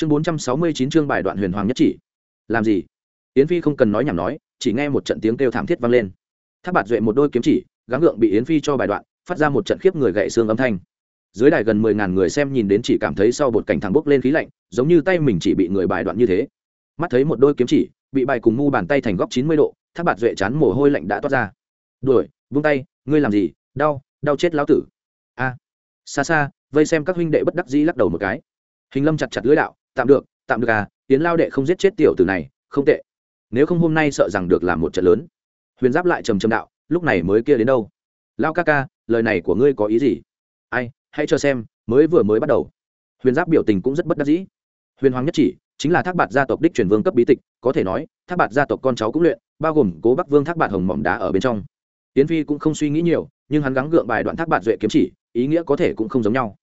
chương bốn trăm sáu mươi chín chương bài đoạn huyền hoàng nhất chỉ. Làm gì? Yến phi không cần nói nhảm nói, chỉ nghe một trận tiếng kêu thảm thiết vang lên. Thác bạt duệ một đôi kiếm chỉ, gắng gượng bị yến phi cho bài đoạn, phát ra một trận khiếp người gậy xương âm thanh. Dưới đài gần mười ngàn người xem nhìn đến chỉ cảm thấy sau bột cảnh thẳng bốc lên khí lạnh, giống như tay mình chỉ bị người bài đoạn như thế. Mắt thấy một đôi kiếm chỉ, bị bài cùng mu bàn tay thành góc chín mươi độ, thác bạt duệ chán mồ hôi lạnh đã toát ra. Đuổi, vung tay, ngươi làm gì? Đau đau chết lão tử. A, xa xa, vây xem các huynh đệ bất đắc dĩ lắc đầu một cái. Hình lâm chặt chặt lưỡi đạo tạm được tạm được à tiến lao đệ không giết chết tiểu tử này, không tệ. Nếu không hôm nay sợ rằng được làm một trận lớn. Huyền giáp lại trầm trầm đạo, lúc này mới kia đến đâu? Lao ca ca, lời này của ngươi có ý gì? Ai, hãy cho xem, mới vừa mới bắt đầu. Huyền giáp biểu tình cũng rất bất đắc dĩ. Huyền hoàng nhất chỉ, chính là thác bạt gia tộc đích truyền vương cấp bí tịch, có thể nói, thác bạt gia tộc con cháu cũng luyện, bao gồm cố bắc vương thác bạt hồng mỏm đá ở bên trong. Tiến phi cũng không suy nghĩ nhiều, nhưng hắn gắng gượng bài đoạn thác bạt duệ kiếm chỉ, ý nghĩa có thể cũng không giống nhau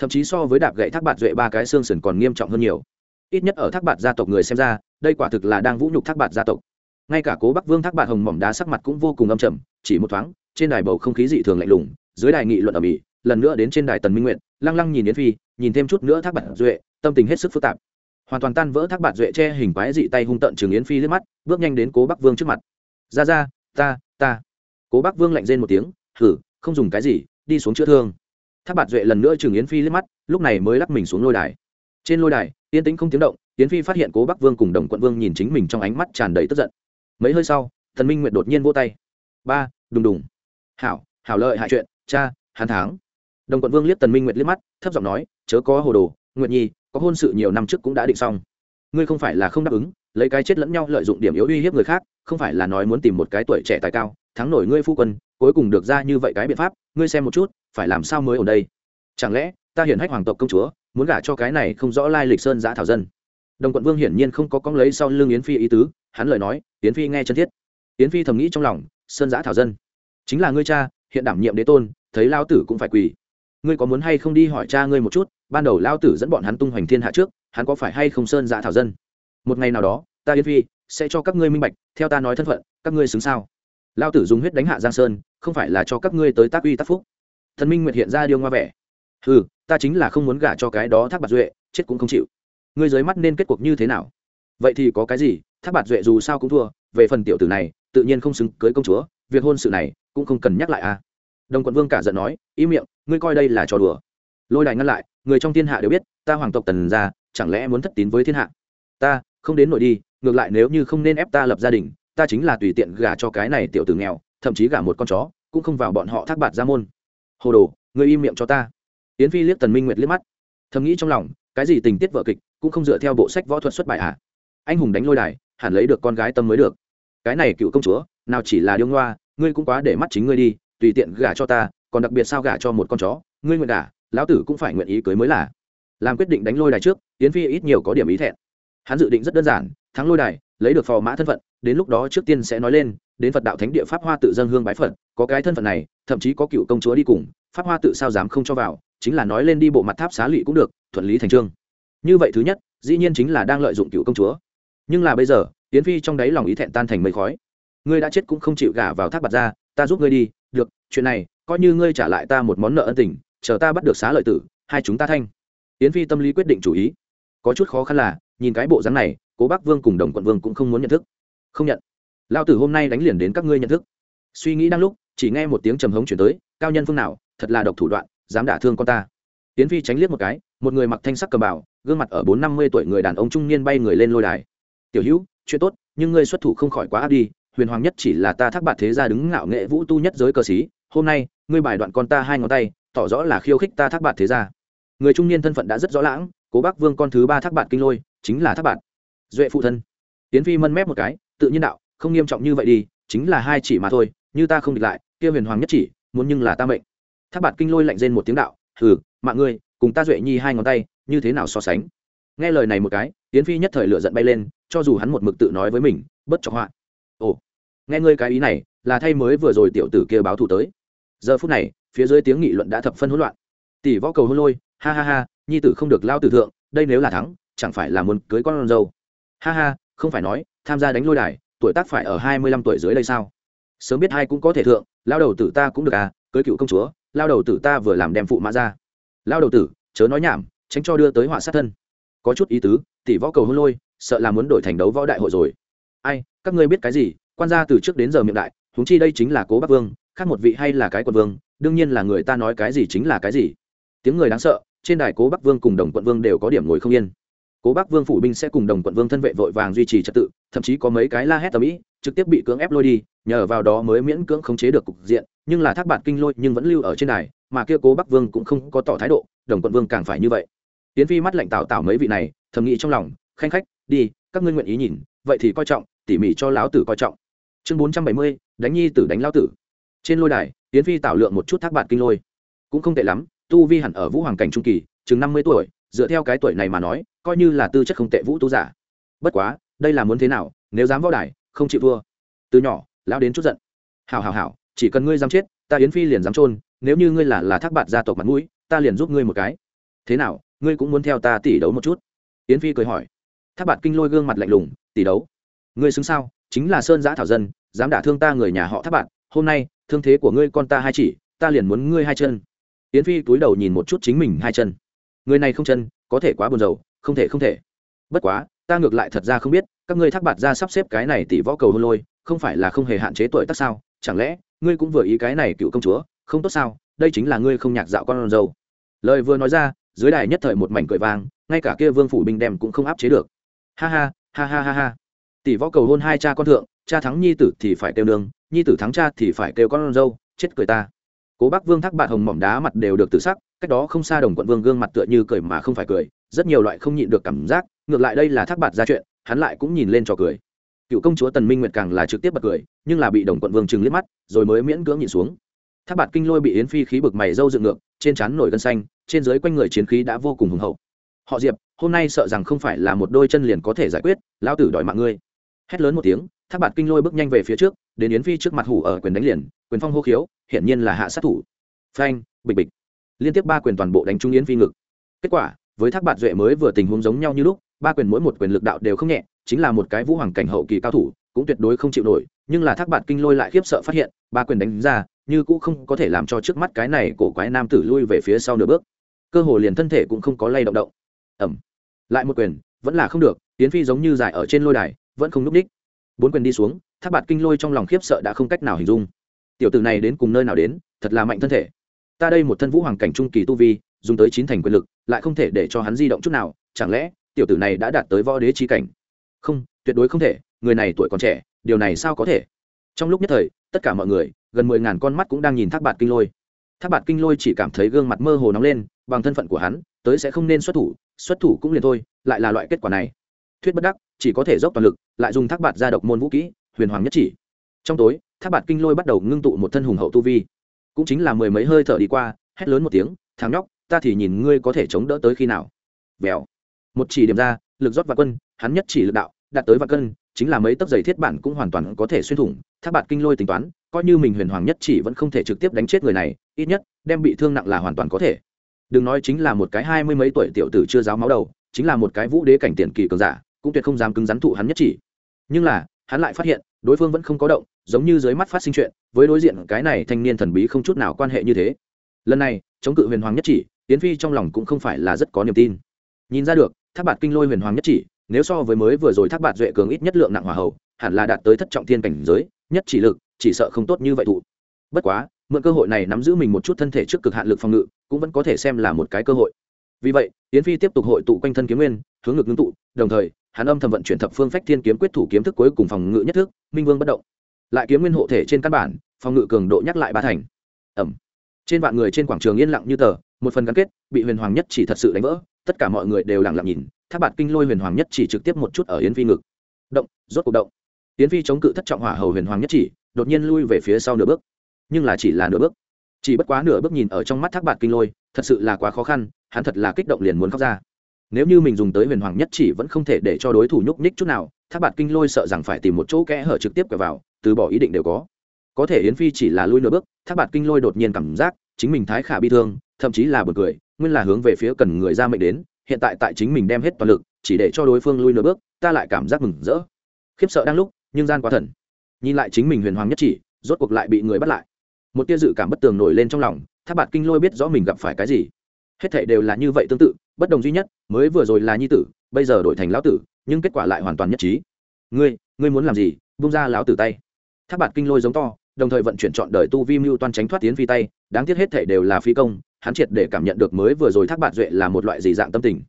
thậm chí so với đạp gậy thác bạt duệ ba cái xương sườn còn nghiêm trọng hơn nhiều. Ít nhất ở thác bạt gia tộc người xem ra, đây quả thực là đang vũ nhục thác bạt gia tộc. Ngay cả cố bắc vương thác bạt hồng mỏm đá sắc mặt cũng vô cùng âm trầm, chỉ một thoáng, trên đài bầu không khí dị thường lạnh lùng, dưới đài nghị luận ở mỹ lần nữa đến trên đài tần minh nguyện lăng lăng nhìn yến phi, nhìn thêm chút nữa thác bạt duệ, tâm tình hết sức phức tạp. Hoàn toàn tan vỡ thác bạt duệ che hình quái dị tay hung tận trường yến phi liếc mắt, bước nhanh đến cố bắc vương trước mặt. Ra ra, ta ta. Cố bắc vương lạnh rên một tiếng thử không dùng cái gì, đi xuống chữa thương thác bạt duệ lần nữa trường yến phi liếc mắt, lúc này mới lắc mình xuống lôi đài. Trên lôi đài, yên tĩnh không tiếng động, yến phi phát hiện cố bắc vương cùng đồng quận vương nhìn chính mình trong ánh mắt tràn đầy tức giận. Mấy hơi sau, thần minh nguyện đột nhiên vô tay. Ba, đùng đùng. Hảo hảo lợi hại chuyện, cha hàn tháng đồng quận vương liếc tần minh nguyệt liếc mắt, thấp giọng nói, chớ có hồ đồ, nguyệt nhi, có hôn sự nhiều năm trước cũng đã định xong. Ngươi không phải là không đáp ứng lấy cái chết lẫn nhau lợi dụng điểm yếu uy hiếp người khác, không phải là nói muốn tìm một cái tuổi trẻ tài cao, thắng nổi ngươi phu quân, cuối cùng được ra như vậy cái biện pháp, ngươi xem một chút, phải làm sao mới ở đây? Chẳng lẽ, ta hiển hách hoàng tộc công chúa, muốn gả cho cái này không rõ lai lịch sơn giã thảo dân? Đồng quận vương hiển nhiên không có con lấy sau lưng yến phi ý tứ, hắn lời nói, yến phi nghe chân thiết. Yến phi thầm nghĩ trong lòng, sơn giã thảo dân. Chính là ngươi cha, hiện đảm nhiệm đế tôn, thấy lao tử cũng phải quỳ. Ngươi có muốn hay không đi hỏi cha ngươi một chút, ban đầu lao tử dẫn bọn hắn tung hoành thiên hạ trước, hắn có phải hay không sơn giã thảo dân? Một ngày nào đó, ta yên phi sẽ cho các ngươi minh bạch, theo ta nói thân phận, các ngươi xứng sao? Lao tử dùng huyết đánh hạ giang sơn, không phải là cho các ngươi tới tác uy tác phúc. Thần minh nguyệt hiện ra điêu ngoa vẻ. Ừ ta chính là không muốn gả cho cái đó thác bạc duệ, chết cũng không chịu. Ngươi dưới mắt nên kết cuộc như thế nào? Vậy thì có cái gì? Thác bạc duệ dù sao cũng thua, về phần tiểu tử này, tự nhiên không xứng cưới công chúa, việc hôn sự này cũng không cần nhắc lại à. Đồng quận vương cả giận nói, ý miệng, ngươi coi đây là trò đùa. Lôi đài ngăn lại, người trong thiên hạ đều biết, ta hoàng tộc tần ra chẳng lẽ muốn thất tín với thiên hạ? Ta không đến nội đi, ngược lại nếu như không nên ép ta lập gia đình, ta chính là tùy tiện gả cho cái này tiểu tử nghèo, thậm chí gả một con chó, cũng không vào bọn họ thác bạt ra môn. Hồ đồ, ngươi im miệng cho ta. Yến phi liếc tần minh nguyệt liếc mắt. Thầm nghĩ trong lòng, cái gì tình tiết vợ kịch, cũng không dựa theo bộ sách võ thuật xuất bài à? Anh hùng đánh lôi đài, hẳn lấy được con gái tâm mới được. Cái này cựu công chúa, nào chỉ là điêu ngoa, ngươi cũng quá để mắt chính ngươi đi, tùy tiện gả cho ta, còn đặc biệt sao gả cho một con chó, ngươi nguyện gả, lão tử cũng phải nguyện ý cưới mới là. Làm quyết định đánh lôi đài trước, yến phi ít nhiều có điểm ý thẹn hắn dự định rất đơn giản, thắng lôi đài, lấy được phò mã thân phận, đến lúc đó trước tiên sẽ nói lên, đến phật đạo thánh địa pháp hoa tự dân hương bái phật, có cái thân phận này, thậm chí có cựu công chúa đi cùng, pháp hoa tự sao dám không cho vào, chính là nói lên đi bộ mặt tháp xá lụy cũng được, thuận lý thành trương. Như vậy thứ nhất, dĩ nhiên chính là đang lợi dụng cựu công chúa. Nhưng là bây giờ, yến phi trong đáy lòng ý thẹn tan thành mây khói. Ngươi đã chết cũng không chịu gả vào thác bạt ra, ta giúp ngươi đi, được, chuyện này, coi như ngươi trả lại ta một món nợ ân tình, chờ ta bắt được xá lợi tử, hai chúng ta thanh. Yến phi tâm lý quyết định chủ ý. Có chút khó khăn là nhìn cái bộ dáng này, cố bắc vương cùng đồng quận vương cũng không muốn nhận thức. Không nhận. Lao tử hôm nay đánh liền đến các ngươi nhận thức. Suy nghĩ đang lúc, chỉ nghe một tiếng trầm hống chuyển tới, cao nhân phương nào, thật là độc thủ đoạn, dám đả thương con ta. Tiến phi tránh liếc một cái, một người mặc thanh sắc cầm bảo gương mặt ở bốn năm mươi tuổi người đàn ông trung niên bay người lên lôi đài. Tiểu hữu, chuyện tốt, nhưng ngươi xuất thủ không khỏi quá áp đi, huyền hoàng nhất chỉ là ta thác bạt thế gia đứng ngạo nghệ vũ tu nhất giới cờ sĩ, hôm nay, ngươi bài đoạn con ta hai ngón tay, tỏ rõ là khiêu khích ta thác bạt thế gia. Người trung niên thân phận đã rất rõ lãng, cố bắc vương con thứ ba thác bạt kinh lôi chính là thác bạt duệ phụ thân. Tiến phi mân mép một cái, tự nhiên đạo, không nghiêm trọng như vậy đi, chính là hai chỉ mà thôi, như ta không địch lại, kia huyền hoàng nhất chỉ, muốn nhưng là ta mệnh. Thác bạt kinh lôi lạnh rên một tiếng đạo, hừ, mạng ngươi, cùng ta duệ nhi hai ngón tay, như thế nào so sánh? Nghe lời này một cái, tiến phi nhất thời lựa giận bay lên, cho dù hắn một mực tự nói với mình, bất trọng họa. Ồ, nghe ngươi cái ý này, là thay mới vừa rồi tiểu tử kia báo thù tới. Giờ phút này, phía dưới tiếng nghị luận đã thập phân hỗn loạn. Tỷ võ cầu hôn lôi, ha ha ha, nhi tử không được lao tử thượng, đây nếu là thắng chẳng phải là muốn cưới con dâu. Ha ha, không phải nói, tham gia đánh lôi đài, tuổi tác phải ở hai mươi lăm tuổi dưới đây sao? Sớm biết hai cũng có thể thượng, lao đầu tử ta cũng được à cưới cựu công chúa, lao đầu tử ta vừa làm đem phụ mã ra. Lao đầu tử, chớ nói nhảm, tránh cho đưa tới họa sát thân. Có chút ý tứ, tỷ võ cầu hôn lôi, sợ là muốn đổi thành đấu võ đại hội rồi. Ai, các ngươi biết cái gì, quan gia từ trước đến giờ miệng đại, huống chi đây chính là cố bắc vương, khác một vị hay là cái quận vương, đương nhiên là người ta nói cái gì chính là cái gì. Tiếng người đáng sợ, trên đài cố bắc vương cùng đồng quận vương đều có điểm ngồi không yên cố bắc vương phủ binh sẽ cùng đồng quận vương thân vệ vội vàng duy trì trật tự, thậm chí có mấy cái la hét tầm ĩ trực tiếp bị cưỡng ép lôi đi, nhờ vào đó mới miễn cưỡng khống chế được cục diện, nhưng là thác bạt kinh lôi nhưng vẫn lưu ở trên đài, mà kia cố bắc vương cũng không có tỏ thái độ, đồng quận vương càng phải như vậy. Tiến phi mắt lạnh tào tào mấy vị này, thầm nghĩ trong lòng, khanh khách, đi, các ngươi nguyện ý nhìn, vậy thì coi trọng, tỉ mỉ cho lão tử coi trọng. Chương bốn trăm bảy mươi, đánh nhi tử đánh lão tử. Trên lôi đài tiến phi tảo lượng một chút thác bạt kinh lôi. Cũng không tệ lắm, tu vi hẳn ở vũ hoàng cảnh trung kỳ, chừng năm mươi tuổi dựa theo cái tuổi này mà nói, coi như là tư chất không tệ vũ tu giả. Bất quá, đây là muốn thế nào, nếu dám võ đài, không chịu thua. Từ nhỏ, lão đến chút giận. Hảo hảo hảo, chỉ cần ngươi dám chết, ta yến phi liền dám trôn nếu như ngươi là là thác bạt gia tộc mặt mũi, ta liền giúp ngươi một cái. Thế nào, ngươi cũng muốn theo ta tỉ đấu một chút? Yến phi cười hỏi. Thác bạt kinh lôi gương mặt lạnh lùng, tỉ đấu. Ngươi xứng sao, chính là sơn giã thảo dân, dám đả thương ta người nhà họ thác bạt, hôm nay, thương thế của ngươi con ta hai chỉ, ta liền muốn ngươi hai chân. Yến phi túi đầu nhìn một chút chính mình hai chân người này không chân, có thể quá buồn rầu, không thể không thể. Bất quá, ta ngược lại thật ra không biết, các ngươi thác bạt ra sắp xếp cái này tỷ võ cầu hôn lôi, không phải là không hề hạn chế tuổi tác sao? Chẳng lẽ, ngươi cũng vừa ý cái này cựu công chúa, không tốt sao? Đây chính là ngươi không nhạc dạo con dâu. Lời vừa nói ra, dưới đài nhất thời một mảnh cười vang, ngay cả kia vương phủ binh đem cũng không áp chế được. Ha ha ha ha ha ha. Tỷ võ cầu hôn hai cha con thượng, cha thắng nhi tử thì phải kêu đường nhi tử thắng cha thì phải kêu con dâu, chết cười ta. Cố bác vương thác bạn hồng mỏm đá mặt đều được tự sắc cách đó không xa đồng quận vương gương mặt tựa như cười mà không phải cười, rất nhiều loại không nhịn được cảm giác, ngược lại đây là thác bạt ra chuyện, hắn lại cũng nhìn lên trò cười. Cựu công chúa tần minh nguyệt càng là trực tiếp bật cười, nhưng là bị đồng quận vương chừng liếc mắt, rồi mới miễn cưỡng nhìn xuống. Thác bạt kinh lôi bị yến phi khí bực mày râu dựng ngược, trên trán nổi gân xanh, trên dưới quanh người chiến khí đã vô cùng hùng hậu. Họ diệp, hôm nay sợ rằng không phải là một đôi chân liền có thể giải quyết, lão tử đòi mạng ngươi. Hét lớn một tiếng, thác bạt kinh lôi bước nhanh về phía trước, đến yến phi trước mặt hủ ở quyền đánh liền, quyền phong hô khiếu, hiển nhiên là hạ sát thủ. Phanh, bịch bịch liên tiếp ba quyền toàn bộ đánh trung yến phi ngực. Kết quả, với thác bạt duệ mới vừa tình huống giống nhau như lúc, ba quyền mỗi một quyền lực đạo đều không nhẹ, chính là một cái vũ hoàng cảnh hậu kỳ cao thủ, cũng tuyệt đối không chịu nổi, nhưng là thác bạt kinh lôi lại khiếp sợ phát hiện, ba quyền đánh ra, như cũ không có thể làm cho trước mắt cái này cổ quái nam tử lui về phía sau nửa bước. Cơ hồ liền thân thể cũng không có lay động động. Ẩm lại một quyền, vẫn là không được tiến phi giống như dài ở trên lôi đài, vẫn không núp đích. Bốn quyền đi xuống, thác bạt kinh lôi trong lòng khiếp sợ đã không cách nào hình dung. Tiểu tử này đến cùng nơi nào đến, thật là mạnh thân thể ta đây một thân vũ hoàng cảnh trung kỳ tu vi, dùng tới chín thành quyền lực, lại không thể để cho hắn di động chút nào, chẳng lẽ, tiểu tử này đã đạt tới võ đế trí cảnh? Không, tuyệt đối không thể, người này tuổi còn trẻ, điều này sao có thể? Trong lúc nhất thời, tất cả mọi người, gần mười ngàn con mắt cũng đang nhìn thác bạt kinh lôi. Thác bạt kinh lôi chỉ cảm thấy gương mặt mơ hồ nóng lên, bằng thân phận của hắn, tới sẽ không nên xuất thủ xuất thủ cũng liền thôi, lại là loại kết quả này. Thuyết bất đắc, chỉ có thể dốc toàn lực, lại dùng thác bạt ra độc môn vũ kỹ, huyền hoàng nhất chỉ. Trong tối, thác bạt kinh lôi bắt đầu ngưng tụ một thân hùng hậu tu vi cũng chính là mười mấy hơi thở đi qua, hét lớn một tiếng, thằng nhóc, ta thì nhìn ngươi có thể chống đỡ tới khi nào. Vèo. Một chỉ điểm ra, lực rót và quân, hắn nhất chỉ lực đạo, đạt tới và cân, chính là mấy tấc giày thiết bản cũng hoàn toàn có thể xuyên thủng thác bạt kinh lôi tính toán, coi như mình huyền hoàng nhất chỉ vẫn không thể trực tiếp đánh chết người này, ít nhất, đem bị thương nặng là hoàn toàn có thể. Đừng nói chính là một cái hai mươi mấy tuổi tiểu tử chưa giáo máu đầu, chính là một cái vũ đế cảnh tiền kỳ cường giả, cũng tuyệt không dám cứng rắn thụ hắn nhất chỉ. Nhưng là, hắn lại phát hiện, đối phương vẫn không có động giống như dưới mắt phát sinh chuyện, với đối diện cái này thanh niên thần bí không chút nào quan hệ như thế. Lần này, chống cự huyền hoàng nhất chỉ tiến phi trong lòng cũng không phải là rất có niềm tin. Nhìn ra được tháp bạt kinh lôi huyền hoàng nhất chỉ, nếu so với mới vừa rồi tháp bạt duệ cường ít nhất lượng nặng hỏa hậu, hẳn là đạt tới thất trọng thiên cảnh giới, nhất chỉ lực, chỉ sợ không tốt như vậy thụ. Bất quá, mượn cơ hội này nắm giữ mình một chút thân thể trước cực hạn lực phòng ngự, cũng vẫn có thể xem là một cái cơ hội. Vì vậy tiến phi tiếp tục hội tụ quanh thân kiếm nguyên, hướng ngực ngưng tụ, đồng thời, hắn âm thầm vận chuyển thập phương phách thiên kiếm quyết thủ kiếm thức cuối cùng phòng ngự nhất thức, minh vương bất động lại kiếm nguyên hộ thể trên căn bản, phòng ngự cường độ nhắc lại ba thành. Ẩm. Trên vạn người trên quảng trường yên lặng như tờ, một phần gắn kết, bị huyền hoàng nhất chỉ thật sự đánh vỡ, tất cả mọi người đều lặng lặng nhìn, tháp bạt kinh lôi huyền hoàng nhất chỉ trực tiếp một chút ở yến phi ngực. Động, rốt cuộc động. Yến phi chống cự thất trọng hỏa hầu huyền hoàng nhất chỉ, đột nhiên lui về phía sau nửa bước. Nhưng là chỉ là nửa bước. Chỉ bất quá nửa bước nhìn ở trong mắt thác bạt kinh lôi, thật sự là quá khó khăn, hắn thật là kích động liền muốn khóc ra nếu như mình dùng tới huyền hoàng nhất chỉ vẫn không thể để cho đối thủ nhúc nhích chút nào, thác bạt kinh lôi sợ rằng phải tìm một chỗ kẽ hở trực tiếp quẹo vào, từ bỏ ý định đều có. Có thể yến phi chỉ là lui nửa bước, thác bạt kinh lôi đột nhiên cảm giác chính mình thái khả bi thương, thậm chí là bật cười, nguyên là hướng về phía cần người ra mệnh đến, hiện tại tại chính mình đem hết toàn lực, chỉ để cho đối phương lui nửa bước, ta lại cảm giác mừng rỡ. Khiếp sợ đang lúc, nhưng gian quá thần. Nhìn lại chính mình huyền hoàng nhất chỉ, rốt cuộc lại bị người bắt lại. Một tia dự cảm bất tường nổi lên trong lòng tháp bạt kinh lôi biết rõ mình gặp phải cái gì. Hết thảy đều là như vậy tương tự bất đồng duy nhất, mới vừa rồi là nhi tử, bây giờ đổi thành lão tử, nhưng kết quả lại hoàn toàn nhất trí. Ngươi ngươi muốn làm gì? Bung ra lão tử tay. Tháp bạt kinh lôi giống to, đồng thời vận chuyển chọn đời tu vi mưu toan tránh thoát tiến phi tay, đáng tiếc hết thể đều là phi công, hắn triệt để cảm nhận được mới vừa rồi thác bạt duệ là một loại gì dạng tâm tình.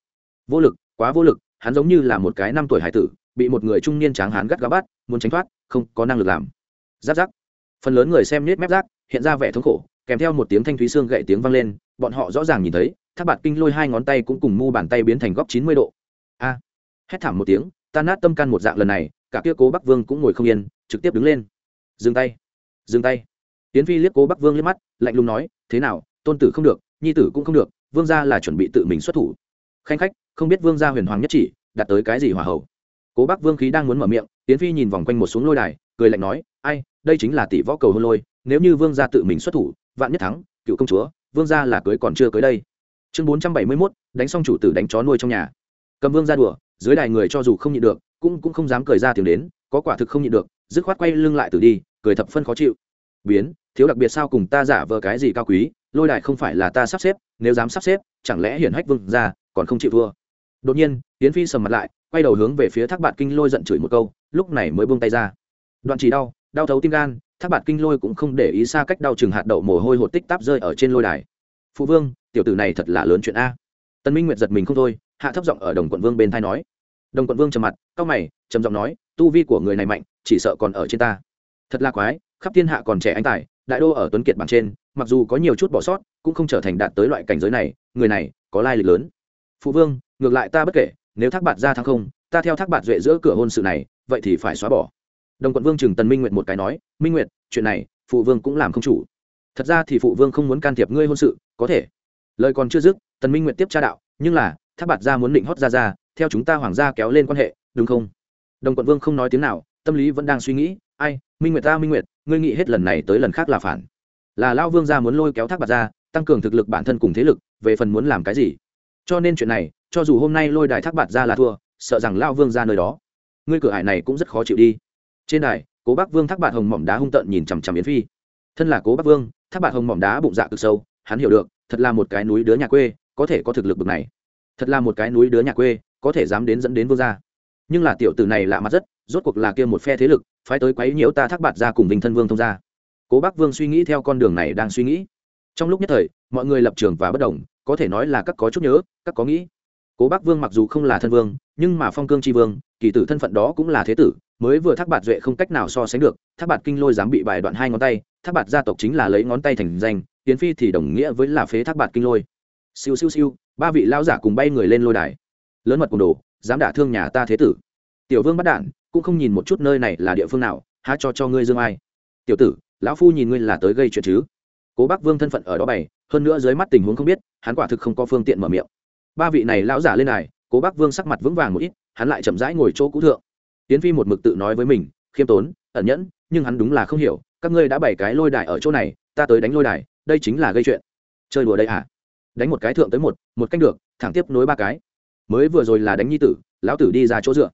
Vô lực, quá vô lực, hắn giống như là một cái năm tuổi hải tử, bị một người trung niên tráng hán gắt gá bắt, muốn tránh thoát, không có năng lực làm. Giáp giáp. Phần lớn người xem nết mép rác, hiện ra vẻ thống khổ, kèm theo một tiếng thanh thúy xương gậy tiếng vang lên, bọn họ rõ ràng nhìn thấy thác bạt kinh lôi hai ngón tay cũng cùng mu bàn tay biến thành góc chín mươi độ. A, hét thảm một tiếng tan nát tâm can một dạng lần này, cả kia cố bắc vương cũng ngồi không yên, trực tiếp đứng lên. Dừng tay dừng tay. Tiến phi liếc cố bắc vương liếc mắt, lạnh lùng nói, thế nào, tôn tử không được, nhi tử cũng không được, vương gia là chuẩn bị tự mình xuất thủ. Khanh khách, không biết vương gia huyền hoàng nhất chỉ đặt tới cái gì hỏa hậu cố bắc vương khí đang muốn mở miệng, tiến phi nhìn vòng quanh một xuống lôi đài, cười lạnh nói, ai, đây chính là tỷ võ cầu hôn lôi, nếu như vương gia tự mình xuất thủ, vạn nhất thắng, cựu công chúa, vương gia là cưới còn chưa cưới đây chương bốn trăm bảy mươi mốt, đánh xong chủ tử đánh chó nuôi trong nhà. Cầm vương ra đùa, dưới đài người cho dù không nhịn được, cũng cũng không dám cười ra tiếng đến, có quả thực không nhịn được, dứt khoát quay lưng lại từ đi, cười thập phân khó chịu. Biến, thiếu đặc biệt sao cùng ta giả vờ cái gì cao quý, lôi đài không phải là ta sắp xếp, nếu dám sắp xếp, chẳng lẽ hiển hách vương ra, còn không chịu thua. Đột nhiên tiến phi sầm mặt lại, quay đầu hướng về phía thác bạn kinh lôi giận chửi một câu, lúc này mới buông tay ra. Đoạn chỉ đau đau thấu tim gan, thác bạn kinh lôi cũng không để ý xa cách đau chừng hạt đậu mồ hôi hột tích táp rơi ở trên lôi đài. Phụ vương tiểu tử này thật là lớn chuyện a. Tân minh nguyệt giật mình không thôi, hạ thấp giọng ở đồng quận vương bên thai nói. Đồng quận vương trầm mặt cao mày, trầm giọng nói, tu vi của người này mạnh, chỉ sợ còn ở trên ta. Thật là quái, khắp thiên hạ còn trẻ anh tài, đại đô ở tuấn kiệt bảng trên, mặc dù có nhiều chút bỏ sót, cũng không trở thành đạt tới loại cảnh giới này, người này có lai lịch lớn. Phụ vương, ngược lại ta bất kể, nếu thác bạt ra thắng không, ta theo thác bạt duệ giữa cửa hôn sự này, vậy thì phải xóa bỏ. Đồng quận vương chừng tần minh nguyệt một cái nói, minh nguyệt, chuyện này, phụ vương cũng làm không chủ. Thật ra thì phụ vương không muốn can thiệp ngươi hôn sự, có thể lời còn chưa dứt, tần minh nguyệt tiếp tra đạo, nhưng là tháp bạt gia muốn định hót ra ra, theo chúng ta hoàng gia kéo lên quan hệ, đúng không? Đồng quận vương không nói tiếng nào, tâm lý vẫn đang suy nghĩ, ai, minh nguyệt ta, minh nguyệt, ngươi nghĩ hết lần này tới lần khác là phản. Là lao vương gia muốn lôi kéo thác bạt ra tăng cường thực lực bản thân cùng thế lực, về phần muốn làm cái gì? Cho nên chuyện này, cho dù hôm nay lôi đài thác bạt ra là thua, sợ rằng lao vương ra nơi đó, ngươi cửa hải này cũng rất khó chịu đi. Trên đài, cố bác vương thác bạt hồng mỏm đá hung tợn nhìn chằm chằm yến phi. Thân là cố bác vương, thác bạt hồng mỏm đá bụng dạ cực sâu, hắn hiểu được thật là một cái núi đứa nhà quê, có thể có thực lực bực này. Thật là một cái núi đứa nhà quê, có thể dám đến dẫn đến vương gia. Nhưng là tiểu tử này lạ mặt rất, rốt cuộc là kia một phe thế lực, phái tới quấy nhiễu ta thác bạt ra cùng vinh thân vương thông gia. Cố bác vương suy nghĩ theo con đường này đang suy nghĩ. Trong lúc nhất thời, mọi người lập trường và bất đồng, có thể nói là các có chút nhớ, các có nghĩ. Cố bác vương mặc dù không là thân vương, nhưng mà phong cương tri vương, kỳ tử thân phận đó cũng là thế tử, mới vừa thác bạt duệ không cách nào so sánh được, thác bạt kinh lôi dám bị bài đoạn hai ngón tay, thác bạt gia tộc chính là lấy ngón tay thành danh tiến phi thì đồng nghĩa với là phế thác bạt kinh lôi. Siêu siêu siêu, ba vị lao giả cùng bay người lên lôi đài. Lớn mật cùng đồ, dám đả thương nhà ta thế tử. Tiểu vương bắt đản cũng không nhìn một chút nơi này là địa phương nào, há cho cho ngươi dương ai. Tiểu tử, lão phu nhìn ngươi là tới gây chuyện chứ? Cố bác vương thân phận ở đó bày, hơn nữa dưới mắt tình huống không biết, hắn quả thực không có phương tiện mở miệng. Ba vị này lão giả lên này cố bác vương sắc mặt vững vàng một ít, hắn lại chậm rãi ngồi chỗ cũ thượng. Tiến phi một mực tự nói với mình, khiêm tốn, ẩn nhẫn, nhưng hắn đúng là không hiểu, các ngươi đã bày cái lôi đài ở chỗ này, ta tới đánh lôi đài đây chính là gây chuyện. Chơi đùa đây à? Đánh một cái thượng tới một một canh được, thẳng tiếp nối ba cái. Mới vừa rồi là đánh nhi tử, lão tử đi ra chỗ dựa.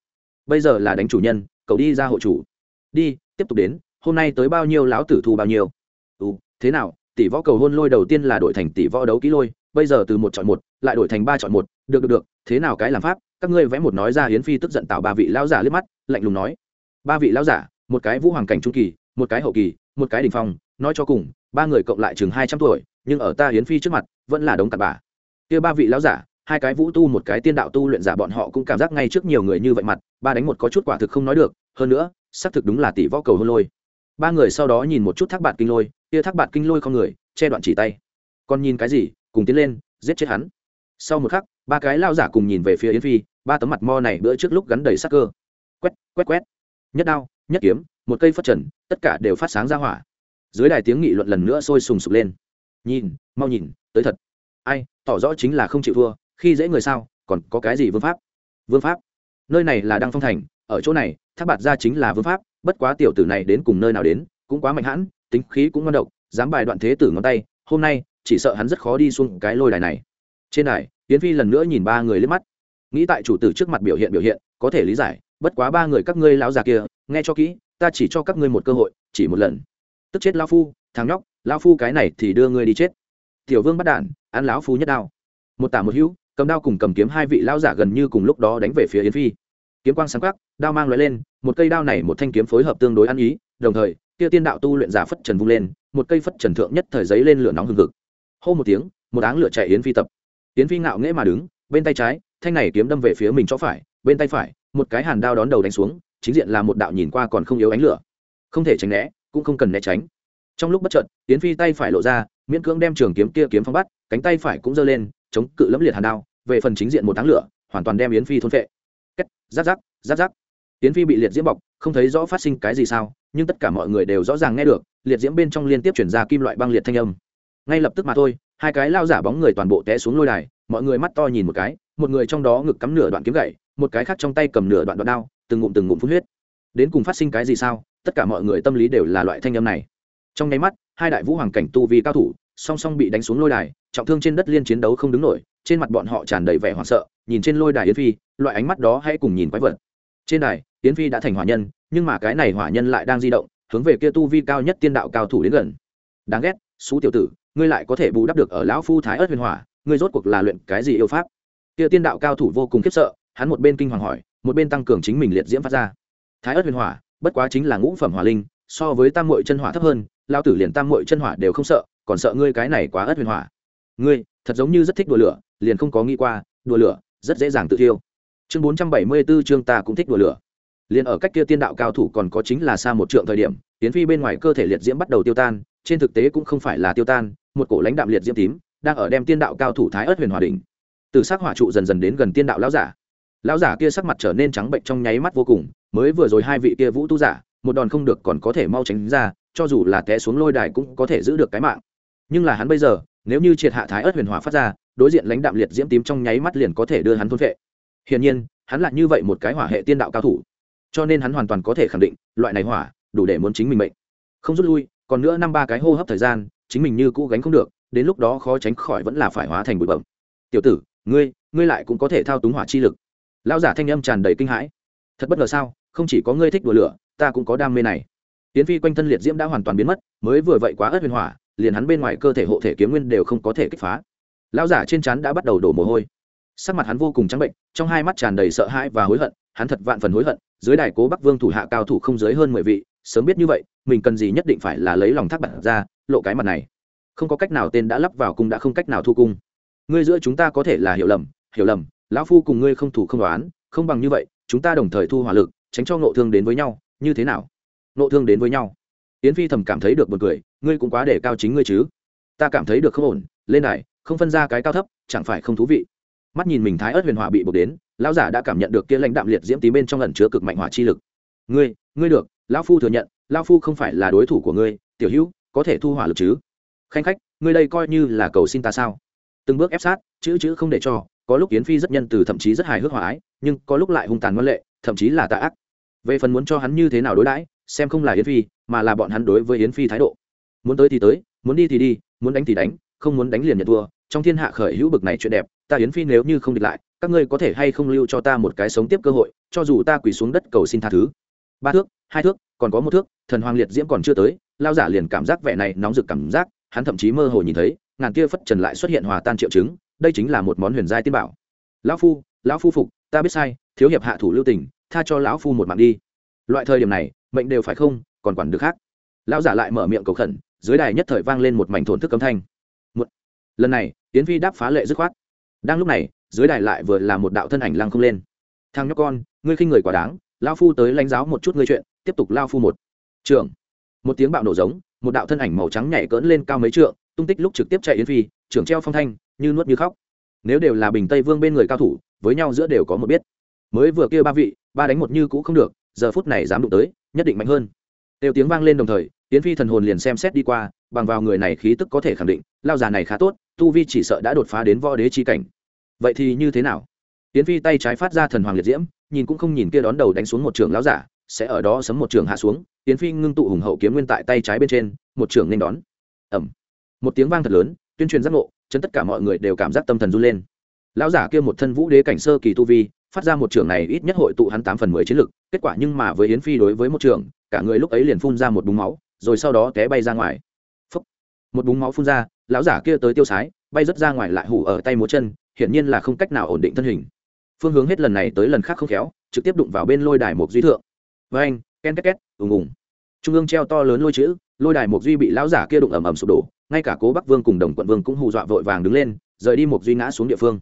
Bây giờ là đánh chủ nhân, cậu đi ra hộ chủ. Đi, tiếp tục đến, hôm nay tới bao nhiêu lão tử thu bao nhiêu. Ừ thế nào, tỷ võ cầu hôn lôi đầu tiên là đổi thành tỷ võ đấu kỹ lôi, bây giờ từ một chọn một, lại đổi thành ba chọn một, được được được, thế nào cái làm pháp, các ngươi vẽ một nói ra hiến phi tức giận tạo ba vị lão giả liếc mắt, lạnh lùng nói. Ba vị lão giả, một cái vũ hoàng cảnh trung kỳ, một cái hậu kỳ, một cái đỉnh phong nói cho cùng, ba người cộng lại chừng hai trăm tuổi, nhưng ở ta hiến phi trước mặt, vẫn là đống cặn bà kia ba vị lão giả, hai cái vũ tu, một cái tiên đạo tu luyện giả bọn họ cũng cảm giác ngay trước nhiều người như vậy mặt, ba đánh một có chút quả thực không nói được, hơn nữa, xác thực đúng là tỷ võ cầu hôn lôi. Ba người sau đó nhìn một chút thác bạt kinh lôi, kia thác bạt kinh lôi con người, che đoạn chỉ tay. Còn nhìn cái gì, cùng tiến lên, giết chết hắn. Sau một khắc, ba cái lao giả cùng nhìn về phía yến phi, ba tấm mặt mo này bữa trước lúc gắn đầy sắc cơ. Quét quét quét. Nhất đao, nhất kiếm, một cây phất trần, tất cả đều phát sáng ra hỏa dưới đài tiếng nghị luận lần nữa sôi sùng sục lên. Nhìn, mau nhìn, tới thật. Ai, tỏ rõ chính là không chịu thua, khi dễ người sao, còn có cái gì vương pháp? Vương pháp? Nơi này là đăng phong thành, ở chỗ này, tháp bạt ra chính là vương pháp, bất quá tiểu tử này đến cùng nơi nào đến, cũng quá mạnh hãn, tính khí cũng ngon độc, dám bài đoạn thế tử ngón tay, hôm nay, chỉ sợ hắn rất khó đi xuống cái lôi đài này. Trên đài tiến phi lần nữa nhìn ba người lên mắt. Nghĩ tại chủ tử trước mặt biểu hiện biểu hiện, có thể lý giải, bất quá ba người các ngươi lão già kia, nghe cho kỹ, ta chỉ cho các ngươi một cơ hội, chỉ một lần tức chết lão phu, thằng nhóc, lão phu cái này thì đưa ngươi đi chết. Tiểu vương bắt đản ăn lão phu nhất đao. Một tả một hữu, cầm đao cùng cầm kiếm hai vị lão giả gần như cùng lúc đó đánh về phía yến phi. Kiếm quang sáng khắc đao mang loại lên, một cây đao này một thanh kiếm phối hợp tương đối ăn ý, đồng thời, kia tiên đạo tu luyện giả phất trần vung lên, một cây phất trần thượng nhất thời giấy lên lửa nóng hừng hực. Hô một tiếng, một áng lửa chạy yến phi tập. Yến phi ngạo nghễ mà đứng, bên tay trái, thanh này kiếm đâm về phía mình cho phải, bên tay phải, một cái hàn đao đón đầu đánh xuống, chính diện là một đạo nhìn qua còn không yếu ánh lửa. Không thể tránh né cũng không cần né tránh. Trong lúc bất chợt, yến phi tay phải lộ ra, miễn cưỡng đem trường kiếm kia kiếm phong bắt, cánh tay phải cũng giơ lên, chống cự lẫm liệt hàn đao, về phần chính diện một tháng lửa, hoàn toàn đem yến phi thôn phệ. Cách giáp giáp giáp giáp. Yến phi bị liệt diễm bọc, không thấy rõ phát sinh cái gì sao, nhưng tất cả mọi người đều rõ ràng nghe được, liệt diễm bên trong liên tiếp chuyển ra kim loại băng liệt thanh âm. Ngay lập tức mà thôi, hai cái lao giả bóng người toàn bộ té xuống lôi đài, mọi người mắt to nhìn một cái, một người trong đó ngực cắm nửa đoạn kiếm gậy, một cái khác trong tay cầm nửa đoạn đoạn đao, từng ngụm từng ngụm phun huyết đến cùng phát sinh cái gì sao? Tất cả mọi người tâm lý đều là loại thanh âm này. Trong nháy mắt, hai đại vũ hoàng cảnh tu vi cao thủ, song song bị đánh xuống lôi đài, trọng thương trên đất liên chiến đấu không đứng nổi, trên mặt bọn họ tràn đầy vẻ hoảng sợ, nhìn trên lôi đài yến phi, loại ánh mắt đó hãy cùng nhìn quái vật. Trên đài, yến phi đã thành hỏa nhân, nhưng mà cái này hỏa nhân lại đang di động, hướng về kia tu vi cao nhất tiên đạo cao thủ đến gần. Đáng ghét xú tiểu tử, ngươi lại có thể bù đắp được ở lão phu thái ớt huyền hỏa, ngươi rốt cuộc là luyện cái gì yêu pháp? Kia tiên đạo cao thủ vô cùng khiếp sợ, hắn một bên kinh hoàng hỏi, một bên tăng cường chính mình liệt diễm phát ra thái ớt huyền hỏa, bất quá chính là ngũ phẩm hỏa linh, so với tam mội chân hỏa thấp hơn lao tử liền tam mội chân hỏa đều không sợ, còn sợ ngươi cái này quá ớt huyền hỏa. Ngươi, thật giống như rất thích đùa lửa, liền không có nghĩ qua, đùa lửa, rất dễ dàng tự thiêu. Chương bốn trăm bảy mươi 474 chương ta cũng thích đùa lửa. Liền ở cách kia tiên đạo cao thủ còn có chính là xa một trượng thời điểm tiến phi bên ngoài cơ thể liệt diễm bắt đầu tiêu tan, trên thực tế cũng không phải là tiêu tan, một cổ lãnh đạm liệt diễm tím, đang ở đem tiên đạo cao thủ thái ớt huyền hòa đỉnh. Từ sắc hỏa trụ dần dần đến gần tiên đạo lão giả lão giả kia sắc mặt trở nên trắng bệnh trong nháy mắt vô cùng, mới vừa rồi hai vị kia vũ tu giả, một đòn không được còn có thể mau tránh ra, cho dù là té xuống lôi đài cũng có thể giữ được cái mạng. Nhưng là hắn bây giờ, nếu như triệt hạ thái ớt huyền hỏa phát ra, đối diện lãnh đạm liệt diễm tím trong nháy mắt liền có thể đưa hắn thôn vệ hiển nhiên, hắn là như vậy một cái hỏa hệ tiên đạo cao thủ, cho nên hắn hoàn toàn có thể khẳng định, loại này hỏa, đủ để muốn chính mình mệnh. Không rút lui, còn nữa năm ba cái hô hấp thời gian, chính mình như cũ gánh không được, đến lúc đó khó tránh khỏi vẫn là phải hóa thành bụi bẩm tiểu tử, ngươi ngươi lại cũng có thể thao túng hỏa chi lực lão giả thanh âm tràn đầy kinh hãi. Thật bất ngờ sao? Không chỉ có ngươi thích đùa lửa, ta cũng có đam mê này. Tiến phi quanh thân liệt diễm đã hoàn toàn biến mất, mới vừa vậy quá ớt huyền hỏa, liền hắn bên ngoài cơ thể hộ thể kiếm nguyên đều không có thể kích phá. Lão giả trên trán đã bắt đầu đổ mồ hôi. Sắc mặt hắn vô cùng trắng bệnh, trong hai mắt tràn đầy sợ hãi và hối hận, hắn thật vạn phần hối hận, dưới đài cố bắc vương thủ hạ cao thủ không dưới hơn mười vị, sớm biết như vậy, mình cần gì nhất định phải là lấy lòng thác bản ra, lộ cái mặt này. Không có cách nào tên đã lắp vào cung đã không cách nào thu cung. Ngươi giữa chúng ta có thể là hiểu lầm hiểu lầm lão phu cùng ngươi không thủ không đoán, không bằng như vậy, chúng ta đồng thời thu hỏa lực, tránh cho nộ thương đến với nhau, như thế nào? Nộ thương đến với nhau. Yến phi thầm cảm thấy được một cười, ngươi cũng quá để cao chính ngươi chứ. Ta cảm thấy được không ổn, lên này không phân ra cái cao thấp, chẳng phải không thú vị. Mắt nhìn mình thái ớt huyền hỏa bị buộc đến, lão giả đã cảm nhận được kia lãnh đạm liệt diễm tím bên trong ẩn chứa cực mạnh hỏa chi lực. Ngươi ngươi được, lão phu thừa nhận, lão phu không phải là đối thủ của ngươi, tiểu hữu, có thể thu hỏa lực chứ? Khanh khách, ngươi đây coi như là cầu xin ta sao? Từng bước ép sát, chữ chữ không để cho có lúc yến phi rất nhân từ thậm chí rất hài hước hòa ái, nhưng có lúc lại hung tàn ngoan lệ, thậm chí là tạ ác. Về phần muốn cho hắn như thế nào đối đãi, xem không là yến phi, mà là bọn hắn đối với yến phi thái độ. Muốn tới thì tới, muốn đi thì đi, muốn đánh thì đánh, không muốn đánh liền nhận thua. Trong thiên hạ khởi hữu bực này chuyện đẹp, ta yến phi nếu như không địch lại, các ngươi có thể hay không lưu cho ta một cái sống tiếp cơ hội, cho dù ta quỳ xuống đất cầu xin tha thứ. Ba thước, hai thước, còn có một thước, thần hoàng liệt diễm còn chưa tới, lao giả liền cảm giác vẻ này nóng rực cảm giác, hắn thậm chí mơ hồ nhìn thấy, ngàn kia phất trần lại xuất hiện hòa tan triệu chứng đây chính là một món huyền giai tiên bảo. Lão phu lão phu phục, ta biết sai, thiếu hiệp hạ thủ lưu tình, tha cho lão phu một mạng đi. Loại thời điểm này, mệnh đều phải không, còn quản được khác. Lão giả lại mở miệng cầu khẩn, dưới đài nhất thời vang lên một mảnh thổn thức âm thanh. Một lần này tiến phi đáp phá lệ dứt khoát. Đang lúc này, dưới đài lại vừa là một đạo thân ảnh lăng không lên. Thằng nhóc con, ngươi khinh người quả đáng lao phu tới lãnh giáo một chút ngươi chuyện, tiếp tục lao phu một. Trường. Một tiếng bạo nổ giống, một đạo thân ảnh màu trắng nhảy cỡn lên cao mấy trượng, tung tích lúc trực tiếp chạy yến phi trưởng treo phong thanh, như nuốt như khóc. Nếu đều là bình tây vương bên người cao thủ, với nhau giữa đều có một biết. Mới vừa kia ba vị, ba đánh một như cũ không được, giờ phút này dám đụng tới, nhất định mạnh hơn. Đều tiếng vang lên đồng thời tiến phi thần hồn liền xem xét đi qua, bằng vào người này khí tức có thể khẳng định, lao già này khá tốt, tu vi chỉ sợ đã đột phá đến võ đế chi cảnh. Vậy thì như thế nào? Tiến phi tay trái phát ra thần hoàng liệt diễm, nhìn cũng không nhìn kia đón đầu đánh xuống một trường lão giả, sẽ ở đó sấm một trường hạ xuống Tiến phi ngưng tụ hùng hậu kiếm nguyên tại tay trái bên trên, một trường nên đón. Ẩm một tiếng vang thật lớn tuyên truyền giác ngộ chân tất cả mọi người đều cảm giác tâm thần run lên. Lão giả kia một thân vũ đế cảnh sơ kỳ tu vi, phát ra một trường này ít nhất hội tụ hắn tám phần mười chiến lực, kết quả nhưng mà với yến phi đối với một trường cả người lúc ấy liền phun ra một búng máu, rồi sau đó té bay ra ngoài. Phúc. một búng máu phun ra, lão giả kia tới tiêu sái, bay rất ra ngoài lại hủ ở tay múa chân, hiển nhiên là không cách nào ổn định thân hình. Phương hướng hết lần này tới lần khác không khéo, trực tiếp đụng vào bên lôi đài mục duy thượng. Với anh ken két két, ùng ùng. Trung ương treo to lớn lôi chữ, lôi đài mục duy bị lão giả kia đụng ầm ầm sụp đổ ngay cả cố bắc vương cùng đồng quận vương cũng hù dọa vội vàng đứng lên, rời đi một duy ngã xuống địa phương.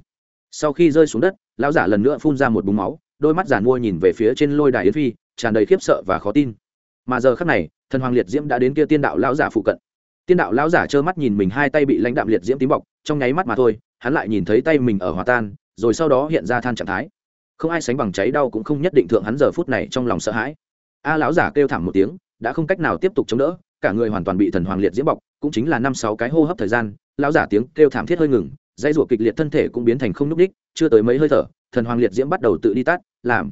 Sau khi rơi xuống đất, lão giả lần nữa phun ra một búng máu, đôi mắt giả mua nhìn về phía trên lôi đài yến phi, tràn đầy khiếp sợ và khó tin. Mà giờ khắc này, thần hoàng liệt diễm đã đến kia tiên đạo lão giả phụ cận. Tiên đạo lão giả trơ mắt nhìn mình hai tay bị lãnh đạm liệt diễm tím bọc, trong nháy mắt mà thôi, hắn lại nhìn thấy tay mình ở hòa tan, rồi sau đó hiện ra than trạng thái. Không ai sánh bằng cháy đau cũng không nhất định thượng hắn giờ phút này trong lòng sợ hãi. A lão giả kêu thảm một tiếng, đã không cách nào tiếp tục chống đỡ cả người hoàn toàn bị thần hoàng liệt diễm bọc, cũng chính là năm sáu cái hô hấp thời gian, lão giả tiếng kêu thảm thiết hơi ngừng dây ruột kịch liệt thân thể cũng biến thành không núc đích chưa tới mấy hơi thở, thần hoàng liệt diễm bắt đầu tự đi tắt, làm.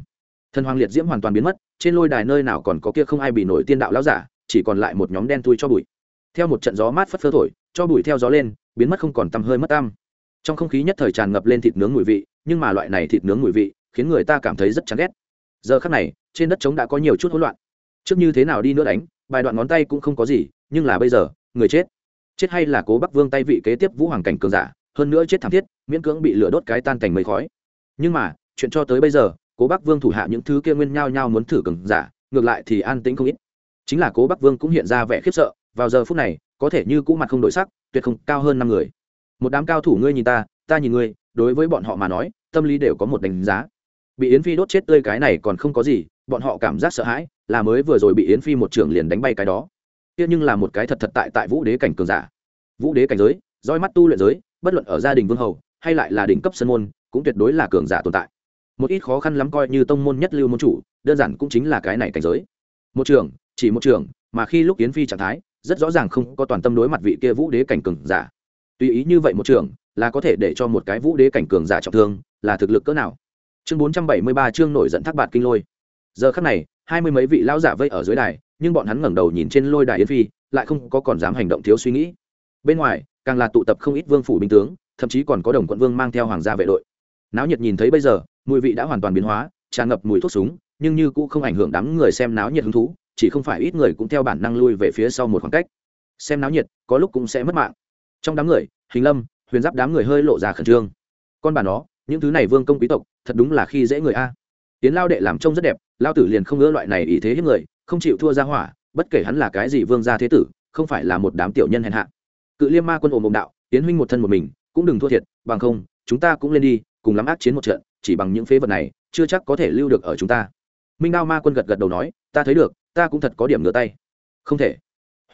Thần hoàng liệt diễm hoàn toàn biến mất, trên lôi đài nơi nào còn có kia không ai bị nổi tiên đạo lão giả, chỉ còn lại một nhóm đen thui cho bụi. Theo một trận gió mát phất phơ thổi, cho bụi theo gió lên, biến mất không còn tăm hơi mất tăm. Trong không khí nhất thời tràn ngập lên thịt nướng mùi vị, nhưng mà loại này thịt nướng mùi vị, khiến người ta cảm thấy rất chán ghét. Giờ khắc này, trên đất trống đã có nhiều chút hỗn loạn. Trước như thế nào đi nữa đánh bài đoạn ngón tay cũng không có gì, nhưng là bây giờ, người chết. Chết hay là cố bắc vương tay vị kế tiếp vũ hoàng cảnh cường giả, hơn nữa chết thảm thiết, miễn cưỡng bị lửa đốt cái tan thành mây khói. Nhưng mà, chuyện cho tới bây giờ, cố bắc vương thủ hạ những thứ kia nguyên nhao nhao muốn thử cường giả, ngược lại thì an tĩnh không ít. Chính là cố bắc vương cũng hiện ra vẻ khiếp sợ, vào giờ phút này, có thể như cũ mặt không đổi sắc, tuyệt không cao hơn năm người. Một đám cao thủ ngươi nhìn ta ta nhìn ngươi, đối với bọn họ mà nói, tâm lý đều có một đánh giá. Bị yến phi đốt chết tươi cái này còn không có gì bọn họ cảm giác sợ hãi, là mới vừa rồi bị yến phi một trưởng liền đánh bay cái đó. Kia nhưng là một cái thật thật tại tại vũ đế cảnh cường giả. Vũ đế cảnh giới roi mắt tu luyện giới, bất luận ở gia đình vương hầu, hay lại là đỉnh cấp sân môn, cũng tuyệt đối là cường giả tồn tại. Một ít khó khăn lắm coi như tông môn nhất lưu môn chủ, đơn giản cũng chính là cái này cảnh giới. Một trường chỉ một trường mà khi lúc yến phi trạng thái, rất rõ ràng không có toàn tâm đối mặt vị kia vũ đế cảnh cường giả. Tùy ý như vậy một trường là có thể để cho một cái vũ đế cảnh cường giả trọng thương, là thực lực cỡ nào? Chương bốn trăm bảy mươi ba chương nổi giận thác bạt kinh lôi giờ khắc này, hai mươi mấy vị lão giả vây ở dưới đài, nhưng bọn hắn ngẩng đầu nhìn trên lôi đài yến phi, lại không có còn dám hành động thiếu suy nghĩ. Bên ngoài, càng là tụ tập không ít vương phủ binh tướng, thậm chí còn có đồng quận vương mang theo hoàng gia vệ đội. Náo nhiệt nhìn thấy bây giờ, mùi vị đã hoàn toàn biến hóa, tràn ngập mùi thuốc súng, nhưng như cũng không ảnh hưởng đám người xem náo nhiệt hứng thú, chỉ không phải ít người cũng theo bản năng lui về phía sau một khoảng cách. Xem náo nhiệt, có lúc cũng sẽ mất mạng. Trong đám người, hình lâm, huyền giáp đám người hơi lộ ra khẩn trương. Con bà nó, những thứ này vương công quý tộc, thật đúng là khi dễ người a. Tiến lao đệ làm trông rất đẹp lao tử liền không ngỡ loại này ý thế hiếp người, không chịu thua ra hỏa, bất kể hắn là cái gì vương gia thế tử, không phải là một đám tiểu nhân hèn hạ. Cự liêm ma quân ổn mộng đạo, tiến huynh một thân một mình, cũng đừng thua thiệt, bằng không, chúng ta cũng lên đi, cùng lắm ác chiến một trận, chỉ bằng những phế vật này, chưa chắc có thể lưu được ở chúng ta. Minh đao ma quân gật gật đầu nói, ta thấy được, ta cũng thật có điểm ngửa tay. Không thể.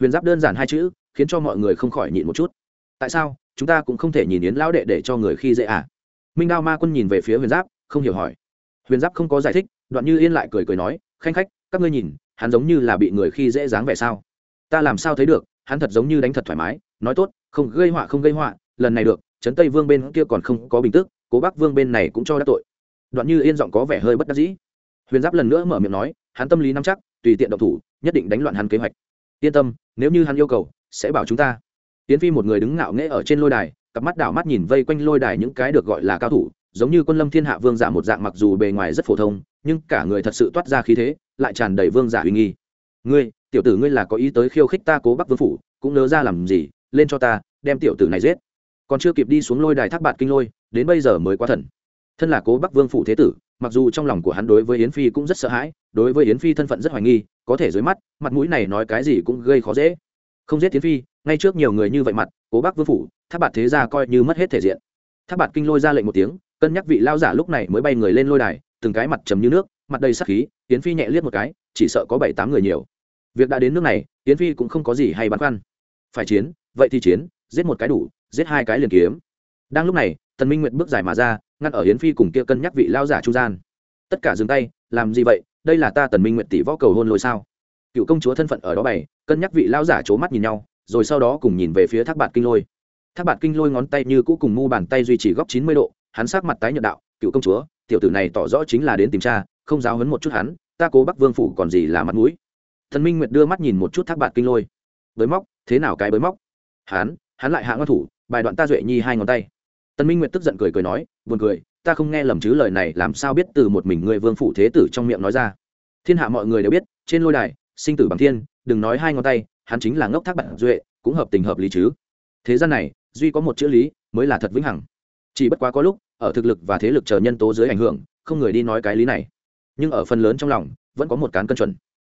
Huyền giáp đơn giản hai chữ, khiến cho mọi người không khỏi nhịn một chút. Tại sao? Chúng ta cũng không thể nhìn yến lão đệ để cho người khi dễ à? Minh đao ma quân nhìn về phía huyền giáp, không hiểu hỏi. Huyền giáp không có giải thích đoạn như yên lại cười cười nói, khanh khách, các ngươi nhìn, hắn giống như là bị người khi dễ dáng vẻ sao? Ta làm sao thấy được, hắn thật giống như đánh thật thoải mái, nói tốt, không gây họa không gây họa, lần này được, trấn tây vương bên kia còn không có bình tức cố bắc vương bên này cũng cho đã tội. Đoạn như yên giọng có vẻ hơi bất đắc dĩ. Huyền giáp lần nữa mở miệng nói, hắn tâm lý nắm chắc, tùy tiện động thủ, nhất định đánh loạn hắn kế hoạch. Yên tâm, nếu như hắn yêu cầu, sẽ bảo chúng ta. Tiến phi một người đứng ngạo nghễ ở trên lôi đài, cặp mắt đảo mắt nhìn vây quanh lôi đài những cái được gọi là cao thủ, giống như quân lâm thiên hạ vương giả một dạng mặc dù bề ngoài rất phổ thông nhưng cả người thật sự toát ra khí thế, lại tràn đầy vương giả uy nghi. Ngươi, tiểu tử ngươi là có ý tới khiêu khích ta cố bắc vương phủ, cũng nỡ ra làm gì, lên cho ta, đem tiểu tử này giết. Còn chưa kịp đi xuống lôi đài thác bạt kinh lôi, đến bây giờ mới quá thần. Thân là cố bắc vương phủ thế tử, mặc dù trong lòng của hắn đối với yến phi cũng rất sợ hãi, đối với yến phi thân phận rất hoài nghi, có thể dưới mắt, mặt mũi này nói cái gì cũng gây khó dễ. Không giết yến phi, ngay trước nhiều người như vậy mặt, cố bắc vương phủ, thác bạt thế ra coi như mất hết thể diện. Thác bạt kinh lôi ra lệnh một tiếng, cân nhắc vị lao giả lúc này mới bay người lên lôi đài từng cái mặt trầm như nước, mặt đầy sắc khí, yến phi nhẹ liếc một cái, chỉ sợ có bảy tám người nhiều. Việc đã đến nước này, yến phi cũng không có gì hay băn khoăn. Phải chiến, vậy thì chiến, giết một cái đủ, giết hai cái liền kiếm. Đang lúc này, tần minh nguyệt bước dài mà ra, ngăn ở yến phi cùng kia cân nhắc vị lao giả trung gian. Tất cả dừng tay, làm gì vậy, đây là ta tần minh nguyệt tỷ võ cầu hôn lôi sao? Cựu công chúa thân phận ở đó bày, cân nhắc vị lao giả c mắt nhìn nhau, rồi sau đó cùng nhìn về phía thác bạt kinh lôi. Thác bạt kinh lôi ngón tay như cũ cùng mu bàn tay duy trì góc chín mươi độ, hắn sát mặt tái nhợt đạo, cựu công chúa tiểu tử này tỏ rõ chính là đến tìm cha, không giáo hấn một chút hắn, ta cố bắc vương phủ còn gì là mặt mũi. Thần minh nguyệt đưa mắt nhìn một chút thác bạt kinh lôi. Bới móc, thế nào cái bới móc? Hắn hắn lại hạ ngon thủ, bài đoạn ta duệ nhi hai ngón tay. Tần minh nguyệt tức giận cười cười nói, buồn cười, ta không nghe lầm chứ lời này làm sao biết từ một mình người vương phủ thế tử trong miệng nói ra. Thiên hạ mọi người đều biết, trên lôi đài, sinh tử bằng thiên, đừng nói hai ngón tay, hắn chính là ngốc thác bạn duệ, cũng hợp tình hợp lý chứ. Thế gian này, duy có một chữ lý, mới là thật vĩnh hằng. Chỉ bất quá có lúc ở thực lực và thế lực chờ nhân tố dưới ảnh hưởng, không người đi nói cái lý này. Nhưng ở phần lớn trong lòng, vẫn có một cán cân chuẩn.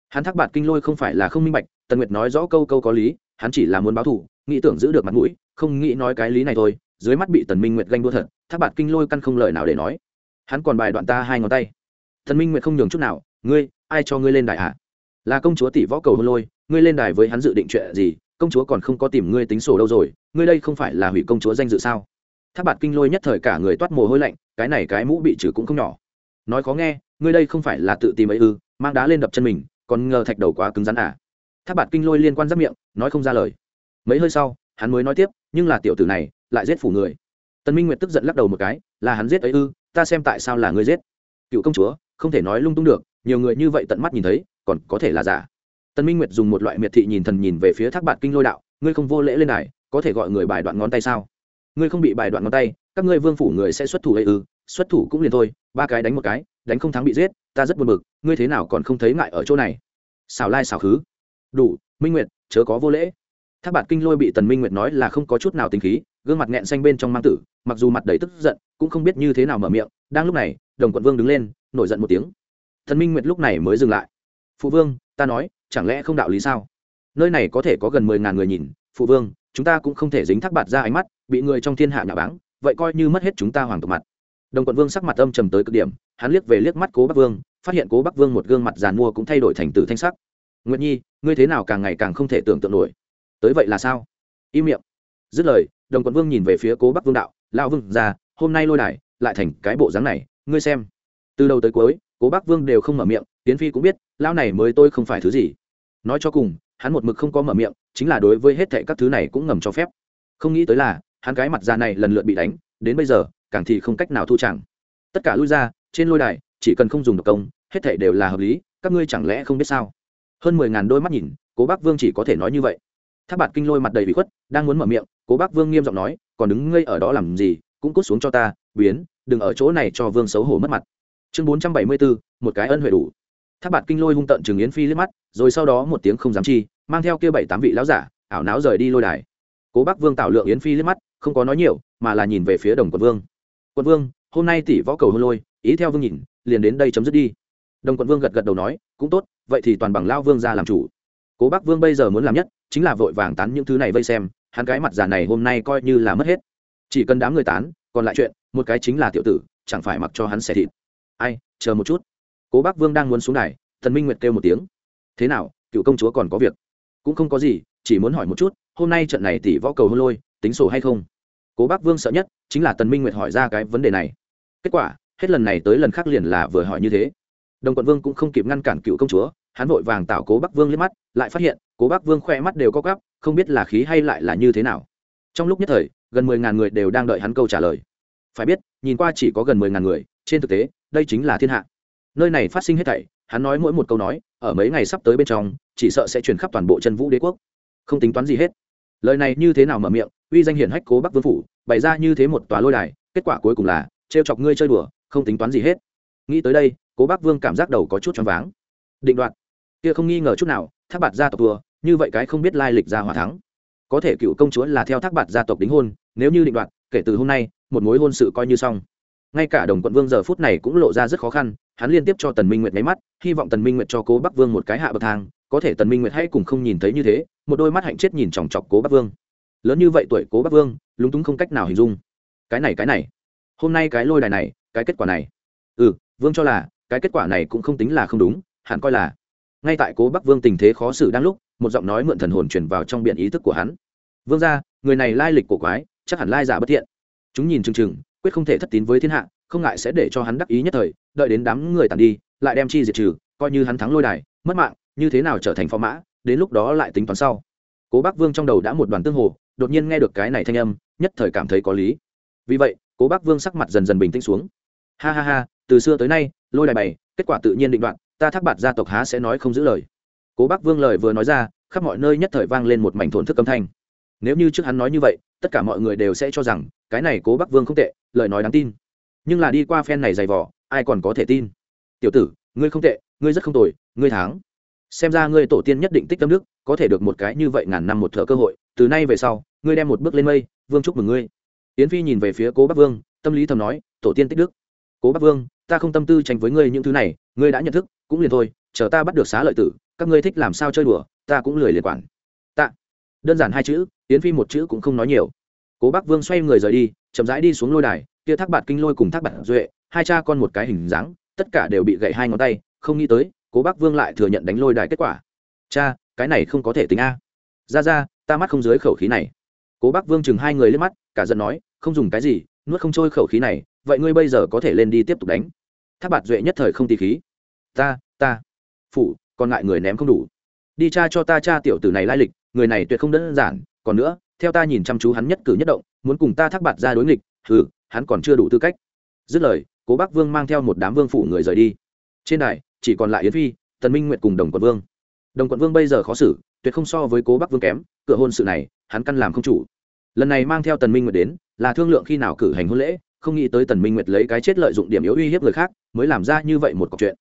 Hắn thác bạt kinh lôi không phải là không minh bạch, tần nguyệt nói rõ câu câu có lý, hắn chỉ là muốn báo thù, nghĩ tưởng giữ được mặt mũi, không nghĩ nói cái lý này thôi, dưới mắt bị tần minh nguyệt ganh đua thật thác bạt kinh lôi căn không lời nào để nói. Hắn còn bài đoạn ta hai ngón tay. Tần minh nguyệt không nhường chút nào, ngươi, ai cho ngươi lên đài ạ à? là công chúa tỷ võ cầu hôn lôi, ngươi lên đài với hắn dự định chuyện gì, công chúa còn không có tìm ngươi tính sổ đâu rồi, ngươi đây không phải là hủy công chúa danh dự sao? Thác bạt kinh lôi nhất thời cả người toát mồ hôi lạnh, cái này cái mũ bị trừ cũng không nhỏ. Nói khó nghe, ngươi đây không phải là tự tìm ấy ư, mang đá lên đập chân mình, còn ngờ thạch đầu quá cứng rắn à? Thác bạt kinh lôi liên quan giáp miệng, nói không ra lời. Mấy hơi sau, hắn mới nói tiếp, nhưng là tiểu tử này, lại giết phủ người. Tần minh nguyệt tức giận lắc đầu một cái, là hắn giết ấy ư, ta xem tại sao là ngươi giết. Cựu công chúa, không thể nói lung tung được, nhiều người như vậy tận mắt nhìn thấy, còn có thể là giả. Tần minh nguyệt dùng một loại miệt thị nhìn thần nhìn về phía thác bạt kinh lôi đạo, ngươi không vô lễ lên này có thể gọi người bài đoạn ngón tay sao? Ngươi không bị bài đoạn ngón tay, các ngươi vương phủ người sẽ xuất thủ ấy ư? Xuất thủ cũng liền thôi, ba cái đánh một cái, đánh không thắng bị giết, ta rất buồn bực, ngươi thế nào còn không thấy ngại ở chỗ này? Xào lai xào khứ. Đủ, minh nguyệt, chớ có vô lễ. Tháp bạt kinh lôi bị tần minh nguyệt nói là không có chút nào tính khí, gương mặt nghẹn xanh bên trong mang tử, mặc dù mặt đầy tức giận, cũng không biết như thế nào mở miệng, đang lúc này, đồng quận vương đứng lên, nổi giận một tiếng. Thần minh nguyệt lúc này mới dừng lại. Phụ vương, ta nói, chẳng lẽ không đạo lý sao? Nơi này có thể có gần mười ngàn người nhìn, phụ vương chúng ta cũng không thể dính thác bạt ra ánh mắt, bị người trong thiên hạ nhà báng, vậy coi như mất hết chúng ta hoàng tộc mặt. Đồng quận vương sắc mặt âm trầm tới cực điểm, hắn liếc về liếc mắt cố bắc vương, phát hiện cố bắc vương một gương mặt giàn mua cũng thay đổi thành tử thanh sắc. Nguyệt nhi, ngươi thế nào càng ngày càng không thể tưởng tượng nổi? Tới vậy là sao? Im miệng. Dứt lời, đồng quận vương nhìn về phía cố bắc vương đạo lao vương ra hôm nay lôi đài, lại thành cái bộ dáng này, ngươi xem. Từ đầu tới cuối, cố bắc vương đều không mở miệng tiến phi cũng biết lao này mới tôi không phải thứ gì. Nói cho cùng, hắn một mực không có mở miệng chính là đối với hết thệ các thứ này cũng ngầm cho phép. Không nghĩ tới là, hắn cái mặt già này lần lượt bị đánh, đến bây giờ, càng thì không cách nào thu chẳng. Tất cả lui ra, trên lôi đài, chỉ cần không dùng độc công, hết thảy đều là hợp lý, các ngươi chẳng lẽ không biết sao? Hơn mười ngàn đôi mắt nhìn, cố bác vương chỉ có thể nói như vậy. Tháp bạt kinh lôi mặt đầy bị khuất, đang muốn mở miệng, cố bác vương nghiêm giọng nói, còn đứng ngây ở đó làm gì? Cũng cút xuống cho ta, biến, đừng ở chỗ này cho vương xấu hổ mất mặt. Chương bốn trăm bảy mươi bốn, một cái ân huệ đủ. Tháp bạt kinh lôi hung tận chừng yến phi liếc mắt, rồi sau đó một tiếng không dám chi mang theo kia bảy tám vị lão giả, ảo não rời đi lôi đài. Cố Bắc vương tạo lượng yến phi liếc mắt, không có nói nhiều, mà là nhìn về phía đồng quận vương. Quận vương, hôm nay tỷ võ cầu hôn lôi, ý theo vương nhìn, liền đến đây chấm dứt đi. Đồng quận vương gật gật đầu nói, cũng tốt, vậy thì toàn bằng lao vương ra làm chủ. Cố Bắc vương bây giờ muốn làm nhất, chính là vội vàng tán những thứ này vây xem, hắn cái mặt già này hôm nay coi như là mất hết. Chỉ cần đám người tán, còn lại chuyện, một cái chính là tiểu tử, chẳng phải mặc cho hắn xẻ thịt. Ai, chờ một chút. Cố Bắc vương đang muốn xuống này thần minh nguyệt kêu một tiếng. Thế nào, cựu công chúa còn có việc? Cũng không có gì, chỉ muốn hỏi một chút, hôm nay trận này tỷ võ cầu hôn lôi, tính sổ hay không? Cố bác vương sợ nhất, chính là tần minh nguyệt hỏi ra cái vấn đề này. Kết quả, hết lần này tới lần khác liền là vừa hỏi như thế. Đồng quận vương cũng không kịp ngăn cản cựu công chúa, hắn vội vàng tạo cố bắc vương liếc mắt, lại phát hiện, cố bắc vương khoe mắt đều có gắp không biết là khí hay lại là như thế nào. Trong lúc nhất thời, gần mười ngàn người đều đang đợi hắn câu trả lời. Phải biết, nhìn qua chỉ có gần mười ngàn người, trên thực tế, đây chính là thiên hạ. Nơi này phát sinh hết thảy, hắn nói mỗi một câu nói ở mấy ngày sắp tới bên trong, chỉ sợ sẽ truyền khắp toàn bộ chân vũ đế quốc. Không tính toán gì hết. Lời này như thế nào mở miệng, uy danh hiển hách cố bắc vương phủ, bày ra như thế một tòa lôi đài, kết quả cuối cùng là, trêu chọc ngươi chơi đùa, không tính toán gì hết. Nghĩ tới đây, cố bắc vương cảm giác đầu có chút choáng váng. Định đoạt. Kia không nghi ngờ chút nào, thác bạt gia tộc vừa như vậy cái không biết lai lịch ra hòa thắng. Có thể cựu công chúa là theo thác bạt gia tộc đính hôn, nếu như định đoạt, kể từ hôm nay, một mối hôn sự coi như xong. Ngay cả đồng quận vương giờ phút này cũng lộ ra rất khó khăn hắn liên tiếp cho tần minh nguyệt mấy mắt, hy vọng tần minh nguyệt cho cố bắc vương một cái hạ bậc thang, có thể tần minh nguyệt hay cùng không nhìn thấy như thế, một đôi mắt hạnh chết nhìn chòng chọc cố bắc vương. Lớn như vậy tuổi cố bắc vương, lúng túng không cách nào hình dung. Cái này cái này. Hôm nay cái lôi đài này, cái kết quả này. Ừ vương cho là, cái kết quả này cũng không tính là không đúng, hẳn coi là. Ngay tại cố bắc vương tình thế khó xử đang lúc, một giọng nói mượn thần hồn truyền vào trong biển ý thức của hắn. Vương ra người này lai lịch của quái, chắc hẳn lai giả bất thiện. Chúng nhìn chừng chừng, quyết không thể thất tín với thiên hạ không ngại sẽ để cho hắn đắc ý nhất thời, đợi đến đám người tàn đi, lại đem chi diệt trừ, coi như hắn thắng lôi đài, mất mạng, như thế nào trở thành phò mã, đến lúc đó lại tính toán sau. Cố bắc vương trong đầu đã một đoàn tương hồ, đột nhiên nghe được cái này thanh âm, nhất thời cảm thấy có lý. Vì vậy, cố bắc vương sắc mặt dần dần bình tĩnh xuống. Ha ha ha, từ xưa tới nay, lôi đài bày, kết quả tự nhiên định đoạn, ta thác bạt gia tộc há sẽ nói không giữ lời. Cố bắc vương lời vừa nói ra, khắp mọi nơi nhất thời vang lên một mảnh thổn thức âm thanh. Nếu như trước hắn nói như vậy, tất cả mọi người đều sẽ cho rằng, cái này cố bắc vương không tệ, lời nói đáng tin nhưng là đi qua phen này dày vỏ ai còn có thể tin? Tiểu tử, ngươi không tệ, ngươi rất không tồi, ngươi thắng. Xem ra ngươi tổ tiên nhất định tích tâm đức, có thể được một cái như vậy ngàn năm một thợ cơ hội, từ nay về sau, ngươi đem một bước lên mây, vương chúc mừng ngươi. Yến phi nhìn về phía cố bắc vương, tâm lý thầm nói, tổ tiên tích đức. Cố bắc vương, ta không tâm tư tranh với ngươi những thứ này, ngươi đã nhận thức, cũng liền thôi, chờ ta bắt được xá lợi tử, các ngươi thích làm sao chơi đùa, ta cũng lười liền quản. Tạ. Đơn giản hai chữ, yến phi một chữ cũng không nói nhiều. Cố bắc vương xoay người rời đi, chậm rãi đi xuống lôi đài kia thác bạt kinh lôi cùng thác bạt duệ, hai cha con một cái hình dáng, tất cả đều bị gậy hai ngón tay, không nghĩ tới, cố bắc vương lại thừa nhận đánh lôi đài kết quả. Cha, cái này không có thể tính a. Ra ra, ta mắt không dưới khẩu khí này. Cố bắc vương chừng hai người lên mắt, cả giận nói, không dùng cái gì, nuốt không trôi khẩu khí này, vậy ngươi bây giờ có thể lên đi tiếp tục đánh. Thác bạt duệ nhất thời không tì khí. Ta ta. Phụ còn ngại người ném không đủ. Đi cha cho ta cha tiểu tử này lai lịch, người này tuyệt không đơn giản. Còn nữa, theo ta nhìn chăm chú hắn nhất cử nhất động, muốn cùng ta thác bạt ra đối nghịch, hừ hắn còn chưa đủ tư cách. Dứt lời, cố bắc vương mang theo một đám vương phủ người rời đi. Trên đài, chỉ còn lại yến phi, tần minh nguyệt cùng đồng quận vương. Đồng quận vương bây giờ khó xử, tuyệt không so với cố bắc vương kém, cửa hôn sự này, hắn căn làm không chủ. Lần này mang theo tần minh nguyệt đến, là thương lượng khi nào cử hành hôn lễ, không nghĩ tới tần minh nguyệt lấy cái chết lợi dụng điểm yếu uy hiếp người khác, mới làm ra như vậy một cọc chuyện.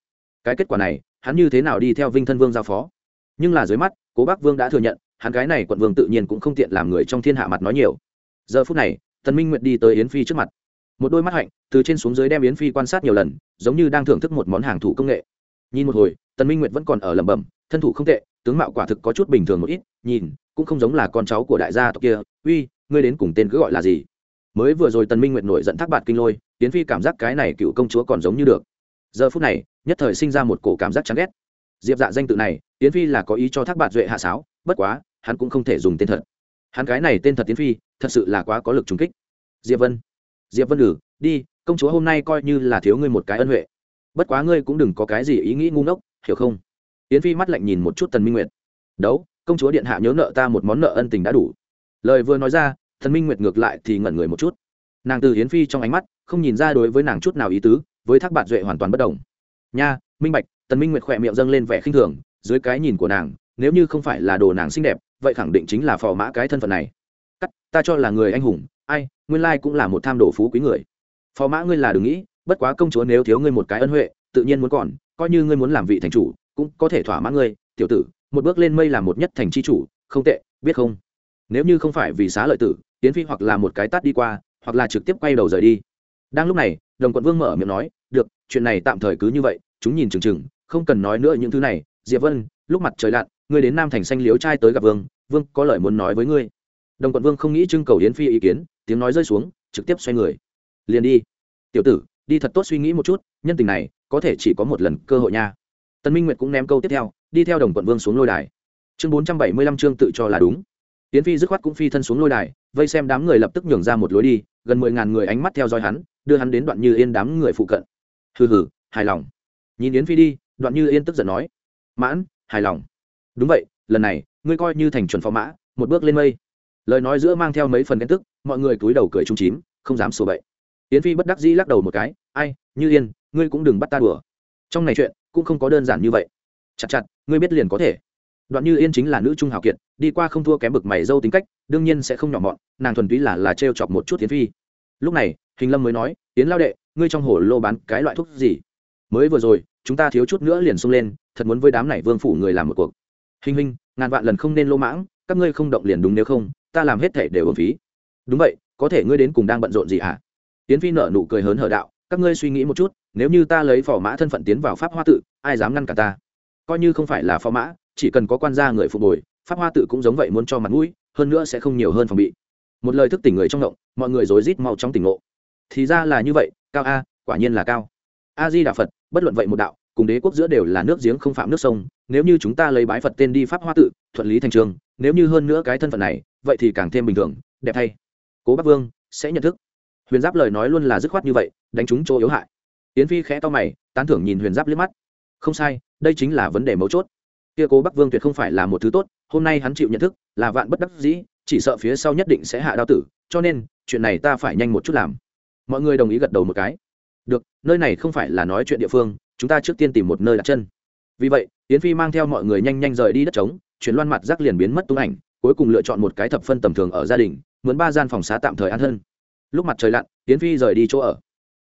Cái kết quả này, hắn như thế nào đi theo vinh thân vương giao phó? Nhưng là dưới mắt, cố bắc vương đã thừa nhận, hắn cái này quận vương tự nhiên cũng không tiện làm người trong thiên hạ mặt nói nhiều. Giờ phút này, tần minh nguyệt đi tới yến phi trước mặt một đôi mắt hạnh, từ trên xuống dưới đem yến phi quan sát nhiều lần, giống như đang thưởng thức một món hàng thủ công nghệ. Nhìn một hồi, tần minh nguyệt vẫn còn ở lẩm bẩm, thân thủ không tệ, tướng mạo quả thực có chút bình thường một ít, nhìn, cũng không giống là con cháu của đại gia tộc kia, uy, ngươi đến cùng tên cứ gọi là gì? Mới vừa rồi tần minh nguyệt nổi giận thác bạt kinh lôi, yến phi cảm giác cái này cựu công chúa còn giống như được. Giờ phút này, nhất thời sinh ra một cổ cảm giác chán ghét. Diệp dạ danh tự này, yến phi là có ý cho thác bạt duệ hạ sáo, bất quá, hắn cũng không thể dùng tên thật. Hắn cái này tên thật yến phi, thật sự là quá có lực trùng kích. Diệp vân diệp vân lử, đi, công chúa hôm nay coi như là thiếu ngươi một cái ân huệ. Bất quá ngươi cũng đừng có cái gì ý nghĩ ngu ngốc, hiểu không? Yến phi mắt lạnh nhìn một chút tần minh nguyệt. Đấu, công chúa điện hạ nhớ nợ ta một món nợ ân tình đã đủ. Lời vừa nói ra thần minh nguyệt ngược lại thì ngẩn người một chút. Nàng từ hiến phi trong ánh mắt, không nhìn ra đối với nàng chút nào ý tứ, với thác bạn duệ hoàn toàn bất đồng nha, minh bạch, tần minh nguyệt khỏe miệng dâng lên vẻ khinh thường, dưới cái nhìn của nàng, nếu như không phải là đồ nàng xinh đẹp, vậy khẳng định chính là phò mã cái thân phận này. Cắt, ta cho là người anh hùng ai, nguyên lai cũng là một tham đồ phú quý người. Phò mã ngươi là đừng nghĩ, bất quá công chúa nếu thiếu ngươi một cái ân huệ, tự nhiên muốn còn, coi như ngươi muốn làm vị thành chủ, cũng có thể thỏa mãn ngươi, tiểu tử, một bước lên mây làm một nhất thành chi chủ, không tệ, biết không? Nếu như không phải vì xá lợi tử tiến phi hoặc là một cái tát đi qua, hoặc là trực tiếp quay đầu rời đi. Đang lúc này, đồng quận vương mở miệng nói, được, chuyện này tạm thời cứ như vậy, chúng nhìn chừng chừng, không cần nói nữa những thứ này. Diệp vân, lúc mặt trời lặn, ngươi đến nam thành xanh liếu trai tới gặp vương vương có lời muốn nói với ngươi. Đồng quận vương không nghĩ trưng cầu yến phi ý kiến tiếng nói rơi xuống trực tiếp xoay người liền đi tiểu tử đi thật tốt suy nghĩ một chút nhân tình này có thể chỉ có một lần cơ hội nha tân minh nguyệt cũng ném câu tiếp theo đi theo đồng quận vương xuống lôi đài chương bốn trăm bảy mươi lăm chương tự cho là đúng tiến Phi dứt khoát cũng phi thân xuống lôi đài, vây xem đám người lập tức nhường ra một lối đi, gần mười ngàn người ánh mắt theo dõi hắn, đưa hắn đến đoạn Như Yên đám người phụ cận. Hừ hừ, hài lòng. Nhìn Yến Phi đi, đoạn Như Yên tức giận nói, "Mãn, hài lòng." Đúng vậy, lần này, ngươi coi như thành chuẩn phó mã, một bước lên mây. Lời nói giữa mang theo mấy phần ghen tức, mọi người cúi đầu cười trung chín không dám sổ bậy. Yến Phi bất đắc dĩ lắc đầu một cái, "Ai, Như Yên, ngươi cũng đừng bắt ta đùa. Trong này chuyện, cũng không có đơn giản như vậy." Chặt chặt, ngươi biết liền có thể đoạn như yên chính là nữ trung hào kiệt đi qua không thua kém bực mày dâu tính cách đương nhiên sẽ không nhỏ mọn nàng thuần túy là là trêu chọc một chút tiến phi lúc này hình lâm mới nói tiến lao đệ ngươi trong hồ lô bán cái loại thuốc gì mới vừa rồi chúng ta thiếu chút nữa liền xông lên thật muốn với đám này vương phủ người làm một cuộc hình hình ngàn vạn lần không nên lô mãng các ngươi không động liền đúng nếu không ta làm hết thể đều ở phí đúng vậy, có thể ngươi đến cùng đang bận rộn gì hả? Tiến phi nở nụ cười hớn hở đạo, các ngươi suy nghĩ một chút, nếu như ta lấy phò mã thân phận tiến vào pháp hoa tự, ai dám ngăn cả ta? Coi như không phải là phò mã, chỉ cần có quan gia người phục hồi, pháp hoa tự cũng giống vậy muốn cho mặt mũi, hơn nữa sẽ không nhiều hơn phòng bị. Một lời thức tỉnh người trong động, mọi người rối rít mau trong tỉnh ngộ. Thì ra là như vậy, cao a, quả nhiên là cao. A di đà phật, bất luận vậy một đạo, cùng đế quốc giữa đều là nước giếng không phạm nước sông, nếu như chúng ta lấy bái phật tên đi pháp hoa tự, thuận lý thành trường, nếu như hơn nữa cái thân phận này, vậy thì càng thêm bình thường, đẹp thay cố bắc vương sẽ nhận thức. Huyền giáp lời nói luôn là dứt khoát như vậy, đánh trúng chỗ yếu hại. Yến phi khẽ to mày, tán thưởng nhìn huyền giáp liếc mắt. Không sai, đây chính là vấn đề mấu chốt. Kia cố bắc vương tuyệt không phải là một thứ tốt, hôm nay hắn chịu nhận thức, là vạn bất đắc dĩ, chỉ sợ phía sau nhất định sẽ hạ đao tử, cho nên, chuyện này ta phải nhanh một chút làm. Mọi người đồng ý gật đầu một cái. Được, nơi này không phải là nói chuyện địa phương, chúng ta trước tiên tìm một nơi đặt chân. Vì vậy, yến phi mang theo mọi người nhanh nhanh rời đi đất trống, chuyển loan mặt rác liền biến mất tung ảnh, cuối cùng lựa chọn một cái thập phân tầm thường ở gia đình mướn ba gian phòng xá tạm thời an hơn. lúc mặt trời lặn tiến phi rời đi chỗ ở.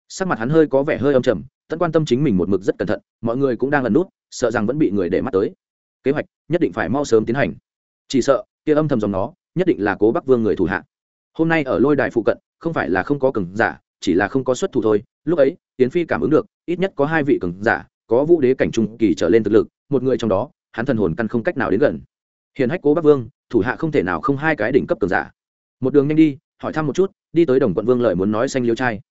Sắc mặt hắn hơi có vẻ hơi âm trầm tận quan tâm chính mình một mực rất cẩn thận, mọi người cũng đang ẩn nút, sợ rằng vẫn bị người để mắt tới. Kế hoạch, nhất định phải mau sớm tiến hành. Chỉ sợ, kia âm thầm dòng nó, nhất định là cố bắc vương người thủ hạ. Hôm nay ở lôi đài phụ cận, không phải là không có cường giả, chỉ là không có xuất thủ thôi. Lúc ấy tiến phi cảm ứng được, ít nhất có hai vị cường giả, có vũ đế cảnh trung kỳ trở lên thực lực, một người trong đó, hắn thần hồn căn không cách nào đến gần. Hiện hách cố bắc vương, thủ hạ không thể nào không hai cái đỉnh cấp cường giả một đường nhanh đi, hỏi thăm một chút, đi tới đồng quận vương lợi muốn nói xanh liêu trai.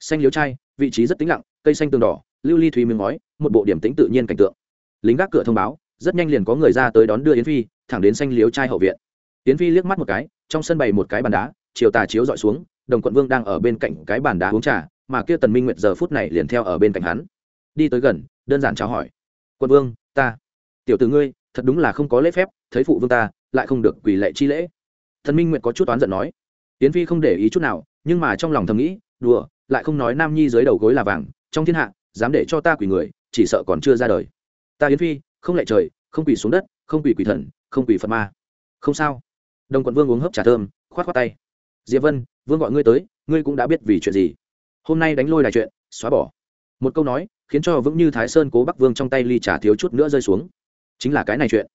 Xanh liêu trai, vị trí rất tĩnh lặng, cây xanh tường đỏ, lưu ly thùy miếng ngói, một bộ điểm tĩnh tự nhiên cảnh tượng. Lính gác cửa thông báo, rất nhanh liền có người ra tới đón đưa yến phi, thẳng đến xanh liếu trai hậu viện. Yến phi liếc mắt một cái, trong sân bày một cái bàn đá, chiều tà chiếu dọi xuống, đồng quận vương đang ở bên cạnh cái bàn đá uống trà, mà kia tần minh nguyệt giờ phút này liền theo ở bên cạnh hắn. Đi tới gần, đơn giản chào hỏi. Quận vương, ta. Tiểu tử ngươi, thật đúng là không có lễ phép, thấy phụ vương ta, lại không được quỳ lệ chi lễ thần minh nguyệt có chút oán giận nói, yến phi không để ý chút nào, nhưng mà trong lòng thầm nghĩ, đùa, lại không nói nam nhi dưới đầu gối là vàng, trong thiên hạ, dám để cho ta quỳ người, chỉ sợ còn chưa ra đời. Ta yến phi, không lệ trời, không quỳ xuống đất, không quỳ quỷ thần, không quỳ phật ma. Không sao. Đồng quận vương uống hớp trà thơm, khoát khoát tay. Diệp vân, vương gọi ngươi tới, ngươi cũng đã biết vì chuyện gì. Hôm nay đánh lôi đài chuyện, xóa bỏ. Một câu nói, khiến cho vững như thái sơn cố bắc vương trong tay ly trà thiếu chút nữa rơi xuống. Chính là cái này chuyện.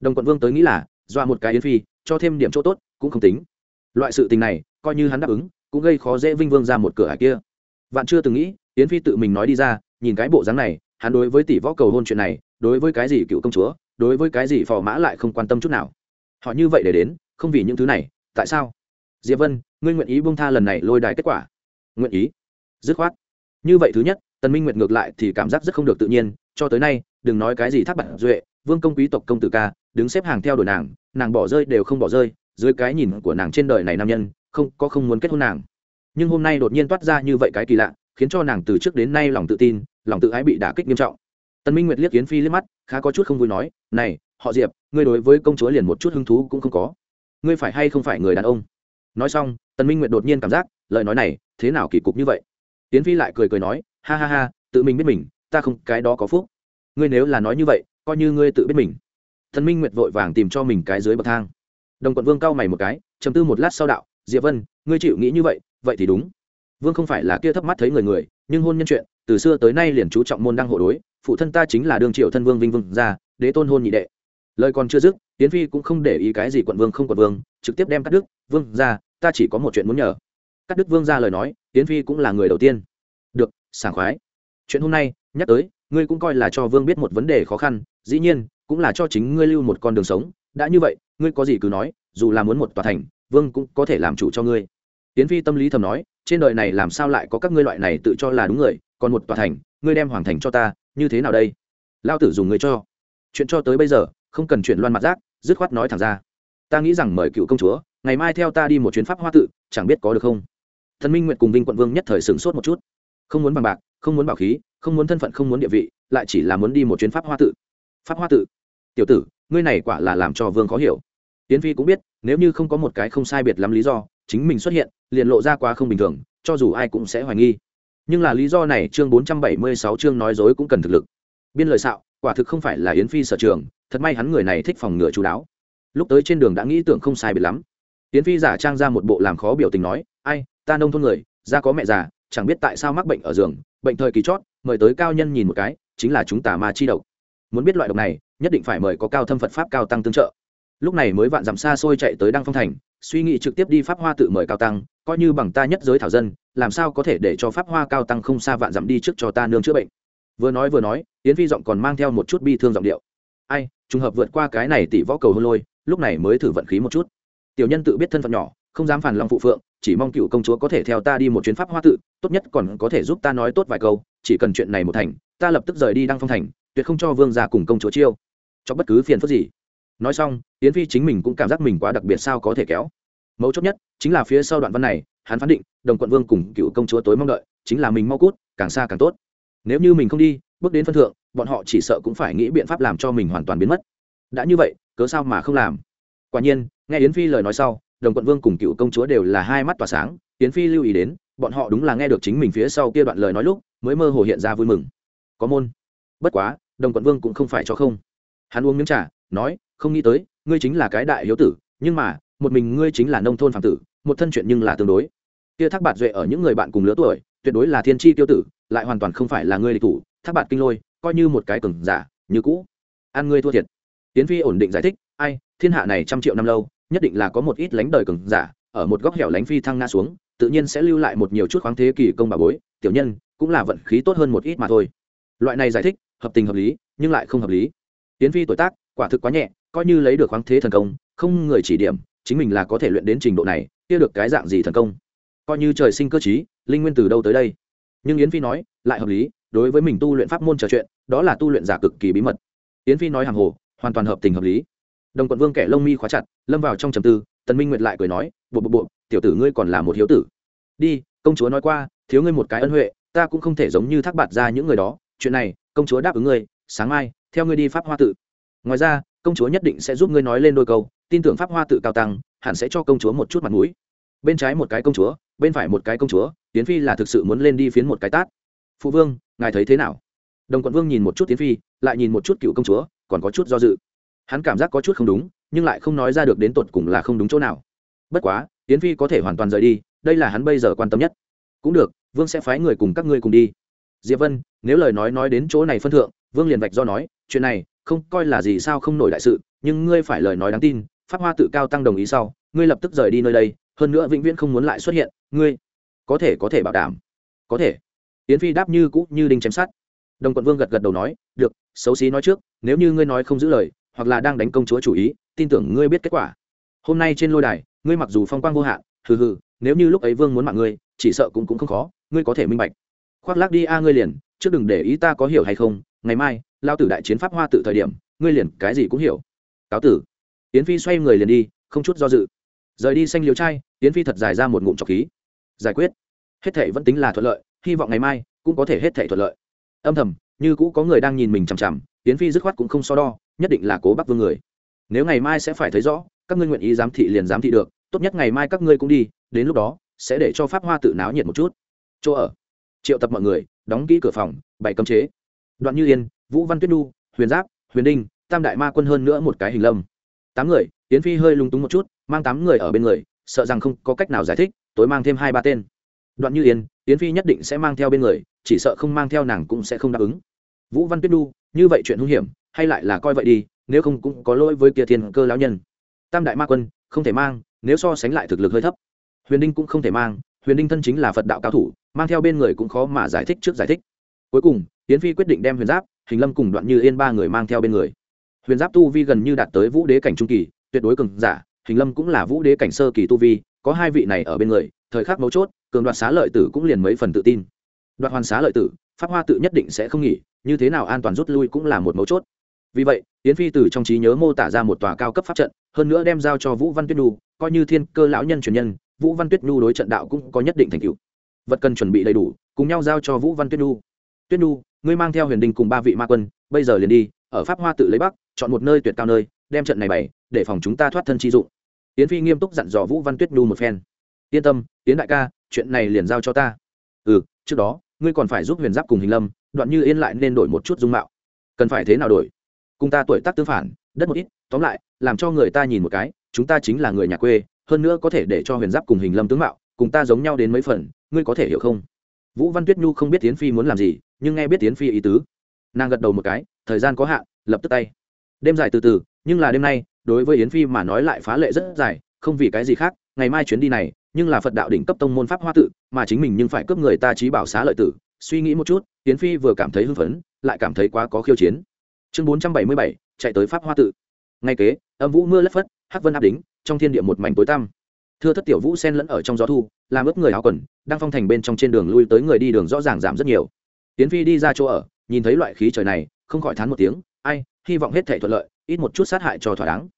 Đồng quận vương tới nghĩ là, dọa một cái yến phi, cho thêm điểm chỗ tốt cũng không tính. Loại sự tình này, coi như hắn đáp ứng, cũng gây khó dễ vinh vương ra một cửa hải kia. Vạn chưa từng nghĩ, yến phi tự mình nói đi ra, nhìn cái bộ dáng này, hắn đối với tỷ võ cầu hôn chuyện này, đối với cái gì cựu công chúa, đối với cái gì phò mã lại không quan tâm chút nào. Họ như vậy để đến, không vì những thứ này, tại sao? Diệp vân, ngươi nguyện ý bông tha lần này lôi đài kết quả? Nguyện ý. Dứt khoát. Như vậy thứ nhất, tần minh nguyệt ngược lại thì cảm giác rất không được tự nhiên, cho tới nay, đừng nói cái gì thác bản duệ, vương công quý tộc công tử ca, đứng xếp hàng theo đuổi nàng nàng bỏ rơi đều không bỏ rơi dưới cái nhìn của nàng trên đời này nam nhân, không, có không muốn kết hôn nàng. Nhưng hôm nay đột nhiên toát ra như vậy cái kỳ lạ, khiến cho nàng từ trước đến nay lòng tự tin, lòng tự ái bị đả kích nghiêm trọng. Tân minh nguyệt liếc kiến phi liếc mắt, khá có chút không vui nói, này, họ diệp, ngươi đối với công chúa liền một chút hứng thú cũng không có. Ngươi phải hay không phải người đàn ông? Nói xong tân minh nguyệt đột nhiên cảm giác, lời nói này, thế nào kỳ cục như vậy? Tiến phi lại cười cười nói, ha ha ha, tự mình biết mình, ta không, cái đó có phúc. Ngươi nếu là nói như vậy, coi như ngươi tự biết mình. Tân minh nguyệt vội vàng tìm cho mình cái dưới bậc thang đồng quận vương cau mày một cái chầm tư một lát sau đạo, diệp vân, ngươi chịu nghĩ như vậy vậy thì đúng. Vương không phải là kia thấp mắt thấy người người, nhưng hôn nhân chuyện, từ xưa tới nay liền chú trọng môn đăng hộ đối, phụ thân ta chính là đương triệu thân vương vinh vương gia, đế tôn hôn nhị đệ. Lời còn chưa dứt tiến phi cũng không để ý cái gì quận vương không quận vương, trực tiếp đem cắt đức, vương ra ta chỉ có một chuyện muốn nhờ. Cắt đức vương ra lời nói tiến phi cũng là người đầu tiên. Được, sảng khoái. Chuyện hôm nay, nhắc tới, ngươi cũng coi là cho vương biết một vấn đề khó khăn, dĩ nhiên, cũng là cho chính ngươi lưu một con đường sống đã như vậy, ngươi có gì cứ nói, dù là muốn một tòa thành, vương cũng có thể làm chủ cho ngươi. Tiến phi tâm lý thầm nói, trên đời này làm sao lại có các ngươi loại này tự cho là đúng người, còn một tòa thành, ngươi đem hoàng thành cho ta, như thế nào đây? Lao tử dùng người cho. Chuyện cho tới bây giờ, không cần chuyện loan mặt giác dứt khoát nói thẳng ra. Ta nghĩ rằng mời cựu công chúa, ngày mai theo ta đi một chuyến pháp hoa tự, chẳng biết có được không? Thần minh nguyện cùng vinh quận vương nhất thời sửng sốt một chút. Không muốn bằng bạc, không muốn bảo khí, không muốn thân phận, không muốn địa vị, lại chỉ là muốn đi một chuyến pháp hoa tự. Pháp hoa tự. Tiểu tử ngươi này quả là làm cho vương khó hiểu. Tiến phi cũng biết, nếu như không có một cái không sai biệt lắm lý do, chính mình xuất hiện, liền lộ ra quá không bình thường, cho dù ai cũng sẽ hoài nghi. Nhưng là lý do này chương bốn trăm bảy mươi sáu chương nói dối cũng cần thực lực. Biên lời xạo, quả thực không phải là yến phi sở trường, thật may hắn người này thích phòng ngừa chú đáo. Lúc tới trên đường đã nghĩ tưởng không sai biệt lắm. Yến phi giả trang ra một bộ làm khó biểu tình nói, ai, ta nông thôn người ra có mẹ già, chẳng biết tại sao mắc bệnh ở giường, bệnh thời kỳ chót, mời tới cao nhân nhìn một cái, chính là chúng ta ma chi độc muốn biết loại độc này, nhất định phải mời có cao thâm phật pháp cao tăng tương trợ. Lúc này mới vạn dặm xa xôi chạy tới đăng phong thành, suy nghĩ trực tiếp đi pháp hoa tự mời cao tăng, coi như bằng ta nhất giới thảo dân, làm sao có thể để cho pháp hoa cao tăng không xa vạn dặm đi trước cho ta nương chữa bệnh. Vừa nói vừa nói, yến phi giọng còn mang theo một chút bi thương giọng điệu. Ai, trùng hợp vượt qua cái này tỷ võ cầu hôn lôi, lúc này mới thử vận khí một chút. Tiểu nhân tự biết thân phận nhỏ, không dám phản lòng phụ phượng, chỉ mong cựu công chúa có thể theo ta đi một chuyến pháp hoa tự, tốt nhất còn có thể giúp ta nói tốt vài câu, chỉ cần chuyện này một thành, ta lập tức rời đi đăng phong thành tuyệt không cho vương gia cùng công chúa chiêu. Cho bất cứ phiền phức gì. Nói xong, yến phi chính mình cũng cảm giác mình quá đặc biệt sao có thể kéo. Mấu chốt nhất chính là phía sau đoạn văn này, hắn phán định, đồng quận vương cùng cựu công chúa tối mong đợi, chính là mình mau cút, càng xa càng tốt. Nếu như mình không đi, bước đến phân thượng, bọn họ chỉ sợ cũng phải nghĩ biện pháp làm cho mình hoàn toàn biến mất. Đã như vậy, cớ sao mà không làm? Quả nhiên, nghe yến phi lời nói sau, đồng quận vương cùng cựu công chúa đều là hai mắt tỏa sáng, yến phi lưu ý đến, bọn họ đúng là nghe được chính mình phía sau kia đoạn lời nói lúc, mới mơ hồ hiện ra vui mừng. Có môn. Bất quá đồng quận vương cũng không phải cho không. Hắn uống miếng trà, nói, không nghĩ tới, ngươi chính là cái đại hiếu tử, nhưng mà, một mình ngươi chính là nông thôn phạm tử, một thân chuyện nhưng là tương đối. Kia thác bạt duệ ở những người bạn cùng lứa tuổi, tuyệt đối là thiên tri tiêu tử, lại hoàn toàn không phải là ngươi địch thủ. Thác bạt kinh lôi, coi như một cái cừng giả, như cũ. Ăn ngươi thua thiệt. Tiến phi ổn định giải thích, ai, thiên hạ này trăm triệu năm lâu, nhất định là có một ít lánh đời cừng giả, ở một góc hẻo lánh phi thăng nga xuống, tự nhiên sẽ lưu lại một nhiều chút khoáng thế kỳ công bà bối, tiểu nhân, cũng là vận khí tốt hơn một ít mà thôi. Loại này giải thích hợp tình hợp lý, nhưng lại không hợp lý. Tiến phi tuổi tác, quả thực quá nhẹ, coi như lấy được khoáng thế thần công, không người chỉ điểm, chính mình là có thể luyện đến trình độ này, kia được cái dạng gì thần công? Coi như trời sinh cơ chí linh nguyên từ đâu tới đây? Nhưng yến phi nói, lại hợp lý, đối với mình tu luyện pháp môn trò chuyện, đó là tu luyện giả cực kỳ bí mật. Yến phi nói hàng hồ, hoàn toàn hợp tình hợp lý. Đồng quận vương kẻ lông mi khóa chặt, lâm vào trong trầm tư, tần minh nguyệt lại cười nói, bộ bộ bộ, tiểu tử ngươi còn là một hiếu tử. Đi, công chúa nói qua, thiếu ngươi một cái ân huệ, ta cũng không thể giống như thác bạt ra những người đó chuyện này, công chúa đáp ứng ngươi, sáng mai, theo ngươi đi pháp hoa tự. Ngoài ra, công chúa nhất định sẽ giúp ngươi nói lên đôi câu, tin tưởng pháp hoa tự cao tăng, hẳn sẽ cho công chúa một chút mặt mũi. Bên trái một cái công chúa, bên phải một cái công chúa, tiến phi là thực sự muốn lên đi phiến một cái tát. Phụ vương, ngài thấy thế nào? Đồng quận vương nhìn một chút tiến phi, lại nhìn một chút cựu công chúa, còn có chút do dự. Hắn cảm giác có chút không đúng, nhưng lại không nói ra được đến tột cùng là không đúng chỗ nào. Bất quá, tiến phi có thể hoàn toàn rời đi, đây là hắn bây giờ quan tâm nhất. Cũng được, vương sẽ phái người cùng các ngươi cùng đi diệp vân, nếu lời nói nói đến chỗ này phân thượng, vương liền vạch do nói, chuyện này, không coi là gì sao không nổi đại sự, nhưng ngươi phải lời nói đáng tin, pháp hoa tự cao tăng đồng ý sau, ngươi lập tức rời đi nơi đây, hơn nữa vĩnh viễn không muốn lại xuất hiện, ngươi có thể có thể bảo đảm, có thể. Yến phi đáp như cũ như đinh chém sát đồng quận vương gật gật đầu nói, được, xấu xí nói trước, nếu như ngươi nói không giữ lời, hoặc là đang đánh công chúa chủ ý, tin tưởng ngươi biết kết quả. Hôm nay trên lôi đài, ngươi mặc dù phong quang vô hạn, hừ hừ, nếu như lúc ấy vương muốn mạng ngươi, chỉ sợ cũng cũng không khó, ngươi có thể minh bạch khoác lác đi a, ngươi liền chứ đừng để ý ta có hiểu hay không, ngày mai lao tử đại chiến pháp hoa tự thời điểm, ngươi liền cái gì cũng hiểu. Cáo tử. Yến phi xoay người liền đi, không chút do dự. Rời đi xanh liếu trai, yến phi thật dài ra một ngụm trọc khí. Giải quyết. Hết thể vẫn tính là thuận lợi, hy vọng ngày mai cũng có thể hết thể thuận lợi. Âm thầm, như cũ có người đang nhìn mình chằm chằm, yến phi dứt khoát cũng không so đo, nhất định là cố bắc vương người. Nếu ngày mai sẽ phải thấy rõ, các ngươi nguyện ý giám thị liền giám thị được, tốt nhất ngày mai các ngươi cũng đi, đến lúc đó, sẽ để cho pháp hoa tự náo nhiệt một chút. Chỗ ở triệu tập mọi người đóng kỹ cửa phòng bảy cấm chế. Đoạn như yên vũ văn tuyết Nu, huyền giáp huyền đinh tam đại ma quân hơn nữa một cái hình lâm. Tám người yến phi hơi lung túng một chút mang tám người ở bên người sợ rằng không có cách nào giải thích tối mang thêm hai ba tên. Đoạn như yên yến phi nhất định sẽ mang theo bên người chỉ sợ không mang theo nàng cũng sẽ không đáp ứng. Vũ văn tuyết Nu, như vậy chuyện hung hiểm hay lại là coi vậy đi nếu không cũng có lỗi với kia thiên cơ lão nhân. Tam đại ma quân không thể mang nếu so sánh lại thực lực hơi thấp. Huyền đinh cũng không thể mang huyền đinh thân chính là phật đạo cao thủ mang theo bên người cũng khó mà giải thích trước giải thích cuối cùng tiến phi quyết định đem huyền giáp hình lâm cùng đoạn như yên ba người mang theo bên người huyền giáp tu vi gần như đạt tới vũ đế cảnh trung kỳ tuyệt đối cường giả hình lâm cũng là vũ đế cảnh sơ kỳ tu vi có hai vị này ở bên người thời khắc mấu chốt cường đoạt xá lợi tử cũng liền mấy phần tự tin đoạt hoàn xá lợi tử pháp hoa tự nhất định sẽ không nghỉ như thế nào an toàn rút lui cũng là một mấu chốt vì vậy yến phi từ trong trí nhớ mô tả ra một tòa cao cấp pháp trận hơn nữa đem giao cho vũ văn tuyết đu coi như thiên cơ lão nhân truyền nhân vũ văn tuyết nhu đối trận đạo cũng có nhất định thành tựu. Vật cần chuẩn bị đầy đủ, cùng nhau giao cho vũ văn tuyết nhu. Tuyết nhu, ngươi mang theo huyền đình cùng ba vị ma quân, bây giờ liền đi, ở pháp hoa tự lấy bắc, chọn một nơi tuyệt cao nơi, đem trận này bày, để phòng chúng ta thoát thân chi dụng. Tiến phi nghiêm túc dặn dò vũ văn tuyết nhu một phen. Yên tâm tiến đại ca, chuyện này liền giao cho ta. Ừ trước đó, ngươi còn phải giúp huyền giáp cùng hình lâm, đoạn như yên lại nên đổi một chút dung mạo. Cần phải thế nào đổi? Cùng ta tuổi tác tương phản, đất một ít, tóm lại, làm cho người ta nhìn một cái, chúng ta chính là người nhà quê hơn nữa có thể để cho huyền giáp cùng hình lâm tướng mạo cùng ta giống nhau đến mấy phần, ngươi có thể hiểu không? Vũ văn tuyết nhu không biết tiến phi muốn làm gì, nhưng nghe biết tiến phi ý tứ, nàng gật đầu một cái, thời gian có hạn, lập tức tay. Đêm dài từ từ, nhưng là đêm nay, đối với yến phi mà nói lại phá lệ rất dài, không vì cái gì khác, ngày mai chuyến đi này, nhưng là phật đạo đỉnh cấp tông môn pháp hoa tự, mà chính mình nhưng phải cướp người ta trí bảo xá lợi tử. Suy nghĩ một chút, yến phi vừa cảm thấy hưng phấn, lại cảm thấy quá có khiêu chiến. Chương bốn trăm bảy mươi bảy, chạy tới pháp hoa tự. Ngay kế, âm vũ mưa lất phất, hắc vân áp đính trong thiên địa một mảnh tối tăm. Thưa thất tiểu vũ sen lẫn ở trong gió thu, làm ướp người áo quần, đang phong thành bên trong trên đường lui tới người đi đường rõ ràng giảm rất nhiều. Tiến phi đi ra chỗ ở, nhìn thấy loại khí trời này, không khỏi thán một tiếng, ai, hy vọng hết thể thuận lợi, ít một chút sát hại cho thỏa đáng.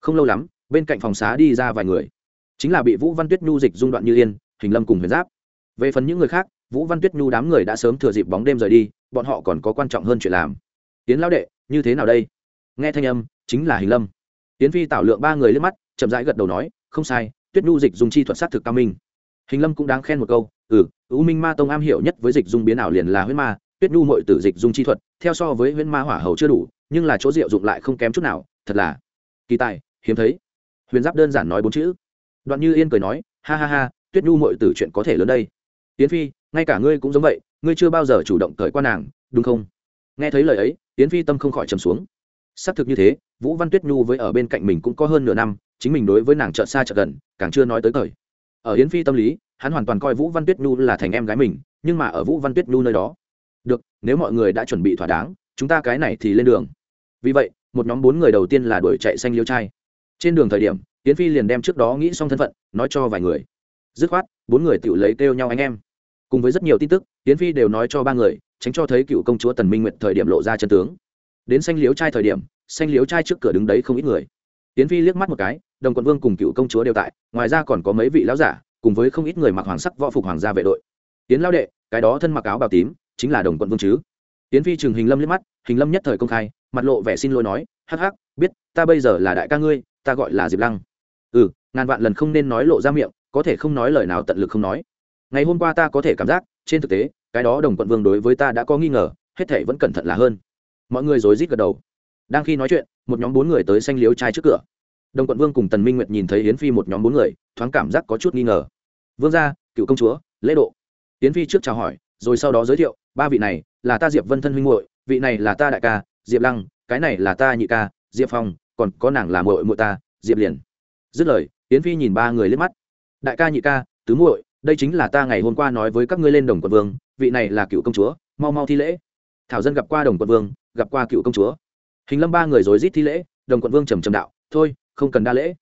Không lâu lắm, bên cạnh phòng xá đi ra vài người. Chính là bị vũ văn tuyết nhu dịch dung đoạn như yên, hình lâm cùng huyền giáp. Về phần những người khác, vũ văn tuyết nhu đám người đã sớm thừa dịp bóng đêm rời đi, bọn họ còn có quan trọng hơn chuyện làm. Tiến lão đệ, như thế nào đây? Nghe thanh âm, chính là hình lâm. Tiến phi tạo lượng ba người lên mắt chậm rãi gật đầu nói, không sai, tuyết nhu dịch dùng chi thuật sát thực cao minh. Hình lâm cũng đáng khen một câu ừ ưu minh ma tông am hiểu nhất với dịch dung biến ảo liền là huyết ma, tuyết nhu mội tử dịch dung chi thuật, theo so với huyết ma hỏa hầu chưa đủ, nhưng là chỗ diệu dụng lại không kém chút nào, thật là kỳ tài, hiếm thấy. Huyền giáp đơn giản nói bốn chữ. Đoạn như yên cười nói, ha ha ha, tuyết nhu mội tử chuyện có thể lớn đây. Tiến phi, ngay cả ngươi cũng giống vậy, ngươi chưa bao giờ chủ động cởi qua nàng, đúng không? Nghe thấy lời ấy tiến phi tâm không khỏi trầm xuống. Xác thực như thế, vũ văn tuyết nhu với ở bên cạnh mình cũng có hơn nửa năm chính mình đối với nàng chợt xa chợt gần, càng chưa nói tới thời. ở yến phi tâm lý, hắn hoàn toàn coi vũ văn tuyết nhu là thành em gái mình, nhưng mà ở vũ văn tuyết nhu nơi đó, được, nếu mọi người đã chuẩn bị thỏa đáng, chúng ta cái này thì lên đường. Vì vậy, một nhóm bốn người đầu tiên là đuổi chạy xanh liêu trai. Trên đường thời điểm, yến phi liền đem trước đó nghĩ xong thân phận, nói cho vài người. Dứt khoát, bốn người tự lấy kêu nhau anh em. Cùng với rất nhiều tin tức, yến phi đều nói cho ba người, tránh cho thấy cựu công chúa tần minh nguyệt thời điểm lộ ra chân tướng. Đến xanh liếu trai thời điểm, xanh liếu trai trước cửa đứng đấy không ít người. Yến phi liếc mắt một cái đồng quận vương cùng cựu công chúa đều tại, ngoài ra còn có mấy vị lão giả, cùng với không ít người mặc hoàng sắc võ phục hoàng gia vệ đội. Tiến lao đệ, cái đó thân mặc áo bào tím, chính là đồng quận vương chứ? Tiến phi trường hình lâm liếc mắt, hình lâm nhất thời công khai, mặt lộ vẻ xin lỗi nói, hắc hắc, biết, ta bây giờ là đại ca ngươi, ta gọi là diệp lăng. Ừ ngàn vạn lần không nên nói lộ ra miệng, có thể không nói lời nào tận lực không nói. Ngày hôm qua ta có thể cảm giác, trên thực tế, cái đó đồng quận vương đối với ta đã có nghi ngờ, hết thể vẫn cẩn thận là hơn. Mọi người rối rít gật đầu. Đang khi nói chuyện, một nhóm bốn người tới xanh liếu trai trước cửa đồng quận vương cùng tần minh nguyệt nhìn thấy yến phi một nhóm bốn người, thoáng cảm giác có chút nghi ngờ. Vương gia, cựu công chúa, lễ độ. Yến phi trước chào hỏi, rồi sau đó giới thiệu, ba vị này là ta diệp vân thân huynh muội, vị này là ta đại ca, diệp lăng, cái này là ta nhị ca, diệp phong, còn có nàng là muội muội ta, diệp liền. Dứt lời, yến phi nhìn ba người lên mắt. Đại ca nhị ca, tứ muội, đây chính là ta ngày hôm qua nói với các ngươi lên đồng quận vương, vị này là cựu công chúa, mau mau thi lễ. Thảo dân gặp qua đồng quận vương, gặp qua cựu công chúa. Hình lâm ba người rối rít thi lễ, đồng quận vương trầm trầm đạo, thôi không cần đa lễ.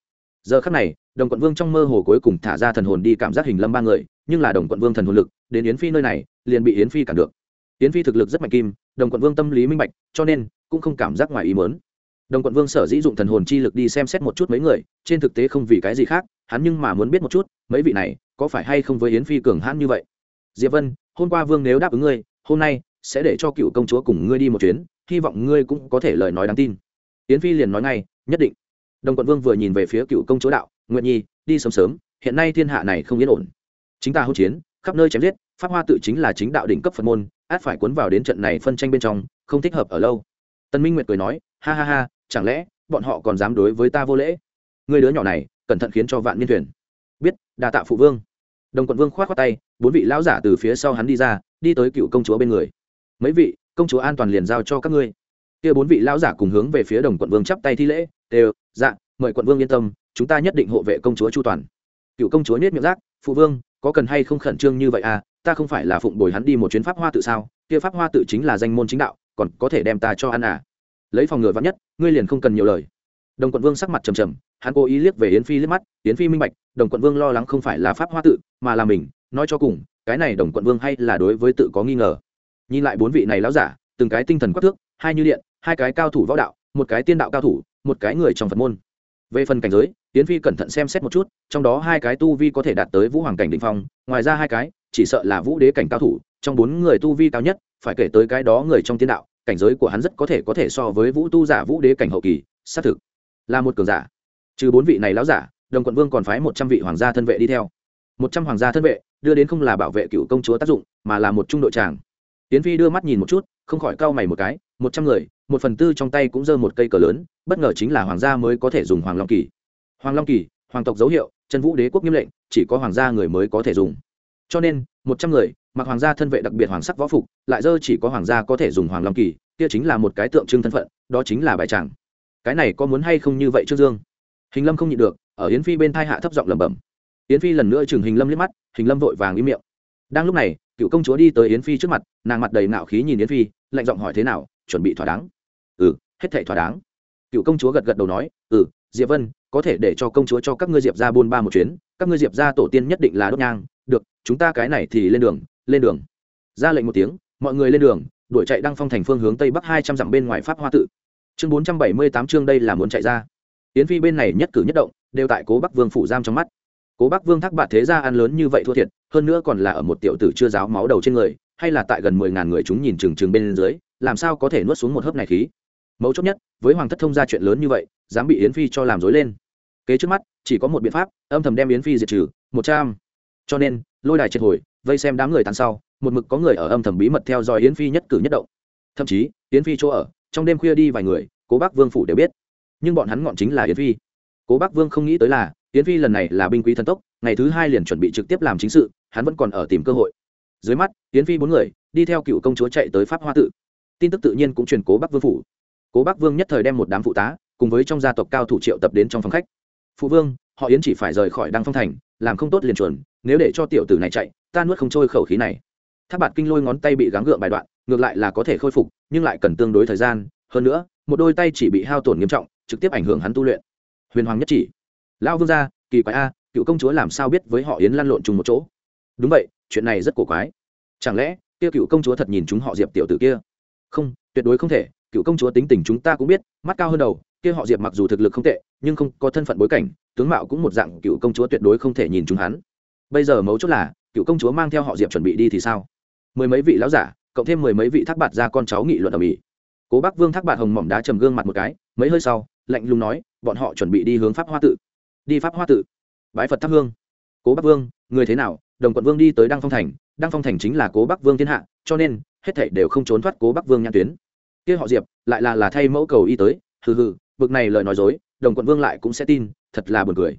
Giờ khắc này, đồng quận vương trong mơ hồ cuối cùng thả ra thần hồn đi cảm giác hình lâm ba người, nhưng là đồng quận vương thần hồn lực, đến yến phi nơi này, liền bị yến phi cản được. Yến phi thực lực rất mạnh kim, đồng quận vương tâm lý minh bạch, cho nên cũng không cảm giác ngoài ý mớn đồng quận vương sở dĩ dụng thần hồn chi lực đi xem xét một chút mấy người, trên thực tế không vì cái gì khác, hắn nhưng mà muốn biết một chút, mấy vị này có phải hay không với yến phi cường hãn như vậy? Diệp vân, hôm qua vương nếu đáp ứng ngươi, hôm nay sẽ để cho cựu công chúa cùng ngươi đi một chuyến, hy vọng ngươi cũng có thể lời nói đáng tin. Yến phi liền nói ngay, nhất định đồng quận vương vừa nhìn về phía cựu công chúa đạo nguyện nhi, đi sớm sớm, hiện nay thiên hạ này không yên ổn. Chính ta hỗn chiến, khắp nơi chém giết, pháp hoa tự chính là chính đạo đỉnh cấp phật môn, át phải cuốn vào đến trận này phân tranh bên trong, không thích hợp ở lâu. Tân minh nguyệt cười nói, ha ha ha, chẳng lẽ bọn họ còn dám đối với ta vô lễ? Người đứa nhỏ này, cẩn thận khiến cho vạn niên thuyền. Biết đà tạ phụ vương. Đồng quận vương khoát khoát tay, bốn vị lão giả từ phía sau hắn đi ra, đi tới cựu công chúa bên người. Mấy vị, công chúa an toàn liền giao cho các ngươi. Kia bốn vị lão giả cùng hướng về phía đồng quận vương chắp tay thi lễ đều dạ mời quận vương yên tâm, chúng ta nhất định hộ vệ công chúa chu toàn. Cựu công chúa niết miệng rác, phụ vương, có cần hay không khẩn trương như vậy à? Ta không phải là phụng bồi hắn đi một chuyến pháp hoa tự sao? Kia pháp hoa tự chính là danh môn chính đạo, còn có thể đem ta cho ăn à? Lấy phòng ngừa vắn nhất, ngươi liền không cần nhiều lời. Đồng quận vương sắc mặt trầm trầm, hắn cố ý liếc về yến phi liếc mắt, yến phi minh bạch, đồng quận vương lo lắng không phải là pháp hoa tự, mà là mình, nói cho cùng, cái này đồng quận vương hay là đối với tự có nghi ngờ. Nhìn lại bốn vị này lão giả, từng cái tinh thần quắc thước, hai như điện, hai cái cao thủ võ đạo, một cái tiên đạo cao thủ một cái người trong phật môn. Về phần cảnh giới tiến phi cẩn thận xem xét một chút, trong đó hai cái tu vi có thể đạt tới vũ hoàng cảnh định phong, ngoài ra hai cái, chỉ sợ là vũ đế cảnh cao thủ, trong bốn người tu vi cao nhất, phải kể tới cái đó người trong tiên đạo, cảnh giới của hắn rất có thể có thể so với vũ tu giả, vũ đế cảnh hậu kỳ, xác thực là một cường giả. Trừ bốn vị này lão giả, đồng quận vương còn phái một trăm vị hoàng gia thân vệ đi theo. Một trăm hoàng gia thân vệ, đưa đến không là bảo vệ cựu công chúa tác dụng, mà là một trung đội tràng. Tiến phi đưa mắt nhìn một chút, không khỏi cau mày một cái, một trăm người một phần tư trong tay cũng giơ một cây cờ lớn, bất ngờ chính là hoàng gia mới có thể dùng hoàng long kỳ. Hoàng long kỳ, hoàng tộc dấu hiệu, chân vũ đế quốc nghiêm lệnh, chỉ có hoàng gia người mới có thể dùng. Cho nên, một trăm người, mặc hoàng gia thân vệ đặc biệt hoàng sắc võ phục, lại dơ chỉ có hoàng gia có thể dùng hoàng long kỳ, kia chính là một cái tượng trưng thân phận, đó chính là bài tràng. Cái này có muốn hay không như vậy trương dương? Hình lâm không nhịn được, ở yến phi bên thai hạ thấp giọng lẩm bẩm. Yến phi lần nữa chừng hình lâm liếc mắt, hình lâm vội vàng im miệng. Đang lúc này, cựu công chúa đi tới yến phi trước mặt, nàng mặt đầy nạo khí nhìn yến phi, lạnh giọng hỏi thế nào chuẩn bị thỏa đáng. Ừ hết thảy thỏa đáng. Cựu công chúa gật gật đầu nói ừ diệp vân, có thể để cho công chúa cho các ngươi diệp ra buôn ba một chuyến, các ngươi diệp ra tổ tiên nhất định là đốt nhang. Được, chúng ta cái này thì lên đường lên đường. Ra lệnh một tiếng, mọi người lên đường, đuổi chạy đăng phong thành phương hướng tây bắc hai trăm dặm bên ngoài pháp hoa tự. Chương bốn trăm bảy mươi tám chương đây là muốn chạy ra. Yến phi bên này nhất cử nhất động, đều tại cố bắc vương phủ giam trong mắt. Cố bắc vương thác bạt thế gia ăn lớn như vậy thua thiệt, hơn nữa còn là ở một tiểu tử chưa giáo máu đầu trên người, hay là tại gần mười ngàn người chúng nhìn trừng trừng bên dưới làm sao có thể nuốt xuống một hớp này khí? Mấu chốt nhất, với hoàng thất thông ra chuyện lớn như vậy, dám bị yến phi cho làm dối lên. Kế trước mắt, chỉ có một biện pháp, âm thầm đem yến phi diệt trừ, một trăm. Cho nên, lôi đài triệt hồi, vây xem đám người tàn sau, một mực có người ở âm thầm bí mật theo dõi yến phi nhất cử nhất động. Thậm chí, yến phi chỗ ở, trong đêm khuya đi vài người, cố bác vương phủ đều biết. Nhưng bọn hắn ngọn chính là yến phi. Cố bác vương không nghĩ tới là, yến phi lần này là binh quý thần tốc, ngày thứ hai liền chuẩn bị trực tiếp làm chính sự, hắn vẫn còn ở tìm cơ hội. Dưới mắt, yến phi bốn người, đi theo cựu công chúa chạy tới pháp hoa tự tin tức tự nhiên cũng truyền cố bắc vương phủ. Cố bắc vương nhất thời đem một đám phụ tá cùng với trong gia tộc cao thủ triệu tập đến trong phòng khách. Phụ vương, họ yến chỉ phải rời khỏi đăng phong thành, làm không tốt liền chuẩn nếu để cho tiểu tử này chạy, ta nuốt không trôi khẩu khí này. Tháp bạt kinh lôi ngón tay bị gắng gượng bài đoạn, ngược lại là có thể khôi phục, nhưng lại cần tương đối thời gian. Hơn nữa, một đôi tay chỉ bị hao tổn nghiêm trọng, trực tiếp ảnh hưởng hắn tu luyện. Huyền hoàng nhất chỉ. Lão vương gia, kỳ quái a, cựu công chúa làm sao biết với họ yến lăn lộn chung một chỗ? Đúng vậy, chuyện này rất cổ quái. Chẳng lẽ, kia cựu công chúa thật nhìn chúng họ diệp tiểu tử kia? Không, tuyệt đối không thể, cựu công chúa tính tình chúng ta cũng biết, mắt cao hơn đầu, kia họ diệp mặc dù thực lực không tệ, nhưng không có thân phận bối cảnh, tướng mạo cũng một dạng, cựu công chúa tuyệt đối không thể nhìn chúng hắn. Bây giờ mấu chốt là, cựu công chúa mang theo họ diệp chuẩn bị đi thì sao? Mười mấy vị lão giả, cộng thêm mười mấy vị thác bạt ra con cháu nghị luận ở mỹ. Cố bắc vương thác bạt hồng mỏm đá trầm gương mặt một cái, mấy hơi sau, lạnh lùng nói, bọn họ chuẩn bị đi hướng pháp hoa tự. Đi pháp hoa tự. Bái phật thắp hương. Cố bắc vương, người thế nào? Đồng quận vương đi tới đăng phong thành. Đăng phong thành chính là cố bắc vương thiên hạ, cho nên hết thảy đều không trốn thoát cố bắc vương nhãn tuyến. Kia họ diệp, lại là là thay mẫu cầu y tới, hừ hừ, bực này lời nói dối, đồng quận vương lại cũng sẽ tin, thật là buồn cười.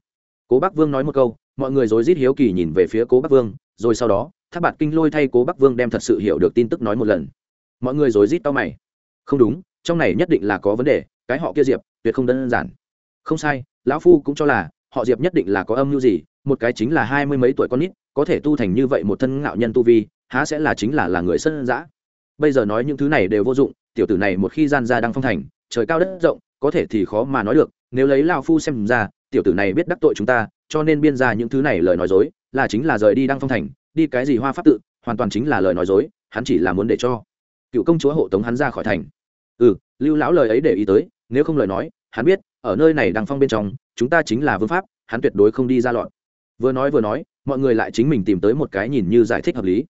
Cố bắc vương nói một câu, mọi người rối rít hiếu kỳ nhìn về phía cố bắc vương, rồi sau đó tháp bạt kinh lôi thay cố bắc vương đem thật sự hiểu được tin tức nói một lần. Mọi người rối rít tao mày. Không đúng, trong này nhất định là có vấn đề, cái họ kia diệp, tuyệt không đơn giản. Không sai, lão phu cũng cho là, họ diệp nhất định là có âm mưu gì, một cái chính là hai mươi mấy tuổi con nít, có thể tu thành như vậy một thân ngạo nhân tu vi, há sẽ là chính là là người sân giã bây giờ nói những thứ này đều vô dụng, tiểu tử này một khi gian ra đang phong thành, trời cao đất rộng, có thể thì khó mà nói được, nếu lấy lao phu xem ra, tiểu tử này biết đắc tội chúng ta, cho nên biên ra những thứ này lời nói dối, là chính là rời đi đăng phong thành, đi cái gì hoa pháp tự, hoàn toàn chính là lời nói dối, hắn chỉ là muốn để cho cựu công chúa hộ tống hắn ra khỏi thành. Ừ lưu lão lời ấy để ý tới, nếu không lời nói, hắn biết, ở nơi này đăng phong bên trong, chúng ta chính là vương pháp, hắn tuyệt đối không đi ra lọt vừa nói vừa nói, mọi người lại chính mình tìm tới một cái nhìn như giải thích hợp lý.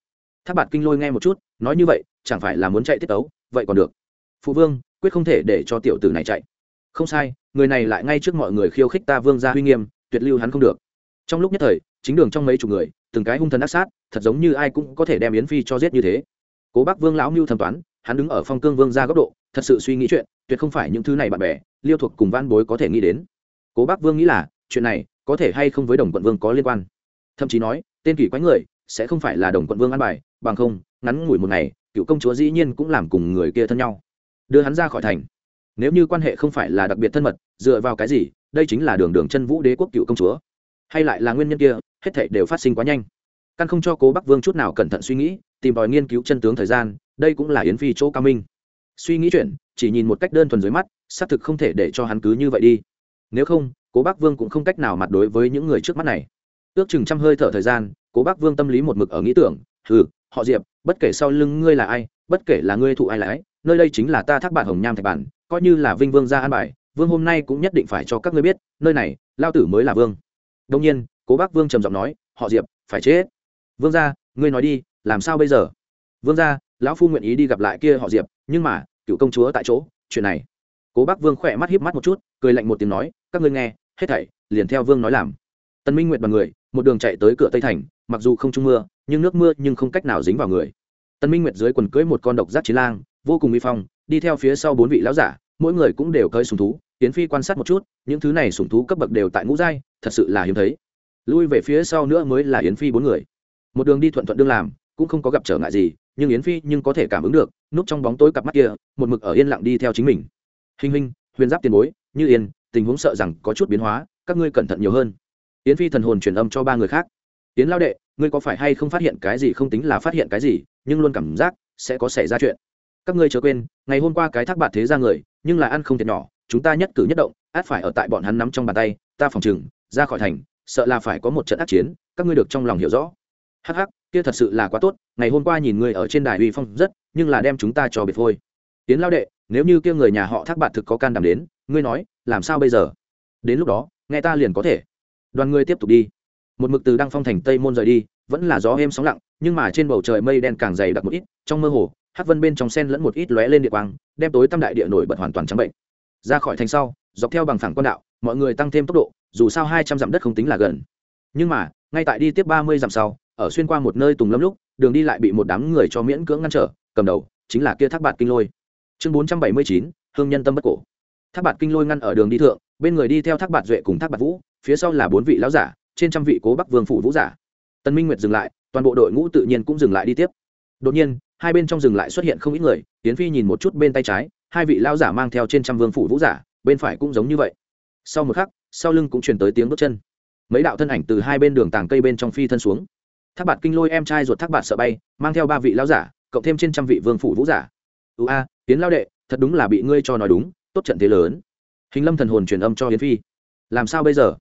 Tháp bạt kinh lôi nghe một chút, nói như vậy chẳng phải là muốn chạy tiết tấu, vậy còn được. Phụ vương, quyết không thể để cho tiểu tử này chạy. Không sai, người này lại ngay trước mọi người khiêu khích ta vương ra huy nghiêm, tuyệt lưu hắn không được. Trong lúc nhất thời, chính đường trong mấy chục người, từng cái hung thần ác sát, thật giống như ai cũng có thể đem yến phi cho giết như thế. Cố bác vương lão mưu thẩm toán, hắn đứng ở phong cương vương ra góc độ, thật sự suy nghĩ chuyện, tuyệt không phải những thứ này bạn bè, liêu thuộc cùng van bối có thể nghĩ đến. Cố bác vương nghĩ là, chuyện này có thể hay không với đồng quận vương có liên quan. Thậm chí nói, tên kỷ quái người sẽ không phải là đồng quận vương ăn bài, bằng không, ngắn ngủi một ngày cựu công chúa dĩ nhiên cũng làm cùng người kia thân nhau. Đưa hắn ra khỏi thành. Nếu như quan hệ không phải là đặc biệt thân mật, dựa vào cái gì, đây chính là đường đường chân vũ đế quốc cựu công chúa. Hay lại là nguyên nhân kia, hết thảy đều phát sinh quá nhanh. Căn không cho cố bắc vương chút nào cẩn thận suy nghĩ, tìm tòi nghiên cứu chân tướng thời gian, đây cũng là yến phi chỗ cao minh. Suy nghĩ chuyện, chỉ nhìn một cách đơn thuần dưới mắt, xác thực không thể để cho hắn cứ như vậy đi. Nếu không, cố bắc vương cũng không cách nào mặt đối với những người trước mắt này. Ước chừng trăm hơi thở thời gian, cố bắc vương tâm lý một mực ở nghĩ tưởng ừ họ diệp, bất kể sau lưng ngươi là ai, bất kể là ngươi thụ ai lái nơi đây chính là ta thác bản hồng nham thạch bản, coi như là vinh vương ra an bài, vương hôm nay cũng nhất định phải cho các ngươi biết, nơi này, lao tử mới là vương. Đông nhiên, cố bác vương trầm giọng nói, họ diệp, phải chết. Vương ra ngươi nói đi, làm sao bây giờ? Vương ra lão phu nguyện ý đi gặp lại kia họ diệp, nhưng mà, cựu công chúa tại chỗ, chuyện này. Cố bác vương khỏe mắt híp mắt một chút, cười lạnh một tiếng nói, các ngươi nghe, hết thảy, liền theo vương nói làm. Tân minh nguyệt bằng người một đường chạy tới cửa tây thành, mặc dù không trung mưa, nhưng nước mưa nhưng không cách nào dính vào người. Tân minh nguyệt dưới quần cưới một con độc giác chiến lang, vô cùng uy phong, đi theo phía sau bốn vị lão giả, mỗi người cũng đều cơi sùng thú tiến phi quan sát một chút, những thứ này sùng thú cấp bậc đều tại ngũ giai, thật sự là hiếm thấy. Lui về phía sau nữa mới là yến phi bốn người. Một đường đi thuận thuận đương làm, cũng không có gặp trở ngại gì, nhưng yến phi nhưng có thể cảm ứng được, núp trong bóng tối cặp mắt kia, một mực ở yên lặng đi theo chính mình. Hình hình, huyền giáp tiền bối, như yên, tình huống sợ rằng có chút biến hóa, các ngươi cẩn thận nhiều hơn yến phi thần hồn truyền âm cho ba người khác. Yến lao đệ, ngươi có phải hay không phát hiện cái gì không tính là phát hiện cái gì, nhưng luôn cảm giác sẽ có xảy ra chuyện. Các ngươi chớ quên, ngày hôm qua cái thác bạt thế ra người, nhưng là ăn không thiệt nhỏ, chúng ta nhất cử nhất động, át phải ở tại bọn hắn nắm trong bàn tay, ta phòng chừng ra khỏi thành, sợ là phải có một trận ác chiến, các ngươi được trong lòng hiểu rõ. Hắc hắc, kia thật sự là quá tốt, ngày hôm qua nhìn ngươi ở trên đài uy phong rất, nhưng là đem chúng ta cho biệt phôi. tiến lao đệ, nếu như kia người nhà họ thác bạt thực có can đảm đến, ngươi nói, làm sao bây giờ? Đến lúc đó, nghe ta liền có thể đoàn người tiếp tục đi. Một mực từ đăng phong thành tây môn rời đi, vẫn là gió êm sóng lặng, nhưng mà trên bầu trời mây đen càng dày đặc một ít, trong mơ hồ hát vân bên trong sen lẫn một ít lóe lên địa quang, đem tối tam đại địa nổi bật hoàn toàn trắng bệnh. Ra khỏi thành sau, dọc theo bằng phẳng quan đạo, mọi người tăng thêm tốc độ, dù sao hai trăm dặm đất không tính là gần. Nhưng mà, ngay tại đi tiếp ba mươi dặm sau, ở xuyên qua một nơi tùng lâm lúc, đường đi lại bị một đám người cho miễn cưỡng ngăn trở, cầm đầu chính là kia thác bạt kinh lôi. Chương bốn trăm bảy mươi chín, hương nhân tâm bất cổ. Thác bạt kinh lôi ngăn ở đường đi thượng, bên người đi theo thác bạt duệ cùng thác bạt vũ phía sau là bốn vị lão giả, trên trăm vị cố bắc vương phủ vũ giả. Tân minh nguyệt dừng lại, toàn bộ đội ngũ tự nhiên cũng dừng lại đi tiếp. Đột nhiên, hai bên trong rừng lại xuất hiện không ít người tiến phi nhìn một chút bên tay trái, hai vị lão giả mang theo trên trăm vương phủ vũ giả, bên phải cũng giống như vậy. Sau một khắc, sau lưng cũng truyền tới tiếng bước chân. Mấy đạo thân ảnh từ hai bên đường tàng cây bên trong phi thân xuống. Thác bạt kinh lôi em trai ruột thác bạt sợ bay, mang theo ba vị lão giả, cộng thêm trên trăm vị vương phủ vũ giả. Ưu a tiến lao đệ, thật đúng là bị ngươi cho nói đúng, tốt trận thế lớn. Hình lâm thần hồn truyền âm cho yến phi. Làm sao bây giờ?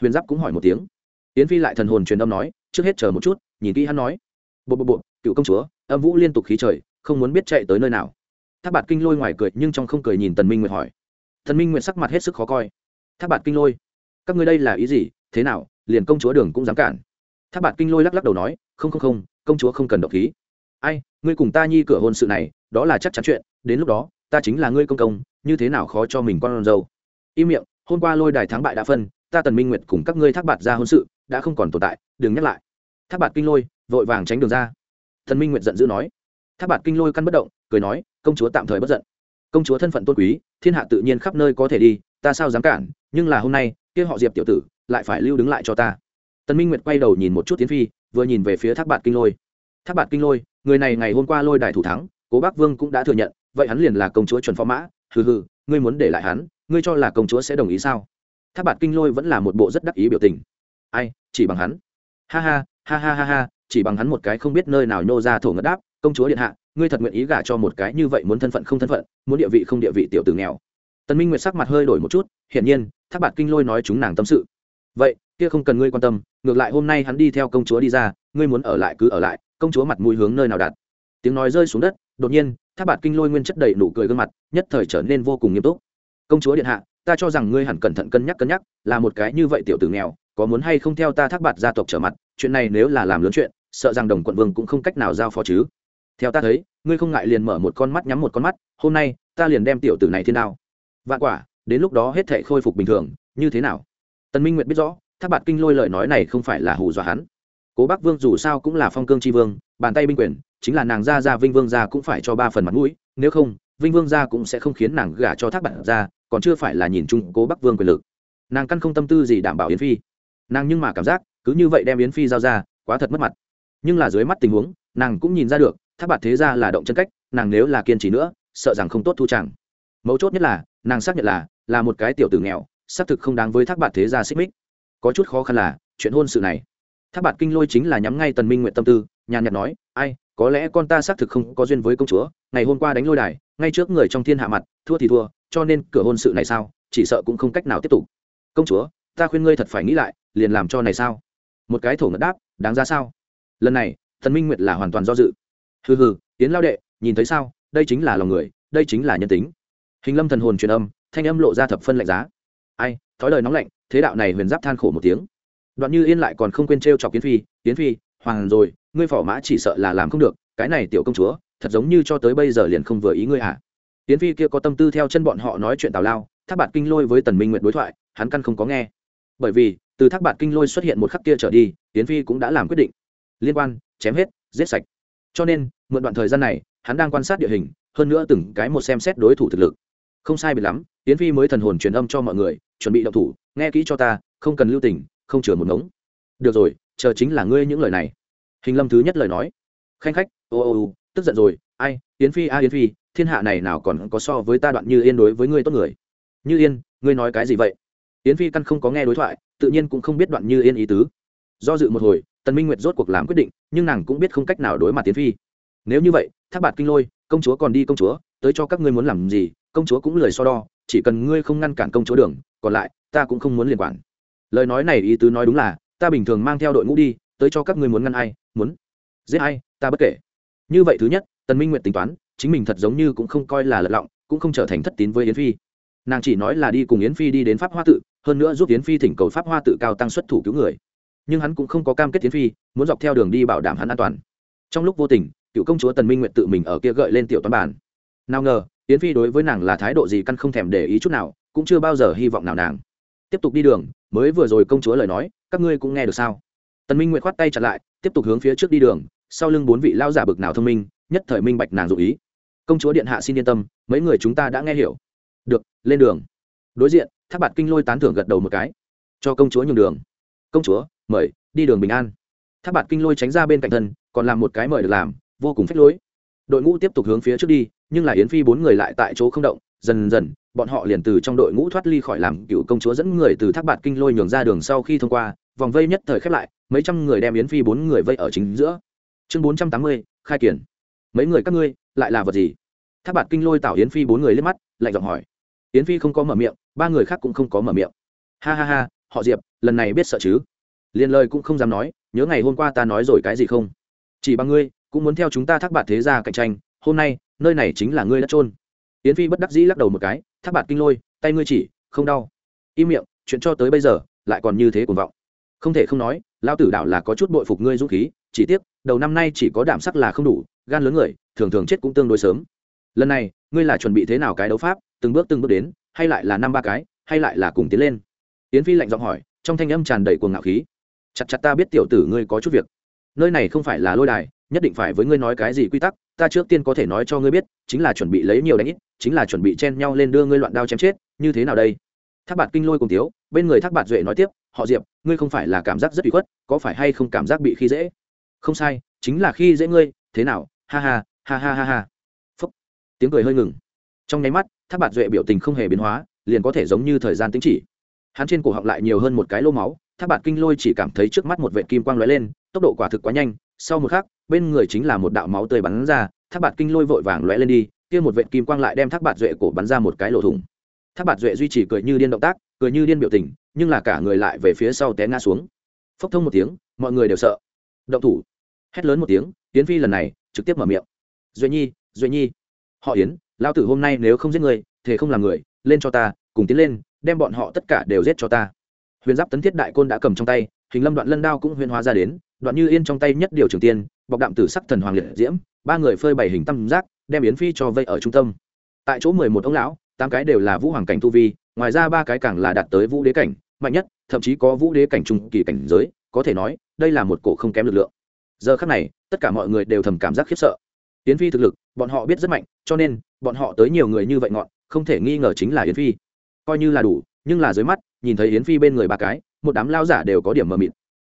Huyền giáp cũng hỏi một tiếng. Yến phi lại thần hồn truyền âm nói, trước hết chờ một chút, nhìn kỹ hắn nói. Bộ bộ bộ, cựu công chúa, âm vũ liên tục khí trời, không muốn biết chạy tới nơi nào. Tháp bạt kinh lôi ngoài cười, nhưng trong không cười nhìn tần minh nguyệt hỏi. Thần minh nguyệt sắc mặt hết sức khó coi. Tháp bạt kinh lôi, các ngươi đây là ý gì, thế nào, liền công chúa đường cũng dám cản? Tháp bạt kinh lôi lắc lắc đầu nói, không không không, công chúa không cần độc khí. Ai, ngươi cùng ta nhi cửa hôn sự này, đó là chắc chắn chuyện, đến lúc đó, ta chính là ngươi công công, như thế nào khó cho mình con dâu? Im miệng, hôm qua lôi đài thắng bại đã phân ta tần minh nguyệt cùng các ngươi thác bạt ra hôn sự, đã không còn tồn tại, đừng nhắc lại. Thác bạt kinh lôi, vội vàng tránh đường ra. Thần minh nguyệt giận dữ nói. Thác bạt kinh lôi căn bất động, cười nói, công chúa tạm thời bất giận. Công chúa thân phận tôn quý, thiên hạ tự nhiên khắp nơi có thể đi, ta sao dám cản, nhưng là hôm nay, kia họ diệp tiểu tử, lại phải lưu đứng lại cho ta. Tần minh nguyệt quay đầu nhìn một chút tiến phi, vừa nhìn về phía thác bạt kinh lôi. Thác bạt kinh lôi, người này ngày hôm qua lôi đài thủ thắng, cố bắc vương cũng đã thừa nhận, vậy hắn liền là công chúa chuẩn phó mã, hừ hừ, ngươi muốn để lại hắn, ngươi cho là công chúa sẽ đồng ý sao? Thác bạt kinh lôi vẫn là một bộ rất đắc ý biểu tình. Ai, chỉ bằng hắn. Ha ha ha ha ha ha, chỉ bằng hắn một cái không biết nơi nào nhô ra thổ ngất đáp, công chúa điện hạ, ngươi thật nguyện ý gả cho một cái như vậy muốn thân phận không thân phận, muốn địa vị không địa vị tiểu tử nghèo. Tần minh nguyệt sắc mặt hơi đổi một chút, hiển nhiên, thác bạt kinh lôi nói chúng nàng tâm sự. Vậy, kia không cần ngươi quan tâm, ngược lại hôm nay hắn đi theo công chúa đi ra, ngươi muốn ở lại cứ ở lại, công chúa mặt mũi hướng nơi nào đặt. Tiếng nói rơi xuống đất, đột nhiên, thác bạt kinh lôi nguyên chất đầy nụ cười gương mặt, nhất thời trở nên vô cùng nghiêm túc. Công chúa điện hạ ta cho rằng ngươi hẳn cẩn thận cân nhắc cân nhắc, là một cái như vậy tiểu tử nghèo, có muốn hay không theo ta thác bạt gia tộc trở mặt, chuyện này nếu là làm lớn chuyện, sợ rằng đồng quận vương cũng không cách nào giao phó chứ. Theo ta thấy, ngươi không ngại liền mở một con mắt nhắm một con mắt, hôm nay, ta liền đem tiểu tử này thiên nào vạn quả, đến lúc đó hết thể khôi phục bình thường, như thế nào? Tần minh nguyệt biết rõ, thác bạt kinh lôi lời nói này không phải là hù dọa hắn. Cố bắc vương dù sao cũng là phong cương tri vương, bàn tay binh quyền, chính là nàng ra ra vinh vương ra cũng phải cho ba phần mặt mũi, nếu không, vinh vương ra cũng sẽ không khiến nàng gả cho thác bạt ra còn chưa phải là nhìn chung cố bắc vương quyền lực. Nàng căn không tâm tư gì đảm bảo yến phi. Nàng nhưng mà cảm giác, cứ như vậy đem yến phi giao ra, quá thật mất mặt. Nhưng là dưới mắt tình huống, nàng cũng nhìn ra được thác bạt thế ra là động chân cách, nàng nếu là kiên trì nữa, sợ rằng không tốt thu chẳng. Mấu chốt nhất là, nàng xác nhận là là một cái tiểu tử nghèo, xác thực không đáng với thác bạt thế gia xích mích. Có chút khó khăn là, chuyện hôn sự này. Thác bạt kinh lôi chính là nhắm ngay tần minh nguyện tâm tư, nhàn nhạt nói, ai, có lẽ con ta xác thực không có duyên với công chúa, ngày hôm qua đánh lôi đài, ngay trước người trong thiên hạ mặt thua thì thua, cho nên cửa hôn sự này sao? Chỉ sợ cũng không cách nào tiếp tục. Công chúa, ta khuyên ngươi thật phải nghĩ lại, liền làm cho này sao? Một cái thổ ngất đáp, đáng ra sao? Lần này thần minh nguyệt là hoàn toàn do dự. Hừ hừ tiến lao đệ, nhìn thấy sao? Đây chính là lòng người, đây chính là nhân tính. Hình lâm thần hồn truyền âm, thanh âm lộ ra thập phân lạnh giá. Ai, thói lời nóng lạnh, thế đạo này huyền giáp than khổ một tiếng. Đoạn như yên lại còn không quên t r e o chọc kiến phi kiến phi, hoàng rồi, ngươi phỏ mã chỉ sợ là làm không được, cái này tiểu công chúa, thật giống như cho tới bây giờ liền không vừa ý ngươi à? Tiến phi kia có tâm tư theo chân bọn họ nói chuyện tào lao, thác bạt kinh lôi với tần minh nguyện đối thoại, hắn căn không có nghe. Bởi vì, từ thác bạt kinh lôi xuất hiện một khắc kia trở đi tiến phi cũng đã làm quyết định. Liên quan, chém hết, giết sạch. Cho nên, mượn đoạn thời gian này, hắn đang quan sát địa hình, hơn nữa từng cái một xem xét đối thủ thực lực. Không sai biệt lắm tiến phi mới thần hồn truyền âm cho mọi người, chuẩn bị động thủ, nghe kỹ cho ta, không cần lưu tình, không chừa một ngống. Được rồi, chờ chính là ngươi những lời này. Hình lâm thứ nhất lời nói. Khanh khách, ô ô ô, tức giận rồi, ai Tiến phi, a Tiến phi thiên hạ này nào còn có so với ta đoạn như yên đối với ngươi tốt người? Như yên, ngươi nói cái gì vậy? Yến phi căn không có nghe đối thoại, tự nhiên cũng không biết đoạn như yên ý tứ. Do dự một hồi, tần minh nguyệt rốt cuộc làm quyết định, nhưng nàng cũng biết không cách nào đối mặt tiến phi. Nếu như vậy, thác bạt kinh lôi, công chúa còn đi công chúa, tới cho các ngươi muốn làm gì, công chúa cũng lời so đo, chỉ cần ngươi không ngăn cản công chúa đường, còn lại, ta cũng không muốn liên quan. Lời nói này ý tứ nói đúng là, ta bình thường mang theo đội ngũ đi, tới cho các ngươi muốn ngăn ai, muốn giết ai, ta bất kể. Như vậy thứ nhất, tần minh Nguyệt tính toán chính mình thật giống như cũng không coi là lật lọng, cũng không trở thành thất tín với yến phi. Nàng chỉ nói là đi cùng yến phi đi đến pháp hoa tự, hơn nữa giúp yến phi thỉnh cầu pháp hoa tự cao tăng xuất thủ cứu người. Nhưng hắn cũng không có cam kết yến phi, muốn dọc theo đường đi bảo đảm hắn an toàn. Trong lúc vô tình, cựu công chúa tần minh nguyện tự mình ở kia gợi lên tiểu toán bản. Nào ngờ, yến phi đối với nàng là thái độ gì căn không thèm để ý chút nào, cũng chưa bao giờ hy vọng nào nàng. Tiếp tục đi đường, mới vừa rồi công chúa lời nói, các ngươi cũng nghe được sao? Tần minh nguyện khoát tay chặt lại, tiếp tục hướng phía trước đi đường, sau lưng bốn vị lao giả bực nào thông minh, nhất thời minh bạch nàng dụ ý công chúa điện hạ xin yên tâm, mấy người chúng ta đã nghe hiểu. Được, lên đường. Đối diện tháp bạt kinh lôi tán thưởng gật đầu một cái. Cho công chúa nhường đường. Công chúa, mời, đi đường bình an. Tháp bạt kinh lôi tránh ra bên cạnh thân, còn làm một cái mời được làm, vô cùng phách lối. Đội ngũ tiếp tục hướng phía trước đi, nhưng là yến phi bốn người lại tại chỗ không động, dần dần, bọn họ liền từ trong đội ngũ thoát ly khỏi làm cựu công chúa dẫn người từ thác bạt kinh lôi nhường ra đường sau khi thông qua, vòng vây nhất thời khép lại, mấy trăm người đem yến phi bốn người vây ở chính giữa. Chương bốn trăm tám mươi, khai kiển. Mấy người các ngươi lại là vật gì? Tháp bạt kinh lôi tảo yến phi bốn người lên mắt, lạnh giọng hỏi. Yến phi không có mở miệng, ba người khác cũng không có mở miệng. Ha ha ha, họ diệp, lần này biết sợ chứ? Liền lời cũng không dám nói, nhớ ngày hôm qua ta nói rồi cái gì không? Chỉ bằng ngươi, cũng muốn theo chúng ta thác bạt thế gia cạnh tranh, hôm nay, nơi này chính là ngươi đã trôn yến phi bất đắc dĩ lắc đầu một cái, thác bạt kinh lôi, tay ngươi chỉ, không đau. Im miệng, chuyện cho tới bây giờ, lại còn như thế cuồng vọng. Không thể không nói lao tử đạo là có chút bội phục ngươi dũng khí, chỉ tiếc, đầu năm nay chỉ có đảm sắc là không đủ, gan lớn người thường thường chết cũng tương đối sớm. Lần này, ngươi là chuẩn bị thế nào cái đấu pháp, từng bước từng bước đến, hay lại là năm ba cái, hay lại là cùng tiến lên? Yến phi lạnh giọng hỏi, trong thanh âm tràn đầy cuồng ngạo khí. Chặt chặt ta biết tiểu tử ngươi có chút việc. Nơi này không phải là lôi đài, nhất định phải với ngươi nói cái gì quy tắc, ta trước tiên có thể nói cho ngươi biết, chính là chuẩn bị lấy nhiều đánh ít, chính là chuẩn bị chen nhau lên đưa ngươi loạn đao chém chết, như thế nào đây? Thác bạt kinh lôi cùng tiếu bên người thác bạt duệ nói tiếp, họ diệp, ngươi không phải là cảm giác rất bị khuất, có phải hay không cảm giác bị khi dễ? Không sai, chính là khi dễ ngươi, thế nào? Ha ha ha ha ha ha. Phúc. Tiếng cười hơi ngừng. Trong nháy mắt tháp bạt duệ biểu tình không hề biến hóa, liền có thể giống như thời gian tính chỉ. Hắn trên cổ họng lại nhiều hơn một cái lô máu Tháp bạt kinh lôi chỉ cảm thấy trước mắt một vệ kim quang lóe lên, tốc độ quả thực quá nhanh. Sau một khắc, bên người chính là một đạo máu tươi bắn ra tháp bạt kinh lôi vội vàng lóe lên đi, kia một vệ kim quang lại đem tháp bạt duệ cổ bắn ra một cái lỗ thủng. Tháp bạt duệ duy trì cười như điên động tác, cười như điên biểu tình, nhưng là cả người lại về phía sau té ngã xuống. Phốc thông một tiếng, mọi người đều sợ. Động thủ. Hét lớn một tiếng tiến phi lần này trực tiếp mở miệng duệ nhi duệ nhi. Họ yến lao tử hôm nay nếu không giết người thế không làm người, lên cho ta, cùng tiến lên, đem bọn họ tất cả đều giết cho ta. Huyền giáp tấn thiết đại côn đã cầm trong tay, hình lâm đoạn lân đao cũng huyền hóa ra đến, đoạn như yên trong tay nhất điều trường tiên, bọc đạm tử sắc thần hoàng liệt diễm, ba người phơi bảy hình tam giác, đem yến phi cho vây ở trung tâm. Tại chỗ mười một ông lão, tám cái đều là vũ hoàng cảnh tu vi, ngoài ra ba cái càng là đạt tới vũ đế cảnh, mạnh nhất, thậm chí có vũ đế cảnh trung kỳ cảnh giới, có thể nói, đây là một cổ không kém lực lượng. Giờ khắc này, tất cả mọi người đều thầm cảm giác khiếp sợ yến phi thực lực, bọn họ biết rất mạnh, cho nên, bọn họ tới nhiều người như vậy ngọn, không thể nghi ngờ chính là yến phi. Coi như là đủ, nhưng là dưới mắt, nhìn thấy yến phi bên người ba cái, một đám lao giả đều có điểm mờ mịt.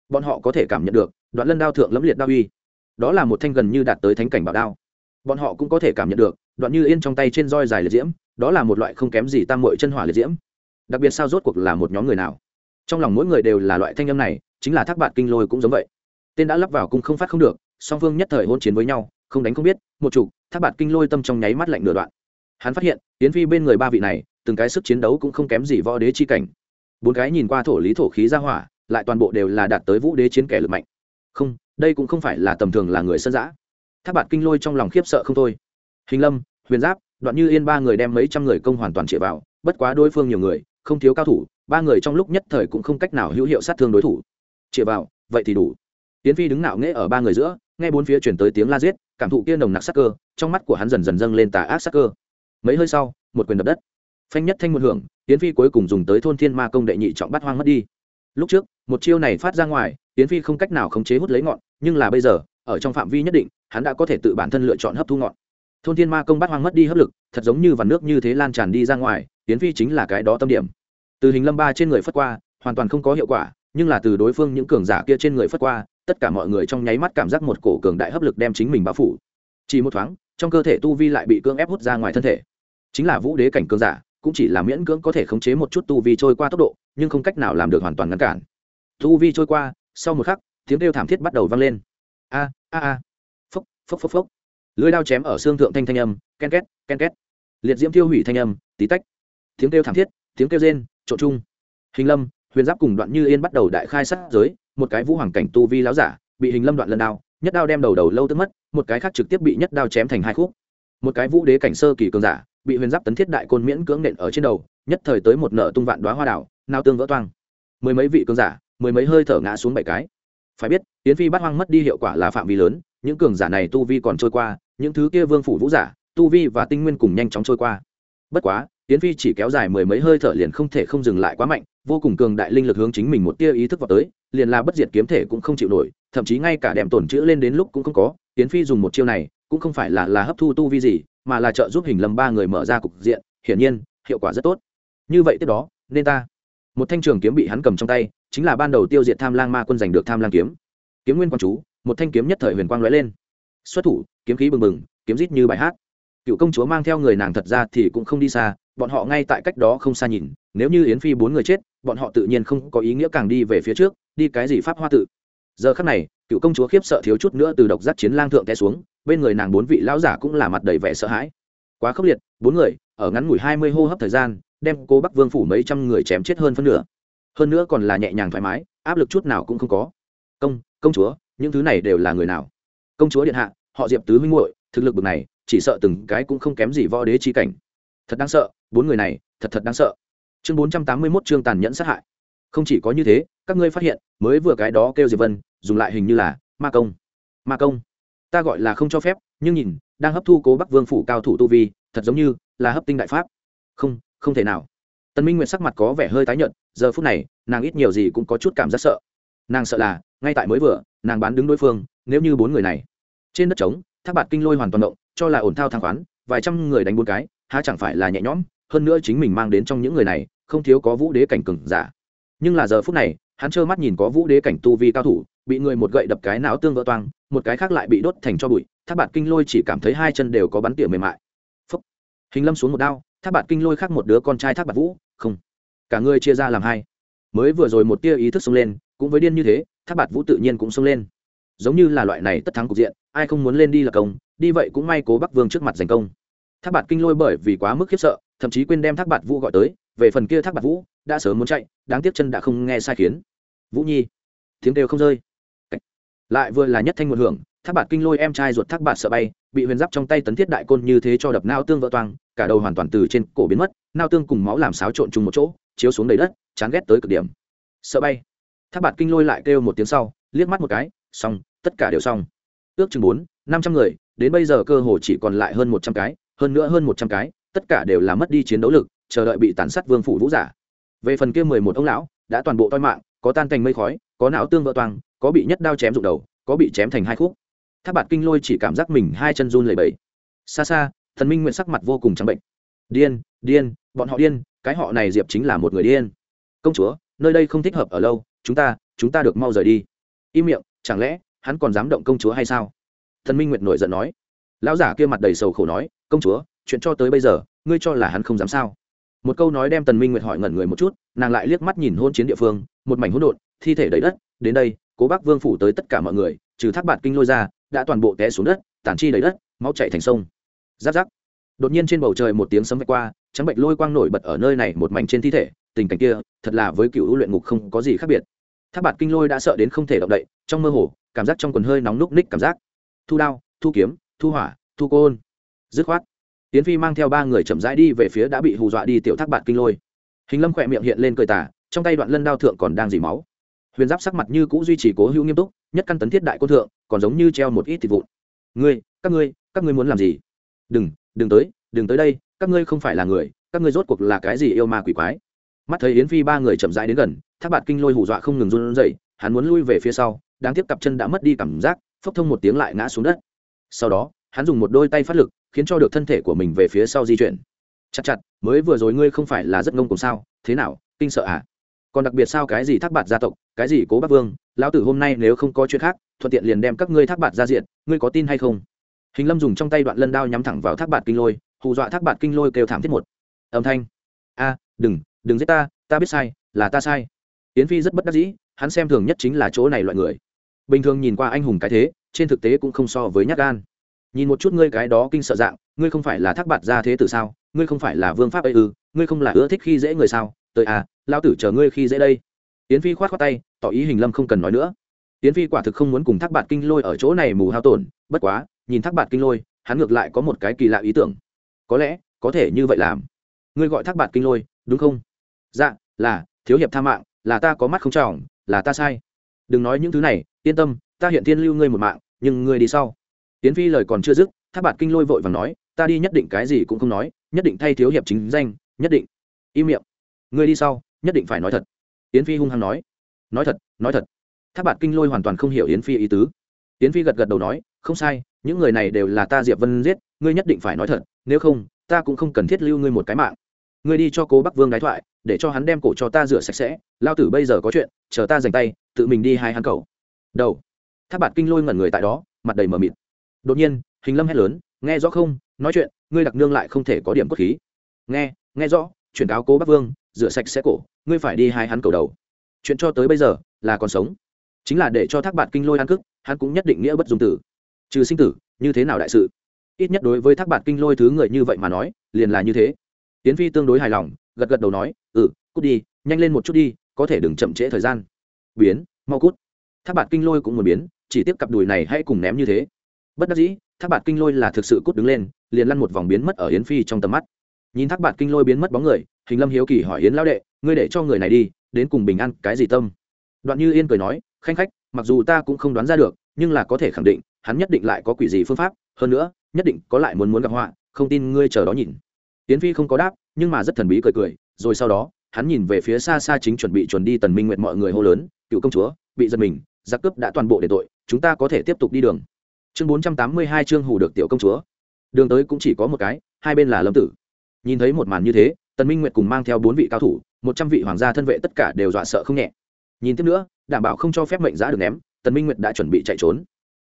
Bọn họ có thể cảm nhận được, đoạn lân đao thượng lẫm liệt đao uy. Đó là một thanh gần như đạt tới thánh cảnh bảo đao. Bọn họ cũng có thể cảm nhận được, đoạn như yên trong tay trên roi dài liệt diễm, đó là một loại không kém gì tam mội chân hỏa liệt diễm. Đặc biệt sao rốt cuộc là một nhóm người nào? Trong lòng mỗi người đều là loại thanh âm này, chính là thác bạn kinh lôi cũng giống vậy. Tên đã lắp vào cũng không phát không được song phương nhất thời hôn chiến với nhau, không đánh không biết, một chủ Tháp Bạt kinh lôi tâm trong nháy mắt lạnh nửa đoạn. Hắn phát hiện tiến phi bên người ba vị này, từng cái sức chiến đấu cũng không kém gì võ đế chi cảnh. Bốn cái nhìn qua thổ lý thổ khí ra hỏa, lại toàn bộ đều là đạt tới vũ đế chiến kẻ lực mạnh. Không, đây cũng không phải là tầm thường là người sân giã Tháp Bạt kinh lôi trong lòng khiếp sợ không thôi. Hình lâm, huyền giáp, đoạn như yên ba người đem mấy trăm người công hoàn toàn chĩa vào, bất quá đối phương nhiều người, không thiếu cao thủ, ba người trong lúc nhất thời cũng không cách nào hữu hiệu sát thương đối thủ. Chĩa vào, vậy thì đủ tiến phi đứng nạo nghễ ở ba người giữa, nghe bốn phía chuyển tới tiếng la giết, cảm thụ kia nồng nặc sắc cơ, trong mắt của hắn dần dần dâng lên tà ác sắc cơ. Mấy hơi sau, một quyền đập đất. Phanh nhất thanh một hưởng, tiến phi cuối cùng dùng tới thôn thiên ma công đệ nhị trọng bắt hoang mất đi. Lúc trước, một chiêu này phát ra ngoài, tiến phi không cách nào khống chế hút lấy ngọn, nhưng là bây giờ, ở trong phạm vi nhất định, hắn đã có thể tự bản thân lựa chọn hấp thu ngọn. Thôn thiên ma công bắt hoang mất đi hấp lực, thật giống như vằn nước như thế lan tràn đi ra ngoài, tiến phi chính là cái đó tâm điểm. Từ hình lâm ba trên người phất qua, hoàn toàn không có hiệu quả, nhưng là từ đối phương những cường giả kia trên người phất qua tất cả mọi người trong nháy mắt cảm giác một cổ cường đại hấp lực đem chính mình bao phủ. Chỉ một thoáng, trong cơ thể tu vi lại bị cưỡng ép hút ra ngoài thân thể. Chính là vũ đế cảnh cường giả, cũng chỉ là miễn cưỡng có thể khống chế một chút tu vi trôi qua tốc độ, nhưng không cách nào làm được hoàn toàn ngăn cản. Tu vi trôi qua, sau một khắc, tiếng kêu thảm thiết bắt đầu vang lên. A a a. Phốc phốc phốc phốc. Lưới đao chém ở xương thượng thanh thanh âm, ken két ken két. Liệt diễm tiêu hủy thanh âm, tí tách. Tiếng kêu thảm thiết, tiếng kêu rên, trộn chung. Hình lâm, huyền giáp cùng đoạn như yên bắt đầu đại khai sát giới một cái vũ hoàng cảnh tu vi láo giả, bị hình lâm đoạn lần đao, nhất đao đem đầu đầu lâu tức mất, một cái khác trực tiếp bị nhất đao chém thành hai khúc. Một cái vũ đế cảnh sơ kỳ cường giả, bị huyền giáp tấn thiết đại côn miễn cưỡng nện ở trên đầu, nhất thời tới một nợ tung vạn đoá hoa đảo, nao tương vỡ toang. Mười mấy vị cường giả, mười mấy hơi thở ngã xuống bảy cái. Phải biết tiến phi bắt hoang mất đi hiệu quả là phạm vi lớn, những cường giả này tu vi còn trôi qua, những thứ kia vương phủ vũ giả, tu vi và tinh nguyên cùng nhanh chóng trôi qua. Bất quá tiến phi chỉ kéo dài mười mấy hơi thở liền không thể không dừng lại quá mạnh, vô cùng cường đại linh lực hướng chính mình một tia ý thức vào tới, liền là bất diệt kiếm thể cũng không chịu nổi, thậm chí ngay cả đệm tổn chữ lên đến lúc cũng không có. Tiến phi dùng một chiêu này, cũng không phải là là hấp thu tu vi gì, mà là trợ giúp hình lâm ba người mở ra cục diện, hiển nhiên, hiệu quả rất tốt. Như vậy tiếp đó, nên ta. Một thanh trường kiếm bị hắn cầm trong tay, chính là ban đầu tiêu diệt tham lang ma quân giành được tham lang kiếm. Kiếm nguyên quan chú, một thanh kiếm nhất thời huyền quang lóe lên. Xuất thủ, kiếm khí bừng bừng, kiếm rít như bài hát. Cựu công chúa mang theo người nàng thật ra thì cũng không đi xa bọn họ ngay tại cách đó không xa nhìn, nếu như yến phi bốn người chết, bọn họ tự nhiên không có ý nghĩa càng đi về phía trước, đi cái gì pháp hoa tự. Giờ khắc này, cựu công chúa khiếp sợ thiếu chút nữa từ độc giác chiến lang thượng té xuống, bên người nàng bốn vị lão giả cũng là mặt đầy vẻ sợ hãi. Quá khốc liệt, bốn người, ở ngắn ngủi hai mươi hô hấp thời gian, đem cô bắc vương phủ mấy trăm người chém chết hơn phân nửa. Hơn nữa còn là nhẹ nhàng thoải mái, áp lực chút nào cũng không có. Công công chúa, những thứ này đều là người nào? Công chúa điện hạ, họ diệp tứ huynh muội, thực lực bực này, chỉ sợ từng cái cũng không kém gì võ đế chi cảnh thật đáng sợ, bốn người này, thật thật đáng sợ. Chương bốn trăm tám mươi mốt chương tàn nhẫn sát hại. Không chỉ có như thế, các ngươi phát hiện, mới vừa cái đó kêu diệp vân, dùng lại hình như là ma công. Ma công? Ta gọi là không cho phép, nhưng nhìn, đang hấp thu cố bắc vương phủ cao thủ tu vi, thật giống như là hấp tinh đại pháp. Không không thể nào. Tân minh nguyệt sắc mặt có vẻ hơi tái nhợt, giờ phút này, nàng ít nhiều gì cũng có chút cảm giác sợ. Nàng sợ là, ngay tại mới vừa, nàng bán đứng đối phương, nếu như bốn người này trên đất trống, thác bạt kinh lôi hoàn toàn động, cho là ổn thao thang khoán, vài trăm người đánh bốn cái há chẳng phải là nhẹ nhõm, hơn nữa chính mình mang đến trong những người này, không thiếu có vũ đế cảnh cừng giả. Nhưng là giờ phút này, hắn trơ mắt nhìn có vũ đế cảnh tu vi cao thủ, bị người một gậy đập cái não tương vỡ toang, một cái khác lại bị đốt thành cho bụi, thác bạt kinh lôi chỉ cảm thấy hai chân đều có bắn tỉa mềm mại. Phúc. hình lâm xuống một đao, thác bạt kinh lôi khác một đứa con trai thác bạt vũ, không. Cả người chia ra làm hai. Mới vừa rồi một tia ý thức xông lên, cũng với điên như thế, thác bạt vũ tự nhiên cũng xông lên. Giống như là loại này tất thắng cục diện, ai không muốn lên đi là công, đi vậy cũng may cố bắc vương trước mặt giành công thác bạt kinh lôi bởi vì quá mức khiếp sợ, thậm chí quên đem thác bạt vũ gọi tới, về phần kia thác bạt vũ, đã sớm muốn chạy, đáng tiếc chân đã không nghe sai khiến. Vũ nhi, tiếng kêu không rơi. Lại vừa là nhất thanh một hưởng, thác bạt kinh lôi em trai ruột thác bạt sợ bay, bị huyền giáp trong tay tấn thiết đại côn như thế cho đập nao tương vỡ toang, cả đầu hoàn toàn từ trên cổ biến mất, nao tương cùng máu làm xáo trộn chung một chỗ, chiếu xuống đầy đất, chán ghét tới cực điểm. Sợ bay. Thác bạt kinh lôi lại kêu một tiếng sau, liếc mắt một cái, xong, tất cả đều xong. Ước chừng bốn, năm trăm người, đến bây giờ cơ hồ chỉ còn lại hơn một trăm cái hơn nữa hơn một trăm cái, tất cả đều là mất đi chiến đấu lực, chờ đợi bị tàn sát vương phủ vũ giả. Về phần kia mười một ông lão, đã toàn bộ toi mạng, có tan thành mây khói, có não tương vỡ toang, có bị nhất đao chém rụng đầu, có bị chém thành hai khúc. Tháp bạt kinh lôi chỉ cảm giác mình hai chân run lẩy bẩy. Xa xa, thần minh nguyện sắc mặt vô cùng trắng bệnh. Điên điên, bọn họ điên, cái họ này diệp chính là một người điên. Công chúa, nơi đây không thích hợp ở lâu, chúng ta chúng ta được mau rời đi. Im miệng, chẳng lẽ, hắn còn dám động công chúa hay sao? Thần minh nguyệt nổi giận nói. Lão giả kia mặt đầy sầu khổ nói công chúa, chuyện cho tới bây giờ, ngươi cho là hắn không dám sao? Một câu nói đem tần minh nguyệt hỏi ngẩn người một chút, nàng lại liếc mắt nhìn hôn chiến địa phương, một mảnh hỗn độn, thi thể đầy đất. Đến đây, cố bác vương phủ tới tất cả mọi người, trừ thác bạt kinh lôi ra, đã toàn bộ té xuống đất, tản chi đầy đất, máu chảy thành sông. Giáp giáp. Đột nhiên trên bầu trời một tiếng sấm vạch qua, trắng bệnh lôi quang nổi bật ở nơi này một mảnh trên thi thể, tình cảnh kia, thật là với cựu luyện ngục không có gì khác biệt. Thác bạt kinh lôi đã sợ đến không thể động đậy, trong mơ hồ, cảm giác trong quần hơi nóng núc ních cảm giác. Thu đao, thu kiếm, thu hỏa, thu côn dứt khoát. Tiến phi mang theo ba người chậm rãi đi về phía đã bị hù dọa đi tiểu thác bạt kinh lôi. Hình lâm khỏe miệng hiện lên cười tả trong tay đoạn lân đao thượng còn đang dỉ máu. Huyền giáp sắc mặt như cũ duy trì cố hữu nghiêm túc, nhất căn tấn thiết đại cô thượng, còn giống như treo một ít thịt vụn. Ngươi, các ngươi các ngươi muốn làm gì? Đừng đừng tới đừng tới đây, các ngươi không phải là người, các ngươi rốt cuộc là cái gì yêu ma quỷ quái? Mắt thấy yến phi ba người chậm rãi đến gần, thác bạt kinh lôi hù dọa không ngừng run rẩy, hắn muốn lui về phía sau, đáng tiếc cặp chân đã mất đi cảm giác, phốc thông một tiếng lại ngã xuống đất. Sau đó, hắn dùng một đôi tay phát lực khiến cho được thân thể của mình về phía sau di chuyển. Chặt chặt, mới vừa rồi ngươi không phải là rất ngông cùng sao? Thế nào? Kinh sợ à? Còn đặc biệt sao cái gì thác bạt gia tộc, cái gì cố bắc vương, lão tử hôm nay nếu không có chuyện khác, thuận tiện liền đem các ngươi thác bạt ra diện, ngươi có tin hay không? Hình lâm dùng trong tay đoạn lân đao nhắm thẳng vào thác bạt kinh lôi, hù dọa thác bạt kinh lôi kêu thảm thiết một. Âm thanh. A, đừng đừng giết ta ta biết sai, là ta sai. Yến phi rất bất đắc dĩ, hắn xem thường nhất chính là chỗ này loại người. Bình thường nhìn qua anh hùng cái thế, trên thực tế cũng không so với nhát gan nhìn một chút ngươi cái đó kinh sợ dạng, ngươi không phải là thác bạt ra thế tử sao, ngươi không phải là vương pháp ấy ư, ngươi không là ưa thích khi dễ người sao? Tới à lao tử chờ ngươi khi dễ đây. Yến phi khoát khoát tay, tỏ ý hình lâm không cần nói nữa. Yến phi quả thực không muốn cùng thác bạt kinh lôi ở chỗ này mù hao tổn, bất quá, nhìn thác bạt kinh lôi, hắn ngược lại có một cái kỳ lạ ý tưởng. Có lẽ, có thể như vậy làm. Ngươi gọi thác bạt kinh lôi, đúng không? Dạ là, thiếu hiệp tha mạng, là ta có mắt không trỏng, là ta sai. Đừng nói những thứ này, yên tâm, ta hiện thiên lưu ngươi một mạng, nhưng ngươi đi sau tiến phi lời còn chưa dứt, thác bạt kinh lôi vội và nói, ta đi nhất định cái gì cũng không nói, nhất định thay thiếu hiệp chính danh, nhất định. Im miệng. Ngươi đi sau, nhất định phải nói thật. Yến phi hung hăng nói. Nói thật nói thật. Thác bạt kinh lôi hoàn toàn không hiểu yến phi ý tứ. Yến phi gật gật đầu nói, không sai, những người này đều là ta diệp vân giết, ngươi nhất định phải nói thật, nếu không, ta cũng không cần thiết lưu ngươi một cái mạng. Ngươi đi cho cố bắc vương đái thoại, để cho hắn đem cổ cho ta rửa sạch sẽ, lao tử bây giờ có chuyện, chờ ta dành tay, tự mình đi hai hắn cầu. Đầu. Tháp bạt kinh lôi ngẩn người tại đó, mặt đầy mờ mịt đột nhiên, hình lâm hét lớn, nghe rõ không? Nói chuyện, ngươi đặc nương lại không thể có điểm cốt khí. Nghe nghe rõ, chuyển cáo cố bắc vương, rửa sạch sẽ cổ, ngươi phải đi hai hắn cầu đầu. Chuyện cho tới bây giờ là còn sống. Chính là để cho thác bạn kinh lôi ăn cức, hắn cũng nhất định nghĩa bất dung tử. Trừ sinh tử, như thế nào đại sự? Ít nhất đối với thác bạn kinh lôi thứ người như vậy mà nói, liền là như thế. Tiến phi tương đối hài lòng, gật gật đầu nói ừ cút đi, nhanh lên một chút đi, có thể đừng chậm trễ thời gian. Biến, mau cút. Thác bạn kinh lôi cũng muốn biến, chỉ tiếp cặp đùi này hãy cùng ném như thế bất đắc dĩ, thác bạt kinh lôi là thực sự cút đứng lên, liền lăn một vòng biến mất ở yến phi trong tầm mắt. Nhìn thác bạt kinh lôi biến mất bóng người, hình lâm hiếu kỳ hỏi yến lao đệ, ngươi để cho người này đi, đến cùng bình an cái gì tâm? Đoạn như yên cười nói, khanh khách, mặc dù ta cũng không đoán ra được, nhưng là có thể khẳng định, hắn nhất định lại có quỷ gì phương pháp, hơn nữa, nhất định có lại muốn muốn gặp họa, không tin ngươi chờ đó nhìn. Yến phi không có đáp, nhưng mà rất thần bí cười cười, rồi sau đó, hắn nhìn về phía xa xa chính chuẩn bị chuẩn đi tần minh nguyện mọi người hô lớn, cựu công chúa, bị giật mình, giặc cướp đã toàn bộ để tội, chúng ta có thể tiếp tục đi đường chương bốn trăm tám mươi hai chương hủ được tiểu công chúa. Đường tới cũng chỉ có một cái, hai bên là lâm tử. Nhìn thấy một màn như thế, tần minh nguyệt cùng mang theo bốn vị cao thủ, một trăm vị hoàng gia thân vệ tất cả đều dọa sợ không nhẹ. Nhìn tiếp nữa, đảm bảo không cho phép mệnh giá được ném, tần minh nguyệt đã chuẩn bị chạy trốn.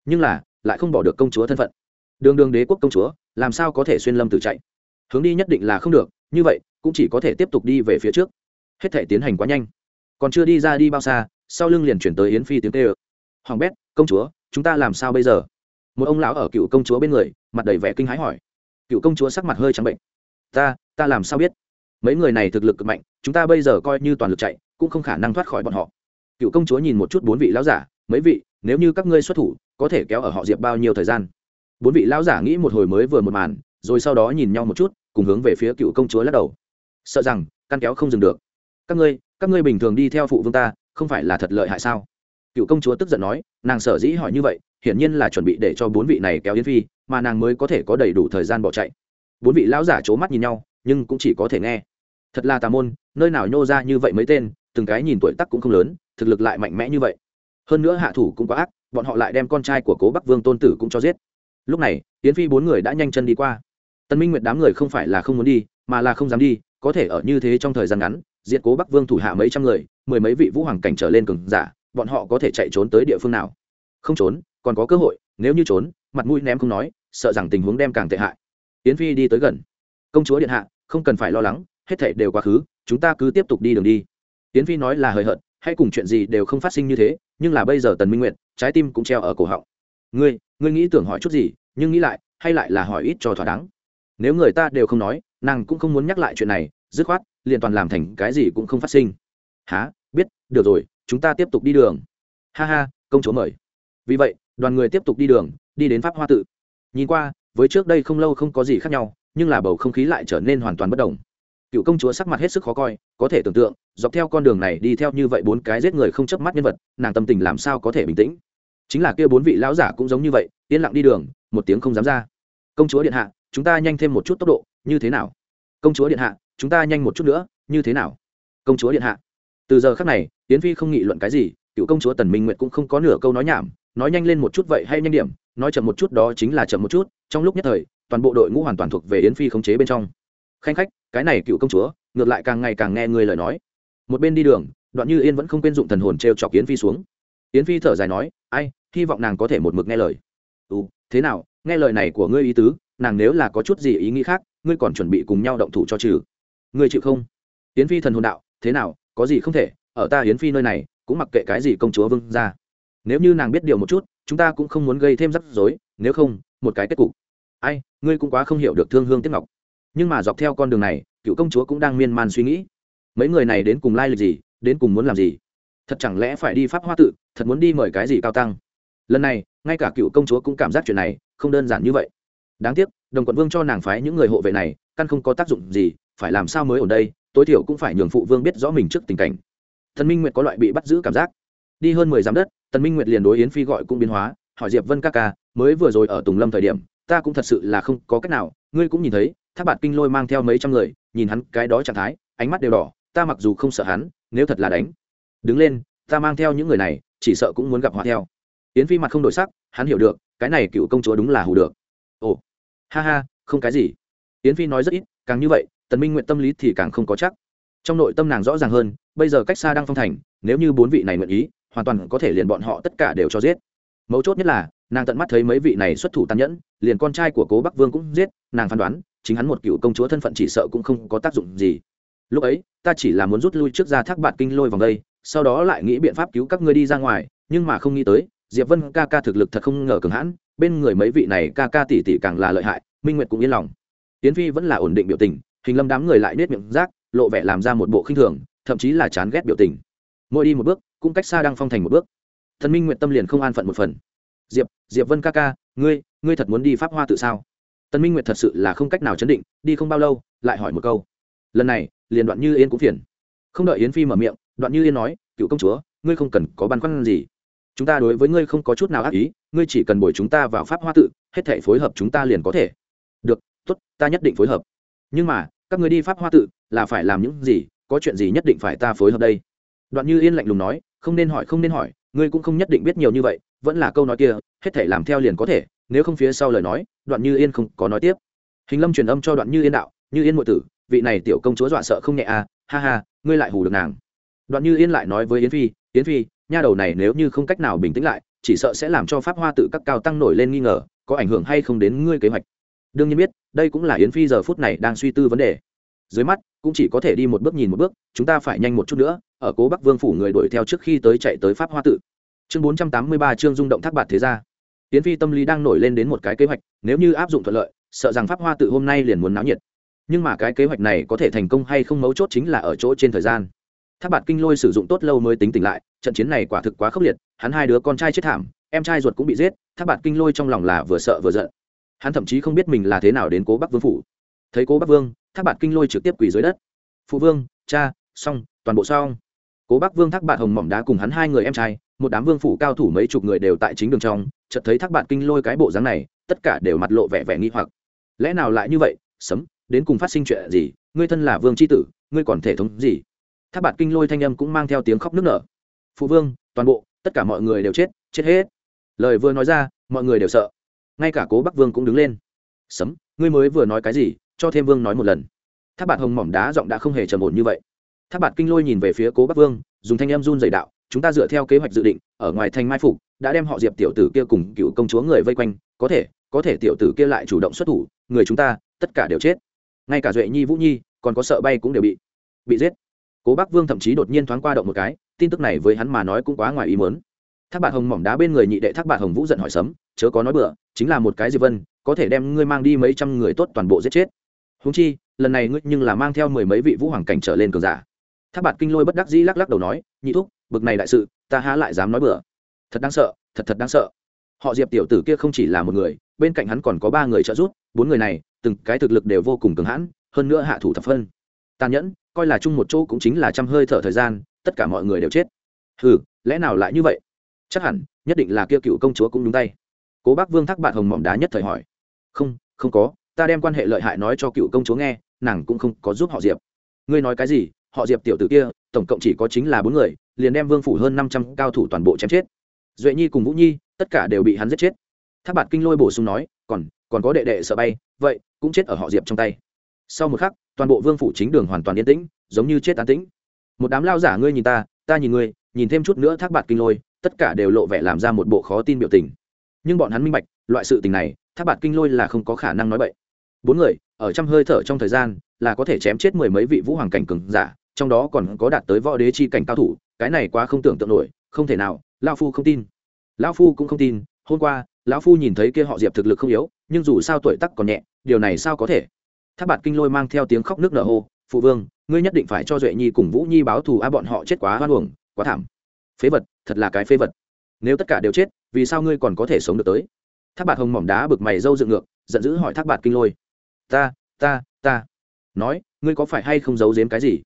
Nhưng là, lại không bỏ được công chúa thân phận. Đường đường đế quốc công chúa, làm sao có thể xuyên lâm tử chạy? Hướng đi nhất định là không được, như vậy, cũng chỉ có thể tiếp tục đi về phía trước. Hết thể tiến hành quá nhanh. Còn chưa đi ra đi bao xa, sau lưng liền chuyển tới yến phi tiếng tê ơ hoàng bét, công chúa, chúng ta làm sao bây giờ? Một ông lão ở cựu công chúa bên người, mặt đầy vẻ kinh hãi hỏi. Cựu công chúa sắc mặt hơi trắng bệnh. Ta ta làm sao biết? Mấy người này thực lực cực mạnh, chúng ta bây giờ coi như toàn lực chạy, cũng không khả năng thoát khỏi bọn họ. Cựu công chúa nhìn một chút bốn vị lão giả, mấy vị, nếu như các ngươi xuất thủ, có thể kéo ở họ diệp bao nhiêu thời gian? Bốn vị lão giả nghĩ một hồi mới vừa một màn, rồi sau đó nhìn nhau một chút, cùng hướng về phía cựu công chúa lắc đầu. Sợ rằng, căn kéo không dừng được. Các ngươi các ngươi bình thường đi theo phụ vương ta, không phải là thật lợi hại sao? Cựu công chúa tức giận nói, nàng sở dĩ hỏi như vậy hiển nhiên là chuẩn bị để cho bốn vị này kéo yến phi, mà nàng mới có thể có đầy đủ thời gian bỏ chạy. Bốn vị lão giả c h ố mắt nhìn nhau, nhưng cũng chỉ có thể nghe. Thật là tà môn, nơi nào nhô ra như vậy mấy tên, từng cái nhìn tuổi tắc cũng không lớn, thực lực lại mạnh mẽ như vậy. Hơn nữa hạ thủ cũng quá ác, bọn họ lại đem con trai của cố bắc vương tôn tử cũng cho giết. Lúc này, yến phi bốn người đã nhanh chân đi qua. Tân minh nguyệt đám người không phải là không muốn đi, mà là không dám đi, có thể ở như thế trong thời gian ngắn diện cố bắc vương thủ hạ mấy trăm người, mười mấy vị vũ hoàng cảnh trở lên cường giả, bọn họ có thể chạy trốn tới địa phương nào? Không trốn còn có cơ hội, nếu như trốn, mặt mũi ném không nói, sợ rằng tình huống đem càng tệ hại. Yến phi đi tới gần. Công chúa điện hạ, không cần phải lo lắng, hết thảy đều quá khứ, chúng ta cứ tiếp tục đi đường đi. Yến phi nói là hời hợt, hay cùng chuyện gì đều không phát sinh như thế, nhưng là bây giờ tần minh nguyệt, trái tim cũng treo ở cổ họng. Ngươi ngươi nghĩ tưởng hỏi chút gì, nhưng nghĩ lại, hay lại là hỏi ít cho thỏa đáng. Nếu người ta đều không nói, nàng cũng không muốn nhắc lại chuyện này, dứt khoát, liền toàn làm thành cái gì cũng không phát sinh. Há biết, được rồi, chúng ta tiếp tục đi đường. Ha ha, công chúa mời vì vậy, đoàn người tiếp tục đi đường, đi đến pháp hoa tự. Nhìn qua, với trước đây không lâu không có gì khác nhau, nhưng là bầu không khí lại trở nên hoàn toàn bất đồng. Cựu công chúa sắc mặt hết sức khó coi, có thể tưởng tượng, dọc theo con đường này đi theo như vậy bốn cái giết người không chớp mắt nhân vật, nàng tâm tình làm sao có thể bình tĩnh. Chính là kia bốn vị lão giả cũng giống như vậy, yên lặng đi đường, một tiếng không dám ra. Công chúa điện hạ, chúng ta nhanh thêm một chút tốc độ, như thế nào? Công chúa điện hạ, chúng ta nhanh một chút nữa, như thế nào? Công chúa điện hạ. Từ giờ khác này tiến phi không nghị luận cái gì, cựu công chúa tần minh nguyệt cũng không có nửa câu nói nhảm nói nhanh lên một chút vậy hay nhanh điểm, nói chậm một chút đó chính là chậm một chút, trong lúc nhất thời, toàn bộ đội ngũ hoàn toàn thuộc về yến phi khống chế bên trong. Khanh khách, cái này cựu công chúa, ngược lại càng ngày càng nghe người lời nói. Một bên đi đường, đoạn như yên vẫn không quên dụng thần hồn t r e o chọc yến phi xuống. Yến phi thở dài nói, ai, hy vọng nàng có thể một mực nghe lời. Ừ thế nào, nghe lời này của ngươi ý tứ, nàng nếu là có chút gì ý nghĩ khác, ngươi còn chuẩn bị cùng nhau động thủ cho trừ. Ngươi chịu không? Yến phi thần hồn đạo, thế nào, có gì không thể, ở ta yến phi nơi này, cũng mặc kệ cái gì công chúa vương ra nếu như nàng biết điều một chút, chúng ta cũng không muốn gây thêm rắc rối, nếu không, một cái kết cục. Ai, ngươi cũng quá không hiểu được thương hương tiếp ngọc. Nhưng mà dọc theo con đường này, cựu công chúa cũng đang miên man suy nghĩ. Mấy người này đến cùng lai lịch gì, đến cùng muốn làm gì? Thật chẳng lẽ phải đi pháp hoa tự, thật muốn đi mời cái gì cao tăng? Lần này, ngay cả cựu công chúa cũng cảm giác chuyện này không đơn giản như vậy. Đáng tiếc, đồng quận vương cho nàng phái những người hộ vệ này, căn không có tác dụng gì, phải làm sao mới ở đây? Tối thiểu cũng phải nhường phụ vương biết rõ mình trước tình cảnh. Thần minh nguyệt có loại bị bắt giữ cảm giác. Đi hơn mười dặm đất tần minh nguyệt liền đối yến phi gọi cũng biến hóa, hỏi diệp vân ca ca, mới vừa rồi ở tùng lâm thời điểm, ta cũng thật sự là không có cách nào, ngươi cũng nhìn thấy, tháp bạt kinh lôi mang theo mấy trăm người, nhìn hắn cái đó trạng thái, ánh mắt đều đỏ, ta mặc dù không sợ hắn, nếu thật là đánh. Đứng lên, ta mang theo những người này, chỉ sợ cũng muốn gặp họa theo. Yến phi mặt không đổi sắc, hắn hiểu được, cái này cựu công chúa đúng là hù được. Ồ, ha ha, không cái gì. Yến phi nói rất ít, càng như vậy, tần minh nguyện tâm lý thì càng không có chắc. Trong nội tâm nàng rõ ràng hơn, bây giờ cách xa đang phong thành, nếu như bốn vị này nguyện ý hoàn toàn có thể liền bọn họ tất cả đều cho giết. Mấu chốt nhất là, nàng tận mắt thấy mấy vị này xuất thủ tàn nhẫn, liền con trai của cố bắc vương cũng giết, nàng phán đoán, chính hắn một cựu công chúa thân phận chỉ sợ cũng không có tác dụng gì. Lúc ấy, ta chỉ là muốn rút lui trước ra thác bạt kinh lôi vòng đây, sau đó lại nghĩ biện pháp cứu các ngươi đi ra ngoài, nhưng mà không nghĩ tới, diệp vân ca ca thực lực thật không ngờ cường hãn, bên người mấy vị này ca ca tỷ tỷ càng là lợi hại, minh nguyệt cũng yên lòng. Tiến phi vẫn là ổn định biểu tình, hình lâm đám người lại nết miệng rác, lộ vẻ làm ra một bộ khinh thường, thậm chí là chán ghét biểu tình. Mỗi đi một bước cũng cách xa đang phong thành một bước. Thần minh nguyện tâm liền không an phận một phần. Diệp diệp vân ca ca, ngươi ngươi thật muốn đi pháp hoa tự sao? Tân minh nguyệt thật sự là không cách nào chấn định, đi không bao lâu, lại hỏi một câu. Lần này, liền đoạn như yên cũng phiền. Không đợi yến phi mở miệng, đoạn như yên nói, cựu công chúa, ngươi không cần có băn khoăn gì. Chúng ta đối với ngươi không có chút nào ác ý, ngươi chỉ cần bồi chúng ta vào pháp hoa tự, hết thể phối hợp chúng ta liền có thể. Được, tốt, ta nhất định phối hợp. Nhưng mà, các ngươi đi pháp hoa tự, là phải làm những gì, có chuyện gì nhất định phải ta phối hợp đây đoạn như yên lạnh lùng nói, không nên hỏi, không nên hỏi, ngươi cũng không nhất định biết nhiều như vậy, vẫn là câu nói kia, hết thể làm theo liền có thể, nếu không phía sau lời nói, đoạn như yên không có nói tiếp. Hình lâm truyền âm cho đoạn như yên đạo, như yên ngụy tử, vị này tiểu công chúa dọa sợ không nhẹ à ha ha, ngươi lại hù được nàng. Đoạn như yên lại nói với yến phi yến phi, nha đầu này nếu như không cách nào bình tĩnh lại, chỉ sợ sẽ làm cho pháp hoa tự các cao tăng nổi lên nghi ngờ, có ảnh hưởng hay không đến ngươi kế hoạch? Đương nhiên biết, đây cũng là yến phi giờ phút này đang suy tư vấn đề dưới mắt, cũng chỉ có thể đi một bước nhìn một bước, chúng ta phải nhanh một chút nữa, ở cố bắc vương phủ người đuổi theo trước khi tới chạy tới pháp hoa tự. Chương bốn trăm tám mươi ba chương rung động thác bạt thế gia. Tiến phi tâm lý đang nổi lên đến một cái kế hoạch, nếu như áp dụng thuận lợi, sợ rằng pháp hoa tự hôm nay liền muốn náo nhiệt. Nhưng mà cái kế hoạch này có thể thành công hay không mấu chốt chính là ở chỗ trên thời gian. Thác bạt kinh lôi sử dụng tốt lâu mới tính tỉnh lại, trận chiến này quả thực quá khốc liệt, hắn hai đứa con trai chết thảm, em trai ruột cũng bị giết, thác bạt kinh lôi trong lòng là vừa sợ vừa giận. Hắn thậm chí không biết mình là thế nào đến cố bắc vương phủ. Thấy cố bắc vương thác bạt kinh lôi trực tiếp quỳ dưới đất. Phụ vương, cha, xong, toàn bộ xong. Cố bắc vương thác bạt hồng mỏm đá cùng hắn hai người em trai, một đám vương phủ cao thủ mấy chục người đều tại chính đường trong, chợt thấy thác bạt kinh lôi cái bộ dáng này, tất cả đều mặt lộ vẻ vẻ nghi hoặc. Lẽ nào lại như vậy? Sấm, đến cùng phát sinh chuyện gì? Ngươi thân là vương c h i tử, ngươi còn thể thống gì? Thác bạt kinh lôi thanh âm cũng mang theo tiếng khóc nức nở. Phụ vương, toàn bộ, tất cả mọi người đều chết chết hết. Lời vừa nói ra, mọi người đều sợ. Ngay cả cố bắc vương cũng đứng lên. Sấm ngươi mới vừa nói cái gì, cho thêm vương nói một lần. Tháp bạt hồng mỏm đá giọng đã không hề trầm ổn như vậy. Tháp bạt kinh lôi nhìn về phía cố bắc vương, dùng thanh em run dày đạo, chúng ta dựa theo kế hoạch dự định, ở ngoài thành mai phục, đã đem họ diệp tiểu tử kia cùng cựu công chúa người vây quanh, có thể có thể tiểu tử kia lại chủ động xuất thủ, người chúng ta, tất cả đều chết. Ngay cả duệ nhi, vũ nhi, còn có sợ bay cũng đều bị bị giết. Cố bắc vương thậm chí đột nhiên thoáng qua động một cái, tin tức này với hắn mà nói cũng quá ngoài ý mớn thác bạt hồng mỏng đá bên người nhị đệ thác bạt hồng vũ giận hỏi sấm, chớ có nói bừa, chính là một cái diệp vân có thể đem ngươi mang đi mấy trăm người tốt toàn bộ giết chết. Húng chi, lần này ngươi nhưng là mang theo mười mấy vị vũ hoàng cảnh trở lên cường giả. Thác bạt kinh lôi bất đắc dĩ lắc lắc đầu nói, nhị thúc, bực này đại sự, ta há lại dám nói bừa. Thật đáng sợ, thật thật đáng sợ. Họ diệp tiểu tử kia không chỉ là một người, bên cạnh hắn còn có ba người trợ giúp, bốn người này, từng cái thực lực đều vô cùng cường hãn, hơn nữa hạ thủ thập phân. Tàn nhẫn, coi là chung một chỗ cũng chính là trăm hơi thở thời gian, tất cả mọi người đều chết. Ừ lẽ nào lại như vậy? Chắc hẳn, nhất định là kia cựu công chúa cũng đúng tay. Cố bác vương thác bạn hồng mỏm đá nhất thời hỏi không không có, ta đem quan hệ lợi hại nói cho cựu công chúa nghe, nàng cũng không có giúp họ diệp. Ngươi nói cái gì? Họ diệp tiểu tử kia, tổng cộng chỉ có chính là bốn người, liền đem vương phủ hơn năm trăm cao thủ toàn bộ chém chết. Duệ nhi cùng vũ nhi, tất cả đều bị hắn giết chết. Tháp bạt kinh lôi bổ sung nói, còn còn có đệ đệ sợ bay, vậy, cũng chết ở họ diệp trong tay. Sau một khắc, toàn bộ vương phủ chính đường hoàn toàn yên tĩnh, giống như chết tán tĩnh. Một đám lao giả ngươi nhìn ta ta nhìn ngươi, nhìn thêm chút nữa thác bạt kinh lôi, tất cả đều lộ vẻ làm ra một bộ khó tin biểu tình. Nhưng bọn hắn minh bạch loại sự tình này thác bạt kinh lôi là không có khả năng nói bậy. Bốn người, ở trăm hơi thở trong thời gian, là có thể chém chết mười mấy vị vũ hoàng cảnh cường giả, trong đó còn có đạt tới võ đế chi cảnh cao thủ, cái này quá không tưởng tượng nổi, không thể nào lao phu không tin. Lão phu cũng không tin, hôm qua, lão phu nhìn thấy kia họ diệp thực lực không yếu, nhưng dù sao tuổi tắc còn nhẹ, điều này sao có thể? Tháp bạt kinh lôi mang theo tiếng khóc nước nở hô, phụ vương, ngươi nhất định phải cho duệ nhi cùng vũ nhi báo thù a, bọn họ chết quá hoan uổng, quá thảm. Phế vật, thật là cái phế vật. Nếu tất cả đều chết, vì sao ngươi còn có thể sống được tới? Thác bạt hồng mỏm đá bực mày râu dựng ngược, giận dữ hỏi thác bạt kinh lôi. Ta ta ta. Nói, ngươi có phải hay không giấu giếm cái gì?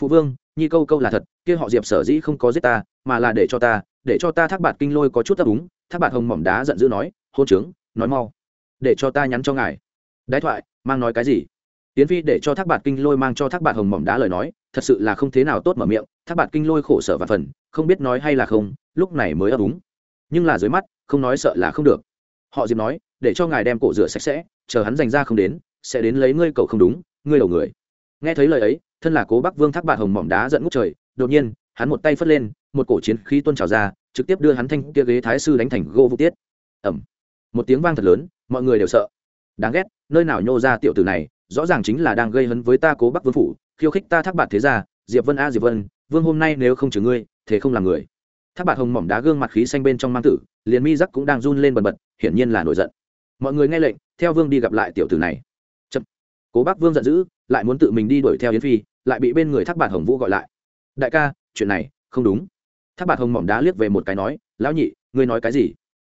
Phụ vương, nhi câu câu là thật, kia họ diệp sở dĩ không có giết ta, mà là để cho ta, để cho ta thác bạt kinh lôi có chút ấp úng. Thác bạt hồng mỏm đá giận dữ nói, hôn trướng, nói mau. Để cho ta nhắn cho ngài. Đái thoại, mang nói cái gì? Tiến phi để cho thác bạt kinh lôi mang cho thác bạt hồng mỏm đá lời nói, thật sự là không thế nào tốt mở miệng. Thác bạt kinh lôi khổ sở và phần, không biết nói hay là không, lúc này mới ấp úng. Nhưng là dưới mắt, không nói sợ là không được họ diệp nói, để cho ngài đem cổ rửa sạch sẽ, chờ hắn dành ra không đến, sẽ đến lấy ngươi cầu không đúng, ngươi đầu người. Nghe thấy lời ấy, thân là cố bắc vương thác bạt hồng mỏm đá giận ngút trời, đột nhiên, hắn một tay phất lên, một cổ chiến khí tuôn trào ra, trực tiếp đưa hắn thanh kia ghế thái sư đánh thành gô vũ tiết. Ẩm một tiếng vang thật lớn, mọi người đều sợ. Đáng ghét, nơi nào nhô ra tiểu tử này, rõ ràng chính là đang gây hấn với ta cố bắc vương phủ, khiêu khích ta thác bạt thế ra. diệp vân a diệp vân, vương hôm nay nếu không trừ ngươi, thế không làm người thác bạt hồng mỏm đá gương mặt khí xanh bên trong mang tử, liền mi giắc cũng đang run lên bần bật, hiển nhiên là nổi giận. Mọi người nghe lệnh, theo vương đi gặp lại tiểu tử này. Chậm. cố Bác vương giận dữ, lại muốn tự mình đi đuổi theo yến phi, lại bị bên người thác bạt hồng vũ gọi lại. Đại ca, chuyện này không đúng. Thác bạt hồng mỏm đá liếc về một cái nói, lão nhị, ngươi nói cái gì?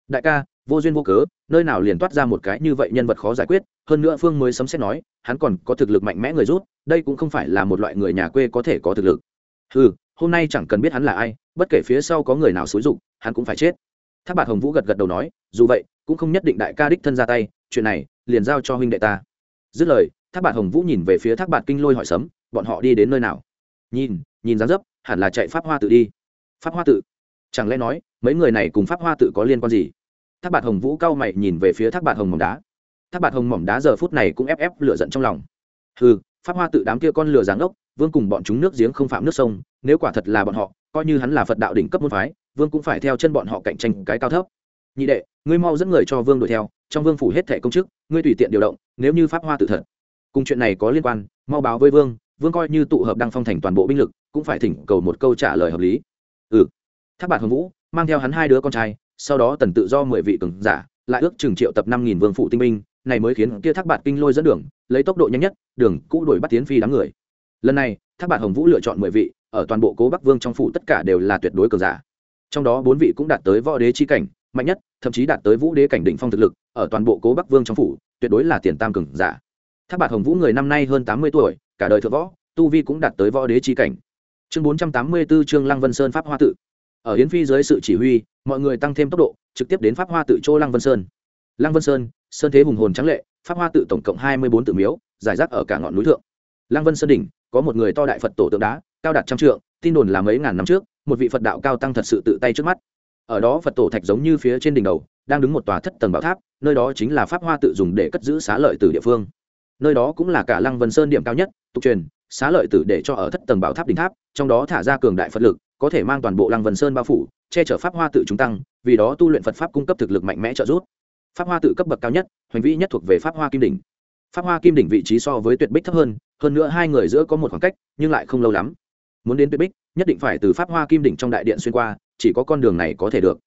Đại ca, vô duyên vô cớ, nơi nào liền toát ra một cái như vậy nhân vật khó giải quyết, hơn nữa phương mới sấm xét nói, hắn còn có thực lực mạnh mẽ người rút, đây cũng không phải là một loại người nhà quê có thể có thực lực. Ừ hôm nay chẳng cần biết hắn là ai, bất kể phía sau có người nào xúi dục, hắn cũng phải chết. Thác bạt hồng vũ gật gật đầu nói, dù vậy, cũng không nhất định đại ca đích thân ra tay, chuyện này, liền giao cho huynh đệ ta. Dứt lời, thác bạt hồng vũ nhìn về phía thác bạt kinh lôi hỏi sấm, bọn họ đi đến nơi nào? Nhìn nhìn dáng dấp, hẳn là chạy pháp hoa tự đi. Pháp hoa tự? Chẳng lẽ nói, mấy người này cùng pháp hoa tự có liên quan gì? Thác bạt hồng vũ cao mày nhìn về phía thác bạt hồng mỏng đá. Thác bạt hồng mỏng đá giờ phút này cũng ép ép lửa giận trong lòng. Ừ pháp hoa tự đám kia con lửa giáng ốc vương cùng bọn chúng nước giếng không phạm nước sông, nếu quả thật là bọn họ, coi như hắn là phật đạo đỉnh cấp môn phái, vương cũng phải theo chân bọn họ cạnh tranh cái cao thấp. Nhị đệ, ngươi mau dẫn người cho vương đuổi theo, trong vương phủ hết thẻ công chức, ngươi tùy tiện điều động, nếu như pháp hoa tự thật. Cùng chuyện này có liên quan, mau báo với vương vương coi như tụ hợp đăng phong thành toàn bộ binh lực, cũng phải thỉnh cầu một câu trả lời hợp lý. Ừ. Thác bạt hồng vũ, mang theo hắn hai đứa con trai, sau đó tần tự do mười vị cường giả, lại ước chừng triệu tập năm nghìn vương phụ tinh binh, này mới khiến kia thác bạt kinh lôi dẫn đường, lấy tốc độ nhanh nhất, đường cũ đuổi bắt tiến phi đám người lần này, thác bạt hồng vũ lựa chọn mười vị, ở toàn bộ cố bắc vương trong phủ tất cả đều là tuyệt đối cường giả. Trong đó bốn vị cũng đạt tới võ đế chi cảnh, mạnh nhất, thậm chí đạt tới vũ đế cảnh đỉnh phong thực lực, ở toàn bộ cố bắc vương trong phủ, tuyệt đối là tiền tam cường giả. Thác bạt hồng vũ người năm nay hơn tám mươi tuổi, cả đời thượng võ, tu vi cũng đạt tới võ đế chi cảnh. Chương bốn trăm tám mươi b ố trương lăng vân sơn pháp hoa tự. Ở hiến phi dưới sự chỉ huy, mọi người tăng thêm tốc độ, trực tiếp đến pháp hoa tự chỗ lăng vân sơn. Lăng vân sơn sơn thế hùng hồn trắng lệ, pháp hoa tự tổng cộng hai mươi bốn tự miếu, giải rác ở cả ngọn núi thượng. Lăng vân sơn đỉnh có một người to đại phật tổ tượng đá, cao đạt trăm trượng, tin đồn là mấy ngàn năm trước, một vị phật đạo cao tăng thật sự tự tay trước mắt. Ở đó phật tổ thạch giống như phía trên đỉnh đầu, đang đứng một tòa thất tầng bảo tháp, nơi đó chính là pháp hoa tự dùng để cất giữ xá lợi từ địa phương. Nơi đó cũng là cả lăng vân sơn điểm cao nhất, tục truyền, xá lợi tử để cho ở thất tầng bảo tháp đỉnh tháp, trong đó thả ra cường đại phật lực, có thể mang toàn bộ lăng vân sơn bao phủ, che chở pháp hoa tự chúng tăng, vì đó tu luyện phật pháp cung cấp thực lực mạnh mẽ trợ giúp. Pháp hoa tự cấp bậc cao nhất, hoành vĩ nhất thuộc về pháp hoa kim đỉnh. Pháp hoa kim đỉnh vị trí so với tuyệt bích thấp hơn hơn nữa hai người giữa có một khoảng cách, nhưng lại không lâu lắm. Muốn đến tuyệt bích, nhất định phải từ pháp hoa kim đỉnh trong đại điện xuyên qua, chỉ có con đường này có thể được.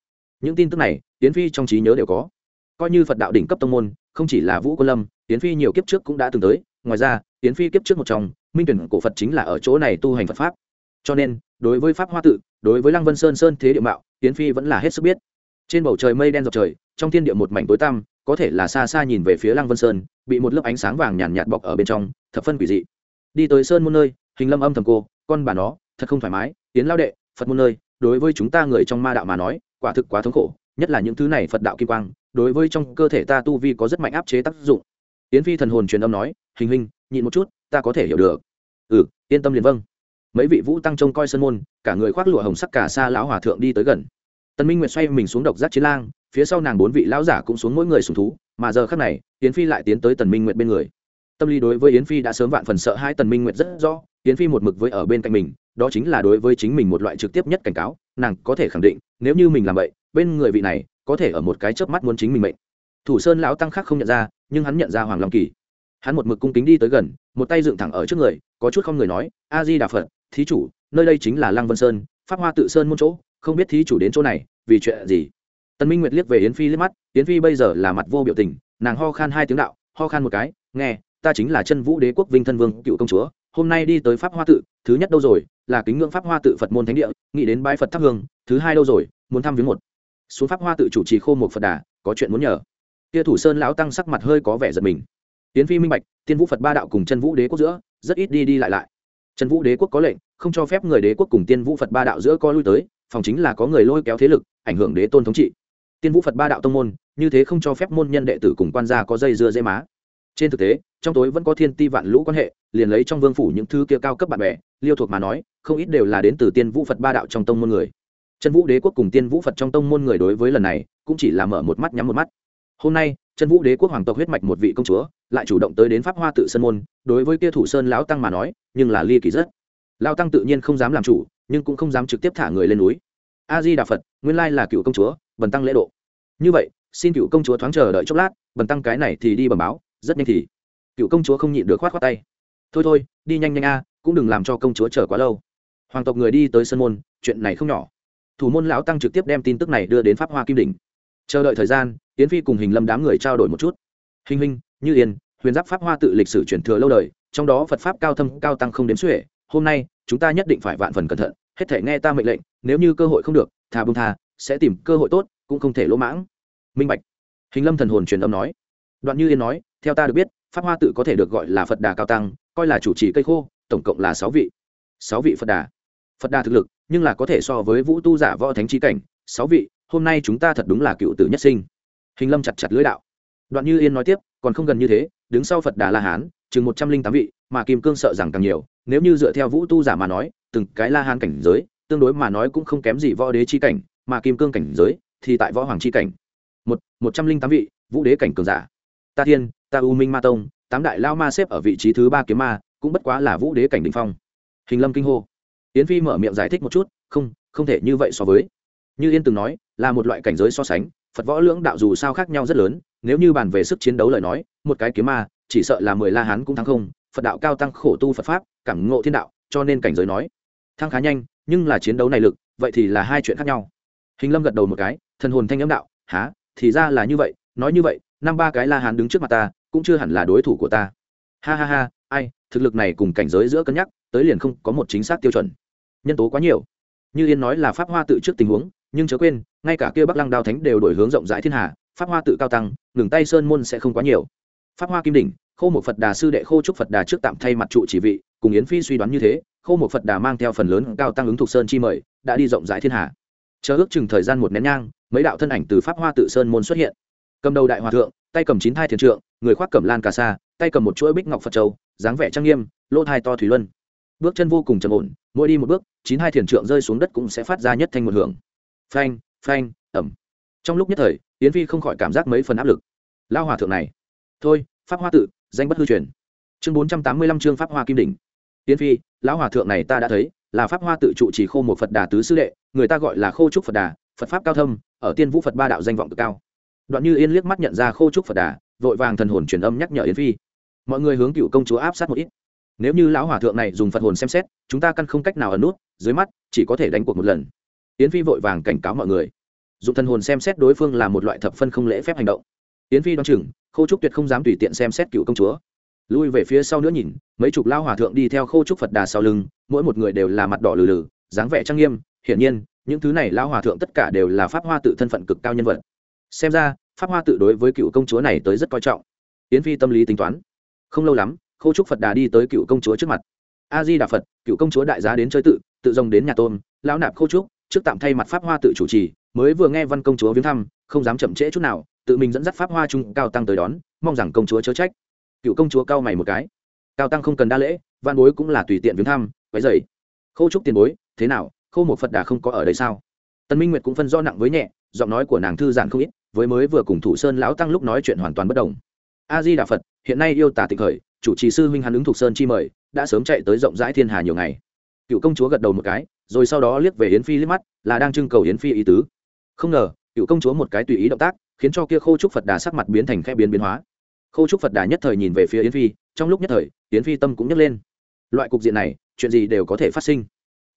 Những tin tức này tiến phi trong trí nhớ đều có. Coi như phật đạo đỉnh cấp tông môn, không chỉ là vũ quân lâm tiến phi nhiều kiếp trước cũng đã từng tới. Ngoài ra tiến phi kiếp trước một trong, minh tuyển cổ phật chính là ở chỗ này tu hành phật pháp. Cho nên, đối với pháp hoa tự, đối với lăng vân sơn sơn thế địa mạo tiến phi vẫn là hết sức biết. Trên bầu trời mây đen dọc trời, trong thiên địa một mảnh tối tăm có thể là xa xa nhìn về phía lăng vân sơn, bị một lớp ánh sáng vàng nhàn nhạt bọc ở bên trong, thập phân quỷ dị. Đi tới sơn môn nơi, hình lâm âm thầm cô, con bà nó, thật không thoải mái tiến lao đệ, phật môn nơi, đối với chúng ta người trong ma đạo mà nói, quả thực quá thống khổ, nhất là những thứ này phật đạo kim quang, đối với trong cơ thể ta tu vi có rất mạnh áp chế tác dụng. Yến phi thần hồn truyền âm nói, hình hình, nhịn một chút, ta có thể hiểu được. Ừ yên tâm liền vâng. Mấy vị vũ tăng trông coi sân môn, cả người khoác lụa hồng sắc cả xa lão hòa thượng đi tới gần. Tần minh nguyệt xoay mình xuống độc giác chiến lang phía sau nàng bốn vị lão giả cũng xuống mỗi người sùng thú, mà giờ khắc này, yến phi lại tiến tới tần minh nguyệt bên người. Tâm lý đối với yến phi đã sớm vạn phần sợ hai tần minh nguyệt rất rõ, yến phi một mực với ở bên cạnh mình, đó chính là đối với chính mình một loại trực tiếp nhất cảnh cáo, nàng có thể khẳng định, nếu như mình làm vậy, bên người vị này có thể ở một cái chớp mắt muốn chính mình mệnh. Thủ sơn lão tăng khác không nhận ra, nhưng hắn nhận ra hoàng long kỳ. Hắn một mực cung kính đi tới gần, một tay dựng thẳng ở trước người, có chút không người nói a di đà phật, thí chủ, nơi đây chính là lăng vân sơn, pháp hoa tự sơn môn chỗ, không biết thí chủ đến chỗ này, vì chuyện gì? Tần minh nguyệt liếc về yến phi liếc mắt, yến phi bây giờ là mặt vô biểu tình, nàng ho khan hai tiếng đạo, ho khan một cái, nghe, ta chính là chân vũ đế quốc vinh thân vương, cựu công chúa, hôm nay đi tới pháp hoa tự, thứ nhất đâu rồi, là kính ngưỡng pháp hoa tự phật môn thánh địa, nghĩ đến bãi phật thắp hương, thứ hai đâu rồi, muốn thăm viếng một. Xuống pháp hoa tự chủ trì khô một phật đà, có chuyện muốn nhờ. Kia thủ sơn lão tăng sắc mặt hơi có vẻ giật mình. Tiến phi minh bạch, tiên vũ phật ba đạo cùng chân vũ đế quốc giữa, rất ít đi đi lại lại. Chân vũ đế quốc có lệnh, không cho phép người đế quốc cùng tiên vũ phật ba đạo giữa co lui tới, phòng chính là có người lôi kéo thế lực, ảnh hưởng đế tôn thống trị tiên vũ phật ba đạo tông môn, như thế không cho phép môn nhân đệ tử cùng quan gia có dây dưa dây má. Trên thực tế, trong tối vẫn có thiên ti vạn lũ quan hệ, liền lấy trong vương phủ những thứ kia cao cấp bạn bè, liêu thuộc mà nói, không ít đều là đến từ tiên vũ phật ba đạo trong tông môn người. Chân vũ đế quốc cùng tiên vũ phật trong tông môn người đối với lần này, cũng chỉ là mở một mắt nhắm một mắt. Hôm nay chân vũ đế quốc hoàng tộc huyết mạch một vị công chúa, lại chủ động tới đến pháp hoa tự sơn môn, đối với kia thủ sơn lão tăng mà nói, nhưng là ly kỳ rất. Lao tăng tự nhiên không dám làm chủ, nhưng cũng không dám trực tiếp thả người lên núi a di đà phật, nguyên lai là cựu công chúa, bần tăng lễ độ. Như vậy, xin cựu công chúa thoáng chờ đợi chốc lát, bần tăng cái này thì đi bẩm báo, rất nhanh thì. Cựu công chúa không nhịn được khoát khoát tay. Thôi thôi, đi nhanh nhanh a, cũng đừng làm cho công chúa chờ quá lâu. Hoàng tộc người đi tới sân môn, chuyện này không nhỏ. Thủ môn lão tăng trực tiếp đem tin tức này đưa đến pháp hoa kim đỉnh. Chờ đợi thời gian, yến phi cùng hình lâm đám người trao đổi một chút. Hình hình, như yên, huyền giáp pháp hoa tự lịch sử truyền thừa lâu đời, trong đó phật pháp cao thâm, cao tăng không đếm xuể. Hôm nay, chúng ta nhất định phải vạn phần cẩn thận hết thể nghe ta mệnh lệnh, nếu như cơ hội không được, thà bông tha, sẽ tìm cơ hội tốt, cũng không thể lỗ mãng. Minh bạch. Hình lâm thần hồn truyền âm nói. Đoạn như yên nói, theo ta được biết, pháp hoa tự có thể được gọi là phật đà cao tăng, coi là chủ trì cây khô, tổng cộng là sáu vị. Sáu vị phật đà. Phật đà thực lực, nhưng là có thể so với vũ tu giả võ thánh trí cảnh. Sáu vị, hôm nay chúng ta thật đúng là cựu tử nhất sinh. Hình lâm chặt chặt lưỡi đạo. Đoạn như yên nói tiếp, còn không gần như thế, đứng sau phật đà la hán, chừng một trăm linh tám vị, mà kim cương sợ rằng càng nhiều, nếu như dựa theo vũ tu giả mà nói từng cái la hán cảnh giới, tương đối mà nói cũng không kém gì võ đế chi cảnh, mà kim cương cảnh giới thì tại võ hoàng chi cảnh. Một một trăm linh tám vị, vũ đế cảnh cường giả. Ta thiên, ta u minh ma tông, tám đại lao ma xếp ở vị trí thứ ba kiếm ma, cũng bất quá là vũ đế cảnh đình phong. Hình lâm kinh hô. Yến phi mở miệng giải thích một chút, không không thể như vậy so với. Như yên từng nói, là một loại cảnh giới so sánh, phật võ lưỡng đạo dù sao khác nhau rất lớn, nếu như bàn về sức chiến đấu lời nói, một cái kiếm ma, chỉ sợ là mười la hán cũng thắng không, phật đạo cao tăng khổ tu phật pháp, cảm ngộ thiên đạo, cho nên cảnh giới nói thăng khá nhanh, nhưng là chiến đấu này lực, vậy thì là hai chuyện khác nhau. Hình lâm gật đầu một cái, thần hồn thanh âm đạo há thì ra là như vậy, nói như vậy, năm ba cái la hán đứng trước mặt ta, cũng chưa hẳn là đối thủ của ta. Ha ha ha, ai, thực lực này cùng cảnh giới giữa cân nhắc, tới liền không có một chính xác tiêu chuẩn. Nhân tố quá nhiều. Như yên nói là pháp hoa tự trước tình huống, nhưng chớ quên, ngay cả kia bắc lăng đao thánh đều đổi hướng rộng rãi thiên hà, pháp hoa tự cao tăng, ngừng tay sơn môn sẽ không quá nhiều. Pháp hoa kim đỉnh, khô một phật đà sư đệ khô trúc phật đà trước tạm thay mặt trụ chỉ vị, cùng yến phi suy đoán như thế khô một phật đà mang theo phần lớn cao tăng ứng thuộc sơn chi mời đã đi rộng rãi thiên hạ, chờ ước chừng thời gian một nén nhang mấy đạo thân ảnh từ pháp hoa tự sơn môn xuất hiện. Cầm đầu đại hòa thượng tay cầm chín thai thiền trượng người khoác cẩm lan cà sa tay cầm một chuỗi bích ngọc phật châu dáng vẻ trang nghiêm lỗ thai to thủy luân. Bước chân vô cùng trầm ổn mỗi đi một bước chín hai thiền trượng rơi xuống đất cũng sẽ phát ra nhất thanh một hưởng. Phanh phanh ẩm. Trong lúc nhất thời yến phi không khỏi cảm giác mấy phần áp lực. Lao hòa thượng này. Thôi pháp hoa tự danh bất hư truyền. Chương bốn trăm tám mươi lăm chương pháp hoa kim đỉnh. Tiên phi, lão hòa thượng này ta đã thấy, là pháp hoa tự trụ chỉ khô một phật đà tứ sư đệ, người ta gọi là khô trúc phật đà, phật pháp cao thâm, ở tiên vũ phật ba đạo danh vọng cực cao. Đoạn như yên liếc mắt nhận ra khô trúc phật đà, vội vàng thần hồn truyền âm nhắc nhở yến phi. Mọi người hướng cựu công chúa áp sát một ít. Nếu như lão hòa thượng này dùng phật hồn xem xét, chúng ta căn không cách nào ẩn nút, dưới mắt, chỉ có thể đánh cuộc một lần. Yến phi vội vàng cảnh cáo mọi người. Dùng thần hồn xem xét đối phương là một loại thập phân không lễ phép hành động. Yến phi đoán chừng, khô trúc tuyệt không dám tùy tiện xem xét cựu công chúa lui về phía sau nữa nhìn, mấy chục lao hòa thượng đi theo khô trúc phật đà sau lưng, mỗi một người đều là mặt đỏ lừ lừ, dáng vẻ trang nghiêm, hiển nhiên, những thứ này lao hòa thượng tất cả đều là pháp hoa tự thân phận cực cao nhân vật. Xem ra, pháp hoa tự đối với cựu công chúa này tới rất coi trọng. Yến phi tâm lý tính toán. Không lâu lắm, khô trúc phật đà đi tới cựu công chúa trước mặt. A di đà phật, cựu công chúa đại giá đến chơi tự tự rồng đến nhà tôn lão nạp khô trúc, trước tạm thay mặt pháp hoa tự chủ trì, mới vừa nghe văn công chúa viếng thăm, không dám chậm trễ chút nào, tự mình dẫn dắt pháp hoa trung cao tăng tới đón, mong rằng công chúa chớ trách cựu công chúa cao mày một cái. Cao tăng không cần đa lễ văn bối cũng là tùy tiện viếng thăm váy dày khâu trúc tiền bối, thế nào, khâu một phật đà không có ở đây sao? Tân minh nguyệt cũng phân do nặng với nhẹ, giọng nói của nàng thư giãn không ít, với mới vừa cùng thủ sơn lão tăng lúc nói chuyện hoàn toàn bất đồng. A di đà phật, hiện nay yêu tả tịch khởi, chủ trì sư huynh hàn ứng thục sơn chi mời, đã sớm chạy tới rộng rãi thiên hà nhiều ngày. Cựu công chúa gật đầu một cái, rồi sau đó liếc về yến phi liếc mắt, là đang trưng cầu yến phi ý tứ. Không ngờ, cựu công chúa một cái tùy ý động tác, khiến cho kia khô trúc phật đà sắc mặt biến thành khe biến biến hóa khô trúc phật đà nhất thời nhìn về phía yến phi, trong lúc nhất thời, yến phi tâm cũng nhấc lên. Loại cục diện này, chuyện gì đều có thể phát sinh.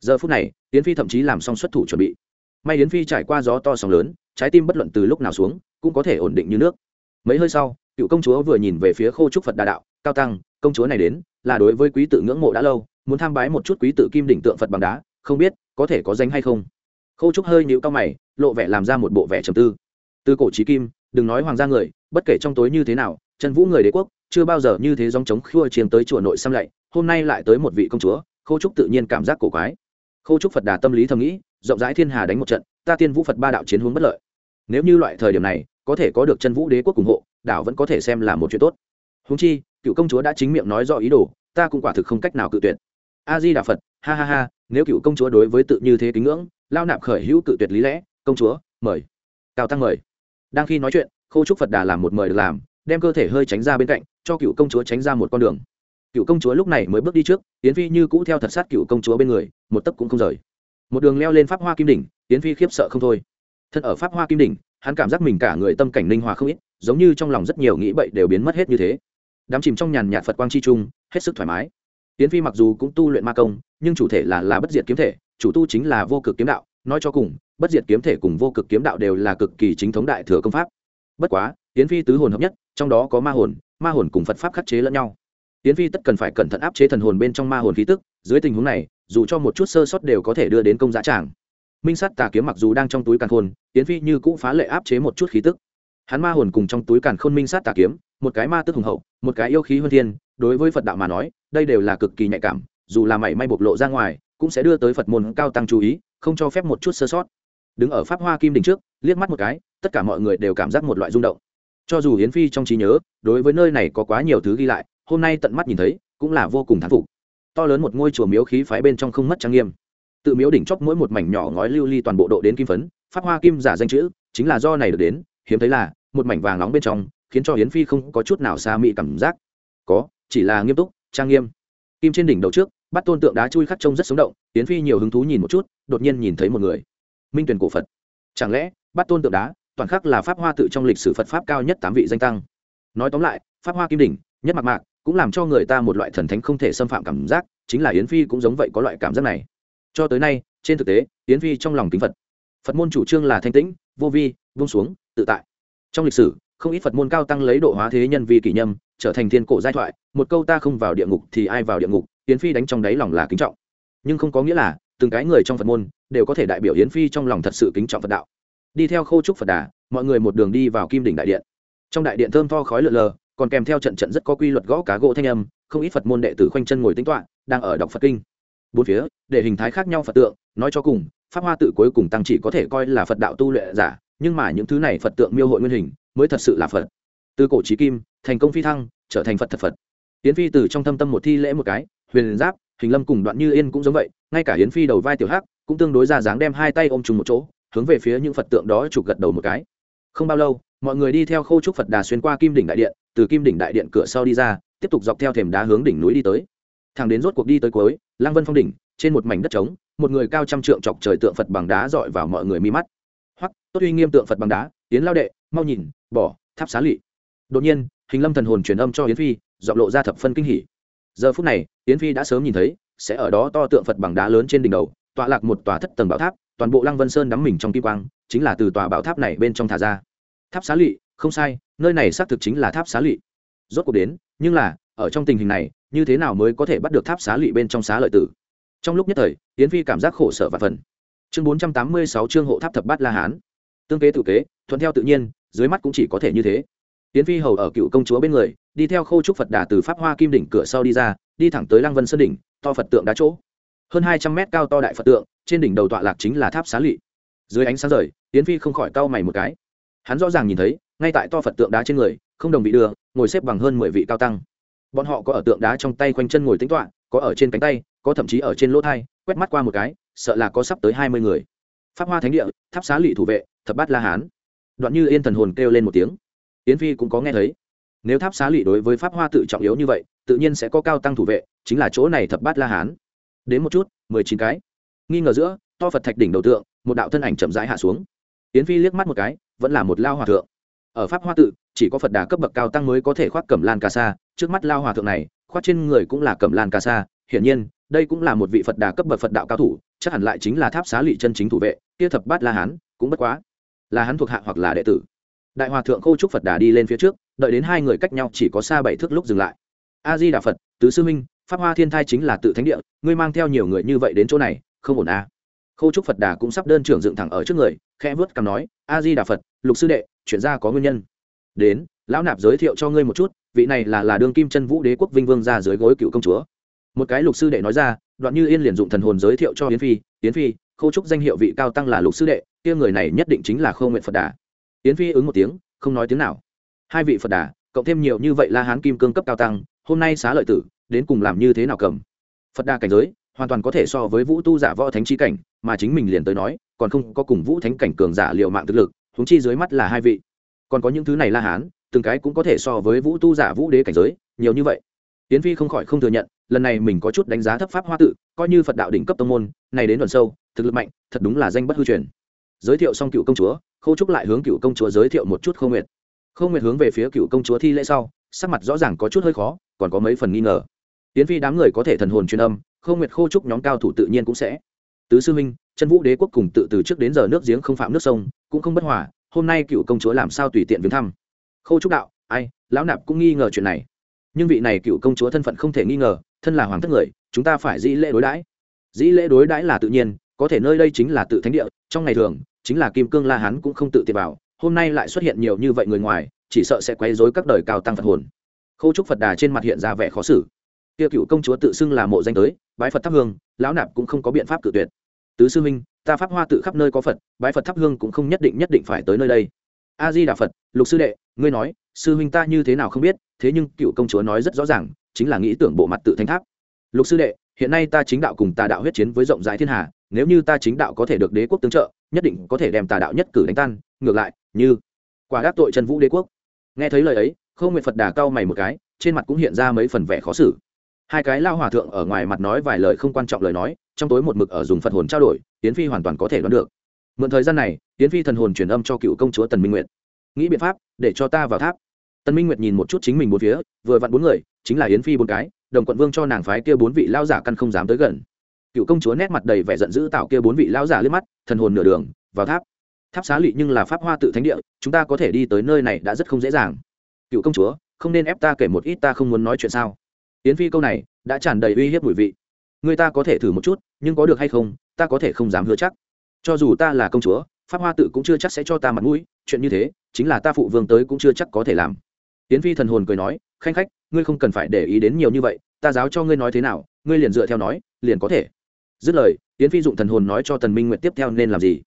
Giờ phút này, yến phi thậm chí làm xong xuất thủ chuẩn bị. May yến phi trải qua gió to sóng lớn, trái tim bất luận từ lúc nào xuống, cũng có thể ổn định như nước. Mấy hơi sau, cựu công chúa vừa nhìn về phía khô trúc phật đà đạo, cao tăng, công chúa này đến, là đối với quý tự ngưỡng mộ đã lâu, muốn tham bái một chút quý tự kim đỉnh tượng phật bằng đá, không biết có thể có danh hay không? Khô trúc hơi nhịu cao mày, lộ vẻ làm ra một bộ vẻ trầm tư. Từ cổ trí kim, đừng nói hoàng gia người, bất kể trong tối như thế nào chân vũ người đế quốc, chưa bao giờ như thế dòng chống khua chiếm tới chùa nội xăm lạy, hôm nay lại tới một vị công chúa, Khô trúc tự nhiên cảm giác cổ quái. Khô trúc phật đà tâm lý thầm nghĩ, rộng rãi thiên hà đánh một trận, ta tiên vũ phật ba đạo chiến hướng bất lợi. Nếu như loại thời điểm này, có thể có được chân vũ đế quốc ủng hộ, đảo vẫn có thể xem là một chuyện tốt. Húng chi, cựu công chúa đã chính miệng nói rõ ý đồ, ta cũng quả thực không cách nào cự tuyệt. A di đà phật, ha ha ha, nếu cựu công chúa đối với tự như thế kính ngưỡng, lao nạp khởi hữu cự tuyệt lý lẽ, công chúa, mời. Cao tăng mời. Đang khi nói chuyện, Khô trúc phật đà làm một mời được làm đem cơ thể hơi tránh ra bên cạnh, cho cựu công chúa tránh ra một con đường. Cựu công chúa lúc này mới bước đi trước tiến phi như cũ theo thật sát cựu công chúa bên người, một tấc cũng không rời. Một đường leo lên pháp hoa kim đỉnh tiến phi khiếp sợ không thôi. Thân ở pháp hoa kim đỉnh, hắn cảm giác mình cả người tâm cảnh linh hòa không ít, giống như trong lòng rất nhiều nghĩ bậy đều biến mất hết như thế. Đám chìm trong nhàn nhạt phật quang chi trung, hết sức thoải mái. Tiến phi mặc dù cũng tu luyện ma công, nhưng chủ thể là là bất diệt kiếm thể, chủ tu chính là vô cực kiếm đạo. Nói cho cùng, bất diệt kiếm thể cùng vô cực kiếm đạo đều là cực kỳ chính thống đại thừa công pháp. Bất quá tiến phi tứ hồn hợp nhất trong đó có ma hồn ma hồn cùng phật pháp khắc chế lẫn nhau. Tiến phi tất cần phải cẩn thận áp chế thần hồn bên trong ma hồn khí tức, dưới tình huống này, dù cho một chút sơ sót đều có thể đưa đến công giá tràng. Minh sắt tà kiếm mặc dù đang trong túi càn khôn tiến phi như cũ phá lệ áp chế một chút khí tức. Hắn ma hồn cùng trong túi càn khôn minh sát tà kiếm, một cái ma tức hùng hậu, một cái yêu khí huân thiên, đối với phật đạo mà nói, đây đều là cực kỳ nhạy cảm, dù là mảy may bộc lộ ra ngoài, cũng sẽ đưa tới phật môn cao tăng chú ý, không cho phép một chút sơ sót. Đứng ở pháp hoa kim đình trước, liếc mắt một cái, tất cả mọi người đều cảm giác một loại rung động cho dù hiến phi trong trí nhớ, đối với nơi này có quá nhiều thứ ghi lại, hôm nay tận mắt nhìn thấy, cũng là vô cùng thán phục. To lớn một ngôi chùa miếu khí phái bên trong không mất trang nghiêm. Tự miếu đỉnh chóp mỗi một mảnh nhỏ ngói lưu ly toàn bộ độ đến kim phấn phát hoa kim giả danh chữ, chính là do này được đến, hiếm thấy là, một mảnh vàng nóng bên trong, khiến cho hiến phi không có chút nào xa mị cảm giác. Có, chỉ là nghiêm túc, trang nghiêm. Kim trên đỉnh đầu trước, bắt tôn tượng đá chui khắc trông rất sống động hiến phi nhiều hứng thú nhìn một chút, đột nhiên nhìn thấy một người. Minh tuyển cổ phật. Chẳng lẽ, bắt tôn tượng đá toàn khắc là pháp hoa tự trong lịch sử phật pháp cao nhất tám vị danh tăng. Nói tóm lại, pháp hoa kim đỉnh, nhất mạc mạc, cũng làm cho người ta một loại thần thánh không thể xâm phạm cảm giác, chính là yến phi cũng giống vậy có loại cảm giác này. Cho tới nay, trên thực tế, yến phi trong lòng kính phật. Phật môn chủ trương là thanh tĩnh, vô vi vung xuống, tự tại. Trong lịch sử, không ít phật môn cao tăng lấy độ hóa thế nhân vi kỷ nhâm, trở thành thiên cổ giai thoại, một câu ta không vào địa ngục thì ai vào địa ngục, yến phi đánh trong đáy lòng là kính trọng. Nhưng không có nghĩa là, từng cái người trong phật môn, đều có thể đại biểu yến phi trong lòng thật sự kính trọng phật đạo đi theo khô trúc phật đà, mọi người một đường đi vào kim đỉnh đại điện. Trong đại điện thơm tho khói lượn lờ, còn kèm theo trận trận rất có quy luật gõ cá gỗ thanh âm, không ít phật môn đệ tử khoanh chân ngồi tính toạ đang ở đọc phật kinh. Bốn phía, để hình thái khác nhau phật tượng, nói cho cùng, pháp hoa tự cuối cùng tăng chỉ có thể coi là phật đạo tu luyện giả, nhưng mà những thứ này phật tượng miêu hội nguyên hình, mới thật sự là phật. Từ cổ trí kim, thành công phi thăng, trở thành phật thật phật. Yến phi từ trong thâm tâm một thi lễ một cái, huyền giáp, hình lâm cùng đoạn như yên cũng giống vậy, ngay cả Yến phi đầu vai tiểu hắc, cũng tương đối ra dáng đem hai tay ôm chung một chỗ hướng về phía những phật tượng đó chụp gật đầu một cái. Không bao lâu, mọi người đi theo khâu trúc phật đà xuyên qua kim đỉnh đại điện, từ kim đỉnh đại điện cửa sau đi ra, tiếp tục dọc theo thềm đá hướng đỉnh núi đi tới. Thằng đến rốt cuộc đi tới cuối, lăng vân phong đỉnh, trên một mảnh đất trống, một người cao trăm trượng chọc trời tượng phật bằng đá dọi vào mọi người mi mắt. Hoặc tốt uy nghiêm tượng phật bằng đá tiến lao đệ, mau nhìn, bỏ, tháp xá lị đột nhiên, hình lâm thần hồn truyền âm cho yến phi dọn lộ ra thập phân kinh hỉ. Giờ phút này, yến phi đã sớm nhìn thấy, sẽ ở đó to tượng phật bằng đá lớn trên đỉnh đầu, tọa lạc một tòa thất tầng bảo tháp toàn bộ lăng vân sơn đắm mình trong kim quang, chính là từ tòa bảo tháp này bên trong thả ra. Tháp xá lỵ, không sai, nơi này xác thực chính là tháp xá lỵ. Rốt cuộc đến, nhưng là, ở trong tình hình này, như thế nào mới có thể bắt được tháp xá lỵ bên trong xá lợi tử? Trong lúc nhất thời, yến phi cảm giác khổ sở và phần. Chương bốn trăm tám mươi sáu chương hộ tháp thập bát la hán. Tương kế tự kế, thuận theo tự nhiên, dưới mắt cũng chỉ có thể như thế. Yến phi hầu ở cựu công chúa bên người, đi theo khâu trúc phật đà từ pháp hoa kim đỉnh cửa sau đi ra, đi thẳng tới lăng vân sơn đỉnh, to phật tượng đá chỗ. Hơn hai trăm mét cao to đại phật tượng trên đỉnh đầu tọa lạc chính là tháp xá lị dưới ánh sáng rời, yến phi không khỏi cau mày một cái. Hắn rõ ràng nhìn thấy, ngay tại to phật tượng đá trên người, không đồng vị đưa, ngồi xếp bằng hơn mười vị cao tăng. Bọn họ có ở tượng đá trong tay quanh chân ngồi tính toạ có ở trên cánh tay, có thậm chí ở trên lỗ thai, quét mắt qua một cái, sợ là có sắp tới hai mươi người. Pháp hoa thánh địa, tháp xá lỵ thủ vệ, thập bát la hán. Đoạn như yên thần hồn kêu lên một tiếng. Yến phi cũng có nghe thấy. Nếu tháp xá lỵ đối với pháp hoa tự trọng yếu như vậy, tự nhiên sẽ có cao tăng thủ vệ, chính là chỗ này thập bát la hán. Đến một chút, mười chín cái nghi ngờ giữa, to phật thạch đỉnh đầu tượng, một đạo thân ảnh chậm rãi hạ xuống. Yến phi liếc mắt một cái, vẫn là một lao hòa thượng. Ở pháp hoa tự, chỉ có phật đà cấp bậc cao tăng mới có thể khoác cẩm lan ca sa, trước mắt lao hòa thượng này, khoác trên người cũng là cẩm lan ca sa, hiển nhiên, đây cũng là một vị phật đà cấp bậc phật đạo cao thủ, chắc hẳn lại chính là tháp xá lị chân chính thủ vệ, kia thập bát la hán, cũng bất quá. Là hắn thuộc hạ hoặc là đệ tử. Đại hòa thượng khâu trúc phật đà đi lên phía trước, đợi đến hai người cách nhau chỉ có xa bảy thước lúc dừng lại. A di đà phật, tứ sư minh pháp hoa thiên thai chính là tự thánh địa, ngươi mang theo nhiều người như vậy đến chỗ này không ổn à. Khâu trúc phật đà cũng sắp đơn trưởng dựng thẳng ở trước người, khẽ vớt cằm nói, a di đà phật, lục sư đệ chuyện ra có nguyên nhân. Đến, lão nạp giới thiệu cho ngươi một chút, vị này là là đương kim chân vũ đế quốc vinh vương ra dưới gối cựu công chúa. Một cái lục sư đệ nói ra, đoạn như yên liền dụng thần hồn giới thiệu cho yến phi yến phi, khâu trúc danh hiệu vị cao tăng là lục sư đệ, kia người này nhất định chính là khâu nguyện phật đà. Yến phi ứng một tiếng, không nói tiếng nào. Hai vị phật đà, cộng thêm nhiều như vậy la hán kim cương cấp cao tăng, hôm nay xá lợi tử, đến cùng làm như thế nào cầm? Phật đà cảnh giới hoàn toàn có thể so với vũ tu giả võ thánh chi cảnh, mà chính mình liền tới nói, còn không có cùng vũ thánh cảnh cường giả liệu mạng thực lực húng chi dưới mắt là hai vị. Còn có những thứ này la hán, từng cái cũng có thể so với vũ tu giả vũ đế cảnh giới, nhiều như vậy. Tiến phi không khỏi không thừa nhận, lần này mình có chút đánh giá thấp pháp hoa tự, coi như phật đạo đỉnh cấp tông môn, này đến đoạn sâu, thực lực mạnh, thật đúng là danh bất hư truyền. Giới thiệu xong cựu công chúa, khâu trúc lại hướng cựu công chúa giới thiệu một chút khâu nguyệt. Khâu nguyệt hướng về phía cựu công chúa thi lễ sau, sắc mặt rõ ràng có chút hơi khó, còn có mấy phần nghi ngờ. Tiến phi đám người có thể thần hồn truyền âm khâu nguyệt khô trúc nhóm cao thủ tự nhiên cũng sẽ. Tứ sư minh chân vũ đế quốc cùng tự từ trước đến giờ nước giếng không phạm nước sông, cũng không bất hòa, hôm nay cựu công chúa làm sao tùy tiện viếng thăm. Khâu trúc đạo, ai, lão nạp cũng nghi ngờ chuyện này. Nhưng vị này cựu công chúa thân phận không thể nghi ngờ, thân là hoàng thất người, chúng ta phải dĩ lễ đối đãi. Dĩ lễ đối đãi là tự nhiên, có thể nơi đây chính là tự thánh địa, trong ngày thường, chính là kim cương la hán cũng không tự tiện vào, hôm nay lại xuất hiện nhiều như vậy người ngoài, chỉ sợ sẽ quấy rối các đời cao tăng phật hồn. Khâu trúc phật đà trên mặt hiện ra vẻ khó xử kia cựu công chúa tự xưng là mộ danh tới, bái phật thắp hương, lão nạp cũng không có biện pháp cự tuyệt. Tứ sư minh ta pháp hoa tự khắp nơi có phật, bái phật thắp hương cũng không nhất định nhất định phải tới nơi đây. A di đà phật, lục sư đệ, ngươi nói, sư huynh ta như thế nào không biết, thế nhưng cựu công chúa nói rất rõ ràng, chính là nghĩ tưởng bộ mặt tự thánh tháp. Lục sư đệ, hiện nay ta chính đạo cùng tà đạo huyết chiến với rộng rãi thiên hà, nếu như ta chính đạo có thể được đế quốc tương trợ, nhất định có thể đem tà đạo nhất cử đánh tan, ngược lại, như quả đáp tội trần vũ đế quốc. Nghe thấy lời ấy không nguyện phật đà cao mày một cái, trên mặt cũng hiện ra mấy phần vẻ khó xử hai cái lao hòa thượng ở ngoài mặt nói vài lời không quan trọng lời nói, trong tối một mực ở dùng phật hồn trao đổi tiến phi hoàn toàn có thể đoán được. Mượn thời gian này tiến phi thần hồn truyền âm cho cựu công chúa tần minh nguyệt. Nghĩ biện pháp, để cho ta vào tháp. Tần minh nguyệt nhìn một chút chính mình bốn phía, vừa vặn bốn người, chính là yến phi bốn cái, đồng quận vương cho nàng phái kia bốn vị lao giả căn không dám tới gần. Cựu công chúa nét mặt đầy vẻ giận dữ tạo kia bốn vị lao giả liếc mắt, thần hồn nửa đường, vào tháp. Tháp xá lị nhưng là pháp hoa tự thánh địa, chúng ta có thể đi tới nơi này đã rất không dễ dàng. Cựu công chúa, không nên ép ta kể một ít ta không muốn nói chuyện sao? Yến phi câu này đã tràn đầy uy hiếp mùi vị. Người ta có thể thử một chút, nhưng có được hay không, ta có thể không dám hứa chắc. Cho dù ta là công chúa, pháp hoa tự cũng chưa chắc sẽ cho ta mặt mũi, chuyện như thế, chính là ta phụ vương tới cũng chưa chắc có thể làm. Tiến phi thần hồn cười nói, khanh khách, ngươi không cần phải để ý đến nhiều như vậy, ta giáo cho ngươi nói thế nào, ngươi liền dựa theo nói, liền có thể. Dứt lời tiến phi dụng thần hồn nói cho tần minh nguyệt tiếp theo nên làm gì.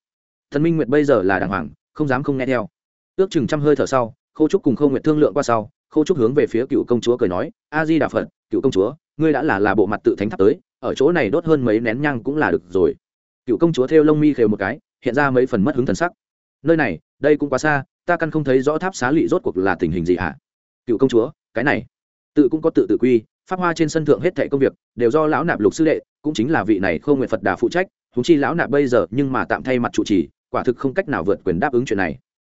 Thần minh nguyệt bây giờ là đàng hoàng, không dám không nghe theo. Ước chừng trăm hơi thở sau, khâu trúc cùng khâu nguyệt thương lượng qua sau, khâu trúc hướng về phía cựu công chúa cười nói, a di đà phật cựu công chúa, ngươi đã là là bộ mặt tự thánh tháp tới, ở chỗ này đốt hơn mấy nén nhang cũng là được rồi. Cựu công chúa theo lông mi khều một cái, hiện ra mấy phần mất hứng thần sắc. Nơi này, đây cũng quá xa, ta căn không thấy rõ tháp xá lụy rốt cuộc là tình hình gì hả? Cựu công chúa, cái này, tự cũng có tự tự quy, pháp hoa trên sân thượng hết thệ công việc, đều do lão nạp lục sư đệ, cũng chính là vị này không nguyện phật đà phụ trách húng chi lão nạp bây giờ nhưng mà tạm thay mặt trụ trì, quả thực không cách nào vượt quyền đáp ứng chuyện này.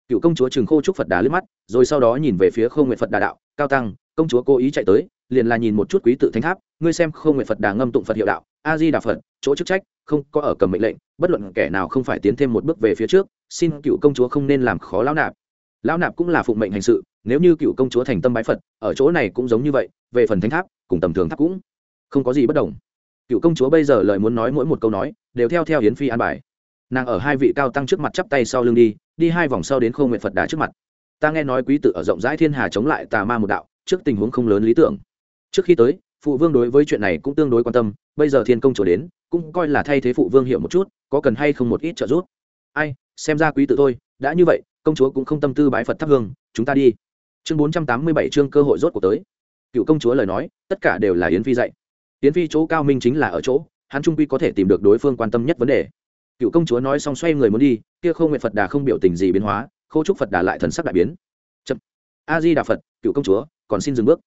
Cựu công chúa trường khô trúc phật đà lướt mắt, rồi sau đó nhìn về phía không nguyện phật đà đạo, cao tăng, công chúa cố ý chạy tới liền là nhìn một chút quý tự thánh tháp, ngươi xem không nguyện phật đà ngâm tụng phật hiệu đạo, a di đà phật, chỗ chức trách, không có ở cầm mệnh lệnh, bất luận kẻ nào không phải tiến thêm một bước về phía trước, xin cựu công chúa không nên làm khó lão nạp. Lão nạp cũng là phụng mệnh hành sự, nếu như cựu công chúa thành tâm bái phật, ở chỗ này cũng giống như vậy, về phần thánh tháp, cùng tầm thường tháp cũng không có gì bất đồng. Cựu công chúa bây giờ lời muốn nói mỗi một câu nói, đều theo theo hiến phi an bài. Nàng ở hai vị cao tăng trước mặt chắp tay sau lưng đi đi hai vòng sau đến khâu nguyện phật đà trước mặt. Ta nghe nói quý tự ở rộng rãi thiên hà chống lại tà ma một đạo, trước tình huống không lớn lý tưởng trước khi tới, phụ vương đối với chuyện này cũng tương đối quan tâm, bây giờ thiên công chúa đến, cũng coi là thay thế phụ vương hiểu một chút, có cần hay không một ít trợ giúp. Ai, xem ra quý tự thôi đã như vậy, công chúa cũng không tâm tư bái phật thắp hương, chúng ta đi. Chương bốn trăm tám mươi bảy chương cơ hội rốt cuộc tới. Cựu công chúa lời nói, tất cả đều là yến phi dạy. Yến phi chỗ cao minh chính là ở chỗ, hắn trung quy có thể tìm được đối phương quan tâm nhất vấn đề. Cựu công chúa nói xong xoay người muốn đi, kia khâu nguyện phật đà không biểu tình gì biến hóa, khô trúc phật đà lại thần sắc đại biến. Chậm. A di đà phật, cựu công chúa, còn xin dừng bước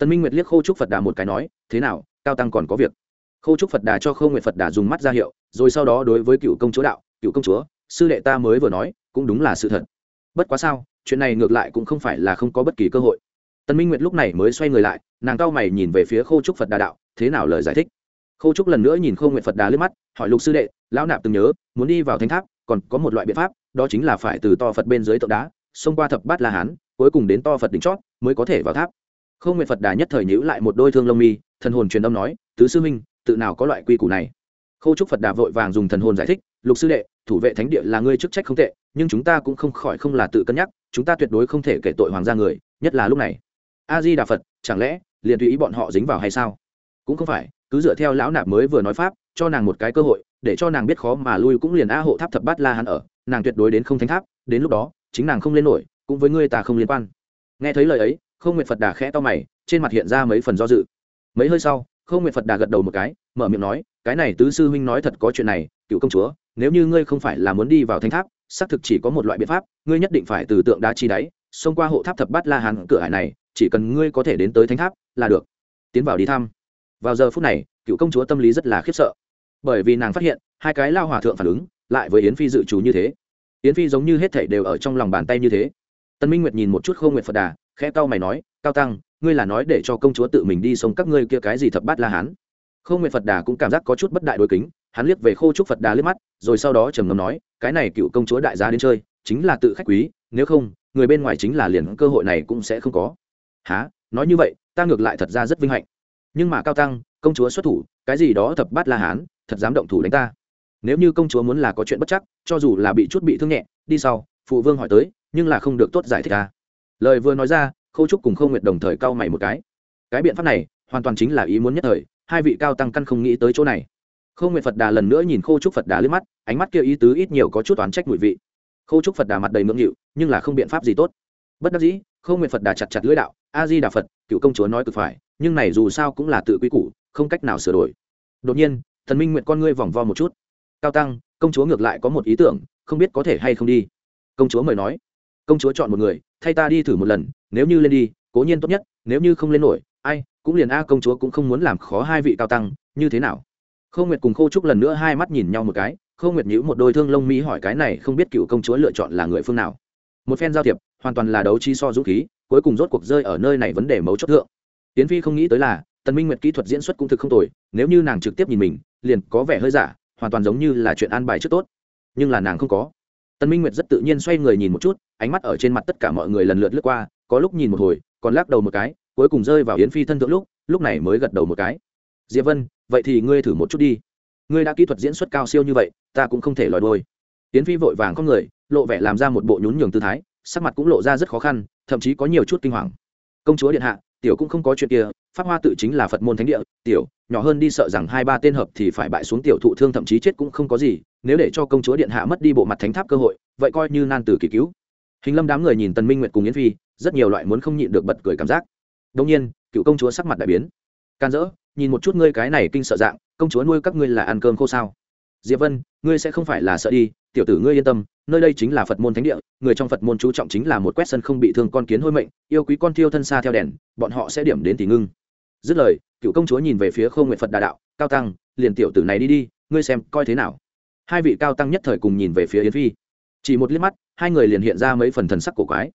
tần minh nguyệt liếc Khô trúc phật đà một cái nói, thế nào, cao tăng còn có việc? Khô trúc phật đà cho khâu nguyệt phật đà dùng mắt ra hiệu, rồi sau đó đối với cựu công chúa đạo, cựu công chúa, sư đệ ta mới vừa nói, cũng đúng là sự thật. Bất quá sao, chuyện này ngược lại cũng không phải là không có bất kỳ cơ hội. Tần minh nguyệt lúc này mới xoay người lại, nàng cao mày nhìn về phía Khô trúc phật đà đạo, thế nào lời giải thích? Khô trúc lần nữa nhìn Khô nguyệt phật đà lướt mắt, hỏi, lục sư đệ, lão nạp từng nhớ, muốn đi vào thánh tháp, còn có một loại biện pháp, đó chính là phải từ to phật bên dưới tượng đá, xông qua thập bát la hán, cuối cùng đến to phật đỉnh chót, mới có thể vào tháp. Không nguyện phật đà nhất thời nhữ lại một đôi thương lông mi, thần hồn truyền âm nói, tứ sư minh tự nào có loại quy củ này? Khâu trúc phật đà vội vàng dùng thần hồn giải thích, lục sư đệ, thủ vệ thánh địa là ngươi chức trách không tệ, nhưng chúng ta cũng không khỏi không là tự cân nhắc, chúng ta tuyệt đối không thể kể tội hoàng gia người, nhất là lúc này. A di đà phật, chẳng lẽ, liền tùy ý bọn họ dính vào hay sao? Cũng không phải, cứ dựa theo lão nạp mới vừa nói pháp, cho nàng một cái cơ hội, để cho nàng biết khó mà lui cũng liền a hộ tháp thập bát la hắn ở, nàng tuyệt đối đến không thánh tháp, đến lúc đó, chính nàng không lên nổi, cũng với ngươi ta không liên quan. Nghe thấy lời ấy không nguyện phật đà khẽ to mày, trên mặt hiện ra mấy phần do dự. Mấy hơi sau, không nguyện phật đà gật đầu một cái, mở miệng nói, cái này tứ sư huynh nói thật có chuyện này, cựu công chúa, nếu như ngươi không phải là muốn đi vào thánh tháp, xác thực chỉ có một loại biện pháp, ngươi nhất định phải từ tượng đá chi đáy, xông qua hộ tháp thập bát la hàn cửa hải này, chỉ cần ngươi có thể đến tới thánh tháp là được. Tiến vào đi thăm. Vào giờ phút này, cựu công chúa tâm lý rất là khiếp sợ. Bởi vì nàng phát hiện, hai cái lao hòa thượng phản ứng, lại với yến phi dự trù như thế. Yến phi giống như hết thảy đều ở trong lòng bàn tay như thế. Tân minh nguyệt nhìn một chút khâu nguyệt phật đà khẽ cao mày nói, cao tăng, ngươi là nói để cho công chúa tự mình đi sống các ngươi kia cái gì thập bát la hán? Khâu nguyện phật đà cũng cảm giác có chút bất đại đối kính, hắn liếc về khô trúc phật đà liếc mắt, rồi sau đó trầm ngâm nói, cái này cựu công chúa đại gia đến chơi, chính là tự khách quý, nếu không, người bên ngoài chính là liền cơ hội này cũng sẽ không có. Há nói như vậy, ta ngược lại thật ra rất vinh hạnh. Nhưng mà cao tăng, công chúa xuất thủ, cái gì đó thập bát la hán, thật dám động thủ đánh ta? Nếu như công chúa muốn là có chuyện bất chắc, cho dù là bị chút bị thương nhẹ, đi sau, phụ vương hỏi tới, nhưng là không được tốt giải thích ta lời vừa nói ra, khâu trúc cùng khâu nguyệt đồng thời cau mày một cái. Cái biện pháp này, hoàn toàn chính là ý muốn nhất thời, hai vị cao tăng căn không nghĩ tới chỗ này. Khâu nguyệt phật đà lần nữa nhìn khâu trúc phật đà lướt mắt, ánh mắt kia ý tứ ít nhiều có chút toán trách mùi vị. Khâu trúc phật đà mặt đầy ngưỡng nghịu, nhưng là không biện pháp gì tốt. Bất đắc dĩ, khâu nguyệt phật đà chặt chặt lưỡi đạo, a di đà phật, cựu công chúa nói cực phải, nhưng này dù sao cũng là tự quy củ, không cách nào sửa đổi. Đột nhiên, thần minh nguyện con ngươi vòng vo một chút. Cao tăng, công chúa ngược lại có một ý tưởng, không biết có thể hay không đi. Công chúa mời nói công chúa chọn một người, thay ta đi thử một lần, nếu như lên đi, cố nhiên tốt nhất, nếu như không lên nổi, ai, cũng liền a, công chúa cũng không muốn làm khó hai vị cao tăng, như thế nào? Khâu nguyệt cùng khô trúc lần nữa hai mắt nhìn nhau một cái, khâu nguyệt nhíu một đôi thương lông mỹ hỏi cái này không biết cựu công chúa lựa chọn là người phương nào. Một phen giao thiệp, hoàn toàn là đấu chi so dũng khí, cuối cùng rốt cuộc rơi ở nơi này vấn đề mấu chốt thượng. Tiến phi không nghĩ tới là, tần minh nguyệt kỹ thuật diễn xuất cũng thực không tồi, nếu như nàng trực tiếp nhìn mình, liền có vẻ hơi giả, hoàn toàn giống như là chuyện an bài trước tốt. Nhưng là nàng không có tần minh nguyệt rất tự nhiên xoay người nhìn một chút, ánh mắt ở trên mặt tất cả mọi người lần lượt lướt qua, có lúc nhìn một hồi, còn lắc đầu một cái, cuối cùng rơi vào yến phi thân thượng lúc lúc này mới gật đầu một cái. Diệp vân, vậy thì ngươi thử một chút đi. Ngươi đã kỹ thuật diễn xuất cao siêu như vậy, ta cũng không thể lòi đôi yến phi vội vàng con người, lộ vẻ làm ra một bộ nhún nhường tư thái, sắc mặt cũng lộ ra rất khó khăn, thậm chí có nhiều chút kinh hoàng. Công chúa điện hạ tiểu cũng không có chuyện kia, pháp hoa tự chính là phật môn thánh địa, tiểu, nhỏ hơn đi sợ rằng hai ba tên hợp thì phải bại xuống tiểu thụ thương thậm chí chết cũng không có gì, nếu để cho công chúa điện hạ mất đi bộ mặt thánh tháp cơ hội, vậy coi như nan từ kỳ cứu. Hình lâm đám người nhìn tần minh nguyệt cùng yến phi, rất nhiều loại muốn không nhịn được bật cười cảm giác. Đông nhiên, cựu công chúa sắc mặt đại biến. Can dỡ, nhìn một chút ngươi cái này kinh sợ dạng, công chúa nuôi các ngươi là ăn cơm khô sao? Diệp vân, ngươi sẽ không phải là sợ đi, tiểu tử ngươi yên tâm nơi đây chính là phật môn thánh địa, người trong phật môn chú trọng chính là một quét sân không bị thương con kiến hôi mệnh, yêu quý con thiêu thân xa theo đèn, bọn họ sẽ điểm đến thì ngưng. Dứt lời, cựu công chúa nhìn về phía không nguyện phật đà đạo, cao tăng, liền tiểu tử này đi đi, ngươi xem coi thế nào. Hai vị cao tăng nhất thời cùng nhìn về phía yến phi. Chỉ một liếc mắt, hai người liền hiện ra mấy phần thần sắc cổ quái.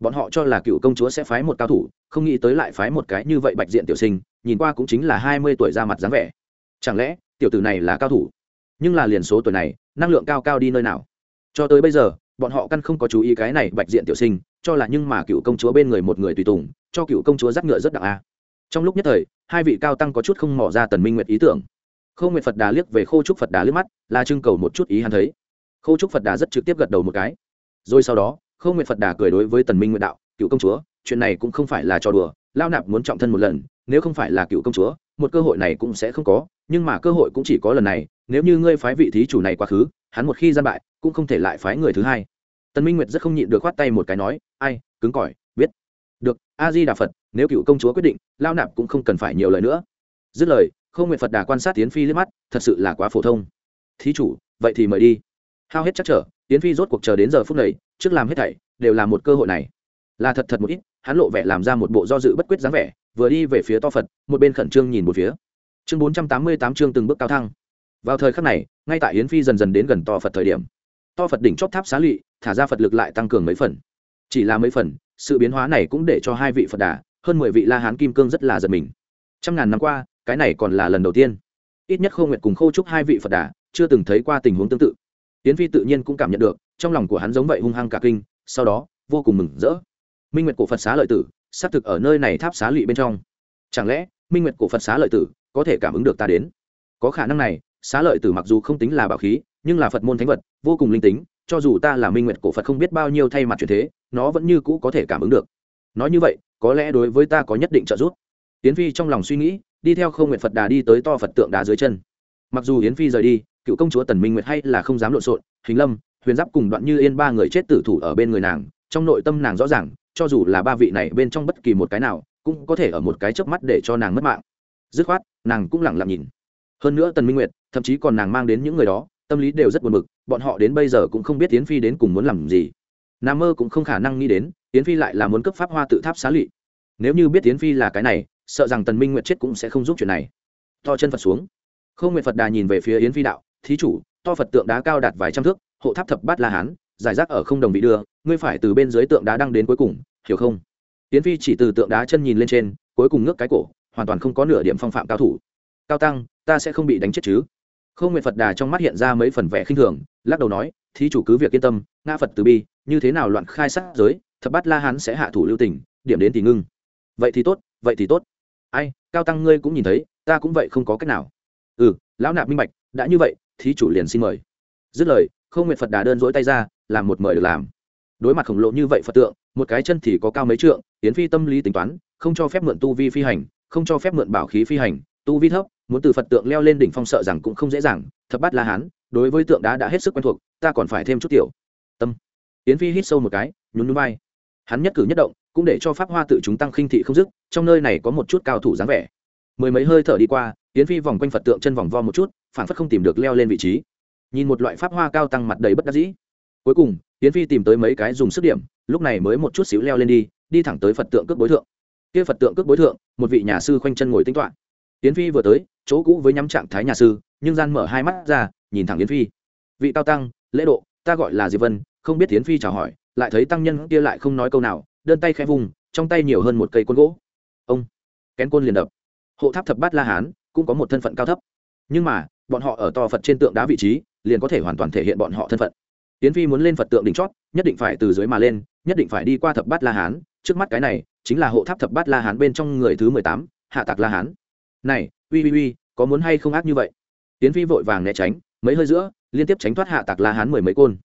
Bọn họ cho là cựu công chúa sẽ phái một cao thủ, không nghĩ tới lại phái một cái như vậy bạch diện tiểu sinh, nhìn qua cũng chính là hai mươi tuổi ra mặt dáng vẻ. Chẳng lẽ tiểu tử này là cao thủ? Nhưng là liền số tuổi này, năng lượng cao cao đi nơi nào? Cho tới bây giờ, bọn họ căn không có chú ý cái này bạch diện tiểu sinh, cho là nhưng mà cựu công chúa bên người một người tùy tùng, cho cựu công chúa dắt ngựa rất đặng a. Trong lúc nhất thời, hai vị cao tăng có chút không mỏ ra tần minh nguyệt ý tưởng. Khâu nguyệt phật đà liếc về khô trúc phật đà liếc mắt, là trưng cầu một chút ý hắn thấy. Khâu trúc phật đà rất trực tiếp gật đầu một cái. Rồi sau đó, khâu nguyệt phật đà cười đối với tần minh nguyệt đạo, cựu công chúa, chuyện này cũng không phải là trò đùa lao nạp muốn trọng thân một lần, nếu không phải là cựu công chúa, một cơ hội này cũng sẽ không có, nhưng mà cơ hội cũng chỉ có lần này, nếu như ngươi phái vị thí chủ này quá khứ, hắn một khi gian bại cũng không thể lại phái người thứ hai. Tần minh nguyệt rất không nhịn được khoát tay một cái nói, ai, cứng cỏi, biết. Được a di đà phật, nếu cựu công chúa quyết định, lao nạp cũng không cần phải nhiều lời nữa. Dứt lời, không nguyện phật đà quan sát tiến phi liếc mắt, thật sự là quá phổ thông. Thí chủ, vậy thì mời đi. Hao hết chắc trở tiến phi rốt cuộc chờ đến giờ phút này, trước làm hết thảy, đều là một cơ hội này. Là thật thật một ít, hắn lộ vẻ làm ra một bộ do dự bất quyết dáng vẻ, vừa đi về phía to phật, một bên khẩn trương nhìn một phía. Chương bốn trăm tám mươi tám chương từng bước cao thăng. Vào thời khắc này, ngay tại yến phi dần dần đến gần to phật thời điểm to phật đỉnh chóp tháp xá lụy, thả ra phật lực lại tăng cường mấy phần. Chỉ là mấy phần, sự biến hóa này cũng để cho hai vị phật đà, hơn mười vị la hán kim cương rất là giật mình. Trăm ngàn năm qua, cái này còn là lần đầu tiên. Ít nhất khâu nguyệt cùng khâu trúc hai vị phật đà, chưa từng thấy qua tình huống tương tự. Tiến phi tự nhiên cũng cảm nhận được, trong lòng của hắn giống vậy hung hăng cả kinh, sau đó, vô cùng mừng rỡ. Minh nguyệt cổ phật xá lợi tử, xác thực ở nơi này tháp xá lụy bên trong. Chẳng lẽ, minh nguyệt cổ phật xá lợi tử có thể cảm ứng được ta đến? Có khả năng này, xá lợi tử mặc dù không tính là bảo khí nhưng là phật môn thánh vật, vô cùng linh tính, cho dù ta là minh nguyệt cổ phật không biết bao nhiêu thay mặt chuyển thế, nó vẫn như cũ có thể cảm ứng được. Nói như vậy, có lẽ đối với ta có nhất định trợ giúp. Yến phi trong lòng suy nghĩ, đi theo không nguyện phật đà đi tới to phật tượng đá dưới chân. Mặc dù yến phi rời đi, cựu công chúa tần minh nguyệt hay là không dám lộn xộn, hình lâm, huyền giáp cùng đoạn như yên ba người chết tử thủ ở bên người nàng, trong nội tâm nàng rõ ràng, cho dù là ba vị này bên trong bất kỳ một cái nào, cũng có thể ở một cái chớp mắt để cho nàng mất mạng. Dứt khoát, nàng cũng lẳng lặng nhìn. Hơn nữa tần minh nguyệt, thậm chí còn nàng mang đến những người đó tâm lý đều rất buồn bực, bọn họ đến bây giờ cũng không biết tiến phi đến cùng muốn làm gì. Nam mơ cũng không khả năng nghĩ đến tiến phi lại là muốn cấp pháp hoa tự tháp xá lụy. Nếu như biết tiến phi là cái này, sợ rằng tần minh nguyệt chết cũng sẽ không giúp chuyện này. To chân phật xuống. Không nguyện phật đà nhìn về phía yến phi đạo, thí chủ, to phật tượng đá cao đạt vài trăm thước, hộ tháp thập bát la hán, giải rác ở không đồng vị đưa, ngươi phải từ bên dưới tượng đá đăng đến cuối cùng, hiểu không? Tiến phi chỉ từ tượng đá chân nhìn lên trên, cuối cùng ngước cái cổ, hoàn toàn không có nửa điểm phong phạm cao thủ. Cao tăng, ta sẽ không bị đánh chết chứ không nguyện phật đà trong mắt hiện ra mấy phần vẻ khinh thường, lắc đầu nói, thí chủ cứ việc yên tâm, ngã phật từ bi, như thế nào loạn khai sát giới, thập bát la hán sẽ hạ thủ lưu tình, điểm đến thì ngưng. Vậy thì tốt, vậy thì tốt. Ai, cao tăng ngươi cũng nhìn thấy, ta cũng vậy không có cách nào. Ừ lão nạp minh bạch, đã như vậy, thí chủ liền xin mời. Dứt lời, không nguyện phật đà đơn dỗi tay ra, làm một mời được làm. Đối mặt khổng lồ như vậy phật tượng, một cái chân thì có cao mấy trượng tiến phi tâm lý tính toán, không cho phép mượn tu vi phi hành, không cho phép mượn bảo khí phi hành tu vi thấp, muốn từ phật tượng leo lên đỉnh phong sợ rằng cũng không dễ dàng, thập bát la hán, đối với tượng đá đã hết sức quen thuộc, ta còn phải thêm chút tiểu. Tâm. Yến phi hít sâu một cái, nhún núi bay hắn nhất cử nhất động, cũng để cho pháp hoa tự chúng tăng khinh thị không dứt, trong nơi này có một chút cao thủ dáng vẻ. Mười mấy hơi thở đi qua, yến phi vòng quanh phật tượng chân vòng vo một chút phản phất không tìm được leo lên vị trí. Nhìn một loại pháp hoa cao tăng mặt đầy bất đắc dĩ. Cuối cùng, yến phi tìm tới mấy cái dùng sức điểm, lúc này mới một chút xíu leo lên đi đi thẳng tới phật tượng cước bối thượng. Kia phật tượng cước bối thượng, một vị nhà sư khoanh chân ngồi tính toán tiến phi vừa tới, chỗ cũ với nhắm trạng thái nhà sư, nhưng gian mở hai mắt ra, nhìn thẳng yến phi. Vị cao tăng, lễ độ, ta gọi là diệp vân, không biết yến phi chào hỏi, lại thấy tăng nhân kia lại không nói câu nào, đơn tay khẽ vùng, trong tay nhiều hơn một cây côn gỗ. Ông, kén côn liền đập. Hộ tháp thập bát la hán, cũng có một thân phận cao thấp. Nhưng mà, bọn họ ở to phật trên tượng đá vị trí, liền có thể hoàn toàn thể hiện bọn họ thân phận. Tiến phi muốn lên phật tượng đỉnh chót, nhất định phải từ dưới mà lên, nhất định phải đi qua thập bát la hán. Trước mắt cái này, chính là hộ tháp thập bát la hán bên trong người thứ mười tám, hạ tạc la hán này, uy uy uy, có muốn hay không ác như vậy? Tiến phi vội vàng né tránh, mấy hơi giữa, liên tiếp tránh thoát hạ tạc la hán mười mấy côn.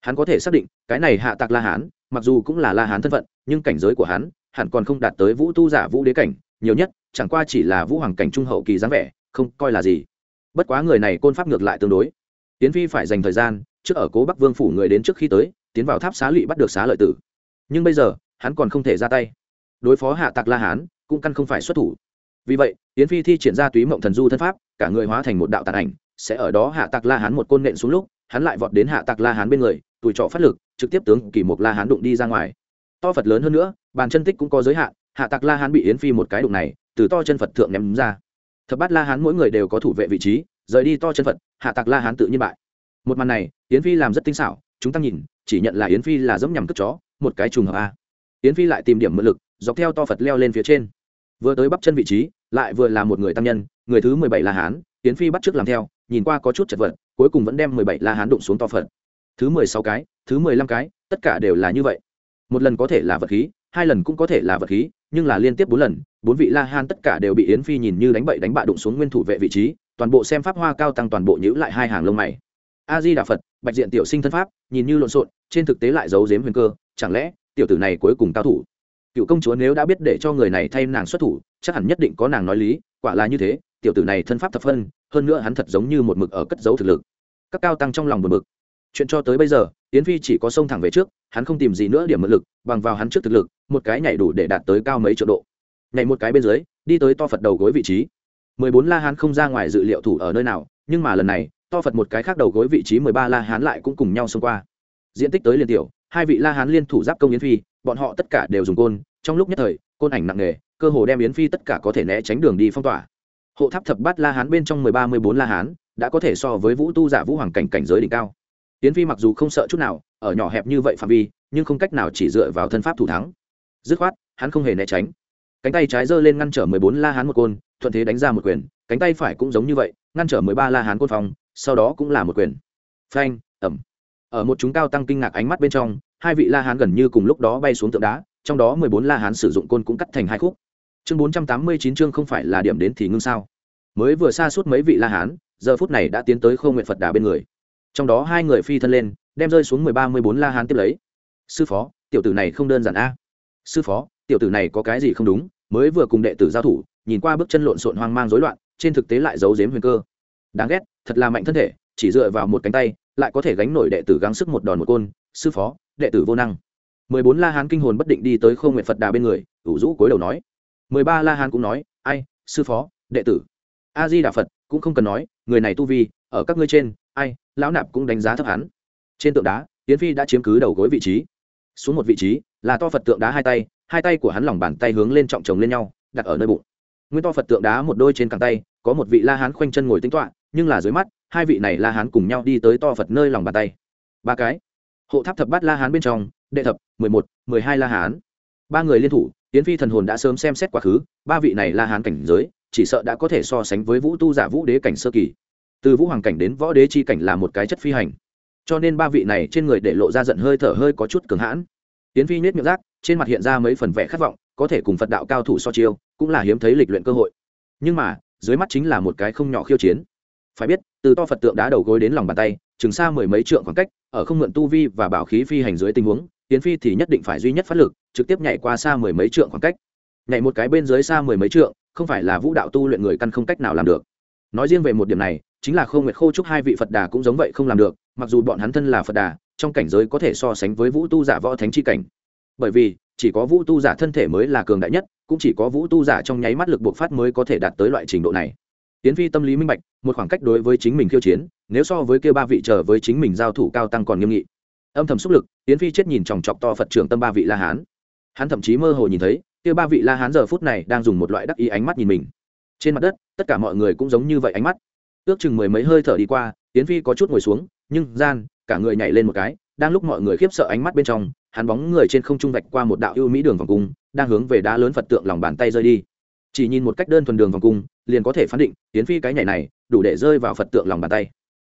Hắn có thể xác định, cái này hạ tạc la hán, mặc dù cũng là la hán thân phận, nhưng cảnh giới của hắn hẳn còn không đạt tới vũ tu giả vũ đế cảnh, nhiều nhất chẳng qua chỉ là vũ hoàng cảnh trung hậu kỳ dáng vẻ, không coi là gì. Bất quá người này côn pháp ngược lại tương đối. Tiến phi phải dành thời gian, trước ở cố bắc vương phủ người đến trước khi tới, tiến vào tháp xá lụy bắt được xá lợi tử. Nhưng bây giờ, hắn còn không thể ra tay. Đối phó hạ tạc la hán, cũng căn không phải xuất thủ. Vì vậy Yến phi thi triển ra túy mộng thần du thân pháp, cả người hóa thành một đạo tàn ảnh, sẽ ở đó hạ tạc la hán một côn nện xuống lúc, hắn lại vọt đến hạ tạc la hán bên người, tuổi trọ phát lực, trực tiếp tướng kỳ mục la hán đụng đi ra ngoài. To phật lớn hơn nữa, bàn chân tích cũng có giới hạn, hạ tạc la hán bị yến phi một cái đụng này, từ to chân phật thượng ném ra. Thập bát la hán mỗi người đều có thủ vệ vị trí, rời đi to chân phật, hạ tạc la hán tự nhiên bại. Một màn này, yến phi làm rất tinh xảo, chúng ta nhìn, chỉ nhận là yến phi là giống nhằm cất chó, một cái trùng hợp a. Yến phi lại tìm điểm mượn lực, dọc theo to phật leo lên phía trên vừa tới bắp chân vị trí, lại vừa là một người tăng nhân, người thứ mười bảy la hán, yến phi bắt t làm theo, nhìn qua có chút chật vật, cuối cùng vẫn đem mười bảy la hán đụng xuống to phật. Thứ mười sáu cái, thứ mười lăm cái, tất cả đều là như vậy. Một lần có thể là vật khí, hai lần cũng có thể là vật khí, nhưng là liên tiếp bốn lần, bốn vị la hán tất cả đều bị yến phi nhìn như đánh bậy đánh bạ đụng xuống nguyên thủ vệ vị trí, toàn bộ xem pháp hoa cao tăng toàn bộ nhữ lại hai hàng lông mày. A di đà phật, bạch diện tiểu sinh thân pháp, nhìn như lộn xộn, trên thực tế lại giấu giếm huyền cơ, chẳng lẽ tiểu tử này cuối cùng cao thủ? Cựu công chúa nếu đã biết để cho người này thay nàng xuất thủ, chắc hẳn nhất định có nàng nói lý, quả là như thế, tiểu tử này thân pháp thập phân, hơn nữa hắn thật giống như một mực ở cất giấu thực lực. Các cao tăng trong lòng một mực chuyện cho tới bây giờ, yến phi chỉ có sông thẳng về trước, hắn không tìm gì nữa điểm mượn lực, bằng vào hắn trước thực lực, một cái nhảy đủ để đạt tới cao mấy triệu độ. Nhảy một cái bên dưới, đi tới to phật đầu gối vị trí. Mười bốn la hán không ra ngoài dự liệu thủ ở nơi nào, nhưng mà lần này, to phật một cái khác đầu gối vị trí mười ba la hán lại cũng cùng nhau xông qua. Diện tích tới liền tiểu, hai vị la hán liên thủ giáp công yến phi bọn họ tất cả đều dùng côn, trong lúc nhất thời, côn ảnh nặng nề, cơ hồ đem yến phi tất cả có thể né tránh đường đi phong tỏa. Hộ tháp thập bát la hán bên trong mười ba, mười bốn la hán đã có thể so với vũ tu giả vũ hoàng cảnh cảnh giới đỉnh cao. Yến phi mặc dù không sợ chút nào, ở nhỏ hẹp như vậy phạm vi, nhưng không cách nào chỉ dựa vào thân pháp thủ thắng. Dứt khoát, hắn không hề né tránh. Cánh tay trái giơ lên ngăn trở mười bốn la hán một côn, thuận thế đánh ra một quyền, cánh tay phải cũng giống như vậy, ngăn trở mười ba la hán côn phòng sau đó cũng là một quyền. Phanh ẩm ở một chúng cao tăng kinh ngạc ánh mắt bên trong hai vị la hán gần như cùng lúc đó bay xuống tượng đá, trong đó mười bốn la hán sử dụng côn cũng cắt thành hai khúc. Chương bốn trăm tám mươi chín chương không phải là điểm đến thì ngưng sao. Mới vừa xa suốt mấy vị la hán, giờ phút này đã tiến tới khâu nguyện phật đà bên người. Trong đó hai người phi thân lên, đem rơi xuống mười ba, mười bốn la hán tiếp lấy. Sư phó, tiểu tử này không đơn giản a. Sư phó, tiểu tử này có cái gì không đúng? Mới vừa cùng đệ tử giao thủ, nhìn qua bước chân lộn xộn hoang mang rối loạn, trên thực tế lại giấu giếm huyền cơ. Đáng ghét, thật là mạnh thân thể, chỉ dựa vào một cánh tay, lại có thể gánh nổi đệ tử gắng sức một đòn một côn. Sư phó đệ tử vô năng. Mười bốn la hán kinh hồn bất định đi tới khâu nguyện phật đà bên người, ủ rũ cối đầu nói. Mười ba la hán cũng nói, ai, sư phó, đệ tử. A di đà phật cũng không cần nói, người này tu vi, ở các ngươi trên, ai, lão nạp cũng đánh giá thấp hắn. Trên tượng đá tiến phi đã chiếm cứ đầu gối vị trí. Xuống một vị trí, là to phật tượng đá hai tay hai tay của hắn lòng bàn tay hướng lên trọng chồng lên nhau, đặt ở nơi bụng. Nguyên to phật tượng đá một đôi trên cẳng tay, có một vị la hán khoanh chân ngồi tính toạ nhưng là dưới mắt, hai vị này la hán cùng nhau đi tới to phật nơi lòng bàn tay. Ba cái hộ tháp thập bát la hán bên trong, đệ thập, mười một, mười hai la hán. Ba người liên thủ, yến phi thần hồn đã sớm xem xét quá khứ, ba vị này la hán cảnh giới, chỉ sợ đã có thể so sánh với vũ tu giả vũ đế cảnh sơ kỳ. Từ vũ hoàng cảnh đến võ đế chi cảnh là một cái chất phi hành. Cho nên ba vị này trên người để lộ ra giận hơi thở hơi có chút cường hãn. Yến phi nhét miệng rác, trên mặt hiện ra mấy phần vẻ khát vọng, có thể cùng phật đạo cao thủ so chiêu, cũng là hiếm thấy lịch luyện cơ hội. Nhưng mà, dưới mắt chính là một cái không nhỏ khiêu chiến phải biết, từ to phật tượng đá đầu gối đến lòng bàn tay, chừng xa mười mấy trượng khoảng cách, ở không mượn tu vi và bảo khí phi hành dưới tình huống, tiến phi thì nhất định phải duy nhất phát lực, trực tiếp nhảy qua xa mười mấy trượng khoảng cách. Nhảy một cái bên dưới xa mười mấy trượng, không phải là vũ đạo tu luyện người căn không cách nào làm được. Nói riêng về một điểm này, chính là khâu nguyệt khô trúc hai vị phật đà cũng giống vậy không làm được, mặc dù bọn hắn thân là phật đà, trong cảnh giới có thể so sánh với vũ tu giả võ thánh chi cảnh. Bởi vì, chỉ có vũ tu giả thân thể mới là cường đại nhất, cũng chỉ có vũ tu giả trong nháy mắt lực bộc phát mới có thể đạt tới loại trình độ này tiến phi tâm lý minh bạch, một khoảng cách đối với chính mình khiêu chiến, nếu so với kia ba vị trở với chính mình giao thủ cao tăng còn nghiêm nghị. Âm thầm xúc lực, tiến phi chết nhìn chòng chọc to phật trưởng tâm ba vị la hán. Hắn thậm chí mơ hồ nhìn thấy, kia ba vị la hán giờ phút này đang dùng một loại đắc ý ánh mắt nhìn mình. Trên mặt đất, tất cả mọi người cũng giống như vậy ánh mắt. Ước chừng mười mấy hơi thở đi qua, tiến phi có chút ngồi xuống, nhưng gian, cả người nhảy lên một cái, đang lúc mọi người khiếp sợ ánh mắt bên trong, hắn bóng người trên không trung vạch qua một đạo ưu mỹ đường vòng cung, đang hướng về đá lớn phật tượng lòng bàn tay rơi đi. Chỉ nhìn một cách đơn thuần đường vòng cung liền có thể phán định, yến phi cái nhảy này đủ để rơi vào phật tượng lòng bàn tay.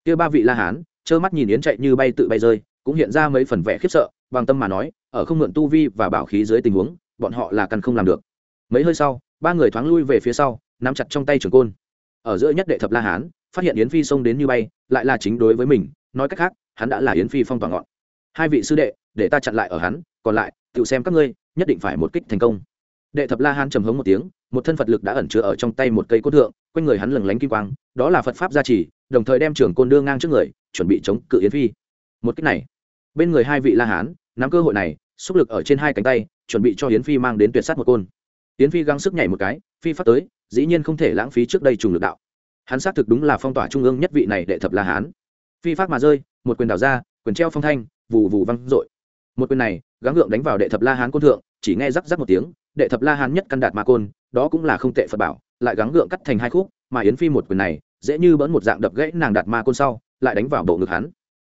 Kia ba vị la hán, trơ mắt nhìn yến chạy như bay tự bay rơi, cũng hiện ra mấy phần vẻ khiếp sợ, bằng tâm mà nói, ở không mượn tu vi và bảo khí dưới tình huống, bọn họ là căn không làm được. Mấy hơi sau, ba người thoáng lui về phía sau, nắm chặt trong tay trường côn. Ở giữa nhất đệ thập la hán, phát hiện yến phi xông đến như bay, lại là chính đối với mình, nói cách khác, hắn đã là yến phi phong toàn ngọn. Hai vị sư đệ, để ta chặn lại ở hắn, còn lại, tự xem các ngươi, nhất định phải một kích thành công đệ thập la hán trầm hống một tiếng, một thân phật lực đã ẩn chứa ở trong tay một cây cốt thượng, quanh người hắn lừng lánh kim quang, đó là phật pháp gia trì, đồng thời đem trưởng côn đưa ngang trước người, chuẩn bị chống cự yến phi. Một cách này, bên người hai vị la hán, nắm cơ hội này, xúc lực ở trên hai cánh tay, chuẩn bị cho yến phi mang đến tuyệt sát một côn. Yến phi gắng sức nhảy một cái, phi phát tới, dĩ nhiên không thể lãng phí trước đây trùng lực đạo. Hắn xác thực đúng là phong tỏa trung ương nhất vị này đệ thập la hán. Phi phát mà rơi, một quyền đảo ra, quyền treo phong thanh, vù vù văng dội. Một quyền này, gắng gượng đánh vào đệ thập la hán côn thượng, chỉ nghe rắc rắc một tiếng đệ thập la hán nhất căn đạt ma côn, đó cũng là không tệ phật bảo, lại gắng gượng cắt thành hai khúc, mà yến phi một quyền này, dễ như bỡn một dạng đập gãy nàng đạt ma côn sau, lại đánh vào bộ ngực hắn.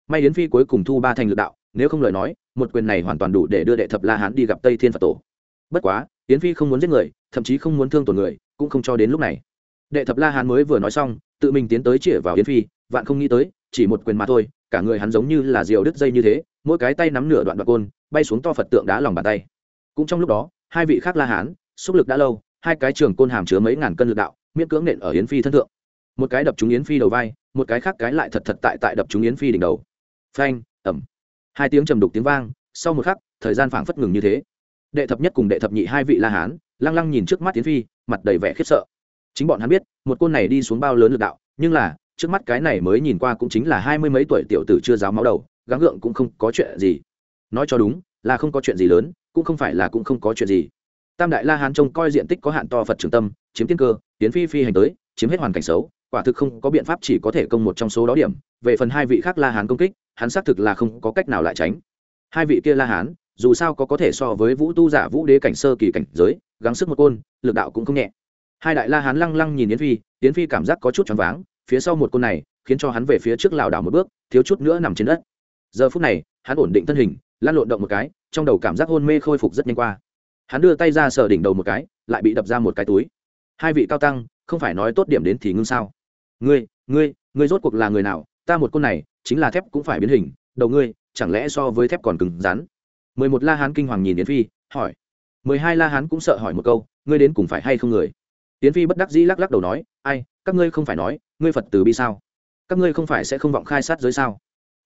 May yến phi cuối cùng thu ba thành lực đạo, nếu không lời nói, một quyền này hoàn toàn đủ để đưa đệ thập la hán đi gặp tây thiên phật tổ. Bất quá, yến phi không muốn giết người, thậm chí không muốn thương tổn người, cũng không cho đến lúc này. Đệ thập la hán mới vừa nói xong, tự mình tiến tới chĩa vào yến phi, vạn không nghĩ tới, chỉ một quyền mà thôi, cả người hắn giống như là diều đứt dây như thế, mỗi cái tay nắm nửa đoạn đoạn côn, bay xuống to phật tượng đá lòng bàn tay. Cũng trong lúc đó hai vị khác la hán, xúc lực đã lâu, hai cái trường côn hàm chứa mấy ngàn cân lực đạo, miễn cưỡng nện ở yến phi thân thượng. Một cái đập trúng yến phi đầu vai, một cái khác cái lại thật thật tại tại đập trúng yến phi đỉnh đầu. Phanh ẩm hai tiếng trầm đục tiếng vang, sau một khắc, thời gian phảng phất ngừng như thế. Đệ thập nhất cùng đệ thập nhị hai vị la hán, lăng lăng nhìn trước mắt yến phi, mặt đầy vẻ khiếp sợ. Chính bọn hắn biết, một côn này đi xuống bao lớn lực đạo, nhưng là, trước mắt cái này mới nhìn qua cũng chính là hai mươi mấy tuổi tiểu tử chưa giáo máu đầu, gắng gượng cũng không có chuyện gì. Nói cho đúng là không có chuyện gì lớn, cũng không phải là cũng không có chuyện gì. Tam đại la hán trông coi diện tích có hạn to phật trường tâm, chiếm tiên cơ, tiến phi phi hành tới, chiếm hết hoàn cảnh xấu, quả thực không có biện pháp chỉ có thể công một trong số đó điểm. Về phần hai vị khác la hán công kích, hắn xác thực là không có cách nào lại tránh. Hai vị kia la hán, dù sao có có thể so với vũ tu giả vũ đế cảnh sơ kỳ cảnh giới, gắng sức một côn, lực đạo cũng không nhẹ. Hai đại la hán lăng lăng nhìn yến phi yến phi cảm giác có chút choáng váng, phía sau một côn này, khiến cho hắn về phía trước lảo đảo một bước, thiếu chút nữa nằm trên đất. Giờ phút này, hắn ổn định thân hình lan lộn động một cái, trong đầu cảm giác hôn mê khôi phục rất nhanh qua. Hắn đưa tay ra sờ đỉnh đầu một cái, lại bị đập ra một cái túi. Hai vị cao tăng, không phải nói tốt điểm đến thì ngưng sao? Ngươi ngươi ngươi rốt cuộc là người nào? Ta một côn này, chính là thép cũng phải biến hình. Đầu ngươi, chẳng lẽ so với thép còn cứng rắn? Mười một la hán kinh hoàng nhìn yến phi, hỏi. Mười hai la hán cũng sợ hỏi một câu, ngươi đến cùng phải hay không người? Yến phi bất đắc dĩ lắc lắc đầu nói, ai, các ngươi không phải nói, ngươi phật từ bi sao? Các ngươi không phải sẽ không vọng khai sát giới sao?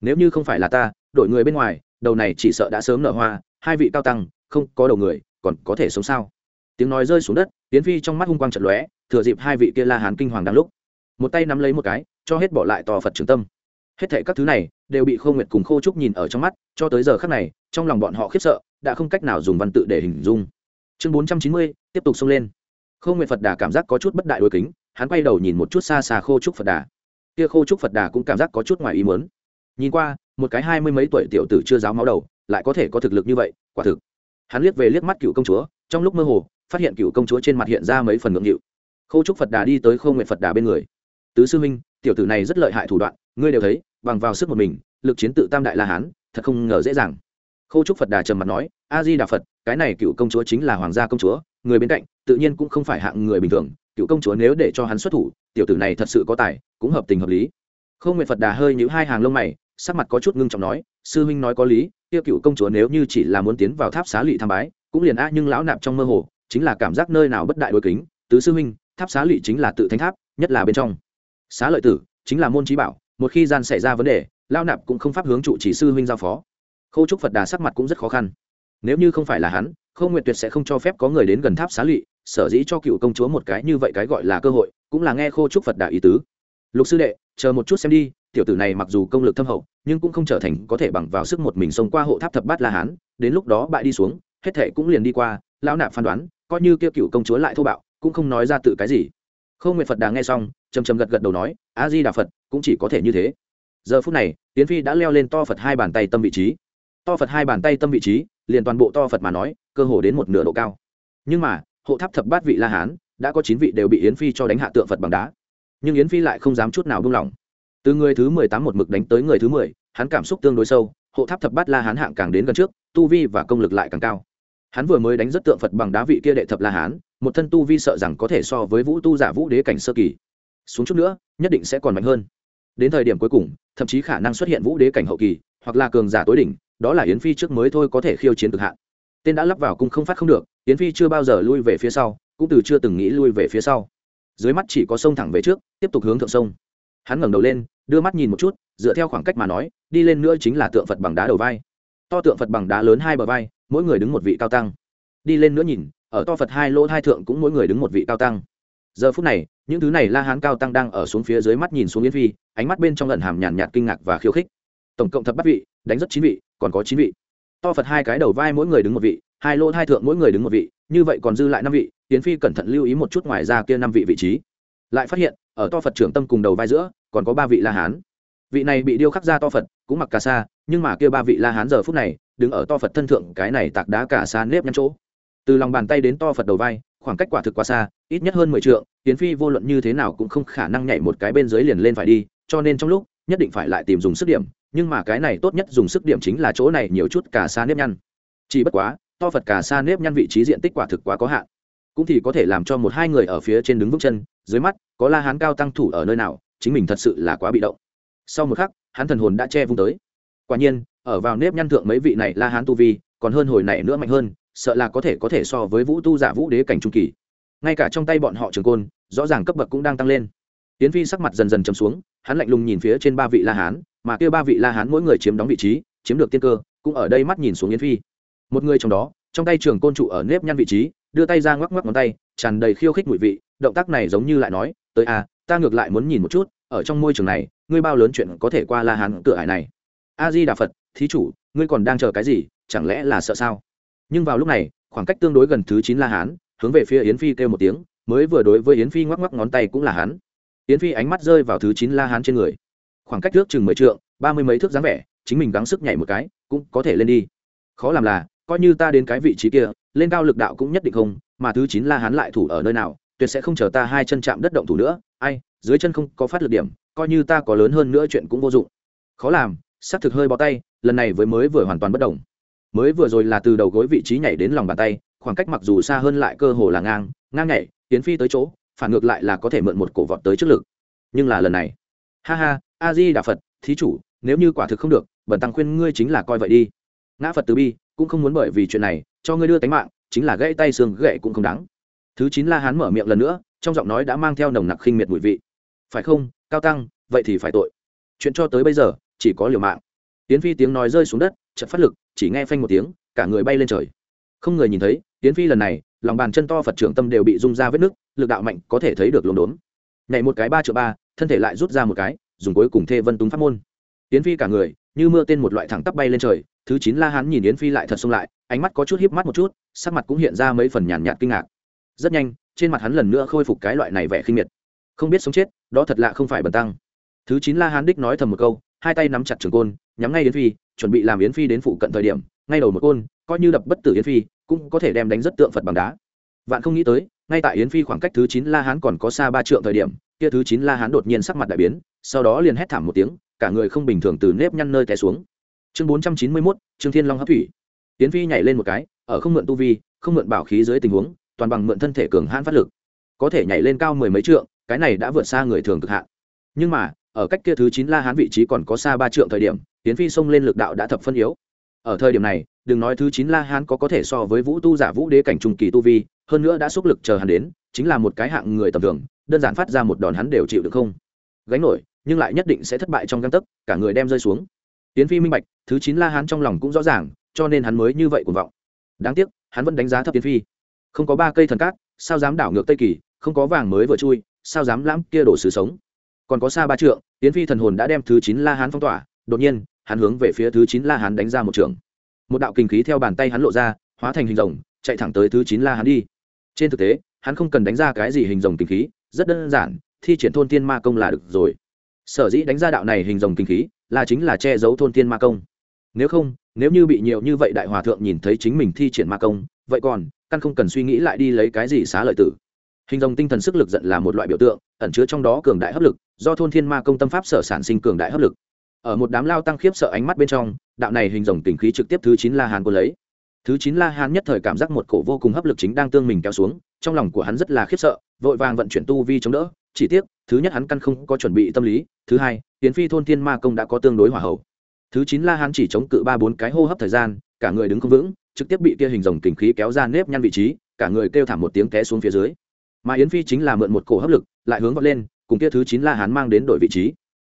Nếu như không phải là ta đội người bên ngoài đầu này chỉ sợ đã sớm nở hoa, hai vị cao tăng, không có đầu người, còn có thể sống sao? Tiếng nói rơi xuống đất tiến phi trong mắt hung quang trận lóe, thừa dịp hai vị kia la hán kinh hoàng đang lúc. Một tay nắm lấy một cái, cho hết bỏ lại tò phật trường tâm. Hết thệ các thứ này, đều bị khô nguyệt cùng khô trúc nhìn ở trong mắt, cho tới giờ khắc này, trong lòng bọn họ khiếp sợ, đã không cách nào dùng văn tự để hình dung. Chương bốn trăm chín mươi, tiếp tục xông lên. Khô nguyệt phật đà cảm giác có chút bất đại đôi kính, hắn quay đầu nhìn một chút xa xa khô trúc phật đà. Kia khô trúc phật đà cũng cảm giác có chút ngoài ý muốn. Nhìn qua một cái hai mươi mấy tuổi tiểu tử chưa giáo máu đầu, lại có thể có thực lực như vậy, quả thực. Hắn liếc về liếc mắt cựu công chúa, trong lúc mơ hồ, phát hiện cựu công chúa trên mặt hiện ra mấy phần ngượng nghịu. khâu trúc phật đà đi tới khâu nguyện phật đà bên người. Tứ sư minh tiểu tử này rất lợi hại thủ đoạn, ngươi đều thấy, bằng vào sức một mình, lực chiến tự tam đại la hán, thật không ngờ dễ dàng. Khâu trúc phật đà trầm mặt nói, a di đà phật, cái này cựu công chúa chính là hoàng gia công chúa, người bên cạnh, tự nhiên cũng không phải hạng người bình thường, cựu công chúa nếu để cho hắn xuất thủ, tiểu tử này thật sự có tài, cũng hợp tình hợp lý. Khâu nguyện phật đà hơi nhíu hai hàng lông mày sắc mặt có chút ngưng trọng nói, sư huynh nói có lý tiêu cựu công chúa nếu như chỉ là muốn tiến vào tháp xá lỵ tham bái, cũng liền a, nhưng lão nạp trong mơ hồ, chính là cảm giác nơi nào bất đại đối kính. Tứ sư huynh, tháp xá lỵ chính là tự thánh tháp, nhất là bên trong. Xá lợi tử, chính là môn trí bảo, một khi gian xảy ra vấn đề lao nạp cũng không pháp hướng trụ chỉ sư huynh giao phó. Khâu trúc phật đà sắc mặt cũng rất khó khăn. Nếu như không phải là hắn, khâu nguyệt tuyệt sẽ không cho phép có người đến gần tháp xá lỵ, sở dĩ cho cựu công chúa một cái như vậy cái gọi là cơ hội, cũng là nghe khô trúc phật đà ý tứ. Lục sư đệ, chờ một chút xem đi tiểu tử này mặc dù công lực thâm hậu, nhưng cũng không trở thành có thể bằng vào sức một mình xông qua hộ tháp thập bát la hán, đến lúc đó bại đi xuống, hết thệ cũng liền đi qua, lão nạp phán đoán, coi như kêu cựu công chúa lại thô bạo, cũng không nói ra tự cái gì. Không nguyện phật đà nghe xong, chầm chầm gật gật đầu nói, a di đà phật, cũng chỉ có thể như thế. Giờ phút này tiến phi đã leo lên to phật hai bàn tay tâm vị trí. To phật hai bàn tay tâm vị trí, liền toàn bộ to phật mà nói, cơ hồ đến một nửa độ cao. Nhưng mà, hộ tháp thập bát vị la hán, đã có chín vị đều bị yến phi cho đánh hạ tượng phật bằng đá. Nhưng yến phi lại không dám chút nào buông lỏng từ người thứ mười tám một mực đánh tới người thứ mười, hắn cảm xúc tương đối sâu, hộ tháp thập bát la hán hạng càng đến gần trước, tu vi và công lực lại càng cao. Hắn vừa mới đánh rất tượng phật bằng đá vị kia đệ thập la hán, một thân tu vi sợ rằng có thể so với vũ tu giả vũ đế cảnh sơ kỳ. Xuống chút nữa, nhất định sẽ còn mạnh hơn. Đến thời điểm cuối cùng, thậm chí khả năng xuất hiện vũ đế cảnh hậu kỳ, hoặc là cường giả tối đỉnh, đó là yến phi trước mới thôi có thể khiêu chiến cực hạn. Tên đã lắp vào cung không phát không được, yến phi chưa bao giờ lui về phía sau, cũng từ chưa từng nghĩ lui về phía sau. Dưới mắt chỉ có sông thẳng về trước, tiếp tục hướng thượng sông. Hắn ngẩng đầu lên đưa mắt nhìn một chút, dựa theo khoảng cách mà nói, đi lên nữa chính là tượng phật bằng đá đầu vai. To tượng phật bằng đá lớn hai bờ vai, mỗi người đứng một vị cao tăng. Đi lên nữa nhìn, ở to phật hai lỗ hai thượng cũng mỗi người đứng một vị cao tăng. Giờ phút này, những thứ này la hán cao tăng đang ở xuống phía dưới mắt nhìn xuống yến phi, ánh mắt bên trong lần hàm nhàn nhạt kinh ngạc và khiêu khích. Tổng cộng thập bắt vị, đánh rất chín vị, còn có chín vị. To phật hai cái đầu vai mỗi người đứng một vị, hai lỗ hai thượng mỗi người đứng một vị, như vậy còn dư lại năm vị, yến phi cẩn thận lưu ý một chút ngoài ra kia năm vị vị trí. Lại phát hiện, ở to phật trưởng tâm cùng đầu vai giữa còn có ba vị la hán. Vị này bị điêu khắc ra to phật, cũng mặc cà sa, nhưng mà kia ba vị la hán giờ phút này, đứng ở to phật thân thượng, cái này tạc đá cả xa nếp nhăn chỗ. Từ lòng bàn tay đến to phật đầu vai, khoảng cách quả thực quá xa, ít nhất hơn mười t tiến phi vô luận như thế nào cũng không khả năng nhảy một cái bên dưới liền lên phải đi, cho nên trong lúc, nhất định phải lại tìm dùng sức điểm, nhưng mà cái này tốt nhất dùng sức điểm chính là chỗ này nhiều chút cả xa nếp nhăn. Chỉ bất quá, to phật cả xa nếp nhăn vị trí diện tích quả thực quá có hạn. Cũng thì có thể làm cho một hai người ở phía trên đứng vững chân, dưới mắt, có la hán cao tăng thủ ở nơi nào chính mình thật sự là quá bị động. Sau một khắc, hắn thần hồn đã che vung tới. Quả nhiên, ở vào nếp nhăn thượng mấy vị này la hán tu vi, còn hơn hồi này nữa mạnh hơn, sợ là có thể có thể so với vũ tu giả vũ đế cảnh trung kỳ. Ngay cả trong tay bọn họ trường côn, rõ ràng cấp bậc cũng đang tăng lên. Tiến phi sắc mặt dần dần chấm xuống, hắn lạnh lùng nhìn phía trên ba vị la hán, mà kêu ba vị la hán mỗi người chiếm đóng vị trí, chiếm được tiên cơ, cũng ở đây mắt nhìn xuống yến phi. Một người trong đó, trong tay trường côn trụ ở nếp nhăn vị trí, đưa tay ra ngoắc ngoắc ngón tay, tràn đầy khiêu khích mùi vị, động tác này giống như lại nói, tới a ta ngược lại muốn nhìn một chút, ở trong môi trường này, ngươi bao lớn chuyện có thể qua la hán cửa ải này? A di đà phật, thí chủ, ngươi còn đang chờ cái gì, chẳng lẽ là sợ sao? Nhưng vào lúc này, khoảng cách tương đối gần thứ chín la hán, hướng về phía yến phi kêu một tiếng, mới vừa đối với yến phi ngoắc ngoắc ngón tay cũng là hắn. Yến phi ánh mắt rơi vào thứ chín la hán trên người. Khoảng cách trước chừng mười trượng, ba mươi mấy thước dáng vẻ, chính mình gắng sức nhảy một cái, cũng có thể lên đi. Khó làm là, coi như ta đến cái vị trí kia, lên cao lực đạo cũng nhất định không, mà thứ chín la hán lại thủ ở nơi nào, tuyệt sẽ không chờ ta hai chân chạm đất động thủ nữa ai, dưới chân không có phát lực điểm, coi như ta có lớn hơn nữa chuyện cũng vô dụng. Khó làm, xác thực hơi bó tay, lần này với mới vừa hoàn toàn bất đồng. Mới vừa rồi là từ đầu gối vị trí nhảy đến lòng bàn tay, khoảng cách mặc dù xa hơn lại cơ hồ là ngang ngang nhảy, tiến phi tới chỗ, phản ngược lại là có thể mượn một cổ vọt tới trước lực. Nhưng là lần này, ha ha, a di đà phật, thí chủ, nếu như quả thực không được bẩn tăng khuyên ngươi chính là coi vậy đi. Ngã phật từ bi, cũng không muốn bởi vì chuyện này, cho ngươi đưa tánh mạng, chính là gãy tay xương gãy cũng không đáng. Thứ chín la hán mở miệng lần nữa trong giọng nói đã mang theo nồng nặc khinh miệt mùi vị. Phải không, cao tăng, vậy thì phải tội. Chuyện cho tới bây giờ, chỉ có liều mạng. Tiến phi tiếng nói rơi xuống đất chật phát lực, chỉ nghe phanh một tiếng, cả người bay lên trời. Không người nhìn thấy tiến phi lần này, lòng bàn chân to phật trưởng tâm đều bị rung ra vết nứt, lực đạo mạnh có thể thấy được lốm đốm nhảy một cái ba triệu ba, thân thể lại rút ra một cái, dùng cuối cùng thê vân túng pháp môn. Tiến phi cả người, như mưa tên một loại thẳng tắp bay lên trời, thứ chín la hán nhìn yến phi lại thật xông lại, ánh mắt có chút híp mắt một chút, sắc mặt cũng hiện ra mấy phần nhàn nhạt kinh ngạc. Rất nhanh trên mặt hắn lần nữa khôi phục cái loại này vẻ khinh miệt. Không biết sống chết, đó thật lạ không phải bần tăng. Thứ chín la hán đích nói thầm một câu, hai tay nắm chặt trường côn, nhắm ngay yến phi, chuẩn bị làm yến phi đến phụ cận thời điểm, ngay đầu một côn, coi như đập bất tử yến phi, cũng có thể đem đánh rất tượng phật bằng đá. Vạn không nghĩ tới, ngay tại yến phi khoảng cách thứ chín la hán còn có xa ba trượng thời điểm, kia thứ chín la hán đột nhiên sắc mặt đại biến, sau đó liền hét thảm một tiếng, cả người không bình thường từ nếp nhăn nơi té xuống. Chương bốn trăm chín mươi mốt, trương thiên long hấp thủy. Yến phi nhảy lên một cái, ở không mượn tu vi, không mượn bảo khí dưới tình huống toàn bằng mượn thân thể cường hãn phát lực, có thể nhảy lên cao mười mấy trượng, cái này đã vượt xa người thường cực hạn. Nhưng mà, ở cách kia thứ chín la hán vị trí còn có xa ba trượng thời điểm, tiến phi xông lên lực đạo đã thập phân yếu. Ở thời điểm này, đừng nói thứ chín la hán có có thể so với vũ tu giả vũ đế cảnh trung kỳ tu vi, hơn nữa đã xúc lực chờ hắn đến, chính là một cái hạng người tầm thường, đơn giản phát ra một đòn hắn đều chịu được không? Gánh nổi, nhưng lại nhất định sẽ thất bại trong găng tấc, cả người đem rơi xuống. Tiến phi minh bạch, thứ chín la hán trong lòng cũng rõ ràng, cho nên hắn mới như vậy cuồng vọng. Đáng tiếc, hắn vẫn đánh giá thấp tiến phi không có ba cây thần cát, sao dám đảo ngược tây kỳ, không có vàng mới vừa chui, sao dám lãm kia đổ sự sống. Còn có xa ba trượng tiến phi thần hồn đã đem thứ chín la hán phong tỏa, đột nhiên, hắn hướng về phía thứ chín la hán đánh ra một trường. Một đạo kinh khí theo bàn tay hắn lộ ra, hóa thành hình rồng, chạy thẳng tới thứ chín la hán đi. Trên thực tế, hắn không cần đánh ra cái gì hình rồng kinh khí, rất đơn giản, thi triển thôn tiên ma công là được rồi. Sở dĩ đánh ra đạo này hình rồng kinh khí, là chính là che giấu thôn tiên ma công. Nếu không, nếu như bị nhiều như vậy đại hòa thượng nhìn thấy chính mình thi triển ma công, vậy còn căn không cần suy nghĩ lại đi lấy cái gì xá lợi tử. Hình rồng tinh thần sức lực giận là một loại biểu tượng, ẩn chứa trong đó cường đại hấp lực, do thôn thiên ma công tâm pháp sở sản sinh cường đại hấp lực. Ở một đám lao tăng khiếp sợ ánh mắt bên trong, đạo này hình rồng tình khí trực tiếp thứ chín la hàn cô lấy. Thứ chín la hán nhất thời cảm giác một cổ vô cùng hấp lực chính đang tương mình kéo xuống, trong lòng của hắn rất là khiếp sợ, vội vàng vận chuyển tu vi chống đỡ, chỉ tiếc, thứ nhất hắn căn không có chuẩn bị tâm lý, thứ hai, tiến phi thôn thiên ma công đã có tương đối hỏa hậu. Thứ chín la hán chỉ chống cự ba bốn cái hô hấp thời gian, cả người đứng không vững trực tiếp bị kia hình rồng kình khí kéo ra nếp nhăn vị trí, cả người kêu thảm một tiếng té xuống phía dưới. Mà yến phi chính là mượn một cổ hấp lực, lại hướng vọt lên, cùng kia thứ chín la hán mang đến đổi vị trí.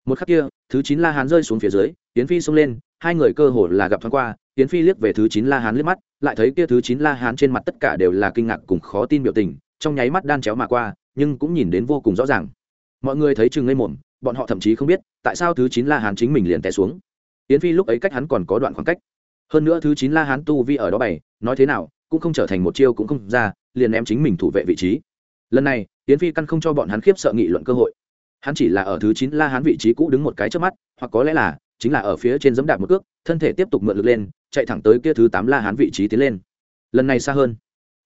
Một khắc kia, thứ chín la hán rơi xuống phía dưới, yến phi xông lên, hai người cơ hồ là gặp thoáng qua, yến phi liếc về thứ chín la hán liếc mắt, lại thấy kia thứ chín la hán trên mặt tất cả đều là kinh ngạc cùng khó tin biểu tình, trong nháy mắt đan chéo mà qua, nhưng cũng nhìn đến vô cùng rõ ràng. Mọi người thấy chừng ngây mồm bọn họ thậm chí không biết, tại sao thứ chín la hán chính mình liền té xuống. Yến phi lúc ấy cách hắn còn có đoạn khoảng cách hơn nữa thứ chín la hán tu vi ở đó bày, nói thế nào, cũng không trở thành một chiêu cũng không ra, liền ném chính mình thủ vệ vị trí. Lần này tiến phi căn không cho bọn hắn khiếp sợ nghị luận cơ hội. Hắn chỉ là ở thứ chín la hán vị trí cũ đứng một cái trước mắt, hoặc có lẽ là, chính là ở phía trên giấm đạp một cước, thân thể tiếp tục mượn lực lên, chạy thẳng tới kia thứ tám la hán vị trí tiến lên. Lần này xa hơn.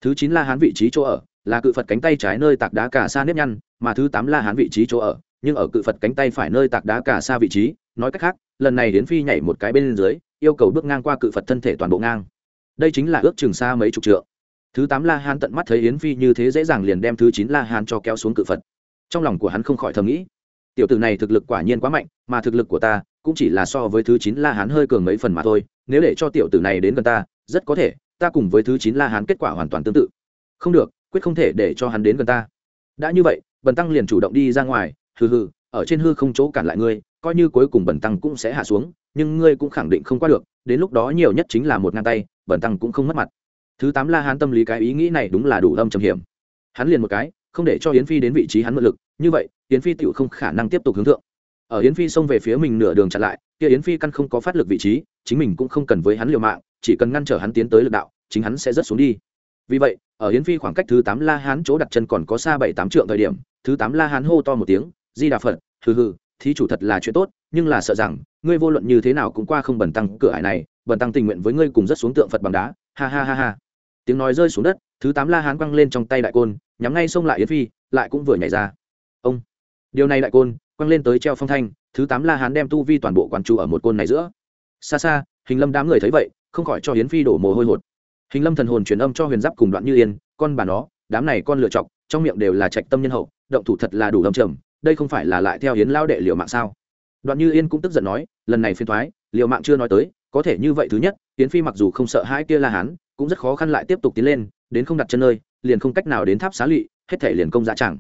Thứ chín la hán vị trí chỗ ở, là cự phật cánh tay trái nơi tạc đá cả xa nếp nhăn, mà thứ tám la hán vị trí chỗ ở, nhưng ở cự phật cánh tay phải nơi tạc đá cả xa vị trí, nói cách khác, lần này hiến phi nhảy một cái bên dưới yêu cầu bước ngang qua cự phật thân thể toàn bộ ngang. Đây chính là ước chừng xa mấy chục trượng. Thứ tám la hán tận mắt thấy yến phi như thế dễ dàng liền đem thứ chín la hán cho kéo xuống cự phật. Trong lòng của hắn không khỏi thầm nghĩ, tiểu tử này thực lực quả nhiên quá mạnh, mà thực lực của ta cũng chỉ là so với thứ chín la hán hơi cường mấy phần mà thôi, nếu để cho tiểu tử này đến gần ta, rất có thể ta cùng với thứ chín la hán kết quả hoàn toàn tương tự. Không được, quyết không thể để cho hắn đến gần ta. Đã như vậy, bần tăng liền chủ động đi ra ngoài, hừ hừ, ở trên hư không chỗ cản lại ngươi, coi như cuối cùng bần tăng cũng sẽ hạ xuống nhưng ngươi cũng khẳng định không qua được, đến lúc đó nhiều nhất chính là một ngang tay, bẩn tăng cũng không mất mặt. Thứ tám la hán tâm lý cái ý nghĩ này đúng là đủ âm trầm hiểm. Hắn liền một cái, không để cho yến phi đến vị trí hắn mượn lực, như vậy, yến phi tựu không khả năng tiếp tục hướng thượng. Ở yến phi xông về phía mình nửa đường chặn lại, kia yến phi căn không có phát lực vị trí, chính mình cũng không cần với hắn liều mạng, chỉ cần ngăn trở hắn tiến tới lực đạo, chính hắn sẽ rất xuống đi. Vì vậy, ở yến phi khoảng cách thứ tám la hán chỗ đặt chân còn có xa bảy tám trượng thời điểm, thứ tám la hán hô to một tiếng, di đà phật, hừ hừ thí chủ thật là chuyện tốt, nhưng là sợ rằng, ngươi vô luận như thế nào cũng qua không bẩn tăng cửa hải này bẩn tăng tình nguyện với ngươi cùng rất xuống tượng phật bằng đá. Ha ha ha ha. Tiếng nói rơi xuống đất, thứ tám la hán quăng lên trong tay đại côn, nhắm ngay xông lại yến phi, lại cũng vừa nhảy ra. Ông. Điều này đại côn, quăng lên tới treo phong thanh, thứ tám la hán đem tu vi toàn bộ quán trụ ở một côn này giữa. Xa xa, hình lâm đám người thấy vậy, không khỏi cho hiến phi đổ mồ hôi hột. Hình lâm thần hồn truyền âm cho huyền giáp cùng đoạn như yên, con bà nó, đám này con lựa chọc trong miệng đều là trạch tâm nhân hậu, động thủ thật là đủ lâm trầm đây không phải là lại theo hiến lao đệ liều mạng sao? Đoạn như yên cũng tức giận nói, lần này phiên thoái liều mạng chưa nói tới, có thể như vậy thứ nhất hiến phi mặc dù không sợ hai kia la hán, cũng rất khó khăn lại tiếp tục tiến lên, đến không đặt chân nơi, liền không cách nào đến tháp xá lụy hết thể liền công dạ chẳng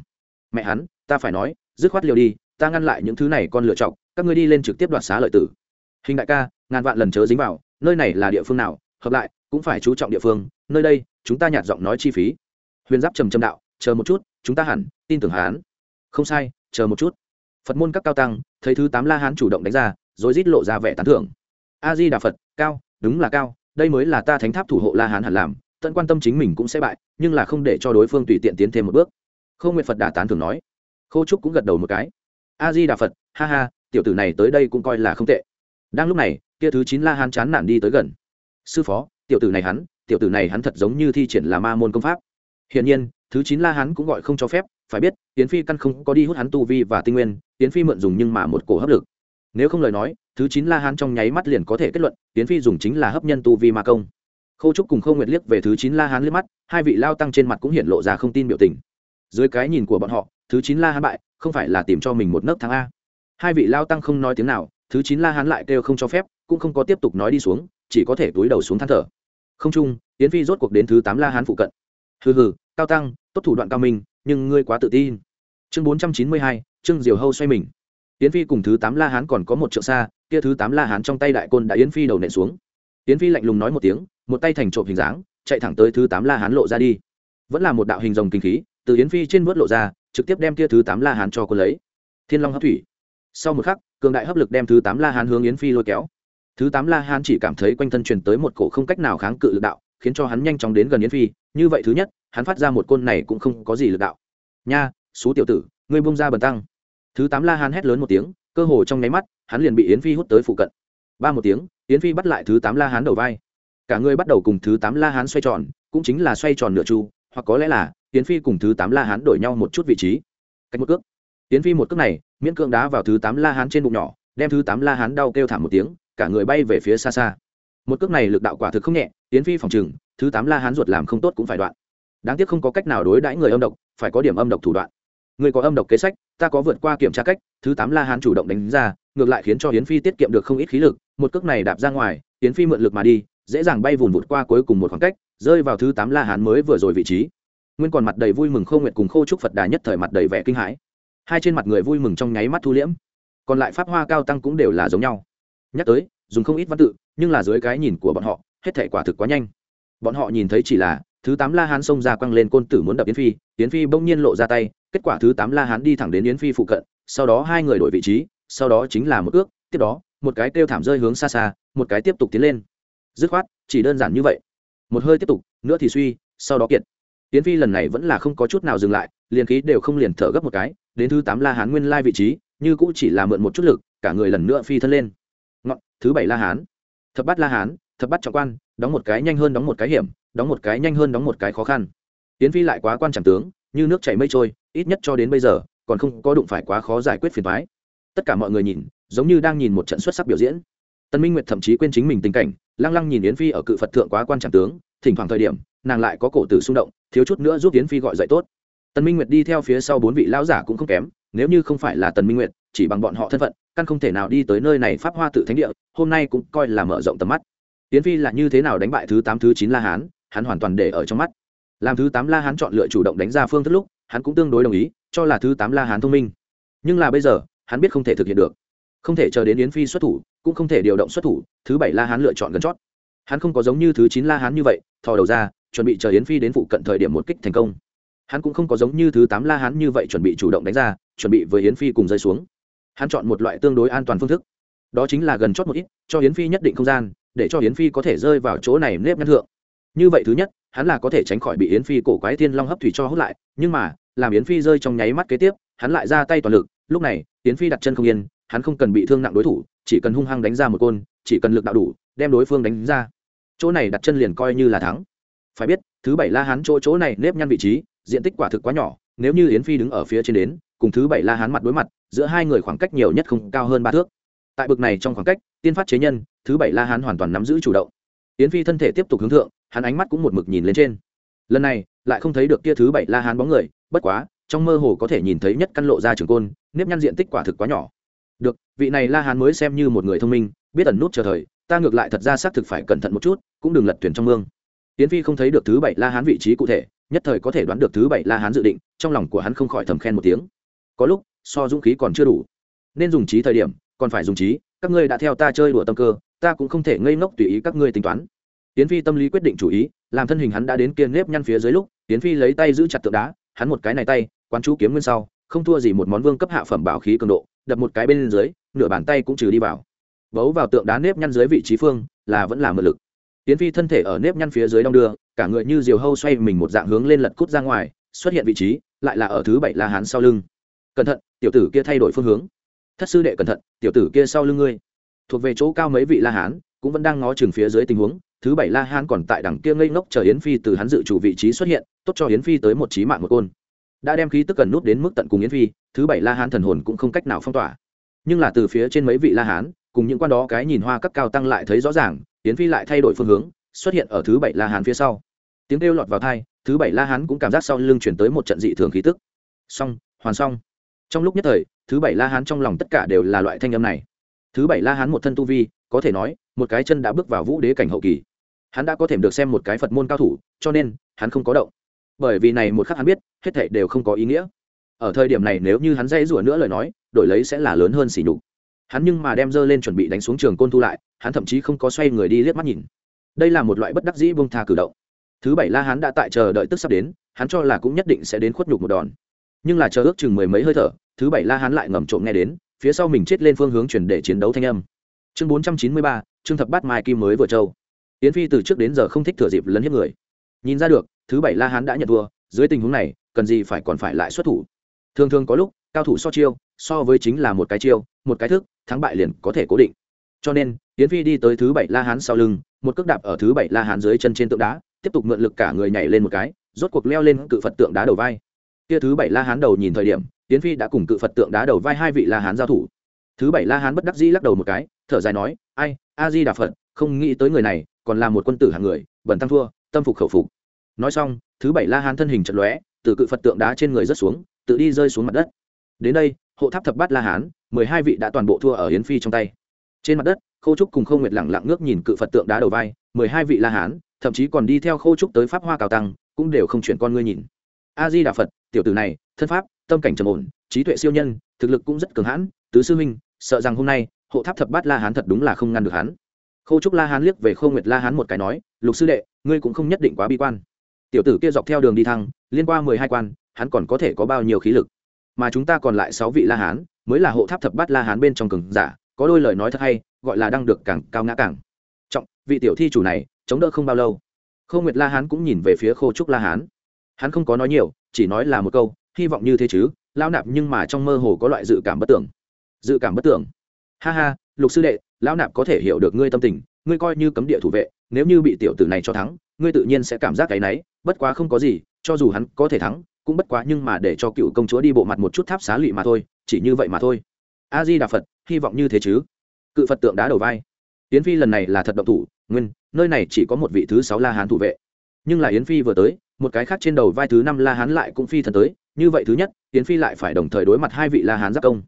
mẹ hắn, ta phải nói, dứt khoát liều đi, ta ngăn lại những thứ này con lựa chọc các ngươi đi lên trực tiếp đoạt xá lợi tử. Hình đại ca, ngàn vạn lần chớ dính vào, nơi này là địa phương nào, hợp lại, cũng phải chú trọng địa phương, nơi đây, chúng ta nhạt giọng nói chi phí. Huyền giáp trầm trầm đạo, chờ một chút, chúng ta hẳn, tin tưởng hán không sai chờ một chút. Phật môn các cao tăng, thấy thứ tám la hán chủ động đánh ra, rồi rít lộ ra vẻ tán thưởng. A di đà phật, cao, đúng là cao, đây mới là ta thánh tháp thủ hộ la hán hẳn làm, tận quan tâm chính mình cũng sẽ bại, nhưng là không để cho đối phương tùy tiện tiến thêm một bước. Khâu nguyện phật đà tán thường nói. Khô trúc cũng gật đầu một cái. A di đà phật, ha ha, tiểu tử này tới đây cũng coi là không tệ. Đang lúc này, kia thứ chín la hán chán nản đi tới gần. Sư phó, tiểu tử này hắn, tiểu tử này hắn thật giống như thi triển là ma môn công pháp hiển nhiên, thứ chín la hán cũng gọi không cho phép, phải biết tiến phi căn không có đi hút hắn tu vi và tinh nguyên tiến phi mượn dùng nhưng mà một cổ hấp lực. Nếu không lời nói, thứ chín la hán trong nháy mắt liền có thể kết luận Tiễn phi dùng chính là hấp nhân tu vi ma công. Khâu trúc cùng khâu nguyệt liếc về thứ chín la hán liếc mắt, hai vị lao tăng trên mặt cũng hiện lộ ra không tin biểu tình. Dưới cái nhìn của bọn họ, thứ chín la hán bại, không phải là tìm cho mình một nấc thắng a. Hai vị lao tăng không nói tiếng nào, thứ chín la hán lại kêu không cho phép, cũng không có tiếp tục nói đi xuống, chỉ có thể túi đầu xuống than thở. Không chung Tiễn phi rốt cuộc đến thứ tám la hán phụ cận hừ hừ, cao tăng, tốt thủ đoạn cao minh, nhưng ngươi quá tự tin. Chương bốn trăm chín mươi hai, trương diều hâu xoay mình. Yến phi cùng thứ tám la hán còn có một trượng xa, kia thứ tám la hán trong tay đại côn đã yến phi đầu nện xuống. Yến phi lạnh lùng nói một tiếng, một tay thành trộm hình dáng, chạy thẳng tới thứ tám la hán lộ ra đi. Vẫn là một đạo hình rồng kinh khí, từ yến phi trên vớt lộ ra, trực tiếp đem kia thứ tám la hán cho cô lấy. Thiên long hấp thủy. Sau một khắc, cường đại hấp lực đem thứ tám la hán hướng yến phi lôi kéo. Thứ tám la hán chỉ cảm thấy quanh thân truyền tới một cổ không cách nào kháng cự lực đạo, khiến cho hắn nhanh chóng đến gần yến phi như vậy thứ nhất, hắn phát ra một côn này cũng không có gì lực đạo. Nha, xú tiểu tử, ngươi bung ra bần tăng. Thứ tám la hán hét lớn một tiếng, cơ hồ trong nháy mắt, hắn liền bị yến phi hút tới phụ cận. Ba một tiếng, yến phi bắt lại thứ tám la hán đầu vai. Cả người bắt đầu cùng thứ tám la hán xoay tròn, cũng chính là xoay tròn nửa chu, hoặc có lẽ là, yến phi cùng thứ tám la hán đổi nhau một chút vị trí. Cách một cước. Yến phi một cước này, miễn cưỡng đá vào thứ tám la hán trên bụng nhỏ, đem thứ tám la hán đau kêu thảm một tiếng, cả người bay về phía xa xa. Một cước này lực đạo quả thực không nhẹ, yến phi phòng chừng thứ tám la hán ruột làm không tốt cũng phải đoạn. Đáng tiếc không có cách nào đối đãi người âm độc, phải có điểm âm độc thủ đoạn. Người có âm độc kế sách, ta có vượt qua kiểm tra cách, thứ tám la hán chủ động đánh ra, ngược lại khiến cho hiến phi tiết kiệm được không ít khí lực, một cước này đạp ra ngoài hiến phi mượn lực mà đi, dễ dàng bay vùn vụt qua cuối cùng một khoảng cách, rơi vào thứ tám la hán mới vừa rồi vị trí. Nguyên còn mặt đầy vui mừng khâu nguyệt cùng khô trúc phật đà nhất thời mặt đầy vẻ kinh hãi. Hai trên mặt người vui mừng trong nháy mắt thu liễm. Còn lại pháp hoa cao tăng cũng đều là giống nhau. Nhắc tới, dùng không ít văn tự, nhưng là dưới cái nhìn của bọn họ, hết thể quả thực quá nhanh bọn họ nhìn thấy chỉ là, thứ tám la hán xông ra quăng lên côn tử muốn đập yến phi yến phi bỗng nhiên lộ ra tay, kết quả thứ tám la hán đi thẳng đến yến phi phụ cận, sau đó hai người đổi vị trí, sau đó chính là một ước, tiếp đó, một cái kêu thảm rơi hướng xa xa, một cái tiếp tục tiến lên. Dứt khoát, chỉ đơn giản như vậy. Một hơi tiếp tục, nữa thì suy, sau đó kiệt. Yến phi lần này vẫn là không có chút nào dừng lại, liền khí đều không liền thở gấp một cái, đến thứ tám la hán nguyên lai vị trí, như cũng chỉ là mượn một chút lực, cả người lần nữa phi thân lên. Ngọn, thứ bảy la hán. Thập bát la hán thập bắt trọng quan, đóng một cái nhanh hơn đóng một cái hiểm, đóng một cái nhanh hơn đóng một cái khó khăn. Tiến phi lại quá quan trọng tướng, như nước chảy mây trôi, ít nhất cho đến bây giờ, còn không có đụng phải quá khó giải quyết phiền thoái tất cả mọi người nhìn, giống như đang nhìn một trận xuất sắc biểu diễn. Tân minh nguyệt thậm chí quên chính mình tình cảnh, lăng lăng nhìn yến phi ở cự phật thượng quá quan trọng tướng, thỉnh thoảng thời điểm, nàng lại có cổ tử xung động, thiếu chút nữa giúp yến phi gọi dậy tốt. Tân minh nguyệt đi theo phía sau bốn vị lão giả cũng không kém, nếu như không phải là tần minh nguyệt, chỉ bằng bọn họ thân phận, căn không thể nào đi tới nơi này pháp hoa tự thánh địa, hôm nay cũng coi là mở rộng tầm mắt yến phi là như thế nào đánh bại thứ tám, thứ chín la hán, hắn hoàn toàn để ở trong mắt. Làm thứ tám la hán chọn lựa chủ động đánh ra phương thức lúc, hắn cũng tương đối đồng ý, cho là thứ tám la hán thông minh. Nhưng là bây giờ, hắn biết không thể thực hiện được. Không thể chờ đến yến phi xuất thủ, cũng không thể điều động xuất thủ, thứ bảy la hán lựa chọn gần chót. Hắn không có giống như thứ chín la hán như vậy, thò đầu ra, chuẩn bị chờ yến phi đến phụ cận thời điểm một kích thành công. Hắn cũng không có giống như thứ tám la hán như vậy chuẩn bị chủ động đánh ra, chuẩn bị với yến phi cùng rơi xuống. Hắn chọn một loại tương đối an toàn phương thức. Đó chính là gần chót một ít, cho yến phi nhất định không gian để cho yến phi có thể rơi vào chỗ này nếp ngăn thượng. Như vậy thứ nhất, hắn là có thể tránh khỏi bị yến phi cổ quái thiên long hấp thủy cho hút lại, nhưng mà, làm yến phi rơi trong nháy mắt kế tiếp, hắn lại ra tay toàn lực, lúc này, yến phi đặt chân không yên, hắn không cần bị thương nặng đối thủ, chỉ cần hung hăng đánh ra một côn, chỉ cần lực đạo đủ, đem đối phương đánh ra. Chỗ này đặt chân liền coi như là thắng. Phải biết, thứ bảy la hắn chỗ chỗ này nếp nhăn vị trí, diện tích quả thực quá nhỏ, nếu như yến phi đứng ở phía trên đến, cùng thứ bảy la hán mặt đối mặt, giữa hai người khoảng cách nhiều nhất không cao hơn ba thước tại bực này trong khoảng cách, tiên phát chế nhân, thứ bảy la hán hoàn toàn nắm giữ chủ động. Yến phi thân thể tiếp tục hướng thượng, hắn ánh mắt cũng một mực nhìn lên trên. Lần này, lại không thấy được kia thứ bảy la hán bóng người, bất quá, trong mơ hồ có thể nhìn thấy nhất căn lộ ra trường côn, nếp nhăn diện tích quả thực quá nhỏ. Được, vị này la hán mới xem như một người thông minh, biết ẩn nút chờ thời, ta ngược lại thật ra xác thực phải cẩn thận một chút, cũng đừng lật thuyền trong mương. Yến phi không thấy được thứ bảy la hán vị trí cụ thể, nhất thời có thể đoán được thứ bảy la hán dự định, trong lòng của hắn không khỏi thầm khen một tiếng. Có lúc, so dũng khí còn chưa đủ. Nên dùng trí thời điểm còn phải dùng trí, các ngươi đã theo ta chơi đùa tâm cơ, ta cũng không thể ngây ngốc tùy ý các ngươi tính toán. Tiến phi tâm lý quyết định chủ ý, làm thân hình hắn đã đến kia nếp nhăn phía dưới lúc, tiến phi lấy tay giữ chặt tượng đá, hắn một cái này tay, quán chú kiếm nguyên sau, không thua gì một món vương cấp hạ phẩm bảo khí cường độ, đập một cái bên dưới, nửa bàn tay cũng trừ đi vào. Bấu vào tượng đá nếp nhăn dưới vị trí phương, là vẫn là mượn lực. Tiến phi thân thể ở nếp nhăn phía dưới đong đưa, cả người như diều hâu xoay mình một dạng hướng lên lật cút ra ngoài, xuất hiện vị trí, lại là ở thứ bảy la hán sau lưng. Cẩn thận, tiểu tử kia thay đổi phương hướng thất sư đệ cẩn thận, tiểu tử kia sau lưng ngươi. Thuộc về chỗ cao mấy vị la hán, cũng vẫn đang ngó chừng phía dưới tình huống, thứ bảy la hán còn tại đằng kia ngây ngốc chờ yến phi từ hắn dự chủ vị trí xuất hiện, tốt cho yến phi tới một trí mạng một côn. Đã đem khí tức cần nút đến mức tận cùng yến phi, thứ bảy la hán thần hồn cũng không cách nào phong tỏa. Nhưng là từ phía trên mấy vị la hán, cùng những quan đó cái nhìn hoa cấp cao tăng lại thấy rõ ràng, yến phi lại thay đổi phương hướng, xuất hiện ở thứ bảy la hán phía sau. Tiếng kêu lọt vào thai thứ bảy la hán cũng cảm giác sau lưng chuyển tới một trận dị thường khí tức. Xong, hoàn xong trong lúc nhất thời, thứ bảy la hán trong lòng tất cả đều là loại thanh âm này. Thứ bảy la hán một thân tu vi, có thể nói, một cái chân đã bước vào vũ đế cảnh hậu kỳ. Hắn đã có thể được xem một cái phật môn cao thủ, cho nên, hắn không có động. Bởi vì này một khắc hắn biết, hết thảy đều không có ý nghĩa. Ở thời điểm này nếu như hắn dây rủa nữa lời nói, đổi lấy sẽ là lớn hơn xỉ nhục. Hắn nhưng mà đem dơ lên chuẩn bị đánh xuống trường côn thu lại, hắn thậm chí không có xoay người đi liếc mắt nhìn. Đây là một loại bất đắc dĩ bông tha cử động. Thứ bảy la hắn đã tại chờ đợi tức sắp đến, hắn cho là cũng nhất định sẽ đến khuất nhục một đòn nhưng là chờ ước chừng mười mấy hơi thở, thứ bảy la hán lại ngầm trộm nghe đến, phía sau mình chết lên phương hướng chuyển để chiến đấu thanh âm. Chương bốn trăm chín mươi ba, trương thập bát mai kim mới vừa châu yến phi từ trước đến giờ không thích thừa dịp lấn hiếp người. Nhìn ra được, thứ bảy la hán đã nhận thua, dưới tình huống này, cần gì phải còn phải lại xuất thủ. Thường thường có lúc, cao thủ so chiêu, so với chính là một cái chiêu, một cái thức, thắng bại liền có thể cố định. Cho nên, yến phi đi tới thứ bảy la hán sau lưng, một cước đạp ở thứ bảy la hán dưới chân trên tượng đá, tiếp tục mượn lực cả người nhảy lên một cái, rốt cuộc leo lên cự phật tượng đá đầu vai kia thứ bảy la hán đầu nhìn thời điểm tiến phi đã cùng cự phật tượng đá đầu vai hai vị la hán giao thủ. Thứ bảy la hán bất đắc dĩ lắc đầu một cái, thở dài nói, ai, a di đà phật, không nghĩ tới người này, còn là một quân tử hạng người, bẩn tăng thua, tâm phục khẩu phục. Nói xong, thứ bảy la hán thân hình chật lóe, từ cự phật tượng đá trên người rớt xuống, tự đi rơi xuống mặt đất. Đến đây, hộ tháp thập bát la hán, mười hai vị đã toàn bộ thua ở hiến phi trong tay. Trên mặt đất khâu trúc cùng khâu nguyệt lẳng lặng ngước nhìn cự phật tượng đá đầu vai, mười hai vị la hán, thậm chí còn đi theo khâu trúc tới pháp hoa cào tăng, cũng đều không chuyển con ngươi nhìn. A di đà phật tiểu tử này, thân pháp, tâm cảnh trầm ổn, trí tuệ siêu nhân, thực lực cũng rất cường hãn, tứ sư huynh, sợ rằng hôm nay, hộ tháp thập bát la hán thật đúng là không ngăn được hắn. Khâu trúc la hán liếc về khâu nguyệt la hán một cái nói, lục sư đệ, ngươi cũng không nhất định quá bi quan. Tiểu tử kia dọc theo đường đi thăng, liên qua mười hai quan, hắn còn có thể có bao nhiêu khí lực? Mà chúng ta còn lại sáu vị la hán, mới là hộ tháp thập bát la hán bên trong cường giả, có đôi lời nói thật hay, gọi là đang được càng cao ngã càng. Trọng, vị tiểu thi chủ này, chống đỡ không bao lâu. Khâu nguyệt la hán cũng nhìn về phía khô trúc la hán. Hắn không có nói nhiều chỉ nói là một câu, hy vọng như thế chứ lao nạp nhưng mà trong mơ hồ có loại dự cảm bất tưởng. Dự cảm bất tưởng. Ha ha, lục sư đệ, lão nạp có thể hiểu được ngươi tâm tình, ngươi coi như cấm địa thủ vệ, nếu như bị tiểu tử này cho thắng, ngươi tự nhiên sẽ cảm giác cái náy, bất quá không có gì, cho dù hắn có thể thắng, cũng bất quá nhưng mà để cho cựu công chúa đi bộ mặt một chút tháp xá lụy mà thôi, chỉ như vậy mà thôi. A di đà phật, hy vọng như thế chứ. Cự phật tượng đá đầu vai. Yến phi lần này là thật động thủ, nguyên, nơi này chỉ có một vị thứ sáu la hán thủ vệ. Nhưng là yến phi vừa tới một cái khác trên đầu vai thứ năm la hán lại cũng phi thần tới, như vậy thứ nhất, yến phi lại phải đồng thời đối mặt hai vị la hán giáp công.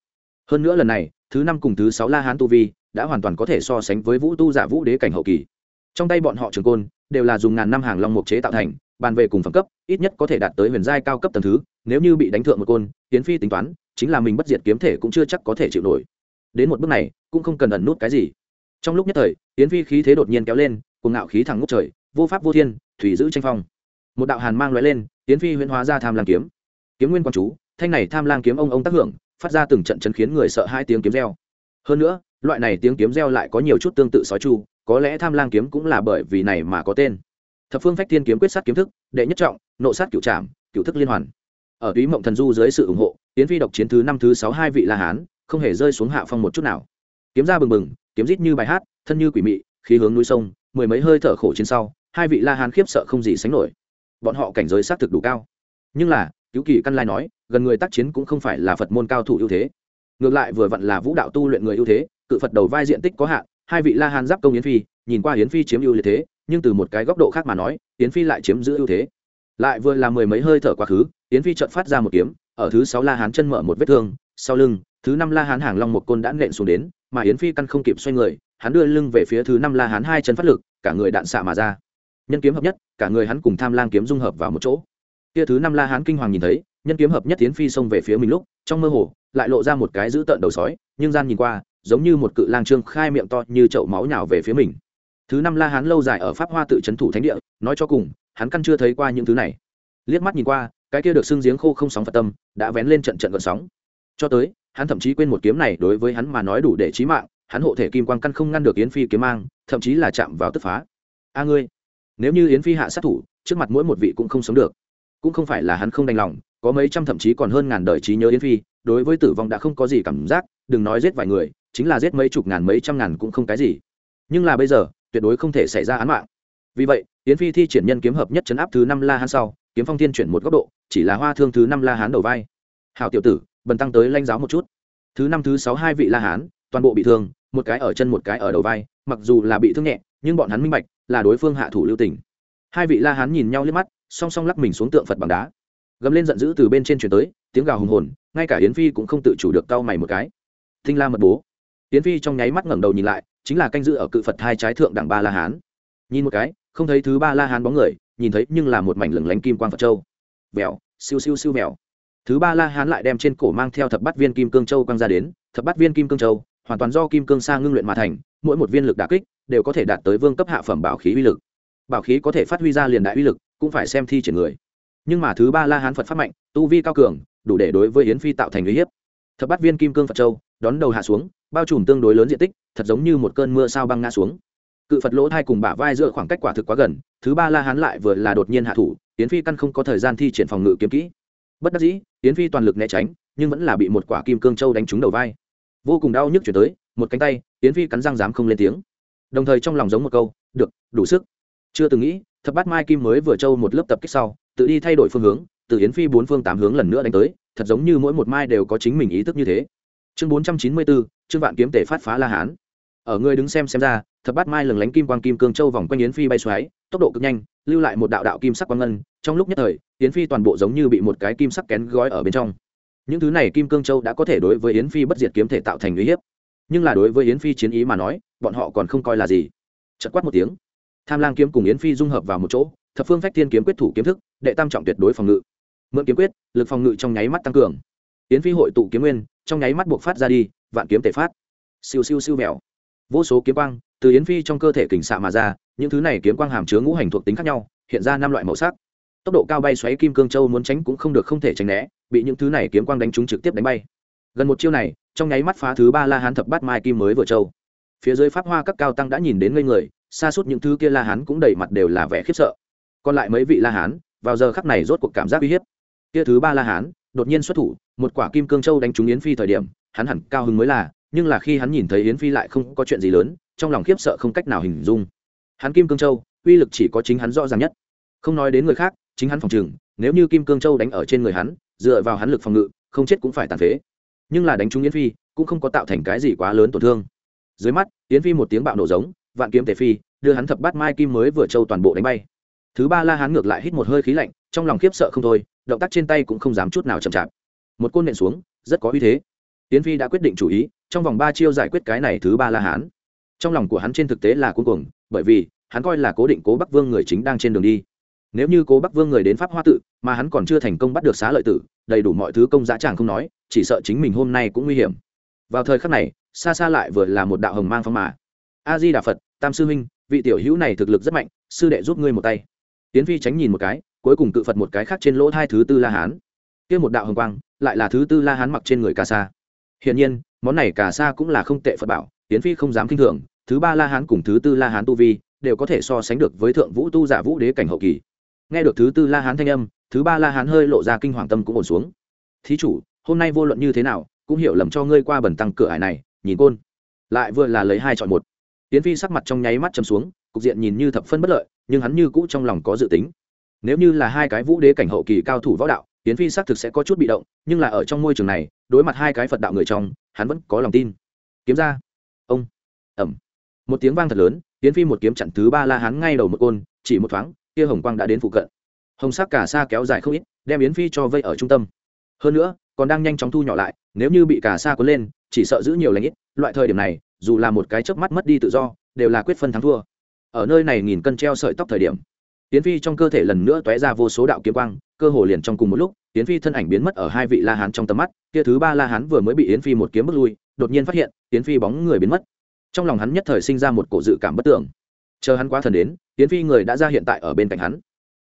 Hơn nữa lần này, thứ năm cùng thứ sáu la hán tu vi đã hoàn toàn có thể so sánh với vũ tu giả vũ đế cảnh hậu kỳ. Trong tay bọn họ trường côn, đều là dùng ngàn năm hàng long mục chế tạo thành, bàn về cùng phẩm cấp, ít nhất có thể đạt tới huyền giai cao cấp tầng thứ, nếu như bị đánh thượng một côn tiến phi tính toán, chính là mình bất diệt kiếm thể cũng chưa chắc có thể chịu nổi. Đến một bước này, cũng không cần ẩn nút cái gì. Trong lúc nhất thời tiến phi khí thế đột nhiên kéo lên cùng ngạo khí thẳng ngút trời, vô pháp vô thiên, thủy giữ tranh phong một đạo hàn mang loại lên tiến phi huyễn hóa ra tham lang kiếm. Kiếm nguyên quan chú, thanh này tham lang kiếm ông ông tác hưởng, phát ra từng trận chấn khiến người sợ hai tiếng kiếm reo. Hơn nữa, loại này tiếng kiếm reo lại có nhiều chút tương tự sói chu, có lẽ tham lang kiếm cũng là bởi vì này mà có tên. Thập phương phách thiên kiếm quyết sát kiếm thức, đệ nhất trọng, nộ sát cựu trảm cựu thức liên hoàn. Ở túy mộng thần du dưới sự ủng hộ tiến phi độc chiến thứ năm, thứ sáu, hai vị la hán, không hề rơi xuống hạ phong một chút nào. Kiếm ra bừng bừng, kiếm rít như bài hát, thân như quỷ mị, khí hướng núi sông, mười mấy hơi thở khổ trên sau, hai vị la hán khiếp sợ không gì sánh nổi bọn họ cảnh giới xác thực đủ cao. Nhưng là cứu kỳ căn lai nói, gần người tác chiến cũng không phải là phật môn cao thủ ưu thế. Ngược lại vừa vặn là vũ đạo tu luyện người ưu thế, cự phật đầu vai diện tích có hạn, hai vị la hán giáp công yến phi, nhìn qua yến phi chiếm ưu thế, nhưng từ một cái góc độ khác mà nói, yến phi lại chiếm giữ ưu thế. Lại vừa là mười mấy hơi thở quá khứ, yến phi chợt phát ra một kiếm, ở thứ sáu la hán chân mở một vết thương, sau lưng, thứ năm la hán hàng long một côn đã nện xuống đến, mà yến phi căn không kịp xoay người, hắn đưa lưng về phía thứ năm la hán hai chân phát lực, cả người đạn xạ mà ra nhân kiếm hợp nhất, cả người hắn cùng tham lang kiếm dung hợp vào một chỗ. Kia thứ năm la hán kinh hoàng nhìn thấy, nhân kiếm hợp nhất tiến phi xông về phía mình lúc, trong mơ hồ, lại lộ ra một cái dữ tợn đầu sói, nhưng gian nhìn qua, giống như một cự lang trương khai miệng to như chậu máu nhào về phía mình. Thứ năm la hán lâu dài ở pháp hoa tự trấn thủ thánh địa, nói cho cùng, hắn căn chưa thấy qua những thứ này. Liếc mắt nhìn qua, cái kia được xưng giếng khô không sóng phật tâm, đã vén lên trận trận gợn sóng. Cho tới, hắn thậm chí quên một kiếm này đối với hắn mà nói đủ để chí mạng, hắn hộ thể kim quang căn không ngăn được yến phi kiếm mang, thậm chí là chạm vào tức phá. A ngươi! Nếu như yến phi hạ sát thủ, trước mặt mỗi một vị cũng không sống được. Cũng không phải là hắn không đành lòng, có mấy trăm thậm chí còn hơn ngàn đời trí nhớ yến phi, đối với tử vong đã không có gì cảm giác, đừng nói giết vài người, chính là giết mấy chục ngàn, mấy trăm ngàn cũng không cái gì. Nhưng là bây giờ, tuyệt đối không thể xảy ra án mạng. Vì vậy, yến phi thi triển nhân kiếm hợp nhất chấn áp thứ năm la hán sau, kiếm phong thiên chuyển một góc độ, chỉ là hoa thương thứ năm la hán đầu vai. Hào tiểu tử, bần tăng tới lanh giáo một chút. Thứ năm thứ sáu hai vị la hán, toàn bộ bị thương, một cái ở chân một cái ở đầu vai, mặc dù là bị thương nhẹ, nhưng bọn hắn minh bạch là đối phương hạ thủ lưu tình. Hai vị la hán nhìn nhau liếc mắt, song song lắc mình xuống tượng phật bằng đá. Gầm lên giận dữ từ bên trên chuyển tới, tiếng gào hùng hồn, ngay cả yến phi cũng không tự chủ được cau mày một cái. Thinh la mật bố. Yến phi trong nháy mắt ngẩng đầu nhìn lại, chính là canh giữ ở cự phật hai trái thượng đẳng ba la hán. Nhìn một cái, không thấy thứ ba la hán bóng người, nhìn thấy nhưng là một mảnh lửng lánh kim quang phật châu. Vèo, siêu siêu siêu vèo. Thứ ba la hán lại đem trên cổ mang theo thập bát viên kim cương châu quang ra đến, thập bát viên kim cương châu hoàn toàn do kim cương sa ngưng luyện mà thành, mỗi một viên lực đà kích đều có thể đạt tới vương cấp hạ phẩm bảo khí uy lực. Bảo khí có thể phát huy ra liền đại uy lực, cũng phải xem thi triển người. Nhưng mà thứ ba la hán phật pháp mạnh, tu vi cao cường, đủ để đối với yến phi tạo thành uy hiếp. Thập bát viên kim cương phật châu, đón đầu hạ xuống, bao trùm tương đối lớn diện tích, thật giống như một cơn mưa sao băng ngã xuống. Cự phật lỗ thai cùng bả vai giữa khoảng cách quả thực quá gần, thứ ba la hán lại vừa là đột nhiên hạ thủ, yến phi căn không có thời gian thi triển phòng ngự kiếm kỹ. Bất đắc dĩ, yến phi toàn lực né tránh, nhưng vẫn là bị một quả kim cương châu đánh trúng đầu vai vô cùng đau nhức chuyển tới, một cánh tay, yến phi cắn răng dám không lên tiếng. Đồng thời trong lòng giống một câu, được, đủ sức. Chưa từng nghĩ, thập bát mai kim mới vừa trâu một lớp tập kích sau, tự đi thay đổi phương hướng, từ yến phi bốn phương tám hướng lần nữa đánh tới, thật giống như mỗi một mai đều có chính mình ý thức như thế. Chương bốn trăm chín mươi bốn chương vạn kiếm tể phát phá la hán. Ở người đứng xem xem ra, thập bát mai lừng lánh kim quang kim cương châu vòng quanh yến phi bay xoáy, tốc độ cực nhanh, lưu lại một đạo đạo kim sắc quang ngân, trong lúc nhất thời, yến phi toàn bộ giống như bị một cái kim sắc kén gói ở bên trong những thứ này kim cương châu đã có thể đối với yến phi bất diệt kiếm thể tạo thành uy hiếp. Nhưng là đối với yến phi chiến ý mà nói, bọn họ còn không coi là gì. Chật quát một tiếng. Tham lang kiếm cùng yến phi dung hợp vào một chỗ, thập phương phách thiên kiếm quyết thủ kiếm thức, đệ tam trọng tuyệt đối phòng ngự. Mượn kiếm quyết, lực phòng ngự trong nháy mắt tăng cường. Yến phi hội tụ kiếm nguyên, trong nháy mắt buộc phát ra đi, vạn kiếm tể phát. Siêu siêu siêu mèo vô số kiếm quang, từ yến phi trong cơ thể kình xạ mà ra, những thứ này kiếm quang hàm chứa ngũ hành thuộc tính khác nhau, hiện ra năm loại màu sắc tốc độ cao bay xoáy kim cương châu muốn tránh cũng không được, không thể tránh né, bị những thứ này kiếm quang đánh trúng trực tiếp đánh bay. Gần một chiêu này, trong nháy mắt phá thứ ba la hán thập bát mai kim mới vừa châu phía dưới pháp hoa các cao tăng đã nhìn đến ngây người, xa suốt những thứ kia la hán cũng đầy mặt đều là vẻ khiếp sợ. Còn lại mấy vị la hán, vào giờ khắc này rốt cuộc cảm giác uy hiếp. Kia thứ ba la hán, đột nhiên xuất thủ, một quả kim cương châu đánh trúng yến phi thời điểm, hắn hẳn cao hứng mới là, nhưng là khi hắn nhìn thấy yến phi lại không có chuyện gì lớn, trong lòng khiếp sợ không cách nào hình dung. Hắn kim cương châu, uy lực chỉ có chính hắn rõ ràng nhất. Không nói đến người khác chính hắn phòng trừng, nếu như kim cương châu đánh ở trên người hắn, dựa vào hắn lực phòng ngự, không chết cũng phải tàn phế. Nhưng là đánh trúng yến phi, cũng không có tạo thành cái gì quá lớn tổn thương. Dưới mắt, yến phi một tiếng bạo nổ giống, vạn kiếm tề phi, đưa hắn thập bát mai kim mới vừa châu toàn bộ đánh bay. Thứ ba la hắn ngược lại hít một hơi khí lạnh, trong lòng khiếp sợ không thôi, động tác trên tay cũng không dám chút nào chậm chạp. Một côn nện xuống, rất có uy thế. Yến phi đã quyết định chủ ý, trong vòng ba chiêu giải quyết cái này thứ ba la hán. Trong lòng của hắn trên thực tế là cuối cùng bởi vì, hắn coi là cố định cố bắc vương người chính đang trên đường đi nếu như cố bắc vương người đến pháp hoa tự, mà hắn còn chưa thành công bắt được xá lợi tử, đầy đủ mọi thứ công giá tràng không nói, chỉ sợ chính mình hôm nay cũng nguy hiểm. Vào thời khắc này, xa xa lại vừa là một đạo hồng mang phong mà. A di đà phật, tam sư huynh, vị tiểu hữu này thực lực rất mạnh, sư đệ giúp ngươi một tay. Tiến phi tránh nhìn một cái, cuối cùng tự phật một cái khác trên lỗ hai thứ tư la hán. Kia một đạo hồng quang, lại là thứ tư la hán mặc trên người cà sa. Hiển nhiên, món này cà sa cũng là không tệ phật bảo tiến phi không dám kinh thường, thứ ba la hán cùng thứ tư la hán tu vi, đều có thể so sánh được với thượng vũ tu giả vũ đế cảnh hậu kỳ nghe được thứ tư la hán thanh âm, thứ ba la hán hơi lộ ra kinh hoàng tâm cũng ổn xuống. Thí chủ, hôm nay vô luận như thế nào, cũng hiểu lầm cho ngươi qua bẩn tăng cửa hải này, nhìn côn. Lại vừa là lấy hai chọn một. Tiến phi sắc mặt trong nháy mắt chấm xuống, cục diện nhìn như thập phân bất lợi, nhưng hắn như cũ trong lòng có dự tính. Nếu như là hai cái vũ đế cảnh hậu kỳ cao thủ võ đạo tiến phi xác thực sẽ có chút bị động, nhưng là ở trong môi trường này, đối mặt hai cái phật đạo người trong, hắn vẫn có lòng tin. Kiếm ra. Ông. Ẩm. Một tiếng vang thật lớn tiến phi một kiếm chặn thứ ba la hắn ngay đầu một côn, chỉ một thoáng kia hồng quang đã đến phụ cận. Hồng sắc cả xa kéo dài không ít, đem yến phi cho vây ở trung tâm. Hơn nữa, còn đang nhanh chóng thu nhỏ lại, nếu như bị cả xa cuốn lên, chỉ sợ giữ nhiều lãnh ít, loại thời điểm này, dù là một cái chớp mắt mất đi tự do, đều là quyết phân thắng thua. Ở nơi này nghìn cân treo sợi tóc thời điểm, Yến phi trong cơ thể lần nữa tóe ra vô số đạo kiếm quang, cơ hồ liền trong cùng một lúc, Yến phi thân ảnh biến mất ở hai vị la hán trong tầm mắt, kia thứ ba la hán vừa mới bị yến phi một kiếm bước lui, đột nhiên phát hiện, yến phi bóng người biến mất. Trong lòng hắn nhất thời sinh ra một cổ dự cảm bất tưởng chờ hắn quá thần đến, yến phi người đã ra hiện tại ở bên cạnh hắn.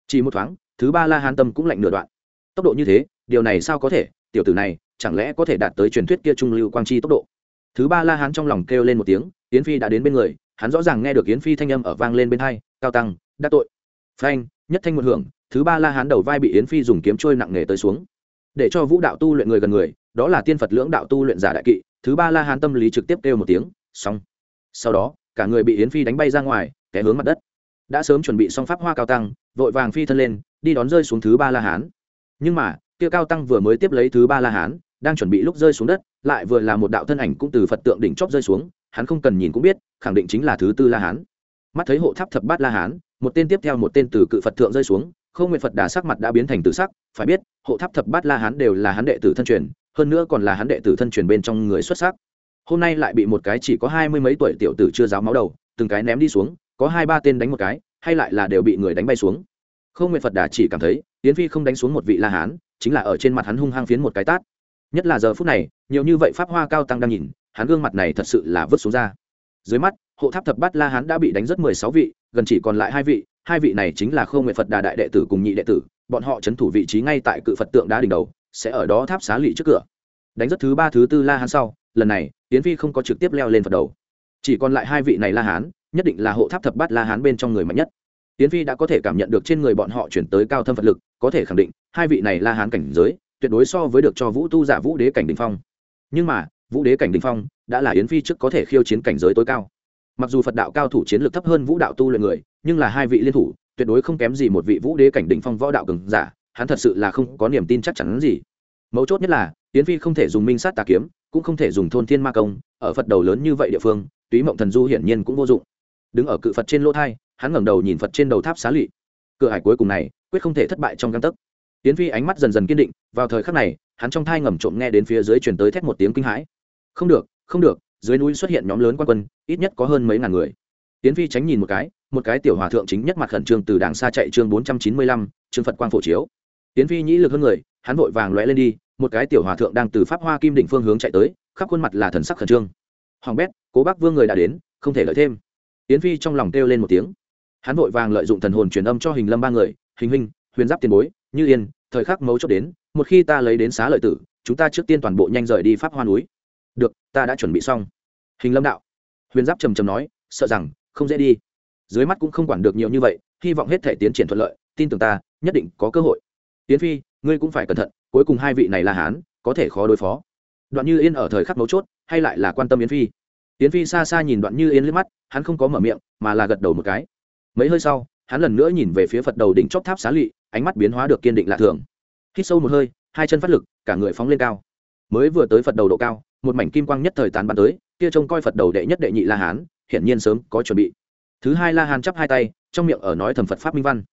Chỉ một thoáng, thứ ba la hán tâm cũng lạnh nửa đoạn. Tốc độ như thế, điều này sao có thể? Tiểu tử này, chẳng lẽ có thể đạt tới truyền thuyết kia trung lưu quang chi tốc độ? Thứ ba la hán trong lòng kêu lên một tiếng, yến phi đã đến bên người, hắn rõ ràng nghe được yến phi thanh âm ở vang lên bên hai, cao tăng đã tội. Phanh, nhất thanh một hưởng, thứ ba la hán đầu vai bị yến phi dùng kiếm trôi nặng nề tới xuống. Để cho vũ đạo tu luyện người gần người, đó là tiên phật lưỡng đạo tu luyện giả đại kỵ, thứ ba la hán tâm lý trực tiếp kêu một tiếng, xong. Sau đó, cả người bị yến phi đánh bay ra ngoài té hướng mặt đất. Đã sớm chuẩn bị xong pháp hoa cao tăng, vội vàng phi thân lên, đi đón rơi xuống thứ ba la hán. Nhưng mà, kia cao tăng vừa mới tiếp lấy thứ ba la hán, đang chuẩn bị lúc rơi xuống đất, lại vừa là một đạo thân ảnh cũng từ phật tượng đỉnh chóp rơi xuống, hắn không cần nhìn cũng biết, khẳng định chính là thứ tư la hán. Mắt thấy hộ tháp thập bát la hán, một tên tiếp theo một tên từ cự phật thượng rơi xuống không nguyện phật đà sắc mặt đã biến thành tự sắc, phải biết, hộ tháp thập bát la hán đều là hắn đệ tử thân truyền, hơn nữa còn là hắn đệ tử thân truyền bên trong người xuất sắc. Hôm nay lại bị một cái chỉ có hai mươi mấy tuổi tiểu tử chưa giáo máu đầu, từng cái ném đi xuống có hai ba tên đánh một cái, hay lại là đều bị người đánh bay xuống. Không nguyện phật đà chỉ cảm thấy tiến phi không đánh xuống một vị la hán, chính là ở trên mặt hắn hung hăng phiến một cái tát. Nhất là giờ phút này, nhiều như vậy pháp hoa cao tăng đang nhìn, hắn gương mặt này thật sự là vứt xuống ra. Dưới mắt, hộ tháp thập bát la hán đã bị đánh rất mười sáu vị, gần chỉ còn lại hai vị hai vị này chính là khâu nguyện phật đà đại đệ tử cùng nhị đệ tử, bọn họ c h ấ n thủ vị trí ngay tại cự phật tượng đá đỉnh đầu, sẽ ở đó tháp xá lị trước cửa. Đánh rất thứ ba thứ tư la hán sau, lần này tiến phi không có trực tiếp leo lên phật đầu. Chỉ còn lại hai vị này la hán nhất định là hộ tháp thập bát la hán bên trong người mạnh nhất. Tiến phi đã có thể cảm nhận được trên người bọn họ chuyển tới cao thâm phật lực, có thể khẳng định, hai vị này la hán cảnh giới, tuyệt đối so với được cho vũ tu giả vũ đế cảnh đình phong. Nhưng mà, vũ đế cảnh đình phong đã là yến phi trước có thể khiêu chiến cảnh giới tối cao. Mặc dù phật đạo cao thủ chiến lược thấp hơn vũ đạo tu luyện người, nhưng là hai vị liên thủ, tuyệt đối không kém gì một vị vũ đế cảnh đỉnh phong võ đạo cường giả, hắn thật sự là không có niềm tin chắc chắn gì. Mấu chốt nhất là, yến phi không thể dùng minh sát tà kiếm, cũng không thể dùng thôn thiên ma công, ở phật đầu lớn như vậy địa phương, túy mộng thần du hiển nhiên cũng vô dụng đứng ở cự phật trên lỗ thai, hắn ngẩng đầu nhìn phật trên đầu tháp xá lụy. Cửa hải cuối cùng này, quyết không thể thất bại trong găng tấc. Tiến phi ánh mắt dần dần kiên định, vào thời khắc này, hắn trong thai ngầm trộm nghe đến phía dưới truyền tới thét một tiếng kinh hãi. Không được không được, dưới núi xuất hiện nhóm lớn quan quân, ít nhất có hơn mấy ngàn người. Tiến phi tránh nhìn một cái một cái tiểu hòa thượng chính nhất mặt khẩn trương từ đàng xa chạy chương bốn trăm chín mươi lăm, chương phật quang phổ chiếu. Tiến phi nhĩ lực hơn người, hắn vội vàng lóe lên đi, một cái tiểu hòa thượng đang từ pháp hoa kim đỉnh phương hướng chạy tới, khắp khuôn mặt là thần sắc khẩn trương. Hoàng bét, cố bác vương người đã đến, không thể lợi thêm tiến phi trong lòng kêu lên một tiếng. Hắn vội vàng lợi dụng thần hồn truyền âm cho hình lâm ba người, hình huynh, huyền giáp tiền bối, như yên, thời khắc mấu chốt đến, một khi ta lấy đến xá lợi tử, chúng ta trước tiên toàn bộ nhanh rời đi pháp hoa núi. Được, ta đã chuẩn bị xong. Hình lâm đạo. Huyền giáp trầm trầm nói, sợ rằng, không dễ đi. Dưới mắt cũng không quản được nhiều như vậy, hy vọng hết thể tiến triển thuận lợi, tin tưởng ta, nhất định có cơ hội. Tiến phi, ngươi cũng phải cẩn thận, cuối cùng hai vị này là hán, có thể khó đối phó. Đoạn như yên ở thời khắc mấu chốt, hay lại là quan tâm yến phi? Yến phi xa xa nhìn đoạn như yên liếc mắt hắn không có mở miệng, mà là gật đầu một cái. Mấy hơi sau, hắn lần nữa nhìn về phía phật đầu đỉnh chóp tháp xá lụy, ánh mắt biến hóa được kiên định lạ thường. Hít sâu một hơi, hai chân phát lực, cả người phóng lên cao. Mới vừa tới phật đầu độ cao, một mảnh kim quang nhất thời tán bắn tới, kia trông coi phật đầu đệ nhất đệ nhị la hán, hiển nhiên sớm có chuẩn bị. Thứ hai la hán chắp hai tay, trong miệng ở nói thầm phật pháp minh văn.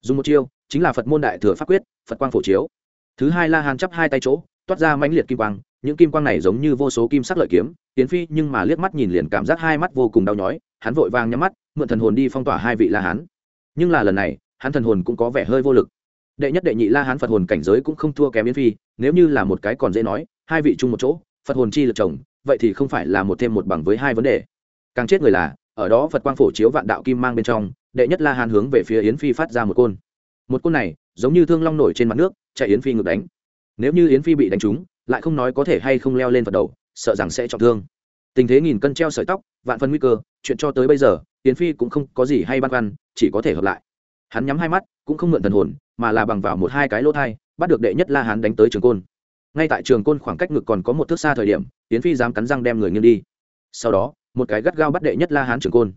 Dùng một chiêu, chính là phật môn đại thừa pháp quyết, phật quang phổ chiếu. Thứ hai la hán chắp hai tay chỗ, toát ra mãnh liệt kim quang, những kim quang này giống như vô số kim sắc lợi kiếm tiến phi nhưng mà liếc mắt nhìn liền cảm giác hai mắt vô cùng đau nhói hắn vội vàng nhắm mắt, mượn thần hồn đi phong tỏa hai vị la hán. Nhưng là lần này, hắn thần hồn cũng có vẻ hơi vô lực. Đệ nhất đệ nhị la hán phật hồn cảnh giới cũng không thua kém yến phi, nếu như là một cái còn dễ nói, hai vị chung một chỗ, phật hồn chi lực chồng, vậy thì không phải là một thêm một bằng với hai vấn đề. Càng chết người là, ở đó phật quang phổ chiếu vạn đạo kim mang bên trong, đệ nhất la hán hướng về phía yến phi phát ra một côn. Một côn này, giống như thương long nổi trên mặt nước, chạy yến phi ngược đánh. Nếu như yến phi bị đánh trúng, lại không nói có thể hay không leo lên phật đầu, sợ rằng sẽ trọng thương tình thế nghìn cân treo sợi tóc, vạn phân nguy cơ, chuyện cho tới bây giờ tiến phi cũng không có gì hay băn khoăn, chỉ có thể hợp lại. Hắn nhắm hai mắt, cũng không mượn thần hồn, mà là bằng vào một hai cái lỗ thai, bắt được đệ nhất la hán đánh tới trường côn. Ngay tại trường côn khoảng cách ngực còn có một thước xa thời điểm tiến phi dám cắn răng đem người nghiêng đi. Sau đó, một cái gắt gao bắt đệ nhất la hán trường côn.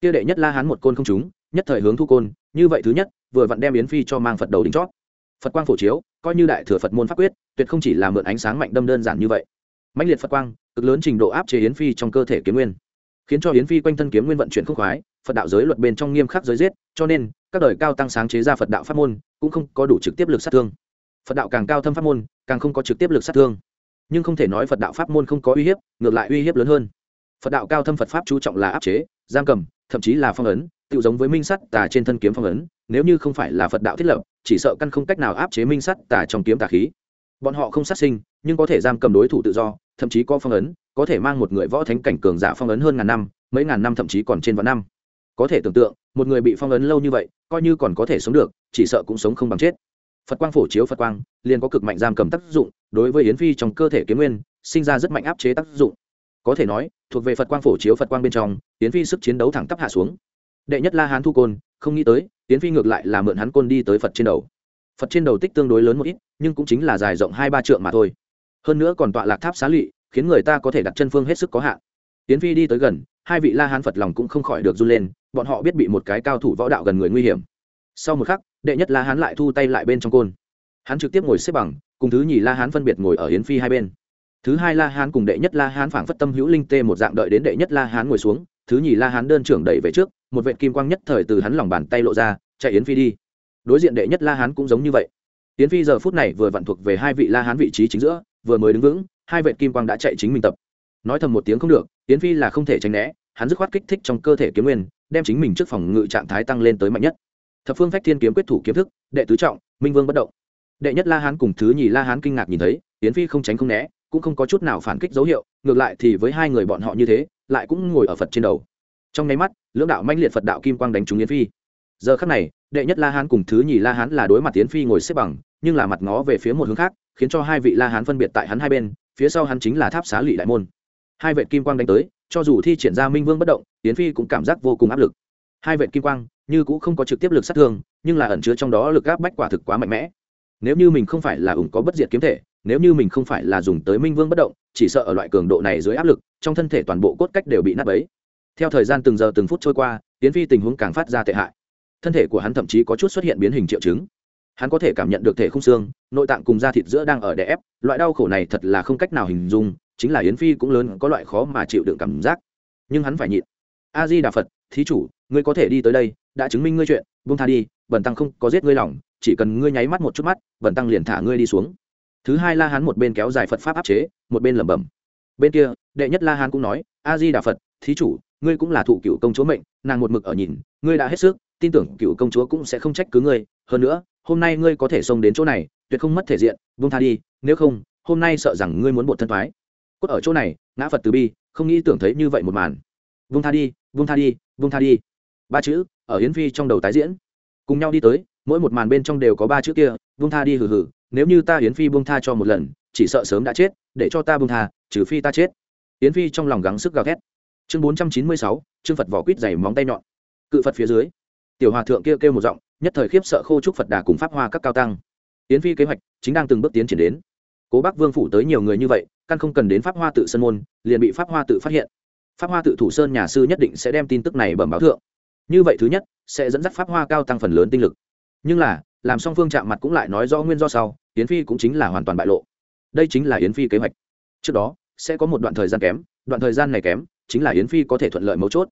Kia đệ nhất la hán một côn không trúng, nhất thời hướng thu côn, như vậy thứ nhất, vừa vặn đem yến phi cho mang phật đầu đính chót phật quang phổ chiếu, coi như đại thừa phật môn pháp quyết, tuyệt không chỉ là mượn ánh sáng mạnh đâm đơn giản như vậy mãnh liệt phật quang, cực lớn trình độ áp chế yến phi trong cơ thể kiếm nguyên. Khiến cho yến phi quanh thân kiếm nguyên vận chuyển không khoái, phật đạo giới luật bên trong nghiêm khắc giới giết, cho nên, các đời cao tăng sáng chế ra phật đạo pháp môn, cũng không có đủ trực tiếp lực sát thương. Phật đạo càng cao thâm pháp môn, càng không có trực tiếp lực sát thương. Nhưng không thể nói phật đạo pháp môn không có uy hiếp, ngược lại uy hiếp lớn hơn. Phật đạo cao thâm phật pháp chú trọng là áp chế, giam cầm, thậm chí là phong ấn tự giống với minh sắt tà trên thân kiếm phong ấn, nếu như không phải là phật đạo thiết lập, chỉ sợ căn không cách nào áp chế minh sắt tà trong kiếm tà khí. Bọn họ không sát sinh, nhưng có thể giam cầm đối thủ tự do thậm chí có phong ấn, có thể mang một người võ thánh cảnh cường giả phong ấn hơn ngàn năm, mấy ngàn năm thậm chí còn trên vạn năm. Có thể tưởng tượng, một người bị phong ấn lâu như vậy, coi như còn có thể sống được, chỉ sợ cũng sống không bằng chết. Phật quang phổ chiếu phật quang, liền có cực mạnh giam cầm tác dụng, đối với yến phi trong cơ thể kiếm nguyên, sinh ra rất mạnh áp chế tác dụng. Có thể nói, thuộc về phật quang phổ chiếu phật quang bên trong, yến phi sức chiến đấu thẳng tắp hạ xuống. Đệ nhất la hán thu côn, không nghĩ tới, yến phi ngược lại là mượn hắn côn đi tới phật trên đầu. Phật trên đầu tích tương đối lớn một ít, nhưng cũng chính là dài rộng hai ba trượng mà thôi hơn nữa còn tọa lạc tháp xá lỵ khiến người ta có thể đặt chân phương hết sức có hạn. Tiến phi đi tới gần, hai vị la hán phật lòng cũng không khỏi được run lên, bọn họ biết bị một cái cao thủ võ đạo gần người nguy hiểm. Sau một khắc, đệ nhất la hán lại thu tay lại bên trong côn. Hắn trực tiếp ngồi xếp bằng, cùng thứ nhì la hán phân biệt ngồi ở yến phi hai bên. Thứ hai la hán cùng đệ nhất la hán phảng phất tâm hữu linh tê một dạng đợi đến đệ nhất la hán ngồi xuống, thứ nhì la hán đơn trưởng đẩy về trước, một vệ kim quang nhất thời từ hắn lòng bàn tay lộ ra, chạy yến phi đi. Đối diện đệ nhất la hán cũng giống như vậy. Yến phi giờ phút này vừa vặn thuộc về hai vị la hán vị trí chính giữa vừa mới đứng vững, hai vệ kim quang đã chạy chính mình tập. Nói thầm một tiếng không được, yến phi là không thể tránh né, hắn dứt khoát kích thích trong cơ thể kiếm nguyên, đem chính mình trước phòng ngự trạng thái tăng lên tới mạnh nhất. Thập phương phách thiên kiếm quyết thủ kiếm thức, đệ tứ trọng, minh vương bất động. Đệ nhất la hán cùng thứ nhì la hán kinh ngạc nhìn thấy, yến phi không tránh không né, cũng không có chút nào phản kích dấu hiệu, ngược lại thì với hai người bọn họ như thế, lại cũng ngồi ở phật trên đầu. Trong nháy mắt, lưỡng đạo manh liệt phật đạo kim quang đánh trúng yến phi. Giờ khắc này, đệ nhất la hán cùng thứ nhì la hán là đối mặt yến phi ngồi xếp bằng, nhưng là mặt ngó về phía một hướng khác khiến cho hai vị la hán phân biệt tại hắn hai bên, phía sau hắn chính là tháp xá lỵ đại môn. Hai vệ kim quang đánh tới, cho dù thi triển ra minh vương bất động tiến phi cũng cảm giác vô cùng áp lực. Hai vệ kim quang như cũng không có trực tiếp lực sát thương, nhưng là ẩn chứa trong đó lực áp bách quả thực quá mạnh mẽ. Nếu như mình không phải là ủng có bất diệt kiếm thể, nếu như mình không phải là dùng tới minh vương bất động, chỉ sợ ở loại cường độ này dưới áp lực, trong thân thể toàn bộ cốt cách đều bị nát bấy. Theo thời gian từng giờ từng phút trôi qua tiến phi tình huống càng phát ra tệ hại. Thân thể của hắn thậm chí có chút xuất hiện biến hình triệu chứng hắn có thể cảm nhận được thể không xương, nội tạng cùng da thịt giữa đang ở đè ép, loại đau khổ này thật là không cách nào hình dung, chính là yến phi cũng lớn có loại khó mà chịu đựng cảm giác. Nhưng hắn phải nhịn. A di đà phật thí chủ, ngươi có thể đi tới đây, đã chứng minh ngươi chuyện, buông tha đi bần tăng không có giết ngươi lòng, chỉ cần ngươi nháy mắt một chút mắt bần tăng liền thả ngươi đi xuống. Thứ hai la hán một bên kéo dài phật pháp áp chế, một bên lẩm bẩm. Bên kia, đệ nhất la hán cũng nói a di đà phật thí chủ, ngươi cũng là thụ cựu công chúa mệnh, nàng một mực ở nhìn, ngươi đã hết sức tin tưởng cựu công chúa cũng sẽ không trách cứ ngươi, hơn nữa, hôm nay ngươi có thể xông đến chỗ này, tuyệt không mất thể diện, buông tha đi, nếu không, hôm nay sợ rằng ngươi muốn bột thân thoái cốt ở chỗ này, ngã phật từ bi, không nghĩ tưởng thấy như vậy một màn. Buông tha đi, buông tha đi, buông tha đi. Ba chữ, ở yến phi trong đầu tái diễn. Cùng nhau đi tới, mỗi một màn bên trong đều có ba chữ kia, buông tha đi hừ hừ, nếu như ta yến phi buông tha cho một lần, chỉ sợ sớm đã chết, để cho ta buông tha, trừ phi ta chết. Yến phi trong lòng gắng sức gào thét. Chương bốn trăm chín mươi sáu, chương phật vỏ quýt dày móng tay nhọn. Cự phật phía dưới tiểu hòa thượng kia kêu, kêu một giọng nhất thời khiếp sợ khô trúc phật đà cùng pháp hoa các cao tăng. Yến phi kế hoạch chính đang từng bước tiến triển đến. Cố bắc vương phủ tới nhiều người như vậy căn không cần đến pháp hoa tự sân môn liền bị pháp hoa tự phát hiện. Pháp hoa tự thủ sơn nhà sư nhất định sẽ đem tin tức này bẩm báo thượng. Như vậy thứ nhất sẽ dẫn dắt pháp hoa cao tăng phần lớn tinh lực. Nhưng là làm song phương chạm mặt cũng lại nói rõ nguyên do sau yến phi cũng chính là hoàn toàn bại lộ. Đây chính là yến phi kế hoạch. Trước đó sẽ có một đoạn thời gian kém đoạn thời gian này kém chính là yến phi có thể thuận lợi mấu chốt.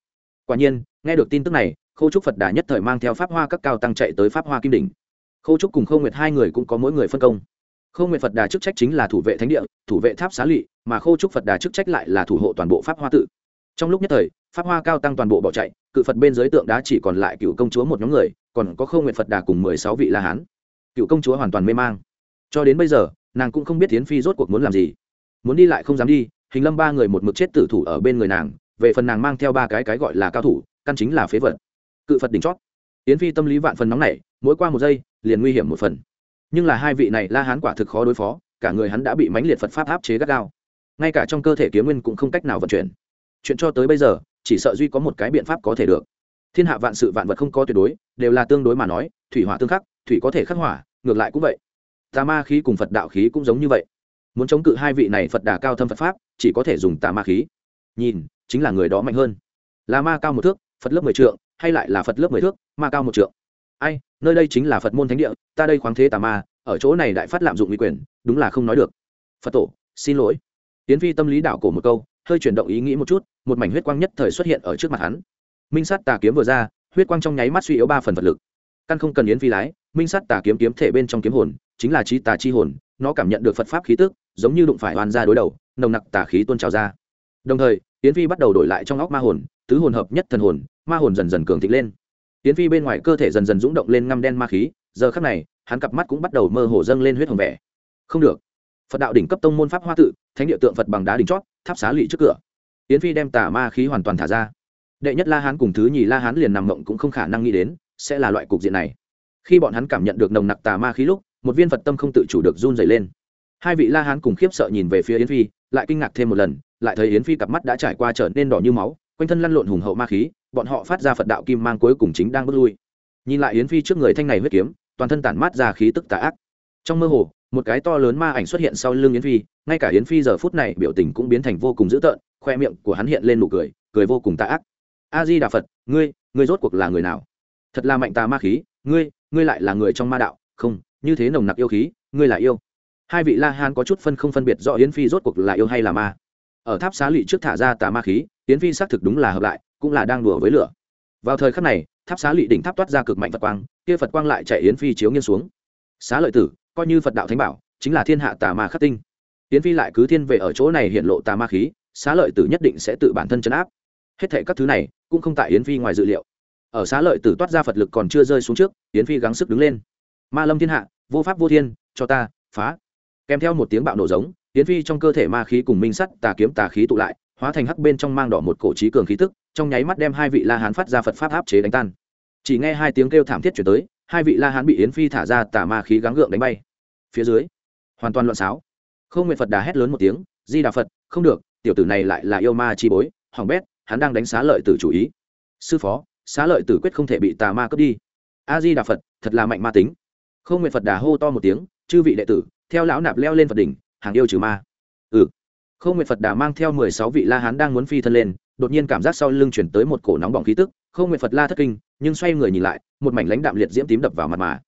Quả nhiên nghe được tin tức này khâu trúc phật đà nhất thời mang theo pháp hoa các cao tăng chạy tới pháp hoa kim đỉnh. Khâu trúc cùng khâu nguyệt hai người cũng có mỗi người phân công. Khâu nguyệt phật đà chức trách chính là thủ vệ thánh địa, thủ vệ tháp xá lỵ, mà khâu trúc phật đà chức trách lại là thủ hộ toàn bộ pháp hoa tự. Trong lúc nhất thời, pháp hoa cao tăng toàn bộ bỏ chạy, cự phật bên dưới tượng đá chỉ còn lại cựu công chúa một nhóm người, còn có khâu nguyệt phật đà cùng mười sáu vị la hán. Cựu công chúa hoàn toàn mê mang. Cho đến bây giờ, nàng cũng không biết tiến phi rốt cuộc muốn làm gì. Muốn đi lại không dám đi, hình lâm ba người một mực chết tử thủ ở bên người nàng, về phần nàng mang theo ba cái cái gọi là cao thủ, căn chính là phế vật cự phật đỉnh chót. Yến phi tâm lý vạn phần nóng này mỗi qua một giây, liền nguy hiểm một phần. Nhưng là hai vị này la hán quả thực khó đối phó, cả người hắn đã bị mãnh liệt phật pháp áp chế gắt gao. Ngay cả trong cơ thể kiếm nguyên cũng không cách nào vận chuyển. Chuyện cho tới bây giờ, chỉ sợ duy có một cái biện pháp có thể được. Thiên hạ vạn sự vạn vật không có tuyệt đối, đều là tương đối mà nói, thủy hỏa tương khắc, thủy có thể khắc hỏa, ngược lại cũng vậy. Tà ma khí cùng phật đạo khí cũng giống như vậy. Muốn chống cự hai vị này phật đà cao thâm phật pháp, chỉ có thể dùng tà ma khí. Nhìn, chính là người đó mạnh hơn. Là ma cao một thước, phật lớp mười trượng hay lại là phật lớp mười thước, ma cao một trượng. Ai, nơi đây chính là phật môn thánh địa, ta đây khoáng thế tà ma, ở chỗ này đại phát lạm dụng uy quyền, đúng là không nói được. Phật tổ, xin lỗi. Tiến phi tâm lý đảo cổ một câu, hơi chuyển động ý nghĩ một chút, một mảnh huyết quang nhất thời xuất hiện ở trước mặt hắn. Minh sát tà kiếm vừa ra, huyết quang trong nháy mắt suy yếu ba phần vật lực. Căn không cần yến phi lái, minh sát tà kiếm kiếm thể bên trong kiếm hồn, chính là trí tà chi hồn, nó cảm nhận được phật pháp khí tức, giống như đụng phải oan ra đối đầu, nồng nặc tà khí tôn trào ra. Đồng thời, yến phi bắt đầu đổi lại trong óc ma hồn, tứ hồn hợp nhất thần hồn ma hồn dần dần cường thịnh lên. Tiến phi bên ngoài cơ thể dần dần rúng động lên ngăm đen ma khí, giờ khắc này, hắn cặp mắt cũng bắt đầu mơ hồ dâng lên huyết hồng vẻ. Không được. Phật đạo đỉnh cấp tông môn pháp hoa tự, thánh địa tượng phật bằng đá đỉnh chót, tháp xá lụy trước cửa. Tiến phi đem tà ma khí hoàn toàn thả ra. Đệ nhất la hán cùng thứ nhì la hán liền nằm mộng cũng không khả năng nghĩ đến, sẽ là loại cục diện này. Khi bọn hắn cảm nhận được nồng nặc tà ma khí lúc, một viên phật tâm không tự chủ được run dày lên. Hai vị la hán cùng khiếp sợ nhìn về phía yến phi, lại kinh ngạc thêm một lần, lại thấy yến phi cặp mắt đã trải qua trở nên đỏ như máu, quanh thân lăn lộn hùng hậu ma khí bọn họ phát ra phật đạo kim mang cuối cùng chính đang bước lui. Nhìn lại yến phi trước người thanh này huyết kiếm, toàn thân tản mát ra khí tức tà ác. Trong mơ hồ, một cái to lớn ma ảnh xuất hiện sau lưng yến phi, ngay cả yến phi giờ phút này biểu tình cũng biến thành vô cùng dữ tợn, khoe miệng của hắn hiện lên nụ cười cười vô cùng tà ác. A di đà phật, ngươi ngươi rốt cuộc là người nào? Thật là mạnh tà ma khí, ngươi ngươi lại là người trong ma đạo. Không, như thế nồng nặc yêu khí, ngươi là yêu. Hai vị la hán có chút phân không phân biệt rõ yến phi rốt cuộc là yêu hay là ma. Ở tháp xá lỵ trước thả ra tà ma khí, yến phi xác thực đúng là hợp lại cũng là đang đùa với lửa. Vào thời khắc này, tháp xá lị đỉnh tháp toát ra cực mạnh phật quang, kia phật quang lại chạy yến phi chiếu nghiêng xuống. Xá lợi tử, coi như phật đạo thánh bảo, chính là thiên hạ tà ma khắc tinh. Yến phi lại cứ thiên về ở chỗ này hiện lộ tà ma khí, xá lợi tử nhất định sẽ tự bản thân chấn áp. Hết thệ các thứ này, cũng không tại yến phi ngoài dự liệu. Ở xá lợi tử toát ra phật lực còn chưa rơi xuống trước, yến phi gắng sức đứng lên. Ma lâm thiên hạ, vô pháp vô thiên, cho ta, phá. Kèm theo một tiếng bạo nổ giống, yến phi trong cơ thể ma khí cùng minh sắt, tà kiếm, tà khí tụ lại hóa thành hắc bên trong mang đỏ một cổ trí cường khí tức, trong nháy mắt đem hai vị la hán phát ra phật pháp áp chế đánh tan. Chỉ nghe hai tiếng kêu thảm thiết chuyển tới, hai vị la hán bị yến phi thả ra tà ma khí gắng gượng đánh bay. Phía dưới, hoàn toàn loạn xáo. Không nguyện phật đà hét lớn một tiếng, di đà phật, không được, tiểu tử này lại là yêu ma chi bối hoàng bét, hắn đang đánh xá lợi tử chủ ý. Sư phó, xá lợi tử quyết không thể bị tà ma cướp đi. A di đà phật, thật là mạnh ma tính. Không nguyện phật đà hô to một tiếng, chư vị đệ tử, theo lão nạp leo lên phật đỉnh, hàng yêu trừ ma. Ừ không Nguyệt phật đà mang theo mười sáu vị la hán đang muốn phi thân lên, đột nhiên cảm giác sau lưng chuyển tới một cổ nóng bỏng khí tức. Không Nguyệt phật la thất kinh, nhưng xoay người nhìn lại, một mảnh lãnh đạm liệt diễm tím đập vào mặt mà.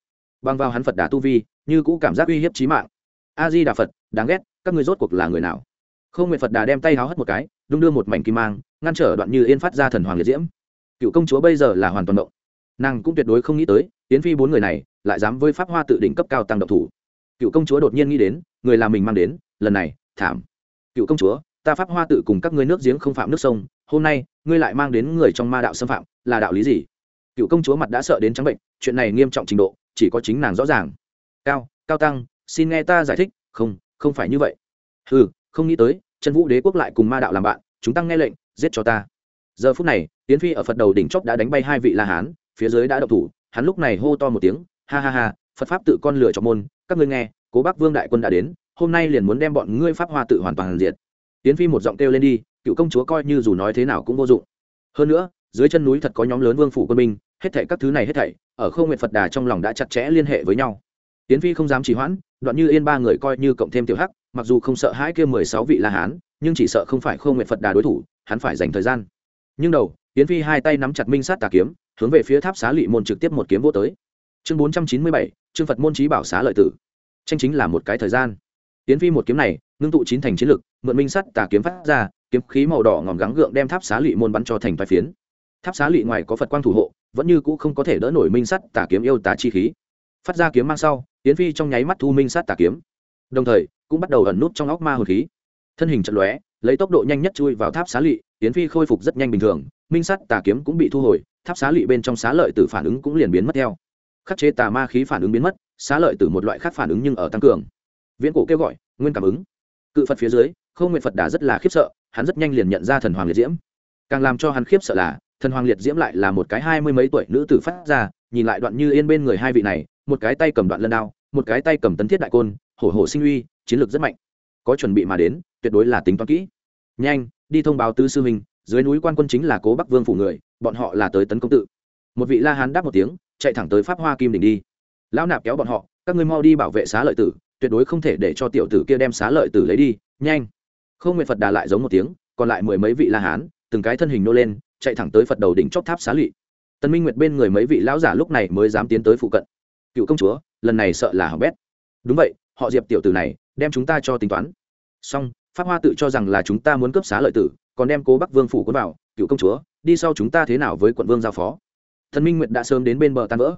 Bằng vào hắn phật đà tu vi, như cũ cảm giác uy hiếp chí mạng. A di đà phật, đáng ghét, các ngươi rốt cuộc là người nào? Không Nguyệt phật đà đem tay háo hất một cái, đung đưa một mảnh kim mang, ngăn trở đoạn như yên phát ra thần hoàng liệt diễm. Cựu công chúa bây giờ là hoàn toàn động. Nàng cũng tuyệt đối không nghĩ tới tiến phi bốn người này, lại dám với pháp hoa tự đỉnh cấp cao tăng động thủ. Cựu công chúa đột nhiên nghĩ đến, người là mình mang đến, lần này, thảm cựu công chúa, ta pháp hoa tự cùng các ngươi nước giếng không phạm nước sông, hôm nay, ngươi lại mang đến người trong ma đạo xâm phạm, là đạo lý gì? Cựu công chúa mặt đã sợ đến trắng bệnh, chuyện này nghiêm trọng trình độ, chỉ có chính nàng rõ ràng. Cao cao tăng, xin nghe ta giải thích, không không phải như vậy. Ừ không nghĩ tới, chân vũ đế quốc lại cùng ma đạo làm bạn, chúng tăng nghe lệnh, giết cho ta. Giờ phút này tiến phi ở phật đầu đỉnh chóp đã đánh bay hai vị la hán, phía dưới đã đậu thủ, hắn lúc này hô to một tiếng, ha ha ha, phật pháp tự con lửa cho môn, các ngươi nghe, cố bắc vương đại quân đã đến hôm nay liền muốn đem bọn ngươi pháp hoa tự hoàn toàn diệt. Tiến phi một giọng kêu lên đi, cựu công chúa coi như dù nói thế nào cũng vô dụng. Hơn nữa, dưới chân núi thật có nhóm lớn vương phủ quân binh, hết thảy các thứ này hết thảy, ở không nguyện phật đà trong lòng đã chặt chẽ liên hệ với nhau. Tiến phi không dám trì hoãn, đoạn như yên ba người coi như cộng thêm tiểu hắc, mặc dù không sợ hãi kia mười sáu vị la hán, nhưng chỉ sợ không phải không nguyện phật đà đối thủ, hắn phải dành thời gian. Nhưng đầu, tiến phi hai tay nắm chặt minh sát tà kiếm, hướng về phía tháp xá lị môn trực tiếp một kiếm vô tới. Chương bốn trăm chín mươi bảy, chương phật môn trí bảo xá lợi tử. Tranh chính là một cái thời gian tiến phi một kiếm này, ngưng tụ chín thành chiến lực, mượn minh sắt tà kiếm phát ra, kiếm khí màu đỏ ngòm gắng gượng đem tháp xá lụy môn bắn cho thành vai phiến. Tháp xá lụy ngoài có phật quang thủ hộ, vẫn như cũ không có thể đỡ nổi minh sắt tà kiếm yêu tá chi khí. Phát ra kiếm mang sau, tiến phi trong nháy mắt thu minh sắt tà kiếm. Đồng thời, cũng bắt đầu ẩn nút trong óc ma hồn khí. Thân hình trận lóe, lấy tốc độ nhanh nhất chui vào tháp xá lụy tiến phi khôi phục rất nhanh bình thường, minh sắt tà kiếm cũng bị thu hồi, tháp xá lụy bên trong xá lợi tử phản ứng cũng liền biến mất theo. Khắc chế tà ma khí phản ứng biến mất, xá lợi tử một loại khác phản ứng nhưng ở tăng cường viễn cổ kêu gọi, nguyên cảm ứng. Cự phật phía dưới không nguyện phật đà rất là khiếp sợ, hắn rất nhanh liền nhận ra thần hoàng liệt diễm. Càng làm cho hắn khiếp sợ là, thần hoàng liệt diễm lại là một cái hai mươi mấy tuổi nữ tử phát ra, nhìn lại đoạn như yên bên người hai vị này, một cái tay cầm đoạn lân đao, một cái tay cầm tấn thiết đại côn, hổ hổ sinh uy, chiến lược rất mạnh. Có chuẩn bị mà đến, tuyệt đối là tính toán kỹ. Nhanh, đi thông báo tư sư huynh, dưới núi quan quân chính là cố bắc vương phủ người, bọn họ là tới tấn công tự. Một vị la hán đáp một tiếng, chạy thẳng tới pháp hoa kim đỉnh đi. Lão nạp kéo bọn họ, các ngươi mau đi bảo vệ xá lợi tử tuyệt đối không thể để cho tiểu tử kia đem xá lợi tử lấy đi, nhanh. Không nguyện phật đà lại giống một tiếng, còn lại mười mấy vị la hán, từng cái thân hình nô lên, chạy thẳng tới phật đầu đỉnh chóp tháp xá lụy tân minh nguyệt bên người mấy vị lão giả lúc này mới dám tiến tới phụ cận. Cựu công chúa, lần này sợ là hỏng bét. Đúng vậy, họ diệp tiểu tử này, đem chúng ta cho tính toán. Song pháp hoa tự cho rằng là chúng ta muốn cướp xá lợi tử, còn đem cố bắc vương phủ cuốn vào. Cựu công chúa, đi sau chúng ta thế nào với quận vương giao phó? Thần minh nguyệt đã sớm đến bên bờ tan vỡ.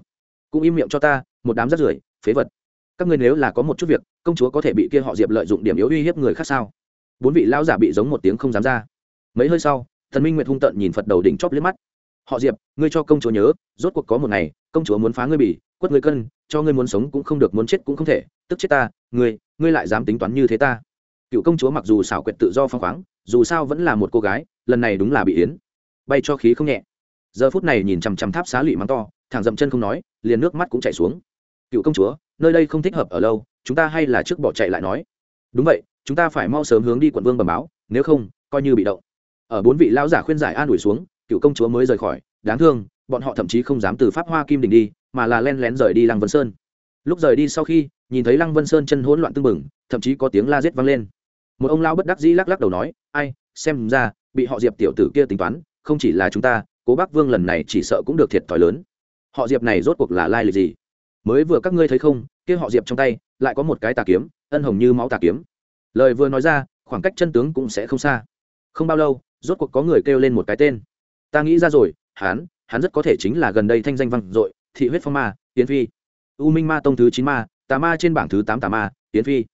Cũng im miệng cho ta, một đám rắt rưởi, phế vật các ngươi nếu là có một chút việc, công chúa có thể bị kia họ diệp lợi dụng điểm yếu uy hiếp người khác sao? Bốn vị lão giả bị giống một tiếng không dám ra. Mấy hơi sau, thần minh nguyệt hung tận nhìn phật đầu đỉnh chóp liếc mắt. Họ diệp, ngươi cho công chúa nhớ, rốt cuộc có một ngày, công chúa muốn phá ngươi bỉ, quất ngươi cân, cho ngươi muốn sống cũng không được, muốn chết cũng không thể, tức chết ta, ngươi ngươi lại dám tính toán như thế ta. Cựu công chúa mặc dù xảo quyệt tự do phong khoáng, dù sao vẫn là một cô gái, lần này đúng là bị yến. Bay cho khí không nhẹ. Giờ phút này nhìn chằm chằm tháp xá lụy mắng to, thẳng dậm chân không nói, liền nước mắt cũng chảy xuống. Cựu công chúa nơi đây không thích hợp ở lâu, chúng ta hay là trước bỏ chạy lại nói. Đúng vậy, chúng ta phải mau sớm hướng đi quận vương bẩm báo, nếu không, coi như bị động. Ở bốn vị lão giả khuyên giải an ủi xuống, cựu công chúa mới rời khỏi. Đáng thương, bọn họ thậm chí không dám từ pháp hoa kim đình đi, mà là len lén rời đi lăng vân sơn. Lúc rời đi sau khi, nhìn thấy lăng vân sơn chân hỗn loạn tưng bừng, thậm chí có tiếng la giết vang lên. Một ông lão bất đắc dĩ lắc lắc đầu nói, ai, xem ra, bị họ diệp tiểu tử kia tính toán, không chỉ là chúng ta, cố bác vương lần này chỉ sợ cũng được thiệt thòi lớn. Họ diệp này rốt cuộc là lai lịch gì? Mới vừa các ngươi thấy không, kia họ diệp trong tay, lại có một cái tà kiếm, ân hồng như máu tà kiếm. Lời vừa nói ra, khoảng cách chân tướng cũng sẽ không xa. Không bao lâu, rốt cuộc có người kêu lên một cái tên. Ta nghĩ ra rồi, hắn hắn rất có thể chính là gần đây thanh danh văn dội, thị huyết phong ma tiến phi. U minh ma tông thứ chín ma, tà ma trên bảng thứ tám tà ma tiến phi.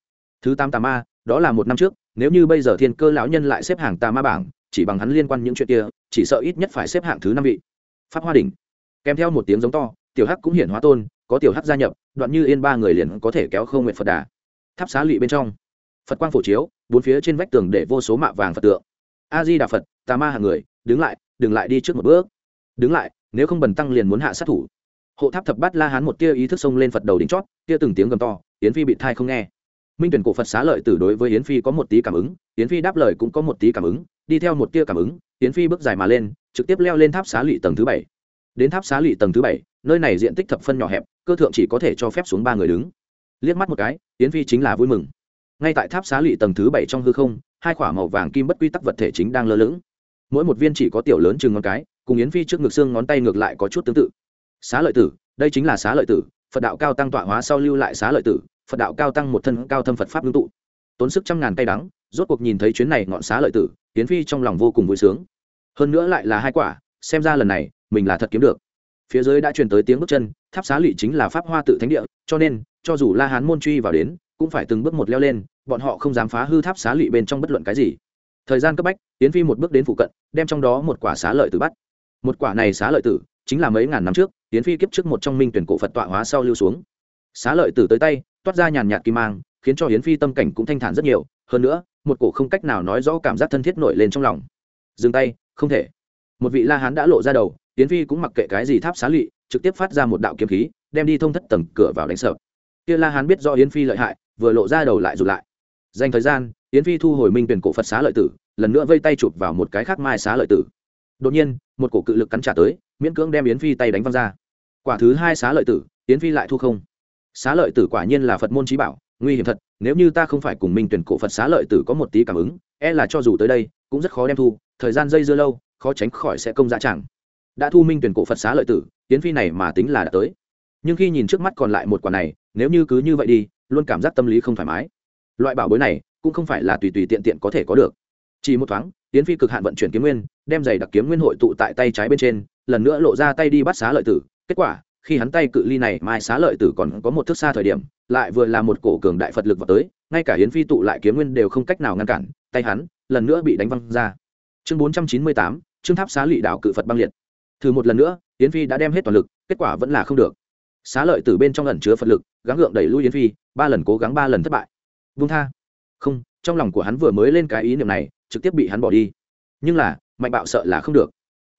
Thứ tám tà ma, đó là một năm trước, nếu như bây giờ thiên cơ lão nhân lại xếp hàng tà ma bảng, chỉ bằng hắn liên quan những chuyện kia, chỉ sợ ít nhất phải xếp hạng thứ năm vị. Pháp hoa đỉnh. Kèm theo một tiếng giống to, tiểu hắc cũng hiển hóa tôn có tiểu hắc gia nhập, đoạn như yên ba người liền có thể kéo không nguyện phật đà. Tháp xá lụy bên trong, phật quang phổ chiếu, bốn phía trên vách tường để vô số mạ vàng phật tượng. A di đà phật, tà ma hàng người, đứng lại, đừng lại đi trước một bước. Đứng lại, nếu không bần tăng liền muốn hạ sát thủ. Hộ tháp thập bát la hán một tia ý thức xông lên phật đầu đỉnh chót tia từng tiếng gầm to, yến phi bị thai không nghe. Minh tuyển cổ phật xá lợi tử đối với yến phi có một tí cảm ứng, yến phi đáp lời cũng có một tí cảm ứng, đi theo một tia cảm ứng, yến phi bước dài mà lên, trực tiếp leo lên tháp xá lụy tầng thứ bảy. Đến tháp xá lụy tầng thứ bảy, nơi này diện tích thập phân nhỏ hẹp cơ thượng chỉ có thể cho phép xuống ba người đứng. Liếc mắt một cái, yến phi chính là vui mừng. Ngay tại tháp xá lụy tầng thứ bảy trong hư không, hai quả màu vàng kim bất quy tắc vật thể chính đang lơ lửng. Mỗi một viên chỉ có tiểu lớn chừng ngón cái, cùng yến phi trước ngực xương ngón tay ngược lại có chút tương tự. Xá lợi tử, đây chính là xá lợi tử, phật đạo cao tăng tọa hóa sau lưu lại xá lợi tử, phật đạo cao tăng một thân cao thâm phật pháp ngưng tụ. Tốn sức trăm ngàn tay đắng, rốt cuộc nhìn thấy chuyến này ngọn xá lợi tử, yến phi trong lòng vô cùng vui sướng. Hơn nữa lại là hai quả, xem ra lần này, mình là thật kiếm được phía dưới đã truyền tới tiếng bước chân, tháp xá lỵ chính là pháp hoa tự thánh địa, cho nên, cho dù la hán môn truy vào đến, cũng phải từng bước một leo lên, bọn họ không dám phá hư tháp xá lỵ bên trong bất luận cái gì. Thời gian cấp bách tiến phi một bước đến phụ cận, đem trong đó một quả xá lợi tử bắt. Một quả này xá lợi tử, chính là mấy ngàn năm trước tiến phi kiếp trước một trong minh tuyển cổ phật tọa hóa sau lưu xuống. Xá lợi tử tới tay, toát ra nhàn nhạt kim mang, khiến cho hiến phi tâm cảnh cũng thanh thản rất nhiều, hơn nữa, một cổ không cách nào nói rõ cảm giác thân thiết nổi lên trong lòng. Dừng tay, không thể. Một vị la hán đã lộ ra đầu Tiến phi cũng mặc kệ cái gì tháp xá lỵ trực tiếp phát ra một đạo kiếm khí, đem đi thông thất tầng cửa vào đánh sợ kia la hán biết do Yến phi lợi hại, vừa lộ ra đầu lại rụt lại. Dành thời gian, Yến phi thu hồi minh tuyển cổ phật xá lợi tử, lần nữa vây tay chụp vào một cái khác mai xá lợi tử. Đột nhiên, một cổ cự lực cắn trả tới, miễn cưỡng đem yến phi tay đánh văng ra. Quả thứ hai xá lợi tử, yến phi lại thu không. Xá lợi tử quả nhiên là phật môn trí bảo, nguy hiểm thật, nếu như ta không phải cùng minh tuyển cổ phật xá lợi tử có một tí cảm ứng e là cho dù tới đây, cũng rất khó đem thu, thời gian dây dưa lâu, khó tránh khỏi sẽ công giá chẳng đã thu minh tuyển cổ phật xá lợi tử tiến phi này mà tính là đã tới. Nhưng khi nhìn trước mắt còn lại một quả này, nếu như cứ như vậy đi, luôn cảm giác tâm lý không thoải mái. Loại bảo bối này, cũng không phải là tùy tùy tiện tiện có thể có được. Chỉ một thoáng tiến phi cực hạn vận chuyển kiếm nguyên, đem giày đặc kiếm nguyên hội tụ tại tay trái bên trên, lần nữa lộ ra tay đi bắt xá lợi tử. Kết quả, khi hắn tay cự ly này mai xá lợi tử còn có một thước xa thời điểm, lại vừa là một cổ cường đại phật lực vào tới, ngay cả hiến phi tụ lại kiếm nguyên đều không cách nào ngăn cản, tay hắn lần nữa bị đánh văng ra. Chương bốn trăm chín mươi tám chương tháp xá lị đạo cự phật băng liệt thử một lần nữa, yến phi đã đem hết toàn lực, kết quả vẫn là không được. Xá lợi tử bên trong ẩn chứa phật lực, gắng gượng đẩy lui yến phi, ba lần cố gắng ba lần thất bại. Vung tha. Không, trong lòng của hắn vừa mới lên cái ý niệm này, trực tiếp bị hắn bỏ đi. Nhưng là, mạnh bạo sợ là không được.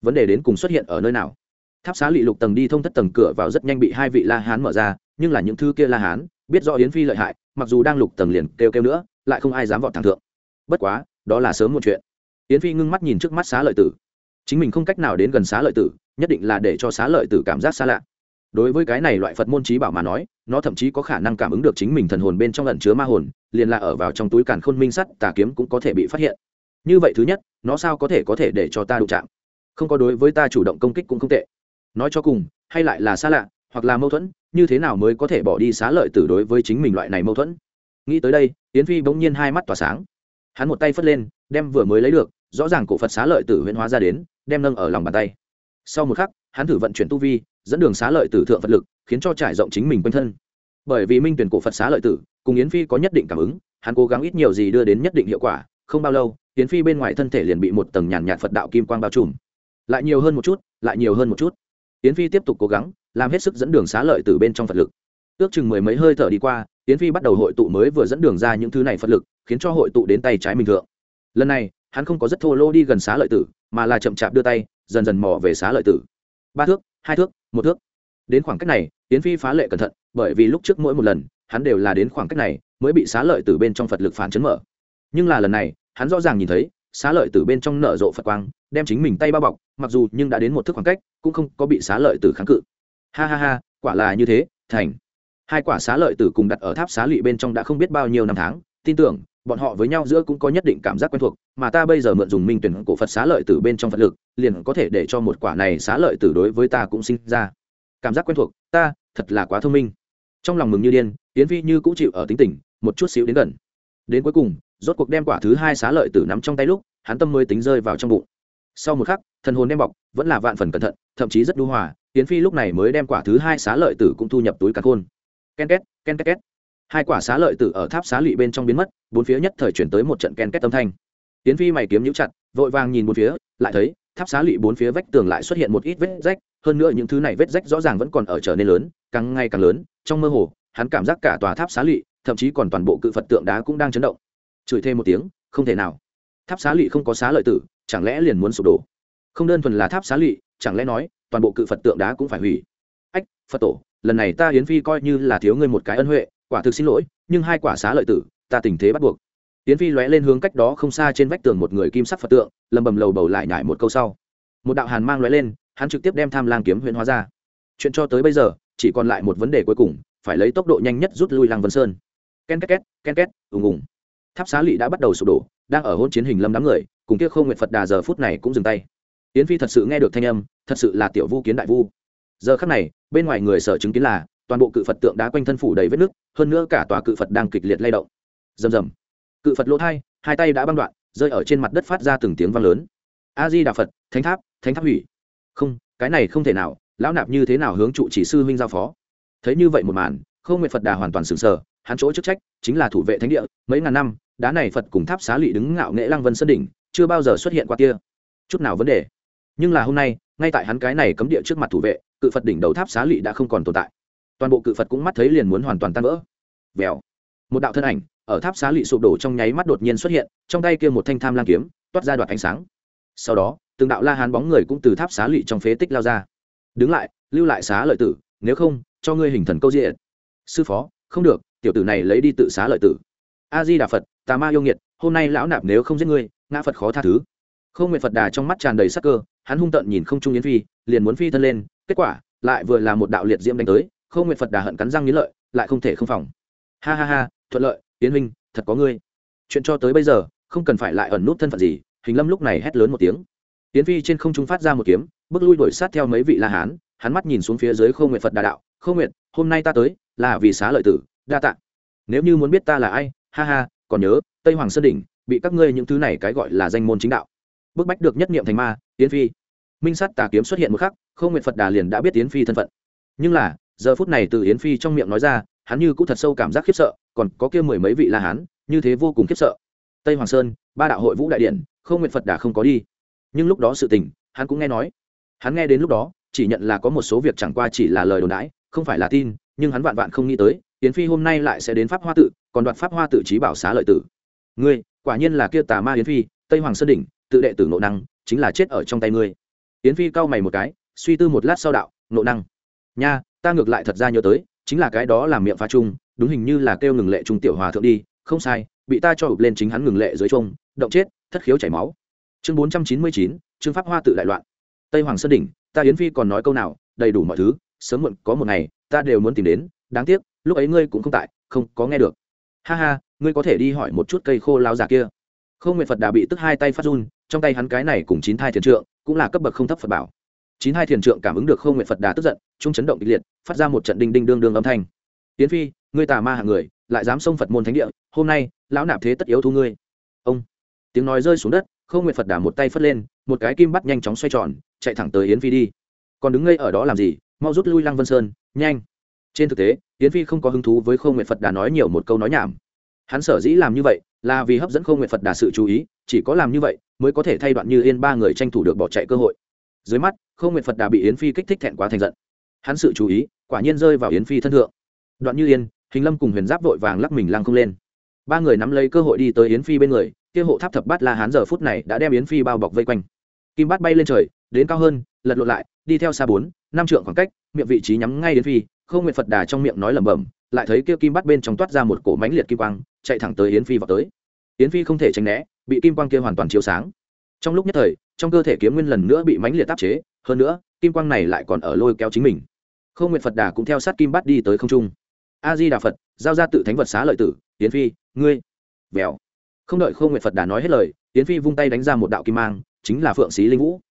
Vấn đề đến cùng xuất hiện ở nơi nào? Tháp xá lị lục tầng đi thông thất tầng cửa vào rất nhanh bị hai vị la hán mở ra, nhưng là những thứ kia la hán, biết rõ yến phi lợi hại, mặc dù đang lục tầng liền kêu kêu nữa, lại không ai dám vọt thẳng thượng. Bất quá, đó là sớm một chuyện. Yến phi ngưng mắt nhìn trước mắt xá lợi tử chính mình không cách nào đến gần xá lợi tử, nhất định là để cho xá lợi tử cảm giác xa lạ. Đối với cái này loại phật môn trí bảo mà nói, nó thậm chí có khả năng cảm ứng được chính mình thần hồn bên trong lẩn chứa ma hồn, liền là ở vào trong túi càn khôn minh sắt, tà kiếm cũng có thể bị phát hiện. Như vậy thứ nhất, nó sao có thể có thể để cho ta đụng chạm? Không có đối với ta chủ động công kích cũng không tệ. Nói cho cùng, hay lại là xa lạ, hoặc là mâu thuẫn, như thế nào mới có thể bỏ đi xá lợi tử đối với chính mình loại này mâu thuẫn? Nghĩ tới đây, yến phi bỗng nhiên hai mắt tỏa sáng. Hắn một tay phất lên đem vừa mới lấy được, rõ ràng cổ phật xá lợi tử huyễn hóa ra đến, đem nâng ở lòng bàn tay. Sau một khắc, hắn thử vận chuyển tu vi, dẫn đường xá lợi tử thượng phật lực, khiến cho trải rộng chính mình quanh thân. Bởi vì minh tuyển cổ phật xá lợi tử, cùng yến phi có nhất định cảm ứng, hắn cố gắng ít nhiều gì đưa đến nhất định hiệu quả, không bao lâu, yến phi bên ngoài thân thể liền bị một tầng nhàn nhạt phật đạo kim quang bao trùm. Lại nhiều hơn một chút, lại nhiều hơn một chút. Yến phi tiếp tục cố gắng, làm hết sức dẫn đường xá lợi từ bên trong phật lực. Ước chừng mười mấy hơi thở đi qua, yến phi bắt đầu hội tụ mới vừa dẫn đường ra những thứ này phật lực, khiến cho hội tụ đến tay trái mình thượng lần này, hắn không có rất thô lô đi gần xá lợi tử, mà là chậm chạp đưa tay, dần dần mò về xá lợi tử. Ba thước, hai thước, một thước. Đến khoảng cách này tiến phi phá lệ cẩn thận, bởi vì lúc trước mỗi một lần, hắn đều là đến khoảng cách này, mới bị xá lợi tử bên trong phật lực phản chấn mở. Nhưng là lần này, hắn rõ ràng nhìn thấy, xá lợi tử bên trong nở rộ phật quang, đem chính mình tay bao bọc, mặc dù nhưng đã đến một thước khoảng cách, cũng không có bị xá lợi tử kháng cự. Ha ha ha, quả là như thế, thành. Hai quả xá lợi tử cùng đặt ở tháp xá lụy bên trong đã không biết bao nhiêu năm tháng, tin tưởng bọn họ với nhau giữa cũng có nhất định cảm giác quen thuộc, mà ta bây giờ mượn dùng minh tuyển cổ phật xá lợi tử bên trong phật lực, liền có thể để cho một quả này xá lợi tử đối với ta cũng sinh ra. Cảm giác quen thuộc, ta, thật là quá thông minh. Trong lòng mừng như điên tiến vi như cũng chịu ở tính tình, một chút xíu đến gần. Đến cuối cùng, rốt cuộc đem quả thứ hai xá lợi tử nắm trong tay lúc, hắn tâm mới tính rơi vào trong bụng. Sau một khắc, thần hồn đem bọc, vẫn là vạn phần cẩn thận, thậm chí rất đu hòa tiến phi lúc này mới đem quả thứ hai xá lợi tử cũng thu nhập túi cả khôn. Ken két ken két két hai quả xá lợi tử ở tháp xá lụy bên trong biến mất, bốn phía nhất thời chuyển tới một trận ken két âm thanh. Tiến phi mày kiếm nhũ chặt, vội vàng nhìn bốn phía, lại thấy, tháp xá lụy bốn phía vách tường lại xuất hiện một ít vết rách, hơn nữa những thứ này vết rách rõ ràng vẫn còn ở trở nên lớn, càng ngày càng lớn, trong mơ hồ, hắn cảm giác cả tòa tháp xá lụy thậm chí còn toàn bộ cự phật tượng đá cũng đang chấn động. Chửi thêm một tiếng, không thể nào. Tháp xá lụy không có xá lợi tử, chẳng lẽ liền muốn sụp đổ? Không đơn thuần là tháp xá lụy chẳng lẽ nói, toàn bộ cự phật tượng đá cũng phải hủy? Ách, phật tổ, lần này ta hiến phi coi như là thiếu ngươi một cái ân huệ quả thực xin lỗi, nhưng hai quả xá lợi tử, ta tình thế bắt buộc. Tiến phi lóe lên hướng cách đó không xa trên vách tường một người kim sắc phật tượng, lầm bầm lầu bầu lại nhải một câu sau. Một đạo hàn mang lóe lên, hắn trực tiếp đem tham lang kiếm huyện hóa ra. Chuyện cho tới bây giờ, chỉ còn lại một vấn đề cuối cùng, phải lấy tốc độ nhanh nhất rút lui lăng vân sơn. Ken két két, ken két, ùng ùng. Tháp xá lị đã bắt đầu sụp đổ, đang ở hôn chiến hình lâm đám người, cùng kia không nguyện phật đà giờ phút này cũng dừng tay. Yến phi thật sự nghe được thanh âm, thật sự là tiểu vu kiến đại vu. Giờ khắc này, bên ngoài người sở chứng kiến là toàn bộ cự phật tượng đá quanh thân phủ đầy vết nước hơn nữa cả tòa cự phật đang kịch liệt lay động. Rầm rầm. Cự phật lỗ thai, hai tay đã băng đoạn, rơi ở trên mặt đất phát ra từng tiếng vang lớn. A di đà phật, thánh tháp thánh tháp hủy. Không, cái này không thể nào, lão nạp như thế nào hướng trụ chỉ sư huynh giao phó? Thấy như vậy một màn không nguyện phật đà hoàn toàn sừng sờ, hắn chỗ chức trách chính là thủ vệ thánh địa, mấy ngàn năm, đá này phật cùng tháp xá lị đứng ngạo nghệ lăng vân sơn đỉnh, chưa bao giờ xuất hiện qua kia. Chút nào vấn đề. Nhưng là hôm nay, ngay tại hắn cái này cấm địa trước mặt thủ vệ, cự phật đỉnh đầu tháp xá lị đã không còn tồn tại toàn bộ cự phật cũng mắt thấy liền muốn hoàn toàn tan vỡ vèo một đạo thân ảnh ở tháp xá lị sụp đổ trong nháy mắt đột nhiên xuất hiện trong tay kia một thanh tham lang kiếm toát ra đoạt ánh sáng sau đó từng đạo la hán bóng người cũng từ tháp xá lị trong phế tích lao ra đứng lại lưu lại xá lợi tử nếu không cho ngươi hình thần câu diện sư phó không được tiểu tử này lấy đi tự xá lợi tử a di đà phật tà ma yêu nghiệt hôm nay lão nạp nếu không giết ngươi ngã phật khó tha thứ không nguyện phật đà trong mắt tràn đầy sắc cơ hắn hung tợn nhìn không trung yến phi liền muốn phi thân lên kết quả lại vừa là một đạo liệt diễm đánh tới không nguyện phật đà hận cắn răng nghiến lợi, lại không thể không phòng. Ha ha ha, thuận lợi tiến minh thật có ngươi. Chuyện cho tới bây giờ, không cần phải lại ẩn nút thân phận gì, hình lâm lúc này hét lớn một tiếng. Tiến phi trên không trung phát ra một kiếm, bước lui đuổi sát theo mấy vị la hán, hắn mắt nhìn xuống phía dưới không nguyện phật đà đạo không nguyện hôm nay ta tới, là vì xá lợi tử, đa tạ. Nếu như muốn biết ta là ai, ha ha, còn nhớ, tây hoàng sơn đỉnh, bị các ngươi những thứ này cái gọi là danh môn chính đạo. Bức bách được nhất niệm thành ma tiến phi. Minh sát tà kiếm xuất hiện một khắc không nguyện phật đà liền đã biết tiến phi thân phận. Nhưng là giờ phút này từ yến phi trong miệng nói ra, hắn như cũng thật sâu cảm giác khiếp sợ, còn có kia mười mấy vị la hán, như thế vô cùng khiếp sợ. Tây hoàng sơn, ba đạo hội vũ đại điện, không nguyện phật đà không có đi. Nhưng lúc đó sự tình, hắn cũng nghe nói. Hắn nghe đến lúc đó, chỉ nhận là có một số việc chẳng qua chỉ là lời đồn đãi, không phải là tin, nhưng hắn vạn vạn không nghĩ tới, yến phi hôm nay lại sẽ đến pháp hoa tự, còn đoạt pháp hoa tự trí bảo xá lợi tử. Ngươi, quả nhiên là kia tà ma yến phi, tây hoàng sơn đỉnh, tự đệ tử nộ năng, chính là chết ở trong tay ngươi. Yến phi cau mày một cái, suy tư một lát sau đạo nộ năng. Nha ta ngược lại thật ra nhớ tới, chính là cái đó làm miệng phá trung đúng hình như là kêu ngừng lệ trung tiểu hòa thượng đi, không sai, bị ta cho ụp lên chính hắn ngừng lệ dưới trung động chết, thất khiếu chảy máu. Chương bốn trăm chín mươi chín, chương pháp hoa tự đại loạn. Tây hoàng sơn đỉnh, ta yến phi còn nói câu nào, đầy đủ mọi thứ, sớm muộn có một ngày, ta đều muốn tìm đến, đáng tiếc, lúc ấy ngươi cũng không tại, không có nghe được. Ha ha, ngươi có thể đi hỏi một chút cây khô lao già kia. Không nguyện phật đà bị tức hai tay phát run, trong tay hắn cái này cùng chín thai thiền trượng, cũng là cấp bậc không thấp phật bảo chín hai thiền trượng cảm ứng được không nguyện phật đà tức giận trung chấn động kịch liệt, phát ra một trận đinh đinh đương đương âm thanh. Tiến phi, ngươi tà ma hạng người, lại dám xông phật môn thánh địa, hôm nay, lão nạp thế tất yếu thu ngươi. Ông, tiếng nói rơi xuống đất, không nguyện phật đà một tay phất lên, một cái kim bắt nhanh chóng xoay tròn, chạy thẳng tới yến phi đi. Còn đứng ngây ở đó làm gì? Mau rút lui lăng vân sơn, nhanh. Trên thực tế, yến phi không có hứng thú với không nguyện phật đà nói nhiều một câu nói nhảm. Hắn sở dĩ làm như vậy, là vì hấp dẫn không nguyện phật đà sự chú ý, chỉ có làm như vậy, mới có thể thay đoạn như yên ba người tranh thủ được bỏ chạy cơ hội dưới mắt không nguyện phật đà bị yến phi kích thích thẹn quá thành giận. Hắn sự chú ý, quả nhiên rơi vào yến phi thân thượng. Đoạn như yên, hình lâm cùng huyền giáp vội vàng lắc mình lăng không lên. Ba người nắm lấy cơ hội đi tới yến phi bên người, kia hộ tháp thập bát la hán giờ phút này đã đem yến phi bao bọc vây quanh. Kim bát bay lên trời, đến cao hơn, lật lộn lại, đi theo xa bốn, năm trượng khoảng cách, miệng vị trí nhắm ngay yến phi không nguyện phật đà trong miệng nói lẩm bẩm, lại thấy kia kim bát bên trong toát ra một cổ mánh liệt kim quang, chạy thẳng tới yến phi vào tới. Yến phi không thể tránh né, bị kim quang kia hoàn toàn chiếu sáng trong lúc nhất thời, trong cơ thể kiếm nguyên lần nữa bị mánh liệt áp chế, hơn nữa, kim quang này lại còn ở lôi kéo chính mình. Không nguyện phật đà cũng theo sát kim bát đi tới không trung. A di đà phật, giao ra tự thánh vật xá lợi tử tiến phi, ngươi. Vèo. Không đợi không nguyện phật đà nói hết lời tiến phi vung tay đánh ra một đạo kim mang, chính là phượng xí linh vũ.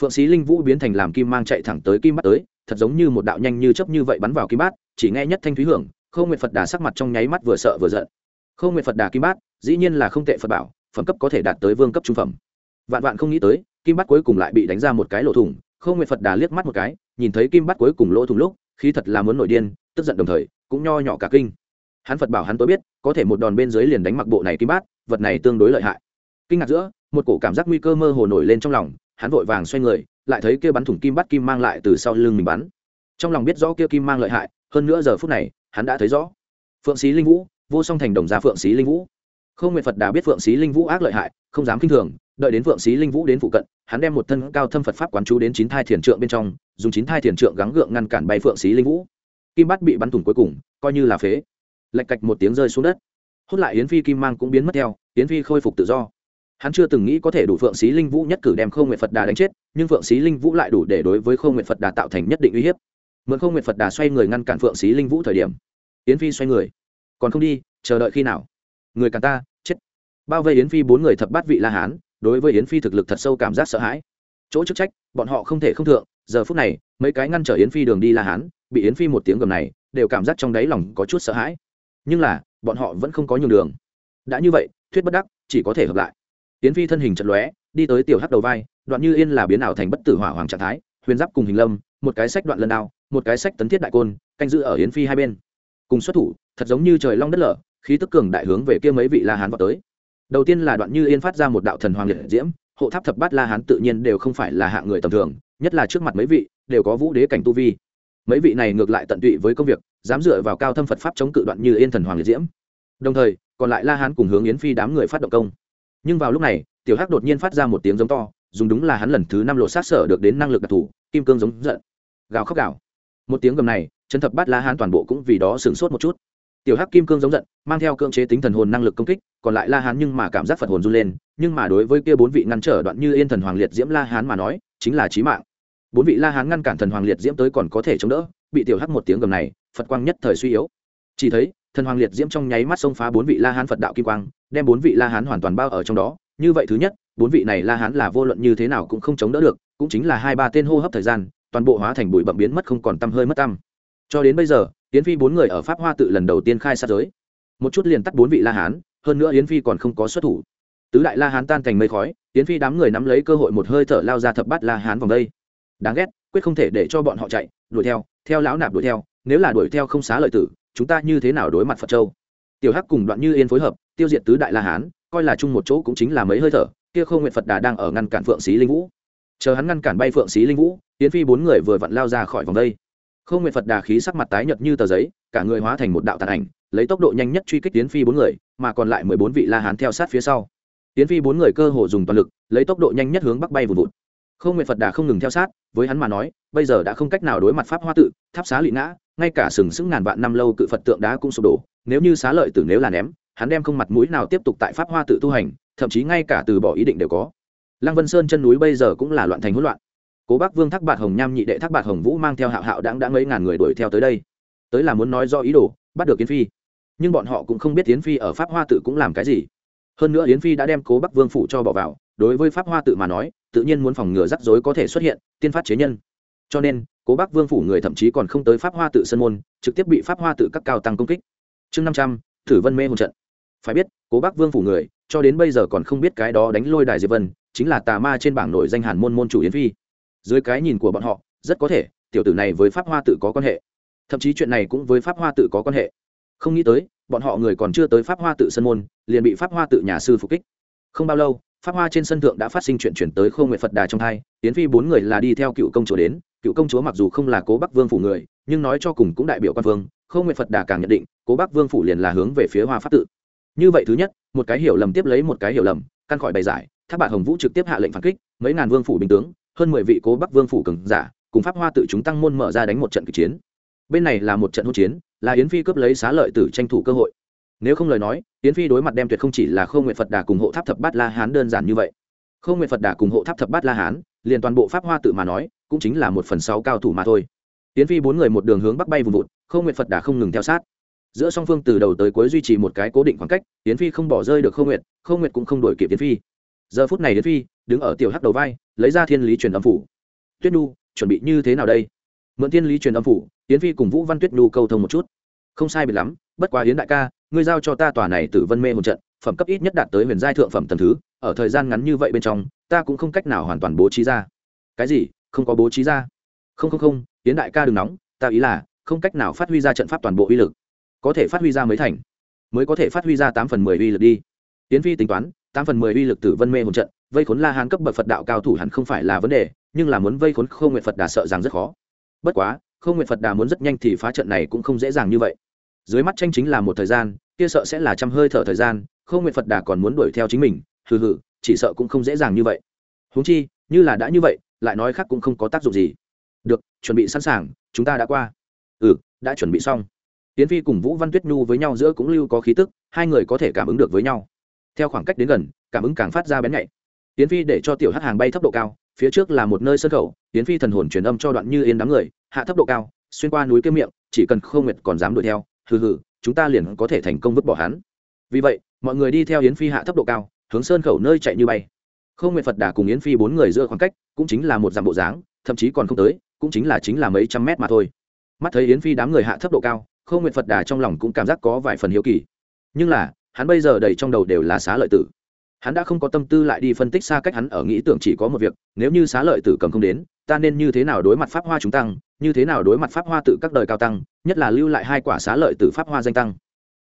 Phượng xí linh vũ biến thành làm kim mang chạy thẳng tới kim bát tới, thật giống như một đạo nhanh như chấp như vậy bắn vào kim bát, chỉ nghe nhất thanh thúy hưởng không nguyện phật đà sắc mặt trong nháy mắt vừa sợ vừa giận. Không nguyện phật đà kim bát, dĩ nhiên là không tệ phật bảo, phẩm cấp có thể đạt tới vương cấp trung phẩm vạn vạn không nghĩ tới, kim bắt cuối cùng lại bị đánh ra một cái lỗ thủng không nguyện phật đà liếc mắt một cái, nhìn thấy kim bắt cuối cùng lỗ thủng lúc, khí thật là muốn nổi điên, tức giận đồng thời, cũng nho nhỏ cả kinh. Hắn phật bảo hắn tối biết, có thể một đòn bên dưới liền đánh mặc bộ này kim bát, vật này tương đối lợi hại. Kinh ngạc giữa, một cổ cảm giác nguy cơ mơ hồ nổi lên trong lòng, hắn vội vàng xoay người, lại thấy kia bắn thủng kim bắt kim mang lại từ sau lưng mình bắn. Trong lòng biết rõ kia kim mang lợi hại, hơn nữa giờ phút này, hắn đã thấy rõ. Phượng sĩ linh vũ, vô song thành đồng gia phượng sĩ linh vũ không nguyện phật đã biết phượng sĩ linh vũ ác lợi hại, không dám k i n h thường, đợi đến phượng sĩ linh vũ đến phụ cận, hắn đem một thân cao thâm phật pháp quán chú đến chín thai thiền trượng bên trong, dùng chín thai thiền trượng gắng gượng ngăn cản bay phượng sĩ linh vũ. Kim bắt bị bắn thủng cuối cùng, coi như là phế. Lạch cạch một tiếng rơi xuống đất. Hốt lại yến phi kim mang cũng biến mất theo, yến phi khôi phục tự do. Hắn chưa từng nghĩ có thể đủ phượng xí linh vũ nhất cử đem Không nguyện phật đà đánh chết, nhưng phượng xí linh vũ lại đủ để đối với Không nguyện phật đà tạo thành nhất định uy hiếp. Mượn Không nguyện phật đà xoay người ngăn cản phượng xí linh vũ thời điểm, yến phi xoay người. Còn không đi, chờ đợi khi nào? Người càng ta, chết. Bao vây yến phi bốn người thập bát vị la hán, đối với yến phi thực lực thật sâu cảm giác sợ hãi. Chỗ chức trách, bọn họ không thể không thượng, giờ phút này, mấy cái ngăn trở yến phi đường đi la hán, bị yến phi một tiếng gầm này, đều cảm giác trong đáy lòng có chút sợ hãi. Nhưng là, bọn họ vẫn không có nhường đường. Đã như vậy, thuyết bất đắc, chỉ có thể hợp lại. Yến phi thân hình chật lóe, đi tới tiểu hắc đầu vai, đoạn như yên là biến ảo thành bất tử hỏa hoàng trạng thái, huyền giáp cùng hình lâm, một cái sách đoạn lân đao, một cái sách tấn thiết đại côn, canh giữ ở yến phi hai bên. Cùng xuất thủ, thật giống như trời long đất lở khí tức cường đại hướng về kia mấy vị la hán vào tới. Đầu tiên là đoạn như yên phát ra một đạo thần hoàng liệt diễm, hộ tháp thập bát la hán tự nhiên đều không phải là hạng người tầm thường, nhất là trước mặt mấy vị, đều có vũ đế cảnh tu vi. Mấy vị này ngược lại tận tụy với công việc, dám dựa vào cao thâm phật pháp chống cự đoạn như yên thần hoàng liệt diễm. Đồng thời, còn lại la hán cùng hướng yến phi đám người phát động công. Nhưng vào lúc này, tiểu hắc đột nhiên phát ra một tiếng giống to, dùng đúng là hắn lần thứ năm lộ sát sở được đến năng lực đặc thù, kim cương giống giận. Gào khóc gào. Một tiếng gầm này chân thập bát la hán toàn bộ cũng vì đó sửng sốt một chút tiểu hắc kim cương giống giận, mang theo cưỡng chế tính thần hồn năng lực công kích, còn lại la hán nhưng mà cảm giác phật hồn run lên, nhưng mà đối với kia bốn vị ngăn trở đoạn như yên thần hoàng liệt diễm la hán mà nói, chính là trí mạng. Bốn vị la hán ngăn cản thần hoàng liệt diễm tới còn có thể chống đỡ, bị tiểu hắc một tiếng gầm này, phật quang nhất thời suy yếu. Chỉ thấy, thần hoàng liệt diễm trong nháy mắt xông phá bốn vị la hán phật đạo kim quang, đem bốn vị la hán hoàn toàn bao ở trong đó. Như vậy thứ nhất, bốn vị này la hán là vô luận như thế nào cũng không chống đỡ được, cũng chính là hai ba tên hô hấp thời gian, toàn bộ hóa thành bụi bậm biến mất không còn tăm hơi mất tăm. Cho đến bây giờ yến phi bốn người ở pháp hoa tự lần đầu tiên khai sát giới. Một chút liền tắt bốn vị la hán, hơn nữa yến phi còn không có xuất thủ. Tứ đại la hán tan thành mây khói, yến phi đám người nắm lấy cơ hội một hơi thở lao ra thập bát la hán vòng đây. Đáng ghét, quyết không thể để cho bọn họ chạy, đuổi theo theo lão nạp đuổi theo, nếu là đuổi theo không xá lợi tử, chúng ta như thế nào đối mặt phật châu? Tiểu hắc cùng đoạn như yên phối hợp, tiêu diệt tứ đại la hán, coi là chung một chỗ cũng chính là mấy hơi thở, kia không nguyện phật đà đang ở ngăn cản phượng xí linh vũ. Chờ hắn ngăn cản bay phượng xí linh vũ tiến phi bốn người vừa vặn lao ra khỏi vòng đây không nguyện phật đà khí sắc mặt tái nhợt như tờ giấy, cả người hóa thành một đạo tàn ảnh, lấy tốc độ nhanh nhất truy kích tiến phi bốn người, mà còn lại mười bốn vị la hán theo sát phía sau. Tiến phi bốn người cơ hồ dùng toàn lực, lấy tốc độ nhanh nhất hướng bắc bay vùn vụt. Không nguyện phật đà không ngừng theo sát, với hắn mà nói, bây giờ đã không cách nào đối mặt pháp hoa tự, tháp xá lị ngã, ngay cả sừng sững ngàn vạn năm lâu cự phật tượng đá cũng sụp đổ, nếu như xá lợi tử nếu là ném, hắn đem không mặt mũi nào tiếp tục tại pháp hoa tự tu hành, thậm chí ngay cả từ bỏ ý định đều có. Lăng vân sơn chân núi bây giờ cũng là loạn thành hỗn loạn cố bắc vương thác bạt hồng nham nhị đệ thác bạt hồng vũ mang theo hạo hạo đáng đã mấy ngàn người đuổi theo tới đây. Tới là muốn nói do ý đồ, bắt được yến phi. Nhưng bọn họ cũng không biết yến phi ở pháp hoa tự cũng làm cái gì. Hơn nữa yến phi đã đem cố bắc vương phủ cho bỏ vào, đối với pháp hoa tự mà nói, tự nhiên muốn phòng ngừa rắc rối có thể xuất hiện, tiên phát chế nhân. Cho nên, cố bắc vương phủ người thậm chí còn không tới pháp hoa tự sân môn, trực tiếp bị pháp hoa tự các cao tăng công kích. Chương năm trăm, thử vân mê hồn trận. Phải biết, cố bắc vương phủ người, cho đến bây giờ còn không biết cái đó đánh lôi đài diệp vân, chính là tà ma trên bảng nổi danh hàn môn môn chủ yến phi dưới cái nhìn của bọn họ, rất có thể, tiểu tử này với pháp hoa tự có quan hệ. Thậm chí chuyện này cũng với pháp hoa tự có quan hệ. Không nghĩ tới, bọn họ người còn chưa tới pháp hoa tự sân môn, liền bị pháp hoa tự nhà sư phục kích. Không bao lâu, pháp hoa trên sân thượng đã phát sinh chuyện chuyển tới khâu nguyện phật đà trong thai, yến phi bốn người là đi theo cựu công chúa đến. Cựu công chúa mặc dù không là cố bắc vương phủ người, nhưng nói cho cùng cũng đại biểu quan vương. Khâu nguyện phật đà càng nhận định, cố bắc vương phủ liền là hướng về phía hoa pháp tự. Như vậy thứ nhất, một cái hiểu lầm tiếp lấy một cái hiểu lầm, căn khỏi bày giải tháp bạc hồng vũ trực tiếp hạ lệnh phản kích, mấy ngàn vương phủ bình tướng hơn mười vị cố bắc vương phủ cường giả, cùng pháp hoa tự chúng tăng môn mở ra đánh một trận kịch chiến. Bên này là một trận hỗn chiến, là yến phi cướp lấy xá lợi tử tranh thủ cơ hội. Nếu không lời nói, yến phi đối mặt đem tuyệt không chỉ là khâu nguyện phật đà cùng hộ tháp thập bát la hán đơn giản như vậy. Khâu nguyện phật đà cùng hộ tháp thập bát la hán, liền toàn bộ pháp hoa tự mà nói, cũng chính là một phần sáu cao thủ mà thôi. Yến phi bốn người một đường hướng bắc bay vùng vụt, khâu nguyện phật đà không ngừng theo sát. Giữa song phương từ đầu tới cuối duy trì một cái cố định khoảng cách, yến phi không bỏ rơi được khâu nguyệt khâu nguyệt cũng không đổi kịp yến phi. Giờ phút này yến phi, đứng ở tiểu hắc đầu vai lấy ra thiên lý truyền âm phủ. Tuyết nhu, chuẩn bị như thế nào đây? Mượn thiên lý truyền âm phủ, yến phi cùng vũ văn tuyết nhu câu thông một chút. Không sai biệt lắm, bất quá yến đại ca, ngươi giao cho ta tòa này tử vân mê một trận, phẩm cấp ít nhất đạt tới huyền giai thượng phẩm tầm thứ, ở thời gian ngắn như vậy bên trong, ta cũng không cách nào hoàn toàn bố trí ra. Cái gì? Không có bố trí ra? Không không không, yến đại ca đừng nóng, ta ý là, không cách nào phát huy ra trận pháp toàn bộ uy lực. Có thể phát huy ra mấy thành? Mới có thể phát huy ra tám phần mười uy lực đi. Yến phi tính toán, tám phần mười uy lực tử vân mê hồn trận vây khốn la hán cấp bậc phật đạo cao thủ hẳn không phải là vấn đề, nhưng là muốn vây khốn không nguyện phật đà sợ rằng rất khó. Bất quá không nguyện phật đà muốn rất nhanh thì phá trận này cũng không dễ dàng như vậy. Dưới mắt tranh chính là một thời gian, kia sợ sẽ là trăm hơi thở thời gian không nguyện phật đà còn muốn đuổi theo chính mình, hừ hừ, chỉ sợ cũng không dễ dàng như vậy. Huống chi, như là đã như vậy, lại nói khác cũng không có tác dụng gì. Được, chuẩn bị sẵn sàng, chúng ta đã qua. Ừ đã chuẩn bị xong. Tiến phi cùng vũ văn tuyết nhu với nhau giữa cũng lưu có khí tức, hai người có thể cảm ứng được với nhau. Theo khoảng cách đến gần, cảm ứng càng phát ra bén nhạy tiến phi để cho tiểu hắc hàng bay thấp độ cao, phía trước là một nơi sân khẩu tiến phi thần hồn truyền âm cho đoạn như yên đám người, hạ thấp độ cao, xuyên qua núi kiếm miệng, chỉ cần khâu nguyệt còn dám đuổi theo, hừ hừ, chúng ta liền có thể thành công vứt bỏ hắn. Vì vậy, mọi người đi theo yến phi hạ thấp độ cao, hướng sơn khẩu nơi chạy như bay. Khâu nguyệt phật đà cùng yến phi bốn người giữa khoảng cách, cũng chính là một dặm bộ dáng, thậm chí còn không tới, cũng chính là chính là mấy trăm mét mà thôi. Mắt thấy yến phi đám người hạ thấp độ cao, khâu nguyệt phật đà trong lòng cũng cảm giác có vài phần hiếu kỳ. Nhưng là, hắn bây giờ đầy trong đầu đều là xá lợi tử hắn đã không có tâm tư lại đi phân tích xa cách hắn ở nghĩ tưởng chỉ có một việc, nếu như xá lợi tử cầm không đến, ta nên như thế nào đối mặt pháp hoa chúng tăng, như thế nào đối mặt pháp hoa tự các đời cao tăng, nhất là lưu lại hai quả xá lợi tử pháp hoa danh tăng.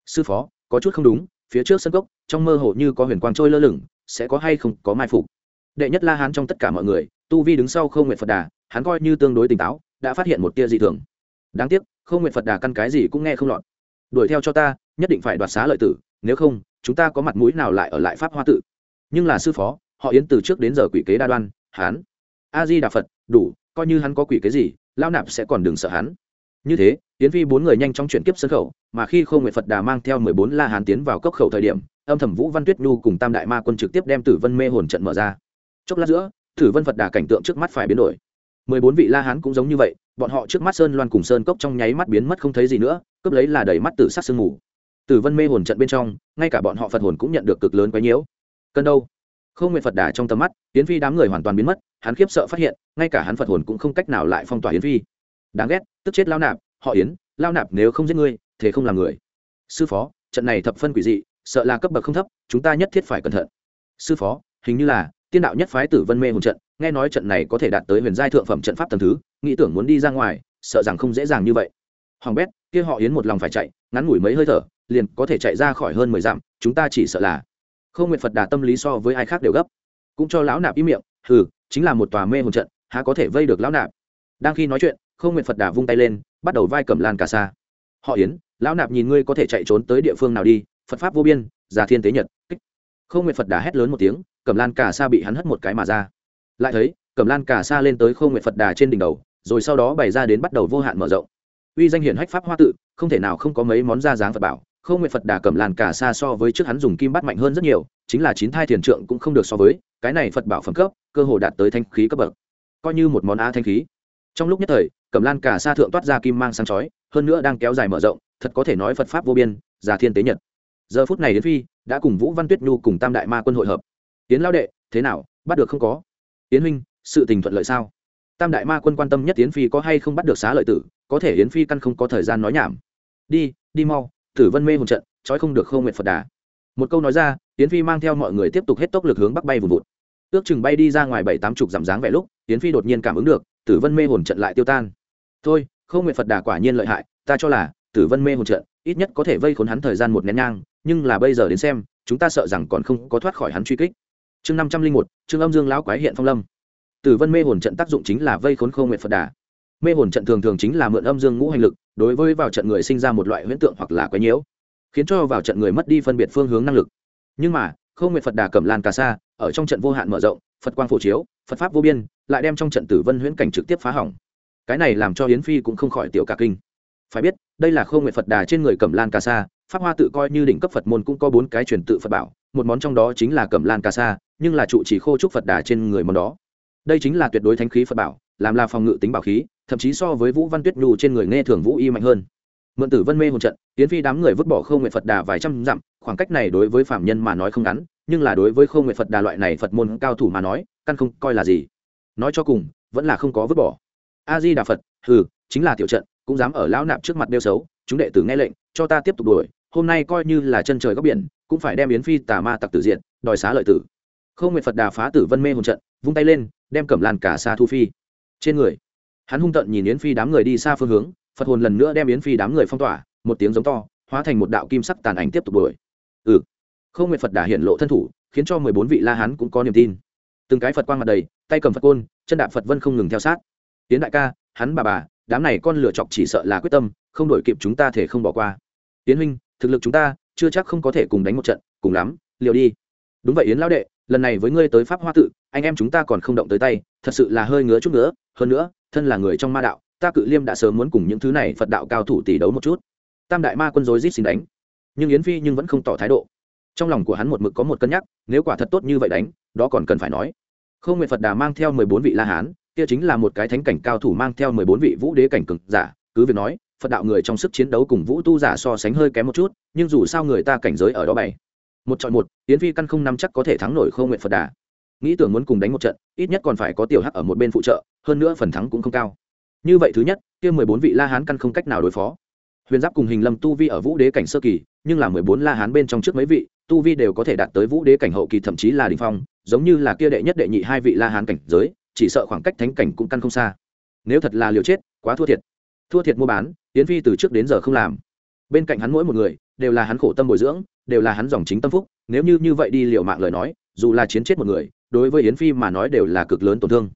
Sư phó, có chút không đúng, phía trước sân cốc, trong mơ hồ như có huyền quang trôi lơ lửng, sẽ có hay không có mai phục? Đệ nhất la hán trong tất cả mọi người, tu vi đứng sau không nguyện phật đà, hắn coi như tương đối tỉnh táo, đã phát hiện một tia dị thường. Đáng tiếc không nguyện phật đà căn cái gì cũng nghe không lọt. Đuổi theo cho ta, nhất định phải đoạt xá lợi tử, nếu không, chúng ta có mặt mũi nào lại ở lại pháp hoa tự? Nhưng là sư phó, họ yến từ trước đến giờ quỷ kế đa đoan hán a di đà phật, đủ, coi như hắn có quỷ kế gì lao nạp sẽ còn đừng sợ hắn. Như thế, yến phi bốn người nhanh chóng chuyển kiếp sân khẩu, mà khi khâu nguyện phật đà mang theo mười bốn la hán tiến vào cốc khẩu thời điểm, âm thầm vũ văn tuyết nhu cùng tam đại ma quân trực tiếp đem tử vân mê hồn trận mở ra. Chốc lát giữa, tử vân phật đà cảnh tượng trước mắt phải biến đổi. mười bốn vị la hán cũng giống như vậy, bọn họ trước mắt sơn loan cùng sơn cốc trong nháy mắt biến mất không thấy gì nữa, cướp lấy là đầy mắt tử sắc sương mù. Tử vân mê hồn trận bên trong, ngay cả bọn họ phật hồn cũng nhận được cực lớn quấy nhiễu cân đâu? Không nguyện phật đà trong tầm mắt, yến phi đám người hoàn toàn biến mất, hắn khiếp sợ phát hiện, ngay cả hắn phật hồn cũng không cách nào lại phong tỏa yến phi. Đáng ghét, tức chết lao nạp, họ yến, lao nạp nếu không giết ngươi, thế không làm người. Sư phó, trận này thập phân quỷ dị, sợ là cấp bậc không thấp, chúng ta nhất thiết phải cẩn thận. Sư phó, hình như là, tiên đạo nhất phái tử vân mê hồn trận, nghe nói trận này có thể đạt tới huyền giai thượng phẩm trận pháp tầm thứ, nghĩ tưởng muốn đi ra ngoài, sợ rằng không dễ dàng như vậy. Hoàng bét, kia họ yến một lòng phải chạy, ngắn ngủi mấy hơi thở, liền có thể chạy ra khỏi hơn mười dặm, chúng ta chỉ sợ là không nguyện phật đà tâm lý so với ai khác đều gấp. Cũng cho lão nạp ý miệng, hừ, chính là một tòa mê hồn trận, há có thể vây được lão nạp? Đang khi nói chuyện, không nguyện phật đà vung tay lên, bắt đầu vai cầm lan cả xa. Họ yến, lão nạp nhìn ngươi có thể chạy trốn tới địa phương nào đi, phật pháp vô biên, già thiên tế nhật, kích. Không nguyện phật đà hét lớn một tiếng, cầm lan cả xa bị hắn hất một cái mà ra. Lại thấy, cầm lan cả xa lên tới không nguyện phật đà trên đỉnh đầu, rồi sau đó bày ra đến bắt đầu vô hạn mở rộng. Uy danh hiển hách pháp hoa tự, không thể nào không có mấy món da dáng phật bảo không nguyện phật đà cầm làn cả xa so với trước hắn dùng kim bắt mạnh hơn rất nhiều, chính là chín thai thiền trượng cũng không được so với, cái này phật bảo phẩm cấp, cơ hồ đạt tới thanh khí cấp bậc. Coi như một món a thanh khí. Trong lúc nhất thời cầm lan cả xa thượng toát ra kim mang sáng chói, hơn nữa đang kéo dài mở rộng, thật có thể nói phật pháp vô biên, già thiên tế nhật. Giờ phút này đến phi đã cùng vũ văn tuyết nhu cùng tam đại ma quân hội hợp. Tiến lao đệ, thế nào, bắt được không có? Tiến huynh, sự tình thuận lợi sao? Tam đại ma quân quan tâm nhất tiến phi có hay không bắt được xá lợi tử, có thể yến phi căn không có thời gian nói nhảm. Đi đi mau tử vân mê hồn trận, trói không được không nguyện phật đà. Một câu nói ra tiến phi mang theo mọi người tiếp tục hết tốc lực hướng bắc bay vùn vụt. Ước chừng bay đi ra ngoài bảy tám chục dặm dáng vẻ lúc tiến phi đột nhiên cảm ứng được, tử vân mê hồn trận lại tiêu tan. Thôi không nguyện phật đà quả nhiên lợi hại, ta cho là, tử vân mê hồn trận, ít nhất có thể vây khốn hắn thời gian một nén nhang, nhưng là bây giờ đến xem, chúng ta sợ rằng còn không có thoát khỏi hắn truy kích. Chương năm trăm linh một, Trương âm dương lão quái hiện phong lâm. Tử vân mê hồn trận tác dụng chính là vây khốn không nguyện phật đà. Mê hồn trận thường thường chính là mượn âm dương ngũ hành lực đối với vào trận người sinh ra một loại huyễn tượng hoặc là quấy nhiễu, khiến cho vào trận người mất đi phân biệt phương hướng năng lực. Nhưng mà, không nguyện phật đà cẩm lan cà sa, ở trong trận vô hạn mở rộng, phật quang phổ chiếu, phật pháp vô biên, lại đem trong trận tử vân huyễn cảnh trực tiếp phá hỏng. Cái này làm cho yến phi cũng không khỏi tiểu cả kinh. Phải biết, đây là không nguyện phật đà trên người cẩm lan cà sa, pháp hoa tự coi như đỉnh cấp phật môn cũng có bốn cái truyền tự phật bảo, một món trong đó chính là cẩm lan cà sa, nhưng là trụ chỉ khô trúc phật đà trên người món đó. Đây chính là tuyệt đối thánh khí phật bảo làm là phòng ngự tính bảo khí, thậm chí so với vũ văn tuyết nhu trên người nghe thường vũ y mạnh hơn. Mượn tử vân mê hồn trận tiến phi đám người vứt bỏ khâu nguyện phật đà vài trăm dặm, khoảng cách này đối với phạm nhân mà nói không ngắn, nhưng là đối với khâu nguyện phật đà loại này phật môn cao thủ mà nói, căn không coi là gì. Nói cho cùng, vẫn là không có vứt bỏ. A di đà phật, hừ, chính là tiểu trận, cũng dám ở lão nạp trước mặt đeo xấu, chúng đệ tử nghe lệnh, cho ta tiếp tục đuổi, hôm nay coi như là chân trời góc biển, cũng phải đem yến phi tà ma tặc tử diện đòi xá lợi tử. Không nguyện phật đà phá tử vân mê hồn trận, vung tay lên, đem cẩm lan cả xa thu phi trên người, hắn hung tận nhìn yến phi đám người đi xa phương hướng, phật hồn lần nữa đem yến phi đám người phong tỏa, một tiếng giống to, hóa thành một đạo kim sắc tàn ảnh tiếp tục đuổi. Ừ. Không nguyện phật đà hiện lộ thân thủ, khiến cho mười bốn vị la hán cũng có niềm tin. Từng cái phật quang mặt đầy, tay cầm phật côn, chân đạp phật vân không ngừng theo sát. Tiến đại ca, hắn bà bà, đám này con lửa chọc chỉ sợ là quyết tâm, không đổi kịp chúng ta thể không bỏ qua. Tiến huynh, thực lực chúng ta chưa chắc không có thể cùng đánh một trận, cùng lắm, liều đi. Đúng vậy yến lão đệ lần này với ngươi tới pháp hoa tự, anh em chúng ta còn không động tới tay, thật sự là hơi ngứa chút nữa. Hơn nữa, thân là người trong ma đạo, ta cự liêm đã sớm muốn cùng những thứ này phật đạo cao thủ tỷ đấu một chút. Tam đại ma quân dối rít xin đánh. Nhưng yến phi nhưng vẫn không tỏ thái độ. Trong lòng của hắn một mực có một cân nhắc, nếu quả thật tốt như vậy đánh, đó còn cần phải nói. Không nguyện phật đà mang theo mười bốn vị la hán, kia chính là một cái thánh cảnh cao thủ mang theo mười bốn vị vũ đế cảnh cực giả. Cứ việc nói, phật đạo người trong sức chiến đấu cùng vũ tu giả so sánh hơi kém một chút, nhưng dù sao người ta cảnh giới ở đó bảy một chọn một tiến phi căn không nắm chắc có thể thắng nổi khâu nguyện phật đà. Nghĩ tưởng muốn cùng đánh một trận, ít nhất còn phải có tiểu hắc ở một bên phụ trợ, hơn nữa phần thắng cũng không cao. Như vậy thứ nhất, kia mười bốn vị la hán căn không cách nào đối phó. Huyền giáp cùng hình lâm tu vi ở vũ đế cảnh sơ kỳ, nhưng là mười bốn la hán bên trong trước mấy vị, tu vi đều có thể đạt tới vũ đế cảnh hậu kỳ thậm chí là đình phong, giống như là kia đệ nhất đệ nhị hai vị la hán cảnh giới, chỉ sợ khoảng cách thánh cảnh cũng căn không xa. Nếu thật là liều chết, quá thua thiệt. Thua thiệt mua bán tiến phi từ trước đến giờ không làm. Bên cạnh hắn mỗi một người, đều là hắn khổ tâm bồi dưỡng đều là hắn dòng chính tâm phúc, nếu như như vậy đi liệu mạng lời nói, dù là chiến chết một người, đối với yến phi mà nói đều là cực lớn tổn thương.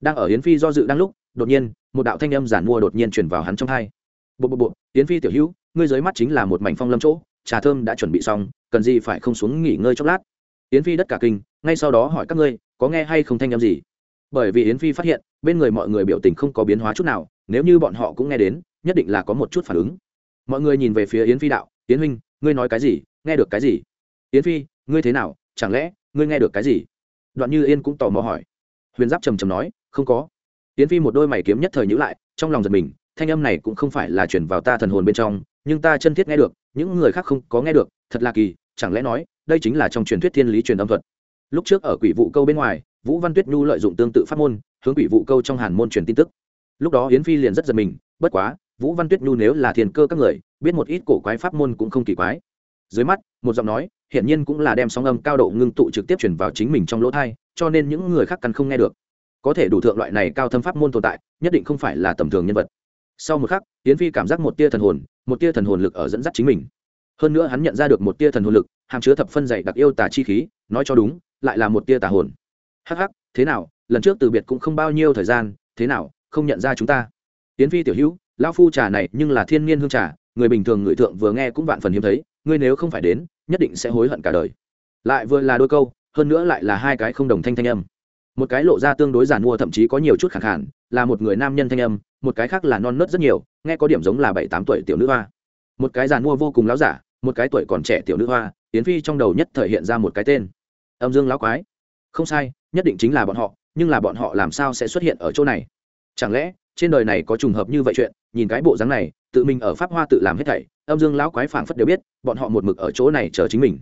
Đang ở yến phi do dự đang lúc, đột nhiên, một đạo thanh âm giản mua đột nhiên chuyển vào hắn trong hai. Bộ bộ bộ, yến phi tiểu hữu, ngươi dưới mắt chính là một mảnh phong lâm chỗ, trà thơm đã chuẩn bị xong, cần gì phải không xuống nghỉ ngơi chốc lát? Yến phi đất cả kinh, ngay sau đó hỏi các ngươi, có nghe hay không thanh âm gì? Bởi vì yến phi phát hiện, bên người mọi người biểu tình không có biến hóa chút nào, nếu như bọn họ cũng nghe đến, nhất định là có một chút phản ứng. Mọi người nhìn về phía yến phi đạo, yến huynh, ngươi nói cái gì? Nghe được cái gì? Yến phi, ngươi thế nào? Chẳng lẽ ngươi nghe được cái gì? Đoạn như yên cũng tò mò hỏi. Huyền giáp trầm trầm nói, không có. Yến phi một đôi mày kiếm nhất thời nhữ lại, trong lòng giật mình, thanh âm này cũng không phải là chuyển vào ta thần hồn bên trong, nhưng ta chân thiết nghe được, những người khác không có nghe được, thật là kỳ, chẳng lẽ nói, đây chính là trong truyền thuyết thiên lý truyền âm thuật. Lúc trước ở quỷ vụ câu bên ngoài, vũ văn tuyết nhu lợi dụng tương tự pháp môn, hướng quỷ vụ câu trong hàn môn truyền tin tức. Lúc đó yến phi liền rất giật mình, bất quá, vũ văn tuyết nhu nếu là thiền cơ các người, biết một ít cổ quái pháp môn cũng không kỳ quái dưới mắt, một giọng nói, hiển nhiên cũng là đem sóng âm cao độ ngưng tụ trực tiếp chuyển vào chính mình trong lỗ thai, cho nên những người khác căn không nghe được. Có thể đủ thượng loại này cao thâm pháp môn tồn tại, nhất định không phải là tầm thường nhân vật. Sau một khắc tiến phi cảm giác một tia thần hồn, một tia thần hồn lực ở dẫn dắt chính mình. Hơn nữa hắn nhận ra được một tia thần hồn lực, hàm chứa thập phân dày đặc yêu tà chi khí, nói cho đúng, lại là một tia tà hồn. Hắc hắc, thế nào, lần trước từ biệt cũng không bao nhiêu thời gian, thế nào, không nhận ra chúng ta. Tiến phi tiểu hữu, lão phu trà này nhưng là thiên nhiên hương trà, người bình thường ngửi thượng vừa nghe cũng vạn phần hiếm thấy ngươi nếu không phải đến, nhất định sẽ hối hận cả đời. Lại vừa là đôi câu, hơn nữa lại là hai cái không đồng thanh thanh âm. Một cái lộ ra tương đối giản mua, thậm chí có nhiều chút khẳng khản, là một người nam nhân thanh âm, một cái khác là non nớt rất nhiều, nghe có điểm giống là bảy tám tuổi tiểu nữ hoa. Một cái giàn mua vô cùng láo giả, một cái tuổi còn trẻ tiểu nữ hoa, Yến phi trong đầu nhất thể hiện ra một cái tên. Âm dương lão quái. Không sai, nhất định chính là bọn họ, nhưng là bọn họ làm sao sẽ xuất hiện ở chỗ này? Chẳng lẽ trên đời này có trùng hợp như vậy chuyện, nhìn cái bộ dáng này, tự mình ở pháp hoa tự làm hết thảy, âm dương lão quái phảng phất đều biết, bọn họ một mực ở chỗ này chờ chính mình.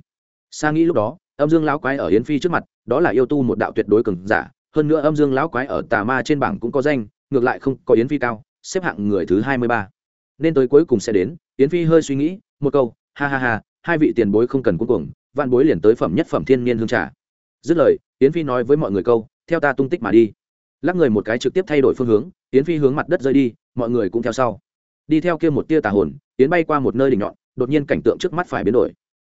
Sa nghĩ lúc đó, âm dương lão quái ở yến phi trước mặt, đó là yêu tu một đạo tuyệt đối cường giả, hơn nữa âm dương lão quái ở tà ma trên bảng cũng có danh, ngược lại không có yến phi cao, xếp hạng người thứ hai mươi ba. Nên tới cuối cùng sẽ đến, yến phi hơi suy nghĩ, một câu, ha ha ha, hai vị tiền bối không cần cuối cùng vạn bối liền tới phẩm nhất phẩm thiên niên hương trà. Dứt lời, yến phi nói với mọi người câu, theo ta tung tích mà đi lắc người một cái trực tiếp thay đổi phương hướng, yến phi hướng mặt đất rơi đi, mọi người cũng theo sau. Đi theo kia một tia tà hồn, yến bay qua một nơi đỉnh nhọn, đột nhiên cảnh tượng trước mắt phải biến đổi.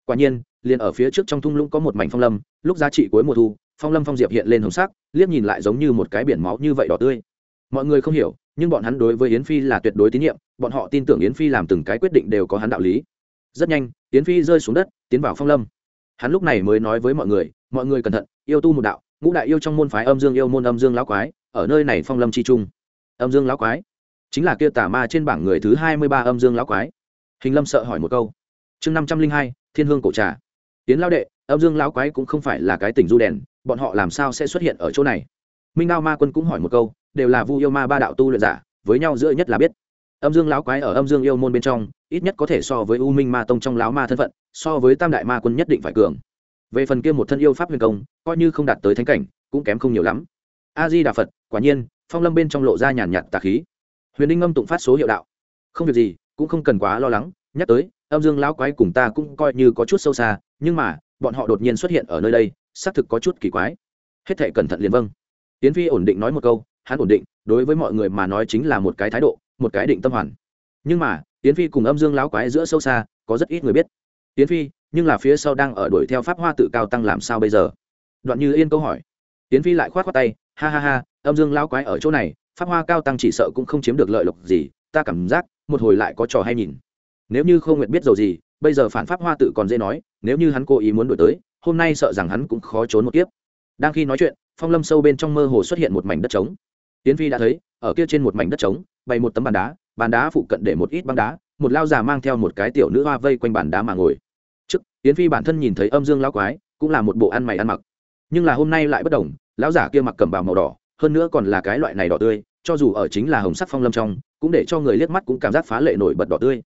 Quả nhiên, liền ở phía trước trong thung lũng có một mảnh phong lâm, lúc giá trị cuối mùa thu, phong lâm phong diệp hiện lên hồng sắc, liếc nhìn lại giống như một cái biển máu như vậy đỏ tươi. Mọi người không hiểu, nhưng bọn hắn đối với yến phi là tuyệt đối tín nhiệm, bọn họ tin tưởng yến phi làm từng cái quyết định đều có hắn đạo lý. Rất nhanh, yến phi rơi xuống đất, tiến vào phong lâm. Hắn lúc này mới nói với mọi người mọi người cẩn thận, yêu tu một đạo ngũ đại yêu trong môn phái âm dương yêu môn âm dương lão quái, ở nơi này phong lâm chi trung. Âm dương lão quái chính là kia tà ma trên bảng người thứ hai mươi ba âm dương lão quái. Hình lâm sợ hỏi một câu. Chương năm trăm linh hai, thiên hương cổ trà. Tiến lao đệ, âm dương lão quái cũng không phải là cái tỉnh du đèn, bọn họ làm sao sẽ xuất hiện ở chỗ này? Minh đao ma quân cũng hỏi một câu, đều là vu yêu ma ba đạo tu luyện giả, với nhau giữa nhất là biết. Âm dương lão quái ở âm dương yêu môn bên trong, ít nhất có thể so với u minh ma tông trong lão ma thân phận, so với tam đại ma quân nhất định phải cường về phần kia một thân yêu pháp huyền công, coi như không đạt tới thánh cảnh, cũng kém không nhiều lắm. A di đà phật quả nhiên, phong lâm bên trong lộ ra nhàn nhạt tà khí. Huyền đinh ngâm tụng phát số hiệu đạo. Không việc gì, cũng không cần quá lo lắng, nhắc tới, âm dương lão quái cùng ta cũng coi như có chút sâu xa, nhưng mà, bọn họ đột nhiên xuất hiện ở nơi đây, xác thực có chút kỳ quái. Hết thệ cẩn thận liền vâng. Tiến phi ổn định nói một câu, hắn ổn định, đối với mọi người mà nói chính là một cái thái độ, một cái định tâm hoàn. Nhưng mà tiến phi cùng âm dương lão quái giữa sâu xa, có rất ít người biết. Tiến phi nhưng là phía sau đang ở đuổi theo pháp hoa tự cao tăng làm sao bây giờ? Đoạn như yên câu hỏi. Tiến phi lại khoát khoát tay, ha ha ha, âm dương lão quái ở chỗ này, pháp hoa cao tăng chỉ sợ cũng không chiếm được lợi lộc gì, ta cảm giác, một hồi lại có trò hay nhìn. Nếu như không nguyện biết dầu gì, bây giờ phản pháp hoa tự còn dễ nói, nếu như hắn cố ý muốn đổi tới, hôm nay sợ rằng hắn cũng khó trốn một kiếp. Đang khi nói chuyện, phong lâm sâu bên trong mơ hồ xuất hiện một mảnh đất trống. Tiến phi đã thấy, ở kia trên một mảnh đất trống, bày một tấm bàn đá bàn đá phụ cận để một ít băng đá, một lao già mang theo một cái tiểu nữ hoa vây quanh bàn đá mà ngồi yến tiến phi bản thân nhìn thấy âm dương lão quái, cũng là một bộ ăn mày ăn mặc. Nhưng là hôm nay lại bất đồng, lão giả kia mặc cẩm bào màu đỏ, hơn nữa còn là cái loại này đỏ tươi, cho dù ở chính là hồng sắc phong lâm trong, cũng để cho người liếc mắt cũng cảm giác phá lệ nổi bật đỏ tươi.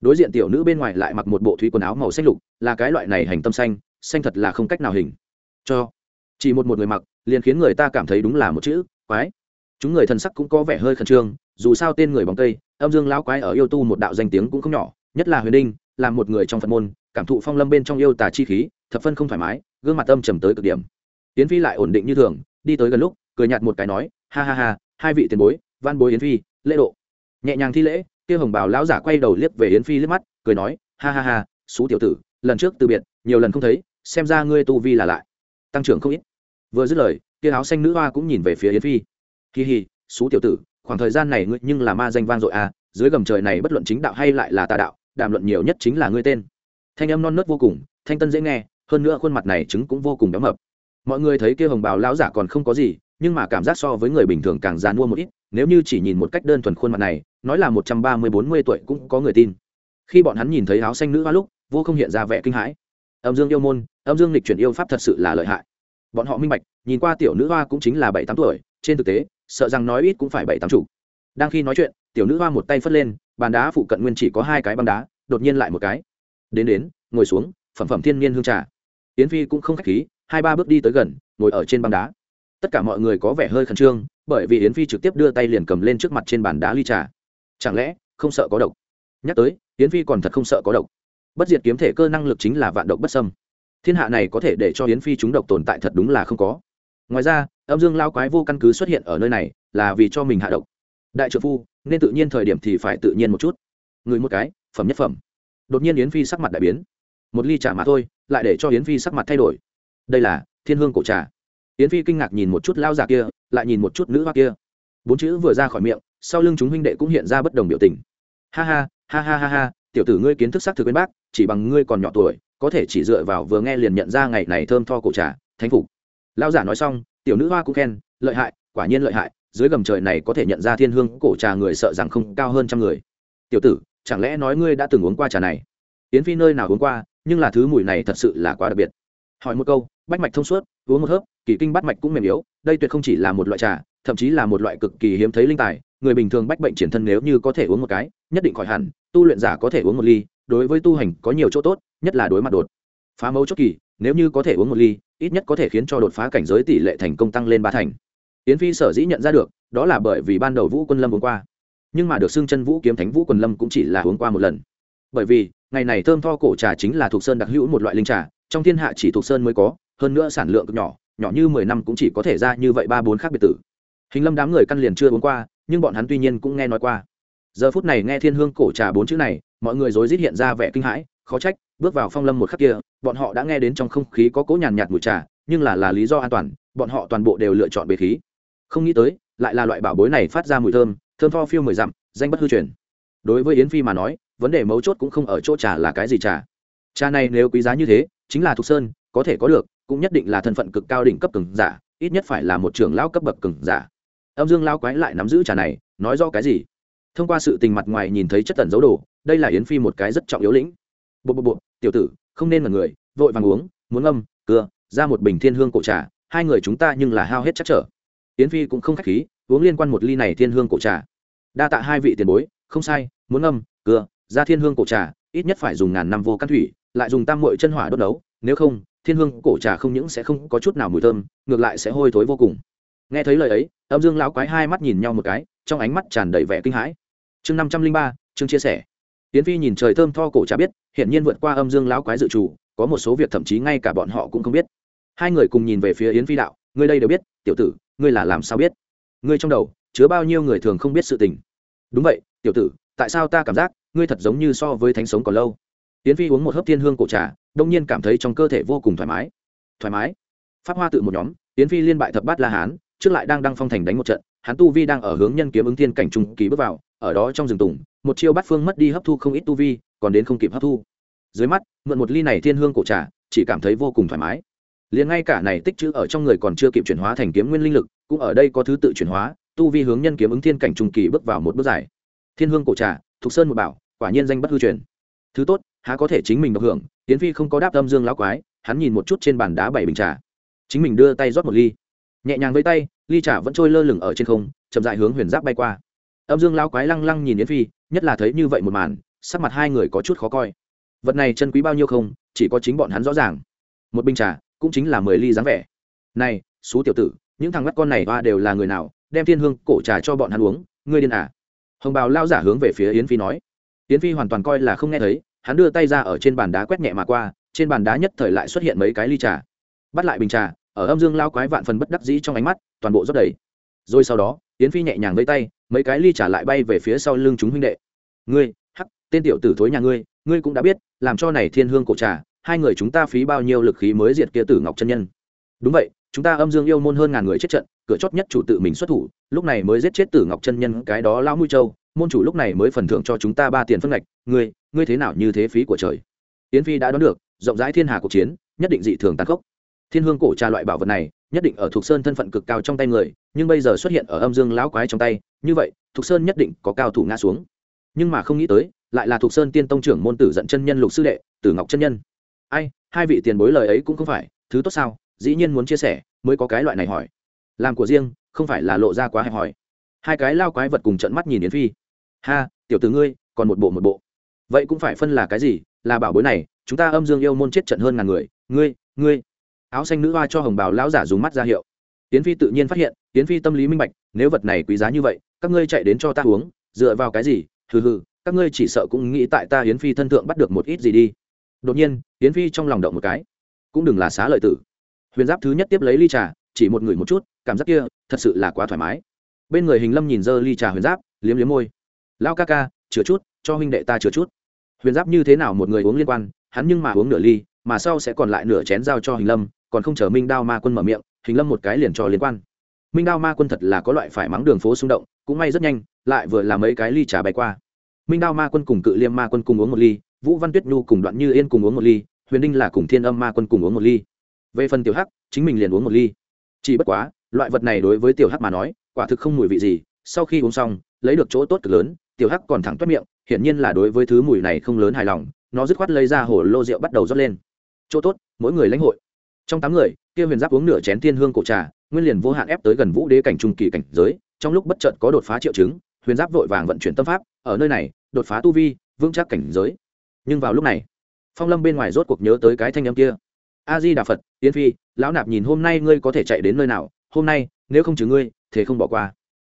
Đối diện tiểu nữ bên ngoài lại mặc một bộ thúy quần áo màu xanh lục, là cái loại này hành tâm xanh xanh thật là không cách nào hình. Cho, chỉ một một người mặc, liền khiến người ta cảm thấy đúng là một chữ, quái. Chúng người thần sắc cũng có vẻ hơi khẩn trương, dù sao tên người bóng cây, âm dương lão quái ở yêu tu một đạo danh tiếng cũng không nhỏ, nhất là huyền đinh, là một người trong phật môn cảm thụ phong lâm bên trong yêu tà chi khí, thập phân không thoải mái, gương mặt âm trầm tới cực điểm. Yến phi lại ổn định như thường, đi tới gần lúc, cười nhạt một cái nói, ha ha ha, hai vị tiền bối, văn bối yến phi, lễ độ. Nhẹ nhàng thi lễ, kia hồng bào lão giả quay đầu liếc về yến phi liếc mắt, cười nói, ha ha ha, xú tiểu tử, lần trước từ biệt, nhiều lần không thấy, xem ra ngươi tu vi là lại, tăng trưởng không ít. Vừa dứt lời, kia áo xanh nữ hoa cũng nhìn về phía yến phi. Kỳ hì xú tiểu tử, khoảng thời gian này ngươi nhưng là ma danh vang dội à dưới gầm trời này bất luận chính đạo hay lại là tà đạo, đàm luận nhiều nhất chính là ngươi tên thanh âm non nớt vô cùng, thanh tân dễ nghe, hơn nữa khuôn mặt này chứng cũng vô cùng béo mập. Mọi người thấy kia hồng bào lão giả còn không có gì, nhưng mà cảm giác so với người bình thường càng già mua một ít, nếu như chỉ nhìn một cách đơn thuần khuôn mặt này, nói là một trăm ba mươi bốn mươi tuổi cũng có người tin. Khi bọn hắn nhìn thấy áo xanh nữ hoa lúc, vô không hiện ra vẻ kinh hãi. Âm dương yêu môn, âm dương lịch chuyển yêu pháp thật sự là lợi hại. Bọn họ minh bạch, nhìn qua tiểu nữ hoa cũng chính là bảy tám tuổi, trên thực tế, sợ rằng nói ít cũng phải bảy tám chủ đang khi nói chuyện, tiểu nữ hoa một tay phất lên, bàn đá phụ cận nguyên chỉ có hai cái băng đá, đột nhiên lại một cái đến đến, ngồi xuống, phẩm phẩm thiên nhiên hương trà. Yến phi cũng không khách khí, hai ba bước đi tới gần, ngồi ở trên băng đá. Tất cả mọi người có vẻ hơi khẩn trương, bởi vì yến phi trực tiếp đưa tay liền cầm lên trước mặt trên bàn đá ly trà. Chẳng lẽ, không sợ có độc? Nhắc tới, yến phi còn thật không sợ có độc. Bất diệt kiếm thể cơ năng lực chính là vạn độc bất sâm thiên hạ này có thể để cho yến phi chúng độc tồn tại thật đúng là không có. Ngoài ra, âm dương lao quái vô căn cứ xuất hiện ở nơi này, là vì cho mình hạ độc. Đại trợ phu, nên tự nhiên thời điểm thì phải tự nhiên một chút. Người một cái, phẩm nhất phẩm đột nhiên yến phi sắc mặt đại biến một ly trà mà thôi lại để cho yến phi sắc mặt thay đổi đây là thiên hương cổ trà yến phi kinh ngạc nhìn một chút lao già kia lại nhìn một chút nữ hoa kia bốn chữ vừa ra khỏi miệng sau lưng chúng huynh đệ cũng hiện ra bất đồng biểu tình ha ha ha ha ha ha tiểu tử ngươi kiến thức sắc thực bên bác chỉ bằng ngươi còn nhỏ tuổi có thể chỉ dựa vào vừa nghe liền nhận ra ngày này thơm tho cổ trà thánh phục lao giả nói xong tiểu nữ hoa cũng khen lợi hại quả nhiên lợi hại dưới gầm trời này có thể nhận ra thiên hương cổ trà người sợ rằng không cao hơn trăm người tiểu tử chẳng lẽ nói ngươi đã từng uống qua trà này? Yến phi nơi nào uống qua, nhưng là thứ mùi này thật sự là quá đặc biệt. Hỏi một câu, bách mạch thông suốt, uống một hớp, kỳ kinh bắt mạch cũng mềm yếu, đây tuyệt không chỉ là một loại trà, thậm chí là một loại cực kỳ hiếm thấy linh tài. Người bình thường bách bệnh triển thân nếu như có thể uống một cái, nhất định khỏi hẳn, tu luyện giả có thể uống một ly, đối với tu hành có nhiều chỗ tốt, nhất là đối mặt đột phá mấu chốt kỳ, nếu như có thể uống một ly, ít nhất có thể khiến cho đột phá cảnh giới tỷ lệ thành công tăng lên ba thành. Yến phi sở dĩ nhận ra được, đó là bởi vì ban đầu vũ quân lâm uống qua nhưng mà được xưng chân vũ kiếm thánh vũ quần lâm cũng chỉ là uống qua một lần. Bởi vì, ngày này thơm tho cổ trà chính là thuộc sơn đặc hữu một loại linh trà, trong thiên hạ chỉ thuộc sơn mới có, hơn nữa sản lượng cực nhỏ nhỏ như mười năm cũng chỉ có thể ra như vậy ba bốn khác biệt tử. Hình lâm đám người căn liền chưa uống qua, nhưng bọn hắn tuy nhiên cũng nghe nói qua. Giờ phút này nghe thiên hương cổ trà bốn chữ này, mọi người rối rít hiện ra vẻ kinh hãi, khó trách, bước vào phong lâm một khắc kia, bọn họ đã nghe đến trong không khí có cỗ nhàn nhạt mùi trà, nhưng là là lý do an toàn, bọn họ toàn bộ đều lựa chọn bề khí. Không nghĩ tới, lại là loại bảo bối này phát ra mùi thơm thơm tho phiêu mười dặm, danh bất hư truyền. Đối với yến phi mà nói, vấn đề mấu chốt cũng không ở chỗ trà là cái gì trà. Trà này nếu quý giá như thế, chính là thục sơn, có thể có được, cũng nhất định là thân phận cực cao đỉnh cấp cường giả, ít nhất phải là một trưởng lão cấp bậc cường giả. Âm dương lao quái lại nắm giữ trà này, nói do cái gì? Thông qua sự tình mặt ngoài nhìn thấy chất tần dấu đồ, đây là yến phi một cái rất trọng yếu lĩnh. Bộ bộ bộ, tiểu tử, không nên là người, vội vàng uống, muốn ngâm, cưa, ra một bình thiên hương cổ trà, hai người chúng ta nhưng là hao hết chắc trở. Yến phi cũng không khách khí uống liên quan một ly này thiên hương cổ trà. Đa tạ hai vị tiền bối, không sai, muốn ngâm, cưa, ra thiên hương cổ trà, ít nhất phải dùng ngàn năm vô căn thủy, lại dùng tam mội chân hỏa đốt nấu, nếu không, thiên hương cổ trà không những sẽ không có chút nào mùi thơm, ngược lại sẽ hôi thối vô cùng. Nghe thấy lời ấy, âm dương lão quái hai mắt nhìn nhau một cái, trong ánh mắt tràn đầy vẻ kinh hãi. Chương năm trăm linh ba, chương chia sẻ. Tiến phi nhìn trời thơm tho cổ trà biết hiện nhiên vượt qua âm dương lão quái dự chủ có một số việc thậm chí ngay cả bọn họ cũng không biết. Hai người cùng nhìn về phía yến phi đạo, ngươi đây đều biết, tiểu tử, ngươi là làm sao biết? Ngươi trong đầu chứa bao nhiêu người thường không biết sự tình? Đúng vậy, tiểu tử, tại sao ta cảm giác ngươi thật giống như so với thánh sống còn lâu? Tiến phi uống một hớp thiên hương cổ trà, đông nhiên cảm thấy trong cơ thể vô cùng thoải mái. Thoải mái? Pháp hoa tự một nhóm tiến phi liên bại thập bát la hán, trước lại đang đăng phong thành đánh một trận hắn tu vi đang ở hướng nhân kiếm ứng thiên cảnh trung kỳ bước vào, ở đó trong rừng tùng, một chiêu bát phương mất đi hấp thu không ít tu vi, còn đến không kịp hấp thu. Dưới mắt, mượn một ly này thiên hương cổ trà, chỉ cảm thấy vô cùng thoải mái liền ngay cả này tích chữ ở trong người còn chưa kịp chuyển hóa thành kiếm nguyên linh lực, cũng ở đây có thứ tự chuyển hóa, tu vi hướng nhân kiếm ứng thiên cảnh trung kỳ bước vào một bước dài. Thiên hương cổ trà, thục sơn một bảo, quả nhiên danh bất hư truyền. Thứ tốt, há có thể chính mình độc hưởng tiến phi không có đáp âm dương lão quái, hắn nhìn một chút trên bàn đá bảy bình trà. Chính mình đưa tay rót một ly. Nhẹ nhàng với tay, ly trà vẫn trôi lơ lửng ở trên không, chậm dại hướng huyền giáp bay qua. Âm dương lão quái lăng lăng nhìn yến phi, nhất là thấy như vậy một màn, sắc mặt hai người có chút khó coi. Vật này chân quý bao nhiêu không, chỉ có chính bọn hắn rõ ràng. Một bình trà cũng chính là mười ly dáng vẻ. Này, xú tiểu tử, những thằng mắt con này ba đều là người nào, đem thiên hương cổ trà cho bọn hắn uống, ngươi điên à? Hồng bào lao giả hướng về phía yến phi nói. Yến phi hoàn toàn coi là không nghe thấy, hắn đưa tay ra ở trên bàn đá quét nhẹ mà qua, trên bàn đá nhất thời lại xuất hiện mấy cái ly trà. Bắt lại bình trà, ở âm dương lao quái vạn phần bất đắc dĩ trong ánh mắt, toàn bộ rót đầy. Rồi sau đó, yến phi nhẹ nhàng vây tay, mấy cái ly trà lại bay về phía sau lưng chúng huynh đệ. Ngươi, hắc, tên tiểu tử thối nhà ngươi ngươi cũng đã biết, làm cho này thiên hương cổ trà hai người chúng ta phí bao nhiêu lực khí mới diệt kia tử ngọc chân nhân? Đúng vậy, chúng ta âm dương yêu môn hơn ngàn người chết trận, cửa chót nhất chủ tự mình xuất thủ, lúc này mới giết chết tử ngọc chân nhân cái đó lão mũi châu môn chủ lúc này mới phần thưởng cho chúng ta ba tiền phân ngạch. Ngươi ngươi thế nào như thế phí của trời? Yến phi đã đoán được, rộng rãi thiên hà cuộc chiến, nhất định dị thường tàn khốc. Thiên hương cổ trà loại bảo vật này, nhất định ở thuộc sơn thân phận cực cao trong tay người, nhưng bây giờ xuất hiện ở âm dương lão quái trong tay, như vậy thuộc sơn nhất định có cao thủ ngã xuống. Nhưng mà không nghĩ tới, lại là thuộc sơn tiên tông trưởng môn tử dẫn chân nhân lục sư đệ, tử ngọc chân nhân ai, hai vị tiền bối lời ấy cũng không phải, thứ tốt sao? Dĩ nhiên muốn chia sẻ, mới có cái loại này hỏi. Làm của riêng, không phải là lộ ra quá hẹp hỏi hai cái lao quái vật cùng trận mắt nhìn yến phi. Ha, tiểu từ ngươi, còn một bộ một bộ. Vậy cũng phải phân là cái gì? Là bảo bối này, chúng ta âm dương yêu môn chết trận hơn ngàn người. Ngươi ngươi. Áo xanh nữ hoa cho hồng bào lão giả dùng mắt ra hiệu. Yến phi tự nhiên phát hiện, yến phi tâm lý minh bạch, nếu vật này quý giá như vậy, các ngươi chạy đến cho ta uống, dựa vào cái gì? Hừ hừ, các ngươi chỉ sợ cũng nghĩ tại ta yến phi thân thượng bắt được một ít gì đi đột nhiên, yến phi trong lòng động một cái. Cũng đừng là xá lợi tử. Huyền giáp thứ nhất tiếp lấy ly trà, chỉ một người một chút, cảm giác kia thật sự là quá thoải mái. Bên người hình lâm nhìn dơ ly trà huyền giáp, liếm liếm môi. Lao ca ca, chừa chút, cho huynh đệ ta chừa chút. Huyền giáp như thế nào một người uống liên quan, hắn nhưng mà uống nửa ly, mà sau sẽ còn lại nửa chén giao cho hình lâm, còn không chờ minh đao ma quân mở miệng, hình lâm một cái liền cho liên quan. Minh đao ma quân thật là có loại phải mắng đường phố xung động, cũng may rất nhanh, lại vừa làm mấy cái ly trà bay qua. Minh đao ma quân cùng cự liêm ma quân cùng uống một ly vũ văn tuyết nhu cùng đoạn như yên cùng uống một ly, huyền đinh là cùng thiên âm ma quân cùng uống một ly. Về phần tiểu hắc, chính mình liền uống một ly. Chỉ bất quá, loại vật này đối với tiểu hắc mà nói, quả thực không mùi vị gì, sau khi uống xong, lấy được chỗ tốt cực lớn, tiểu hắc còn thẳng toát miệng, hiển nhiên là đối với thứ mùi này không lớn hài lòng, nó dứt khoát lấy ra hồ lô rượu bắt đầu rót lên. Chỗ tốt, mỗi người lãnh hội. Trong tám người, kia huyền giáp uống nửa chén thiên hương cổ trà, nguyên liền vô hạn ép tới gần vũ đế cảnh trung kỳ cảnh giới, trong lúc bất chợt có đột phá triệu chứng, huyền giáp vội vàng vận chuyển tâm pháp, ở nơi này, đột phá tu vi, vững chắc cảnh giới nhưng vào lúc này, phong lâm bên ngoài rốt cuộc nhớ tới cái thanh âm kia. A di đà phật tiến phi, lão nạp nhìn hôm nay ngươi có thể chạy đến nơi nào? Hôm nay, nếu không trừ ngươi, thế không bỏ qua.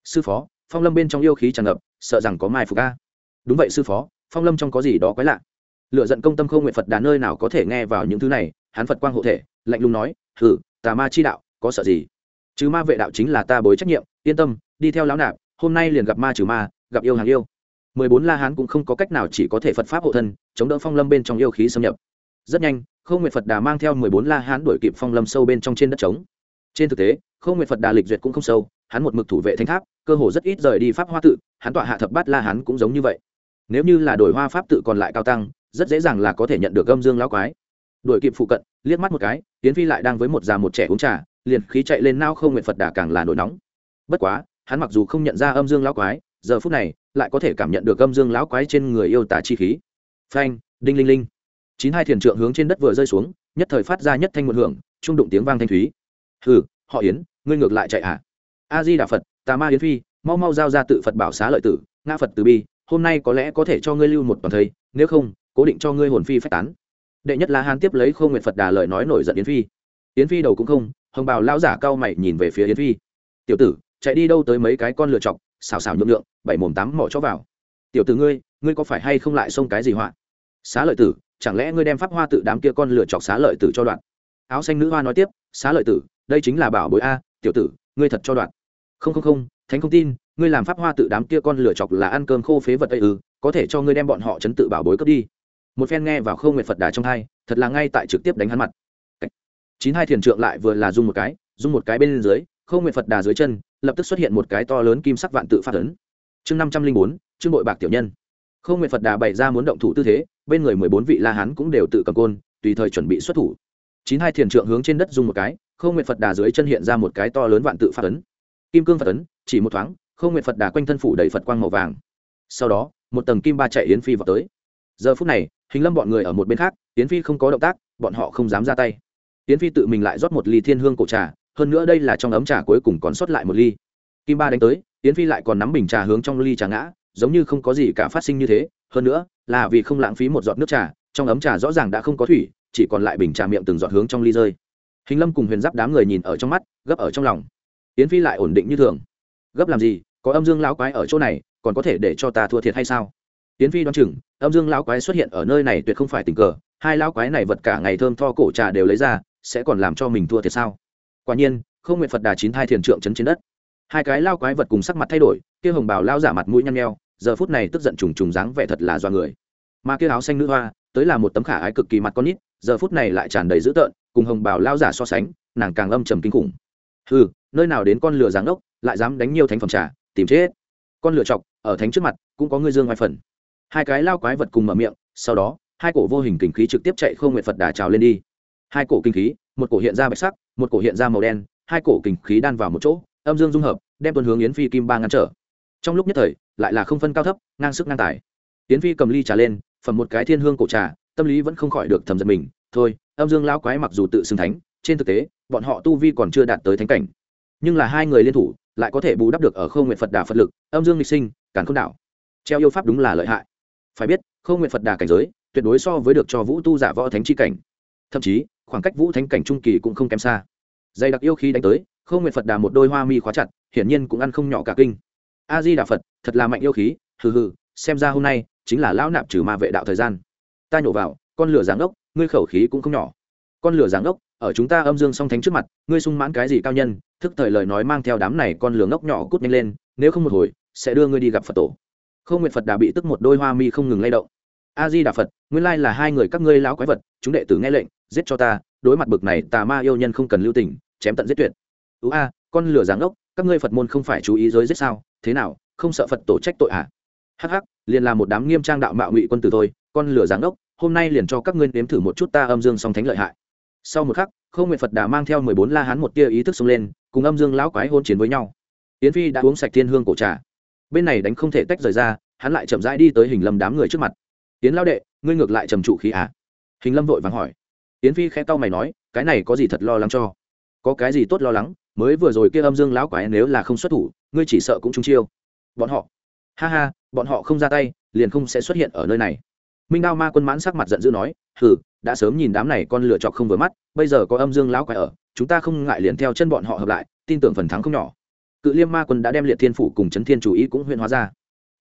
Sư phó, phong lâm bên trong yêu khí tràn ngập, sợ rằng có mai phục a. Đúng vậy sư phó, phong lâm trong có gì đó quái lạ. Lựa giận công tâm không nguyện phật đà nơi nào có thể nghe vào những thứ này, hắn phật quang hộ thể, lạnh lùng nói hử tà ma chi đạo, có sợ gì? Chứ ma vệ đạo chính là ta bối trách nhiệm, yên tâm, đi theo lão nạp, hôm nay liền gặp ma trừ ma, gặp yêu hàng yêu mười bốn la hán cũng không có cách nào chỉ có thể phật pháp hộ thân, chống đỡ phong lâm bên trong yêu khí xâm nhập. Rất nhanh không nguyện phật đà mang theo mười bốn la hán đuổi kịp phong lâm sâu bên trong trên đất trống. Trên thực tế không nguyện phật đà lịch duyệt cũng không sâu, hắn một mực thủ vệ thanh tháp, cơ hồ rất ít rời đi pháp hoa tự, hắn tọa hạ thập bát la hán cũng giống như vậy. Nếu như là đổi hoa pháp tự còn lại cao tăng, rất dễ dàng là có thể nhận được gâm dương lão quái. Đuổi kịp phụ cận, liếc mắt một cái tiến phi lại đang với một già một trẻ uống trà, liền khí chạy lên nao không nguyện phật đà càng là nổi nóng. Bất quá, hắn mặc dù không nhận ra âm dương lão quái giờ phút này, lại có thể cảm nhận được âm dương lão quái trên người yêu tả chi khí. Phanh, đinh linh linh. Chín hai thiền trượng hướng trên đất vừa rơi xuống, nhất thời phát ra nhất thanh một hưởng, trung đụng tiếng vang thanh thúy. Hừ, họ yến, ngươi ngược lại chạy à? A di đà phật, tà ma yến phi, mau mau giao ra tự phật bảo xá lợi tử, ngã phật từ bi, hôm nay có lẽ có thể cho ngươi lưu một toàn thây, nếu không, cố định cho ngươi hồn phi phách tán. Đệ nhất là hàn tiếp lấy khâu nguyện phật đà lời nói nổi giận yến phi. Yến phi đầu cũng không, hồng bào lão giả cao mày nhìn về phía yến phi. Tiểu tử, chạy đi đâu tới mấy cái con lựa chọc xào xào nhượng lượng bảy mồm tám mỏ cho vào. Tiểu tử ngươi ngươi có phải hay không lại xông cái gì họa? Xá lợi tử, chẳng lẽ ngươi đem pháp hoa tự đám kia con lựa chọc xá lợi tử cho đoạn? Áo xanh nữ hoa nói tiếp, xá lợi tử, đây chính là bảo bối a, tiểu tử, ngươi thật cho đoạn. Không không không, thánh không tin, ngươi làm pháp hoa tự đám kia con lửa chọc là ăn cơm khô phế vật ấy ư, có thể cho ngươi đem bọn họ chấn tự bảo bối cướp đi. Một phen nghe vào không nguyện phật đà trong hai, thật là ngay tại trực tiếp đánh hắn mặt. Chín hai thiền trượng lại vừa là dung một cái dung một cái bên dưới khâu nguyệt phật đà dưới chân, lập tức xuất hiện một cái to lớn kim sắc vạn tự phát ấn. Chương năm trăm linh bốn chương đội bạc tiểu nhân. Khâu nguyệt phật đà bày ra muốn động thủ tư thế, bên người mười bốn vị la hán cũng đều tự cầm côn, tùy thời chuẩn bị xuất thủ. Chín hai thiền trượng hướng trên đất dùng một cái, khâu nguyệt phật đà dưới chân hiện ra một cái to lớn vạn tự phát ấn. Kim cương phật ấn, chỉ một thoáng, khâu nguyệt phật đà quanh thân phủ đầy phật quang màu vàng. Sau đó, một tầng kim ba chạy yến phi vào tới. Giờ phút này, hình lâm bọn người ở một bên khác, yến phi không có động tác, bọn họ không dám ra tay. Yến phi tự mình lại rót một ly thiên hương cổ trà hơn nữa đây là trong ấm trà cuối cùng còn sót lại một ly. Kim ba đánh tới, yến phi lại còn nắm bình trà hướng trong ly trà ngã, giống như không có gì cả phát sinh như thế. Hơn nữa, là vì không lãng phí một giọt nước trà, trong ấm trà rõ ràng đã không có thủy, chỉ còn lại bình trà miệng từng giọt hướng trong ly rơi. Hình lâm cùng huyền giáp đám người nhìn ở trong mắt, gấp ở trong lòng. Yến phi lại ổn định như thường. Gấp làm gì? Có âm dương lão quái ở chỗ này, còn có thể để cho ta thua thiệt hay sao? Tiến phi đoán chừng, âm dương lão quái xuất hiện ở nơi này tuyệt không phải tình cờ, hai lão quái này vật cả ngày thơm tho cổ trà đều lấy ra, sẽ còn làm cho mình thua thiệt sao? Quả nhiên, không nguyện phật đà chín thai thiền trượng chấn trên đất. Hai cái lao quái vật cùng sắc mặt thay đổi, kia hồng bào lao giả mặt mũi nhăn nheo, giờ phút này tức giận trùng trùng dáng vẻ thật là do người. Mà kia áo xanh nữ hoa, tới là một tấm khả ái cực kỳ mặt con nít, giờ phút này lại tràn đầy dữ tợn, cùng hồng bào lao giả so sánh, nàng càng âm trầm kinh khủng. Ừ nơi nào đến con lửa giáng ốc lại dám đánh nhiều thánh phẩm trà, tìm chết. Con lửa chọc, ở thánh trước mặt, cũng có ngươi dương ngoài phần. Hai cái lao quái vật cùng mở miệng, sau đó, hai cổ vô hình kinh khí trực tiếp chạy không nguyện phật đà trào lên đi. Hai cổ kinh khí một cổ hiện ra bạch sắc, một cổ hiện ra màu đen, hai cổ kình khí đan vào một chỗ, âm dương dung hợp, đem tuần hướng yến phi kim ba ngăn trở. Trong lúc nhất thời, lại là không phân cao thấp, ngang sức ngang tài. Yến phi cầm ly trà lên, phẩm một cái thiên hương cổ trà, tâm lý vẫn không khỏi được thầm giật mình, thôi, âm dương lão quái mặc dù tự xưng thánh, trên thực tế, bọn họ tu vi còn chưa đạt tới thánh cảnh. Nhưng là hai người liên thủ, lại có thể bù đắp được ở khâu nguyện phật đà phật lực, âm dương lịch sinh càng không đảo treo yêu pháp đúng là lợi hại. Phải biết, khâu nguyện phật đà cảnh giới, tuyệt đối so với được cho vũ tu giả võ thánh chi cảnh. Thậm chí khoảng cách vũ thánh cảnh trung kỳ cũng không kém xa. Dày đặc yêu khí đánh tới khâu nguyện phật đà một đôi hoa mi khóa chặt, hiển nhiên cũng ăn không nhỏ cả kinh. A di đà phật, thật là mạnh yêu khí, hừ hừ, xem ra hôm nay chính là lão nạp trừ ma vệ đạo thời gian. Ta nhổ vào, con lửa giáng ốc, ngươi khẩu khí cũng không nhỏ. Con lửa giáng ốc, ở chúng ta âm dương song thánh trước mặt, ngươi sung mãn cái gì cao nhân, thức thời lời nói mang theo đám này con lửa ngốc nhỏ cút nhanh lên, nếu không một hồi, sẽ đưa ngươi đi gặp phật tổ. Không nguyện phật đà bị tức một đôi hoa mi không ngừng lay động a di đà phật, nguyên lai là hai người các ngươi lão quái vật, chúng đệ tử nghe lệnh, giết cho ta, đối mặt bực này tà ma yêu nhân không cần lưu tình, chém tận giết tuyệt. Ú a, con lửa giáng ốc, các ngươi phật môn không phải chú ý giới giết sao, thế nào, không sợ phật tổ trách tội à? Hắc hắc, liền là một đám nghiêm trang đạo mạo ngụy quân tử thôi, con lửa giáng ốc, hôm nay liền cho các ngươi nếm thử một chút ta âm dương song thánh lợi hại. Sau một khắc không nguyện phật đà mang theo mười bốn la hán một tia ý thức xông lên, cùng âm dương lão quái hôn chiến với nhau. Yến phi đã uống sạch thiên hương cổ trà. Bên này đánh không thể tách rời ra, hắn lại chậm rãi đi tới hình lâm đám người trước mặt yến lao đệ, ngươi ngược lại trầm trụ khí à? Hình lâm vội vàng hỏi. Yến phi khẽ cau mày nói, cái này có gì thật lo lắng cho? Có cái gì tốt lo lắng? Mới vừa rồi kia âm dương lão quái nếu là không xuất thủ, ngươi chỉ sợ cũng trung chiêu. Bọn họ. Ha ha, bọn họ không ra tay, liền không sẽ xuất hiện ở nơi này. Minh đao ma quân mãn sắc mặt giận dữ nói, hừ, đã sớm nhìn đám này con lựa chọc không vừa mắt, bây giờ có âm dương lão quái ở, chúng ta không ngại liền theo chân bọn họ hợp lại, tin tưởng phần thắng không nhỏ. Cự liêm ma quân đã đem liệt thiên phủ cùng chấn thiên chủ ý cũng huyện hóa ra.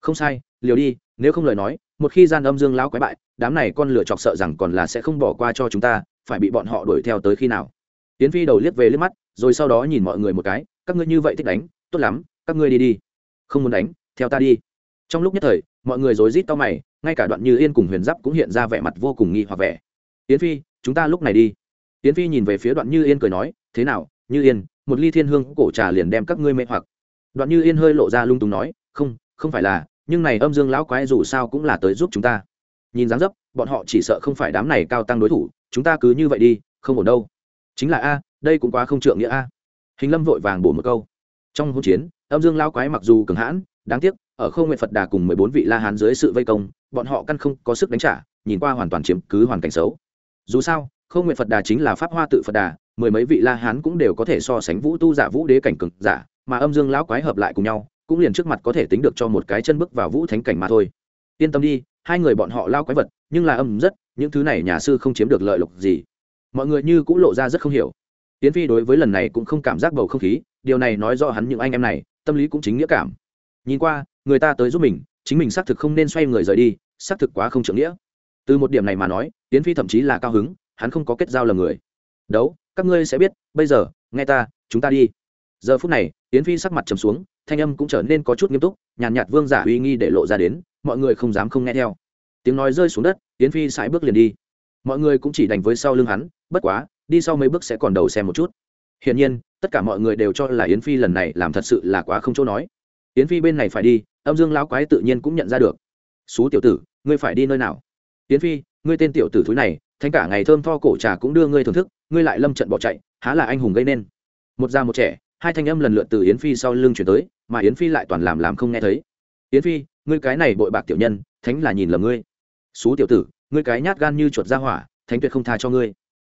Không sai, liều đi, nếu không lời nói một khi gian âm dương lão quái bại, đám này con lửa chọc sợ rằng còn là sẽ không bỏ qua cho chúng ta, phải bị bọn họ đuổi theo tới khi nào? Tiến phi đầu liếc về liếc mắt, rồi sau đó nhìn mọi người một cái, các ngươi như vậy thích đánh, tốt lắm, các ngươi đi đi. Không muốn đánh, theo ta đi. Trong lúc nhất thời, mọi người rối rít to mày, ngay cả đoạn như yên cùng huyền giáp cũng hiện ra vẻ mặt vô cùng nghi hoặc vẻ. Tiến phi, chúng ta lúc này đi. Tiến phi nhìn về phía đoạn như yên cười nói, thế nào, như yên, một ly thiên hương cổ trà liền đem các ngươi mê hoặc. Đoạn như yên hơi lộ ra lung tung nói, không không phải là nhưng này âm dương lão quái dù sao cũng là tới giúp chúng ta. Nhìn dáng dấp, bọn họ chỉ sợ không phải đám này cao tăng đối thủ, chúng ta cứ như vậy đi, không ổn đâu. Chính là a, đây cũng quá không trượng nghĩa a. Hình lâm vội vàng bổ một câu. Trong hỗn chiến, âm dương lão quái mặc dù cường hãn, đáng tiếc, ở không nguyện phật đà cùng mười bốn vị la hán dưới sự vây công, bọn họ căn không có sức đánh trả, nhìn qua hoàn toàn chiếm cứ hoàn cảnh xấu. Dù sao không nguyện phật đà chính là pháp hoa tự phật đà, mười mấy vị la hán cũng đều có thể so sánh vũ tu giả vũ đế cảnh cực giả, mà âm dương lão quái hợp lại cùng nhau cũng liền trước mặt có thể tính được cho một cái chân bước vào vũ thánh cảnh mà thôi. Yên tâm đi, hai người bọn họ lao quái vật, nhưng là âm rất, những thứ này nhà sư không chiếm được lợi lộc gì. Mọi người như cũng lộ ra rất không hiểu. Tiến phi đối với lần này cũng không cảm giác bầu không khí, điều này nói rõ hắn những anh em này, tâm lý cũng chính nghĩa cảm. Nhìn qua, người ta tới giúp mình, chính mình xác thực không nên xoay người rời đi, xác thực quá không trưởng nghĩa. Từ một điểm này mà nói tiến phi thậm chí là cao hứng, hắn không có kết giao là người. Đấu, các ngươi sẽ biết, bây giờ, nghe ta, chúng ta đi. Giờ phút này tiến phi sắc mặt trầm xuống thanh âm cũng trở nên có chút nghiêm túc nhàn nhạt, nhạt vương giả uy nghi để lộ ra đến mọi người không dám không nghe theo. Tiếng nói rơi xuống đất yến phi sải bước liền đi. Mọi người cũng chỉ đành với sau lưng hắn bất quá đi sau mấy bước sẽ còn đầu xem một chút. Hiển nhiên tất cả mọi người đều cho là yến phi lần này làm thật sự là quá không chỗ nói. Yến phi bên này phải đi âm dương lão quái tự nhiên cũng nhận ra được. Xú tiểu tử ngươi phải đi nơi nào? Yến phi ngươi tên tiểu tử thúi này thánh cả ngày thơm tho cổ trà cũng đưa ngươi thưởng thức ngươi lại lâm trận bỏ chạy há là anh hùng gây nên. Một già một trẻ hai thanh âm lần lượt từ yến phi sau lưng chuyển tới mà yến phi lại toàn làm làm không nghe thấy. Yến phi, ngươi cái này bội bạc tiểu nhân, thánh là nhìn lầm ngươi. Xú tiểu tử, ngươi cái nhát gan như chuột ra hỏa, thánh tuyệt không tha cho ngươi.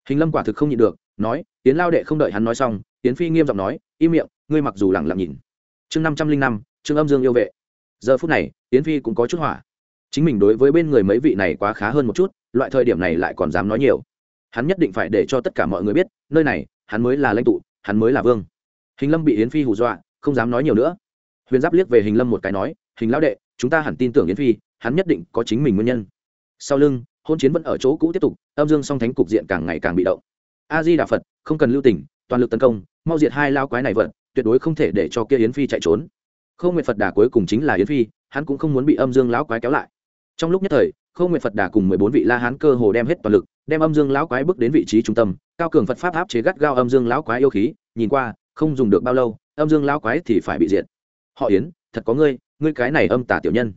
Hình lâm quả thực không nhịn được, nói, yến lao đệ không đợi hắn nói xong, yến phi nghiêm giọng nói, im miệng, ngươi mặc dù lẳng lặng nhìn. Chương năm trăm linh năm chương âm dương yêu vệ. Giờ phút này, yến phi cũng có chút hỏa. Chính mình đối với bên người mấy vị này quá khá hơn một chút, loại thời điểm này lại còn dám nói nhiều. Hắn nhất định phải để cho tất cả mọi người biết, nơi này, hắn mới là lãnh tụ, hắn mới là vương. Hình lâm bị yến phi hù dọa không dám nói nhiều nữa. Huyền giáp liếc về hình lâm một cái nói, hình lão đệ, chúng ta hẳn tin tưởng yến phi, hắn nhất định có chính mình nguyên nhân. Sau lưng, hôn chiến vẫn ở chỗ cũ tiếp tục, âm dương song thánh cục diện càng ngày càng bị động. A di đà phật, không cần lưu tình, toàn lực tấn công, mau diệt hai lao quái này vận tuyệt đối không thể để cho kia yến phi chạy trốn. Không nguyện phật đà cuối cùng chính là yến phi, hắn cũng không muốn bị âm dương lão quái kéo lại. Trong lúc nhất thời, không nguyện phật đà cùng mười bốn vị la hán cơ hồ đem hết toàn lực, đem âm dương lão quái bước đến vị trí trung tâm, cao cường phật pháp áp chế gắt gao âm dương lão quái yêu khí, nhìn qua, không dùng được bao lâu âm dương lão quái thì phải bị diệt. Họ yến, thật có ngươi ngươi cái này âm tả tiểu nhân.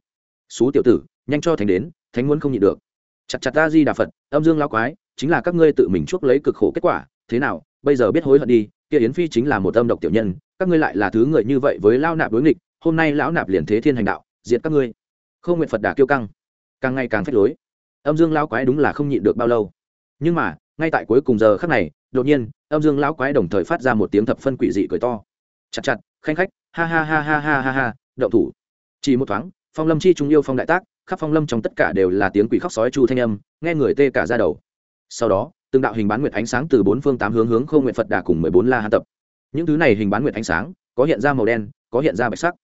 Xú tiểu tử, nhanh cho Thánh đến, thánh muốn không nhịn được. Chặt chặt ta di đà phật, âm dương lão quái, chính là các ngươi tự mình chuốc lấy cực khổ kết quả, thế nào, bây giờ biết hối hận đi, kia yến phi chính là một âm độc tiểu nhân, các ngươi lại là thứ người như vậy với lao nạp đối nghịch, hôm nay lão nạp liền thế thiên hành đạo, diệt các ngươi. Không nguyện phật đà kiêu căng. Càng ngày càng phách lối. Âm dương lão quái đúng là không nhịn được bao lâu. Nhưng mà, ngay tại cuối cùng giờ khắc này, đột nhiên, âm dương lão quái đồng thời phát ra một tiếng thập phân quỷ dị cười to chặt chặt, khanh khách, ha ha ha ha ha ha ha, động thủ. Chỉ một thoáng, phong lâm chi trung yêu phong đại tác, khắp phong lâm trong tất cả đều là tiếng quỷ khóc sói chu thanh âm, nghe người tê cả ra đầu. Sau đó, từng đạo hình bán nguyệt ánh sáng từ bốn phương tám hướng hướng không nguyện phật đà cùng mười bốn la hán tập. Những thứ này hình bán nguyệt ánh sáng, có hiện ra màu đen, có hiện ra bạch sắc.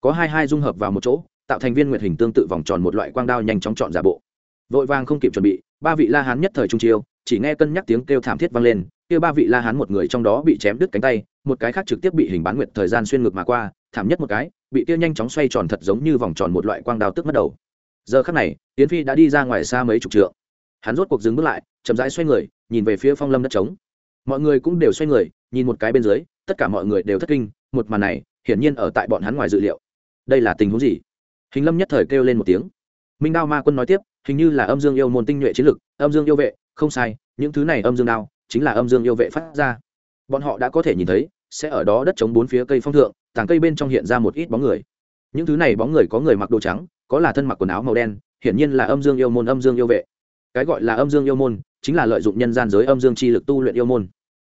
Có hai hai dung hợp vào một chỗ, tạo thành viên nguyệt hình tương tự vòng tròn một loại quang đao nhanh chóng chọn giả bộ. Vội vàng không kịp chuẩn bị, ba vị la hán nhất thời trung chiêu, chỉ nghe cân nhắc tiếng kêu thảm thiết vang lên, kia ba vị la hán một người trong đó bị chém đứt cánh tay một cái khác trực tiếp bị hình bán nguyệt thời gian xuyên ngược mà qua, thảm nhất một cái, bị kia nhanh chóng xoay tròn thật giống như vòng tròn một loại quang đao tức mất đầu. Giờ khắc này tiến phi đã đi ra ngoài xa mấy chục trượng. Hắn rốt cuộc dừng bước lại, chậm rãi xoay người, nhìn về phía phong lâm đất trống. Mọi người cũng đều xoay người, nhìn một cái bên dưới, tất cả mọi người đều thất kinh, một màn này, hiển nhiên ở tại bọn hắn ngoài dự liệu. Đây là tình huống gì? Hình lâm nhất thời kêu lên một tiếng. Minh đao ma quân nói tiếp, hình như là âm dương yêu môn tinh nhuệ chiến lực, âm dương yêu vệ, không sai, những thứ này âm dương đao, chính là âm dương yêu vệ phát ra bọn họ đã có thể nhìn thấy, sẽ ở đó đất chống bốn phía cây phong thượng, tàng cây bên trong hiện ra một ít bóng người. Những thứ này bóng người có người mặc đồ trắng, có là thân mặc quần áo màu đen, hiển nhiên là âm dương yêu môn, âm dương yêu vệ. Cái gọi là âm dương yêu môn, chính là lợi dụng nhân gian giới âm dương chi lực tu luyện yêu môn.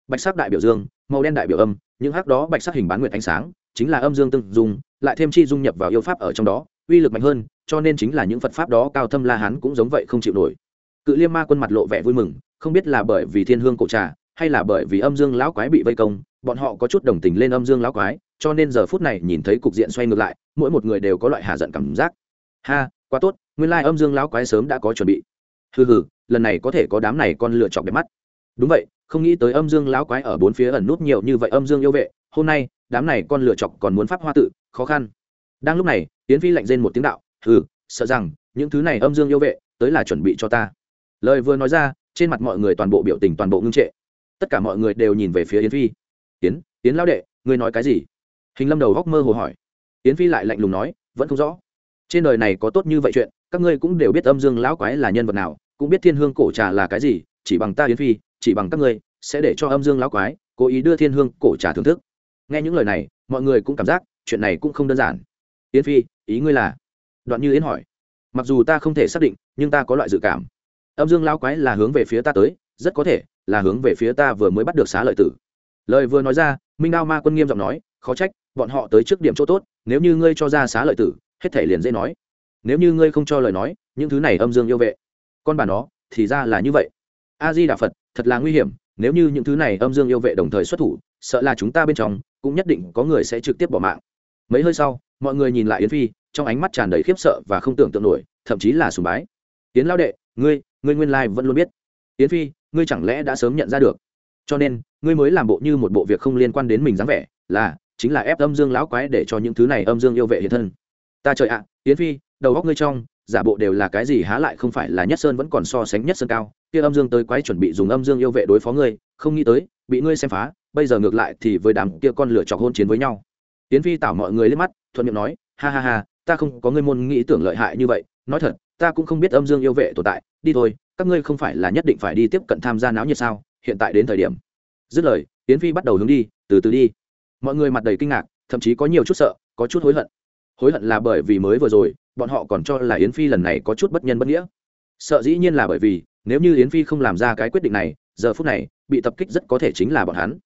Bạch sắc đại biểu dương, màu đen đại biểu âm, những hắc đó bạch sắc hình bán nguyệt ánh sáng, chính là âm dương tương dung, lại thêm chi dung nhập vào yêu pháp ở trong đó, uy lực mạnh hơn, cho nên chính là những phật pháp đó cao thâm la hán cũng giống vậy không chịu nổi. Cự liêm ma quân mặt lộ vẻ vui mừng, không biết là bởi vì thiên hương cổ trà hay là bởi vì âm dương lão quái bị vây công, bọn họ có chút đồng tình lên âm dương lão quái, cho nên giờ phút này nhìn thấy cục diện xoay ngược lại, mỗi một người đều có loại hạ giận cảm giác. Ha, quá tốt, nguyên lai âm dương lão quái sớm đã có chuẩn bị. Hừ hừ, lần này có thể có đám này con lựa chọc đẹp mắt. Đúng vậy, không nghĩ tới âm dương lão quái ở bốn phía ẩn nút nhiều như vậy âm dương yêu vệ, hôm nay, đám này con lựa chọc còn muốn pháp hoa tự, khó khăn. Đang lúc này tiến phi lạnh rên một tiếng đạo, hừ, sợ rằng, những thứ này âm dương yêu vệ, tới là chuẩn bị cho ta. Lời vừa nói ra, trên mặt mọi người toàn bộ biểu tình toàn bộ ngưng trệ tất cả mọi người đều nhìn về phía yến phi. Yến yến lão đệ, ngươi nói cái gì? Hình lâm đầu góc mơ hồ hỏi. Yến phi lại lạnh lùng nói, vẫn không rõ. Trên đời này có tốt như vậy chuyện, các ngươi cũng đều biết âm dương lão quái là nhân vật nào, cũng biết thiên hương cổ trà là cái gì, chỉ bằng ta yến phi, chỉ bằng các ngươi, sẽ để cho âm dương lão quái cố ý đưa thiên hương cổ trà thưởng thức. Nghe những lời này, mọi người cũng cảm giác chuyện này cũng không đơn giản. Yến phi, ý ngươi là? Đoạn như yến hỏi. Mặc dù ta không thể xác định, nhưng ta có loại dự cảm. Âm dương lão quái là hướng về phía ta tới, rất có thể là hướng về phía ta vừa mới bắt được xá lợi tử. Lời vừa nói ra, minh đao ma quân nghiêm giọng nói, khó trách, bọn họ tới trước điểm chỗ tốt, nếu như ngươi cho ra xá lợi tử, hết thể liền dễ nói. Nếu như ngươi không cho lời nói, những thứ này âm dương yêu vệ. Con bà nó, thì ra là như vậy. A di đà phật, thật là nguy hiểm, nếu như những thứ này âm dương yêu vệ đồng thời xuất thủ, sợ là chúng ta bên trong, cũng nhất định có người sẽ trực tiếp bỏ mạng. Mấy hơi sau, mọi người nhìn lại yến phi, trong ánh mắt tràn đầy khiếp sợ và không tưởng tượng nổi, thậm chí là sùng bái. Yến lao đệ, ngươi ngươi nguyên lai vẫn luôn biết. Yến phi ngươi chẳng lẽ đã sớm nhận ra được? Cho nên, ngươi mới làm bộ như một bộ việc không liên quan đến mình dáng vẻ, là, chính là ép âm dương lão quái để cho những thứ này âm dương yêu vệ hiện thân. Ta trời ạ, yến phi, đầu góc ngươi trong, giả bộ đều là cái gì há lại không phải là nhất sơn vẫn còn so sánh nhất sơn cao, kia âm dương tới quái chuẩn bị dùng âm dương yêu vệ đối phó ngươi, không nghĩ tới, bị ngươi xem phá, bây giờ ngược lại thì với đám kia con lửa chọc hôn chiến với nhau. Yến phi tảo mọi người lên mắt, thuận miệng nói, ha ha ha, ta không có ngươi môn nghĩ tưởng lợi hại như vậy, nói thật, ta cũng không biết âm dương yêu vệ tồn tại, đi thôi các ngươi không phải là nhất định phải đi tiếp cận tham gia náo nhiệt sao? Hiện tại đến thời điểm. Dứt lời, yến phi bắt đầu hướng đi, từ từ đi. Mọi người mặt đầy kinh ngạc, thậm chí có nhiều chút sợ, có chút hối hận. Hối hận là bởi vì mới vừa rồi, bọn họ còn cho là yến phi lần này có chút bất nhân bất nghĩa. Sợ dĩ nhiên là bởi vì, nếu như yến phi không làm ra cái quyết định này, giờ phút này, bị tập kích rất có thể chính là bọn hắn.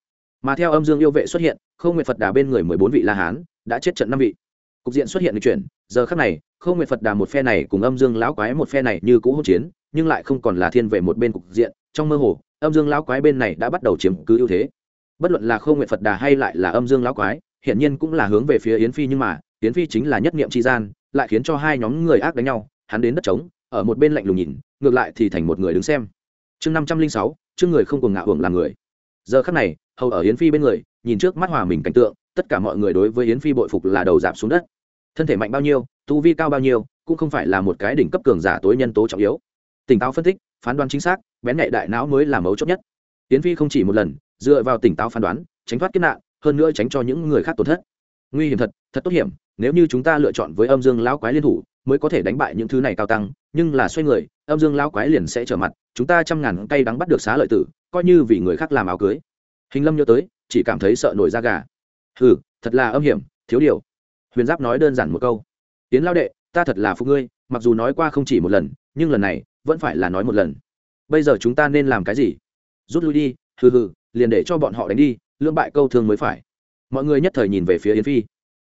Mà theo âm dương yêu vệ xuất hiện không nguyện phật đà bên người mười bốn vị la hán đã chết trận năm vị. Cục diện xuất hiện lịch chuyển, giờ khác này không nguyện phật đà một phe này cùng âm dương lão quái một phe này như cũ hỗn chiến nhưng lại không còn là thiên về một bên cục diện, trong mơ hồ, âm dương lão quái bên này đã bắt đầu chiếm cứ ưu thế. Bất luận là không nguyện phật đà hay lại là âm dương lão quái, hiển nhiên cũng là hướng về phía yến phi nhưng mà, yến phi chính là nhất niệm tri gian, lại khiến cho hai nhóm người ác đánh nhau, hắn đến đất trống, ở một bên lạnh lùng nhìn, ngược lại thì thành một người đứng xem. Chương năm trăm linh sáu chương người không cùng ngạo hưởng là người. Giờ khắc này, hầu ở yến phi bên người, nhìn trước mắt hòa mình cảnh tượng, tất cả mọi người đối với yến phi bội phục là đầu giảm xuống đất. Thân thể mạnh bao nhiêu, tu vi cao bao nhiêu, cũng không phải là một cái đỉnh cấp cường giả tối nhân tố trọng yếu tỉnh táo phân tích, phán đoán chính xác, bén nhạy đại não mới là mấu chốt nhất. Tiến phi không chỉ một lần, dựa vào tỉnh táo phán đoán, tránh thoát kiếp nạn, hơn nữa tránh cho những người khác tổn thất. Nguy hiểm thật thật tốt hiểm, nếu như chúng ta lựa chọn với âm dương lão quái liên thủ, mới có thể đánh bại những thứ này cao tăng, nhưng là xoay người, âm dương lão quái liền sẽ trở mặt, chúng ta trăm ngàn cây đắng bắt được xá lợi tử, coi như vì người khác làm áo cưới. Hình lâm nhớ tới, chỉ cảm thấy sợ nổi da gà. Hừ, thật là âm hiểm, thiếu điều. Huyền giáp nói đơn giản một câu. Tiến lao đệ, ta thật là phụ ngươi, mặc dù nói qua không chỉ một lần, nhưng lần này vẫn phải là nói một lần. Bây giờ chúng ta nên làm cái gì? Rút lui đi, hừ hừ, liền để cho bọn họ đánh đi, lưỡng bại câu thương mới phải. Mọi người nhất thời nhìn về phía yến phi.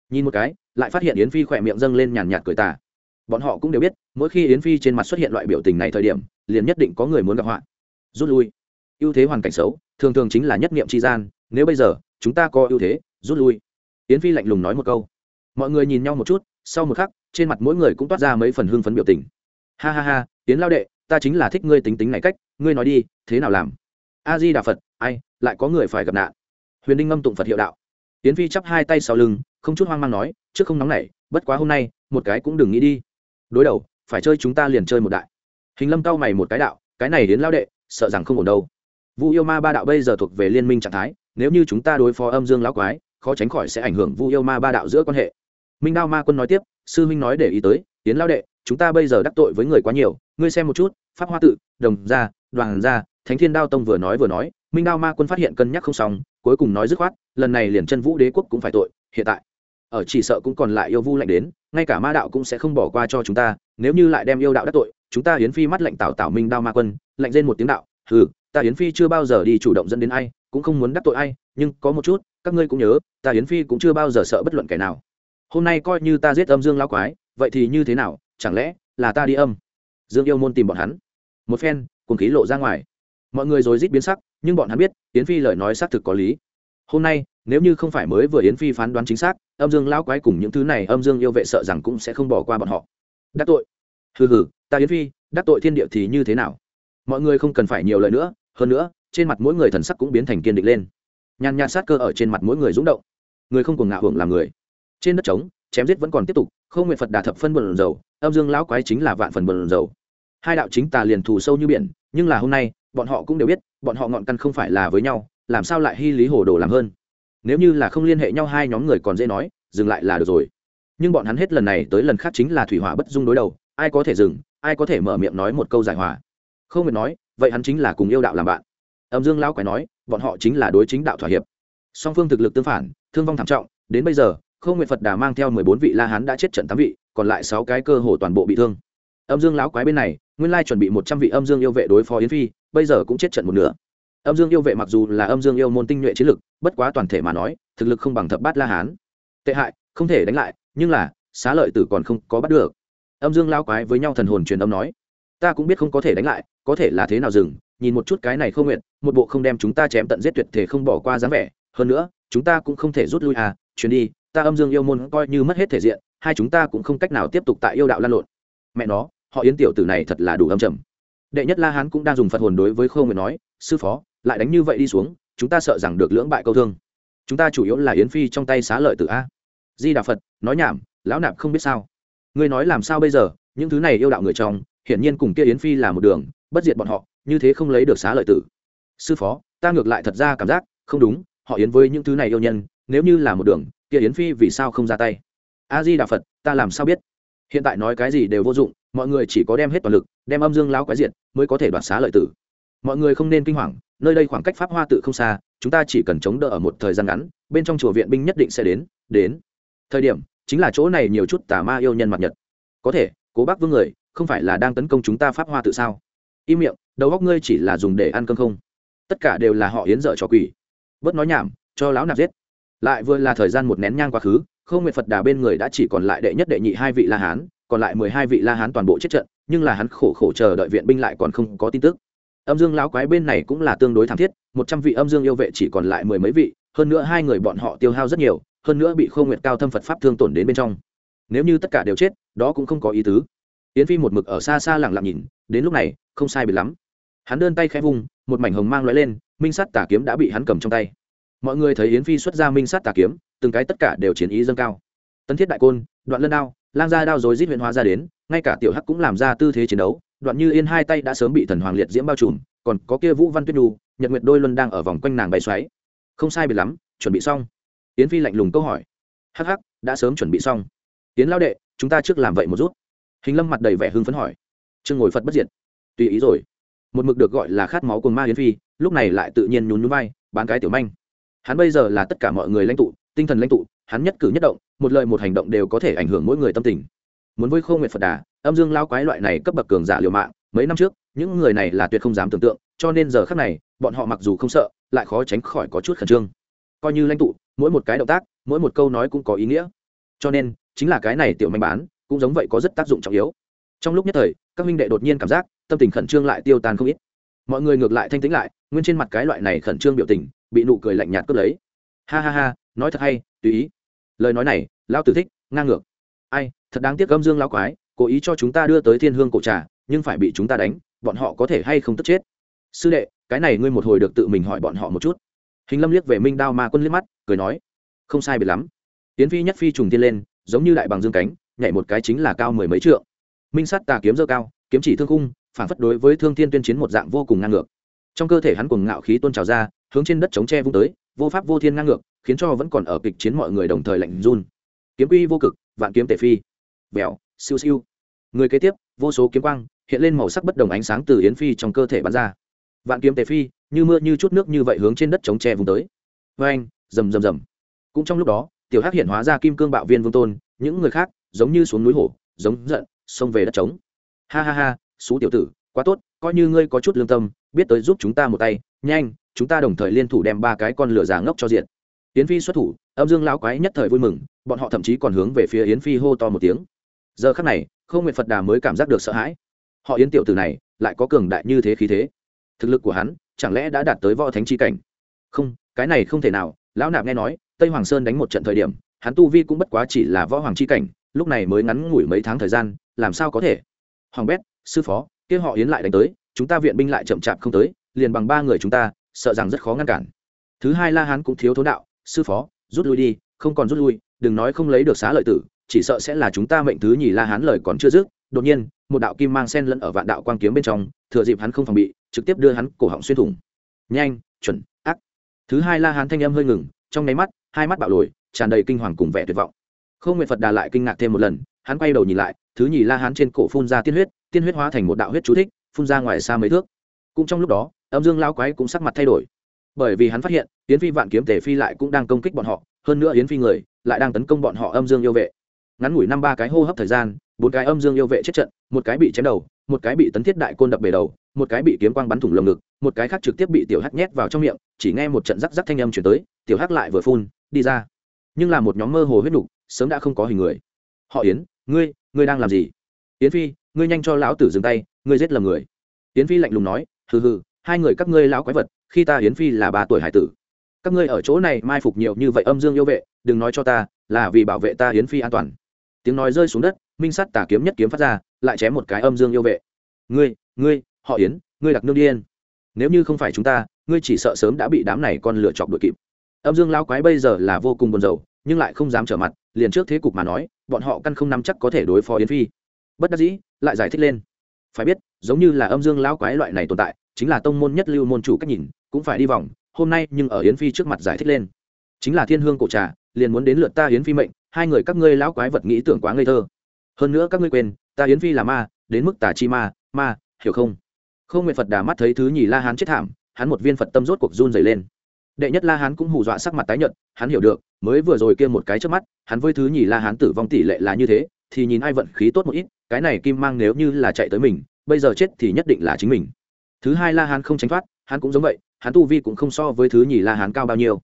Nhìn một cái, lại phát hiện yến phi khỏe miệng dâng lên nhàn nhạt cười tà. Bọn họ cũng đều biết, mỗi khi yến phi trên mặt xuất hiện loại biểu tình này thời điểm, liền nhất định có người muốn gặp họa. Rút lui. Ưu thế hoàn cảnh xấu, thường thường chính là nhất nghiệm tri gian, nếu bây giờ, chúng ta có ưu thế, rút lui. Yến phi lạnh lùng nói một câu. Mọi người nhìn nhau một chút, sau một khắc, trên mặt mỗi người cũng toát ra mấy phần hưng phấn biểu tình ha ha ha yến lao đệ ta chính là thích ngươi tính tính này cách ngươi nói đi thế nào làm? A di đà phật ai lại có người phải gặp nạn. Huyền đinh ngâm tụng phật hiệu đạo. Yến phi chắp hai tay sau lưng không chút hoang mang nói trước không nóng này, bất quá hôm nay một cái cũng đừng nghĩ đi. Đối đầu phải chơi chúng ta liền chơi một đại. Hình lâm cao mày một cái đạo cái này đến lao đệ sợ rằng không ổn đâu. Vu yêu ma ba đạo bây giờ thuộc về liên minh trạng thái nếu như chúng ta đối phó âm dương lão quái khó tránh khỏi sẽ ảnh hưởng vu yêu ma ba đạo giữa quan hệ. Minh đao ma quân nói tiếp sư minh nói để ý tới tiến lao đệ chúng ta bây giờ đắc tội với người quá nhiều, ngươi xem một chút, pháp hoa tự, đồng gia, đoàn gia, thánh thiên đao tông vừa nói vừa nói, minh đao ma quân phát hiện cân nhắc không xong, cuối cùng nói dứt khoát, lần này liền chân vũ đế quốc cũng phải tội, hiện tại, ở chỉ sợ cũng còn lại yêu vu lạnh đến, ngay cả ma đạo cũng sẽ không bỏ qua cho chúng ta, nếu như lại đem yêu đạo đắc tội, chúng ta hiến phi mắt lệnh tảo tảo minh đao ma quân, lạnh lên một tiếng đạo, hừ, ta hiến phi chưa bao giờ đi chủ động dẫn đến ai, cũng không muốn đắc tội ai, nhưng có một chút, các ngươi cũng nhớ, ta hiến phi cũng chưa bao giờ sợ bất luận kẻ nào. Hôm nay coi như ta giết âm dương lão quái, vậy thì như thế nào chẳng lẽ là ta đi âm? Dương yêu môn tìm bọn hắn. Một phen cùng khí lộ ra ngoài. Mọi người rồi rít biến sắc, nhưng bọn hắn biết, yến phi lời nói xác thực có lý. Hôm nay, nếu như không phải mới vừa yến phi phán đoán chính xác, âm dương lão quái cùng những thứ này âm dương yêu vệ sợ rằng cũng sẽ không bỏ qua bọn họ. Đắc tội. Hừ hừ, ta yến phi, đắc tội thiên địa thì như thế nào? Mọi người không cần phải nhiều lời nữa, hơn nữa, trên mặt mỗi người thần sắc cũng biến thành kiên định lên. Nhàn nhạt sát cơ ở trên mặt mỗi người rúng động. Người không còn ngạo hưởng làm người. Trên đất trống chém giết vẫn còn tiếp tục, không nguyện phật đà thập phân bần dầu âm dương lão quái chính là vạn phần bần dầu hai đạo chính tà liền thù sâu như biển, nhưng là hôm nay, bọn họ cũng đều biết, bọn họ ngọn căn không phải là với nhau, làm sao lại hy lý hồ đồ làm hơn? Nếu như là không liên hệ nhau hai nhóm người còn dễ nói, dừng lại là được rồi. Nhưng bọn hắn hết lần này tới lần khác chính là thủy hỏa bất dung đối đầu, ai có thể dừng, ai có thể mở miệng nói một câu giải hòa? Không nguyện nói, vậy hắn chính là cùng yêu đạo làm bạn. Âm dương lão quái nói, bọn họ chính là đối chính đạo thỏa hiệp. Song phương thực lực tương phản, thương vong thảm trọng, đến bây giờ không nguyện phật đà mang theo mười bốn vị la hán đã chết trận tám vị, còn lại sáu cái cơ hồ toàn bộ bị thương. Âm dương lão quái bên này, nguyên lai chuẩn bị một trăm vị âm dương yêu vệ đối phó yến phi, bây giờ cũng chết trận một nửa. Âm dương yêu vệ mặc dù là âm dương yêu môn tinh nhuệ chiến lực, bất quá toàn thể mà nói, thực lực không bằng thập bát la hán. Tệ hại, không thể đánh lại, nhưng là, xá lợi tử còn không có bắt được. Âm dương lao quái với nhau thần hồn truyền âm nói, ta cũng biết không có thể đánh lại, có thể là thế nào dừng, nhìn một chút cái này không nguyện, một bộ không đem chúng ta chém tận giết tuyệt thể không bỏ qua dáng vẻ, hơn nữa, chúng ta cũng không thể rút lui à chuyến đi ta âm dương yêu môn coi như mất hết thể diện, hai chúng ta cũng không cách nào tiếp tục tại yêu đạo lan lộn. Mẹ nó, họ yến tiểu tử này thật là đủ âm trầm. Đệ nhất la hán cũng đang dùng phật hồn đối với khâu nguyệt nói, sư phó, lại đánh như vậy đi xuống, chúng ta sợ rằng được lưỡng bại câu thương. Chúng ta chủ yếu là yến phi trong tay xá lợi tử a. Di đà phật nói nhảm, lão nạp không biết sao. Ngươi nói làm sao bây giờ, những thứ này yêu đạo người trong, hiển nhiên cùng kia yến phi là một đường, bất diệt bọn họ, như thế không lấy được xá lợi tử. Sư phó, ta ngược lại thật ra cảm giác, không đúng, họ yến với những thứ này yêu nhân, nếu như là một đường kia yến phi vì sao không ra tay? A di đà phật, ta làm sao biết? Hiện tại nói cái gì đều vô dụng, mọi người chỉ có đem hết toàn lực, đem âm dương lão quái diện mới có thể đoạt xá lợi tử. Mọi người không nên kinh hoàng, nơi đây khoảng cách pháp hoa tự không xa, chúng ta chỉ cần chống đỡ ở một thời gian ngắn, bên trong chùa viện binh nhất định sẽ đến đến. Thời điểm, chính là chỗ này nhiều chút tà ma yêu nhân mặt nhật. Có thể, cố bác vương người, không phải là đang tấn công chúng ta pháp hoa tự sao? Im miệng, đầu góc ngươi chỉ là dùng để ăn cơm không? Tất cả đều là họ yến dở cho quỷ. Bớt nói nhảm, cho lão nạp giết lại vừa là thời gian một nén nhang quá khứ không nguyện phật đà bên người đã chỉ còn lại đệ nhất đệ nhị hai vị la hán, còn lại mười hai vị la hán toàn bộ chết trận, nhưng là hắn khổ khổ chờ đợi viện binh lại còn không có tin tức. Âm dương lão quái bên này cũng là tương đối thảm thiết, một trăm vị âm dương yêu vệ chỉ còn lại mười mấy vị, hơn nữa hai người bọn họ tiêu hao rất nhiều, hơn nữa bị khâu nguyện cao thâm phật pháp thương tổn đến bên trong. Nếu như tất cả đều chết, đó cũng không có ý tứ. Yến phi một mực ở xa xa lặng lặng nhìn, đến lúc này, không sai biệt lắm. Hắn đơn tay khẽ vung, một mảnh hồng mang lóe lên, minh Sắt Tả kiếm đã bị hắn cầm trong tay mọi người thấy yến phi xuất ra minh sát tà kiếm, từng cái tất cả đều chiến ý dâng cao. Tân thiết đại côn, đoạn lân đao, lang ra đao rồi giết huyện hóa ra đến, ngay cả tiểu hắc cũng làm ra tư thế chiến đấu, đoạn như yên hai tay đã sớm bị thần hoàng liệt diễm bao trùm, còn có kia vũ văn tuyết nhu, nhật nguyệt đôi luân đang ở vòng quanh nàng bay xoáy. Không sai biệt lắm, chuẩn bị xong. Yến phi lạnh lùng câu hỏi. Hắc hắc, đã sớm chuẩn bị xong. Yến lao đệ, chúng ta trước làm vậy một rút. Hình lâm mặt đầy vẻ hưng phấn hỏi. Trương ngồi phật bất diệt. Tùy ý rồi. Một mực được gọi là khát máu cồn ma yến phi, lúc này lại tự nhiên nhún nhún vai, bán cái tiểu manh hắn bây giờ là tất cả mọi người lãnh tụ, tinh thần lãnh tụ, hắn nhất cử nhất động, một lời một hành động đều có thể ảnh hưởng mỗi người tâm tình. Muốn với khâu nguyệt phật đà, âm dương lao quái loại này cấp bậc cường giả liều mạng, mấy năm trước, những người này là tuyệt không dám tưởng tượng, cho nên giờ khác này, bọn họ mặc dù không sợ, lại khó tránh khỏi có chút khẩn trương. Coi như lãnh tụ, mỗi một cái động tác, mỗi một câu nói cũng có ý nghĩa. Cho nên, chính là cái này tiểu manh bán, cũng giống vậy có rất tác dụng trọng yếu. Trong lúc nhất thời, các minh đệ đột nhiên cảm giác, tâm tình khẩn trương lại tiêu tan không ít. Mọi người ngược lại thanh tĩnh lại, nguyên trên mặt cái loại này khẩn trương biểu tình bị nụ cười lạnh nhạt cướp lấy. Ha ha ha, nói thật hay, tùy ý. Lời nói này lao tử thích, ngang ngược. Ai, thật đáng tiếc gâm dương lao quái, cố ý cho chúng ta đưa tới thiên hương cổ trà, nhưng phải bị chúng ta đánh, bọn họ có thể hay không tức chết? Sư đệ, cái này ngươi một hồi được tự mình hỏi bọn họ một chút. Hình lâm liếc về minh đao ma quân liếc mắt, cười nói, không sai biệt lắm. Tiến phi nhất phi trùng tiên lên, giống như đại bằng dương cánh, nhảy một cái chính là cao mười mấy trượng. Minh sắt tà kiếm dơ cao, kiếm chỉ thương khung, phản phất đối với thương thiên tuyên chiến một dạng vô cùng ngang ngược. Trong cơ thể hắn cùng ngạo khí tôn trào ra hướng trên đất chống tre vung tới, vô pháp vô thiên ngang ngược, khiến cho vẫn còn ở kịch chiến mọi người đồng thời lạnh run. Kiếm quy vô cực, vạn kiếm tể phi. Vẹo, siêu siêu. Người kế tiếp, vô số kiếm quang, hiện lên màu sắc bất đồng ánh sáng từ yến phi trong cơ thể bắn ra. Vạn kiếm tề phi, như mưa như chút nước như vậy hướng trên đất chống tre vùng tới. Vê anh rầm rầm rầm. Cũng trong lúc đó, tiểu hắc hiện hóa ra kim cương bạo viên vương tôn, những người khác, giống như xuống núi hổ, giống giận, xông về đất trống. Ha ha ha, xú tiểu tử, quá tốt, coi như ngươi có chút lương tâm, biết tới giúp chúng ta một tay, nhanh chúng ta đồng thời liên thủ đem ba cái con lửa già ngốc cho diện yến phi xuất thủ, âm dương lão quái nhất thời vui mừng, bọn họ thậm chí còn hướng về phía yến phi hô to một tiếng. Giờ khắc này không nguyện phật đà mới cảm giác được sợ hãi. Họ yến tiểu tử này, lại có cường đại như thế khí thế. Thực lực của hắn, chẳng lẽ đã đạt tới võ thánh chi cảnh? Không, cái này không thể nào, lão nạp nghe nói, tây hoàng sơn đánh một trận thời điểm, hắn tu vi cũng bất quá chỉ là võ hoàng chi cảnh, lúc này mới ngắn ngủi mấy tháng thời gian, làm sao có thể? Hoàng bét, sư phó, kia họ yến lại đánh tới, chúng ta viện binh lại chậm chạp không tới, liền bằng ba người chúng ta sợ rằng rất khó ngăn cản. Thứ hai la hán cũng thiếu thốn đạo, sư phó, rút lui đi, không còn rút lui, đừng nói không lấy được xá lợi tử, chỉ sợ sẽ là chúng ta mệnh thứ nhì la hán lời còn chưa dứt. Đột nhiên, một đạo kim mang sen lẫn ở vạn đạo quang kiếm bên trong, thừa dịp hắn không phòng bị, trực tiếp đưa hắn cổ họng xuyên thủng. Nhanh, chuẩn, ác. Thứ hai la hán thanh âm hơi ngừng, trong nháy mắt, hai mắt bạo lồi, tràn đầy kinh hoàng cùng vẻ tuyệt vọng. Không nguyện phật đà lại kinh ngạc thêm một lần, hắn quay đầu nhìn lại, thứ nhì la hán trên cổ phun ra tiên huyết tiên huyết hóa thành một đạo huyết chú thích, phun ra ngoài xa mấy thước. Cũng trong lúc đó âm dương lao quái cũng sắc mặt thay đổi. Bởi vì hắn phát hiện yến phi vạn kiếm tề phi lại cũng đang công kích bọn họ hơn nữa yến phi người lại đang tấn công bọn họ âm dương yêu vệ. Ngắn ngủi năm ba cái hô hấp thời gian bốn cái âm dương yêu vệ chết trận một cái bị chém đầu một cái bị tấn thiết đại côn đập bể đầu một cái bị kiếm quang bắn thủng lồng ngực một cái khác trực tiếp bị tiểu hắc nhét vào trong miệng chỉ nghe một trận rắc rắc thanh âm chuyển tới tiểu hắc lại vừa phun đi ra. Nhưng là một nhóm mơ hồ huyết đủ, sớm đã không có hình người. Họ yến ngươi ngươi đang làm gì? Yến phi ngươi nhanh cho lão tử dừng tay ngươi giết lầm người. Yến phi lạnh lùng nói hừ hừ hai người các ngươi lão quái vật, khi ta hiến phi là ba tuổi hải tử. Các ngươi ở chỗ này mai phục nhiều như vậy âm dương yêu vệ, đừng nói cho ta, là vì bảo vệ ta hiến phi an toàn. Tiếng nói rơi xuống đất, minh sắt tà kiếm nhất kiếm phát ra, lại chém một cái âm dương yêu vệ. Ngươi ngươi, họ yến, ngươi đặc nương điên. Nếu như không phải chúng ta, ngươi chỉ sợ sớm đã bị đám này con lựa chọc đuổi kịp. Âm dương lao quái bây giờ là vô cùng buồn rầu, nhưng lại không dám trở mặt, liền trước thế cục mà nói, bọn họ căn không nắm chắc có thể đối phó yến phi. Bất đắc dĩ, lại giải thích lên. Phải biết, giống như là âm dương lao quái loại này tồn tại chính là tông môn nhất lưu môn chủ cách nhìn, cũng phải đi vòng, hôm nay nhưng ở yến phi trước mặt giải thích lên. Chính là thiên hương cổ trà, liền muốn đến lượt ta yến phi mệnh, hai người các ngươi lão quái vật nghĩ tưởng quá ngây thơ. Hơn nữa các ngươi quên, ta yến phi là ma, đến mức tà chi ma ma, hiểu không? Không nguyện phật đà mắt thấy thứ nhì la hán chết thảm, hắn một viên phật tâm rốt cuộc run dày lên. Đệ nhất la hán cũng hù dọa sắc mặt tái nhợt, hắn hiểu được, mới vừa rồi kia một cái trước mắt, hắn với thứ nhì la hán tử vong tỷ lệ là như thế, thì nhìn ai vận khí tốt một ít, cái này kim mang nếu như là chạy tới mình, bây giờ chết thì nhất định là chính mình thứ hai la hán không tránh thoát, hắn cũng giống vậy, hắn tu vi cũng không so với thứ nhì la hán cao bao nhiêu.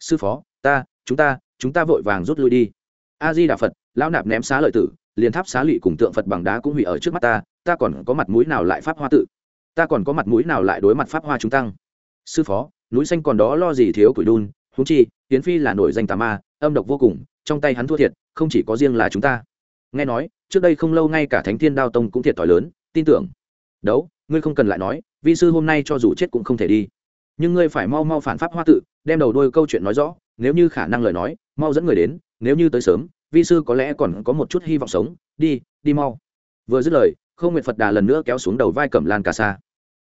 Sư phó, ta, chúng ta chúng ta vội vàng rút lui đi. A di đà phật, lão nạp ném xá lợi tử, liền tháp xá lụy cùng tượng phật bằng đá cũng hủy ở trước mắt ta ta còn có mặt mũi nào lại pháp hoa tự? Ta còn có mặt mũi nào lại đối mặt pháp hoa chúng tăng? Sư phó, núi xanh còn đó lo gì thiếu củi đun húng chi tiến phi là nổi danh tà ma, âm độc vô cùng, trong tay hắn thua thiệt, không chỉ có riêng là chúng ta. Nghe nói, trước đây không lâu ngay cả thánh thiên đao tông cũng thiệt thòi lớn, tin tưởng. Đấu ngươi không cần lại nói, vi sư hôm nay cho dù chết cũng không thể đi. Nhưng ngươi phải mau mau phản pháp hoa tự, đem đầu đôi câu chuyện nói rõ, nếu như khả năng lời nói, mau dẫn người đến, nếu như tới sớm, vi sư có lẽ còn có một chút hy vọng sống, đi đi mau. Vừa dứt lời không nguyện phật đà lần nữa kéo xuống đầu vai cẩm lan cà sa.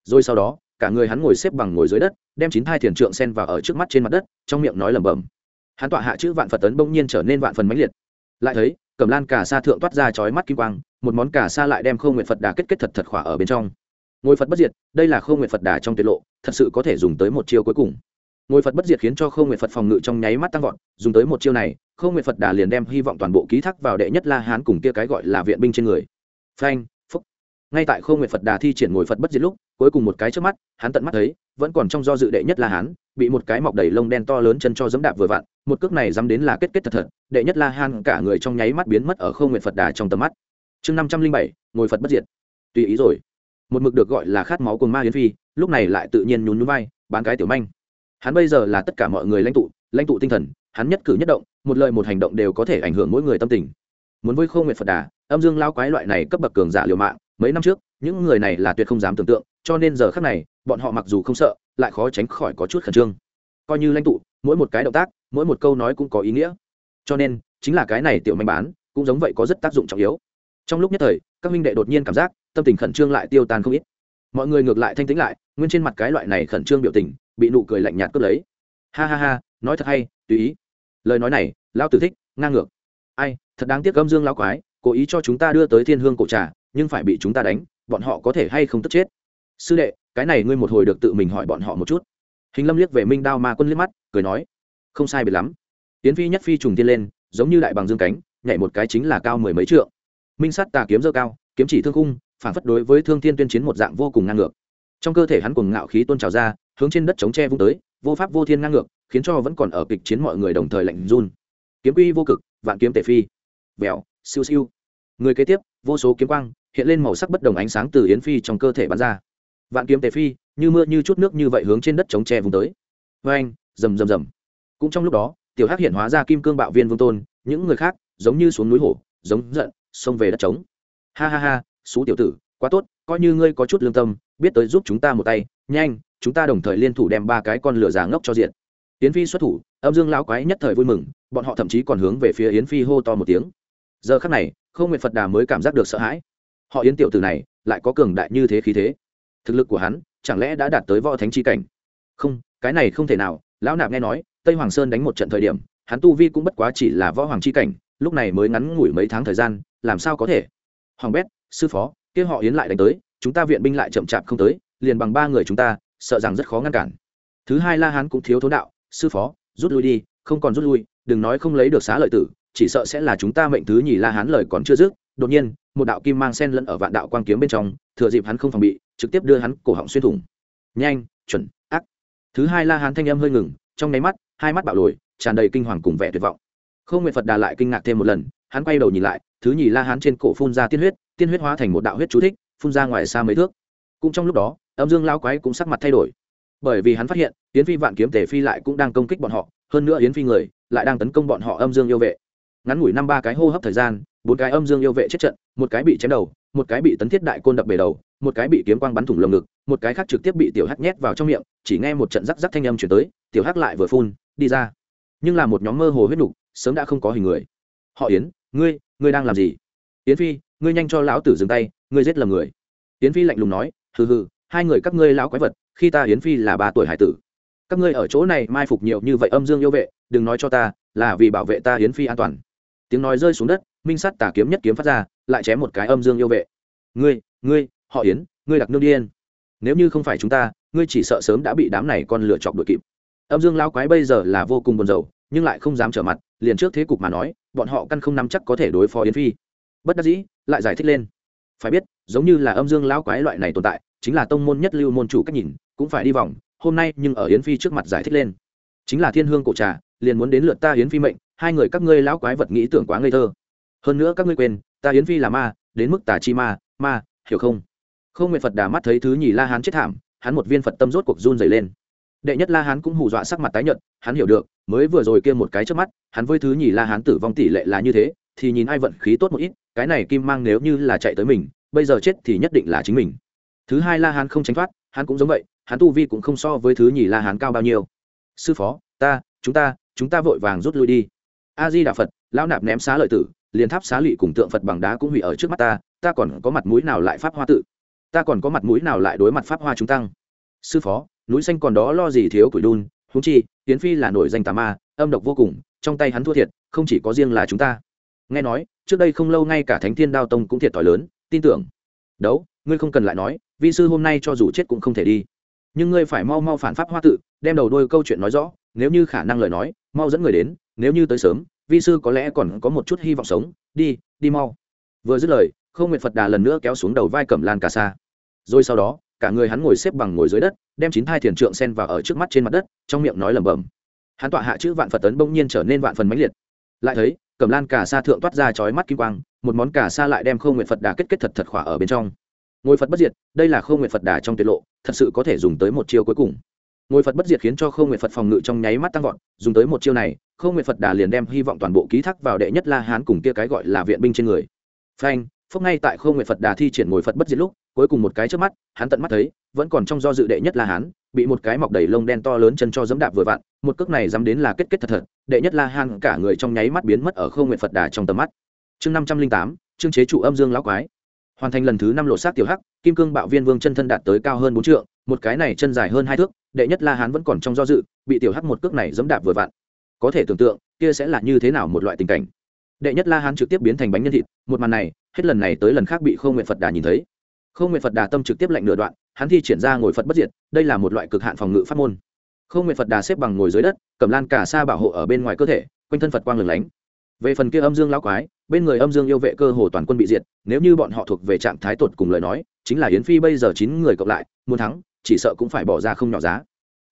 Rồi sau đó, cả người hắn ngồi xếp bằng ngồi dưới đất, đem chín thai thiền trượng sen vào ở trước mắt trên mặt đất, trong miệng nói lẩm bẩm. Hắn tọa hạ chữ vạn phật tấn bỗng nhiên trở nên vạn phần mãnh liệt. Lại thấy, cẩm lan cà sa thượng toát ra chói mắt kim quang, một món cà sa lại đem không nguyện phật đà kết kết thật thật khỏa ở bên trong ngôi phật bất diệt, đây là khâu nguyện phật đà trong tiết lộ, thật sự có thể dùng tới một chiêu cuối cùng. Ngôi phật bất diệt khiến cho khâu nguyện phật phòng ngự trong nháy mắt tăng vọt, dùng tới một chiêu này, khâu nguyện phật đà liền đem hy vọng toàn bộ ký thác vào đệ nhất la hán cùng kia cái gọi là viện binh trên người. Phanh, phúc. Ngay tại khâu nguyện phật đà thi triển ngồi phật bất diệt lúc, cuối cùng một cái trước mắt, hắn tận mắt thấy, vẫn còn trong do dự đệ nhất la hán, bị một cái mọc đầy lông đen to lớn chân cho dẫm đạp vừa vặn, một cước này dám đến là kết kết thật thật, đệ nhất la hán cả người trong nháy mắt biến mất ở khâu nguyện phật đà trong tầm mắt. Chương năm trăm linh bảy ngồi phật bất diệt. Tùy ý rồi một mực được gọi là khát máu cồn ma hiến phi, lúc này lại tự nhiên nhún nhún vai, bán cái tiểu manh. Hắn bây giờ là tất cả mọi người lãnh tụ lãnh tụ tinh thần, hắn nhất cử nhất động, một lời một hành động đều có thể ảnh hưởng mỗi người tâm tình. Muốn với khâu nguyện phật đà, âm dương lao quái loại này cấp bậc cường giả liều mạng, mấy năm trước, những người này là tuyệt không dám tưởng tượng, cho nên giờ khác này, bọn họ mặc dù không sợ, lại khó tránh khỏi có chút khẩn trương. Coi như lãnh tụ, mỗi một cái động tác, mỗi một câu nói cũng có ý nghĩa. Cho nên, chính là cái này tiểu manh bán, cũng giống vậy có rất tác dụng trọng yếu. Trong lúc nhất thời, các minh đệ đột nhiên cảm giác tâm tình khẩn trương lại tiêu tan không ít. Mọi người ngược lại thanh tĩnh lại, nguyên trên mặt cái loại này khẩn trương biểu tình, bị nụ cười lạnh nhạt cướp lấy. Ha ha ha, nói thật hay, tùy ý. Lời nói này, lão tử thích, ngang ngược. Ai, thật đáng tiếc âm dương lão quái, cố ý cho chúng ta đưa tới thiên hương cổ trà, nhưng phải bị chúng ta đánh, bọn họ có thể hay không tức chết? Sư đệ, cái này ngươi một hồi được tự mình hỏi bọn họ một chút. Hình lâm liếc về minh đao ma quân liếc mắt, cười nói, không sai biệt lắm. Tiến phi nhất phi trùng tiên lên, giống như đại bằng dương cánh, nhảy một cái chính là cao mười mấy trượng. Minh sắt tà kiếm dơ cao, kiếm chỉ thương khung phản phất đối với thương thiên tuyên chiến một dạng vô cùng ngang ngược. Trong cơ thể hắn cùng ngạo khí tôn trào ra, hướng trên đất chống tre vung tới, vô pháp vô thiên ngang ngược, khiến cho vẫn còn ở kịch chiến mọi người đồng thời lạnh run. Kiếm quy vô cực, vạn kiếm tể phi. Vẹo siêu siêu. Người kế tiếp, vô số kiếm quang, hiện lên màu sắc bất đồng ánh sáng từ yến phi trong cơ thể bắn ra. Vạn kiếm tề phi, như mưa như chút nước như vậy hướng trên đất chống tre vùng tới. Vê anh rầm rầm rầm. Cũng trong lúc đó, tiểu hắc hiện hóa ra kim cương bạo viên vương tôn, những người khác, giống như xuống núi hổ, giống giận, xông về đất trống. Ha ha ha xú tiểu tử, quá tốt, coi như ngươi có chút lương tâm, biết tới giúp chúng ta một tay, nhanh, chúng ta đồng thời liên thủ đem ba cái con lửa già ngốc cho diện yến phi xuất thủ, âm dương lão quái nhất thời vui mừng, bọn họ thậm chí còn hướng về phía yến phi hô to một tiếng. Giờ khắc này không nguyện phật đà mới cảm giác được sợ hãi. Họ yến tiểu tử này, lại có cường đại như thế khí thế. Thực lực của hắn, chẳng lẽ đã đạt tới võ thánh chi cảnh? Không, cái này không thể nào, lão nạp nghe nói, tây hoàng sơn đánh một trận thời điểm, hắn tu vi cũng bất quá chỉ là võ hoàng chi cảnh, lúc này mới ngắn ngủi mấy tháng thời gian, làm sao có thể? Hoàng bét sư phó, kia họ yến lại đánh tới, chúng ta viện binh lại chậm chạp không tới, liền bằng ba người chúng ta, sợ rằng rất khó ngăn cản. Thứ hai la hán cũng thiếu thốn đạo, sư phó, rút lui đi, không còn rút lui, đừng nói không lấy được xá lợi tử, chỉ sợ sẽ là chúng ta mệnh thứ nhì la hán lời còn chưa dứt. Đột nhiên, một đạo kim mang sen lẫn ở vạn đạo quang kiếm bên trong, thừa dịp hắn không phòng bị, trực tiếp đưa hắn cổ họng xuyên thủng. Nhanh, chuẩn, ác. Thứ hai la hán thanh âm hơi ngừng, trong nháy mắt, hai mắt bạo lồi, tràn đầy kinh hoàng cùng vẻ tuyệt vọng. Không nguyện phật đà lại kinh ngạc thêm một lần hắn quay đầu nhìn lại, thứ nhì la hán trên cổ phun ra tiên huyết tiên huyết hóa thành một đạo huyết chú thích, phun ra ngoài xa mấy thước. Cũng trong lúc đó, âm dương lao quái cũng sắc mặt thay đổi. Bởi vì hắn phát hiện, yến phi vạn kiếm tề phi lại cũng đang công kích bọn họ, hơn nữa yến phi người lại đang tấn công bọn họ âm dương yêu vệ. Ngắn ngủi năm ba cái hô hấp thời gian, bốn cái âm dương yêu vệ chết trận, một cái bị chém đầu, một cái bị tấn thiết đại côn đập bể đầu, một cái bị kiếm quang bắn thủng lồng ngực, một cái khác trực tiếp bị tiểu hắc nhét vào trong miệng, chỉ nghe một trận rắc rắc thanh âm chuyển tới, tiểu hắc lại vừa phun, đi ra. Nhưng là một nhóm mơ hồ huyết nục, sớm đã không có hình người. Họ yến ngươi ngươi đang làm gì? Yến phi, ngươi nhanh cho lão tử dừng tay, ngươi giết lầm người. Yến phi lạnh lùng nói, hừ hừ, hai người các ngươi lão quái vật, khi ta yến phi là ba tuổi hải tử. Các ngươi ở chỗ này mai phục nhiều như vậy âm dương yêu vệ, đừng nói cho ta, là vì bảo vệ ta yến phi an toàn. Tiếng nói rơi xuống đất, minh sắt tà kiếm nhất kiếm phát ra, lại chém một cái âm dương yêu vệ. Ngươi ngươi, họ yến, ngươi đặc nương điên. Nếu như không phải chúng ta, ngươi chỉ sợ sớm đã bị đám này con lựa chọc đuổi kịp. Âm dương lão quái bây giờ là vô cùng buồn rầu, nhưng lại không dám trở mặt, liền trước thế cục mà nói bọn họ căn không nắm chắc có thể đối phó yến phi. Bất đắc dĩ, lại giải thích lên. Phải biết, giống như là âm dương lão quái loại này tồn tại, chính là tông môn nhất lưu môn chủ cách nhìn, cũng phải đi vòng, hôm nay nhưng ở yến phi trước mặt giải thích lên. Chính là thiên hương cổ trà, liền muốn đến lượt ta yến phi mệnh, hai người các ngươi lão quái vật nghĩ tưởng quá ngây thơ. Hơn nữa các ngươi quên, ta yến phi là ma, đến mức tà chi ma ma, hiểu không? Không nguyện phật đà mắt thấy thứ nhì la hán chết thảm, hắn một viên phật tâm rốt cuộc run dày lên đệ nhất la hán cũng hù dọa sắc mặt tái nhợt, hắn hiểu được, mới vừa rồi kia một cái trước mắt, hắn với thứ nhì la hán tử vong tỷ lệ là như thế, thì nhìn ai vận khí tốt một ít, cái này kim mang nếu như là chạy tới mình, bây giờ chết thì nhất định là chính mình. Thứ hai la hán không tránh thoát, hắn cũng giống vậy, hắn tu vi cũng không so với thứ nhì la hán cao bao nhiêu. Sư phó, ta, chúng ta chúng ta vội vàng rút lui đi. A di đà phật, lão nạp ném xá lợi tử, liền tháp xá lụy cùng tượng phật bằng đá cũng hủy ở trước mắt ta ta còn có mặt mũi nào lại pháp hoa tự? Ta còn có mặt mũi nào lại đối mặt pháp hoa chúng tăng? Sư phó núi xanh còn đó lo gì thiếu củi đun húng chi tiến phi là nổi danh tà ma, âm độc vô cùng, trong tay hắn thua thiệt, không chỉ có riêng là chúng ta. Nghe nói, trước đây không lâu ngay cả thánh thiên đao tông cũng thiệt thòi lớn, tin tưởng. Đấu, ngươi không cần lại nói, vi sư hôm nay cho dù chết cũng không thể đi. Nhưng ngươi phải mau mau phản pháp hoa tự, đem đầu đôi câu chuyện nói rõ, nếu như khả năng lời nói, mau dẫn người đến, nếu như tới sớm, vi sư có lẽ còn có một chút hy vọng sống, đi đi mau. Vừa dứt lời không nguyện phật đà lần nữa kéo xuống đầu vai cẩm lan cà sa. Rồi sau đó cả người hắn ngồi xếp bằng ngồi dưới đất, đem chín thai thiền trượng sen vào ở trước mắt trên mặt đất, trong miệng nói lẩm bẩm. Hắn tọa hạ chữ vạn phật tấn bỗng nhiên trở nên vạn phần mãnh liệt. Lại thấy, cẩm lan cả sa thượng toát ra chói mắt kim quang, một món cả sa lại đem không nguyện phật đà kết kết thật thật khỏa ở bên trong. Ngôi phật bất diệt, đây là không nguyện phật đà trong tiết lộ, thật sự có thể dùng tới một chiêu cuối cùng. Ngôi phật bất diệt khiến cho không nguyện phật phòng ngự trong nháy mắt tăng vọt, dùng tới một chiêu này không nguyện phật đà liền đem hy vọng toàn bộ ký thác vào đệ nhất la hán cùng kia cái gọi là viện binh trên người. Phanh phúc ngay tại không nguyện phật đà thi triển ngồi phật bất diệt lúc cuối cùng một cái trước mắt, hắn tận mắt thấy, vẫn còn trong do dự đệ nhất la hán, bị một cái mọc đầy lông đen to lớn chân cho dẫm đạp vừa vặn, một cước này dám đến là kết kết thật thật, đệ nhất la hán cả người trong nháy mắt biến mất ở không nguyện phật đà trong tầm mắt. Chương năm trăm linh tám, chương chế trụ âm dương lão quái. Hoàn thành lần thứ năm lộ sát tiểu hắc, kim cương bạo viên vương chân thân đạt tới cao hơn bốn trượng, một cái này chân dài hơn hai thước, đệ nhất la hán vẫn còn trong do dự, bị tiểu hắc một cước này dẫm đạp vừa vặn. Có thể tưởng tượng, kia sẽ là như thế nào một loại tình cảnh. Đệ nhất la hán trực tiếp biến thành bánh nhân thịt, một màn này, hết lần này tới lần khác bị khâu nguyện phật đà nhìn thấy. Không Nguyệt phật đà tâm trực tiếp lạnh nửa đoạn, hắn thi triển ra ngồi phật bất diệt, đây là một loại cực hạn phòng ngự pháp môn. Không Nguyệt phật đà xếp bằng ngồi dưới đất, cầm lan cả sa bảo hộ ở bên ngoài cơ thể, quanh thân phật quang lửng lánh. Về phần kia âm dương lão quái, bên người âm dương yêu vệ cơ hồ toàn quân bị diệt, nếu như bọn họ thuộc về trạng thái tột cùng lời nói, chính là yến phi bây giờ chín người cộng lại, muốn thắng, chỉ sợ cũng phải bỏ ra không nhỏ giá.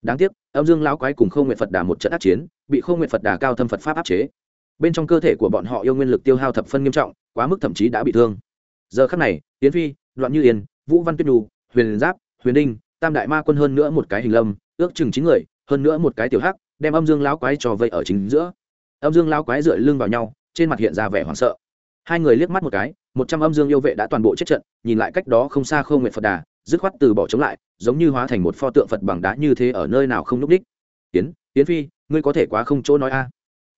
Đáng tiếc, âm dương lão quái cùng Không Nguyệt phật đà một trận ác chiến, bị Không Nguyệt phật đà cao thâm phật pháp áp chế. Bên trong cơ thể của bọn họ yêu nguyên lực tiêu hao thập phân nghiêm trọng, quá mức thậm chí đã bị thương. Giờ khắc này, yến phi đoạn như yên, vũ văn tuyết đù huyền giáp, huyền đinh, tam đại ma quân hơn nữa một cái hình lâm, ước chừng chín người, hơn nữa một cái tiểu hắc, đem âm dương lão quái trò vây ở chính giữa. Âm dương lão quái dựa lưng vào nhau, trên mặt hiện ra vẻ hoảng sợ. Hai người liếc mắt một cái, một trăm âm dương yêu vệ đã toàn bộ chết trận, nhìn lại cách đó không xa không nguyện phật đà, dứt khoát từ bỏ chống lại, giống như hóa thành một pho tượng phật bằng đá như thế ở nơi nào không núp đích. Tiến tiến phi, ngươi có thể quá không chỗ nói a.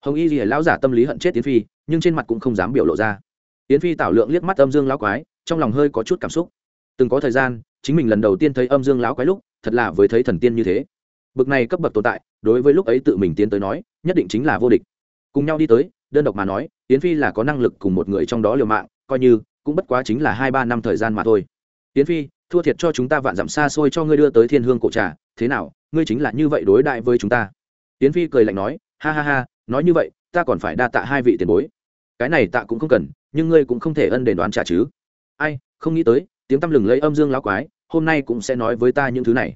Hồng y gì lão giả tâm lý hận chết tiến phi, nhưng trên mặt cũng không dám biểu lộ ra. Tiến phi tảo lượng liếc mắt âm dương lão quái trong lòng hơi có chút cảm xúc. Từng có thời gian, chính mình lần đầu tiên thấy âm dương lão quái lúc, thật là với thấy thần tiên như thế. Bực này cấp bậc tồn tại, đối với lúc ấy tự mình tiến tới nói, nhất định chính là vô địch. Cùng nhau đi tới, đơn độc mà nói tiến phi là có năng lực cùng một người trong đó liều mạng, coi như, cũng bất quá chính là hai ba năm thời gian mà thôi. Tiến phi, thua thiệt cho chúng ta vạn dặm xa xôi cho ngươi đưa tới thiên hương cổ trà, thế nào, ngươi chính là như vậy đối đại với chúng ta. Tiến phi cười lạnh nói, ha ha ha, nói như vậy, ta còn phải đa tạ hai vị tiền bối. Cái này tạ cũng không cần, nhưng ngươi cũng không thể ân đền đoán trả chứ ai, không nghĩ tới, tiếng tăm lừng lấy âm dương lão quái, hôm nay cũng sẽ nói với ta những thứ này.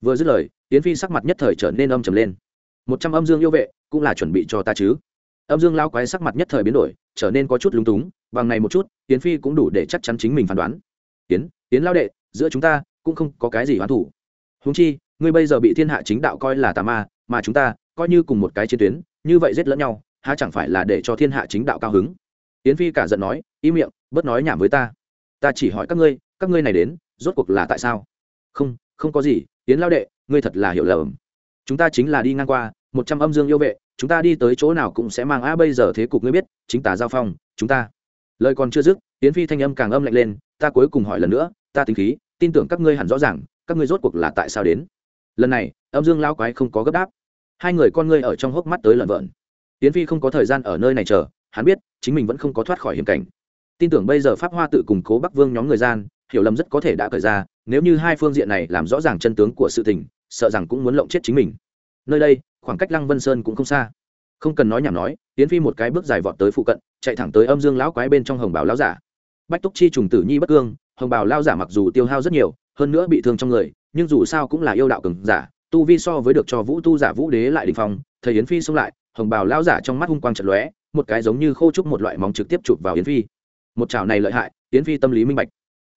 Vừa dứt lời tiến phi sắc mặt nhất thời trở nên âm trầm lên. Một trăm âm dương yêu vệ, cũng là chuẩn bị cho ta chứ? Âm dương lão quái sắc mặt nhất thời biến đổi, trở nên có chút lúng túng, bằng này một chút tiến phi cũng đủ để chắc chắn chính mình phán đoán. Tiến tiến lao đệ, giữa chúng ta cũng không có cái gì hoán thủ húng chi, ngươi bây giờ bị thiên hạ chính đạo coi là tà ma, mà chúng ta coi như cùng một cái chiến tuyến, như vậy giết lẫn nhau, há chẳng phải là để cho thiên hạ chính đạo cao hứng? Yến phi cả giận nói, im miệng, bớt nói nhảm với ta ta chỉ hỏi các ngươi các ngươi này đến, rốt cuộc là tại sao? Không không có gì, yến lao đệ, ngươi thật là hiểu lầm. Chúng ta chính là đi ngang qua, một trăm âm dương yêu vệ, chúng ta đi tới chỗ nào cũng sẽ mang a bây giờ thế cục ngươi biết, chính tà giao phong, chúng ta. Lời còn chưa dứt, yến phi thanh âm càng âm lạnh lên, ta cuối cùng hỏi lần nữa, ta tính khí, tin tưởng các ngươi hẳn rõ ràng, các ngươi rốt cuộc là tại sao đến? Lần này, âm dương lao quái không có gấp đáp. Hai người con ngươi ở trong hốc mắt tới lợn vợn. Yến phi không có thời gian ở nơi này chờ, hắn biết, chính mình vẫn không có thoát khỏi hiểm cảnh tin tưởng bây giờ pháp hoa tự củng cố bắc vương nhóm người gian, hiểu lầm rất có thể đã cởi ra, nếu như hai phương diện này làm rõ ràng chân tướng của sự tình, sợ rằng cũng muốn lộng chết chính mình. Nơi đây, khoảng cách lăng vân sơn cũng không xa. Không cần nói nhảm nói tiến phi một cái bước dài vọt tới phụ cận, chạy thẳng tới âm dương lão quái bên trong hồng bào lão giả. Bách túc chi trùng tử nhi bất cương, hồng bào lao giả mặc dù tiêu hao rất nhiều, hơn nữa bị thương trong người, nhưng dù sao cũng là yêu đạo cường giả, tu vi so với được cho vũ tu giả vũ đế lại đình phong thời yến phi xông lại, hồng bào lao giả trong mắt hung quang trận lóe, một cái giống như khô trúc một loại móng trực tiếp chụp vào yến phi một chảo này lợi hại tiến phi tâm lý minh bạch.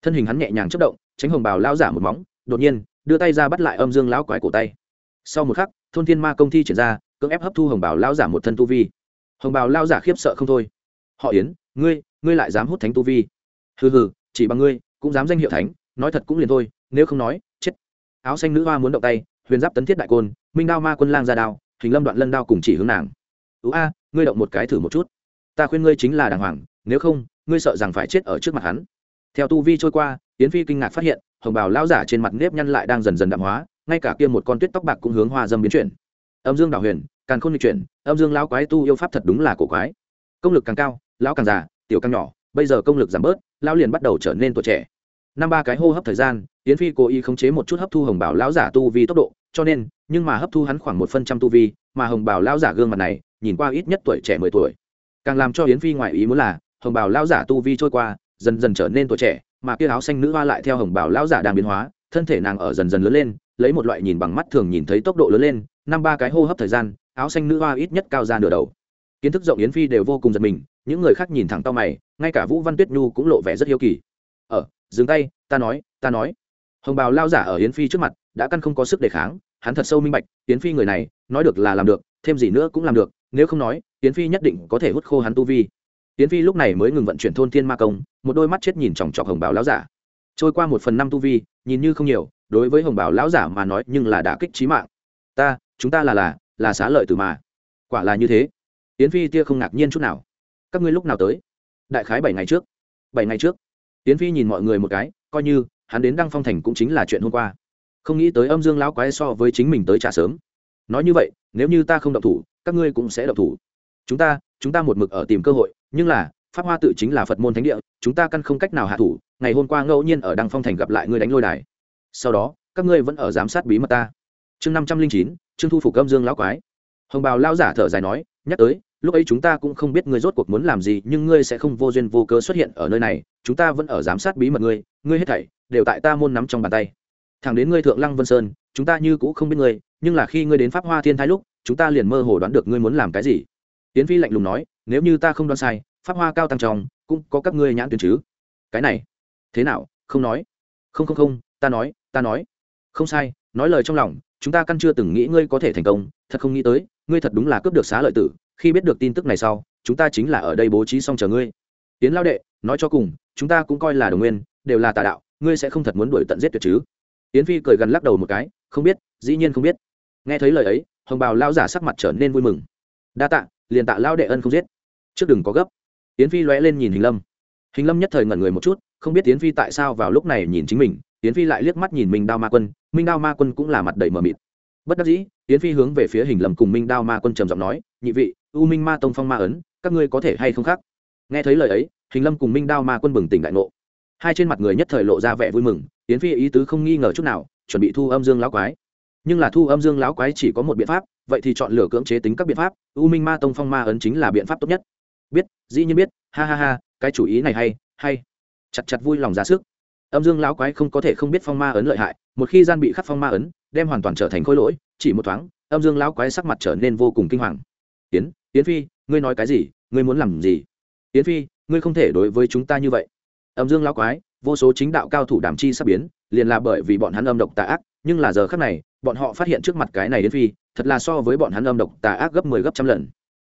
Thân hình hắn nhẹ nhàng chất động, tránh hồng bào lao giả một móng, đột nhiên, đưa tay ra bắt lại âm dương lão quái cổ tay. Sau một khắc, thôn thiên ma công thi triển ra, cưỡng ép hấp thu hồng bào lao giả một thân tu vi. Hồng bào lao giả khiếp sợ không thôi. Họ yến, ngươi ngươi lại dám hút thánh tu vi? Hừ hừ, chỉ bằng ngươi, cũng dám danh hiệu thánh, nói thật cũng liền thôi, nếu không nói, chết. Áo xanh nữ hoa muốn động tay, huyền giáp tấn thiết đại côn, minh đao ma quân lang ra đao, hình lâm đoạn lân đao cùng chỉ hướng nàng. Ú a, ngươi động một cái thử một chút. Ta khuyên ngươi chính là đàng hoàng, nếu không ngươi sợ rằng phải chết ở trước mặt hắn. Theo tu vi trôi qua, yến phi kinh ngạc phát hiện, hồng bào lao giả trên mặt nếp nhăn lại đang dần dần đạm hóa, ngay cả kia một con tuyết tóc bạc cũng hướng hoa dâm biến chuyển. Âm dương đảo huyền càng không nghịch chuyển, âm dương lão quái tu yêu pháp thật đúng là cổ quái. Công lực càng cao, lão càng già, tiểu càng nhỏ, bây giờ công lực giảm bớt, lão liền bắt đầu trở nên tuổi trẻ. Năm ba cái hô hấp thời gian, yến phi cố ý khống chế một chút hấp thu hồng bảo lão giả tu vi tốc độ, cho nên, nhưng mà hấp thu hắn khoảng một phần trăm tu vi, mà hồng bảo lão giả gương mặt này, nhìn qua ít nhất tuổi trẻ mười tuổi. Càng làm cho yến phi ngoại ý muốn là hồng bảo lão giả tu vi trôi qua, dần dần trở nên tuổi trẻ, mà kia áo xanh nữ hoa lại theo hồng bảo lão giả đang biến hóa, thân thể nàng ở dần dần lớn lên, lấy một loại nhìn bằng mắt thường nhìn thấy tốc độ lớn lên, năm ba cái hô hấp thời gian, áo xanh nữ hoa ít nhất cao ra nửa đầu. Kiến thức rộng yến phi đều vô cùng giật mình, những người khác nhìn thẳng tao mày, ngay cả vũ văn tuyết nhu cũng lộ vẻ rất hiếu kỳ. Ở dừng tay, ta nói ta nói. Hồng bào lao giả ở yến phi trước mặt đã căn không có sức đề kháng, hắn thật sâu minh bạch, yến phi người này, nói được là làm được, thêm gì nữa cũng làm được, nếu không nói, yến phi nhất định có thể hút khô hắn tu vi yến phi lúc này mới ngừng vận chuyển thôn thiên ma công, một đôi mắt chết nhìn chòng chọc hồng Bảo lão giả. Trôi qua một phần năm tu vi, nhìn như không nhiều, đối với hồng Bảo lão giả mà nói nhưng là đã kích trí mạng. Ta, chúng ta là là là xá lợi từ mà. Quả là như thế. Yến phi tia không ngạc nhiên chút nào. Các ngươi lúc nào tới? Đại khái bảy ngày trước. Bảy ngày trước. Yến phi nhìn mọi người một cái, coi như, hắn đến đăng phong thành cũng chính là chuyện hôm qua. Không nghĩ tới âm dương lão quái so với chính mình tới trả sớm. Nói như vậy, nếu như ta không động thủ, các ngươi cũng sẽ động thủ. Chúng ta chúng ta một mực ở tìm cơ hội nhưng là, pháp hoa tự chính là phật môn thánh địa, chúng ta căn không cách nào hạ thủ, ngày hôm qua ngẫu nhiên ở đăng phong thành gặp lại ngươi đánh lôi đài. Sau đó, các ngươi vẫn ở giám sát bí mật ta. Chương năm trăm linh chín, trương thu phục âm dương lão quái. Hồng bào lao giả thở dài nói, nhắc tới, lúc ấy chúng ta cũng không biết ngươi rốt cuộc muốn làm gì, nhưng ngươi sẽ không vô duyên vô cớ xuất hiện ở nơi này, chúng ta vẫn ở giám sát bí mật ngươi ngươi hết thảy đều tại ta môn nắm trong bàn tay. Thẳng đến ngươi thượng lăng vân sơn, chúng ta như cũ không biết ngươi, nhưng là khi ngươi đến pháp hoa thiên thái lúc, chúng ta liền mơ hồ đoán được ngươi muốn làm cái gì. Tiến phi lạnh lùng nói nếu như ta không đoán sai, pháp hoa cao tăng trong cũng có các ngươi nhãn tuyến chứ? Cái này, thế nào? Không nói. Không không không, ta nói ta nói. Không sai, nói lời trong lòng, chúng ta căn chưa từng nghĩ ngươi có thể thành công, thật không nghĩ tới, ngươi thật đúng là cướp được xá lợi tử. Khi biết được tin tức này sau, chúng ta chính là ở đây bố trí xong chờ ngươi. Tiến lao đệ, nói cho cùng, chúng ta cũng coi là đồng nguyên, đều là tà đạo, ngươi sẽ không thật muốn đuổi tận giết tuyệt chứ? Tiến phi cười gần lắc đầu một cái, không biết, dĩ nhiên không biết. Nghe thấy lời ấy, hồng bào lao giả sắc mặt trở nên vui mừng. Đa tạ liền tạ lao đệ ân không giết. Trước đừng có gấp. Tiến phi lóe lên nhìn hình lâm. Hình lâm nhất thời ngẩn người một chút, không biết tiến phi tại sao vào lúc này nhìn chính mình tiến phi lại liếc mắt nhìn minh đao ma quân, minh đao ma quân cũng là mặt đầy mờ mịt. Bất đắc dĩ tiến phi hướng về phía hình lâm cùng minh đao ma quân trầm giọng nói, nhị vị, u minh ma tông phong ma ấn, các ngươi có thể hay không khác? Nghe thấy lời ấy, hình lâm cùng minh đao ma quân bừng tỉnh đại ngộ. Hai trên mặt người nhất thời lộ ra vẻ vui mừng tiến phi ý tứ không nghi ngờ chút nào, chuẩn bị thu âm dương lão quái nhưng là thu âm dương lão quái chỉ có một biện pháp, vậy thì chọn lựa cưỡng chế tính các biện pháp, u minh ma tông phong ma ấn chính là biện pháp tốt nhất. Biết, dĩ nhiên biết, ha ha ha, cái chủ ý này hay hay. Chặt chặt vui lòng ra sức. Âm dương lão quái không có thể không biết phong ma ấn lợi hại, một khi gian bị khắc phong ma ấn, đem hoàn toàn trở thành khối lỗi, chỉ một thoáng, âm dương lão quái sắc mặt trở nên vô cùng kinh hoàng. Tiến tiến phi, ngươi nói cái gì, ngươi muốn làm gì? Tiến phi, ngươi không thể đối với chúng ta như vậy. Âm dương lão quái, vô số chính đạo cao thủ đảm chi sắp biến, liền là bởi vì bọn hắn âm độc tà ác, nhưng là giờ khắc này bọn họ phát hiện trước mặt cái này đến phi, thật là so với bọn hắn âm độc tà ác gấp mười 10 gấp trăm lần.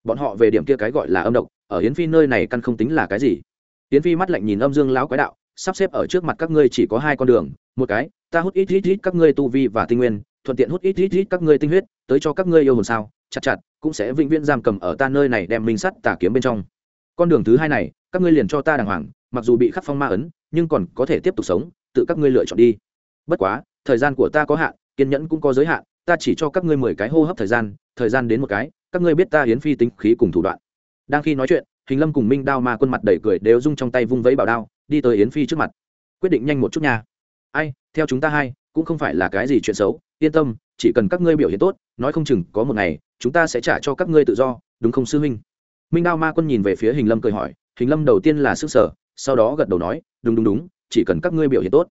Bọn họ về điểm kia cái gọi là âm độc, ở hiến phi nơi này căn không tính là cái gì. Hiến phi mắt lạnh nhìn âm dương lão quái đạo, sắp xếp ở trước mặt các ngươi chỉ có hai con đường, một cái, ta hút ít ít ít các ngươi tu vi và tinh nguyên, thuận tiện hút ít ít ít các ngươi tinh huyết, tới cho các ngươi yêu hồn sao, chặt chặt, cũng sẽ vĩnh viễn giam cầm ở ta nơi này đem minh sắt tà kiếm bên trong. Con đường thứ hai này, các ngươi liền cho ta đàng hoàng, mặc dù bị khắc phong ma ấn, nhưng còn có thể tiếp tục sống, tự các ngươi lựa chọn đi. Bất quá, thời gian của ta có hạn kiên nhẫn cũng có giới hạn, ta chỉ cho các ngươi mười cái hô hấp thời gian thời gian đến một cái, các ngươi biết ta hiến phi tính khí cùng thủ đoạn. Đang khi nói chuyện, hình lâm cùng minh đao ma quân mặt đầy cười đều rung trong tay vung vẫy bảo đao, đi tới yến phi trước mặt. Quyết định nhanh một chút nha. Ai, theo chúng ta hai, cũng không phải là cái gì chuyện xấu, yên tâm, chỉ cần các ngươi biểu hiện tốt, nói không chừng có một ngày, chúng ta sẽ trả cho các ngươi tự do, đúng không sư huynh? Minh đao ma quân nhìn về phía hình lâm cười hỏi, hình lâm đầu tiên là sức sở sau đó gật đầu nói, đúng đúng đúng, chỉ cần các ngươi biểu hiện tốt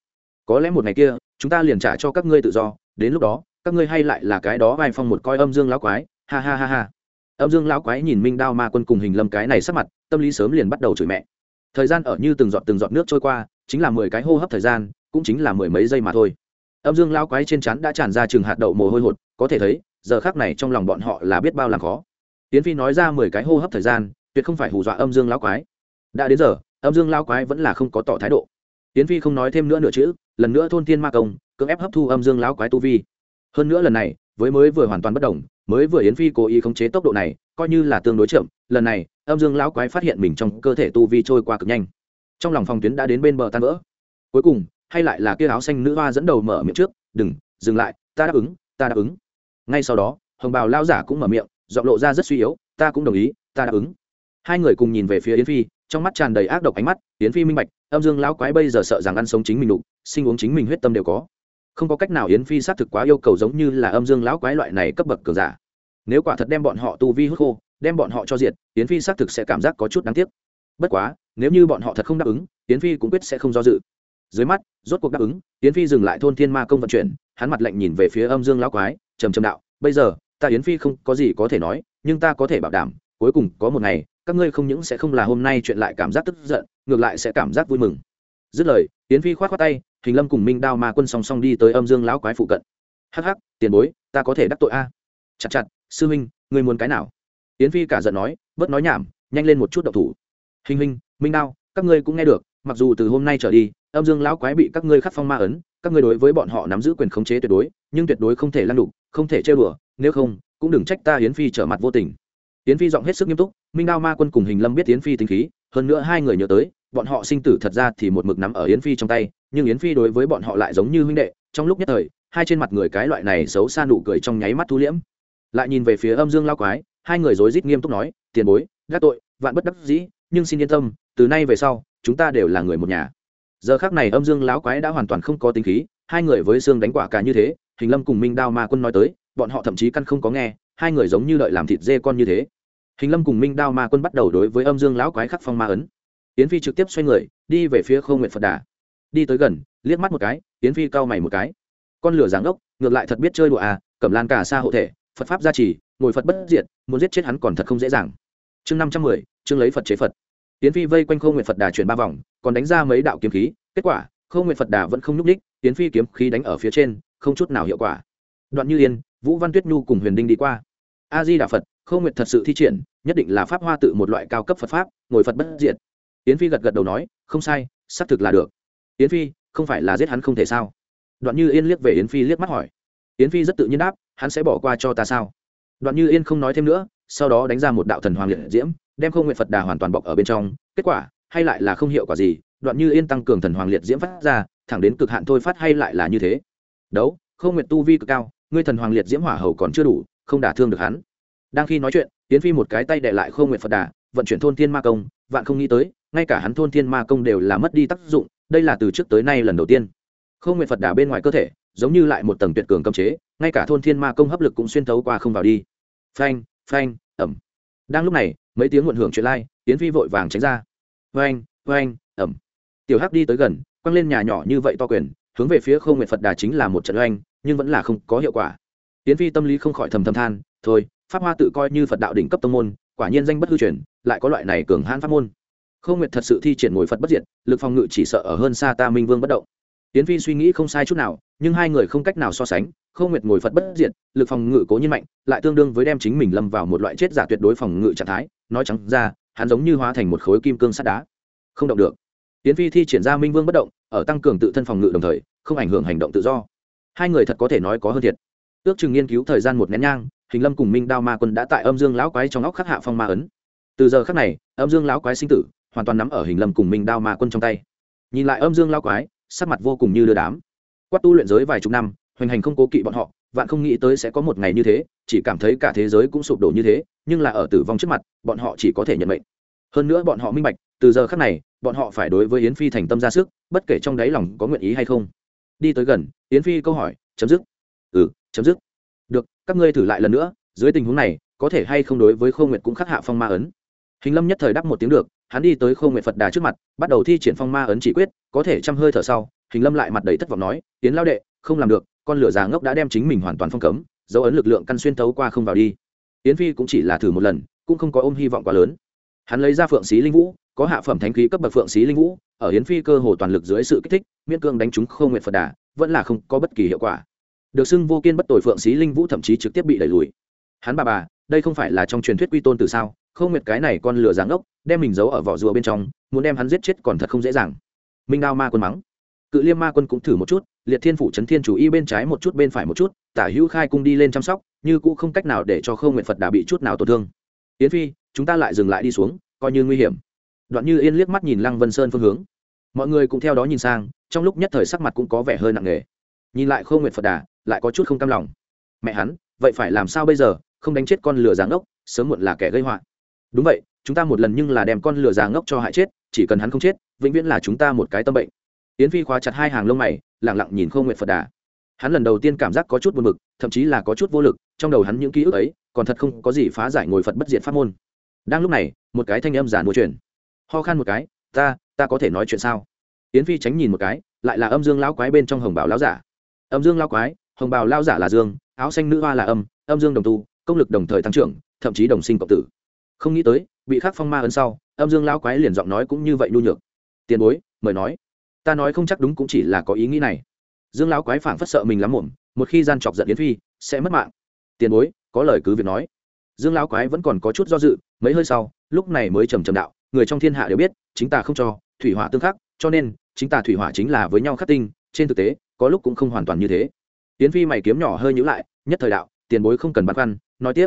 có lẽ một ngày kia, chúng ta liền trả cho các ngươi tự do, đến lúc đó, các ngươi hay lại là cái đó vai phong một coi âm dương lão quái, ha ha ha ha. Âm dương lão quái nhìn minh đao ma quân cùng hình lâm cái này sắc mặt, tâm lý sớm liền bắt đầu chửi mẹ. Thời gian ở như từng giọt từng giọt nước trôi qua, chính là mười cái hô hấp thời gian, cũng chính là mười mấy giây mà thôi. Âm dương lão quái trên chắn đã tràn ra chừng hạt đậu mồ hôi hột, có thể thấy, giờ khác này trong lòng bọn họ là biết bao làm khó. Tiến phi nói ra mười cái hô hấp thời gian, tuyệt không phải hù dọa âm dương lão quái. Đã đến giờ, âm dương lão quái vẫn là không có tỏ thái độ. Tiến phi không nói thêm nữa nữa chữ lần nữa thôn thiên ma công, cưỡng ép hấp thu âm dương lão quái tu vi. Hơn nữa lần này, với mới vừa hoàn toàn bất đồng, mới vừa yến phi cố ý khống chế tốc độ này, coi như là tương đối chậm, lần này, âm dương lão quái phát hiện mình trong cơ thể tu vi trôi qua cực nhanh. Trong lòng phòng tuyến đã đến bên bờ tan vỡ. Cuối cùng, hay lại là kia áo xanh nữ hoa dẫn đầu mở miệng trước, đừng, dừng lại, ta đáp ứng, ta đáp ứng. Ngay sau đó, hồng bào lao giả cũng mở miệng, giọng lộ ra rất suy yếu, ta cũng đồng ý, ta đáp ứng. Hai người cùng nhìn về phía yến phi, trong mắt tràn đầy ác độc ánh mắt, yến phi minh bạch, âm dương lão quái bây giờ sợ rằng ăn sống chính mình đủ sinh uống chính mình huyết tâm đều có. Không có cách nào yến phi xác thực quá yêu cầu giống như là âm dương lão quái loại này cấp bậc cường giả. Nếu quả thật đem bọn họ tu vi hút khô, đem bọn họ cho diệt, yến phi xác thực sẽ cảm giác có chút đáng tiếc. Bất quá, nếu như bọn họ thật không đáp ứng, yến phi cũng quyết sẽ không do dự. Dưới mắt, rốt cuộc đáp ứng, yến phi dừng lại thôn thiên ma công vận chuyển, hắn mặt lạnh nhìn về phía âm dương lão quái, trầm trầm đạo, bây giờ, ta yến phi không có gì có thể nói, nhưng ta có thể bảo đảm, cuối cùng có một ngày, các ngươi không những sẽ không là hôm nay chuyện lại cảm giác tức giận, ngược lại sẽ cảm giác vui mừng. Dứt lời, yến phi khoát khoát tay hình lâm cùng minh đao ma quân song song đi tới âm dương lão quái phụ cận. Hắc hắc, tiền bối, ta có thể đắc tội a. Chặt chặt, sư huynh, ngươi muốn cái nào? Yến phi cả giận nói, bớt nói nhảm, nhanh lên một chút độc thủ. Hình hình, minh đao, các ngươi cũng nghe được, mặc dù từ hôm nay trở đi, âm dương lão quái bị các ngươi khắc phong ma ấn, các ngươi đối với bọn họ nắm giữ quyền khống chế tuyệt đối, nhưng tuyệt đối không thể lăn đục, không thể chơi đùa, nếu không, cũng đừng trách ta Yến phi trở mặt vô tình. Yến phi giọng hết sức nghiêm túc, minh đao ma quân cùng hình lâm biết Yến phi tính khí, hơn nữa hai người nhớ tới, bọn họ sinh tử thật ra thì một mực nắm ở yến phi trong tay nhưng yến phi đối với bọn họ lại giống như huynh đệ, trong lúc nhất thời, hai trên mặt người cái loại này xấu xa nụ cười trong nháy mắt thu liễm. Lại nhìn về phía âm dương lao quái, hai người rối rít nghiêm túc nói, tiền bối, gác tội, vạn bất đắc dĩ, nhưng xin yên tâm, từ nay về sau, chúng ta đều là người một nhà. Giờ khác này âm dương lão quái đã hoàn toàn không có tính khí, hai người với xương đánh quả cả như thế, hình lâm cùng minh đao ma quân nói tới, bọn họ thậm chí căn không có nghe, hai người giống như đợi làm thịt dê con như thế. Hình lâm cùng minh đao ma quân bắt đầu đối với âm dương lão quái khắc phong ma ấn. Yến phi trực tiếp xoay người, đi về phía khâu nguyện phật đà đi tới gần liếc mắt một cái tiến phi cau mày một cái con lửa giáng ốc ngược lại thật biết chơi đùa à cẩm lan cả xa hộ thể phật pháp gia trì ngồi phật bất diệt muốn giết chết hắn còn thật không dễ dàng chương năm trăm mười chương lấy phật chế phật tiến Phi vây quanh Khâu Nguyệt Phật Đà chuyển ba vòng, còn đánh ra mấy đạo kiếm khí, kết quả, Khâu Nguyệt Phật Đà vẫn không nhúc nhích, tiến Phi kiếm khí đánh ở phía trên, không chút nào hiệu quả. Đoạn Như Yên, Vũ Văn Tuyết Nhu cùng Huyền Đinh đi qua. A Di Đà Phật, Khâu Nguyệt thật sự thi triển, nhất định là pháp hoa tự một loại cao cấp Phật pháp, ngồi Phật bất diệt. tiến Phi gật gật đầu nói, không sai, xác thực là được. Yến Phi, không phải là giết hắn không thể sao? Đoạn Như Yên liếc về Yến Phi liếc mắt hỏi. Yến Phi rất tự nhiên đáp, hắn sẽ bỏ qua cho ta sao? Đoạn Như Yên không nói thêm nữa, sau đó đánh ra một đạo thần hoàng liệt diễm, đem không nguyện Phật Đà hoàn toàn bọc ở bên trong, kết quả hay lại là không hiệu quả gì đoạn như yên tăng cường thần hoàng liệt diễm phát ra thẳng đến cực hạn thôi phát hay lại là như thế đấu không nguyện tu vi cực cao ngươi thần hoàng liệt diễm hỏa hầu còn chưa đủ không đả thương được hắn đang khi nói chuyện tiến phi một cái tay đệ lại không nguyện phật đà vận chuyển thôn thiên ma công vạn không nghĩ tới ngay cả hắn thôn thiên ma công đều là mất đi tác dụng đây là từ trước tới nay lần đầu tiên. Không nguyệt phật đà bên ngoài cơ thể giống như lại một tầng tuyệt cường cấm chế ngay cả thôn thiên ma công hấp lực cũng xuyên thấu qua không vào đi. Phanh phanh ẩm. Đang lúc này mấy tiếng muộn hưởng chuyện lai tiến phi vội vàng tránh ra. Phanh, phanh, ẩm. Tiểu hắc đi tới gần quăng lên nhà nhỏ như vậy to quyền hướng về phía không nguyện phật đà chính là một trận oanh nhưng vẫn là không có hiệu quả. Tiến phi tâm lý không khỏi thầm thầm than thôi pháp hoa tự coi như phật đạo đỉnh cấp tông môn quả nhiên danh bất hư truyền lại có loại này cường hãn pháp môn. Không nguyệt thật sự thi triển ngồi phật bất diệt, lực phòng ngự chỉ sợ ở hơn xa ta minh vương bất động. Tiến phi suy nghĩ không sai chút nào, nhưng hai người không cách nào so sánh không nguyệt ngồi phật bất diệt, lực phòng ngự cố nhiên mạnh, lại tương đương với đem chính mình lâm vào một loại chết giả tuyệt đối phòng ngự trạng thái, nói trắng ra, hắn giống như hóa thành một khối kim cương sắt đá. Không động được. Tiến phi thi triển ra minh vương bất động, ở tăng cường tự thân phòng ngự đồng thời, không ảnh hưởng hành động tự do. Hai người thật có thể nói có hơn thiệt. Ước chừng nghiên cứu thời gian một nén nhang, hình lâm cùng minh đao ma quân đã tại âm dương lão quái trong óc khắc hạ phong ma ấn. Từ giờ khắc này, âm dương lão quái sinh tử hoàn toàn nắm ở hình lâm cùng minh đao ma quân trong tay nhìn lại âm dương lao quái sắc mặt vô cùng như đưa đám quát tu luyện giới vài chục năm hoành hành không cố kỵ bọn họ vạn không nghĩ tới sẽ có một ngày như thế chỉ cảm thấy cả thế giới cũng sụp đổ như thế nhưng là ở tử vong trước mặt bọn họ chỉ có thể nhận mệnh hơn nữa bọn họ minh bạch từ giờ khắc này bọn họ phải đối với yến phi thành tâm ra sức bất kể trong đáy lòng có nguyện ý hay không đi tới gần yến phi câu hỏi chấm dứt ừ chấm dứt được các ngươi thử lại lần nữa dưới tình huống này có thể hay không đối với khâu nguyệt cũng khắc hạ phong ma ấn hình lâm nhất thời đáp một tiếng được hắn đi tới khâu nguyệt phật đà trước mặt bắt đầu thi triển phong ma ấn chỉ quyết có thể chăm hơi thở sau hình lâm lại mặt đầy thất vọng nói tiến lao đệ không làm được con lửa già ngốc đã đem chính mình hoàn toàn phong cấm dấu ấn lực lượng căn xuyên tấu qua không vào đi yến phi cũng chỉ là thử một lần cũng không có ôm hy vọng quá lớn hắn lấy ra phượng xí linh vũ có hạ phẩm thánh khí cấp bậc phượng xí linh vũ ở yến phi cơ hồ toàn lực dưới sự kích thích miễn cương đánh trúng không nguyện phật đà vẫn là không có bất kỳ hiệu quả được xưng vô kiên bất tội phượng xí linh vũ thậm chí trực tiếp bị đẩy lùi hắn bà bà đây không phải là trong truyền thuyết quy tôn từ sao không nguyệt cái này con lửa giáng ốc đem mình giấu ở vỏ rùa bên trong, muốn đem hắn giết chết còn thật không dễ dàng. Minh đao ma quân mắng. Cự liêm ma quân cũng thử một chút, liệt thiên phủ trấn thiên chủ y bên trái một chút bên phải một chút, tả hữu khai cung đi lên chăm sóc, như cũ không cách nào để cho không nguyện phật đà bị chút nào tổn thương. Yến phi, chúng ta lại dừng lại đi xuống, coi như nguy hiểm. Đoạn như yên liếc mắt nhìn lăng vân sơn phương hướng. Mọi người cũng theo đó nhìn sang, trong lúc nhất thời sắc mặt cũng có vẻ hơi nặng nề. Nhìn lại không nguyện phật đà, lại có chút không cam lòng. Mẹ hắn, vậy phải làm sao bây giờ? Không đánh chết con lừa giáng ốc sớm muộn là kẻ gây họa đúng vậy, chúng ta một lần nhưng là đem con lửa già ngốc cho hại chết, chỉ cần hắn không chết, vĩnh viễn là chúng ta một cái tâm bệnh. Yến phi khóa chặt hai hàng lông mày lẳng lặng nhìn khâu nguyện phật đà. Hắn lần đầu tiên cảm giác có chút buồn bực, thậm chí là có chút vô lực, trong đầu hắn những ký ức ấy, còn thật không có gì phá giải ngồi phật bất diệt pháp môn. Đang lúc này, một cái thanh âm giả mua truyền. Ho khan một cái, ta ta có thể nói chuyện sao? Yến phi tránh nhìn một cái, lại là âm dương lão quái bên trong hồng bảo lão giả. Âm dương lão quái, hồng bào lao giả là dương, áo xanh nữ hoa là âm âm dương đồng tu, công lực đồng thời tăng trưởng, thậm chí đồng sinh cộng tử không nghĩ tới, bị khắc phong ma ấn sau, âm dương lao quái liền giọng nói cũng như vậy nhu nhược. Tiền bối, mời nói. Ta nói không chắc đúng cũng chỉ là có ý nghĩ này. Dương lão quái phảng phất sợ mình lắm muộn, một khi gian chọc giận yến phi, sẽ mất mạng. Tiền bối, có lời cứ việc nói. Dương lão quái vẫn còn có chút do dự, mấy hơi sau, lúc này mới trầm trầm đạo, người trong thiên hạ đều biết, chính ta không cho, thủy hỏa tương khắc, cho nên, chính ta thủy hỏa chính là với nhau khắc tinh, trên thực tế, có lúc cũng không hoàn toàn như thế. Tiến phi mày kiếm nhỏ hơi nhữ lại, nhất thời đạo, tiền bối không cần băn khoăn, nói tiếp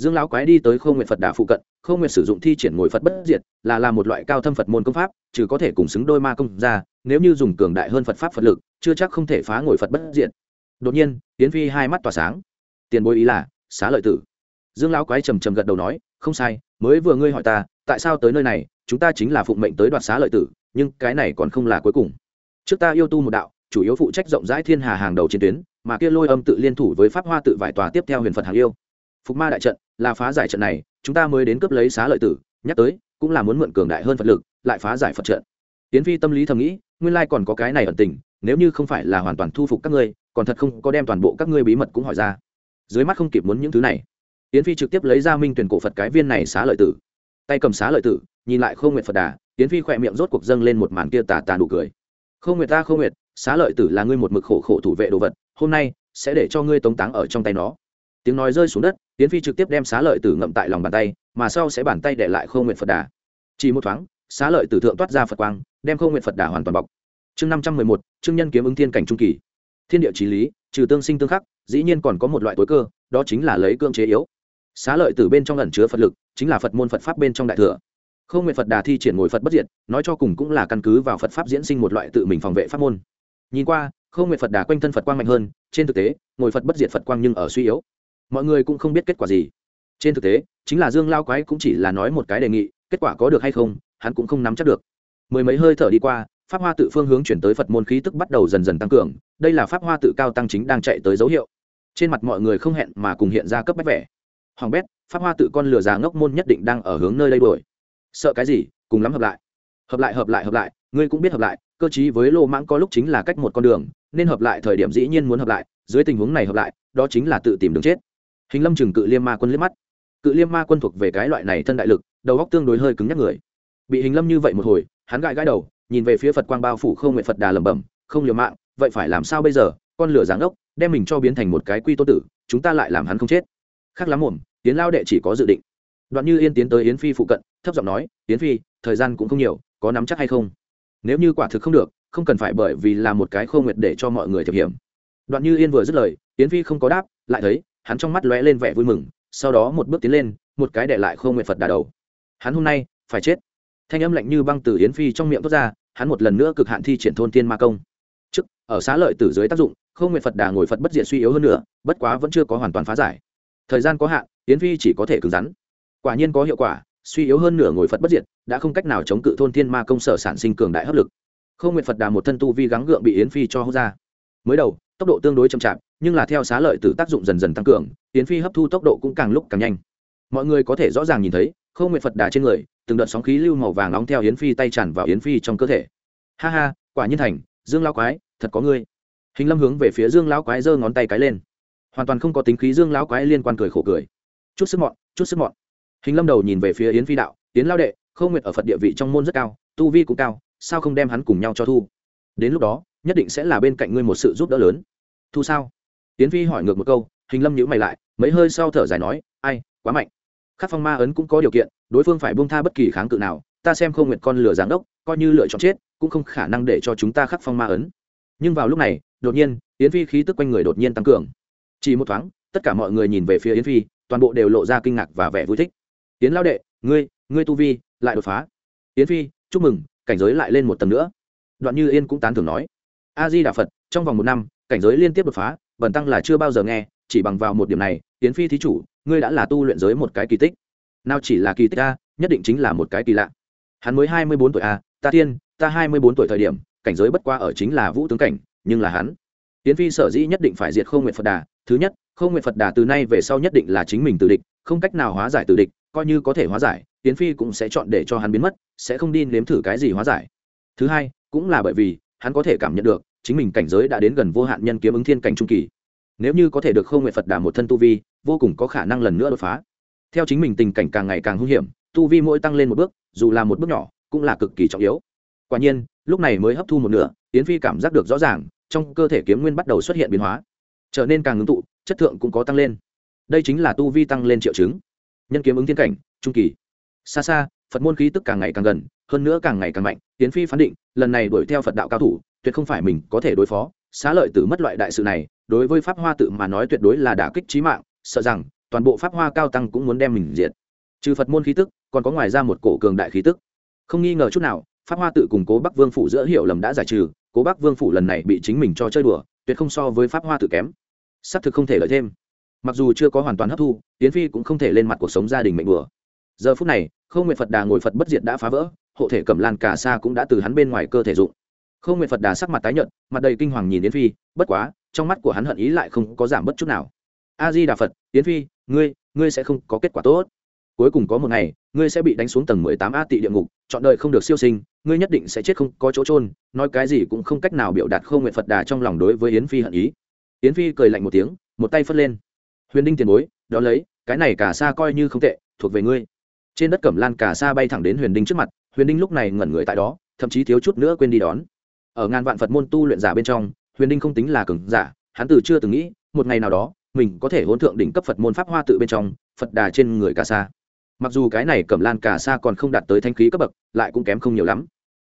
dương lão quái đi tới khâu nguyện phật đà phụ cận, khâu nguyện sử dụng thi triển ngồi phật bất diệt, là làm một loại cao thâm phật môn công pháp, trừ có thể cùng xứng đôi ma công ra, nếu như dùng cường đại hơn phật pháp phật lực, chưa chắc không thể phá ngồi phật bất diệt. Đột nhiên tiến phi hai mắt tỏa sáng. Tiền bối ý là, xá lợi tử. Dương lão quái trầm trầm gật đầu nói, không sai, mới vừa ngươi hỏi ta, tại sao tới nơi này, chúng ta chính là phụng mệnh tới đoạt xá lợi tử, nhưng cái này còn không là cuối cùng. Trước ta yêu tu một đạo, chủ yếu phụ trách rộng rãi thiên hà hàng đầu chiến tuyến, mà kia lôi âm tự liên thủ với pháp hoa tự vải tòa tiếp theo huyền phật hàng yêu. Phục ma đại trận là phá giải trận này, chúng ta mới đến cướp lấy xá lợi tử, nhắc tới, cũng là muốn mượn cường đại hơn phật lực, lại phá giải phật trận. Tiến phi tâm lý thầm nghĩ, nguyên lai còn có cái này ẩn tình, nếu như không phải là hoàn toàn thu phục các ngươi, còn thật không có đem toàn bộ các ngươi bí mật cũng hỏi ra. Dưới mắt không kịp muốn những thứ này. Tiến phi trực tiếp lấy ra minh tuyển cổ phật cái viên này xá lợi tử. Tay cầm xá lợi tử, nhìn lại khâu nguyệt phật đà tiến phi khỏe miệng rốt cuộc dâng lên một màn kia tà tà nụ cười. Khâu nguyệt ta, khâu nguyệt, xá lợi tử là ngươi một mực khổ khổ thủ vệ đồ vật, hôm nay sẽ để cho ngươi tống táng ở trong tay nó tiếng nói rơi xuống đất tiến phi trực tiếp đem xá lợi tử ngậm tại lòng bàn tay, mà sau sẽ bàn tay để lại khâu nguyện phật đà. Chỉ một thoáng, xá lợi tử thượng toát ra phật quang, đem khâu nguyện phật đà hoàn toàn bọc. Chương năm trăm mười một chương nhân kiếm ứng thiên cảnh trung kỳ. Thiên địa trí lý, trừ tương sinh tương khắc, dĩ nhiên còn có một loại tối cơ, đó chính là lấy cương chế yếu. Xá lợi tử bên trong ẩn chứa phật lực, chính là phật môn phật pháp bên trong đại thừa. Không nguyện phật đà thi triển ngồi phật bất diệt, nói cho cùng cũng là căn cứ vào phật pháp diễn sinh một loại tự mình phòng vệ pháp môn. Nhìn qua không nguyện phật đà quanh thân phật quang mạnh hơn, trên thực tế, ngồi phật bất diệt phật quang nhưng ở suy yếu mọi người cũng không biết kết quả gì. Trên thực tế, chính là dương lao quái cũng chỉ là nói một cái đề nghị, kết quả có được hay không, hắn cũng không nắm chắc được. Mười mấy hơi thở đi qua, pháp hoa tự phương hướng chuyển tới phật môn khí tức bắt đầu dần dần tăng cường, đây là pháp hoa tự cao tăng chính đang chạy tới dấu hiệu. Trên mặt mọi người không hẹn mà cùng hiện ra cấp bách vẻ. Hoàng bét, pháp hoa tự con lừa già ngốc môn nhất định đang ở hướng nơi đây đuổi. Sợ cái gì, cùng lắm hợp lại. Hợp lại hợp lại hợp lại, ngươi cũng biết hợp lại, cơ chí với lô mãng có lúc chính là cách một con đường, nên hợp lại thời điểm dĩ nhiên muốn hợp lại, dưới tình huống này hợp lại, đó chính là tự tìm đường chết hình lâm chừng cự liêm ma quân liếc mắt. Cự liêm ma quân thuộc về cái loại này thân đại lực, đầu góc tương đối hơi cứng nhắc người. Bị hình lâm như vậy một hồi, hắn gãi gãi đầu, nhìn về phía phật quang bao phủ không nguyện phật đà lẩm bẩm, không liều mạng, vậy phải làm sao bây giờ? Con lửa giáng ốc, đem mình cho biến thành một cái quy tô tử, chúng ta lại làm hắn không chết. Khác lắm mồm tiến lao đệ chỉ có dự định. Đoạn như yên tiến tới yến phi phụ cận, thấp giọng nói, yến phi, thời gian cũng không nhiều, có nắm chắc hay không? Nếu như quả thực không được, không cần phải bởi vì là một cái khô nguyệt để cho mọi người thiệp hiểm. Đoạn như yên vừa dứt lời, yến phi không có đáp, lại thấy hắn trong mắt lóe lên vẻ vui mừng, sau đó một bước tiến lên, một cái để lại khâu nguyệt phật đà đầu. Hắn hôm nay, phải chết. Thanh âm lạnh như băng từ yến phi trong miệng thoát ra, hắn một lần nữa cực hạn thi triển thôn tiên ma công. Trước, ở xá lợi tử dưới tác dụng khâu nguyệt phật đà ngồi phật bất diệt suy yếu hơn nữa, bất quá vẫn chưa có hoàn toàn phá giải. Thời gian có hạn, yến phi chỉ có thể cứng rắn. Quả nhiên có hiệu quả, suy yếu hơn nửa ngồi phật bất diệt, đã không cách nào chống cự thôn thiên ma công sở sản sinh cường đại hấp lực. Không nguyện phật đà một thân tu vi gắng gượng bị yến phi cho hút ra. Mới đầu, tốc độ tương đối chậm chạp nhưng là theo xá lợi từ tác dụng dần dần tăng cường yến phi hấp thu tốc độ cũng càng lúc càng nhanh. Mọi người có thể rõ ràng nhìn thấy không nguyện phật đà trên người, từng đợt sóng khí lưu màu vàng nóng theo yến phi tay tràn vào yến phi trong cơ thể. Ha ha, quả nhiên thành, dương lao quái, thật có ngươi. Hình lâm hướng về phía dương lão quái giơ ngón tay cái lên. Hoàn toàn không có tính khí dương lão quái liên quan cười khổ cười. Chút sức mọn, chút sức mọn. Hình lâm đầu nhìn về phía yến phi đạo, yến lao đệ không nguyện ở phật địa vị trong môn rất cao, tu vi cũng cao, sao không đem hắn cùng nhau cho thu? Đến lúc đó, nhất định sẽ là bên cạnh ngươi một sự giúp đỡ lớn. Thu sao? Tiến phi hỏi ngược một câu, hình lâm nhữ mày lại, mấy hơi sau thở dài nói, ai, quá mạnh. Khắc phong ma ấn cũng có điều kiện, đối phương phải buông tha bất kỳ kháng cự nào, ta xem không nguyện con lửa giáng đốc, coi như lựa chọn chết, cũng không khả năng để cho chúng ta khắc phong ma ấn. Nhưng vào lúc này, đột nhiên yến phi khí tức quanh người đột nhiên tăng cường. Chỉ một thoáng, tất cả mọi người nhìn về phía yến phi, toàn bộ đều lộ ra kinh ngạc và vẻ vui thích. Yến lao đệ, ngươi ngươi tu vi lại đột phá. Yến phi, chúc mừng, cảnh giới lại lên một tầng nữa. Đoạn như yên cũng tán thưởng nói, a di đà phật, trong vòng một năm, cảnh giới liên tiếp đột phá bần tăng là chưa bao giờ nghe, chỉ bằng vào một điểm này, yến phi thí chủ, ngươi đã là tu luyện giới một cái kỳ tích. Nào chỉ là kỳ tích a, nhất định chính là một cái kỳ lạ. Hắn mới hai mươi bốn tuổi a, ta thiên, ta hai mươi bốn tuổi thời điểm, cảnh giới bất qua ở chính là vũ tướng cảnh, nhưng là hắn. Yến phi sở dĩ nhất định phải diệt không nguyện phật đà. Thứ nhất không nguyện phật đà từ nay về sau nhất định là chính mình tự địch, không cách nào hóa giải tự địch, coi như có thể hóa giải, yến phi cũng sẽ chọn để cho hắn biến mất, sẽ không đi nếm thử cái gì hóa giải. Thứ hai, cũng là bởi vì hắn có thể cảm nhận được chính mình cảnh giới đã đến gần vô hạn nhân kiếm ứng thiên cảnh trung kỳ. Nếu như có thể được không nguyện phật đà một thân tu vi, vô cùng có khả năng lần nữa đột phá. Theo chính mình tình cảnh càng ngày càng hung hiểm, tu vi mỗi tăng lên một bước, dù là một bước nhỏ, cũng là cực kỳ trọng yếu. Quả nhiên, lúc này mới hấp thu một nửa, yến phi cảm giác được rõ ràng, trong cơ thể kiếm nguyên bắt đầu xuất hiện biến hóa. Trở nên càng ứng tụ, chất thượng cũng có tăng lên. Đây chính là tu vi tăng lên triệu chứng. Nhân kiếm ứng thiên cảnh, trung kỳ. Xa xa, phật môn khí tức càng ngày càng gần, hơn nữa càng ngày càng mạnh tiến phi phán định, lần này đuổi theo phật đạo cao thủ tuyệt không phải mình có thể đối phó. Xá lợi tử mất loại đại sự này, đối với pháp hoa tự mà nói tuyệt đối là đả kích trí mạng, sợ rằng, toàn bộ pháp hoa cao tăng cũng muốn đem mình diệt. Trừ phật môn khí tức, còn có ngoài ra một cổ cường đại khí tức. Không nghi ngờ chút nào, pháp hoa tự cùng cố bắc vương phủ giữa hiệu lầm đã giải trừ, cố bắc vương phủ lần này bị chính mình cho chơi đùa, tuyệt không so với pháp hoa tự kém. Xác thực không thể lợi thêm. Mặc dù chưa có hoàn toàn hấp thu tiến phi cũng không thể lên mặt cuộc sống gia đình mệnh bừa. Giờ phút này không nguyện phật đà ngồi phật bất diệt đã phá vỡ, hộ thể cầm lan cả xa cũng đã từ hắn bên ngoài cơ thể dụng không nguyện phật đà sắc mặt tái nhợt, mặt đầy kinh hoàng nhìn yến phi, bất quá, trong mắt của hắn hận ý lại không có giảm bất chút nào. A di đà phật, yến phi, ngươi ngươi sẽ không có kết quả tốt. Cuối cùng có một ngày, ngươi sẽ bị đánh xuống tầng mười tám a tị địa ngục, chọn đời không được siêu sinh, ngươi nhất định sẽ chết không có chỗ trôn nói cái gì cũng không cách nào biểu đạt không nguyện phật đà trong lòng đối với yến phi hận ý. Yến phi cười lạnh một tiếng, một tay phất lên. Huyền đinh tiền bối, đó lấy, cái này cả xa coi như không tệ, thuộc về ngươi. Trên đất cẩm lan cả xa bay thẳng đến huyền đinh trước mặt, huyền đinh lúc này ngẩn người tại đó, thậm chí thiếu chút nữa quên đi đón ở ngàn vạn phật môn tu luyện giả bên trong, huyền đinh không tính là cường giả, hắn từ chưa từng nghĩ, một ngày nào đó, mình có thể hỗn thượng đỉnh cấp phật môn pháp hoa tự bên trong, phật đà trên người cả xa. Mặc dù cái này cẩm lan cả xa còn không đạt tới thanh khí cấp bậc, lại cũng kém không nhiều lắm.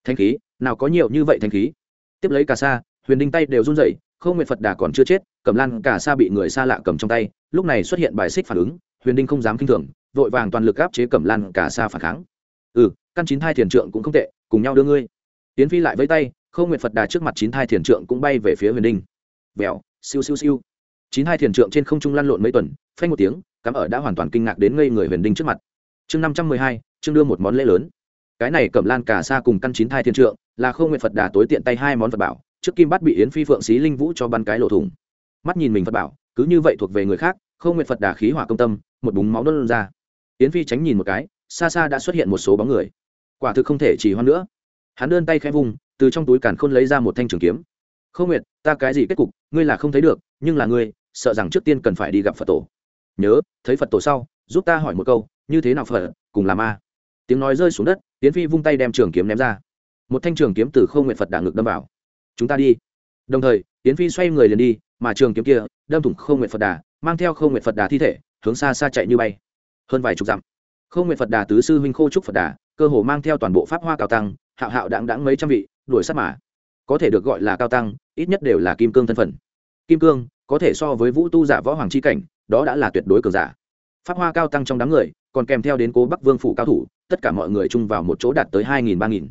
Thanh khí? Nào có nhiều như vậy thanh khí? Tiếp lấy cả xa, huyền đinh tay đều run rẩy, không nguyện phật đà còn chưa chết, cẩm lan cả xa bị người xa lạ cầm trong tay, lúc này xuất hiện bài xích phản ứng, huyền đinh không dám kinh thường, vội vàng toàn lực áp chế cẩm lan cả xa phản kháng. Ừ căn chín thai thiền trượng cũng không tệ, cùng nhau đưa ngươi. Tiến phi lại với tay không nguyện phật đà trước mặt chín thai thiền trượng cũng bay về phía huyền đinh. Vèo, siêu siêu siêu. Chín hai thiền trượng trên không trung lăn lộn mấy tuần, phanh một tiếng, cắm ở đã hoàn toàn kinh ngạc đến ngây người huyền đinh trước mặt. Chương năm trăm mười hai, chương đưa một món lễ lớn. Cái này cẩm lan cả xa cùng căn chín thai thiền trượng, là không nguyện phật đà tối tiện tay hai món phật bảo, trước kim bắt bị yến phi phượng xí linh vũ cho bắn cái lộ thủng. Mắt nhìn mình phật bảo, cứ như vậy thuộc về người khác không nguyện phật đà khí hỏa công tâm, một búng máu đôn ra. Yến phi tránh nhìn một cái, xa xa đã xuất hiện một số bóng người. Quả thực không thể chỉ hoan nữa. Hắn đơn tay khẽ vùng từ trong túi càn khôn lấy ra một thanh trường kiếm. Không nguyệt, ta cái gì kết cục, ngươi là không thấy được, nhưng là ngươi, sợ rằng trước tiên cần phải đi gặp phật tổ. Nhớ, thấy phật tổ sau, giúp ta hỏi một câu, như thế nào phật, cùng làm ma? Tiếng nói rơi xuống đất tiến phi vung tay đem trường kiếm ném ra. Một thanh trường kiếm từ không nguyện phật đà ngực đâm vào. Chúng ta đi. Đồng thời tiến phi xoay người liền đi, mà trường kiếm kia đâm thủng không nguyện phật đà, mang theo không nguyện phật đà thi thể, hướng xa xa chạy như bay. Hơn vài chục dặm không nguyện phật đà tứ sư huynh khô trúc phật đà, cơ hồ mang theo toàn bộ pháp hoa cao tăng, hạo hạo đáng đáng mấy trăm vị đuổi sát mà. Có thể được gọi là cao tăng, ít nhất đều là kim cương thân phận. Kim cương, có thể so với vũ tu giả võ hoàng c h i cảnh, đó đã là tuyệt đối cường giả. Pháp hoa cao tăng trong đám người, còn kèm theo đến cố bắc vương phủ cao thủ, tất cả mọi người chung vào một chỗ đạt tới hai nghìn, ba nghìn.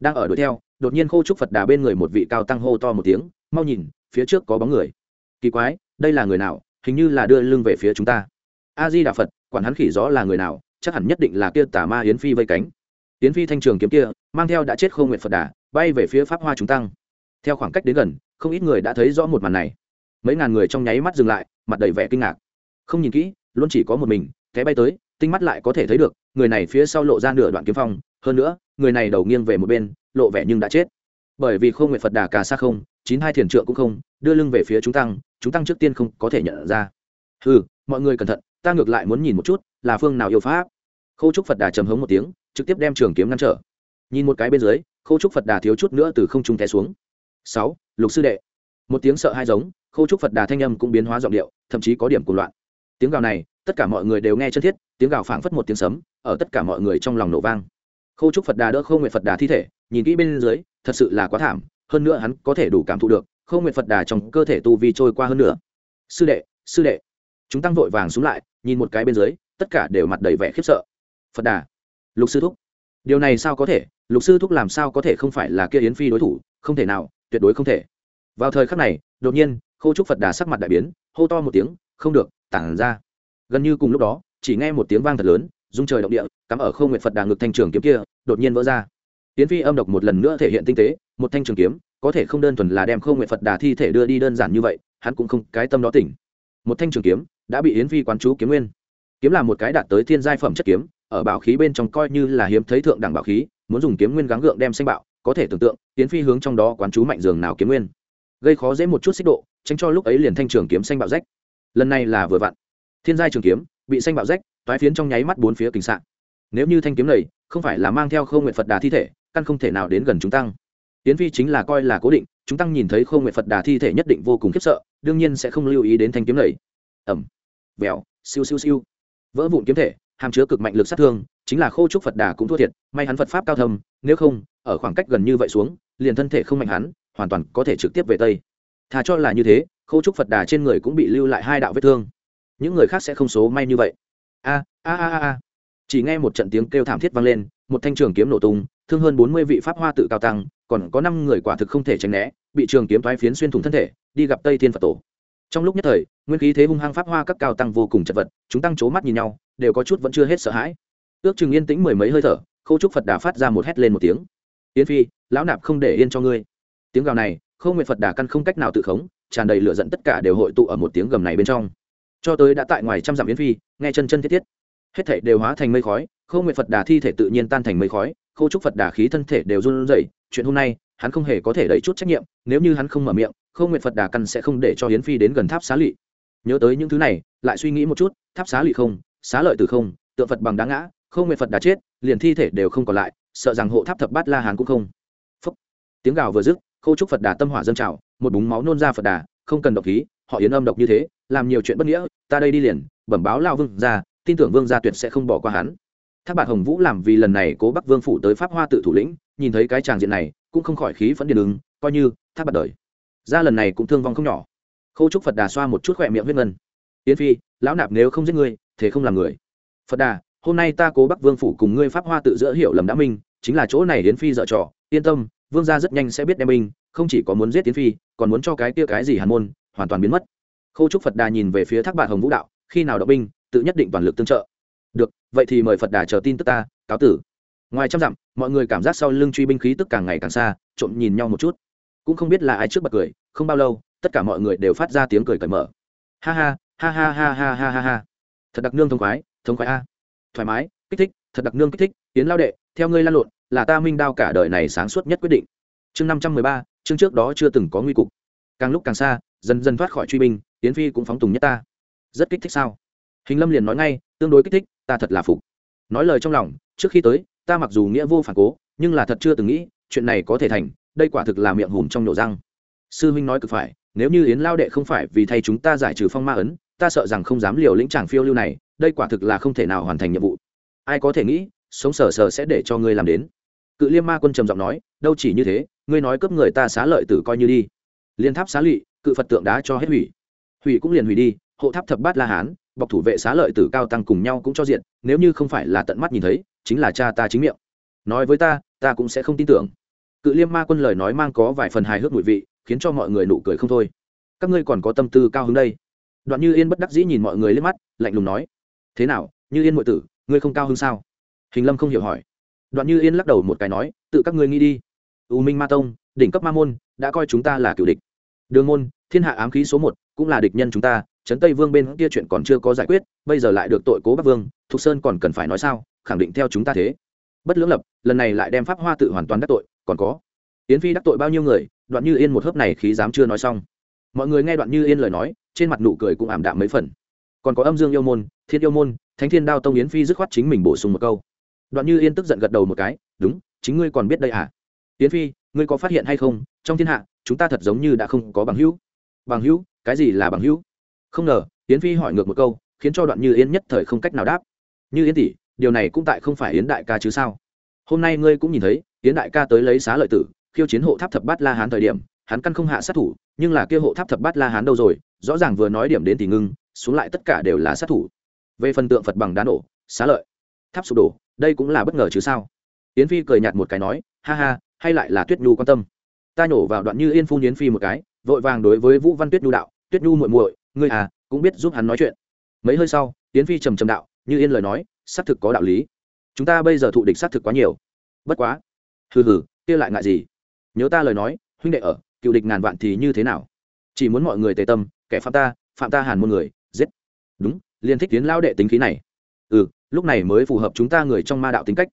Đang ở đuổi theo, đột nhiên khô trúc phật đà bên người một vị cao tăng hô to một tiếng, mau nhìn, phía trước có bóng người. Kỳ quái, đây là người nào? Hình như là đưa lưng về phía chúng ta. A di đà phật, quản hắn khỉ rõ là người nào, chắc hẳn nhất định là kia tà ma yến phi vây cánh. Yến phi thanh trường kiếm kia, mang theo đã chết không nguyện phật đà bay về phía pháp hoa chúng tăng. Theo khoảng cách đến gần, không ít người đã thấy rõ một màn này. Mấy ngàn người trong nháy mắt dừng lại, mặt đầy vẻ kinh ngạc. Không nhìn kỹ, luôn chỉ có một mình, té bay tới, tinh mắt lại có thể thấy được, người này phía sau lộ ra nửa đoạn kiếm phong. Hơn nữa, người này đầu nghiêng về một bên, lộ vẻ nhưng đã chết. Bởi vì không nguyện phật đà cà xa không, chín hai thiền trượng cũng không, đưa lưng về phía chúng tăng chúng tăng trước tiên không có thể nhận ra. Ừ mọi người cẩn thận, ta ngược lại muốn nhìn một chút, là phương nào yêu pháp. Khâu trúc phật đà trầm hống một tiếng, trực tiếp đem trường kiếm ngăn trở. Nhìn một cái bên dưới Khô trúc phật đà thiếu chút nữa từ không trung té xuống sáu lục sư đệ một tiếng sợ hai giống Khô trúc phật đà thanh âm cũng biến hóa giọng điệu thậm chí có điểm cuồng loạn tiếng gào này tất cả mọi người đều nghe chân thiết tiếng gào phảng phất một tiếng sấm ở tất cả mọi người trong lòng nổ vang Khô trúc phật đà đỡ khâu nguyện phật đà thi thể nhìn kỹ bên dưới thật sự là quá thảm hơn nữa hắn có thể đủ cảm thụ được khâu nguyện phật đà trong cơ thể tu vi trôi qua hơn nữa sư đệ sư đệ chúng tăng vội vàng xuống lại nhìn một cái bên dưới tất cả đều mặt đầy vẻ khiếp sợ phật đà lục sư thúc điều này sao có thể lục sư thúc làm sao có thể không phải là kia yến phi đối thủ, không thể nào, tuyệt đối không thể. Vào thời khắc này, đột nhiên, khâu trúc phật đà sắc mặt đại biến, hô to một tiếng, không được, tản ra. Gần như cùng lúc đó, chỉ nghe một tiếng vang thật lớn, rung trời động địa, cắm ở khâu nguyện phật đà ngực thanh trường kiếm kia, đột nhiên vỡ ra. Tiến phi âm độc một lần nữa thể hiện tinh tế, một thanh trường kiếm, có thể không đơn thuần là đem khâu nguyện phật đà thi thể đưa đi đơn giản như vậy, hắn cũng không cái tâm đó tỉnh. Một thanh trường kiếm đã bị yến phi quán chú kiếm nguyên. Kiếm là một cái đạt tới thiên giai phẩm chất kiếm, ở bảo khí bên trong coi như là hiếm thấy thượng đẳng bảo khí muốn dùng kiếm nguyên gắng gượng đem xanh bạo, có thể tưởng tượng tiến phi hướng trong đó quán chú mạnh dường nào kiếm nguyên. Gây khó dễ một chút xích độ, tránh cho lúc ấy liền thanh trường kiếm xanh bạo rách. Lần này là vừa vặn. Thiên giai trường kiếm, bị xanh bạo rách, toái phiến trong nháy mắt bốn phía kính sạn. Nếu như thanh kiếm này, không phải là mang theo khâu nguyện phật đà thi thể, căn không thể nào đến gần chúng tăng. Tiến phi chính là coi là cố định, chúng tăng nhìn thấy khâu nguyện phật đà thi thể nhất định vô cùng khiếp sợ, đương nhiên sẽ không lưu ý đến thanh kiếm này. Ẩm vèo, siêu siêu siêu. Vỡ vụn kiếm thể, hàm chứa cực mạnh lực sát thương chính là khô trúc phật đà cũng thua thiệt, may hắn phật pháp cao thâm, nếu không, ở khoảng cách gần như vậy xuống, liền thân thể không mạnh hắn, hoàn toàn có thể trực tiếp về tây. Thà cho là như thế, khô trúc phật đà trên người cũng bị lưu lại hai đạo vết thương. Những người khác sẽ không số may như vậy. A a a a chỉ nghe một trận tiếng kêu thảm thiết vang lên, một thanh trường kiếm nổ tung, thương hơn bốn mươi vị pháp hoa tự cao tăng, còn có năm người quả thực không thể tránh né, bị trường kiếm thoái phiến xuyên thủng thân thể, đi gặp tây thiên phật tổ. Trong lúc nhất thời, nguyên khí thế hung hăng pháp hoa các cao tăng vô cùng chật vật, chúng tăng c mắt nhìn nhau, đều có chút vẫn chưa hết sợ hãi ước chừng yên tĩnh mười mấy hơi thở, khâu trúc phật đà phát ra một hét lên một tiếng. Yên phi, lão nạp không để yên cho ngươi. Tiếng gào này, khâu nguyện phật đà căn không cách nào tự khống, tràn đầy lửa dẫn tất cả đều hội tụ ở một tiếng gầm này bên trong. Cho tới đã tại ngoài trăm dặm yến phi, nghe chân chân thiết thiết. Hết thể đều hóa thành mây khói, khâu nguyện phật đà thi thể tự nhiên tan thành mây khói, khâu trúc phật đà khí thân thể đều run rẩy, chuyện hôm nay, hắn không hề có thể đẩy chút trách nhiệm, nếu như hắn không mở miệng, khâu nguyện phật đà căn sẽ không để cho yến phi đến gần tháp xá lỵ. Nhớ tới những thứ này, lại suy nghĩ một chút, tháp xá lỵ không, xá lợi từ không, tượng phật bằng đá ngã không nguyện phật đã chết, liền thi thể đều không còn lại, sợ rằng hộ tháp thập bát la hán cũng không. Phúc. tiếng gào vừa dứt, Khô trúc phật đà tâm hỏa dâng trào, một búng máu nôn ra phật đà, không cần độc khí, họ yến âm độc như thế, làm nhiều chuyện bất nghĩa, ta đây đi liền, bẩm báo lao vương ra tin tưởng vương gia tuyệt sẽ không bỏ qua hắn. Thác bạt hồng vũ làm vì lần này cố bắc vương phủ tới pháp hoa tự thủ lĩnh, nhìn thấy cái tràng diện này, cũng không khỏi khí phẫn điện ứng coi như, thác bạt đời. Ra lần này cũng thương vong không nhỏ. Khâu trúc phật đà xoa một chút khỏe miệng huyết ngân. Yến phi, lão nạp nếu không giết ngươi, thế không làm người. Phật đà hôm nay ta cố bắc vương phủ cùng ngươi pháp hoa tự giữa hiểu lầm đã minh, chính là chỗ này yến phi dợ trò, yên tâm, vương gia rất nhanh sẽ biết đem minh, không chỉ có muốn giết tiến phi, còn muốn cho cái kia cái gì hàn môn, hoàn toàn biến mất. Khâu trúc phật đà nhìn về phía thác bạc hồng vũ đạo, khi nào động binh, tự nhất định toàn lực tương trợ. Được, vậy thì mời phật đà chờ tin tức ta, cáo tử. Ngoài trăm dặm, mọi người cảm giác sau lưng truy binh khí tức càng ngày càng xa, trộm nhìn nhau một chút. Cũng không biết là ai trước bật cười, không bao lâu, tất cả mọi người đều phát ra tiếng cười cởi mở. Ha ha ha ha ha ha ha ha ha. Thật đặc nương thông khoái thông khoái a thoải mái, kích thích, thật đặc nương kích thích tiến lao đệ, theo ngươi lan lộn, là ta minh đao cả đời này sáng suốt nhất quyết định. Chương năm trăm mười ba, chương trước đó chưa từng có nguy cục. Càng lúc càng xa, dần dần thoát khỏi truy binh tiến phi cũng phóng tùng nhất ta. Rất kích thích sao? Hình lâm liền nói ngay, tương đối kích thích, ta thật là phục. Nói lời trong lòng, trước khi tới, ta mặc dù nghĩa vô phản cố, nhưng là thật chưa từng nghĩ, chuyện này có thể thành, đây quả thực là miệng hùm trong nổ răng. Sư huynh nói cực phải, nếu như yến lao đệ không phải vì thay chúng ta giải trừ phong ma ấn ta sợ rằng không dám liều lĩnh chàng phiêu lưu này, đây quả thực là không thể nào hoàn thành nhiệm vụ. Ai có thể nghĩ, sống sờ sờ sẽ để cho ngươi làm đến. Cự liêm ma quân trầm giọng nói, đâu chỉ như thế, ngươi nói cướp người ta xá lợi tử coi như đi. Liên tháp xá lụy, cự phật tượng đá cho hết hủy. Hủy cũng liền hủy đi, hộ tháp thập bát la hán, bọc thủ vệ xá lợi tử cao tăng cùng nhau cũng cho diện, nếu như không phải là tận mắt nhìn thấy, chính là cha ta chính miệng. Nói với ta ta cũng sẽ không tin tưởng. Cự liêm ma quân lời nói mang có vài phần hài hước mùi vị, khiến cho mọi người nụ cười không thôi. Các ngươi còn có tâm tư cao hứng đây đoạn như yên bất đắc dĩ nhìn mọi người lên mắt, lạnh lùng nói, thế nào, như yên ngụy tử, ngươi không cao hứng sao? Hình lâm không hiểu hỏi. Đoạn như yên lắc đầu một cái nói, tự các ngươi nghĩ đi. U minh ma tông, đỉnh cấp ma môn, đã coi chúng ta là cựu địch. Đường môn, thiên hạ ám khí số một, cũng là địch nhân chúng ta, trấn tây vương bên kia chuyện còn chưa có giải quyết, bây giờ lại được tội cố bắc vương, thục sơn còn cần phải nói sao, khẳng định theo chúng ta thế. Bất lưỡng lập, lần này lại đem pháp hoa tự hoàn toàn đắc tội, còn có. Yến phi đắc tội bao nhiêu người, đoạn như yên một hớp này khí dám chưa nói xong mọi người nghe đoạn như yên lời nói, trên mặt nụ cười cũng ảm đạm mấy phần. Còn có âm dương yêu môn, thiên yêu môn, thánh thiên đao tông yến phi dứt khoát chính mình bổ sung một câu. Đoạn như yên tức giận gật đầu một cái, đúng, chính ngươi còn biết đây à? Yến phi, ngươi có phát hiện hay không? Trong thiên hạ, chúng ta thật giống như đã không có bằng hữu. Bằng hữu? Cái gì là bằng hữu? Không ngờ, yến phi hỏi ngược một câu, khiến cho đoạn như yên nhất thời không cách nào đáp. Như yến tỷ, điều này cũng tại không phải yến đại ca chứ sao? Hôm nay ngươi cũng nhìn thấy, yến đại ca tới lấy xá lợi tử, khiêu chiến hộ tháp thập bát la hán thời điểm, hắn căn không hạ sát thủ nhưng là kia hộ tháp thập bát la hán đâu rồi, rõ ràng vừa nói điểm đến thì ngưng, xuống lại tất cả đều là sát thủ. Về phần tượng phật bằng đá nổ, xá lợi, tháp sụp đổ, đây cũng là bất ngờ chứ sao? Yến phi cười nhạt một cái nói, ha ha, hay lại là tuyết nhu quan tâm. Ta nhổ vào đoạn như yên phun yến phi một cái, vội vàng đối với vũ văn tuyết nhu đạo, tuyết nhu muội muội, ngươi à cũng biết giúp hắn nói chuyện. Mấy hơi sau, yến phi trầm trầm đạo, như yên lời nói, xác thực có đạo lý. Chúng ta bây giờ thụ địch xác thực quá nhiều. Bất quá, hừ hừ, kia lại ngại gì? Nhớ ta lời nói, huynh đệ ở cựu địch ngàn vạn thì như thế nào? Chỉ muốn mọi người tề tâm, kẻ phạm ta phạm ta hàn môn người, giết. Đúng, liên thích tiến lao đệ tính khí này. Ừ lúc này mới phù hợp chúng ta người trong ma đạo tính cách.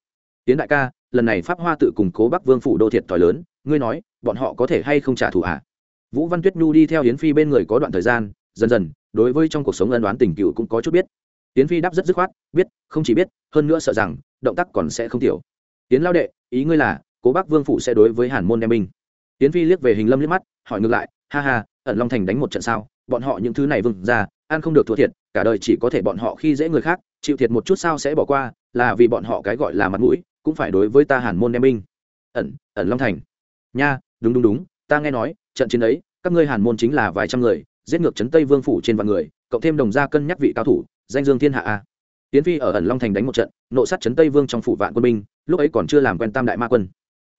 Tiến đại ca, lần này pháp hoa tự củng cố bắc vương phủ đô thiệt t lớn, ngươi nói, bọn họ có thể hay không trả thù ạ vũ văn tuyết nhu đi theo hiến phi bên người có đoạn thời gian, dần dần, đối với trong cuộc sống ân đoán tình cựu cũng có chút biết. Hiến phi đáp rất dứt khoát, biết, không chỉ biết, hơn nữa sợ rằng, động tác còn sẽ không thiểu. tiến lao đệ, ý ngươi là, cố bắc vương phủ sẽ đối với hàn môn đem binh tiến phi liếc về hình lâm liếc mắt, hỏi ngược lại, ha ha, ẩn long thành đánh một trận sao? Bọn họ những thứ này vừng ra ăn không được thua thiệt, cả đời chỉ có thể bọn họ khi dễ người khác, chịu thiệt một chút sao sẽ bỏ qua, là vì bọn họ cái gọi là mặt mũi, cũng phải đối với ta hàn môn đem binh. Ẩn ẩn long thành. Nha, đúng đúng đúng, ta nghe nói, trận chiến ấy, các ngươi hàn môn chính là vài trăm người, giết ngược trấn tây vương phủ trên vạn người, cộng thêm đồng gia cân nhắc vị cao thủ, danh dương thiên hạ a. Tiến phi ở ẩn long thành đánh một trận, nộ sát trấn tây vương trong phủ vạn quân binh, lúc ấy còn chưa làm quen tam đại ma quân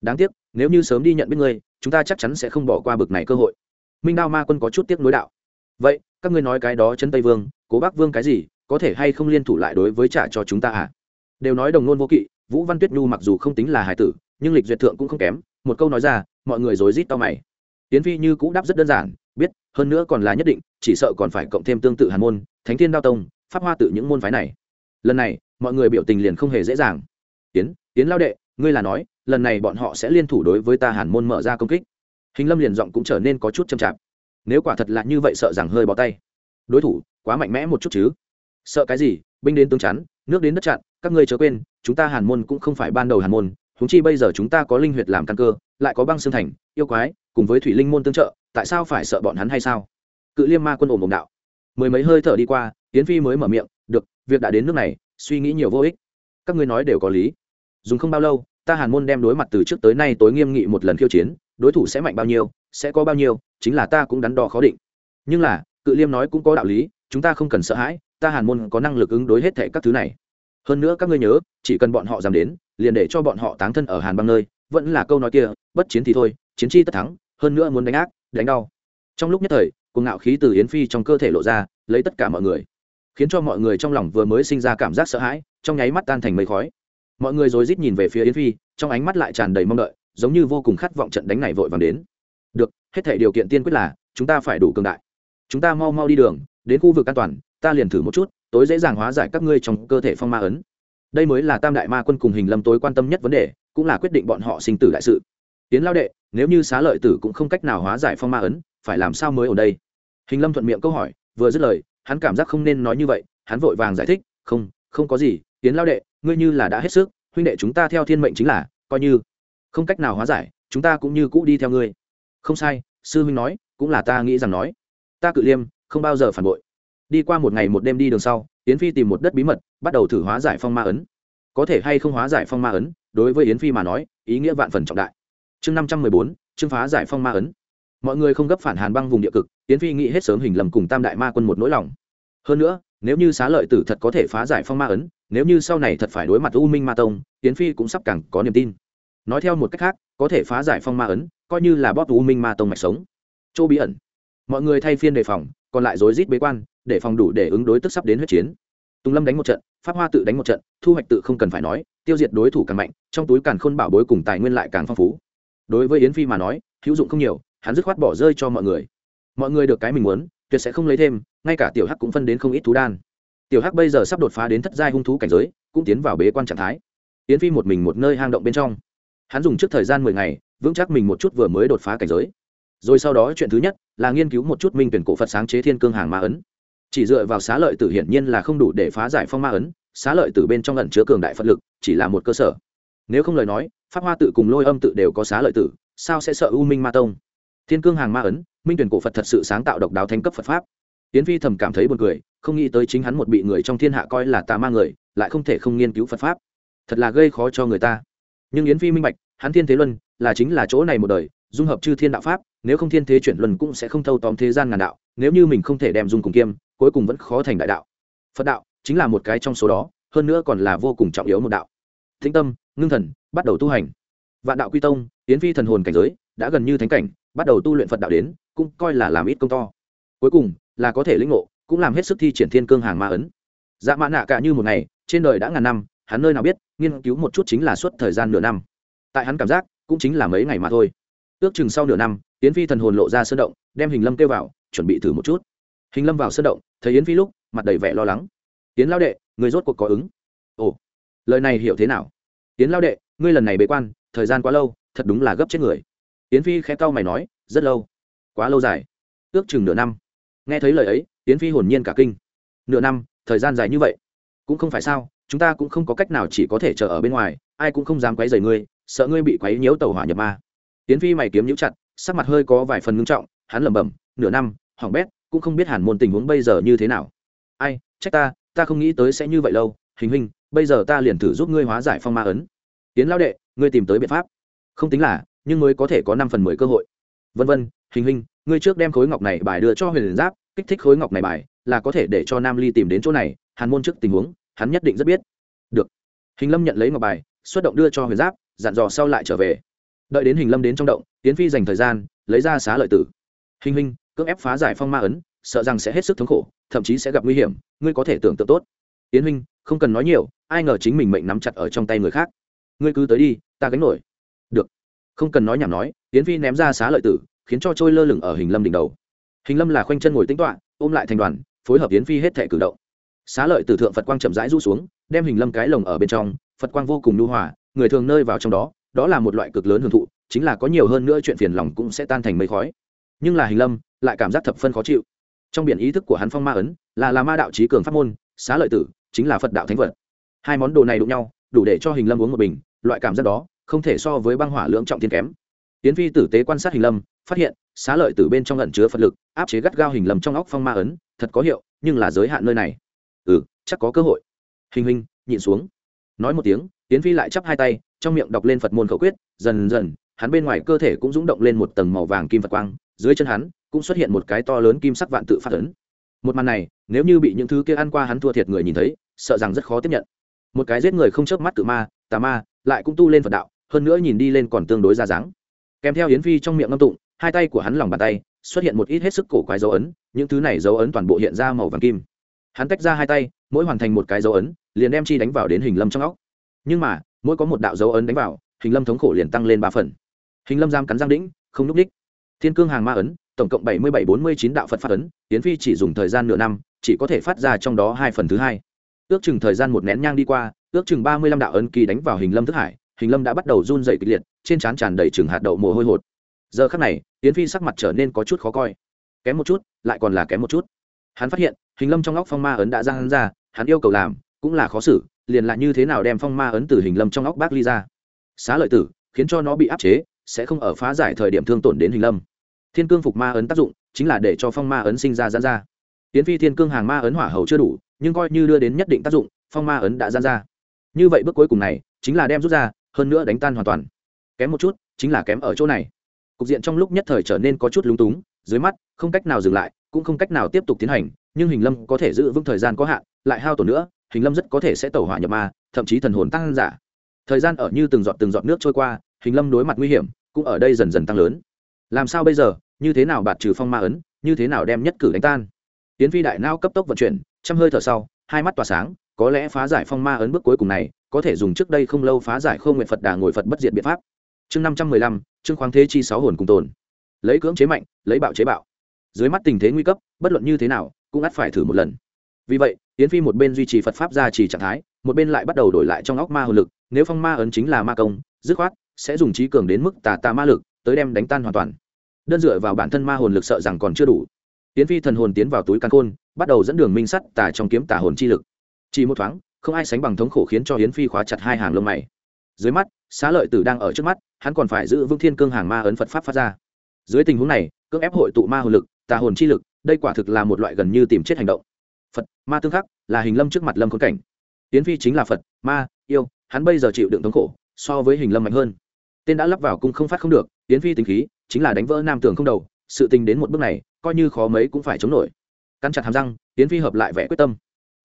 đáng tiếc, nếu như sớm đi nhận biết ngươi, chúng ta chắc chắn sẽ không bỏ qua bực này cơ hội. Minh đao ma quân có chút tiếc nối đạo. Vậy, các ngươi nói cái đó trấn tây vương, cố bắc vương cái gì, có thể hay không liên thủ lại đối với trả cho chúng ta à? Đều nói đồng ngôn vô kỵ, vũ văn tuyết nhu mặc dù không tính là hài tử, nhưng lịch duyệt thượng cũng không kém. Một câu nói ra, mọi người rối rít to mày. Tiến phi như cũ đáp rất đơn giản, biết, hơn nữa còn là nhất định, chỉ sợ còn phải cộng thêm tương tự hàn môn, thánh thiên đao tông, pháp hoa tự những môn phái này. Lần này, mọi người biểu tình liền không hề dễ dàng. Tiến tiến lao đệ ngươi là nói, lần này bọn họ sẽ liên thủ đối với ta hàn môn mở ra công kích. Hình lâm liền giọng cũng trở nên có chút chậm chạp. Nếu quả thật là như vậy sợ rằng hơi bỏ tay. Đối thủ, quá mạnh mẽ một chút chứ. Sợ cái gì, binh đến tương chắn, nước đến đất chặn, các ngươi chớ quên, chúng ta hàn môn cũng không phải ban đầu hàn môn húng chi bây giờ chúng ta có linh huyệt làm căn cơ, lại có băng xương thành, yêu quái, cùng với thủy linh môn tương trợ, tại sao phải sợ bọn hắn hay sao? Cự liêm ma quân ổn ổn đạo. Mười mấy hơi thở đi qua tiến phi mới mở miệng, được, việc đã đến nước này, suy nghĩ nhiều vô ích. Các ngươi nói đều có lý. Dùng không bao lâu ta hàn môn đem đối mặt từ trước tới nay tối nghiêm nghị một lần khiêu chiến, đối thủ sẽ mạnh bao nhiêu, sẽ có bao nhiêu, chính là ta cũng đắn đo khó định. Nhưng là, cự liêm nói cũng có đạo lý, chúng ta không cần sợ hãi, ta hàn môn có năng lực ứng đối hết thệ các thứ này. Hơn nữa các ngươi nhớ, chỉ cần bọn họ dám đến, liền để cho bọn họ táng thân ở hàn băng nơi, vẫn là câu nói kia, bất chiến thì thôi, chiến chi tất thắng, hơn nữa muốn đánh ác, đánh đau. Trong lúc nhất thời, cuồng ngạo khí từ yến phi trong cơ thể lộ ra, lấy tất cả mọi người, khiến cho mọi người trong lòng vừa mới sinh ra cảm giác sợ hãi, trong nháy mắt tan thành mây khói mọi người rồi rít nhìn về phía yến phi, trong ánh mắt lại tràn đầy mong đợi, giống như vô cùng khát vọng trận đánh này vội vàng đến. Được, hết thể điều kiện tiên quyết là, chúng ta phải đủ cường đại. Chúng ta mau mau đi đường, đến khu vực an toàn, ta liền thử một chút, tối dễ dàng hóa giải các ngươi trong cơ thể phong ma ấn. Đây mới là tam đại ma quân cùng hình lâm tối quan tâm nhất vấn đề, cũng là quyết định bọn họ sinh tử đại sự. Tiến lao đệ, nếu như xá lợi tử cũng không cách nào hóa giải phong ma ấn, phải làm sao mới ở đây? Hình lâm thuận miệng câu hỏi, vừa dứt lời, hắn cảm giác không nên nói như vậy, hắn vội vàng giải thích, không không có gì tiến lao đệ ngươi như là đã hết sức, huynh đệ chúng ta theo thiên mệnh chính là, coi như, không cách nào hóa giải, chúng ta cũng như cũ đi theo ngươi. Không sai, sư huynh nói, cũng là ta nghĩ rằng nói. Ta cự liêm, không bao giờ phản bội. Đi qua một ngày một đêm đi đường sau, yến phi tìm một đất bí mật, bắt đầu thử hóa giải phong ma ấn. Có thể hay không hóa giải phong ma ấn, đối với yến phi mà nói, ý nghĩa vạn phần trọng đại. Chương năm trăm mười bốn, chương phá giải phong ma ấn. Mọi người không gấp phản hàn băng vùng địa cực, yến phi nghĩ hết sớm hình lầm cùng tam đại ma quân một nỗi lòng. Hơn nữa nếu như xá lợi tử thật có thể phá giải phong ma ấn, nếu như sau này thật phải đối mặt u minh ma tông, yến phi cũng sắp càng có niềm tin. Nói theo một cách khác, có thể phá giải phong ma ấn, coi như là bóp u minh ma tông mạch sống. Chỗ bí ẩn. Mọi người thay phiên đề phòng, còn lại rối rít bế quan, để phòng đủ để ứng đối tức sắp đến huyết chiến. Tùng lâm đánh một trận, pháp hoa tự đánh một trận, thu hoạch tự không cần phải nói, tiêu diệt đối thủ càng mạnh, trong túi càng khôn bảo bối cùng tài nguyên lại càng phong phú. Đối với yến phi mà nói, hữu dụng không nhiều, hắn dứt khoát bỏ rơi cho mọi người. Mọi người được cái mình muốn tuyệt sẽ không lấy thêm, ngay cả tiểu hắc cũng phân đến không ít thú đan. Tiểu hắc bây giờ sắp đột phá đến thất giai hung thú cảnh giới, cũng tiến vào bế quan trạng thái. Yến phi một mình một nơi hang động bên trong. Hắn dùng trước thời gian mười ngày, vững chắc mình một chút vừa mới đột phá cảnh giới. Rồi sau đó chuyện thứ nhất là nghiên cứu một chút minh tuyển cổ phật sáng chế thiên cương hàng ma ấn. Chỉ dựa vào xá lợi tử hiển nhiên là không đủ để phá giải phong ma ấn, xá lợi tử bên trong ẩn chứa cường đại phật lực, chỉ là một cơ sở. Nếu không lời nói, pháp hoa tự cùng lôi âm tự đều có xá lợi tử, sao sẽ sợ u minh ma tông? Thiên cương hàng ma ấn, minh tuyển cổ phật thật sự sáng tạo độc đáo thánh cấp phật pháp. Tiến phi thầm cảm thấy buồn cười, không nghĩ tới chính hắn một bị người trong thiên hạ coi là tà ma người, lại không thể không nghiên cứu phật pháp. Thật là gây khó cho người ta. Nhưng yến phi minh bạch, hắn thiên thế luân là chính là chỗ này một đời, dung hợp chư thiên đạo pháp, nếu không thiên thế chuyển luân cũng sẽ không thâu tóm thế gian ngàn đạo, nếu như mình không thể đem dung cùng kiêm, cuối cùng vẫn khó thành đại đạo. Phật đạo chính là một cái trong số đó, hơn nữa còn là vô cùng trọng yếu một đạo. Thính tâm, ngưng thần, bắt đầu tu hành. Vạn đạo quy tông, yến phi thần hồn cảnh giới, đã gần như thánh cảnh bắt đầu tu luyện phật đạo đến, cũng coi là làm ít công to. Cuối cùng, là có thể lĩnh ngộ, cũng làm hết sức thi triển thiên cương hàng ma ấn. Dạ mã nạ cả như một ngày, trên đời đã ngàn năm, hắn nơi nào biết, nghiên cứu một chút chính là suốt thời gian nửa năm. Tại hắn cảm giác, cũng chính là mấy ngày mà thôi. Ước chừng sau nửa năm, yến phi thần hồn lộ ra sơn động, đem hình lâm kêu vào, chuẩn bị thử một chút. Hình lâm vào sơn động, thấy yến phi lúc, mặt đầy vẻ lo lắng. Yến lao đệ, người rốt cuộc có ứng? Ồ, lời này hiểu thế nào? Yến lao đệ, ngươi lần này bế quan, thời gian quá lâu, thật đúng là gấp chết người yến phi khẽ cau mày nói, rất lâu, quá lâu dài, ước chừng nửa năm. Nghe thấy lời ấy, yến phi hồn nhiên cả kinh. Nửa năm, thời gian dài như vậy? Cũng không phải sao, chúng ta cũng không có cách nào chỉ có thể chờ ở bên ngoài, ai cũng không dám quấy rầy ngươi, sợ ngươi bị quấy nhiễu tàu hỏa nhập ma. Yến phi mày kiếm nhũ chặt, sắc mặt hơi có vài phần ngưng trọng, hắn lẩm bẩm, nửa năm, hỏng bét, cũng không biết hàn môn tình huống bây giờ như thế nào. Ai, trách ta ta không nghĩ tới sẽ như vậy lâu, hình hình, bây giờ ta liền thử giúp ngươi hóa giải phong ma ấn. Tiến lao đệ, ngươi tìm tới biện pháp. Không tính là nhưng mới có thể có năm phần mười cơ hội. Vân vân, hình hình, ngươi trước đem khối ngọc này bài đưa cho huyền giáp, kích thích khối ngọc này bài, là có thể để cho nam ly tìm đến chỗ này, hàn môn trước tình huống, hắn nhất định rất biết. Được. Hình lâm nhận lấy ngọc bài, xuất động đưa cho huyền giáp, dặn dò sau lại trở về. Đợi đến hình lâm đến trong động tiến phi dành thời gian, lấy ra xá lợi tử. Hình hình, cưỡng ép phá giải phong ma ấn, sợ rằng sẽ hết sức thống khổ, thậm chí sẽ gặp nguy hiểm, ngươi có thể tưởng tượng tốt. Tiến huynh, không cần nói nhiều, ai ngờ chính mình mệnh nắm chặt ở trong tay người khác. Ngươi cứ tới đi, ta gánh nổi. Được không cần nói nhảm nói, yến phi ném ra xá lợi tử, khiến cho trôi lơ lửng ở hình lâm đỉnh đầu. Hình lâm là khoanh chân ngồi tính toạ ôm lại thành đoàn, phối hợp yến phi hết thể cử động. Xá lợi tử thượng phật quang chậm rãi rũ xuống, đem hình lâm cái lồng ở bên trong, phật quang vô cùng nhu hòa, người thường nơi vào trong đó đó là một loại cực lớn hưởng thụ, chính là có nhiều hơn nữa chuyện phiền lòng cũng sẽ tan thành mây khói. Nhưng là hình lâm, lại cảm giác thập phân khó chịu. Trong biển ý thức của hắn phong ma ấn, là là ma đạo trí cường pháp môn, xá lợi tử, chính là phật đạo thánh vật. Hai món đồ này đụng nhau, đủ để cho hình lâm uống một bình, loại cảm giác đó không thể so với băng hỏa lưỡng trọng thiên kém. Tiến phi tử tế quan sát hình lâm, phát hiện, xá lợi tử bên trong lẩn chứa phật lực, áp chế gắt gao hình lâm trong óc phong ma ấn, thật có hiệu, nhưng là giới hạn nơi này. Ừ chắc có cơ hội. Hình hình, nhịn xuống. Nói một tiếng, tiến phi lại chắp hai tay, trong miệng đọc lên phật môn khẩu quyết, dần dần, hắn bên ngoài cơ thể cũng rúng động lên một tầng màu vàng kim phật quang, dưới chân hắn, cũng xuất hiện một cái to lớn kim sắc vạn tự phát ấn. Một màn này, nếu như bị những thứ kia ăn qua hắn thua thiệt người nhìn thấy, sợ rằng rất khó tiếp nhận. Một cái giết người không chớp mắt tự ma, tà ma, lại cũng tu lên phật đạo hơn nữa nhìn đi lên còn tương đối ra dáng. Kèm theo yến phi trong miệng ngâm tụng, hai tay của hắn lòng bàn tay, xuất hiện một ít hết sức cổ quái dấu ấn, những thứ này dấu ấn toàn bộ hiện ra màu vàng kim. Hắn tách ra hai tay, mỗi hoàn thành một cái dấu ấn, liền đem chi đánh vào đến hình lâm trong óc. Nhưng mà, mỗi có một đạo dấu ấn đánh vào, hình lâm thống khổ liền tăng lên ba phần. Hình lâm giam cắn giang đĩnh, không núp đích. Thiên cương hàng ma ấn, tổng cộng bảy mươi bảy bốn mươi chín đạo phật phát ấn tiến phi chỉ dùng thời gian nửa năm, chỉ có thể phát ra trong đó hai phần thứ hai. Ước chừng thời gian một nén nhang đi qua, ước chừng ba mươi lăm đạo ấn kỳ đánh vào hình lâm thức hải hình lâm đã bắt đầu run dày kịch liệt, trên trán tràn đầy chừng hạt đậu mồ hôi hột. Giờ khắc này tiến phi sắc mặt trở nên có chút khó coi. Kém một chút, lại còn là kém một chút. Hắn phát hiện, hình lâm trong óc phong ma ấn đã ra hắn ra, hắn yêu cầu làm, cũng là khó xử, liền lại như thế nào đem phong ma ấn từ hình lâm trong óc bác ly ra. Xá lợi tử, khiến cho nó bị áp chế, sẽ không ở phá giải thời điểm thương tổn đến hình lâm. Thiên cương phục ma ấn tác dụng, chính là để cho phong ma ấn sinh ra giãn ra. Tiến phi thiên cương hàng ma ấn hỏa hầu chưa đủ, nhưng coi như đưa đến nhất định tác dụng, phong ma ấn đã giãn ra. Như vậy bước cuối cùng này, chính là đem rút ra hơn nữa đánh tan hoàn toàn. Kém một chút, chính là kém ở chỗ này. Cục diện trong lúc nhất thời trở nên có chút lúng túng, dưới mắt, không cách nào dừng lại, cũng không cách nào tiếp tục tiến hành, nhưng hình lâm có thể giữ vững thời gian có hạn, lại hao tổn nữa, hình lâm rất có thể sẽ tẩu hỏa nhập ma, thậm chí thần hồn tăng giả. Thời gian ở như từng giọt từng giọt nước trôi qua, hình lâm đối mặt nguy hiểm, cũng ở đây dần dần tăng lớn. Làm sao bây giờ, như thế nào bạt trừ phong ma ấn, như thế nào đem nhất cử đánh tan? Tiến phi đại nao cấp tốc vận chuyển chăm hơi thở sau, hai mắt tỏa sáng, có lẽ phá giải phong ma ấn bước cuối cùng này có thể dùng trước đây không lâu phá giải không nguyện phật đà ngồi phật bất diệt biện pháp. Chương năm trăm mười lăm, chương khoáng thế chi sáu hồn cùng tồn. Lấy cưỡng chế mạnh, lấy bạo chế bạo. Dưới mắt tình thế nguy cấp, bất luận như thế nào, cũng ắt phải thử một lần. Vì vậy tiến phi một bên duy trì phật pháp gia trì trạng thái, một bên lại bắt đầu đổi lại trong óc ma hồn lực, nếu phong ma ấn chính là ma công, dứt khoát sẽ dùng trí cường đến mức tà tà ma lực tới đem đánh tan hoàn toàn. Đơn dựa vào bản thân ma hồn lực sợ rằng còn chưa đủ. Tiến phi thần hồn tiến vào túi căn khôn, bắt đầu dẫn đường minh sắt tà trong kiếm tà hồn chi lực. Chỉ một thoáng không ai sánh bằng thống khổ khiến cho hiến phi khóa chặt hai hàng lông mày. Dưới mắt, xá lợi tử đang ở trước mắt, hắn còn phải giữ vững thiên cương hàng ma ấn phật pháp phát ra. Dưới tình huống này, cưỡng ép hội tụ ma hồn lực, tà hồn chi lực, đây quả thực là một loại gần như tìm chết hành động. Phật, ma tương khắc, là hình lâm trước mặt lâm khốn cảnh. Hiến phi chính là phật, ma, yêu, hắn bây giờ chịu đựng thống khổ, so với hình lâm mạnh hơn. Tên đã lắp vào cung không phát không được hiến phi tính khí, chính là đánh vỡ nam tường không đầu, sự tình đến một bước này, coi như khó mấy cũng phải chống nổi. Cắn chặt hàm răng hiến phi hợp lại vẻ quyết tâm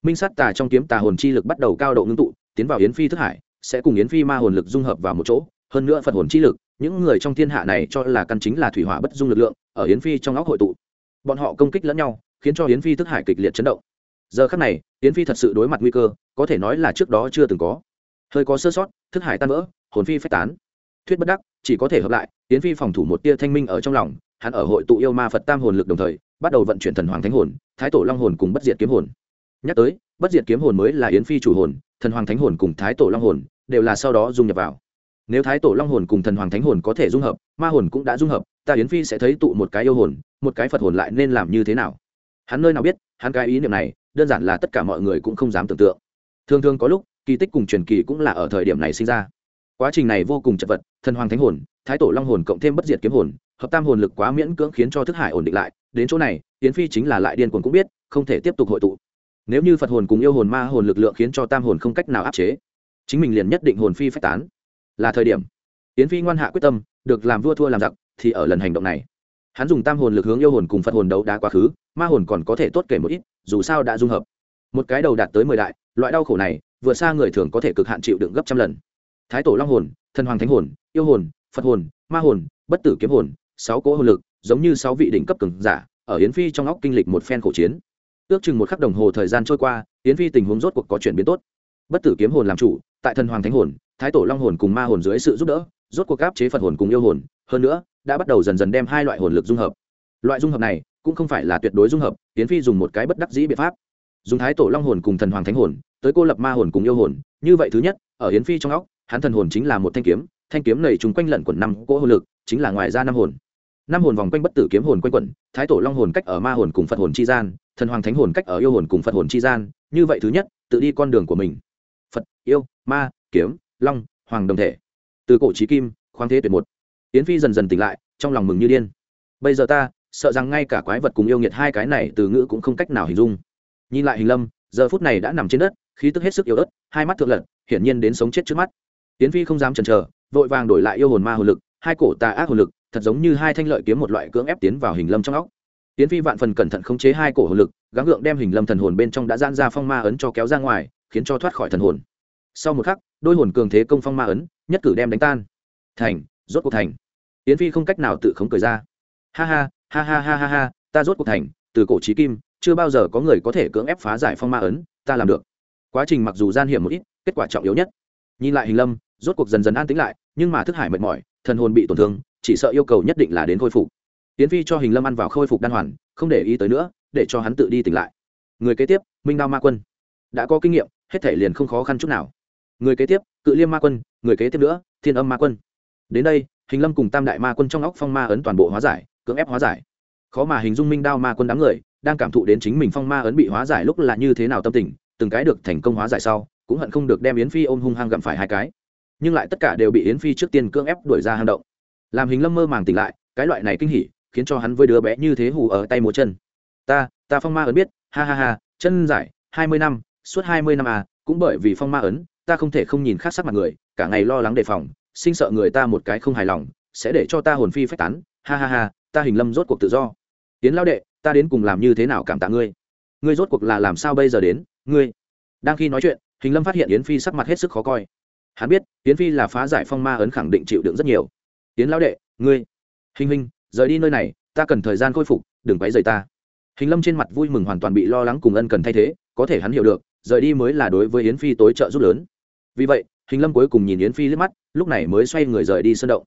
minh sát tà trong kiếm tà hồn chi lực bắt đầu cao độ ngưng tụ, tiến vào yến phi thức hải, sẽ cùng yến phi ma hồn lực dung hợp vào một chỗ. Hơn nữa phật hồn chi lực, những người trong thiên hạ này cho là căn chính là thủy hỏa bất dung lực lượng, ở yến phi trong óc hội tụ. Bọn họ công kích lẫn nhau, khiến cho yến phi thức hải kịch liệt chấn động. Giờ khắc này, yến phi thật sự đối mặt nguy cơ, có thể nói là trước đó chưa từng có. Hơi có sơ sót, thức hải tan vỡ, hồn phi phách tán. Thuyết bất đắc, chỉ có thể hợp lại, yến phi phòng thủ một tia thanh minh ở trong lòng, hắn ở hội tụ yêu ma phật tam hồn lực đồng thời, bắt đầu vận chuyển thần hoàng thánh hồn, thái tổ long hồn cùng bất diệt kiếm hồn nhắc tới, bất diệt kiếm hồn mới là yến phi chủ hồn, thần hoàng thánh hồn cùng thái tổ long hồn đều là sau đó dung nhập vào. Nếu thái tổ long hồn cùng thần hoàng thánh hồn có thể dung hợp, ma hồn cũng đã dung hợp, ta yến phi sẽ thấy tụ một cái yêu hồn, một cái phật hồn lại nên làm như thế nào? Hắn nơi nào biết, hắn cái ý niệm này, đơn giản là tất cả mọi người cũng không dám tưởng tượng. Thường thường có lúc, kỳ tích cùng truyền kỳ cũng là ở thời điểm này sinh ra. Quá trình này vô cùng chật vật, thần hoàng thánh hồn, thái tổ long hồn cộng thêm bất diệt kiếm hồn, hợp tam hồn lực quá miễn cưỡng khiến cho thức hải ổn định lại. Đến chỗ này, yến phi chính là lại điên cuồng cũng biết, không thể tiếp tục hội tụ nếu như phật hồn cùng yêu hồn ma hồn lực lượng khiến cho tam hồn không cách nào áp chế, chính mình liền nhất định hồn phi phách tán. Là thời điểm. Yến phi ngoan hạ quyết tâm, được làm vua thua làm giặc, thì ở lần hành động này, hắn dùng tam hồn lực hướng yêu hồn cùng phật hồn đấu đá quá khứ, ma hồn còn có thể tốt kể một ít, dù sao đã dung hợp. Một cái đầu đạt tới mười đại, loại đau khổ này vượt xa người thường có thể cực hạn chịu đựng gấp trăm lần. Thái tổ long hồn, thần hoàng thánh hồn, yêu hồn, phật hồn, ma hồn, bất tử kiếm hồn, sáu cỗ hồn lực, giống như sáu vị đỉnh cấp cường giả, ở yến phi trong óc kinh lịch một phen khổ chiến ước chừng một khắc đồng hồ thời gian trôi qua, yến phi tình huống rốt cuộc có chuyển biến tốt. Bất tử kiếm hồn làm chủ, tại thần hoàng thánh hồn, thái tổ long hồn cùng ma hồn dưới sự giúp đỡ, rốt cuộc áp chế phật hồn cùng yêu hồn, hơn nữa, đã bắt đầu dần dần đem hai loại hồn lực dung hợp. Loại dung hợp này, cũng không phải là tuyệt đối dung hợp, yến phi dùng một cái bất đắc dĩ biện pháp. Dùng thái tổ long hồn cùng thần hoàng thánh hồn, tới cô lập ma hồn cùng yêu hồn, như vậy thứ nhất, ở yến phi trong óc, hắn thần hồn chính là một thanh kiếm thanh kiếm này chúng quanh lẩn quẩn năm cỗ hồn lực, chính là ngoài ra năm hồn năm hồn vòng quanh bất tử kiếm hồn quanh quẩn, thái tổ long hồn cách ở ma hồn cùng phật hồn chi gian, thần hoàng thánh hồn cách ở yêu hồn cùng phật hồn chi gian, như vậy thứ nhất, tự đi con đường của mình. Phật, yêu, ma, kiếm, long, hoàng đồng thể. Từ cổ trí kim, khoáng thế tuyệt một. Yến phi dần dần tỉnh lại, trong lòng mừng như điên. Bây giờ ta, sợ rằng ngay cả quái vật cùng yêu nghiệt hai cái này từ ngữ cũng không cách nào hình dung. Nhìn lại hình lâm, giờ phút này đã nằm trên đất, khí tức hết sức yếu ớt, hai mắt thượng lật, hiển nhiên đến sống chết trước mắt. Yến phi không dám chần chờ, vội vàng đổi lại yêu hồn ma hồn lực, hai cổ tà ác hồn lực thật giống như hai thanh lợi kiếm một loại cưỡng ép tiến vào hình lâm trong óc. Tiến phi vạn phần cẩn thận khống chế hai cổ hồn lực, gắng gượng đem hình lâm thần hồn bên trong đã gian ra phong ma ấn cho kéo ra ngoài, khiến cho thoát khỏi thần hồn. Sau một khắc, đôi hồn cường thế công phong ma ấn, nhất cử đem đánh tan. Thành, rốt cuộc thành. Tiến phi không cách nào tự khống cười ra. Ha ha ha ha ha ha ha, ta rốt cuộc thành, từ cổ trí kim, chưa bao giờ có người có thể cưỡng ép phá giải phong ma ấn, ta làm được. Quá trình mặc dù gian hiểm một ít, kết quả trọng yếu nhất. Nhìn lại hình lâm, rốt cuộc dần dần an tĩnh lại, nhưng mà thức hải mệt mỏi, thần hồn bị tổn thương chỉ sợ yêu cầu nhất định là đến khôi phục. Tiến phi cho hình lâm ăn vào khôi phục đan hoàn, không để ý tới nữa, để cho hắn tự đi tỉnh lại. Người kế tiếp, minh đao ma quân. Đã có kinh nghiệm, hết thể liền không khó khăn chút nào. Người kế tiếp, cự liêm ma quân, người kế tiếp nữa, thiên âm ma quân. Đến đây, hình lâm cùng tam đại ma quân trong óc phong ma ấn toàn bộ hóa giải, cưỡng ép hóa giải. Khó mà hình dung minh đao ma quân đám người, đang cảm thụ đến chính mình phong ma ấn bị hóa giải lúc là như thế nào tâm tình, từng cái được thành công hóa giải sau, cũng hận không được đem yến phi ôm hung hăng gặm phải hai cái. Nhưng lại tất cả đều bị yến phi trước tiên cưỡng ép đuổi ra hang động làm hình lâm mơ màng tỉnh lại, cái loại này kinh hỉ, khiến cho hắn với đứa bé như thế hù ở tay múa chân. Ta ta phong ma ấn biết, ha ha ha, chân giải hai mươi năm, suốt hai mươi năm à cũng bởi vì phong ma ấn, ta không thể không nhìn khác sắc mặt người, cả ngày lo lắng đề phòng, sinh sợ người ta một cái không hài lòng, sẽ để cho ta hồn phi phách tán, ha ha ha, ta hình lâm rốt cuộc tự do. Tiến lao đệ, ta đến cùng làm như thế nào cảm tạ ngươi? Ngươi rốt cuộc là làm sao bây giờ đến, ngươi? Đang khi nói chuyện, hình lâm phát hiện yến phi sắc mặt hết sức khó coi. Hắn biết, yến phi là phá giải phong ma ấn khẳng định chịu đựng rất nhiều yến lão đệ, ngươi, hình hình, rời đi nơi này, ta cần thời gian khôi phục, đừng quấy rầy ta. Hình lâm trên mặt vui mừng hoàn toàn bị lo lắng cùng ân cần thay thế, có thể hắn hiểu được, rời đi mới là đối với yến phi tối trợ giúp lớn. Vì vậy, hình lâm cuối cùng nhìn yến phi liếc mắt, lúc này mới xoay người rời đi sân động.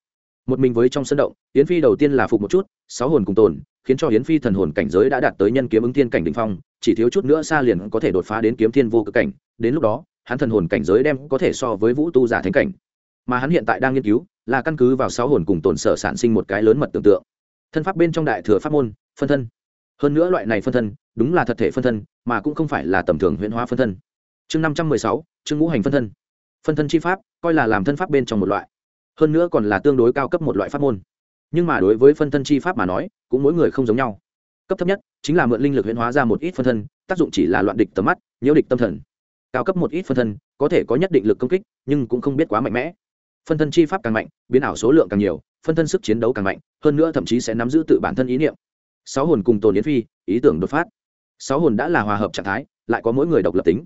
Một mình với trong sân động, yến phi đầu tiên là phục một chút, sáu hồn cùng tồn, khiến cho yến phi thần hồn cảnh giới đã đạt tới nhân kiếm ứng thiên cảnh đ ỉ n h phong, chỉ thiếu chút nữa xa liền có thể đột phá đến kiếm thiên vô cực cảnh. Đến lúc đó, hắn thần hồn cảnh giới đem có thể so với vũ tu giả thánh cảnh. Mà hắn hiện tại đang nghiên cứu là căn cứ vào sáu hồn cùng tồn sở sản sinh một cái lớn mật tưởng tượng. Thân pháp bên trong đại thừa pháp môn, phân thân. Hơn nữa loại này phân thân, đúng là thật thể phân thân, mà cũng không phải là tầm thường huyễn hóa phân thân. Chương năm trăm mười sáu chương ngũ hành phân thân. Phân thân chi pháp, coi là làm thân pháp bên trong một loại. Hơn nữa còn là tương đối cao cấp một loại pháp môn. Nhưng mà đối với phân thân chi pháp mà nói, cũng mỗi người không giống nhau. Cấp thấp nhất, chính là mượn linh lực huyễn hóa ra một ít phân thân, tác dụng chỉ là loạn địch tầm mắt, nhiễu địch tâm thần. Cao cấp một ít phân thân, có thể có nhất định lực công kích, nhưng cũng không biết quá mạnh mẽ phân thân chi pháp càng mạnh, biến ảo số lượng càng nhiều, phân thân sức chiến đấu càng mạnh, hơn nữa thậm chí sẽ nắm giữ tự bản thân ý niệm. Sáu hồn cùng tồn yến phi, ý tưởng đột phát. Sáu hồn đã là hòa hợp trạng thái, lại có mỗi người độc lập tính.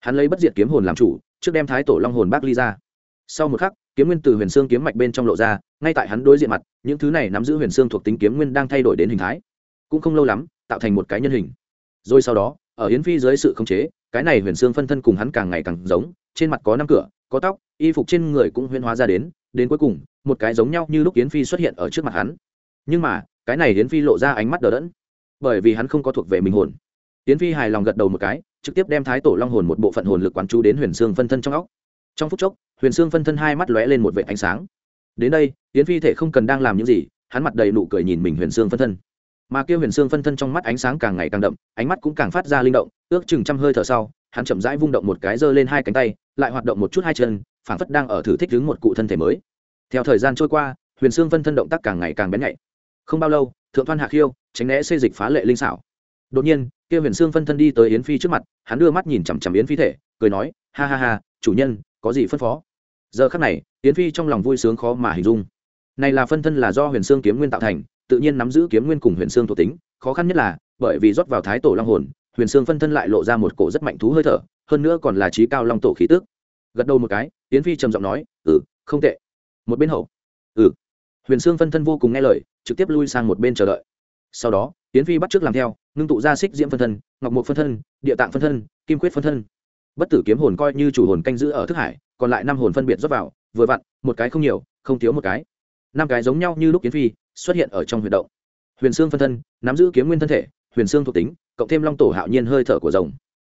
Hắn lấy bất diệt kiếm hồn làm chủ, trước đem thái tổ long hồn bác ly ra. Sau một khắc, kiếm nguyên từ huyền xương kiếm mạch bên trong lộ ra, ngay tại hắn đối diện mặt, những thứ này nắm giữ huyền xương thuộc tính kiếm nguyên đang thay đổi đến hình thái. Cũng không lâu lắm, tạo thành một cái nhân hình. Rồi sau đó, ở yến phi dưới sự khống chế, cái này huyền xương phân thân cùng hắn càng ngày càng giống, trên mặt có năm cửa, có tóc y phục trên người cũng huyên hóa ra đến đến cuối cùng, một cái giống nhau như lúc hiến phi xuất hiện ở trước mặt hắn. Nhưng mà, cái này hiến phi lộ ra ánh mắt đờ đẫn. Bởi vì hắn không có thuộc về mình hồn. Hiến phi hài lòng gật đầu một cái, trực tiếp đem thái tổ long hồn một bộ phận hồn lực quán chú đến huyền xương phân thân trong óc. Trong phút chốc, huyền sương phân thân hai mắt lóe lên một vệ ánh sáng. Đến đây, Yến phi thể không cần đang làm những gì, hắn mặt đầy nụ cười nhìn mình huyền sương phân thân. Mà kêu huyền sương phân thân trong mắt ánh sáng càng ngày càng đậm, ánh mắt cũng càng phát ra linh động, ước chừng trăm hơi thở sau, hắn chậm rãi vung động một cái giơ lên hai cánh tay, lại hoạt động một chút hai chân phảng phất đang ở thử thích đứng một cụ thân thể mới. Theo thời gian trôi qua, huyền sương phân thân động tác càng ngày càng bén nhạy. Không bao lâu, thượng thoan hạ khiêu tránh né xây dịch phá lệ linh xảo. Đột nhiên kêu huyền sương phân thân đi tới yến phi trước mặt, hắn đưa mắt nhìn chằm chằm yến phi thể, cười nói, ha ha ha, chủ nhân, có gì phân phó? Giờ khắc này, yến phi trong lòng vui sướng khó mà hình dung. Này là phân thân là do huyền xương kiếm nguyên tạo thành, tự nhiên nắm giữ kiếm nguyên cùng huyền xương thuộc tính, khó khăn nhất là, bởi vì rót vào thái tổ long hồn, huyền xương phân thân lại lộ ra một cổ rất mạnh thú hơi thở, hơn nữa còn là trí cao long tổ khí tức gật đầu một cái, yến phi trầm giọng nói ừ không tệ. Một bên hậu ừ. Huyền xương phân thân vô cùng nghe lời, trực tiếp lui sang một bên chờ đợi. Sau đó, yến phi bắt t làm theo, ngưng tụ ra xích diễm phân thân, ngọc một phân thân, địa tạng phân thân, kim quyết phân thân. Bất tử kiếm hồn coi như chủ hồn canh giữ ở thức hải, còn lại năm hồn phân biệt rớt vào, vừa vặn, một cái không nhiều, không thiếu một cái. Năm cái giống nhau như lúc tiến phi xuất hiện ở trong huyệt động. Huyền xương phân thân, nắm giữ kiếm nguyên thân thể, huyền xương thuộc tính, cộng thêm long tổ hạo nhiên hơi thở của rồng.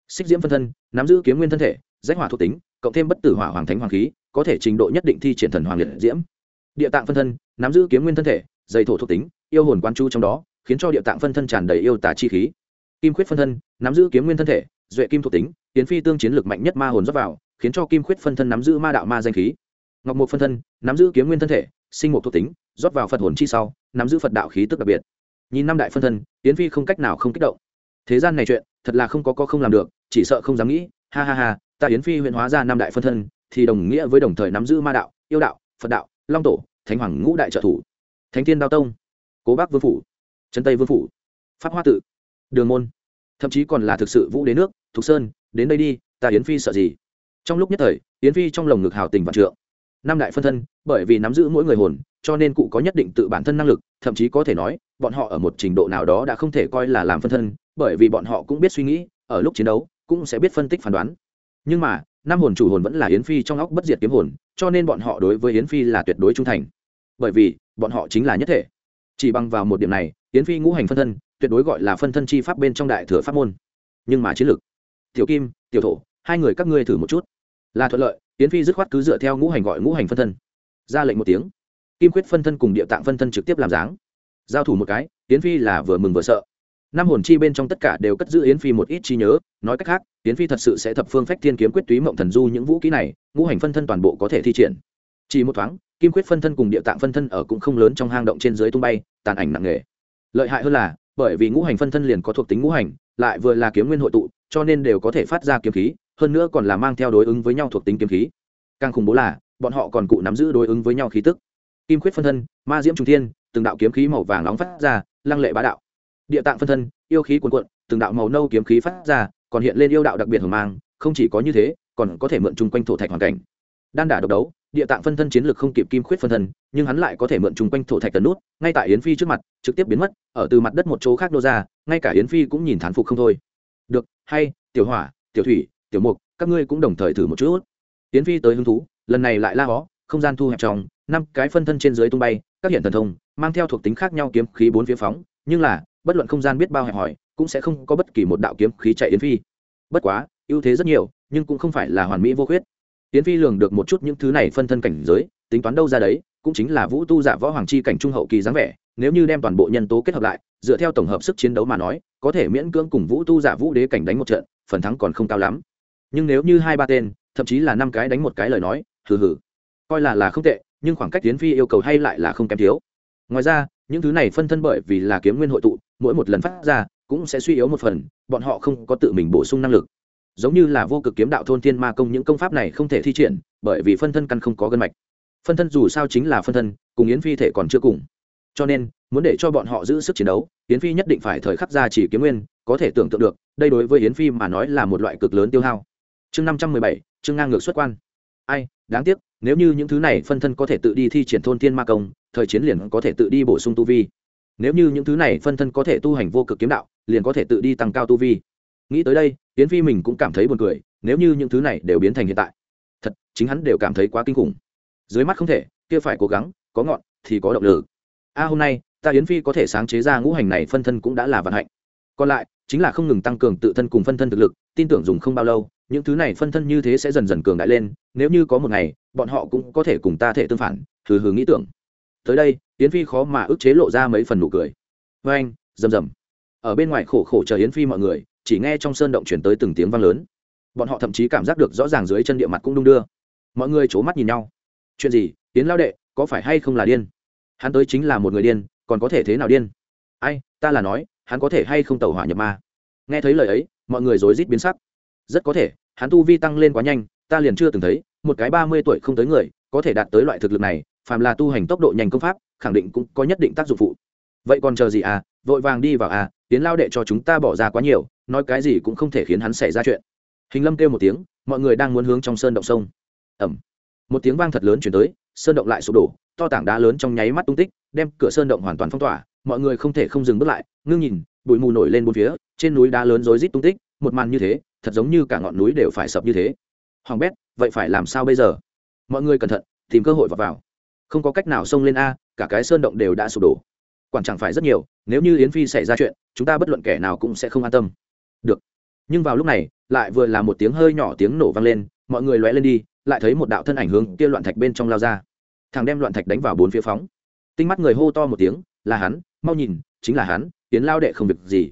Xích diễm phân thân, nắm giữ kiếm nguyên thân thể rách hỏa thuộc tính, cộng thêm bất tử hỏa hoàng thánh hoàng khí, có thể trình độ nhất định thi triển thần hoàng liệt diễm. Địa tạng phân thân, nắm giữ kiếm nguyên thân thể, dày thổ thuộc tính, yêu hồn quan chu trong đó, khiến cho địa tạng phân thân tràn đầy yêu tả chi khí. Kim khuyết phân thân, nắm giữ kiếm nguyên thân thể, duệ kim thuộc tính, tiến phi tương chiến lực mạnh nhất ma hồn dốc vào, khiến cho kim khuyết phân thân nắm giữ ma đạo ma danh khí. Ngọc mục phân thân, nắm giữ kiếm nguyên thân thể, sinh mục thuộc tính, rót vào phật hồn chi sau, nắm giữ phật đạo khí tức đặc biệt. Nhìn năm đại phân thân, tiến phi không cách nào không kích động. Thế gian này chuyện, thật là không có có không làm được, chỉ sợ không dám nghĩ. Ha ha ha ta yến phi huyện hóa ra năm đại phân thân, thì đồng nghĩa với đồng thời nắm giữ ma đạo, yêu đạo, phật đạo, long tổ, thánh hoàng ngũ đại trợ thủ, thánh thiên đao tông, cố bắc vương phủ, trấn tây vương phủ, pháp hoa tự, đường môn, thậm chí còn là thực sự vũ đế nước, thục sơn, đến đây đi, ta yến phi sợ gì? Trong lúc nhất thời, yến phi trong lồng ngực hào tình vạn trượng. Năm đại phân thân, bởi vì nắm giữ mỗi người hồn, cho nên cụ có nhất định tự bản thân năng lực, thậm chí có thể nói, bọn họ ở một trình độ nào đó đã không thể coi là làm phân thân, bởi vì bọn họ cũng biết suy nghĩ, ở lúc chiến đấu, cũng sẽ biết phân tích phán đoán nhưng mà, năm hồn chủ hồn vẫn là yến phi trong óc bất diệt kiếm hồn, cho nên bọn họ đối với yến phi là tuyệt đối trung thành. Bởi vì, bọn họ chính là nhất thể. Chỉ bằng vào một điểm này, yến phi ngũ hành phân thân, tuyệt đối gọi là phân thân chi pháp bên trong đại thừa pháp môn. Nhưng mà chiến lược tiểu kim, tiểu thổ, hai người các ngươi thử một chút. Là thuận lợi, yến phi dứt khoát cứ dựa theo ngũ hành gọi ngũ hành phân thân. Ra lệnh một tiếng. Kim quyết phân thân cùng địa tạng phân thân trực tiếp làm dáng. Giao thủ một cái, yến phi là vừa mừng vừa sợ năm hồn chi bên trong tất cả đều cất giữ yến phi một ít chi nhớ, nói cách khác, yến phi thật sự sẽ thập phương phách thiên kiếm quyết túy mộng thần du những vũ kỹ này, ngũ hành phân thân toàn bộ có thể thi triển. Chỉ một thoáng, kim quyết phân thân cùng địa tạng phân thân ở cũng không lớn trong hang động trên dưới tung bay, tàn ảnh nặng nề. Lợi hại hơn là, bởi vì ngũ hành phân thân liền có thuộc tính ngũ hành, lại vừa là kiếm nguyên hội tụ, cho nên đều có thể phát ra kiếm khí, hơn nữa còn là mang theo đối ứng với nhau thuộc tính kiếm khí. Càng khủng bố là, bọn họ còn cụ nắm giữ đối ứng với nhau khí tức. Kim quyết phân thân, ma diễm trung thiên, từng đạo kiếm khí màu vàng nóng phát ra, lăng lệ bá đạo địa tạng phân thân, yêu khí cuồn cuộn, từng đạo màu nâu kiếm khí phát ra, còn hiện lên yêu đạo đặc biệt hưởng mang, không chỉ có như thế, còn có thể mượn chung quanh thổ thạch hoàn cảnh. Đan đả độc đấu, địa tạng phân thân chiến lược không kịp kim khuyết phân thân, nhưng hắn lại có thể mượn chung quanh thổ thạch tần nút, ngay tại yến phi trước mặt, trực tiếp biến mất, ở từ mặt đất một chỗ khác nô ra, ngay cả yến phi cũng nhìn thán phục không thôi. Được, hay, tiểu hỏa, tiểu thủy, tiểu mục, các ngươi cũng đồng thời thử một chút. Yến phi tới hứng thú, lần này lại la hó, không gian thu hẹp trong, năm cái phân thân trên dưới tung bay, các hiện thần thông, mang theo thuộc tính khác nhau kiếm khí bốn phía phóng, nhưng là bất luận không gian biết bao hẹp hòi, cũng sẽ không có bất kỳ một đạo kiếm khí chạy yến phi. Bất quá, ưu thế rất nhiều, nhưng cũng không phải là hoàn mỹ vô khuyết. Yến phi lường được một chút những thứ này phân thân cảnh giới, tính toán đâu ra đấy, cũng chính là vũ tu giả võ hoàng chi cảnh trung hậu kỳ dáng vẻ, nếu như đem toàn bộ nhân tố kết hợp lại, dựa theo tổng hợp sức chiến đấu mà nói, có thể miễn cưỡng cùng vũ tu giả vũ đế cảnh đánh một trận, phần thắng còn không cao lắm. Nhưng nếu như hai ba tên, thậm chí là năm cái đánh một cái lời nói, hừ hừ, coi là là không tệ, nhưng khoảng cách tiến phi yêu cầu hay lại là không kém thiếu. Ngoài ra những thứ này phân thân bởi vì là kiếm nguyên hội tụ, mỗi một lần phát ra cũng sẽ suy yếu một phần, bọn họ không có tự mình bổ sung năng lực. Giống như là vô cực kiếm đạo thôn thiên ma công những công pháp này không thể thi triển, bởi vì phân thân căn không có gân mạch. Phân thân dù sao chính là phân thân, cùng yến phi thể còn chưa cùng. Cho nên, muốn để cho bọn họ giữ sức chiến đấu, yến phi nhất định phải thời khắc ra chỉ kiếm nguyên, có thể tưởng tượng được, đây đối với yến phi mà nói là một loại cực lớn tiêu hao. Chương năm trăm mười bảy chương ngang ngược xuất quan. Ai, đáng tiếc, nếu như những thứ này phân thân có thể tự đi thi triển thôn thiên ma công thời chiến liền có thể tự đi bổ sung tu vi. Nếu như những thứ này phân thân có thể tu hành vô cực kiếm đạo, liền có thể tự đi tăng cao tu vi. Nghĩ tới đây, yến phi mình cũng cảm thấy buồn cười, nếu như những thứ này đều biến thành hiện tại. Thật, chính hắn đều cảm thấy quá kinh khủng. Dưới mắt không thể, kia phải cố gắng, có ngọn, thì có động lực. A, hôm nay, ta yến phi có thể sáng chế ra ngũ hành này phân thân cũng đã là vận hạnh. Còn lại, chính là không ngừng tăng cường tự thân cùng phân thân thực lực, tin tưởng dùng không bao lâu, những thứ này phân thân như thế sẽ dần dần cường đại lên, nếu như có một ngày, bọn họ cũng có thể cùng ta thể tương phản, hừ hừ nghĩ tưởng tới đây, yến phi khó mà ức chế lộ ra mấy phần nụ cười. Vê anh, rầm rầm. Ở bên ngoài khổ khổ chờ yến phi mọi người, chỉ nghe trong sơn động chuyển tới từng tiếng vang lớn. Bọn họ thậm chí cảm giác được rõ ràng dưới chân địa mặt cũng đung đưa. Mọi người c h ố mắt nhìn nhau. Chuyện gì? Yến lao đệ, có phải hay không là điên? Hắn tới chính là một người điên, còn có thể thế nào điên? Ai, ta là nói, hắn có thể hay không tẩu hỏa nhập ma? Nghe thấy lời ấy, mọi người rối rít biến sắc. Rất có thể, hắn tu vi tăng lên quá nhanh, ta liền chưa từng thấy, một cái ba mươi tuổi không tới người, có thể đạt tới loại thực lực này phàm là tu hành tốc độ nhanh công pháp khẳng định cũng có nhất định tác dụng phụ. Vậy còn chờ gì à? Vội vàng đi vào à? Tiến lao đệ cho chúng ta bỏ ra quá nhiều nói cái gì cũng không thể khiến hắn xảy ra chuyện. Hình lâm kêu một tiếng mọi người đang muốn hướng trong sơn động sông. Ẩm một tiếng vang thật lớn chuyển tới sơn động lại sụp đổ to tảng đá lớn trong nháy mắt tung tích đem cửa sơn động hoàn toàn phong tỏa mọi người không thể không dừng bước lại ngưng nhìn bụi mù nổi lên bốn phía trên núi đá lớn rối rít tung tích một màn như thế thật giống như cả ngọn núi đều phải sập như thế. Hoàng bét vậy phải làm sao bây giờ? Mọi người cẩn thận tìm cơ hội vào, vào không có cách nào xông lên a, cả cái sơn động đều đã sụp đổ. Quản chẳng phải rất nhiều, nếu như yến phi xảy ra chuyện, chúng ta bất luận kẻ nào cũng sẽ không an tâm. Được. Nhưng vào lúc này, lại vừa là một tiếng hơi nhỏ tiếng nổ vang lên, mọi người lóe lên đi, lại thấy một đạo thân ảnh hướng kia loạn thạch bên trong lao ra. Thằng đem loạn thạch đánh vào bốn phía phóng. Tinh mắt người hô to một tiếng, là hắn, mau nhìn, chính là hắn tiến lao đệ không việc gì.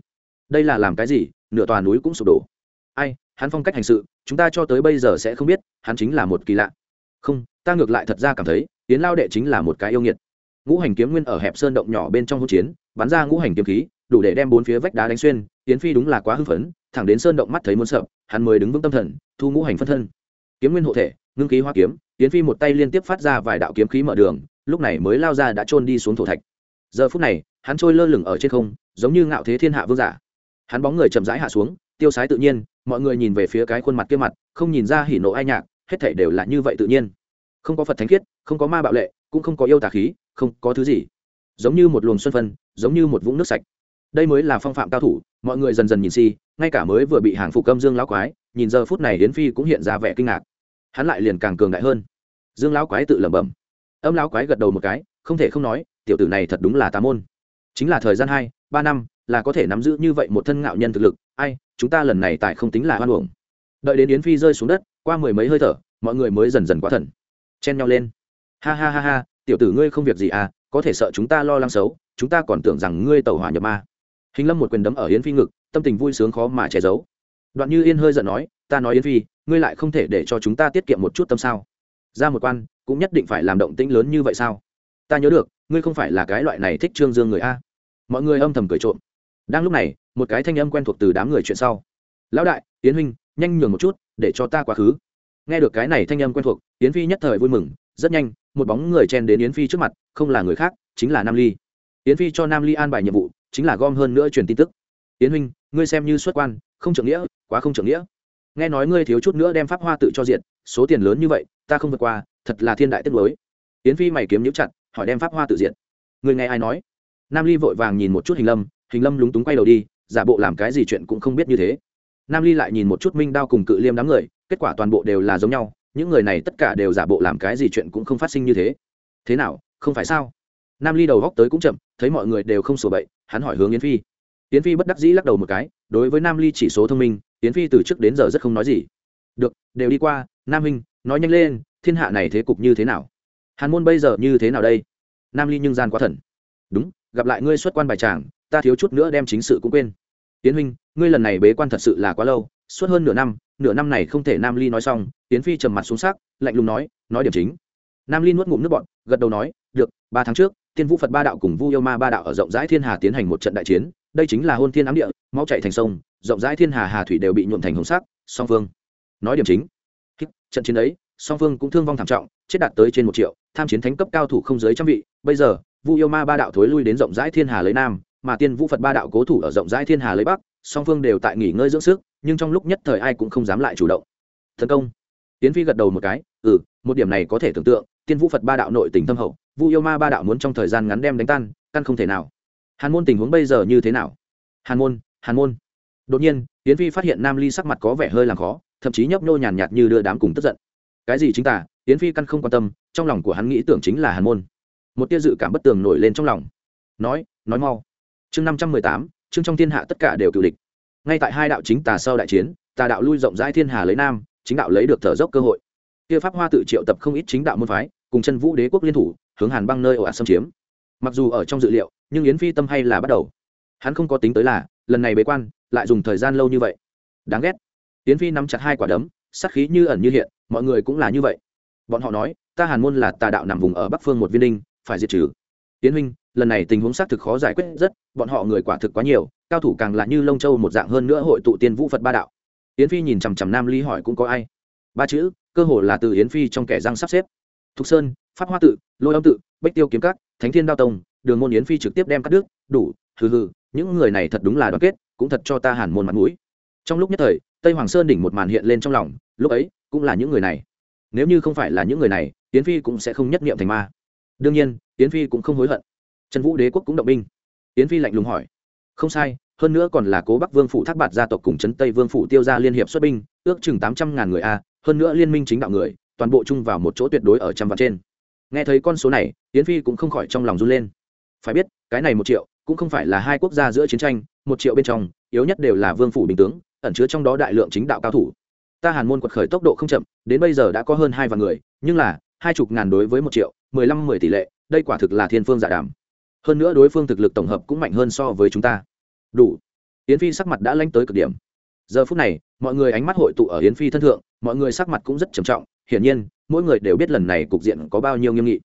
Đây là làm cái gì, nửa tòa núi cũng sụp đổ. Ai, hắn phong cách hành sự, chúng ta cho tới bây giờ sẽ không biết, hắn chính là một kỳ lạ. Không, ta ngược lại thật ra cảm thấy tiến lao đệ chính là một cái yêu nghiệt. Ngũ hành kiếm nguyên ở hẹp sơn động nhỏ bên trong hỗn chiến, bắn ra ngũ hành kiếm khí, đủ để đem bốn phía vách đá đánh xuyên tiến phi đúng là quá hưng phấn, thẳng đến sơn động mắt thấy muốn sợ, hắn mới đứng vững tâm thần, thu ngũ hành phân thân. Kiếm nguyên hộ thể, ngưng khí hoa kiếm tiến phi một tay liên tiếp phát ra vài đạo kiếm khí mở đường, lúc này mới lao ra đã trôn đi xuống thổ thạch. Giờ phút này, hắn trôi lơ lửng ở trên không, giống như ngạo thế thiên hạ vương giả. Hắn bóng người chậm rãi hạ xuống, tiêu sái tự nhiên, mọi người nhìn về phía cái khuôn mặt kia mặt, không nhìn ra hỉ nộ ai nhạc, hết thảy đều là như vậy tự nhiên không có phật thánh khiết, không có ma bạo lệ, cũng không có yêu tà khí, không có thứ gì. Giống như một luồng xuân phân, giống như một vũng nước sạch. Đây mới là phong phạm cao thủ, mọi người dần dần nhìn si, ngay cả mới vừa bị hàng phục âm dương lão quái, nhìn giờ phút này hiến phi cũng hiện ra vẻ kinh ngạc. Hắn lại liền càng cường đại hơn. Dương lão quái tự lẩm bẩm. Âm lão quái gật đầu một cái, không thể không nói, tiểu tử này thật đúng là tà môn. Chính là thời gian hai, ba năm, là có thể nắm giữ như vậy một thân ngạo nhân thực lực, ai, chúng ta lần này tại không tính là hoan hưởng đợi đến yến phi rơi xuống đất, qua mười mấy hơi thở, mọi người mới dần dần quá thần chen nhau lên. Ha ha ha ha, tiểu tử ngươi không việc gì à có thể sợ chúng ta lo lắng xấu, chúng ta còn tưởng rằng ngươi tẩu hỏa nhập ma. Hình lâm một quyền đấm ở yến phi ngực, tâm tình vui sướng khó mà che giấu. Đoạn như yên hơi giận nói, ta nói yến phi, ngươi lại không thể để cho chúng ta tiết kiệm một chút tâm sao? Ra một quan, cũng nhất định phải làm động tĩnh lớn như vậy sao? Ta nhớ được, ngươi không phải là cái loại này thích trương dương người a. Mọi người âm thầm cười trộm. Đang lúc này, một cái thanh âm quen thuộc từ đám người chuyện sau. Lão đại tiến huynh, nhanh nhường một chút, để cho ta quá khứ nghe được cái này thanh âm quen thuộc, yến phi nhất thời vui mừng, rất nhanh, một bóng người chen đến yến phi trước mặt, không là người khác, chính là nam ly. Yến phi cho nam ly an bài nhiệm vụ, chính là gom hơn nữa truyền tin tức. Yến huynh, ngươi xem như xuất quan, không trưởng nghĩa, quá không trưởng nghĩa. Nghe nói ngươi thiếu chút nữa đem pháp hoa tự cho diện số tiền lớn như vậy, ta không vượt qua, thật là thiên đại tiết mới yến phi mày kiếm nhũ chặt, hỏi đem pháp hoa tự diện người nghe ai nói? Nam ly vội vàng nhìn một chút hình lâm hình lâm lúng túng quay đầu đi, giả bộ làm cái gì chuyện cũng không biết như thế. Nam ly lại nhìn một chút minh đao cùng cự liêm đám người kết quả toàn bộ đều là giống nhau, những người này tất cả đều giả bộ làm cái gì chuyện cũng không phát sinh như thế. Thế nào, không phải sao? Nam ly đầu góc tới cũng chậm, thấy mọi người đều không sổ bậy, hắn hỏi hướng yến phi. Yến phi bất đắc dĩ lắc đầu một cái, đối với nam ly chỉ số thông minh, yến phi từ trước đến giờ rất không nói gì. Được, đều đi qua, nam huynh, nói nhanh lên, thiên hạ này thế cục như thế nào? Hàn môn bây giờ như thế nào đây? Nam ly nhưng gian quá thần. Đúng, gặp lại ngươi xuất quan bài tràng, ta thiếu chút nữa đem chính sự cũng quên. Tiến huynh, ngươi lần này bế quan thật sự là quá lâu, suốt hơn nửa năm nửa năm này không thể nam ly nói xong tiến phi trầm mặt xuống sắc, lạnh lùng nói nói điểm chính. Nam ly nuốt ngụm nước bọn gật đầu nói, được, ba tháng trước, tiên vũ phật ba đạo cùng vu yêu ma ba đạo ở rộng rãi thiên hà tiến hành một trận đại chiến, đây chính là hôn thiên ám địa, máu chạy thành sông, rộng rãi thiên hà hà thủy đều bị nhuộm thành hồng sắc, song phương. Nói điểm chính. Trận chiến ấy, song phương cũng thương vong thảm trọng, chết đạt tới trên một triệu, tham chiến thánh cấp cao thủ không dưới trăm vị, bây giờ, vu yêu ma ba đạo thối lui đến rộng rãi thiên hà lấy nam, mà tiên vũ phật ba đạo cố thủ ở rộng rãi thiên hà lấy bắc, song phương đều tại nghỉ ngơi dưỡng sức nhưng trong lúc nhất thời ai cũng không dám lại chủ động. Tấn công. Tiến phi gật đầu một cái ừ một điểm này có thể tưởng tượng, tiên vũ phật ba đạo nội tình tâm hậu, vu yêu ma ba đạo muốn trong thời gian ngắn đem đánh tan, căn không thể nào. Hàn môn tình huống bây giờ như thế nào? Hàn môn hàn môn. Đột nhiên, tiến phi phát hiện nam ly sắc mặt có vẻ hơi làm khó, thậm chí nhấp nhô nhàn nhạt như đưa đám cùng tức giận. Cái gì chính tả? Tiến phi căn không quan tâm, trong lòng của hắn nghĩ tưởng chính là hàn môn. Một tia dự cảm bất tường nổi lên trong lòng. Nói nói mau. Chương năm trăm mười tám, chương trong thiên hạ tất cả đều cựu địch ngay tại hai đạo chính tà sau đại chiến, tà đạo lui rộng rãi thiên hà lấy nam, chính đạo lấy được thở dốc cơ hội. Kia pháp hoa tự triệu tập không ít chính đạo môn phái, cùng chân vũ đế quốc liên thủ, hướng hàn băng nơi ồ ạt xâm chiếm. Mặc dù ở trong dự liệu, nhưng yến phi tâm hay là bắt đầu. Hắn không có tính tới là, lần này bế quan, lại dùng thời gian lâu như vậy. Đáng ghét. Yến phi nắm chặt hai quả đấm sát khí như ẩn như hiện, mọi người cũng là như vậy. Bọn họ nói, ta hàn môn là tà đạo nằm vùng ở bắc phương một viên đinh, phải diệt trừ. Tiến huynh lần này tình huống xác thực khó giải quyết rất, bọn họ người quả thực quá nhiều, cao thủ càng là như lông châu một dạng hơn nữa hội tụ tiên vũ phật ba đạo. Yến phi nhìn chằm chằm nam ly hỏi cũng có ai? Ba chữ, cơ hồ là từ yến phi trong kẻ răng sắp xếp. Thục sơn, pháp hoa tự, lôi âm tự, bách tiêu kiếm cắt thánh thiên đao tông, đường môn yến phi trực tiếp đem cắt đứt, đủ, hừ hừ, những người này thật đúng là đoàn kết, cũng thật cho ta hàn môn mặt mũi. Trong lúc nhất thời, tây hoàng sơn đỉnh một màn hiện lên trong lòng, lúc ấy, cũng là những người này. Nếu như không phải là những người này, yến phi cũng sẽ không nhất niệm thành ma. Đương nhiên, yến phi cũng không hối hận trần vũ đế quốc cũng động binh. Yến phi lạnh lùng hỏi, không sai, hơn nữa còn là cố bắc vương phủ thác bạt gia tộc cùng trấn tây vương phủ tiêu gia liên hiệp xuất binh, ước chừng tám trăm ngàn người a, hơn nữa liên minh chính đạo người, toàn bộ chung vào một chỗ tuyệt đối ở trăm vạn trên. Nghe thấy con số này, yến phi cũng không khỏi trong lòng run lên. Phải biết, cái này một triệu cũng không phải là hai quốc gia giữa chiến tranh, một triệu bên trong, yếu nhất đều là vương phủ bình tướng, ẩn chứa trong đó đại lượng chính đạo cao thủ. Ta hàn môn quật khởi tốc độ không chậm, đến bây giờ đã có hơn hai vạn người, nhưng là, hai chục ngàn đối với một triệu, mười lăm mười tỷ lệ, đây quả thực là thiên phương giả đàm hơn nữa đối phương thực lực tổng hợp cũng mạnh hơn so với chúng ta. Đủ. Yến phi sắc mặt đã lanh tới cực điểm. Giờ phút này, mọi người ánh mắt hội tụ ở yến phi thân thượng, mọi người sắc mặt cũng rất trầm trọng. Hiển nhiên, mỗi người đều biết lần này cục diện có bao nhiêu nghiêm nghị.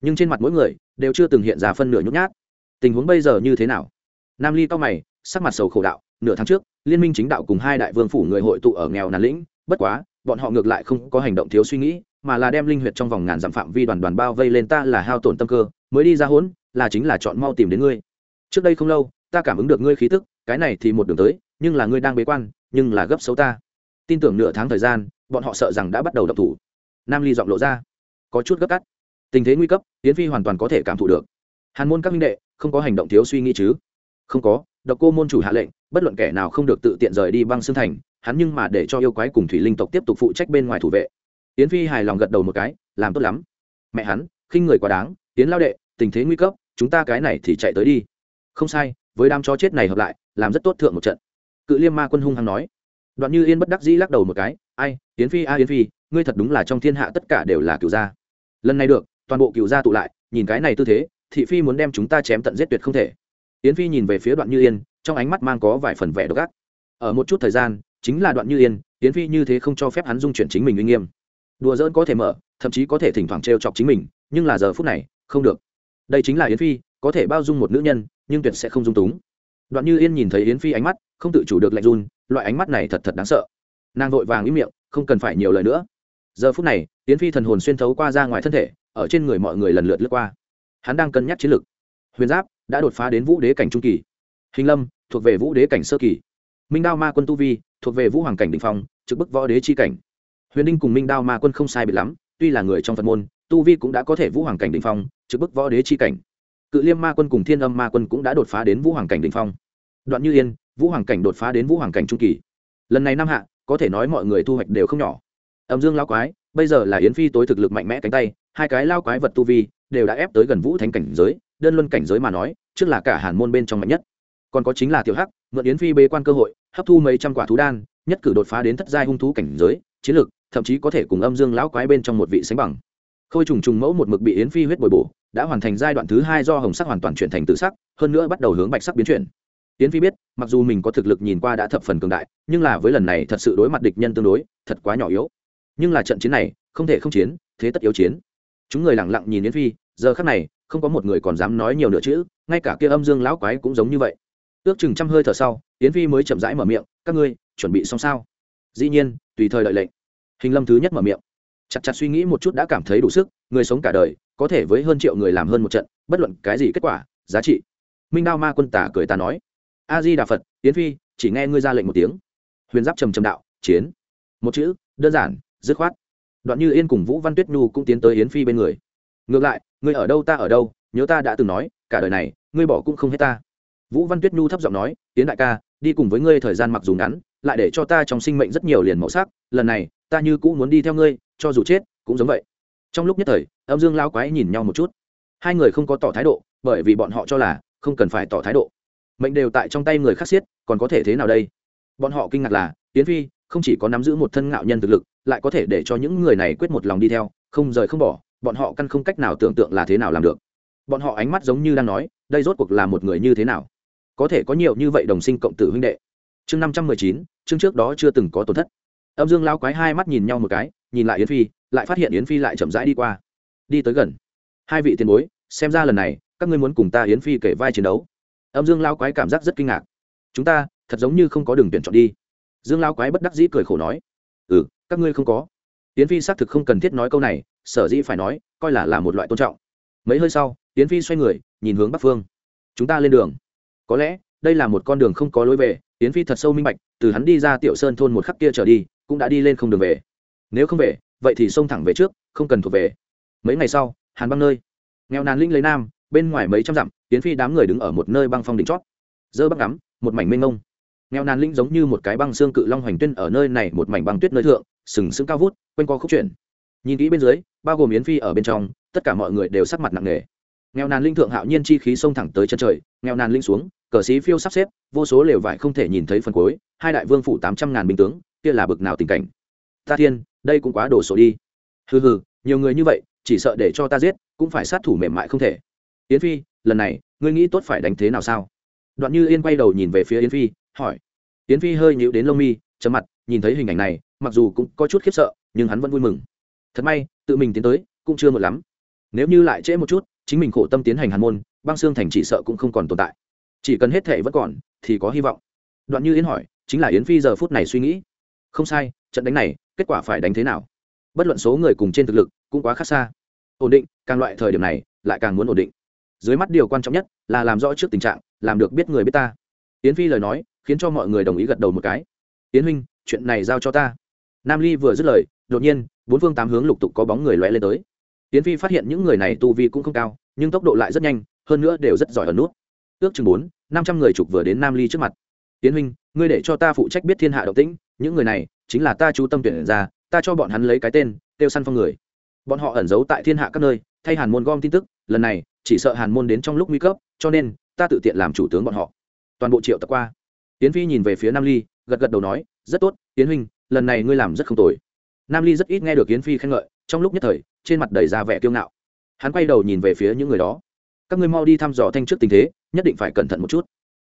Nhưng trên mặt mỗi người đều chưa từng hiện ra phân nửa nhút nhát. Tình huống bây giờ như thế nào? Nam ly cao mày, sắc mặt sầu khổ đạo, nửa tháng trước, liên minh chính đạo cùng hai đại vương phủ người hội tụ ở nghèo nàn lĩnh, bất quá, bọn họ ngược lại không có hành động thiếu suy nghĩ, mà là đem linh huyệt trong vòng ngàn dặm phạm vi đoàn đoàn bao vây lên ta là hao tổn tâm cơ, mới đi ra hỗn là chính là chọn mau tìm đến ngươi. Trước đây không lâu, ta cảm ứng được ngươi khí tức, cái này thì một đường tới, nhưng là ngươi đang bế quan, nhưng là gấp xấu ta. Tin tưởng nửa tháng thời gian, bọn họ sợ rằng đã bắt đầu đập thủ. Nam ly giọng lộ ra. Có chút gấp cắt tình thế nguy cấp tiến phi hoàn toàn có thể cảm thụ được. Hàn môn các minh đệ, không có hành động thiếu suy nghĩ chứ? Không có, độc cô môn chủ hạ lệnh, bất luận kẻ nào không được tự tiện rời đi băng xương thành, hắn nhưng mà để cho yêu quái cùng thủy linh tộc tiếp tục phụ trách bên ngoài thủ vệ. Yến phi hài lòng gật đầu một cái, làm tốt lắm. Mẹ hắn, khinh người quá đáng, yến lao đệ, tình thế nguy cấp chúng ta cái này thì chạy tới đi. Không sai, với đám chó chết này hợp lại, làm rất tốt thượng một trận. Cự liêm ma quân hung hăng nói. Đoạn như yên bất đắc dĩ lắc đầu một cái, ai, yến phi, a, yến phi, ngươi thật đúng là trong thiên hạ tất cả đều là cựu gia. Lần này được, toàn bộ cựu gia tụ lại, nhìn cái này tư thế, thị phi muốn đem chúng ta chém tận giết tuyệt không thể. Yến phi nhìn về phía đoạn như yên, trong ánh mắt mang có vài phần vẻ độc ác. Ở một chút thời gian, chính là đoạn như yên, yến phi như thế không cho phép hắn dung chuyển chính mình uy nghiêm. Đùa dỡn có thể mở, thậm chí có thể thỉnh thoảng trêu chọc chính mình, nhưng là giờ phút này, không được đây chính là yến phi, có thể bao dung một nữ nhân, nhưng tuyệt sẽ không dung túng. Đoạn như yên nhìn thấy yến phi ánh mắt, không tự chủ được lạnh run, loại ánh mắt này thật thật đáng sợ. Nàng vội vàng ý miệng, không cần phải nhiều lời nữa. Giờ phút này, yến phi thần hồn xuyên thấu qua ra ngoài thân thể, ở trên người mọi người lần lượt lướt qua. Hắn đang cân nhắc chiến lược huyền giáp đã đột phá đến vũ đế cảnh trung kỳ. Hình lâm thuộc về vũ đế cảnh sơ kỳ. Minh đao ma quân tu vi thuộc về vũ hoàng cảnh định phong, trực bức võ đế chi cảnh. Huyền đinh cùng minh đao ma quân không sai biệt lắm, tuy là người trong phật môn, tu vi cũng đã có thể vũ hoàng cảnh định phong trực bức võ đế chi cảnh. Cự liêm ma quân cùng thiên âm ma quân cũng đã đột phá đến vũ hoàng cảnh đình phong. Đoạn như yên, vũ hoàng cảnh đột phá đến vũ hoàng cảnh trung kỳ. Lần này năm hạ, có thể nói mọi người thu hoạch đều không nhỏ. Âm dương lao quái, bây giờ là yến phi tối thực lực mạnh mẽ cánh tay, hai cái lao quái vật tu vi đều đã ép tới gần vũ thánh cảnh giới, đơn luân cảnh giới mà nói, trước là cả hàn môn bên trong mạnh nhất. Còn có chính là tiểu hắc, mượn yến phi bế quan cơ hội, hấp thu mấy trăm quả thú đan, nhất cử đột phá đến thất giai hung thú cảnh giới, chiến lược thậm chí có thể cùng âm dương lão quái bên trong một vị sánh bằng khôi trùng trùng mẫu một mực bị yến phi huyết bồi bổ, đã hoàn thành giai đoạn thứ hai do hồng sắc hoàn toàn chuyển thành tự sắc, hơn nữa bắt đầu hướng bạch sắc biến chuyển. Yến phi biết, mặc dù mình có thực lực nhìn qua đã thập phần cường đại, nhưng là với lần này thật sự đối mặt địch nhân tương đối, thật quá nhỏ yếu. Nhưng là trận chiến này, không thể không chiến, thế tất yếu chiến. Chúng người lẳng lặng nhìn yến phi, giờ khắc này, không có một người còn dám nói nhiều nữa chữ ngay cả kia âm dương lão quái cũng giống như vậy. Ước chừng trăm hơi thở sau, yến phi mới chậm rãi mở miệng, các ngươi, chuẩn bị xong sao? Dĩ nhiên, tùy thời đợi lệnh. Hình lâm thứ nhất mở miệng chặt chặt suy nghĩ một chút đã cảm thấy đủ sức, người sống cả đời, có thể với hơn triệu người làm hơn một trận, bất luận cái gì kết quả, giá trị. Minh đao ma quân tả cười ta nói. A di đà phật, yến phi, chỉ nghe ngươi ra lệnh một tiếng. Huyền giáp trầm trầm đạo, chiến. Một chữ, đơn giản, dứt khoát. Đoạn như yên cùng vũ văn tuyết nhu cũng tiến tới yến phi bên người. Ngược lại, ngươi ở đâu ta ở đâu, nhớ ta đã từng nói, cả đời này, ngươi bỏ cũng không hết ta. Vũ văn tuyết nhu thấp giọng nói tiến đại ca, đi cùng với ngươi thời gian mặc dù ngắn, lại để cho ta trong sinh mệnh rất nhiều liền màu sắc, lần này ta như cũng muốn đi theo ngươi, cho dù chết, cũng giống vậy. Trong lúc nhất thời, âm dương lao quái nhìn nhau một chút. Hai người không có tỏ thái độ, bởi vì bọn họ cho là không cần phải tỏ thái độ. Mệnh đều tại trong tay người khác xiết, còn có thể thế nào đây? Bọn họ kinh ngạc là tiến phi không chỉ có nắm giữ một thân ngạo nhân thực lực, lại có thể để cho những người này quyết một lòng đi theo, không rời không bỏ, bọn họ căn không cách nào tưởng tượng là thế nào làm được. Bọn họ ánh mắt giống như đang nói, đây rốt cuộc là một người như thế nào? Có thể có nhiều như vậy đồng sinh cộng tử huynh đệ. Chương năm trăm mười chín, chương trước đó chưa từng có tổn thất âm dương lao quái hai mắt nhìn nhau một cái, nhìn lại yến phi, lại phát hiện yến phi lại chậm rãi đi qua. Đi tới gần. Hai vị tiền bối, xem ra lần này, các ngươi muốn cùng ta yến phi kể vai chiến đấu. Âm dương lao quái cảm giác rất kinh ngạc. Chúng ta, thật giống như không có đường tuyển chọn đi. Dương lao quái bất đắc dĩ cười khổ nói. Ừ các ngươi không có. Yến phi xác thực không cần thiết nói câu này, sở dĩ phải nói, coi là là một loại tôn trọng. Mấy hơi sau, yến phi xoay người, nhìn hướng bắc phương. Chúng ta lên đường. Có lẽ, đây là một con đường không có lối về, yến phi thật sâu minh bạch, từ hắn đi ra tiểu sơn thôn một khắc kia trở đi cũng đã đi lên không đường về. Nếu không về, vậy thì xông thẳng về trước, không cần thuộc về. Mấy ngày sau, hàn băng nơi. Nghèo nàn linh lấy nam, bên ngoài mấy trăm dặm tiến phi đám người đứng ở một nơi băng phong đỉnh chót. Dơ băng ngắm, một mảnh mênh mông. Nghèo nàn linh giống như một cái băng xương cự long hoành tuyên ở nơi này, một mảnh băng tuyết nơi thượng, sừng sững cao vút, quanh co khúc chuyển. Nhìn kỹ bên dưới, bao gồm yến phi ở bên trong, tất cả mọi người đều sắc mặt nặng nề. Nghèo nàn linh thượng hạo nhiên chi khí xông thẳng tới chân trời, nghèo nàn linh xuống, cờ sĩ phiêu sắp xếp, vô số lều vải không thể nhìn thấy phần cuối, hai đại vương phủ tám trăm ngàn binh tướng kia là bực nào tình cảnh. Ta thiên, đây cũng quá đổ sổ đi. Hừ hừ, nhiều người như vậy, chỉ sợ để cho ta giết, cũng phải sát thủ mềm mại không thể. Yến phi, lần này, ngươi nghĩ tốt phải đánh thế nào sao? Đoạn như yên quay đầu nhìn về phía yến phi, hỏi. Yến phi hơi nhịu đến lông mi chấm mặt, nhìn thấy hình ảnh này, mặc dù cũng có chút khiếp sợ, nhưng hắn vẫn vui mừng. Thật may, tự mình tiến tới, cũng chưa một lắm. Nếu như lại trễ một chút, chính mình khổ tâm tiến hành hàn môn, băng xương thành chỉ sợ cũng không còn tồn tại. Chỉ cần hết thể vẫn còn, thì có hy vọng. Đoạn như yến hỏi, chính là yến phi giờ phút này suy nghĩ không sai, trận đánh này, kết quả phải đánh thế nào? Bất luận số người cùng trên thực lực, cũng quá khác xa. Ổn định, càng loại thời điểm này, lại càng muốn ổn định. Dưới mắt điều quan trọng nhất, là làm rõ trước tình trạng, làm được biết người biết ta. Yến phi lời nói, khiến cho mọi người đồng ý gật đầu một cái. Yến huynh, chuyện này giao cho ta. Nam ly vừa dứt lời, đột nhiên, bốn phương tám hướng lục tục có bóng người loe lên tới. Yến phi phát hiện những người này tu vi cũng không cao, nhưng tốc độ lại rất nhanh, hơn nữa đều rất giỏi ở nút. Ước chừng bốn, năm trăm người trục vừa đến nam ly trước mặt. Yến huynh ngươi để cho ta phụ trách biết thiên hạ động tĩnh, những người này chính là ta chú tâm tuyển ra, ta cho bọn hắn lấy cái tên, tiêu săn phong người. Bọn họ ẩn giấu tại thiên hạ các nơi, thay hàn môn gom tin tức, lần này chỉ sợ hàn môn đến trong lúc nguy cấp, cho nên ta tự tiện làm chủ tướng bọn họ. Toàn bộ triệu tập qua. Tiến phi nhìn về phía nam ly, gật gật đầu nói, rất tốt tiến huynh, lần này ngươi làm rất không tồi. Nam ly rất ít nghe được yến phi khen ngợi, trong lúc nhất thời, trên mặt đầy ra vẻ kiêu ngạo. Hắn quay đầu nhìn về phía những người đó. Các ngươi mau đi thăm dò thanh trước tình thế, nhất định phải cẩn thận một chút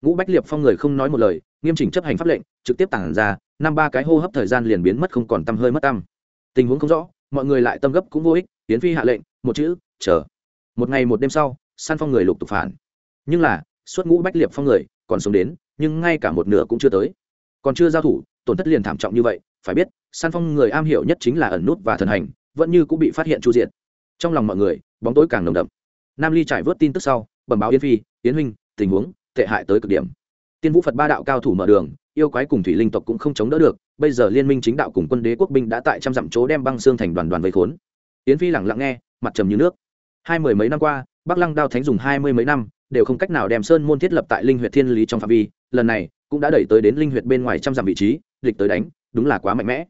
ngũ bách liệp phong người không nói một lời, nghiêm chỉnh chấp hành pháp lệnh, trực tiếp tản ra, năm ba cái hô hấp thời gian liền biến mất không còn tăm hơi mất tăm. Tình huống không rõ, mọi người lại tâm gấp cũng vô ích tiến phi hạ lệnh, một chữ, chờ. Một ngày một đêm sau, san phong người lục tục phản. Nhưng là, suốt ngũ bách liệp phong người còn sống đến, nhưng ngay cả một nửa cũng chưa tới. Còn chưa giao thủ, tổn thất liền thảm trọng như vậy, phải biết, san phong người am hiểu nhất chính là ẩn nút và thần hành, vẫn như cũng bị phát hiện chu diện trong lòng mọi người, bóng tối càng nồng đậm. Nam ly trải vớt tin tức sau, bẩm báo Yến phi, yến huynh, tình huống tệ hại tới cực điểm. Tiên vũ phật ba đạo cao thủ mở đường, yêu quái cùng thủy linh tộc cũng không chống đỡ được, bây giờ liên minh chính đạo cùng quân đế quốc binh đã tại trăm dặm chỗ đem băng xương thành đoàn đoàn vây khốn. Yến phi lẳng lặng nghe, mặt trầm như nước. Hai mười mấy năm qua, bắc lăng đao thánh dùng hai mươi mấy năm, đều không cách nào đem sơn môn thiết lập tại linh huyện thiên lý trong phạm vi, lần này cũng đã đẩy tới đến linh huyện bên ngoài trăm dặm vị trí, địch tới đánh, đúng là quá mạnh mẽ.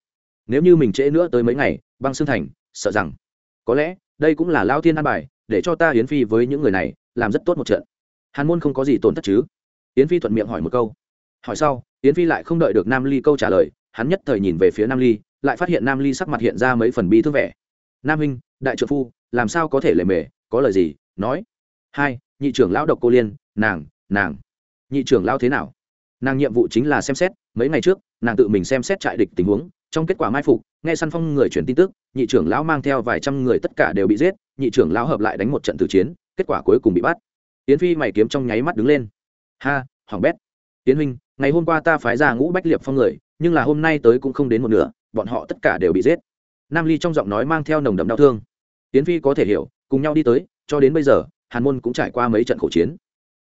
Nếu như mình trễ nữa tới mấy ngày, băng xương thành, sợ rằng, có lẽ đây cũng là lao thiên an bài, để cho ta yến phi với những người này, làm rất tốt một trận hàn môn không có gì tổn thất chứ? Yến phi thuận miệng hỏi một câu. Hỏi sau, yến phi lại không đợi được nam ly câu trả lời, hắn nhất thời nhìn về phía nam ly, lại phát hiện nam ly sắc mặt hiện ra mấy phần bi thương vẻ. Nam huynh, đại trợ phu, làm sao có thể lề mề, có lời gì, nói. Hai, nhị trưởng lão độc cô liên, nàng nàng. Nhị trưởng lão thế nào? Nàng nhiệm vụ chính là xem xét, mấy ngày trước, nàng tự mình xem xét trại địch tình huống, trong kết quả mai phục, nghe săn phong người chuyển tin tức, nhị trưởng lão mang theo vài trăm người tất cả đều bị giết, nhị trưởng lão hợp lại đánh một trận tử chiến, kết quả cuối cùng bị bắt yến phi mày kiếm trong nháy mắt đứng lên. Ha hoàng bét. Tiến huynh, ngày hôm qua ta phái ra ngũ bách liệp phong người, nhưng là hôm nay tới cũng không đến một nửa, bọn họ tất cả đều bị giết. Nam ly trong giọng nói mang theo nồng đậm đau thương. Yến phi có thể hiểu, cùng nhau đi tới, cho đến bây giờ, hàn môn cũng trải qua mấy trận khẩu chiến.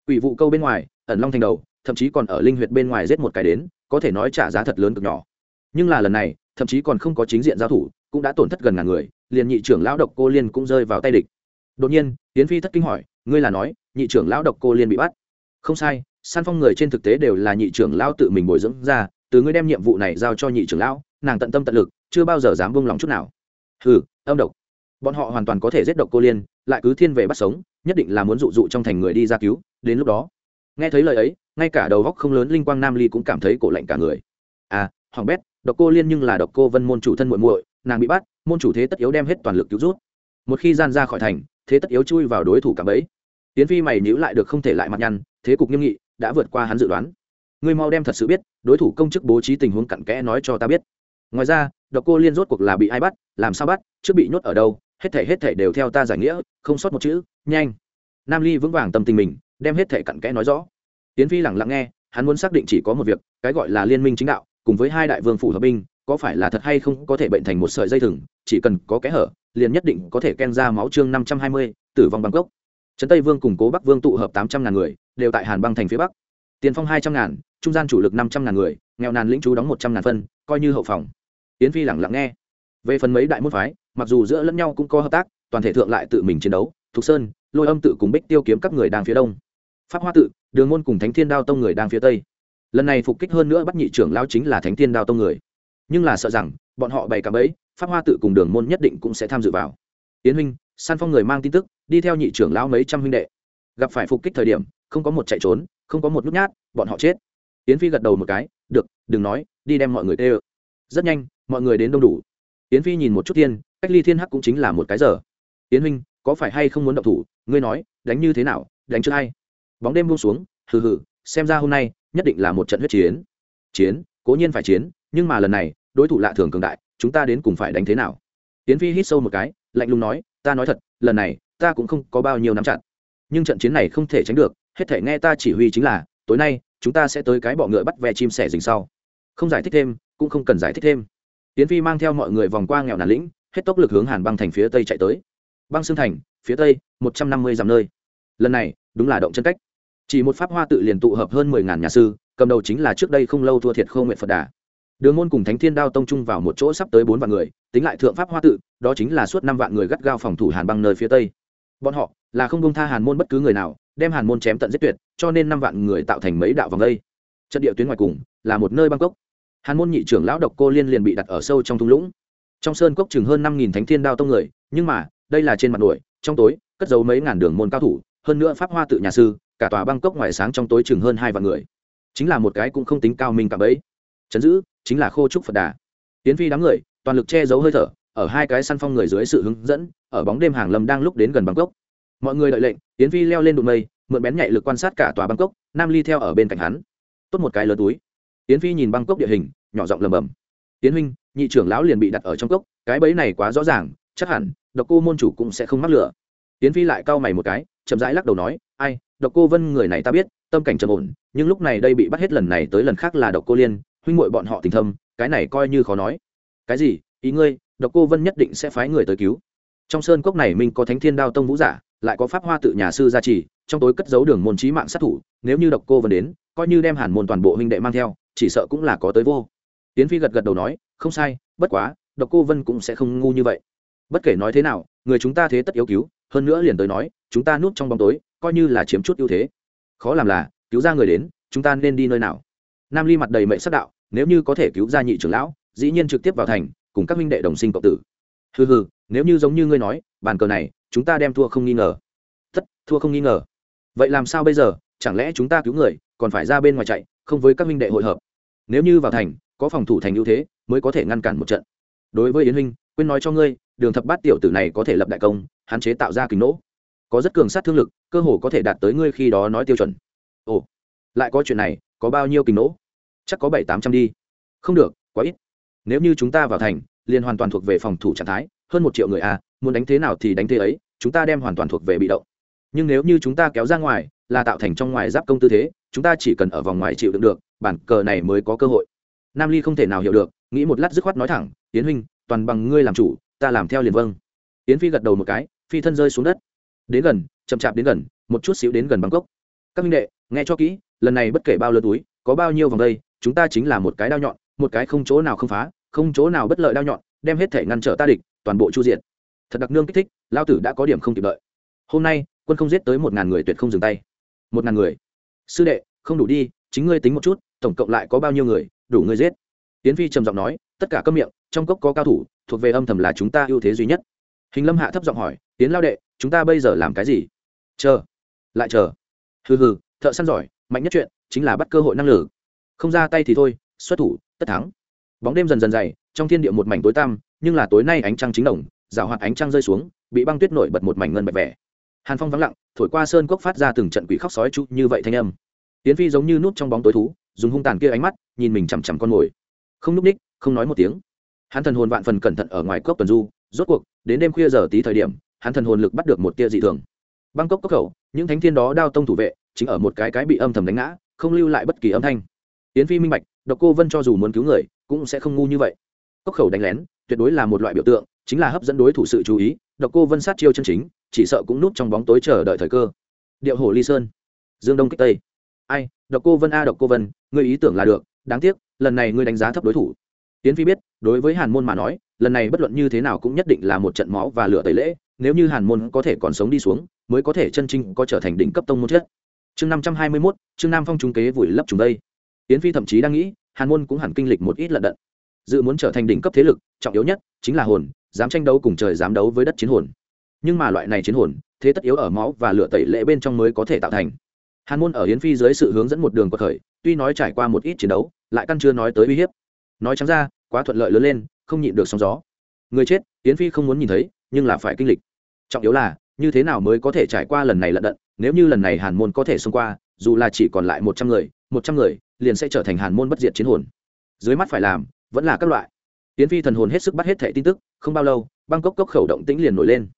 Ủy vụ câu bên ngoài, ẩn long thành đầu, thậm chí còn ở linh huyệt bên ngoài giết một cái đến, có thể nói trả giá thật lớn cực nhỏ. Nhưng là lần này, thậm chí còn không có chính diện giao thủ, cũng đã tổn thất gần ngàn người, liền nhị trưởng lão độc cô liên cũng rơi vào tay địch. Đột nhiên tiến phi thất kinh hỏi, ngươi là nói nhị trưởng lão độc cô liên bị bắt. Không sai, san phong người trên thực tế đều là nhị trưởng lão tự mình bồi dưỡng ra, từ ngươi đem nhiệm vụ này giao cho nhị trưởng lão, nàng tận tâm tận lực, chưa bao giờ dám buông lòng chút nào. Hừ, âm độc. Bọn họ hoàn toàn có thể giết độc cô liên, lại cứ thiên về bắt sống, nhất định là muốn dụ dụ trong thành người đi ra cứu, đến lúc đó. Nghe thấy lời ấy, ngay cả đầu góc không lớn linh quang nam ly cũng cảm thấy cổ lạnh cả người. À hoàng bét, độc cô liên nhưng là độc cô vân môn chủ thân muội muội, nàng bị bắt, môn chủ thế tất yếu đem hết toàn lực cứu rút. Một khi gian ra khỏi thành, thế tất yếu chui vào đối thủ cảm ấy tiến phi mày nhữ lại được không thể lại mặt nhăn, thế cục nghiêm nghị đã vượt qua hắn dự đoán. Ngươi mau đem thật sự biết, đối thủ công chức bố trí tình huống cặn kẽ nói cho ta biết. Ngoài ra, độc cô liên rốt cuộc là bị ai bắt, làm sao bắt, trước bị nhốt ở đâu, hết thể hết thể đều theo ta giải nghĩa, không sót một chữ, nhanh. Nam ly vững vàng tâm tình mình, đem hết thể cặn kẽ nói rõ. Tiến phi lẳng lặng nghe, hắn muốn xác định chỉ có một việc, cái gọi là liên minh chính đạo, cùng với hai đại vương phủ hợp binh, có phải là thật hay không có thể bệnh thành một sợi dây thừng, chỉ cần có kẽ hở, liền nhất định có thể ken ra máu chương năm trăm hai mươi, tử vong bangkok trấn tây vương cùng cố bắc vương tụ hợp tám trăm ngàn người, đều tại hàn băng thành phía bắc. Tiền phong hai trăm ngàn, trung gian chủ lực năm trăm ngàn người, nghèo nàn lĩnh chú đóng một trăm ngàn phân, coi như hậu phòng. Yến phi lẳng lặng nghe. Về phần mấy đại môn phái, mặc dù giữa lẫn nhau cũng có hợp tác, toàn thể thượng lại tự mình chiến đấu, thục sơn, lôi âm tự cùng bích tiêu kiếm các người đang phía đông. Pháp hoa tự, đường môn cùng thánh thiên đao tông người đang phía tây. Lần này phục kích hơn nữa bắt nhị trưởng lao chính là thánh thiên đao tông người. Nhưng là sợ rằng, bọn họ bày cả bẫy, pháp hoa tự cùng đường môn nhất định cũng sẽ tham dự vào. Tiến huynh san phong người mang tin tức, đi theo nhị trưởng lão mấy trăm huynh đệ. Gặp phải phục kích thời điểm, không có một chạy trốn, không có một nút nhát, bọn họ chết. Yến phi gật đầu một cái, được, đừng nói, đi đem mọi người tê ơ. Rất nhanh, mọi người đến đông đủ. Yến phi nhìn một chút thiên, cách ly thiên hắc cũng chính là một cái giờ. Yến huynh, có phải hay không muốn động thủ? Ngươi nói, đánh như thế nào? Đánh chưa hay bóng đêm buông xuống, hừ hừ, xem ra hôm nay nhất định là một trận huyết chiến. Chiến? Cố nhiên phải chiến, nhưng mà lần này, đối thủ lạ thường cường đại, chúng ta đến cùng phải đánh thế nào? Yến phi hít sâu một cái, lạnh lùng nói ta nói thật, lần này, ta cũng không có bao nhiêu nắm chặt. Nhưng trận chiến này không thể tránh được, hết thể nghe ta chỉ huy chính là, tối nay, chúng ta sẽ tới cái bọ ngựa bắt ve chim sẻ dình sau. Không giải thích thêm, cũng không cần giải thích thêm. Tiến phi mang theo mọi người vòng qua nghèo nàn lĩnh, hết tốc lực hướng hàn băng thành phía tây chạy tới. Băng xương thành, phía tây, một trăm năm mươi dặm nơi. Lần này, đúng là động chân cách. Chỉ một pháp hoa tự liền tụ hợp hơn mười ngàn nhà sư, cầm đầu chính là trước đây không lâu thua thiệt khâu nguyện phật đà đường môn cùng thánh thiên đao tông chung vào một chỗ sắp tới bốn vạn người, tính lại thượng pháp hoa tự, đó chính là suốt năm vạn người gắt gao phòng thủ hàn băng nơi phía tây. Bọn họ là không bông tha hàn môn bất cứ người nào, đem hàn môn chém tận giết tuyệt, cho nên năm vạn người tạo thành mấy đạo vòng đây. Trận địa tuyến ngoài cùng là một nơi bangkok hàn môn nhị trưởng lão độc cô liên liền bị đặt ở sâu trong thung lũng. Trong sơn cốc chừng hơn năm nghìn thánh thiên đao tông người, nhưng mà, đây là trên mặt nổi trong tối, cất giấu mấy ngàn đường môn cao thủ, hơn nữa pháp hoa tự nhà sư, cả tòa bangkok ngoài sáng trong tối chừng hơn hai vạn người. Chính là một cái cũng không tính cao minh cả bấy chấn giữ, chính là khô trúc phật đà. Tiến phi đám người, toàn lực che giấu hơi thở, ở hai cái săn phong người dưới sự hướng dẫn, ở bóng đêm hàng lâm đang lúc đến gần bangkok. Mọi người đợi lệnh, tiến phi leo lên đụng mây, mượn bén nhạy lực quan sát cả tòa bangkok, nam ly theo ở bên cạnh hắn. Tốt một cái lớn túi. Tiến phi nhìn bangkok địa hình, nhỏ giọng lầm bầm tiến huynh, nhị trưởng lão liền bị đặt ở trong cốc, cái bẫy này quá rõ ràng, chắc hẳn, độc cô môn chủ cũng sẽ không mắc lửa. Tiến phi lại cau mày một cái, chậm rãi lắc đầu nói, ai, độc cô vân người này ta biết, tâm cảnh trầm ổn, nhưng lúc này đây bị bắt hết lần này tới lần khác là độc cô liên huynh muội bọn họ tình thâm, cái này coi như khó nói. Cái gì? Ý ngươi, độc cô vân nhất định sẽ phái người tới cứu. Trong sơn cốc này mình có thánh thiên đao tông vũ giả, lại có pháp hoa tự nhà sư gia trì, trong tối cất giấu đường môn trí mạng sát thủ, nếu như độc cô vân đến, coi như đem hẳn môn toàn bộ huynh đệ mang theo, chỉ sợ cũng là có tới vô. Tiến phi gật gật đầu nói, không sai, bất quá, độc cô vân cũng sẽ không ngu như vậy. Bất kể nói thế nào, người chúng ta thế tất yếu cứu, hơn nữa liền tới nói, chúng ta núp trong bóng tối, coi như là chiếm chút ưu thế. Khó làm là, cứu ra người đến, chúng ta nên đi nơi nào? Nam ly mặt đầy mệnh sắc đạo, nếu như có thể cứu ra nhị trưởng lão, dĩ nhiên trực tiếp vào thành, cùng các minh đệ đồng sinh cộng tử. Hừ hừ, nếu như giống như ngươi nói, bàn cờ này, chúng ta đem thua không nghi ngờ. Tất, thua không nghi ngờ. Vậy làm sao bây giờ? Chẳng lẽ chúng ta cứu người, còn phải ra bên ngoài chạy, không với các minh đệ hội hợp? Nếu như vào thành, có phòng thủ thành ưu thế, mới có thể ngăn cản một trận. Đối với yến huynh, quên nói cho ngươi, đường thập bát tiểu tử này có thể lập đại công hạn chế tạo ra kính nỗ có rất cường sát thương lực, cơ hồ có thể đạt tới ngươi khi đó nói tiêu chuẩn. Ồ, lại có chuyện này, có bao nhiêu kính nỗ chắc có bảy tám trăm đi. Không được quá ít. Nếu như chúng ta vào thành liền hoàn toàn thuộc về phòng thủ trạng thái hơn một triệu người a à, muốn đánh thế nào thì đánh thế ấy chúng ta đem hoàn toàn thuộc về bị động. Nhưng nếu như chúng ta kéo ra ngoài là tạo thành trong ngoài giáp công tư thế chúng ta chỉ cần ở vòng ngoài chịu đựng được bản cờ này mới có cơ hội. Nam ly không thể nào hiểu được nghĩ một lát dứt khoát nói thẳng yến huynh toàn bằng ngươi làm chủ ta làm theo liền vâng. Yến phi gật đầu một cái phi thân rơi xuống đất. Đến gần chậm chạp đến gần một chút xíu đến gần bangkok các minh đệ nghe cho kỹ lần này bất kể bao lớn túi có bao nhiêu vòng đây chúng ta chính là một cái đao nhọn, một cái không chỗ nào không phá, không chỗ nào bất lợi đao nhọn, đem hết thể ngăn trở ta địch, toàn bộ chu diện thật đặc nương kích thích lao tử đã có điểm không kịp đợi. Hôm nay, quân không giết tới một ngàn người tuyệt không dừng tay. Một ngàn người. Sư đệ, không đủ đi, chính ngươi tính một chút, tổng cộng lại có bao nhiêu người, đủ ngươi giết. Tiến phi trầm giọng nói, tất cả các miệng, trong cốc có cao thủ, thuộc về âm thầm là chúng ta ưu thế duy nhất. Hình lâm hạ thấp giọng hỏi tiến lao đệ, chúng ta bây giờ làm cái gì? Chờ. Lại chờ. Hừ hừ, thợ săn giỏi, mạnh nhất chuyện, chính là bắt cơ hội năng lực không ra tay thì thôi, xuất thủ, tất thắng. Bóng đêm dần dần dày, trong thiên địa một mảnh tối tăm, nhưng là tối nay ánh trăng chính đồng, rào hoạt ánh trăng rơi xuống, bị băng tuyết nổi bật một mảnh ngân bạch vẻ. Hàn phong vắng lặng, thổi qua sơn cốc phát ra từng trận quỷ khóc sói trụ như vậy thanh âm. Tiến phi giống như nút trong bóng tối thú, dùng hung tàn kia ánh mắt, nhìn mình chằm chằm con mồi. Không núp ních, không nói một tiếng. Hắn thần hồn vạn phần cẩn thận ở ngoài cốc tuần du, rốt cuộc, đến đêm khuya giờ tí thời điểm, hắn thần hồn lực bắt được một tia dị thường. Băng cốc cốc khẩu, những thánh thiên đó đao tông thủ vệ, chính ở một cái cái bị âm thầm đánh ngã, không lưu lại bất kỳ âm thanh tiến phi minh bạch, độc cô vân cho dù muốn cứu người, cũng sẽ không ngu như vậy. Cốc khẩu đánh lén, tuyệt đối là một loại biểu tượng, chính là hấp dẫn đối thủ sự chú ý, độc cô vân sát chiêu chân chính, chỉ sợ cũng núp trong bóng tối chờ đợi thời cơ. Điệu hồ ly sơn, dương đông kích tây. Ai, độc cô vân a, độc cô vân, ngươi ý tưởng là được, đáng tiếc, lần này ngươi đánh giá thấp đối thủ. Tiến phi biết, đối với hàn môn mà nói, lần này bất luận như thế nào cũng nhất định là một trận máu và lửa tẩy lễ, nếu như hàn môn có thể còn sống đi xuống, mới có thể chân chính có trở thành đỉnh cấp tông môn chết. Chương năm trăm hai mươi mốt, chương nam phong trung kế vùi lấp trùng đây. Yến phi thậm chí đang nghĩ, hàn môn cũng hẳn kinh lịch một ít lận đận. Dự muốn trở thành đỉnh cấp thế lực, trọng yếu nhất chính là hồn, dám tranh đấu cùng trời dám đấu với đất chiến hồn. Nhưng mà loại này chiến hồn, thế tất yếu ở máu và lửa tẩy lệ bên trong mới có thể tạo thành. Hàn môn ở hiến phi dưới sự hướng dẫn một đường cuộc khởi tuy nói trải qua một ít chiến đấu, lại căn chưa nói tới uy hiếp. Nói trắng ra, quá thuận lợi lớn lên, không nhịn được sóng gió. Người chết hiến phi không muốn nhìn thấy, nhưng là phải kinh lịch. Trọng yếu là, như thế nào mới có thể trải qua lần này lận đận, nếu như lần này hàn môn có thể xông qua, dù là chỉ còn lại một trăm người, một trăm người liền sẽ trở thành hàn môn bất diệt chiến hồn. Dưới mắt phải làm, vẫn là các loại. Tiến phi thần hồn hết sức bắt hết thẻ tin tức, không bao lâu băng cốc cốc khẩu động tĩnh liền nổi lên.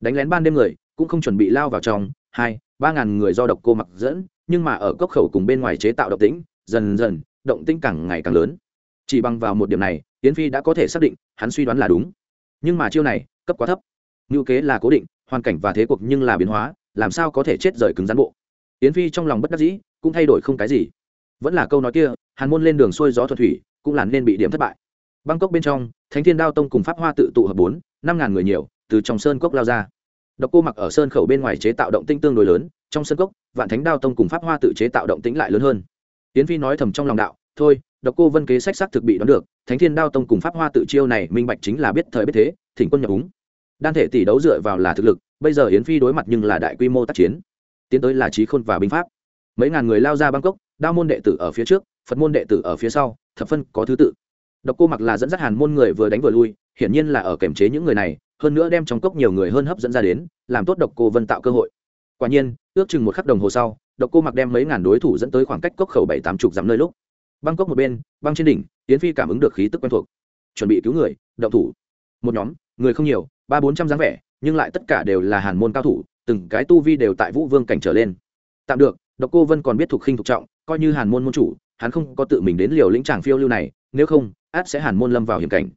Đánh lén ban đêm người, cũng không chuẩn bị lao vào trong, hai, ba ngàn người do độc cô mặc dẫn, nhưng mà ở cốc khẩu cùng bên ngoài chế tạo động tĩnh, dần dần, động tĩnh càng ngày càng lớn. Chỉ bằng vào một điểm này, tiến phi đã có thể xác định, hắn suy đoán là đúng. Nhưng mà chiêu này, cấp quá thấp. Ngữ kế là cố định, hoàn cảnh và thế cuộc nhưng là biến hóa, làm sao có thể chết rời cứng rắn bộ? Tiến phi trong lòng bất đắc dĩ, cũng thay đổi không cái gì vẫn là câu nói kia, hàn môn lên đường xuôi gió thuận thủy, cũng là nên bị điểm thất bại. Bangkok bên trong, thánh thiên đao tông cùng pháp hoa tự tụ hợp bốn, năm ngàn người nhiều, từ trong sơn cốc lao ra. Độc cô mặc ở sơn khẩu bên ngoài chế tạo động tinh tương đối lớn, trong sơn cốc, vạn thánh đao tông cùng pháp hoa tự chế tạo động tĩnh lại lớn hơn. Tiến phi nói thầm trong lòng đạo, thôi, độc cô vân kế sách sắc thực bị đoán được, thánh thiên đao tông cùng pháp hoa tự chiêu này minh bạch chính là biết thời biết thế, thỉnh quân nhập úng. Đan thể tỷ đấu dựa vào là thực lực, bây giờ yến phi đối mặt nhưng là đại quy mô tác chiến. Tiến tới là trí khôn và binh pháp. Mấy ngàn người lao ra bangkok đao môn đệ tử ở phía trước, phật môn đệ tử ở phía sau, thập phân có thứ tự. Độc cô mặc là dẫn dắt hàn môn người vừa đánh vừa lui, hiển nhiên là ở kềm chế những người này, hơn nữa đem trong cốc nhiều người hơn hấp dẫn ra đến, làm tốt độc cô vân tạo cơ hội. Quả nhiên, ước chừng một khắc đồng hồ sau, độc cô mặc đem mấy ngàn đối thủ dẫn tới khoảng cách cốc khẩu bảy tám chục dặm nơi lúc. Băng cốc một bên, băng trên đỉnh tiến phi cảm ứng được khí tức quen thuộc. Chuẩn bị cứu người, động thủ. Một nhóm, người không nhiều, ba bốn trăm dáng vẻ, nhưng lại tất cả đều là hàn môn cao thủ, từng cái tu vi đều tại vũ vương cảnh trở lên. Tạm được, độc cô vân còn biết thuộc khinh thuộc trọng coi như hàn môn môn chủ, hắn không có tự mình đến liều lĩnh tràng phiêu lưu này, nếu không, át sẽ hàn môn lâm vào hiểm cảnh.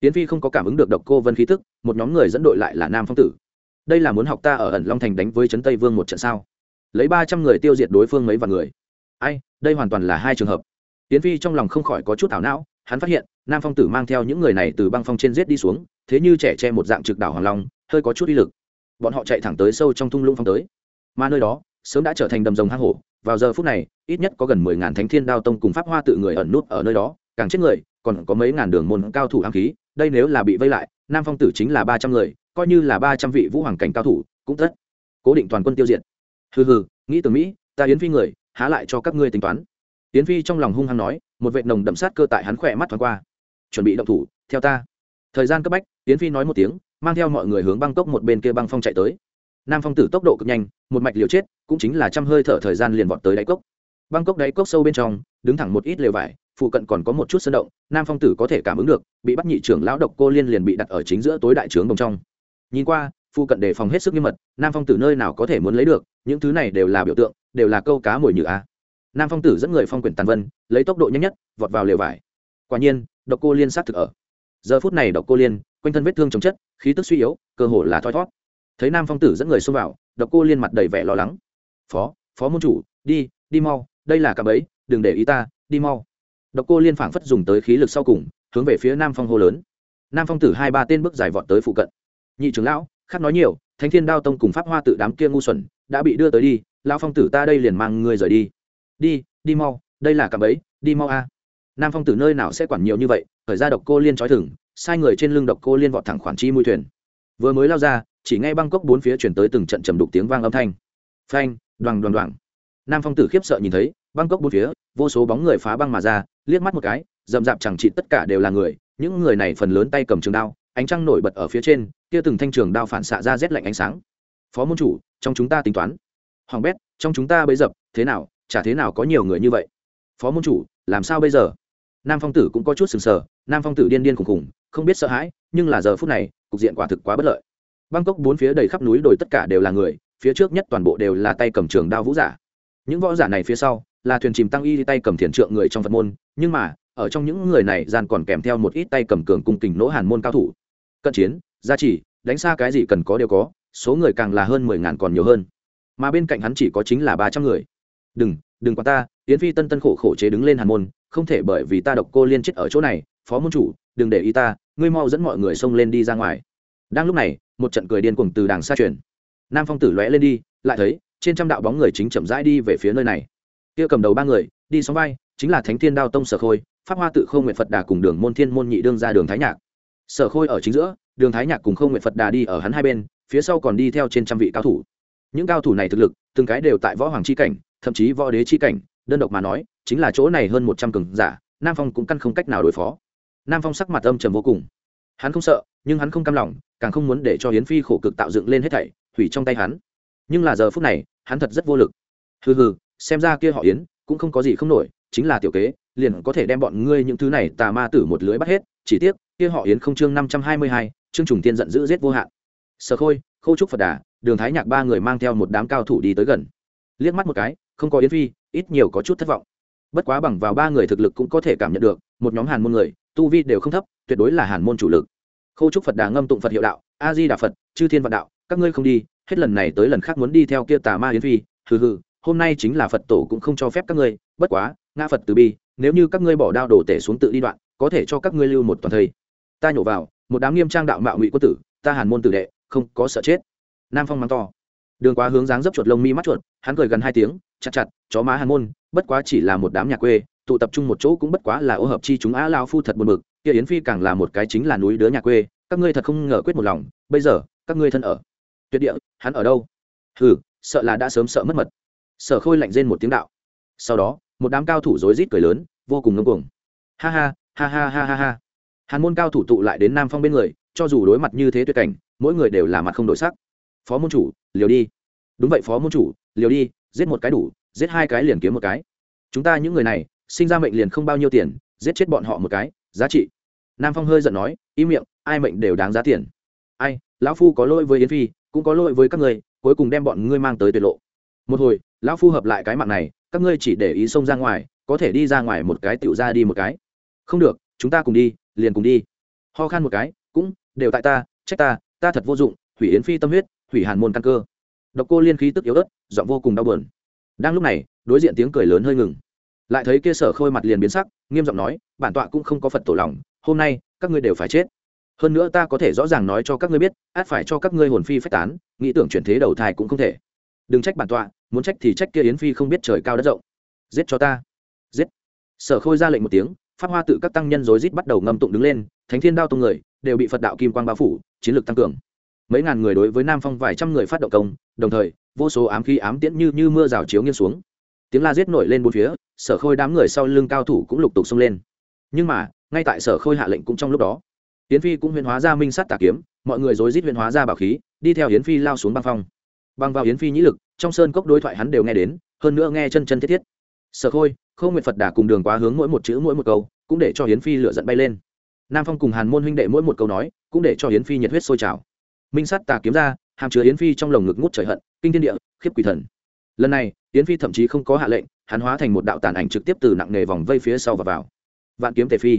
Tiến phi không có cảm ứng được độc cô vân khí tức, một nhóm người dẫn đội lại là nam phong tử. Đây là muốn học ta ở ẩn long thành đánh với trấn tây vương một trận sao? Lấy ba trăm người tiêu diệt đối phương mấy vạn người. Ai, đây hoàn toàn là hai trường hợp. Tiến phi trong lòng không khỏi có chút ảo não, hắn phát hiện, nam phong tử mang theo những người này từ băng phong trên giết đi xuống, thế như trẻ che một dạng trực đảo hoàng long, hơi có chút uy lực. Bọn họ chạy thẳng tới sâu trong thung lũng phong tới. Mà nơi đó, sớm đã trở thành đầm rồng hang hổ vào giờ phút này, ít nhất có gần mười ngàn thánh thiên đao tông cùng pháp hoa tự người ẩn nút ở nơi đó, càng chết người, còn có mấy ngàn đường môn cao thủ ám khí, đây nếu là bị vây lại, nam phong tử chính là ba trăm người, coi như là ba trăm vị vũ hoàng cảnh cao thủ, cũng tất cố định toàn quân tiêu diệt. Hừ hừ, nghĩ từ mỹ, ta yến phi người, há lại cho các ngươi tính toán. Yến phi trong lòng hung hăng nói, một vệ nồng đậm sát cơ tại hắn khỏe mắt thoáng qua. Chuẩn bị động thủ, theo ta. Thời gian cấp bách, yến phi nói một tiếng, mang theo mọi người hướng băng cốc một bên kia băng phong chạy tới nam phong tử tốc độ cực nhanh, một mạch liều chết, cũng chính là trăm hơi thở thời gian liền vọt tới đáy cốc. Băng cốc đáy cốc sâu bên trong, đứng thẳng một ít lều vải, phụ cận còn có một chút sơn động, nam phong tử có thể cảm ứng được, bị bắt nhị trưởng lão độc cô liên liền bị đặt ở chính giữa tối đại trướng đồng trong. Nhìn qua, phụ cận đề phòng hết sức nghiêm mật, nam phong tử nơi nào có thể muốn lấy được, những thứ này đều là biểu tượng, đều là câu cá mồi nhự a. Nam phong tử dẫn người phong quyển tàn vân, lấy tốc độ nhanh nhất, vọt vào lều vải. Quả nhiên, độc cô liên sát thực ở. Giờ phút này độc cô liên, quanh thân vết thương chống chất, khí tức suy yếu, cơ hồ là thoi thót thấy nam phong tử dẫn người xông vào, độc cô liên mặt đầy vẻ lo lắng. Phó phó môn chủ, đi đi mau, đây là cạm ấy đừng để ý ta, đi mau. Độc cô liên phảng phất dùng tới khí lực sau cùng, hướng về phía nam phong hô lớn. Nam phong tử hai ba tên bước dài vọt tới phụ cận. Nhị trưởng lão, khác nói nhiều, thánh thiên đao tông cùng pháp hoa tự đám kia ngu xuẩn, đã bị đưa tới đi, lão phong tử ta đây liền mang người rời đi. Đi đi mau, đây là cạm ấy đi mau a. Nam phong tử nơi nào sẽ quản nhiều như vậy, khởi ra độc cô liên trói thừng, sai người trên lưng độc cô liên vọt thẳng khoản chi mui thuyền. Vừa mới lao ra chỉ nghe băng bốn phía chuyển tới từng trận trầm đục tiếng vang âm thanh. Phanh đoàn đoàn đoàn nam phong tử khiếp sợ nhìn thấy, băng bốn phía, vô số bóng người phá băng mà ra, liếc mắt một cái, rậm rạp chẳng trị tất cả đều là người, những người này phần lớn tay cầm trường đao, ánh trăng nổi bật ở phía trên, kia từng thanh trường đao phản xạ ra rét lạnh ánh sáng. Phó môn chủ, trong chúng ta tính toán. Hoàng bét, trong chúng ta bấy dập, thế nào, chả thế nào có nhiều người như vậy? Phó môn chủ, làm sao bây giờ? Nam phong tử cũng có chút sừng sờ, nam phong tử điên điên khùng khùng không biết sợ hãi, nhưng là giờ phút này, cục diện quả thực quá bất lợi bangkok bốn phía đầy khắp núi đồi tất cả đều là người, phía trước nhất toàn bộ đều là tay cầm trường đao vũ giả. Những võ giả này phía sau, là thuyền chìm tăng y tay cầm thiền trượng người trong phật môn, nhưng mà, ở trong những người này gian còn kèm theo một ít tay cầm cường cung kình nỗ hàn môn cao thủ. Cận chiến, gia trì, đánh xa cái gì cần có đều có, số người càng là hơn mười ngàn còn nhiều hơn. Mà bên cạnh hắn chỉ có chính là ba trăm người. Đừng đừng qua ta, yến phi tân tân khổ khổ chế đứng lên hàn môn, không thể bởi vì ta độc cô liên chết ở chỗ này, phó môn chủ, đừng để ý ta, ngươi mau dẫn mọi người xông lên đi ra ngoài đang lúc này, một trận cười điên cuồng từ đàng xa truyền. Nam phong tử lóe lên đi, lại thấy, trên trăm đạo bóng người chính chậm rãi đi về phía nơi này. Kia cầm đầu ba người, đi sóng vai, chính là thánh thiên đao tông sở khôi, pháp hoa tự không nguyện phật đà cùng đường môn thiên môn nhị đương ra đường thái nhạc. Sở khôi ở chính giữa, đường thái nhạc cùng không nguyện phật đà đi ở hắn hai bên, phía sau còn đi theo trên trăm vị cao thủ. Những cao thủ này thực lực, từng cái đều tại võ hoàng chi cảnh, thậm chí võ đế chi cảnh, đơn độc mà nói, chính là chỗ này hơn một trăm cường giả, nam phong cũng căn không cách nào đối phó. Nam phong sắc mặt âm trầm vô cùng hắn không sợ, nhưng hắn không cam lòng, càng không muốn để cho hiến phi khổ cực tạo dựng lên hết thảy, hủy trong tay hắn. Nhưng là giờ phút này, hắn thật rất vô lực. Hừ hừ, xem ra kia họ yến, cũng không có gì không nổi, chính là tiểu kế, liền có thể đem bọn ngươi những thứ này tà ma tử một lưới bắt hết, chỉ tiếc, kia họ yến không chương năm trăm hai mươi hai, chương trùng tiên giận dữ giết vô hạn. Sở khôi, khâu trúc phật đà, đường thái nhạc ba người mang theo một đám cao thủ đi tới gần. Liếc mắt một cái, không có yến phi, ít nhiều có chút thất vọng. Bất quá bằng vào ba người thực lực cũng có thể cảm nhận được, một nhóm hàn môn người tu vi đều không thấp, tuyệt đối là hàn môn chủ lực. Khâu trúc phật đà ngâm tụng phật hiệu đạo, a di đà phật, chư thiên vạn đạo, các ngươi không đi, hết lần này tới lần khác muốn đi theo kia tà ma yến phi, hừ hừ, hôm nay chính là phật tổ cũng không cho phép các ngươi, bất quá, ngã phật từ bi, nếu như các ngươi bỏ đao đổ tể xuống tự đi đoạn, có thể cho các ngươi lưu một toàn thây. Ta nhổ vào, một đám nghiêm trang đạo mạo ngụy quân tử, ta hàn môn tử đệ, không có sợ chết. Nam phong mắng to. Đường quá hướng dáng dấp chuột lông mi mắt chuột, hắn cười gần hai tiếng, chặt chặt, chó má hàn môn, bất quá chỉ là một đám nhà quê tụ tập trung một chỗ cũng bất quá là ô hợp chi chúng á lao phu thật buồn bực, kia yến phi càng là một cái chính là núi đứa nhà quê, các ngươi thật không ngờ quyết một lòng, bây giờ, các ngươi thân ở. Tuyệt địa, hắn ở đâu? Hừ, sợ là đã sớm sợ mất mật. Sở khôi lạnh rên một tiếng đạo. Sau đó, một đám cao thủ rối rít cười lớn, vô cùng ngưng cuồng. Ha ha ha ha ha ha ha. Hàn môn cao thủ tụ lại đến nam phong bên người, cho dù đối mặt như thế tuyệt cảnh, mỗi người đều là mặt không đổi sắc. Phó môn chủ, liều đi. Đúng vậy, phó môn chủ, liều đi, giết một cái đủ, giết hai cái liền kiếm một cái. Chúng ta những người này sinh ra mệnh liền không bao nhiêu tiền, giết chết bọn họ một cái, giá trị. Nam phong hơi giận nói, im miệng, ai mệnh đều đáng giá tiền. Ai, lão phu có lỗi với yến phi, cũng có lỗi với các người cuối cùng đem bọn ngươi mang tới tuyệt lộ. Một hồi, lão phu hợp lại cái mạng này, các ngươi chỉ để ý xông ra ngoài, có thể đi ra ngoài một cái tựu ra đi một cái. Không được, chúng ta cùng đi, liền cùng đi. Ho khan một cái, cũng, đều tại ta, trách ta ta thật vô dụng, hủy yến phi tâm huyết, hủy hàn môn căn cơ. Độc cô liên khí tức yếu ớt, giọng vô cùng đau buồn. Đang lúc này, đối diện tiếng cười lớn hơi ngừng lại thấy kia sở khôi mặt liền biến sắc, nghiêm giọng nói, bản tọa cũng không có phật tổ lòng, hôm nay, các ngươi đều phải chết. Hơn nữa ta có thể rõ ràng nói cho các ngươi biết, át phải cho các ngươi hồn phi phách tán, nghĩ tưởng chuyển thế đầu thai cũng không thể. Đừng trách bản tọa, muốn trách thì trách kia yến phi không biết trời cao đất rộng. Giết cho ta. Giết. Sở khôi ra lệnh một tiếng, pháp hoa tự các tăng nhân rối rít bắt đầu ngâm tụng đứng lên, thánh thiên đao tông người, đều bị phật đạo kim quang bao phủ, chiến lược tăng cường. Mấy ngàn người đối với nam phong vài trăm người phát động công, đồng thời, vô số ám khí ám tiễn như như mưa rào chiếu nghiêng xuống tiếng la giết nổi lên bốn phía, sở khôi đám người sau lưng cao thủ cũng lục tục xông lên. Nhưng mà, ngay tại sở khôi hạ lệnh cũng trong lúc đó, yến phi cũng huyền hóa ra minh sắt tà kiếm, mọi người rối rít huyền hóa ra bảo khí, đi theo yến phi lao xuống băng phong. Băng vào yến phi nhĩ lực, trong sơn cốc đối thoại hắn đều nghe đến, hơn nữa nghe chân chân thiết thiết. Sở khôi khâu nguyện phật đà cùng đường quá hướng mỗi một chữ mỗi một câu, cũng để cho yến phi lựa dẫn bay lên. Nam phong cùng hàn môn huynh đệ mỗi một câu nói, cũng để cho yến phi nhiệt huyết sôi trào. Minh sắt tà kiếm ra, hàm chứa yến phi trong lồng ngực ngút trời hận, kinh thiên địa, khiếp quỷ thần lần này, yến phi thậm chí không có hạ lệnh, hắn hóa thành một đạo tàn ảnh trực tiếp từ nặng nề vòng vây phía sau và vào. Vạn kiếm tề phi.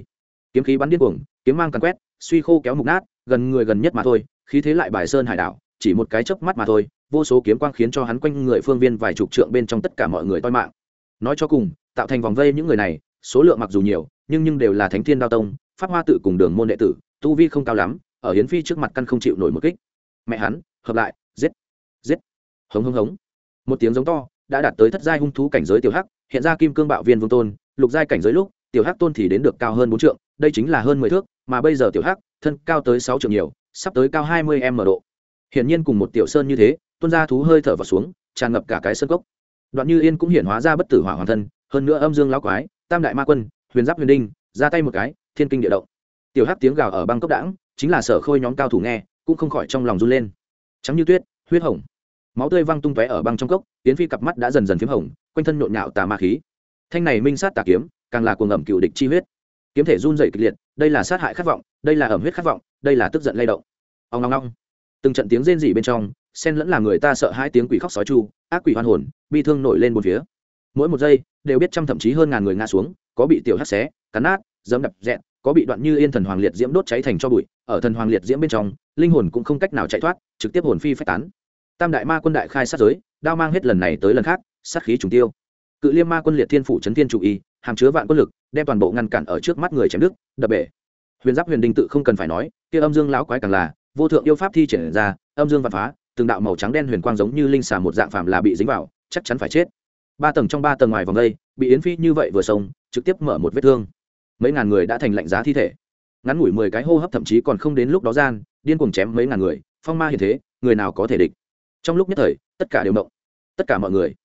Kiếm khí bắn điên cuồng, kiếm mang càn quét, suy khô kéo mục nát, gần người gần nhất mà thôi, khí thế lại bài sơn hải đảo, chỉ một cái chớp mắt mà thôi, vô số kiếm quang khiến cho hắn quanh người phương viên vài chục trượng bên trong tất cả mọi người toi mạng. Nói cho cùng, tạo thành vòng vây những người này, số lượng mặc dù nhiều, nhưng nhưng đều là thánh thiên đao tông, pháp hoa tự cùng đường môn đệ tử, tu vi không cao lắm, ở hiến phi trước mặt căn không chịu nổi một kích. Mẹ hắn, hợp lại, giết giết. Hống hống hống một tiếng giống to, đã đạt tới thất giai hung thú cảnh giới tiểu hắc, hiện ra kim cương bạo viên vương tôn, lục giai cảnh giới lúc, tiểu hắc tôn thì đến được cao hơn bốn trượng, đây chính là hơn mười thước, mà bây giờ tiểu hắc, thân cao tới sáu trượng nhiều, sắp tới cao hai mươi m độ. Hiển nhiên cùng một tiểu sơn như thế tuôn ra thú hơi thở vào xuống, tràn ngập cả cái sân cốc. Đoạn như yên cũng hiện hóa ra bất tử hỏa hoàng thân, hơn nữa âm dương lão quái, tam đại ma quân, huyền giáp huyền đinh, ra tay một cái, thiên kinh địa động. Tiểu hắc tiếng gào ở băng cốc đảng chính là sở khôi nhóm cao thủ nghe, cũng không khỏi trong lòng run lên. Trắng như tuyết, huyết hồng máu tươi văng tung tóe ở băng trong cốc tiến phi cặp mắt đã dần dần p h í m hồng, quanh thân nhộn nhạo tà ma khí. Thanh này minh sát tà kiếm, càng là cuồng ẩm cựu địch chi huyết. Kiếm thể run dày kịch liệt, đây là sát hại khát vọng, đây là ẩm huyết khát vọng, đây là tức giận lay động. Ông long long từng trận tiếng rên rỉ bên trong sen lẫn là người ta sợ hai tiếng quỷ khóc sói chu, ác quỷ hoan hồn, bi thương nổi lên một phía. Mỗi một giây, đều biết trăm thậm chí hơn ngàn người ngã xuống, có bị tiểu hắt xé, cắn nát dấm đập dẹn có bị đoạn như yên thần hoàng liệt diễm đốt cháy thành cho bụi, ở thần hoàng liệt diễm bên trong, linh hồn cũng không cách nào chạy thoát, trực tiếp hồn phi phách tán tam đại ma quân đại khai sát giới, đao mang hết lần này tới lần khác, sát khí trùng tiêu. Cự liêm ma quân liệt thiên phủ trấn thiên chủ y, hàm chứa vạn quân lực, đem toàn bộ ngăn cản ở trước mắt người chém đức đập bể. Huyền giáp huyền đinh tự không cần phải nói, kia âm dương lão quái càng là, vô thượng yêu pháp thi triển ra, âm dương vạn phá, từng đạo màu trắng đen huyền quang giống như linh xà một dạng phàm là bị dính vào, chắc chắn phải chết. Ba tầng trong ba tầng ngoài vòng đây, bị yến phi như vậy vừa sông trực tiếp mở một vết thương. Mấy ngàn người đã thành lạnh giá thi thể. Ngắn ngủi mười cái hô hấp thậm chí còn không đến lúc đó gian, điên cuồng chém mấy ngàn người, phong ma hiện thế, người nào có thể địch? Trong lúc nhất thời, tất cả đều động tất cả mọi người.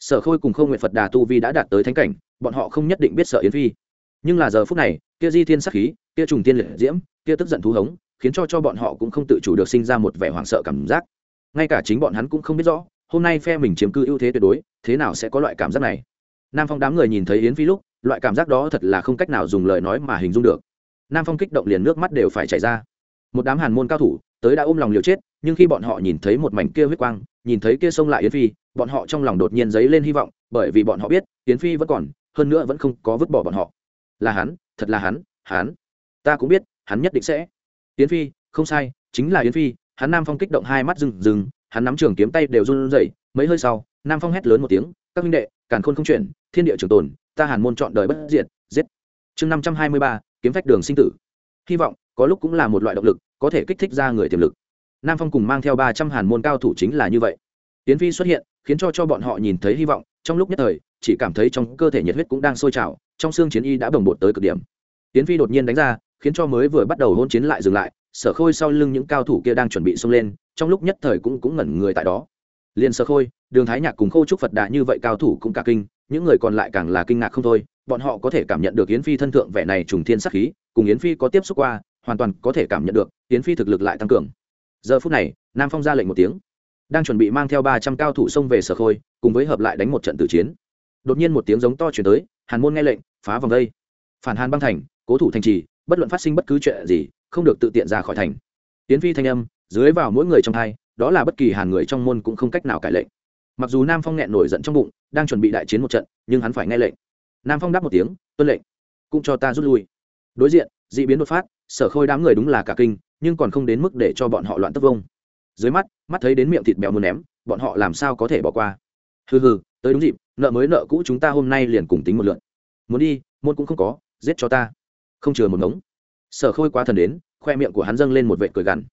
Sở khôi cùng không nguyện phật đà tu vi đã đạt tới thánh cảnh, bọn họ không nhất định biết sợ yến phi. Nhưng là giờ phút này, kia di thiên sắc khí, kia trùng tiên liệt diễm, kia tức giận thú hống, khiến cho cho bọn họ cũng không tự chủ được sinh ra một vẻ hoảng sợ cảm giác. Ngay cả chính bọn hắn cũng không biết rõ, hôm nay phe mình chiếm cư ưu thế tuyệt đối, thế nào sẽ có loại cảm giác này? Nam phong đám người nhìn thấy yến phi lúc, loại cảm giác đó thật là không cách nào dùng lời nói mà hình dung được. Nam phong kích động liền nước mắt đều phải chảy ra. Một đám hàn môn cao thủ tới đã ôm lòng liều chết, nhưng khi bọn họ nhìn thấy một mảnh kia huyết quang, nhìn thấy kia sông lại yến phi, bọn họ trong lòng đột nhiên dấy lên hy vọng, bởi vì bọn họ biết, yến phi vẫn còn, hơn nữa vẫn không có vứt bỏ bọn họ. Là hắn, thật là hắn hắn. Ta cũng biết, hắn nhất định sẽ. Yến phi, không sai, chính là yến phi, hắn nam phong kích động hai mắt rừng rừng, hắn nắm trường kiếm tay đều run rẩy, mấy hơi sau, nam phong hét lớn một tiếng, các minh đệ, càn khôn không chuyển, thiên địa trường tồn, ta hàn môn chọn đời bất diệt, giết. Chương năm trăm hai mươi ba, kiếm phách đường sinh tử hy vọng, có lúc cũng là một loại động lực, có thể kích thích ra người tiềm lực. Nam phong cùng mang theo ba trăm hàn môn cao thủ chính là như vậy. Tiến phi xuất hiện, khiến cho cho bọn họ nhìn thấy hy vọng, trong lúc nhất thời, chỉ cảm thấy trong cơ thể nhiệt huyết cũng đang sôi trào, trong xương chiến y đã bồng bột tới cực điểm. Tiến phi đột nhiên đánh ra, khiến cho mới vừa bắt đầu hôn chiến lại dừng lại, sở khôi sau lưng những cao thủ kia đang chuẩn bị xông lên, trong lúc nhất thời cũng cũng ngẩn người tại đó. Liền sở khôi, đường thái nhạc cùng khô trúc phật đà như vậy cao thủ cũng cả kinh, những người còn lại càng là kinh ngạc không thôi, bọn họ có thể cảm nhận được yến phi thân thượng vẻ này trùng thiên sắc khí cùng yến phi có tiếp xúc qua, hoàn toàn có thể cảm nhận được, yến phi thực lực lại tăng cường. Giờ phút này, nam phong ra lệnh một tiếng. Đang chuẩn bị mang theo ba trăm cao thủ sông về sở khôi, cùng với hợp lại đánh một trận tử chiến. Đột nhiên một tiếng giống to chuyển tới, hàn môn nghe lệnh, phá vòng đây. Phản hàn băng thành, cố thủ thành trì, bất luận phát sinh bất cứ chuyện gì, không được tự tiện ra khỏi thành. Tiến phi thanh âm, dưới vào mỗi người trong thai đó là bất kỳ hàn người trong môn cũng không cách nào cải lệnh. Mặc dù nam phong nghẹn nổi giận trong bụng, đang chuẩn bị đại chiến một trận, nhưng hắn phải nghe lệnh. Nam phong đáp một tiếng, tuân lệnh, cũng cho ta rút lui đối diện d ị biến đột phát, sở khôi đám người đúng là cả kinh, nhưng còn không đến mức để cho bọn họ loạn tất vông. Dưới mắt mắt thấy đến miệng thịt bèo muốn ném, bọn họ làm sao có thể bỏ qua? Hừ hừ, tới đúng dịp, nợ mới nợ cũ chúng ta hôm nay liền cùng tính một lượn. Muốn đi, môn cũng không có, giết cho ta. Không chừa một ngống. Sở khôi quá thần đến, khoe miệng của hắn dâng lên một vệ cười gằn.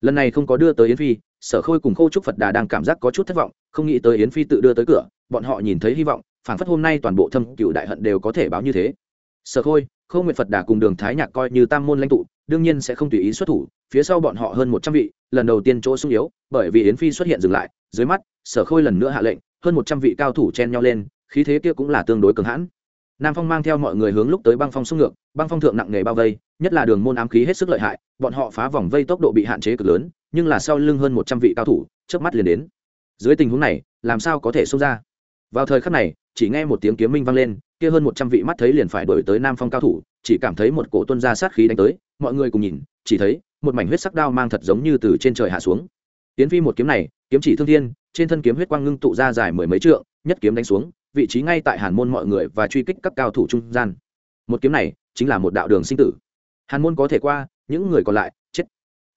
Lần này không có đưa tới yến phi, sở khôi cùng khâu trúc phật đà đang cảm giác có chút thất vọng, không nghĩ tới yến phi tự đưa tới cửa, bọn họ nhìn thấy hy vọng, phảng phất hôm nay toàn bộ thâm cựu đại hận đều có thể báo như thế. Sở khôi khâu nguyện phật đà cùng đường thái nhạc coi như tam môn lãnh tụ, đương nhiên sẽ không tùy ý xuất thủ, phía sau bọn họ hơn một trăm vị, lần đầu tiên chỗ sung yếu, bởi vì yến phi xuất hiện dừng lại, dưới mắt, sở khôi lần nữa hạ lệnh, hơn một trăm vị cao thủ chen nhau lên, khí thế kia cũng là tương đối cường hãn. Nam phong mang theo mọi người hướng lúc tới băng phong xung ngược, băng phong thượng nặng nghề bao vây, nhất là đường môn ám khí hết sức lợi hại, bọn họ phá vòng vây tốc độ bị hạn chế cực lớn, nhưng là sau lưng hơn một trăm vị cao thủ trước mắt liền đến. Dưới tình huống này, làm sao có thể xông ra? Vào thời khắc này, chỉ nghe một tiếng kiếm minh vang lên kia hơn một trăm vị mắt thấy liền phải đổi tới nam phong cao thủ, chỉ cảm thấy một cổ tuân ra sát khí đánh tới, mọi người cùng nhìn, chỉ thấy một mảnh huyết sắc đao mang thật giống như từ trên trời hạ xuống. Tiến phi một kiếm này, kiếm chỉ thương thiên, trên thân kiếm huyết quang ngưng tụ ra dài mười mấy trượng, nhất kiếm đánh xuống, vị trí ngay tại hàn môn mọi người và truy kích các cao thủ trung gian. Một kiếm này chính là một đạo đường sinh tử. Hàn môn có thể qua, những người còn lại, chết.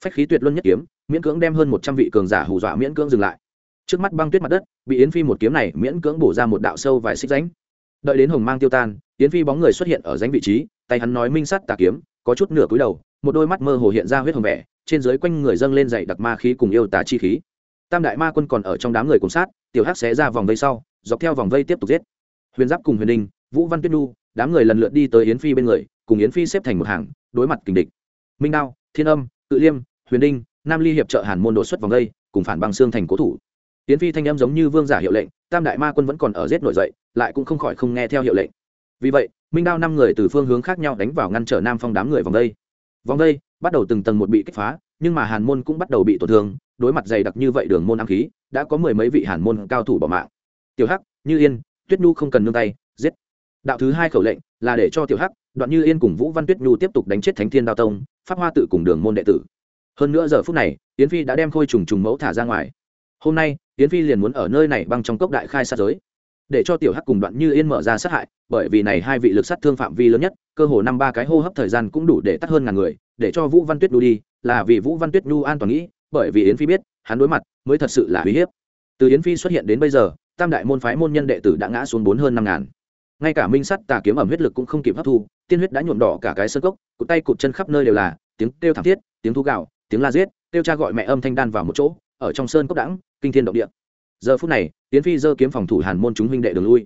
Phách khí tuyệt luân nhất kiếm, miễn cưỡng đem hơn một trăm vị cường giả hù dọa miễn cưỡng dừng lại. Trước mắt băng tuyết mặt đất, bị yến phi một kiếm này miễn cưỡng bổ ra một đạo sâu vài xích ránh đợi đến hồng mang tiêu tan, yến phi bóng người xuất hiện ở danh vị trí, tay hắn nói minh sắt tà kiếm, có chút nửa cúi đầu, một đôi mắt mơ hồ hiện ra huyết hồng vẻ, trên dưới quanh người dâng lên dậy đặc ma khí cùng yêu tà chi khí. Tam đại ma quân còn ở trong đám người cùng sát, tiểu hắc xé ra vòng vây sau, dọc theo vòng vây tiếp tục giết. Huyền giáp cùng huyền đình, vũ văn tuyết nhu, đám người lần lượt đi tới yến phi bên người, cùng yến phi xếp thành một hàng, đối mặt kình địch. Minh đao, thiên âm tự liêm, huyền đinh, nam ly hiệp trợ hàn môn đột xuất vòng vây, cùng phản bằng xương thành cố thủ. Tiến phi thanh âm giống như vương giả hiệu lệnh tam đại ma quân vẫn còn ở giết nổi dậy lại cũng không khỏi không nghe theo hiệu lệnh. Vì vậy minh đao năm người từ phương hướng khác nhau đánh vào ngăn trở nam phong đám người vòng đây, vòng đây bắt đầu từng tầng một bị kích phá nhưng mà hàn môn cũng bắt đầu bị tổn thương đối mặt dày đặc như vậy đường môn ám khí đã có mười mấy vị hàn môn cao thủ bỏ mạng. Tiểu hắc như yên tuyết nhu không cần nương tay giết. Đạo thứ hai khẩu lệnh là để cho tiểu hắc đoạn như yên cùng vũ văn tuyết nhu tiếp tục đánh chết thánh thiên đao tông pháp hoa tự cùng đường môn đệ tử. Hơn nữa giờ phút này yến phi đã đem khôi trùng trùng mẫu thả ra ngoài. Hôm nay yến phi liền muốn ở nơi này băng trong cốc đại khai sát giới. Để cho tiểu hắc cùng đoạn như yên mở ra sát hại, bởi vì này hai vị lực sát thương phạm vi lớn nhất, cơ hồ năm ba cái hô hấp thời gian cũng đủ để tắt hơn ngàn người, để cho vũ văn tuyết đu đi, là vì vũ văn tuyết nhu an toàn nghĩ, bởi vì yến phi biết, hắn đối mặt mới thật sự là uy hiếp. Từ yến phi xuất hiện đến bây giờ, tam đại môn phái môn nhân đệ tử đã ngã xuống bốn hơn năm ngàn. Ngay cả minh sắt tà kiếm ẩm huyết lực cũng không kịp hấp thu, tiên huyết đã nhuộm đỏ cả cái sơ cốc, cụt tay cụt chân khắp nơi đều là, tiếng kêu thảm thiết, tiếng thu gạo tiếng la giết, kêu cha gọi mẹ âm thanh đan vào một chỗ, ở trong sơn cốc đẳng kinh thiên động địa. Giờ phút này, tiến phi giơ kiếm phòng thủ hàn môn chúng huynh đệ đường lui.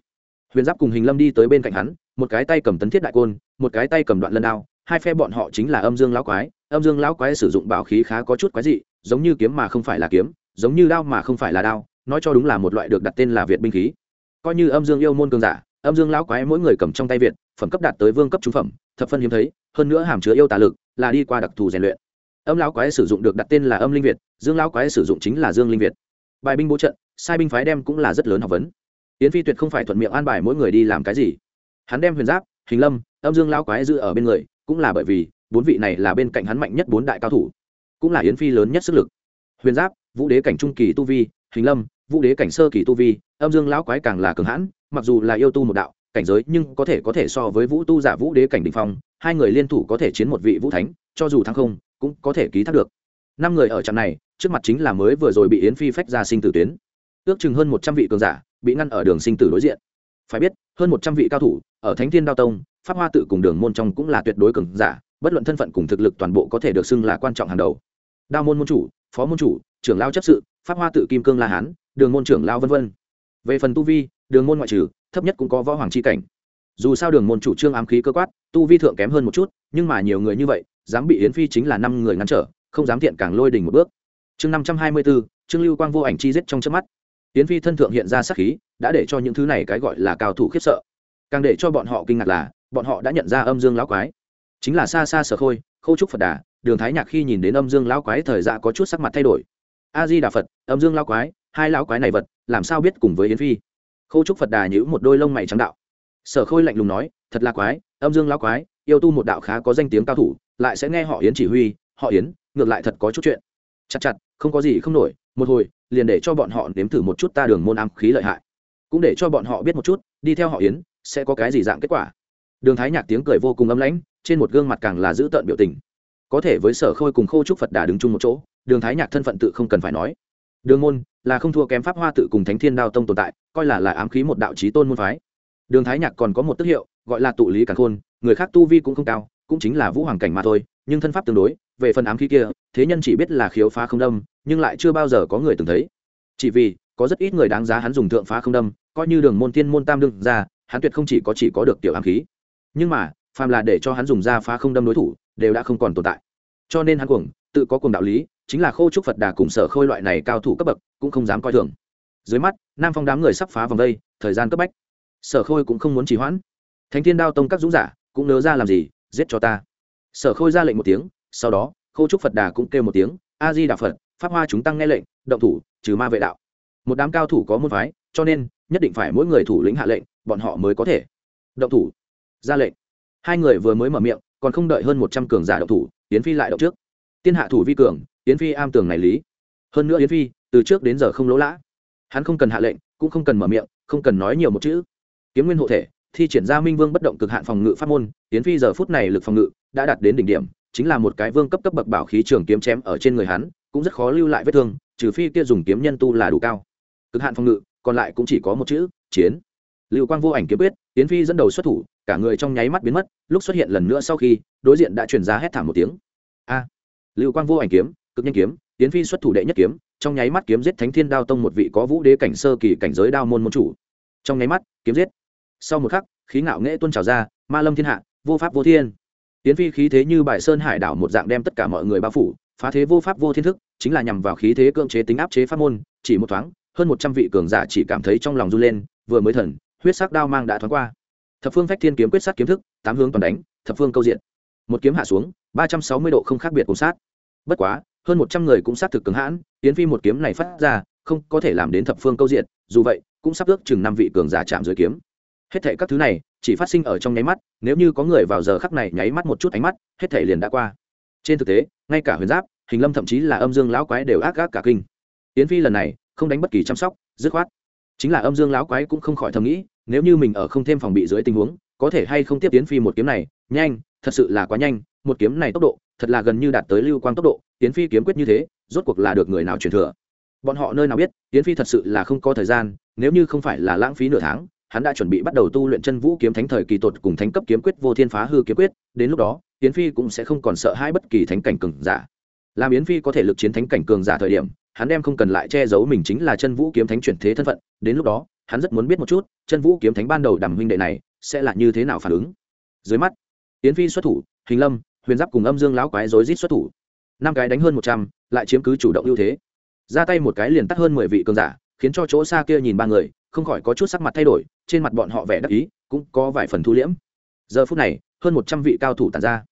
Huyền giáp cùng hình lâm đi tới bên cạnh hắn, một cái tay cầm tấn thiết đại côn, một cái tay cầm đoạn lân đao, hai phe bọn họ chính là âm dương lão quái, âm dương lão quái sử dụng bảo khí khá có chút quái dị, giống như kiếm mà không phải là kiếm, giống như đao mà không phải là đao, nói cho đúng là một loại được đặt tên là việt binh khí. Coi như âm dương yêu môn cường giả, âm dương lão quái mỗi người cầm trong tay việt, phẩm cấp đạt tới vương cấp trung phẩm, thập phân hiếm thấy, hơn nữa hàm chứa yêu tà lực, là đi qua đặc thù rèn luyện. Âm lão quái sử dụng được đặt tên là âm linh việt, dương lão quái sử dụng chính là dương linh việt bài binh bố trận, sai binh phái đem cũng là rất lớn học vấn. Yến phi tuyệt không phải thuận miệng an bài mỗi người đi làm cái gì. Hắn đem huyền giáp, hình lâm, âm dương lão quái giữ ở bên người, cũng là bởi vì bốn vị này là bên cạnh hắn mạnh nhất bốn đại cao thủ, cũng là yến phi lớn nhất sức lực. Huyền giáp, vũ đế cảnh trung kỳ tu vi, hình lâm, vũ đế cảnh sơ kỳ tu vi, âm dương lão quái càng là cường hãn, mặc dù là yêu tu một đạo, cảnh giới nhưng có thể có thể so với vũ tu giả vũ đế cảnh đình phong, hai người liên thủ có thể chiến một vị vũ thánh, cho dù thắng không, cũng có thể ký thác được năm người ở trạm này, trước mặt chính là mới vừa rồi bị yến phi phách ra sinh tử tuyến. Ước chừng hơn một trăm vị cường giả bị ngăn ở đường sinh tử đối diện. Phải biết, hơn một trăm vị cao thủ ở thánh thiên đao tông, pháp hoa tự cùng đường môn trong cũng là tuyệt đối cường giả, bất luận thân phận cùng thực lực toàn bộ có thể được xưng là quan trọng hàng đầu. Đao môn môn chủ, phó môn chủ, trưởng lao chấp sự, pháp hoa tự kim cương la hán, đường môn trưởng lao v v về phần tu vi, đường môn ngoại trừ, thấp nhất cũng có võ hoàng c h i cảnh. Dù sao đường môn chủ trương ám khí cơ quát, tu vi thượng kém hơn một chút, nhưng mà nhiều người như vậy, dám bị yến phi chính là năm người ngăn trở không dám thiện càng lôi đình một bước. Chương năm trăm hai mươi bốn trương lưu quang vô ảnh chi giết trong chớp mắt. Yến phi thân thượng hiện ra sắc khí, đã để cho những thứ này cái gọi là cao thủ khiếp sợ. Càng để cho bọn họ kinh ngạc là, bọn họ đã nhận ra âm dương lão quái. Chính là xa xa sở khôi, khâu trúc phật đà, đường thái nhạc khi nhìn đến âm dương lão quái thời dạ có chút sắc mặt thay đổi. A di đà phật, âm dương lão quái, hai lão quái này vật, làm sao biết cùng với yến phi? Khâu trúc phật đà nhữ một đôi lông mày trắng đạo. Sở khôi lạnh lùng nói, thật là quái, âm dương lão quái, yêu tu một đạo khá có danh tiếng cao thủ, lại sẽ nghe họ yến chỉ huy, họ yến ngược lại thật có chút chuyện. Chặt chặt, không có gì không nổi, một hồi, liền để cho bọn họ nếm thử một chút ta đường môn ám khí lợi hại. Cũng để cho bọn họ biết một chút, đi theo họ yến, sẽ có cái gì dạng kết quả. Đường thái nhạc tiếng cười vô cùng âm lãnh, trên một gương mặt càng là giữ tợn biểu tình. Có thể với sở khôi cùng khô trúc phật đà đứng chung một chỗ, đường thái nhạc thân phận tự không cần phải nói. Đường môn là không thua kém pháp hoa tự cùng thánh thiên đao tông tồn tại, coi là là ám khí một đạo trí tôn môn phái. Đường thái nhạc còn có một tức hiệu, gọi là tụ lý càn khôn, người khác tu vi cũng không cao, cũng chính là vũ hoàng cảnh mà thôi nhưng thân pháp tương đối, về phần ám khí kia, thế nhân chỉ biết là khiếu phá không đâm, nhưng lại chưa bao giờ có người từng thấy. Chỉ vì, có rất ít người đáng giá hắn dùng thượng phá không đâm, coi như đường môn thiên môn tam đương ra, hắn tuyệt không chỉ có chỉ có được tiểu ám khí. Nhưng mà, phàm là để cho hắn dùng ra phá không đâm đối thủ, đều đã không còn tồn tại. Cho nên hắn cuồng, tự có cùng đạo lý, chính là khô trúc phật đà cùng sở khôi loại này cao thủ cấp bậc, cũng không dám coi thường. Dưới mắt, nam phong đám người sắp phá vòng đây, thời gian cấp bách. Sở khôi cũng không muốn trì hoãn. Thánh thiên đao tông các dũng giả, cũng nớ ra làm gì, giết cho ta sở khôi ra lệnh một tiếng, sau đó, khô trúc phật đà cũng kêu một tiếng, a di đà phật, pháp hoa chúng tăng nghe lệnh, động thủ, trừ ma vệ đạo. Một đám cao thủ có môn phái, cho nên, nhất định phải mỗi người thủ lĩnh hạ lệnh, bọn họ mới có thể động thủ. Ra lệnh. Hai người vừa mới mở miệng, còn không đợi hơn một trăm cường giả động thủ, yến phi lại động trước. Tiên hạ thủ vi cường, yến phi am tường này lý. Hơn nữa yến phi, từ trước đến giờ không lỗ lã. Hắn không cần hạ lệnh, cũng không cần mở miệng, không cần nói nhiều một chữ. Kiếm nguyên hộ thể thi triển ra minh vương bất động cực hạn phòng ngự pháp môn tiến phi giờ phút này lực phòng ngự đã đạt đến đỉnh điểm, chính là một cái vương cấp cấp bậc bảo khí trường kiếm chém ở trên người hắn, cũng rất khó lưu lại vết thương, trừ phi kia dùng kiếm nhân tu là đủ cao. Cực hạn phòng ngự, còn lại cũng chỉ có một chữ, chiến. Lưu quang vô ảnh kiếm quyết tiến phi dẫn đầu xuất thủ, cả người trong nháy mắt biến mất, lúc xuất hiện lần nữa sau khi, đối diện đã truyền ra hét thảm một tiếng. A. Lưu quang vô ảnh kiếm, cực nhanh kiếm tiến phi xuất thủ đệ nhất kiếm, trong nháy mắt kiếm giết thánh thiên đao tông một vị có vũ đế cảnh sơ kỳ cảnh giới đao môn môn chủ. Trong nháy mắt, kiếm giết sau một khắc, khí ngạo nghệ tuôn trào ra, ma lâm thiên hạ, vô pháp vô thiên. Tiến phi khí thế như bài sơn hải đảo một dạng đem tất cả mọi người bao phủ, phá thế vô pháp vô thiên thức, chính là nhằm vào khí thế cưỡng chế tính áp chế pháp môn, chỉ một thoáng, hơn một trăm vị cường giả chỉ cảm thấy trong lòng run lên, vừa mới thần, huyết sắc đao mang đã thoáng qua. Thập phương phách thiên kiếm quyết sát kiếm thức, tám hướng toàn đánh, thập phương câu diện. Một kiếm hạ xuống, ba trăm sáu mươi độ không khác biệt cùng sát. Bất quá, hơn một trăm người cũng sát thực cứng hãn, tiến phi một kiếm này phát ra, không có thể làm đến thập phương câu diện, dù vậy, cũng sắp ước chừng năm vị cường giả chạm dưới kiếm hết thệ các thứ này chỉ phát sinh ở trong nháy mắt, nếu như có người vào giờ khắc này nháy mắt một chút ánh mắt, hết thệ liền đã qua. Trên thực tế, ngay cả huyền giáp, hình lâm thậm chí là âm dương lão quái đều ác gác cả kinh. Tiến phi lần này không đánh bất kỳ chăm sóc, dứt khoát. Chính là âm dương lão quái cũng không khỏi thầm nghĩ, nếu như mình ở không thêm phòng bị dưới tình huống, có thể hay không tiếp tiến phi một kiếm này, nhanh, thật sự là quá nhanh, một kiếm này tốc độ, thật là gần như đạt tới lưu quang tốc độ tiến phi kiếm quyết như thế, rốt cuộc là được người nào truyền thừa? Bọn họ nơi nào biết tiến phi thật sự là không có thời gian, nếu như không phải là lãng phí nửa tháng hắn đã chuẩn bị bắt đầu tu luyện chân vũ kiếm thánh thời kỳ tột cùng thánh cấp kiếm quyết vô thiên phá hư kiếm quyết, đến lúc đó tiến phi cũng sẽ không còn sợ hai bất kỳ thánh cảnh cường giả. Làm yến phi có thể lực chiến thánh cảnh cường giả thời điểm, hắn đem không cần lại che giấu mình chính là chân vũ kiếm thánh chuyển thế thân phận, đến lúc đó, hắn rất muốn biết một chút, chân vũ kiếm thánh ban đầu đàm huynh đệ này sẽ là như thế nào phản ứng. Dưới mắt, yến phi xuất thủ, hình lâm, huyền giáp cùng âm dương lão quái rối rít xuất thủ. Năm cái đánh hơn một trăm, lại chiếm cứ chủ động ưu thế. Ra tay một cái liền tắt hơn mười vị cường giả, khiến cho chỗ xa kia nhìn ba người không khỏi có chút sắc mặt thay đổi, trên mặt bọn họ vẻ đắc ý, cũng có vài phần thu liễm. Giờ phút này, hơn một trăm vị cao thủ tàn ra.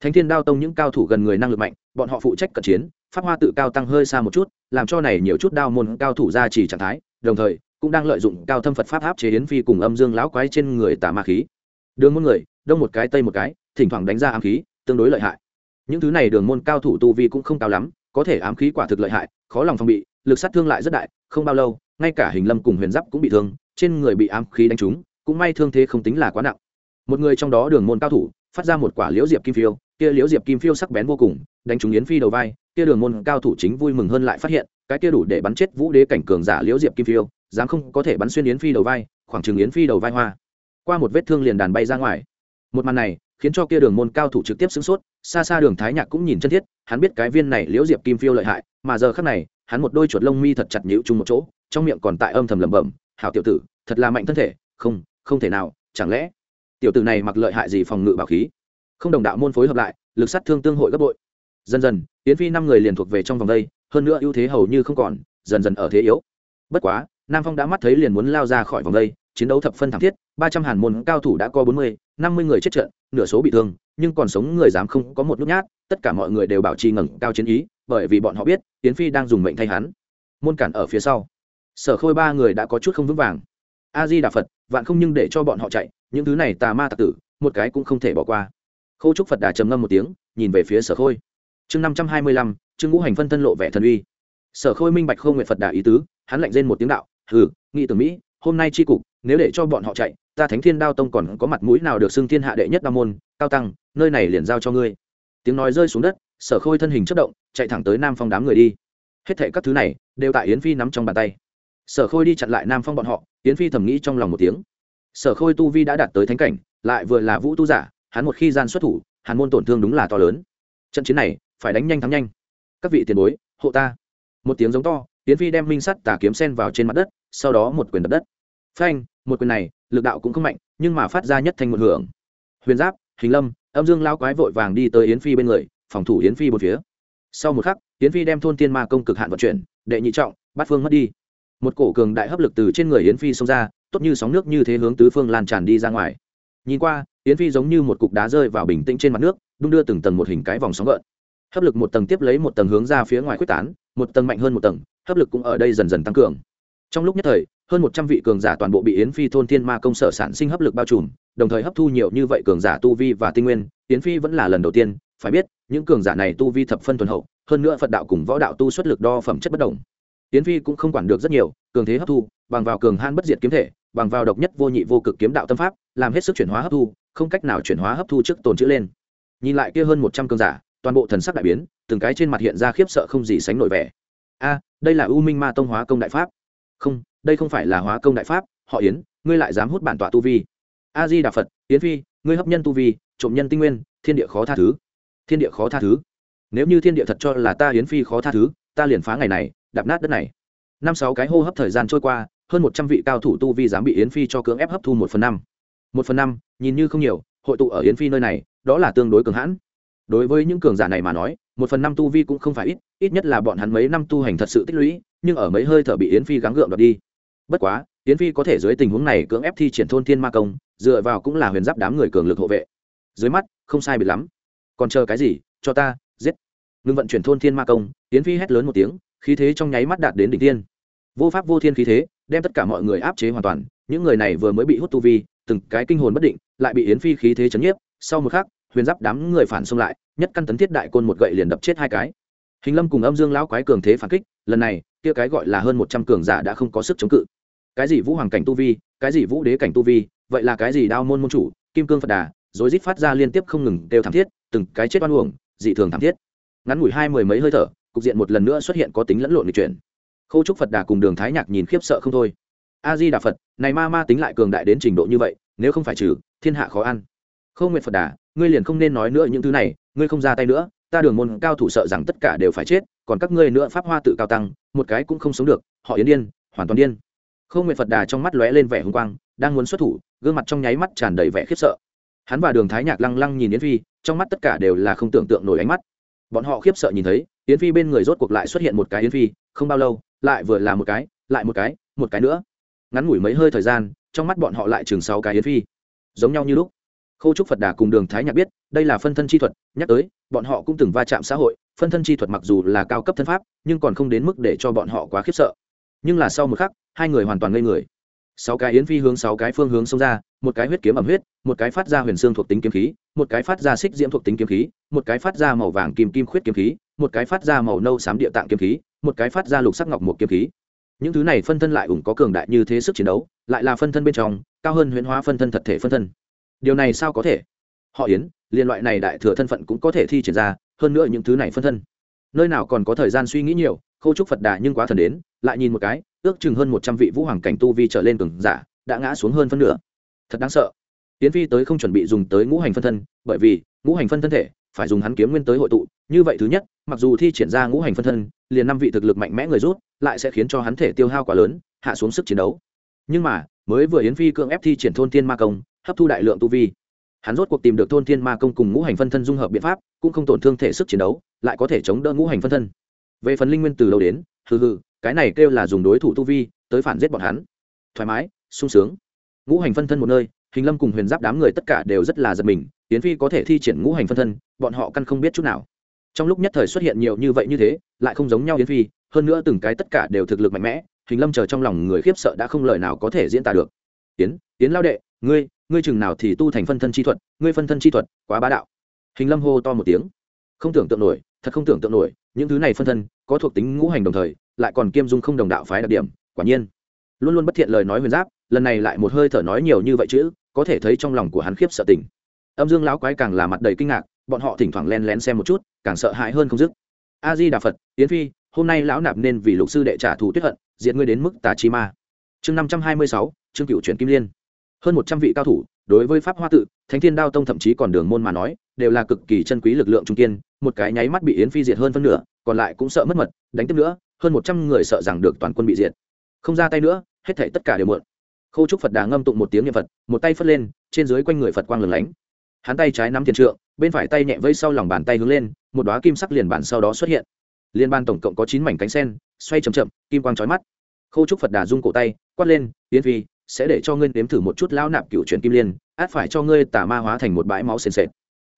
Thánh thiên đao tông những cao thủ gần người năng lực mạnh, bọn họ phụ trách cận chiến, pháp hoa tự cao tăng hơi xa một chút, làm cho này nhiều chút đao môn cao thủ ra chỉ trạng thái, đồng thời, cũng đang lợi dụng cao thâm phật pháp áp chế yến phi cùng âm dương lão quái trên người tà ma khí. Đường môn người, đông một cái, tây một cái, thỉnh thoảng đánh ra ám khí, tương đối lợi hại. Những thứ này đường môn cao thủ tu vi cũng không cao lắm, có thể ám khí quả thực lợi hại, khó lòng phòng bị lực sát thương lại rất đại, không bao lâu, ngay cả hình lâm cùng huyền giáp cũng bị thương, trên người bị ám khí đánh trúng, cũng may thương thế không tính là quá nặng. Một người trong đó đường môn cao thủ, phát ra một quả liễu diệp kim phiêu, kia liễu diệp kim phiêu sắc bén vô cùng, đánh trúng yến phi đầu vai, kia đường môn cao thủ chính vui mừng hơn lại phát hiện, cái kia đủ để bắn chết vũ đế cảnh cường giả liễu diệp kim phiêu, dám không có thể bắn xuyên yến phi đầu vai, khoảng chừng yến phi đầu vai hoa. Qua một vết thương liền đàn bay ra ngoài. Một màn này, khiến cho kia đường môn cao thủ trực tiếp sửng sốt, xa xa đường thái nhạc cũng nhìn chân thiết, hắn biết cái viên này liễu diệp kim phiêu lợi hại, mà giờ khắc này hắn một đôi chuột lông mi thật chặt nhíu chung một chỗ, trong miệng còn tại âm thầm lẩm bẩm, hảo tiểu tử, thật là mạnh thân thể, không không thể nào, chẳng lẽ tiểu tử này mặc lợi hại gì phòng ngự bảo khí? Không đồng đạo môn phối hợp lại, lực sát thương tương hội gấp bội. Dần dần tiến phi năm người liền thuộc về trong vòng đây, hơn nữa ưu thế hầu như không còn, dần dần ở thế yếu. Bất quá, nam phong đã mắt thấy liền muốn lao ra khỏi vòng đây, chiến đấu thập phân thảm thiết, ba trăm hàn môn cao thủ đã có bốn mươi, năm mươi người chết trận, nửa số bị thương, nhưng còn sống người dám không có một nút nhát, tất cả mọi người đều bảo trì ngẩng cao chiến ý bởi vì bọn họ biết tiến phi đang dùng mệnh thay hắn. Môn cản ở phía sau. Sở khôi ba người đã có chút không vững vàng. A di đà phật, vạn không nhưng để cho bọn họ chạy, những thứ này tà ma tạc tử, một cái cũng không thể bỏ qua. Khâu trúc phật đà trầm ngâm một tiếng, nhìn về phía sở khôi. Chương năm trăm hai mươi lăm chương ngũ hành phân thân lộ vẻ thần uy. Sở khôi minh bạch không nguyện phật đà ý tứ, hắn lạnh lên một tiếng đạo, hừ nghị tưởng mỹ, hôm nay tri cục, nếu để cho bọn họ chạy, ta thánh thiên đao tông còn có mặt mũi nào được xưng thiên hạ đệ nhất đa môn, cao tăng, nơi này liền giao cho ngươi. Tiếng nói rơi xuống đất sở khôi thân hình chất động, chạy thẳng tới nam phong đám người đi. Hết thệ các thứ này đều tại yến phi nắm trong bàn tay. Sở khôi đi chặn lại nam phong bọn họ, yến phi thầm nghĩ trong lòng một tiếng. Sở khôi tu vi đã đạt tới thánh cảnh, lại vừa là vũ tu giả, hắn một khi gian xuất thủ, hàn môn tổn thương đúng là to lớn. Trận chiến này, phải đánh nhanh thắng nhanh. Các vị tiền bối, hộ ta. Một tiếng giống to, yến phi đem minh sắt tà kiếm sen vào trên mặt đất, sau đó một quyền đập đất. Phanh, một quyền này, lực đạo cũng không mạnh, nhưng mà phát ra nhất thành một hưởng. Huyền giáp, hình lâm, âm dương lao quái vội vàng đi tới yến phi bên người phòng thủ yến phi một phía. Sau một khắc, yến phi đem thôn tiên ma công cực hạn vận chuyển, đệ nhị trọng bát phương mất đi. Một cổ cường đại hấp lực từ trên người yến phi xông ra, tốt như sóng nước như thế hướng tứ phương lan tràn đi ra ngoài. Nhìn qua, yến phi giống như một cục đá rơi vào bình tĩnh trên mặt nước, đung đưa từng tầng một hình cái vòng sóng gợn. Hấp lực một tầng tiếp lấy một tầng hướng ra phía ngoài quyết tán, một tầng mạnh hơn một tầng, hấp lực cũng ở đây dần dần tăng cường. Trong lúc nhất thời, hơn một trăm vị cường giả toàn bộ bị yến phi thôn thiên ma công sở sản sinh hấp lực bao trùm, đồng thời hấp thu nhiều như vậy cường giả tu vi và tinh nguyên, yến phi vẫn là lần đầu tiên phải biết, những cường giả này tu vi thập phân thuần hậu, hơn nữa phật đạo cùng võ đạo tu xuất lực đo phẩm chất bất đồng. Tiến phi cũng không quản được rất nhiều, cường thế hấp thu, bằng vào cường han bất diệt kiếm thể, bằng vào độc nhất vô nhị vô cực kiếm đạo tâm pháp, làm hết sức chuyển hóa hấp thu, không cách nào chuyển hóa hấp thu trước tồn chữ lên. Nhìn lại kia hơn một trăm cường giả, toàn bộ thần sắc đại biến, từng cái trên mặt hiện ra khiếp sợ không gì sánh nổi vẻ. A, đây là u minh ma tông hóa công đại pháp. Không, đây không phải là hóa công đại pháp, họ yến, ngươi lại dám hút bản tọa tu vi. A di đà phật, yến phi, ngươi hấp nhân tu vi, trộm nhân tinh nguyên, thiên địa khó tha thứ thiên địa khó tha thứ. Nếu như thiên địa thật cho là ta yến phi khó tha thứ, ta liền phá ngày này, đạp nát đất này. Năm sáu cái hô hấp thời gian trôi qua, hơn một trăm vị cao thủ tu vi dám bị yến phi cho cưỡng ép hấp thu một phần năm. Một phần năm, nhìn như không nhiều, hội tụ ở yến phi nơi này, đó là tương đối cường hãn. Đối với những cường giả này mà nói, một phần năm tu vi cũng không phải ít ít nhất là bọn hắn mấy năm tu hành thật sự tích lũy, nhưng ở mấy hơi thở bị yến phi gắng gượng đoạt đi. Bất quá, yến phi có thể dưới tình huống này cưỡng ép thi triển thôn thiên ma công, dựa vào cũng là huyền giáp đám người cường lực hộ vệ. Dưới mắt, không sai biệt lắm còn chờ cái gì, cho ta, giết. Ngưng vận chuyển thôn thiên ma công, yến phi hét lớn một tiếng, khí thế trong nháy mắt đạt đến đỉnh tiên vô pháp vô thiên khí thế, đem tất cả mọi người áp chế hoàn toàn, những người này vừa mới bị hút tu vi, từng cái kinh hồn bất định, lại bị yến phi khí thế chấn nhiếp. Sau một khắc, huyền giáp đám người phản xông lại, nhất căn tấn thiết đại côn một gậy liền đập chết hai cái. Hình lâm cùng âm dương lão quái cường thế phản kích, lần này, kia cái gọi là hơn một trăm cường giả đã không có sức chống cự. Cái gì vũ hoàng cảnh tu vi, cái gì vũ đế cảnh tu vi, vậy là cái gì đao môn môn chủ, kim cương phật đà rồi rít phát ra liên tiếp không ngừng đều thảm thiết từng cái chết oan uổng, dị thường thảm thiết. Ngắn ngủi hai mười mấy hơi thở, cục diện một lần nữa xuất hiện có tính lẫn lộn lịch chuyển. Khâu trúc phật đà cùng đường thái nhạc nhìn khiếp sợ không thôi. A di đà phật, này ma ma tính lại cường đại đến trình độ như vậy, nếu không phải trừ, thiên hạ khó ăn. Không nguyện phật đà, ngươi liền không nên nói nữa những thứ này, ngươi không ra tay nữa, ta đường môn cao thủ sợ rằng tất cả đều phải chết, còn các ngươi nữa pháp hoa tự cao tăng, một cái cũng không sống được, họ yến điên, hoàn toàn điên. Không nguyện phật đà trong mắt lóe lên vẻ hùng quang, đang muốn xuất thủ, gương mặt trong nháy mắt tràn đầy vẻ khiếp sợ. Hắn và đường thái nhạc lăng lăng nhìn yến phi trong mắt tất cả đều là không tưởng tượng nổi ánh mắt. Bọn họ khiếp sợ nhìn thấy, yến phi bên người rốt cuộc lại xuất hiện một cái yến phi, không bao lâu, lại vừa là một cái, lại một cái một cái nữa. Ngắn ngủi mấy hơi thời gian, trong mắt bọn họ lại chừng sáu cái yến phi. Giống nhau như lúc. Khâu trúc phật đà cùng đường thái nhạc biết, đây là phân thân chi thuật, nhắc tới, bọn họ cũng từng va chạm xã hội, phân thân chi thuật mặc dù là cao cấp thân pháp, nhưng còn không đến mức để cho bọn họ quá khiếp sợ. Nhưng là sau một khắc, hai người hoàn toàn ngây người sáu cái yến phi hướng sáu cái phương hướng xông ra, một cái huyết kiếm ẩm huyết, một cái phát ra huyền xương thuộc tính kiếm khí, một cái phát ra xích diễm thuộc tính kiếm khí, một cái phát ra màu vàng kim kim khuyết kiếm khí, một cái phát ra màu nâu xám địa tạng kiếm khí, một cái phát ra lục sắc ngọc một kiếm khí. Những thứ này phân thân lại ủng có cường đại như thế sức chiến đấu, lại là phân thân bên trong, cao hơn huyễn hóa phân thân thật thể phân thân. Điều này sao có thể? Họ yến, liên loại này đại thừa thân phận cũng có thể thi triển ra, hơn nữa những thứ này phân thân. Nơi nào còn có thời gian suy nghĩ nhiều, khâu trúc phật đà nhưng quá thần đến, lại nhìn một cái ước chừng hơn một trăm vị vũ hoàng cảnh tu vi trở lên cường giả, đã ngã xuống hơn phân nửa. Thật đáng sợ. Tiến phi tới không chuẩn bị dùng tới ngũ hành phân thân, bởi vì ngũ hành phân thân thể phải dùng hắn kiếm nguyên tới hội tụ. Như vậy thứ nhất, mặc dù thi triển ra ngũ hành phân thân, liền năm vị thực lực mạnh mẽ người rút, lại sẽ khiến cho hắn thể tiêu hao quá lớn, hạ xuống sức chiến đấu. Nhưng mà, mới vừa yến phi cưỡng ép thi triển thôn thiên ma công, hấp thu đại lượng tu vi. Hắn rốt cuộc tìm được thôn thiên ma công cùng ngũ hành phân thân dung hợp biện pháp, cũng không tổn thương thể sức chiến đấu, lại có thể chống đỡ ngũ hành phân thân. Về phần linh nguyên từ đâu đến, hừ hừ cái này kêu là dùng đối thủ tu vi, tới phản giết bọn hắn. Thoải mái, sung sướng. Ngũ hành phân thân một nơi, hình lâm cùng huyền giáp đám người tất cả đều rất là giật mình tiến phi có thể thi triển ngũ hành phân thân, bọn họ căn không biết chút nào. Trong lúc nhất thời xuất hiện nhiều như vậy như thế, lại không giống nhau yến phi, hơn nữa từng cái tất cả đều thực lực mạnh mẽ, hình lâm chờ trong lòng người khiếp sợ đã không lời nào có thể diễn tả được. Tiến tiến lao đệ, ngươi ngươi chừng nào thì tu thành phân thân chi thuật, ngươi phân thân chi thuật quá bá đạo. Hình lâm hô to một tiếng. Không tưởng tượng nổi, thật không tưởng tượng nổi, những thứ này phân thân có thuộc tính ngũ hành đồng thời lại còn kiêm dung không đồng đạo phái đặc điểm, quả nhiên. Luôn luôn bất thiện lời nói huyền giáp, lần này lại một hơi thở nói nhiều như vậy chứ có thể thấy trong lòng của hắn khiếp sợ tình. Âm dương lão quái càng là mặt đầy kinh ngạc, bọn họ thỉnh thoảng len lén xem một chút, càng sợ hãi hơn không dứt. A di đà phật, yến phi, hôm nay lão nạp nên vì lục sư đệ trả thù tuyết hận diện ngươi đến mức tà chi ma. Chương năm trăm hai mươi sáu, chương cựu chuyển kim liên. Hơn một trăm vị cao thủ, đối với pháp hoa tự, thánh thiên đao tông thậm chí còn đường môn mà nói, đều là cực kỳ chân quý lực lượng trung kiên, một cái nháy mắt bị yến phi diệt hơn phân nửa, còn lại cũng sợ mất mật, đánh tiếp nữa hơn một trăm người sợ rằng được toàn quân bị diệt. Không ra tay nữa, hết thảy tất cả đều muộn. Khâu trúc phật đà ngâm tụng một tiếng niệm phật, một tay phất lên, trên dưới quanh người phật quang lửng lánh. Hắn tay trái nắm tiền trượng, bên phải tay nhẹ vây sau lòng bàn tay hướng lên, một đoá kim sắc liền bản sau đó xuất hiện. Liên ban tổng cộng có chín mảnh cánh sen, xoay chậm chậm, kim quang trói mắt. Khâu trúc phật đà rung cổ tay, quát lên tiến phi, sẽ để cho ngươi nếm thử một chút lão nạp cựu chuyển kim liên, át phải cho ngươi tả ma hóa thành một bãi máu sền sệt.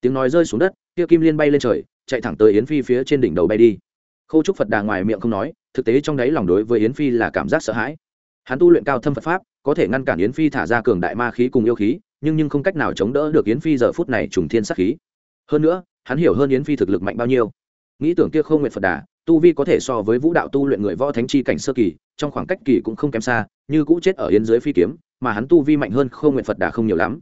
Tiếng nói rơi xuống đất, kia kim liên bay lên trời, chạy thẳng tới yến phi phía trên đỉnh đầu bay đi khâu trúc phật đà ngoài miệng không nói, thực tế trong đáy lòng đối với yến phi là cảm giác sợ hãi. Hắn tu luyện cao thâm phật pháp, có thể ngăn cản yến phi thả ra cường đại ma khí cùng yêu khí, nhưng nhưng không cách nào chống đỡ được yến phi giờ phút này trùng thiên sắc khí. Hơn nữa, hắn hiểu hơn yến phi thực lực mạnh bao nhiêu. Nghĩ tưởng kia không nguyện phật đà, tu vi có thể so với vũ đạo tu luyện người võ thánh chi cảnh sơ kỳ, trong khoảng cách kỳ cũng không kém xa, như cũ chết ở yến dưới phi kiếm, mà hắn tu vi mạnh hơn không nguyện phật đà không nhiều lắm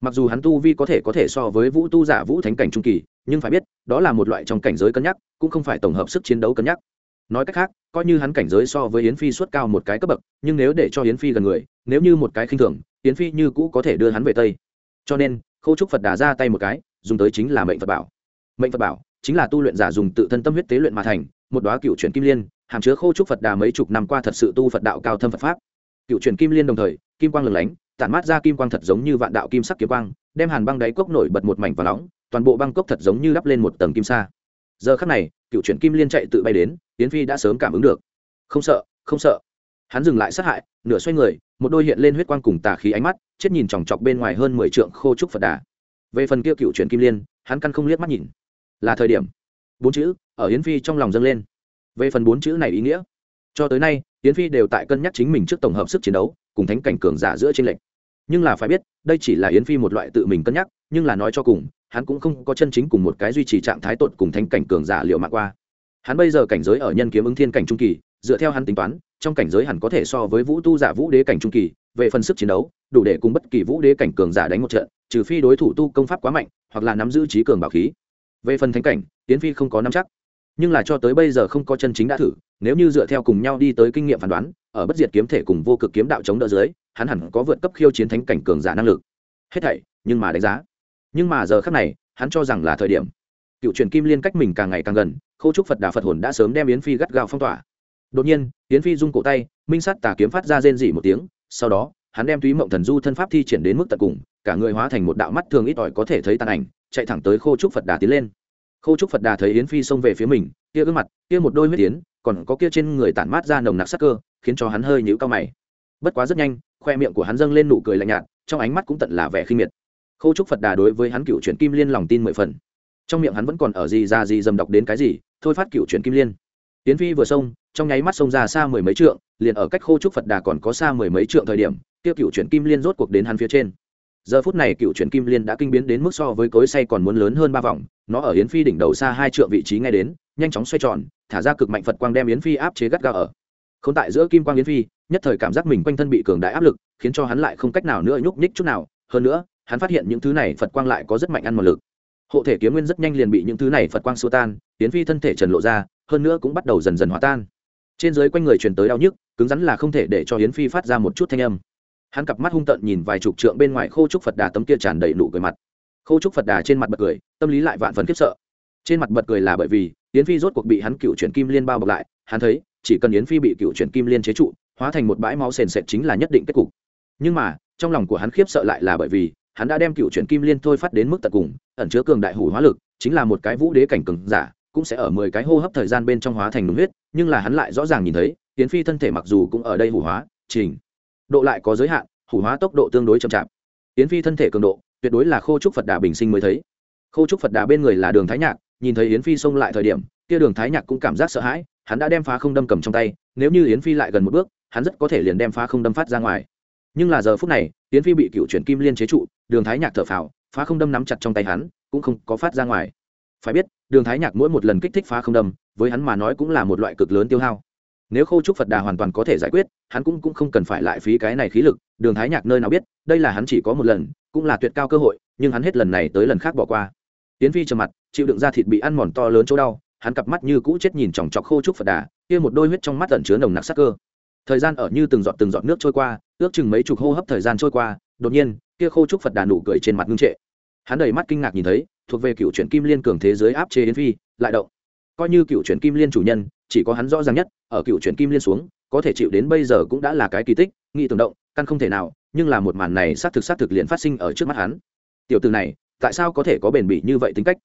mặc dù hắn tu vi có thể có thể so với vũ tu giả vũ thánh cảnh trung kỳ, nhưng phải biết, đó là một loại trong cảnh giới cân nhắc, cũng không phải tổng hợp sức chiến đấu cân nhắc. Nói cách khác, coi như hắn cảnh giới so với yến phi suất cao một cái cấp bậc, nhưng nếu để cho yến phi gần người, nếu như một cái khinh thường, yến phi như cũ có thể đưa hắn về tây. Cho nên, khâu trúc phật đà ra tay một cái, dùng tới chính là mệnh phật bảo. Mệnh phật bảo chính là tu luyện giả dùng tự thân tâm huyết tế luyện mà thành, một đóa cựu chuyển kim liên, hàm chứa khâu trúc phật đà mấy chục năm qua thật sự tu phật đạo cao thâm phật pháp. Cựu chuyển kim liên đồng thời, kim quang lừng lánh tản mát ra kim quang thật giống như vạn đạo kim sắc kiếm quang, đem hàn băng đáy cốc nổi bật một mảnh và nóng, toàn bộ băng cốc thật giống như đắp lên một tầng kim sa. Giờ khắc này, cựu chuyển kim liên chạy tự bay đến tiến phi đã sớm cảm ứng được. Không sợ không sợ. Hắn dừng lại sát hại, nửa xoay người, một đôi hiện lên huyết quang cùng tà khí ánh mắt, chết nhìn chòng chọc bên ngoài hơn mười trượng khô trúc phật đà. Về phần kia cựu chuyển kim liên, hắn căn không liếc mắt nhìn. Là thời điểm. Bốn chữ, ở yến phi trong lòng dâng lên. Về phần bốn chữ này ý nghĩa, cho tới nay, yến phi đều tại cân nhắc chính mình trước tổng hợp sức chiến đấu cùng thánh cảnh cường giả giữa trên lệnh, nhưng là phải biết đây chỉ là yến phi một loại tự mình cân nhắc nhưng là nói cho cùng hắn cũng không có chân chính cùng một cái duy trì trạng thái tột cùng thánh cảnh cường giả liệu mạng qua. Hắn bây giờ cảnh giới ở nhân kiếm ứng thiên cảnh trung kỳ dựa theo hắn tính toán trong cảnh giới hẳn có thể so với vũ tu giả vũ đế cảnh trung kỳ về phần sức chiến đấu đủ để cùng bất kỳ vũ đế cảnh cường giả đánh một trận trừ phi đối thủ tu công pháp quá mạnh hoặc là nắm giữ trí cường bảo khí. Về phần thánh cảnh tiến phi không có nắm chắc. Nhưng là cho tới bây giờ không có chân chính đã thử nếu như dựa theo cùng nhau đi tới kinh nghiệm phán đoán, ở bất diệt kiếm thể cùng vô cực kiếm đạo chống đỡ dưới, hắn hẳn có vượt cấp khiêu chiến thánh cảnh cường giả năng lực. Hết thảy, nhưng mà đánh giá. Nhưng mà giờ khác này, hắn cho rằng là thời điểm. Cựu truyền kim liên cách mình càng ngày càng gần, khâu trúc phật đà phật hồn đã sớm đem yến phi gắt gao phong tỏa. Đột nhiên, yến phi rung cổ tay, minh sắt tà kiếm phát ra rên dỉ một tiếng, sau đó, hắn đem túy mộng thần du thân pháp thi triển đến mức tận cùng, cả người hóa thành một đạo mắt thường ít ỏi có thể thấy tàn ảnh, chạy thẳng tới khô trúc phật đà tiến lên. Khô trúc phật đà thấy yến phi xông về phía mình, kia gương mặt, kia một đôi huyết tiến còn có kia trên người tản mát ra nồng nặc sắc cơ, khiến cho hắn hơi nhũ cao mày. Bất quá rất nhanh, khoe miệng của hắn dâng lên nụ cười lạnh nhạt, trong ánh mắt cũng tận là vẻ khinh miệt. Khâu trúc phật đà đối với hắn cựu chuyển kim liên lòng tin mười phần. Trong miệng hắn vẫn còn ở gì ra gì dầm đọc đến cái gì, thôi phát cựu chuyển kim liên. Tiến phi vừa xông, trong nháy mắt xông ra xa mười mấy trượng, liền ở cách khô trúc phật đà còn có xa mười mấy trượng thời điểm, kia cựu chuyển kim liên rốt cuộc đến hắn phía trên. Giờ phút này cựu chuyển kim liên đã kinh biến đến mức so với cối say còn muốn lớn hơn ba vòng, nó ở yến phi đỉnh đầu xa hai trượng vị trí ngay đến, nhanh chóng xoay tròn thả ra cực mạnh phật quang đem yến phi áp chế gắt gao ở. K h ô n tại giữa kim quang yến phi, nhất thời cảm giác mình quanh thân bị cường đại áp lực, khiến cho hắn lại không cách nào nữa nhúc nhích chút nào. Hơn nữa, hắn phát hiện những thứ này phật quang lại có rất mạnh ăn một lực. Hộ thể kiếm nguyên rất nhanh liền bị những thứ này phật quang xô tan, yến phi thân thể trần lộ ra, hơn nữa cũng bắt đầu dần dần hòa tan. Trên dưới quanh người truyền tới đau nhức, cứng rắn là không thể để cho yến phi phát ra một chút thanh âm. Hắn cặp mắt hung tợn nhìn vài chục trượng bên ngoài khô trúc phật đà tấm kia tràn đầy nụ cười mặt. Khô trúc phật đà trên mặt bật cười, tâm lý lại vạn phần khiếp sợ. Trên mặt bật cười là bởi vì yến phi rốt cuộc bị hắn cựu chuyển kim liên bao bọc lại, hắn thấy, chỉ cần yến phi bị cựu chuyển kim liên chế trụ, hóa thành một bãi máu sền sệt chính là nhất định kết cục. Nhưng mà, trong lòng của hắn khiếp sợ lại là bởi vì, hắn đã đem cựu chuyển kim liên thôi phát đến mức tận cùng, ẩn chứa cường đại hủ hóa lực, chính là một cái vũ đế cảnh cường giả, cũng sẽ ở mười cái hô hấp thời gian bên trong hóa thành đúng huyết, nhưng là hắn lại rõ ràng nhìn thấy, yến phi thân thể mặc dù cũng ở đây hủ hóa, trình độ lại có giới hạn, hủ hóa tốc độ tương đối chậm chạp. Yến phi thân thể cường độ, tuyệt đối là khô trúc phật đà bình sinh mới thấy. Khô trúc phật đà bên người là đường thái nhạc nhìn thấy yến phi xông lại thời điểm kia đường thái nhạc cũng cảm giác sợ hãi hắn đã đem phá không đâm cầm trong tay nếu như yến phi lại gần một bước hắn rất có thể liền đem phá không đâm phát ra ngoài. Nhưng là giờ phút này yến phi bị cựu chuyển kim liên chế trụ đường thái nhạc thở phào phá không đâm nắm chặt trong tay hắn cũng không có phát ra ngoài. Phải biết đường thái nhạc mỗi một lần kích thích phá không đâm với hắn mà nói cũng là một loại cực lớn tiêu hao. Nếu khâu trúc phật đà hoàn toàn có thể giải quyết hắn cũng, cũng không cần phải lại phí cái này khí lực đường thái nhạc nơi nào biết đây là hắn chỉ có một lần cũng là tuyệt cao cơ hội nhưng hắn hết lần này tới lần khác bỏ qua tiến phi trầm mặt, chịu đựng ra thịt bị ăn mòn to lớn chỗ đau, hắn cặp mắt như cũ chết nhìn chòng chọc khô trúc phật đà, kia một đôi huyết trong mắt tẩn chứa nồng nặc sắc cơ. Thời gian ở như từng giọt từng giọt nước trôi qua, ước chừng mấy chục hô hấp thời gian trôi qua, đột nhiên, kia khô trúc phật đà nụ cười trên mặt ngưng trệ. Hắn đầy mắt kinh ngạc nhìn thấy, thuộc về cựu truyện kim liên cường thế giới áp chế yến phi, lại động. Coi như cựu truyện kim liên chủ nhân, chỉ có hắn rõ ràng nhất, ở cựu truyện kim liên xuống, có thể chịu đến bây giờ cũng đã là cái kỳ tích, nghĩ tưởng động, căn không thể nào, nhưng là một màn này xác thực xác thực liền phát sinh ở trước mắt hắn. Tiểu từ này tại sao có thể có bền bỉ như vậy tính cách?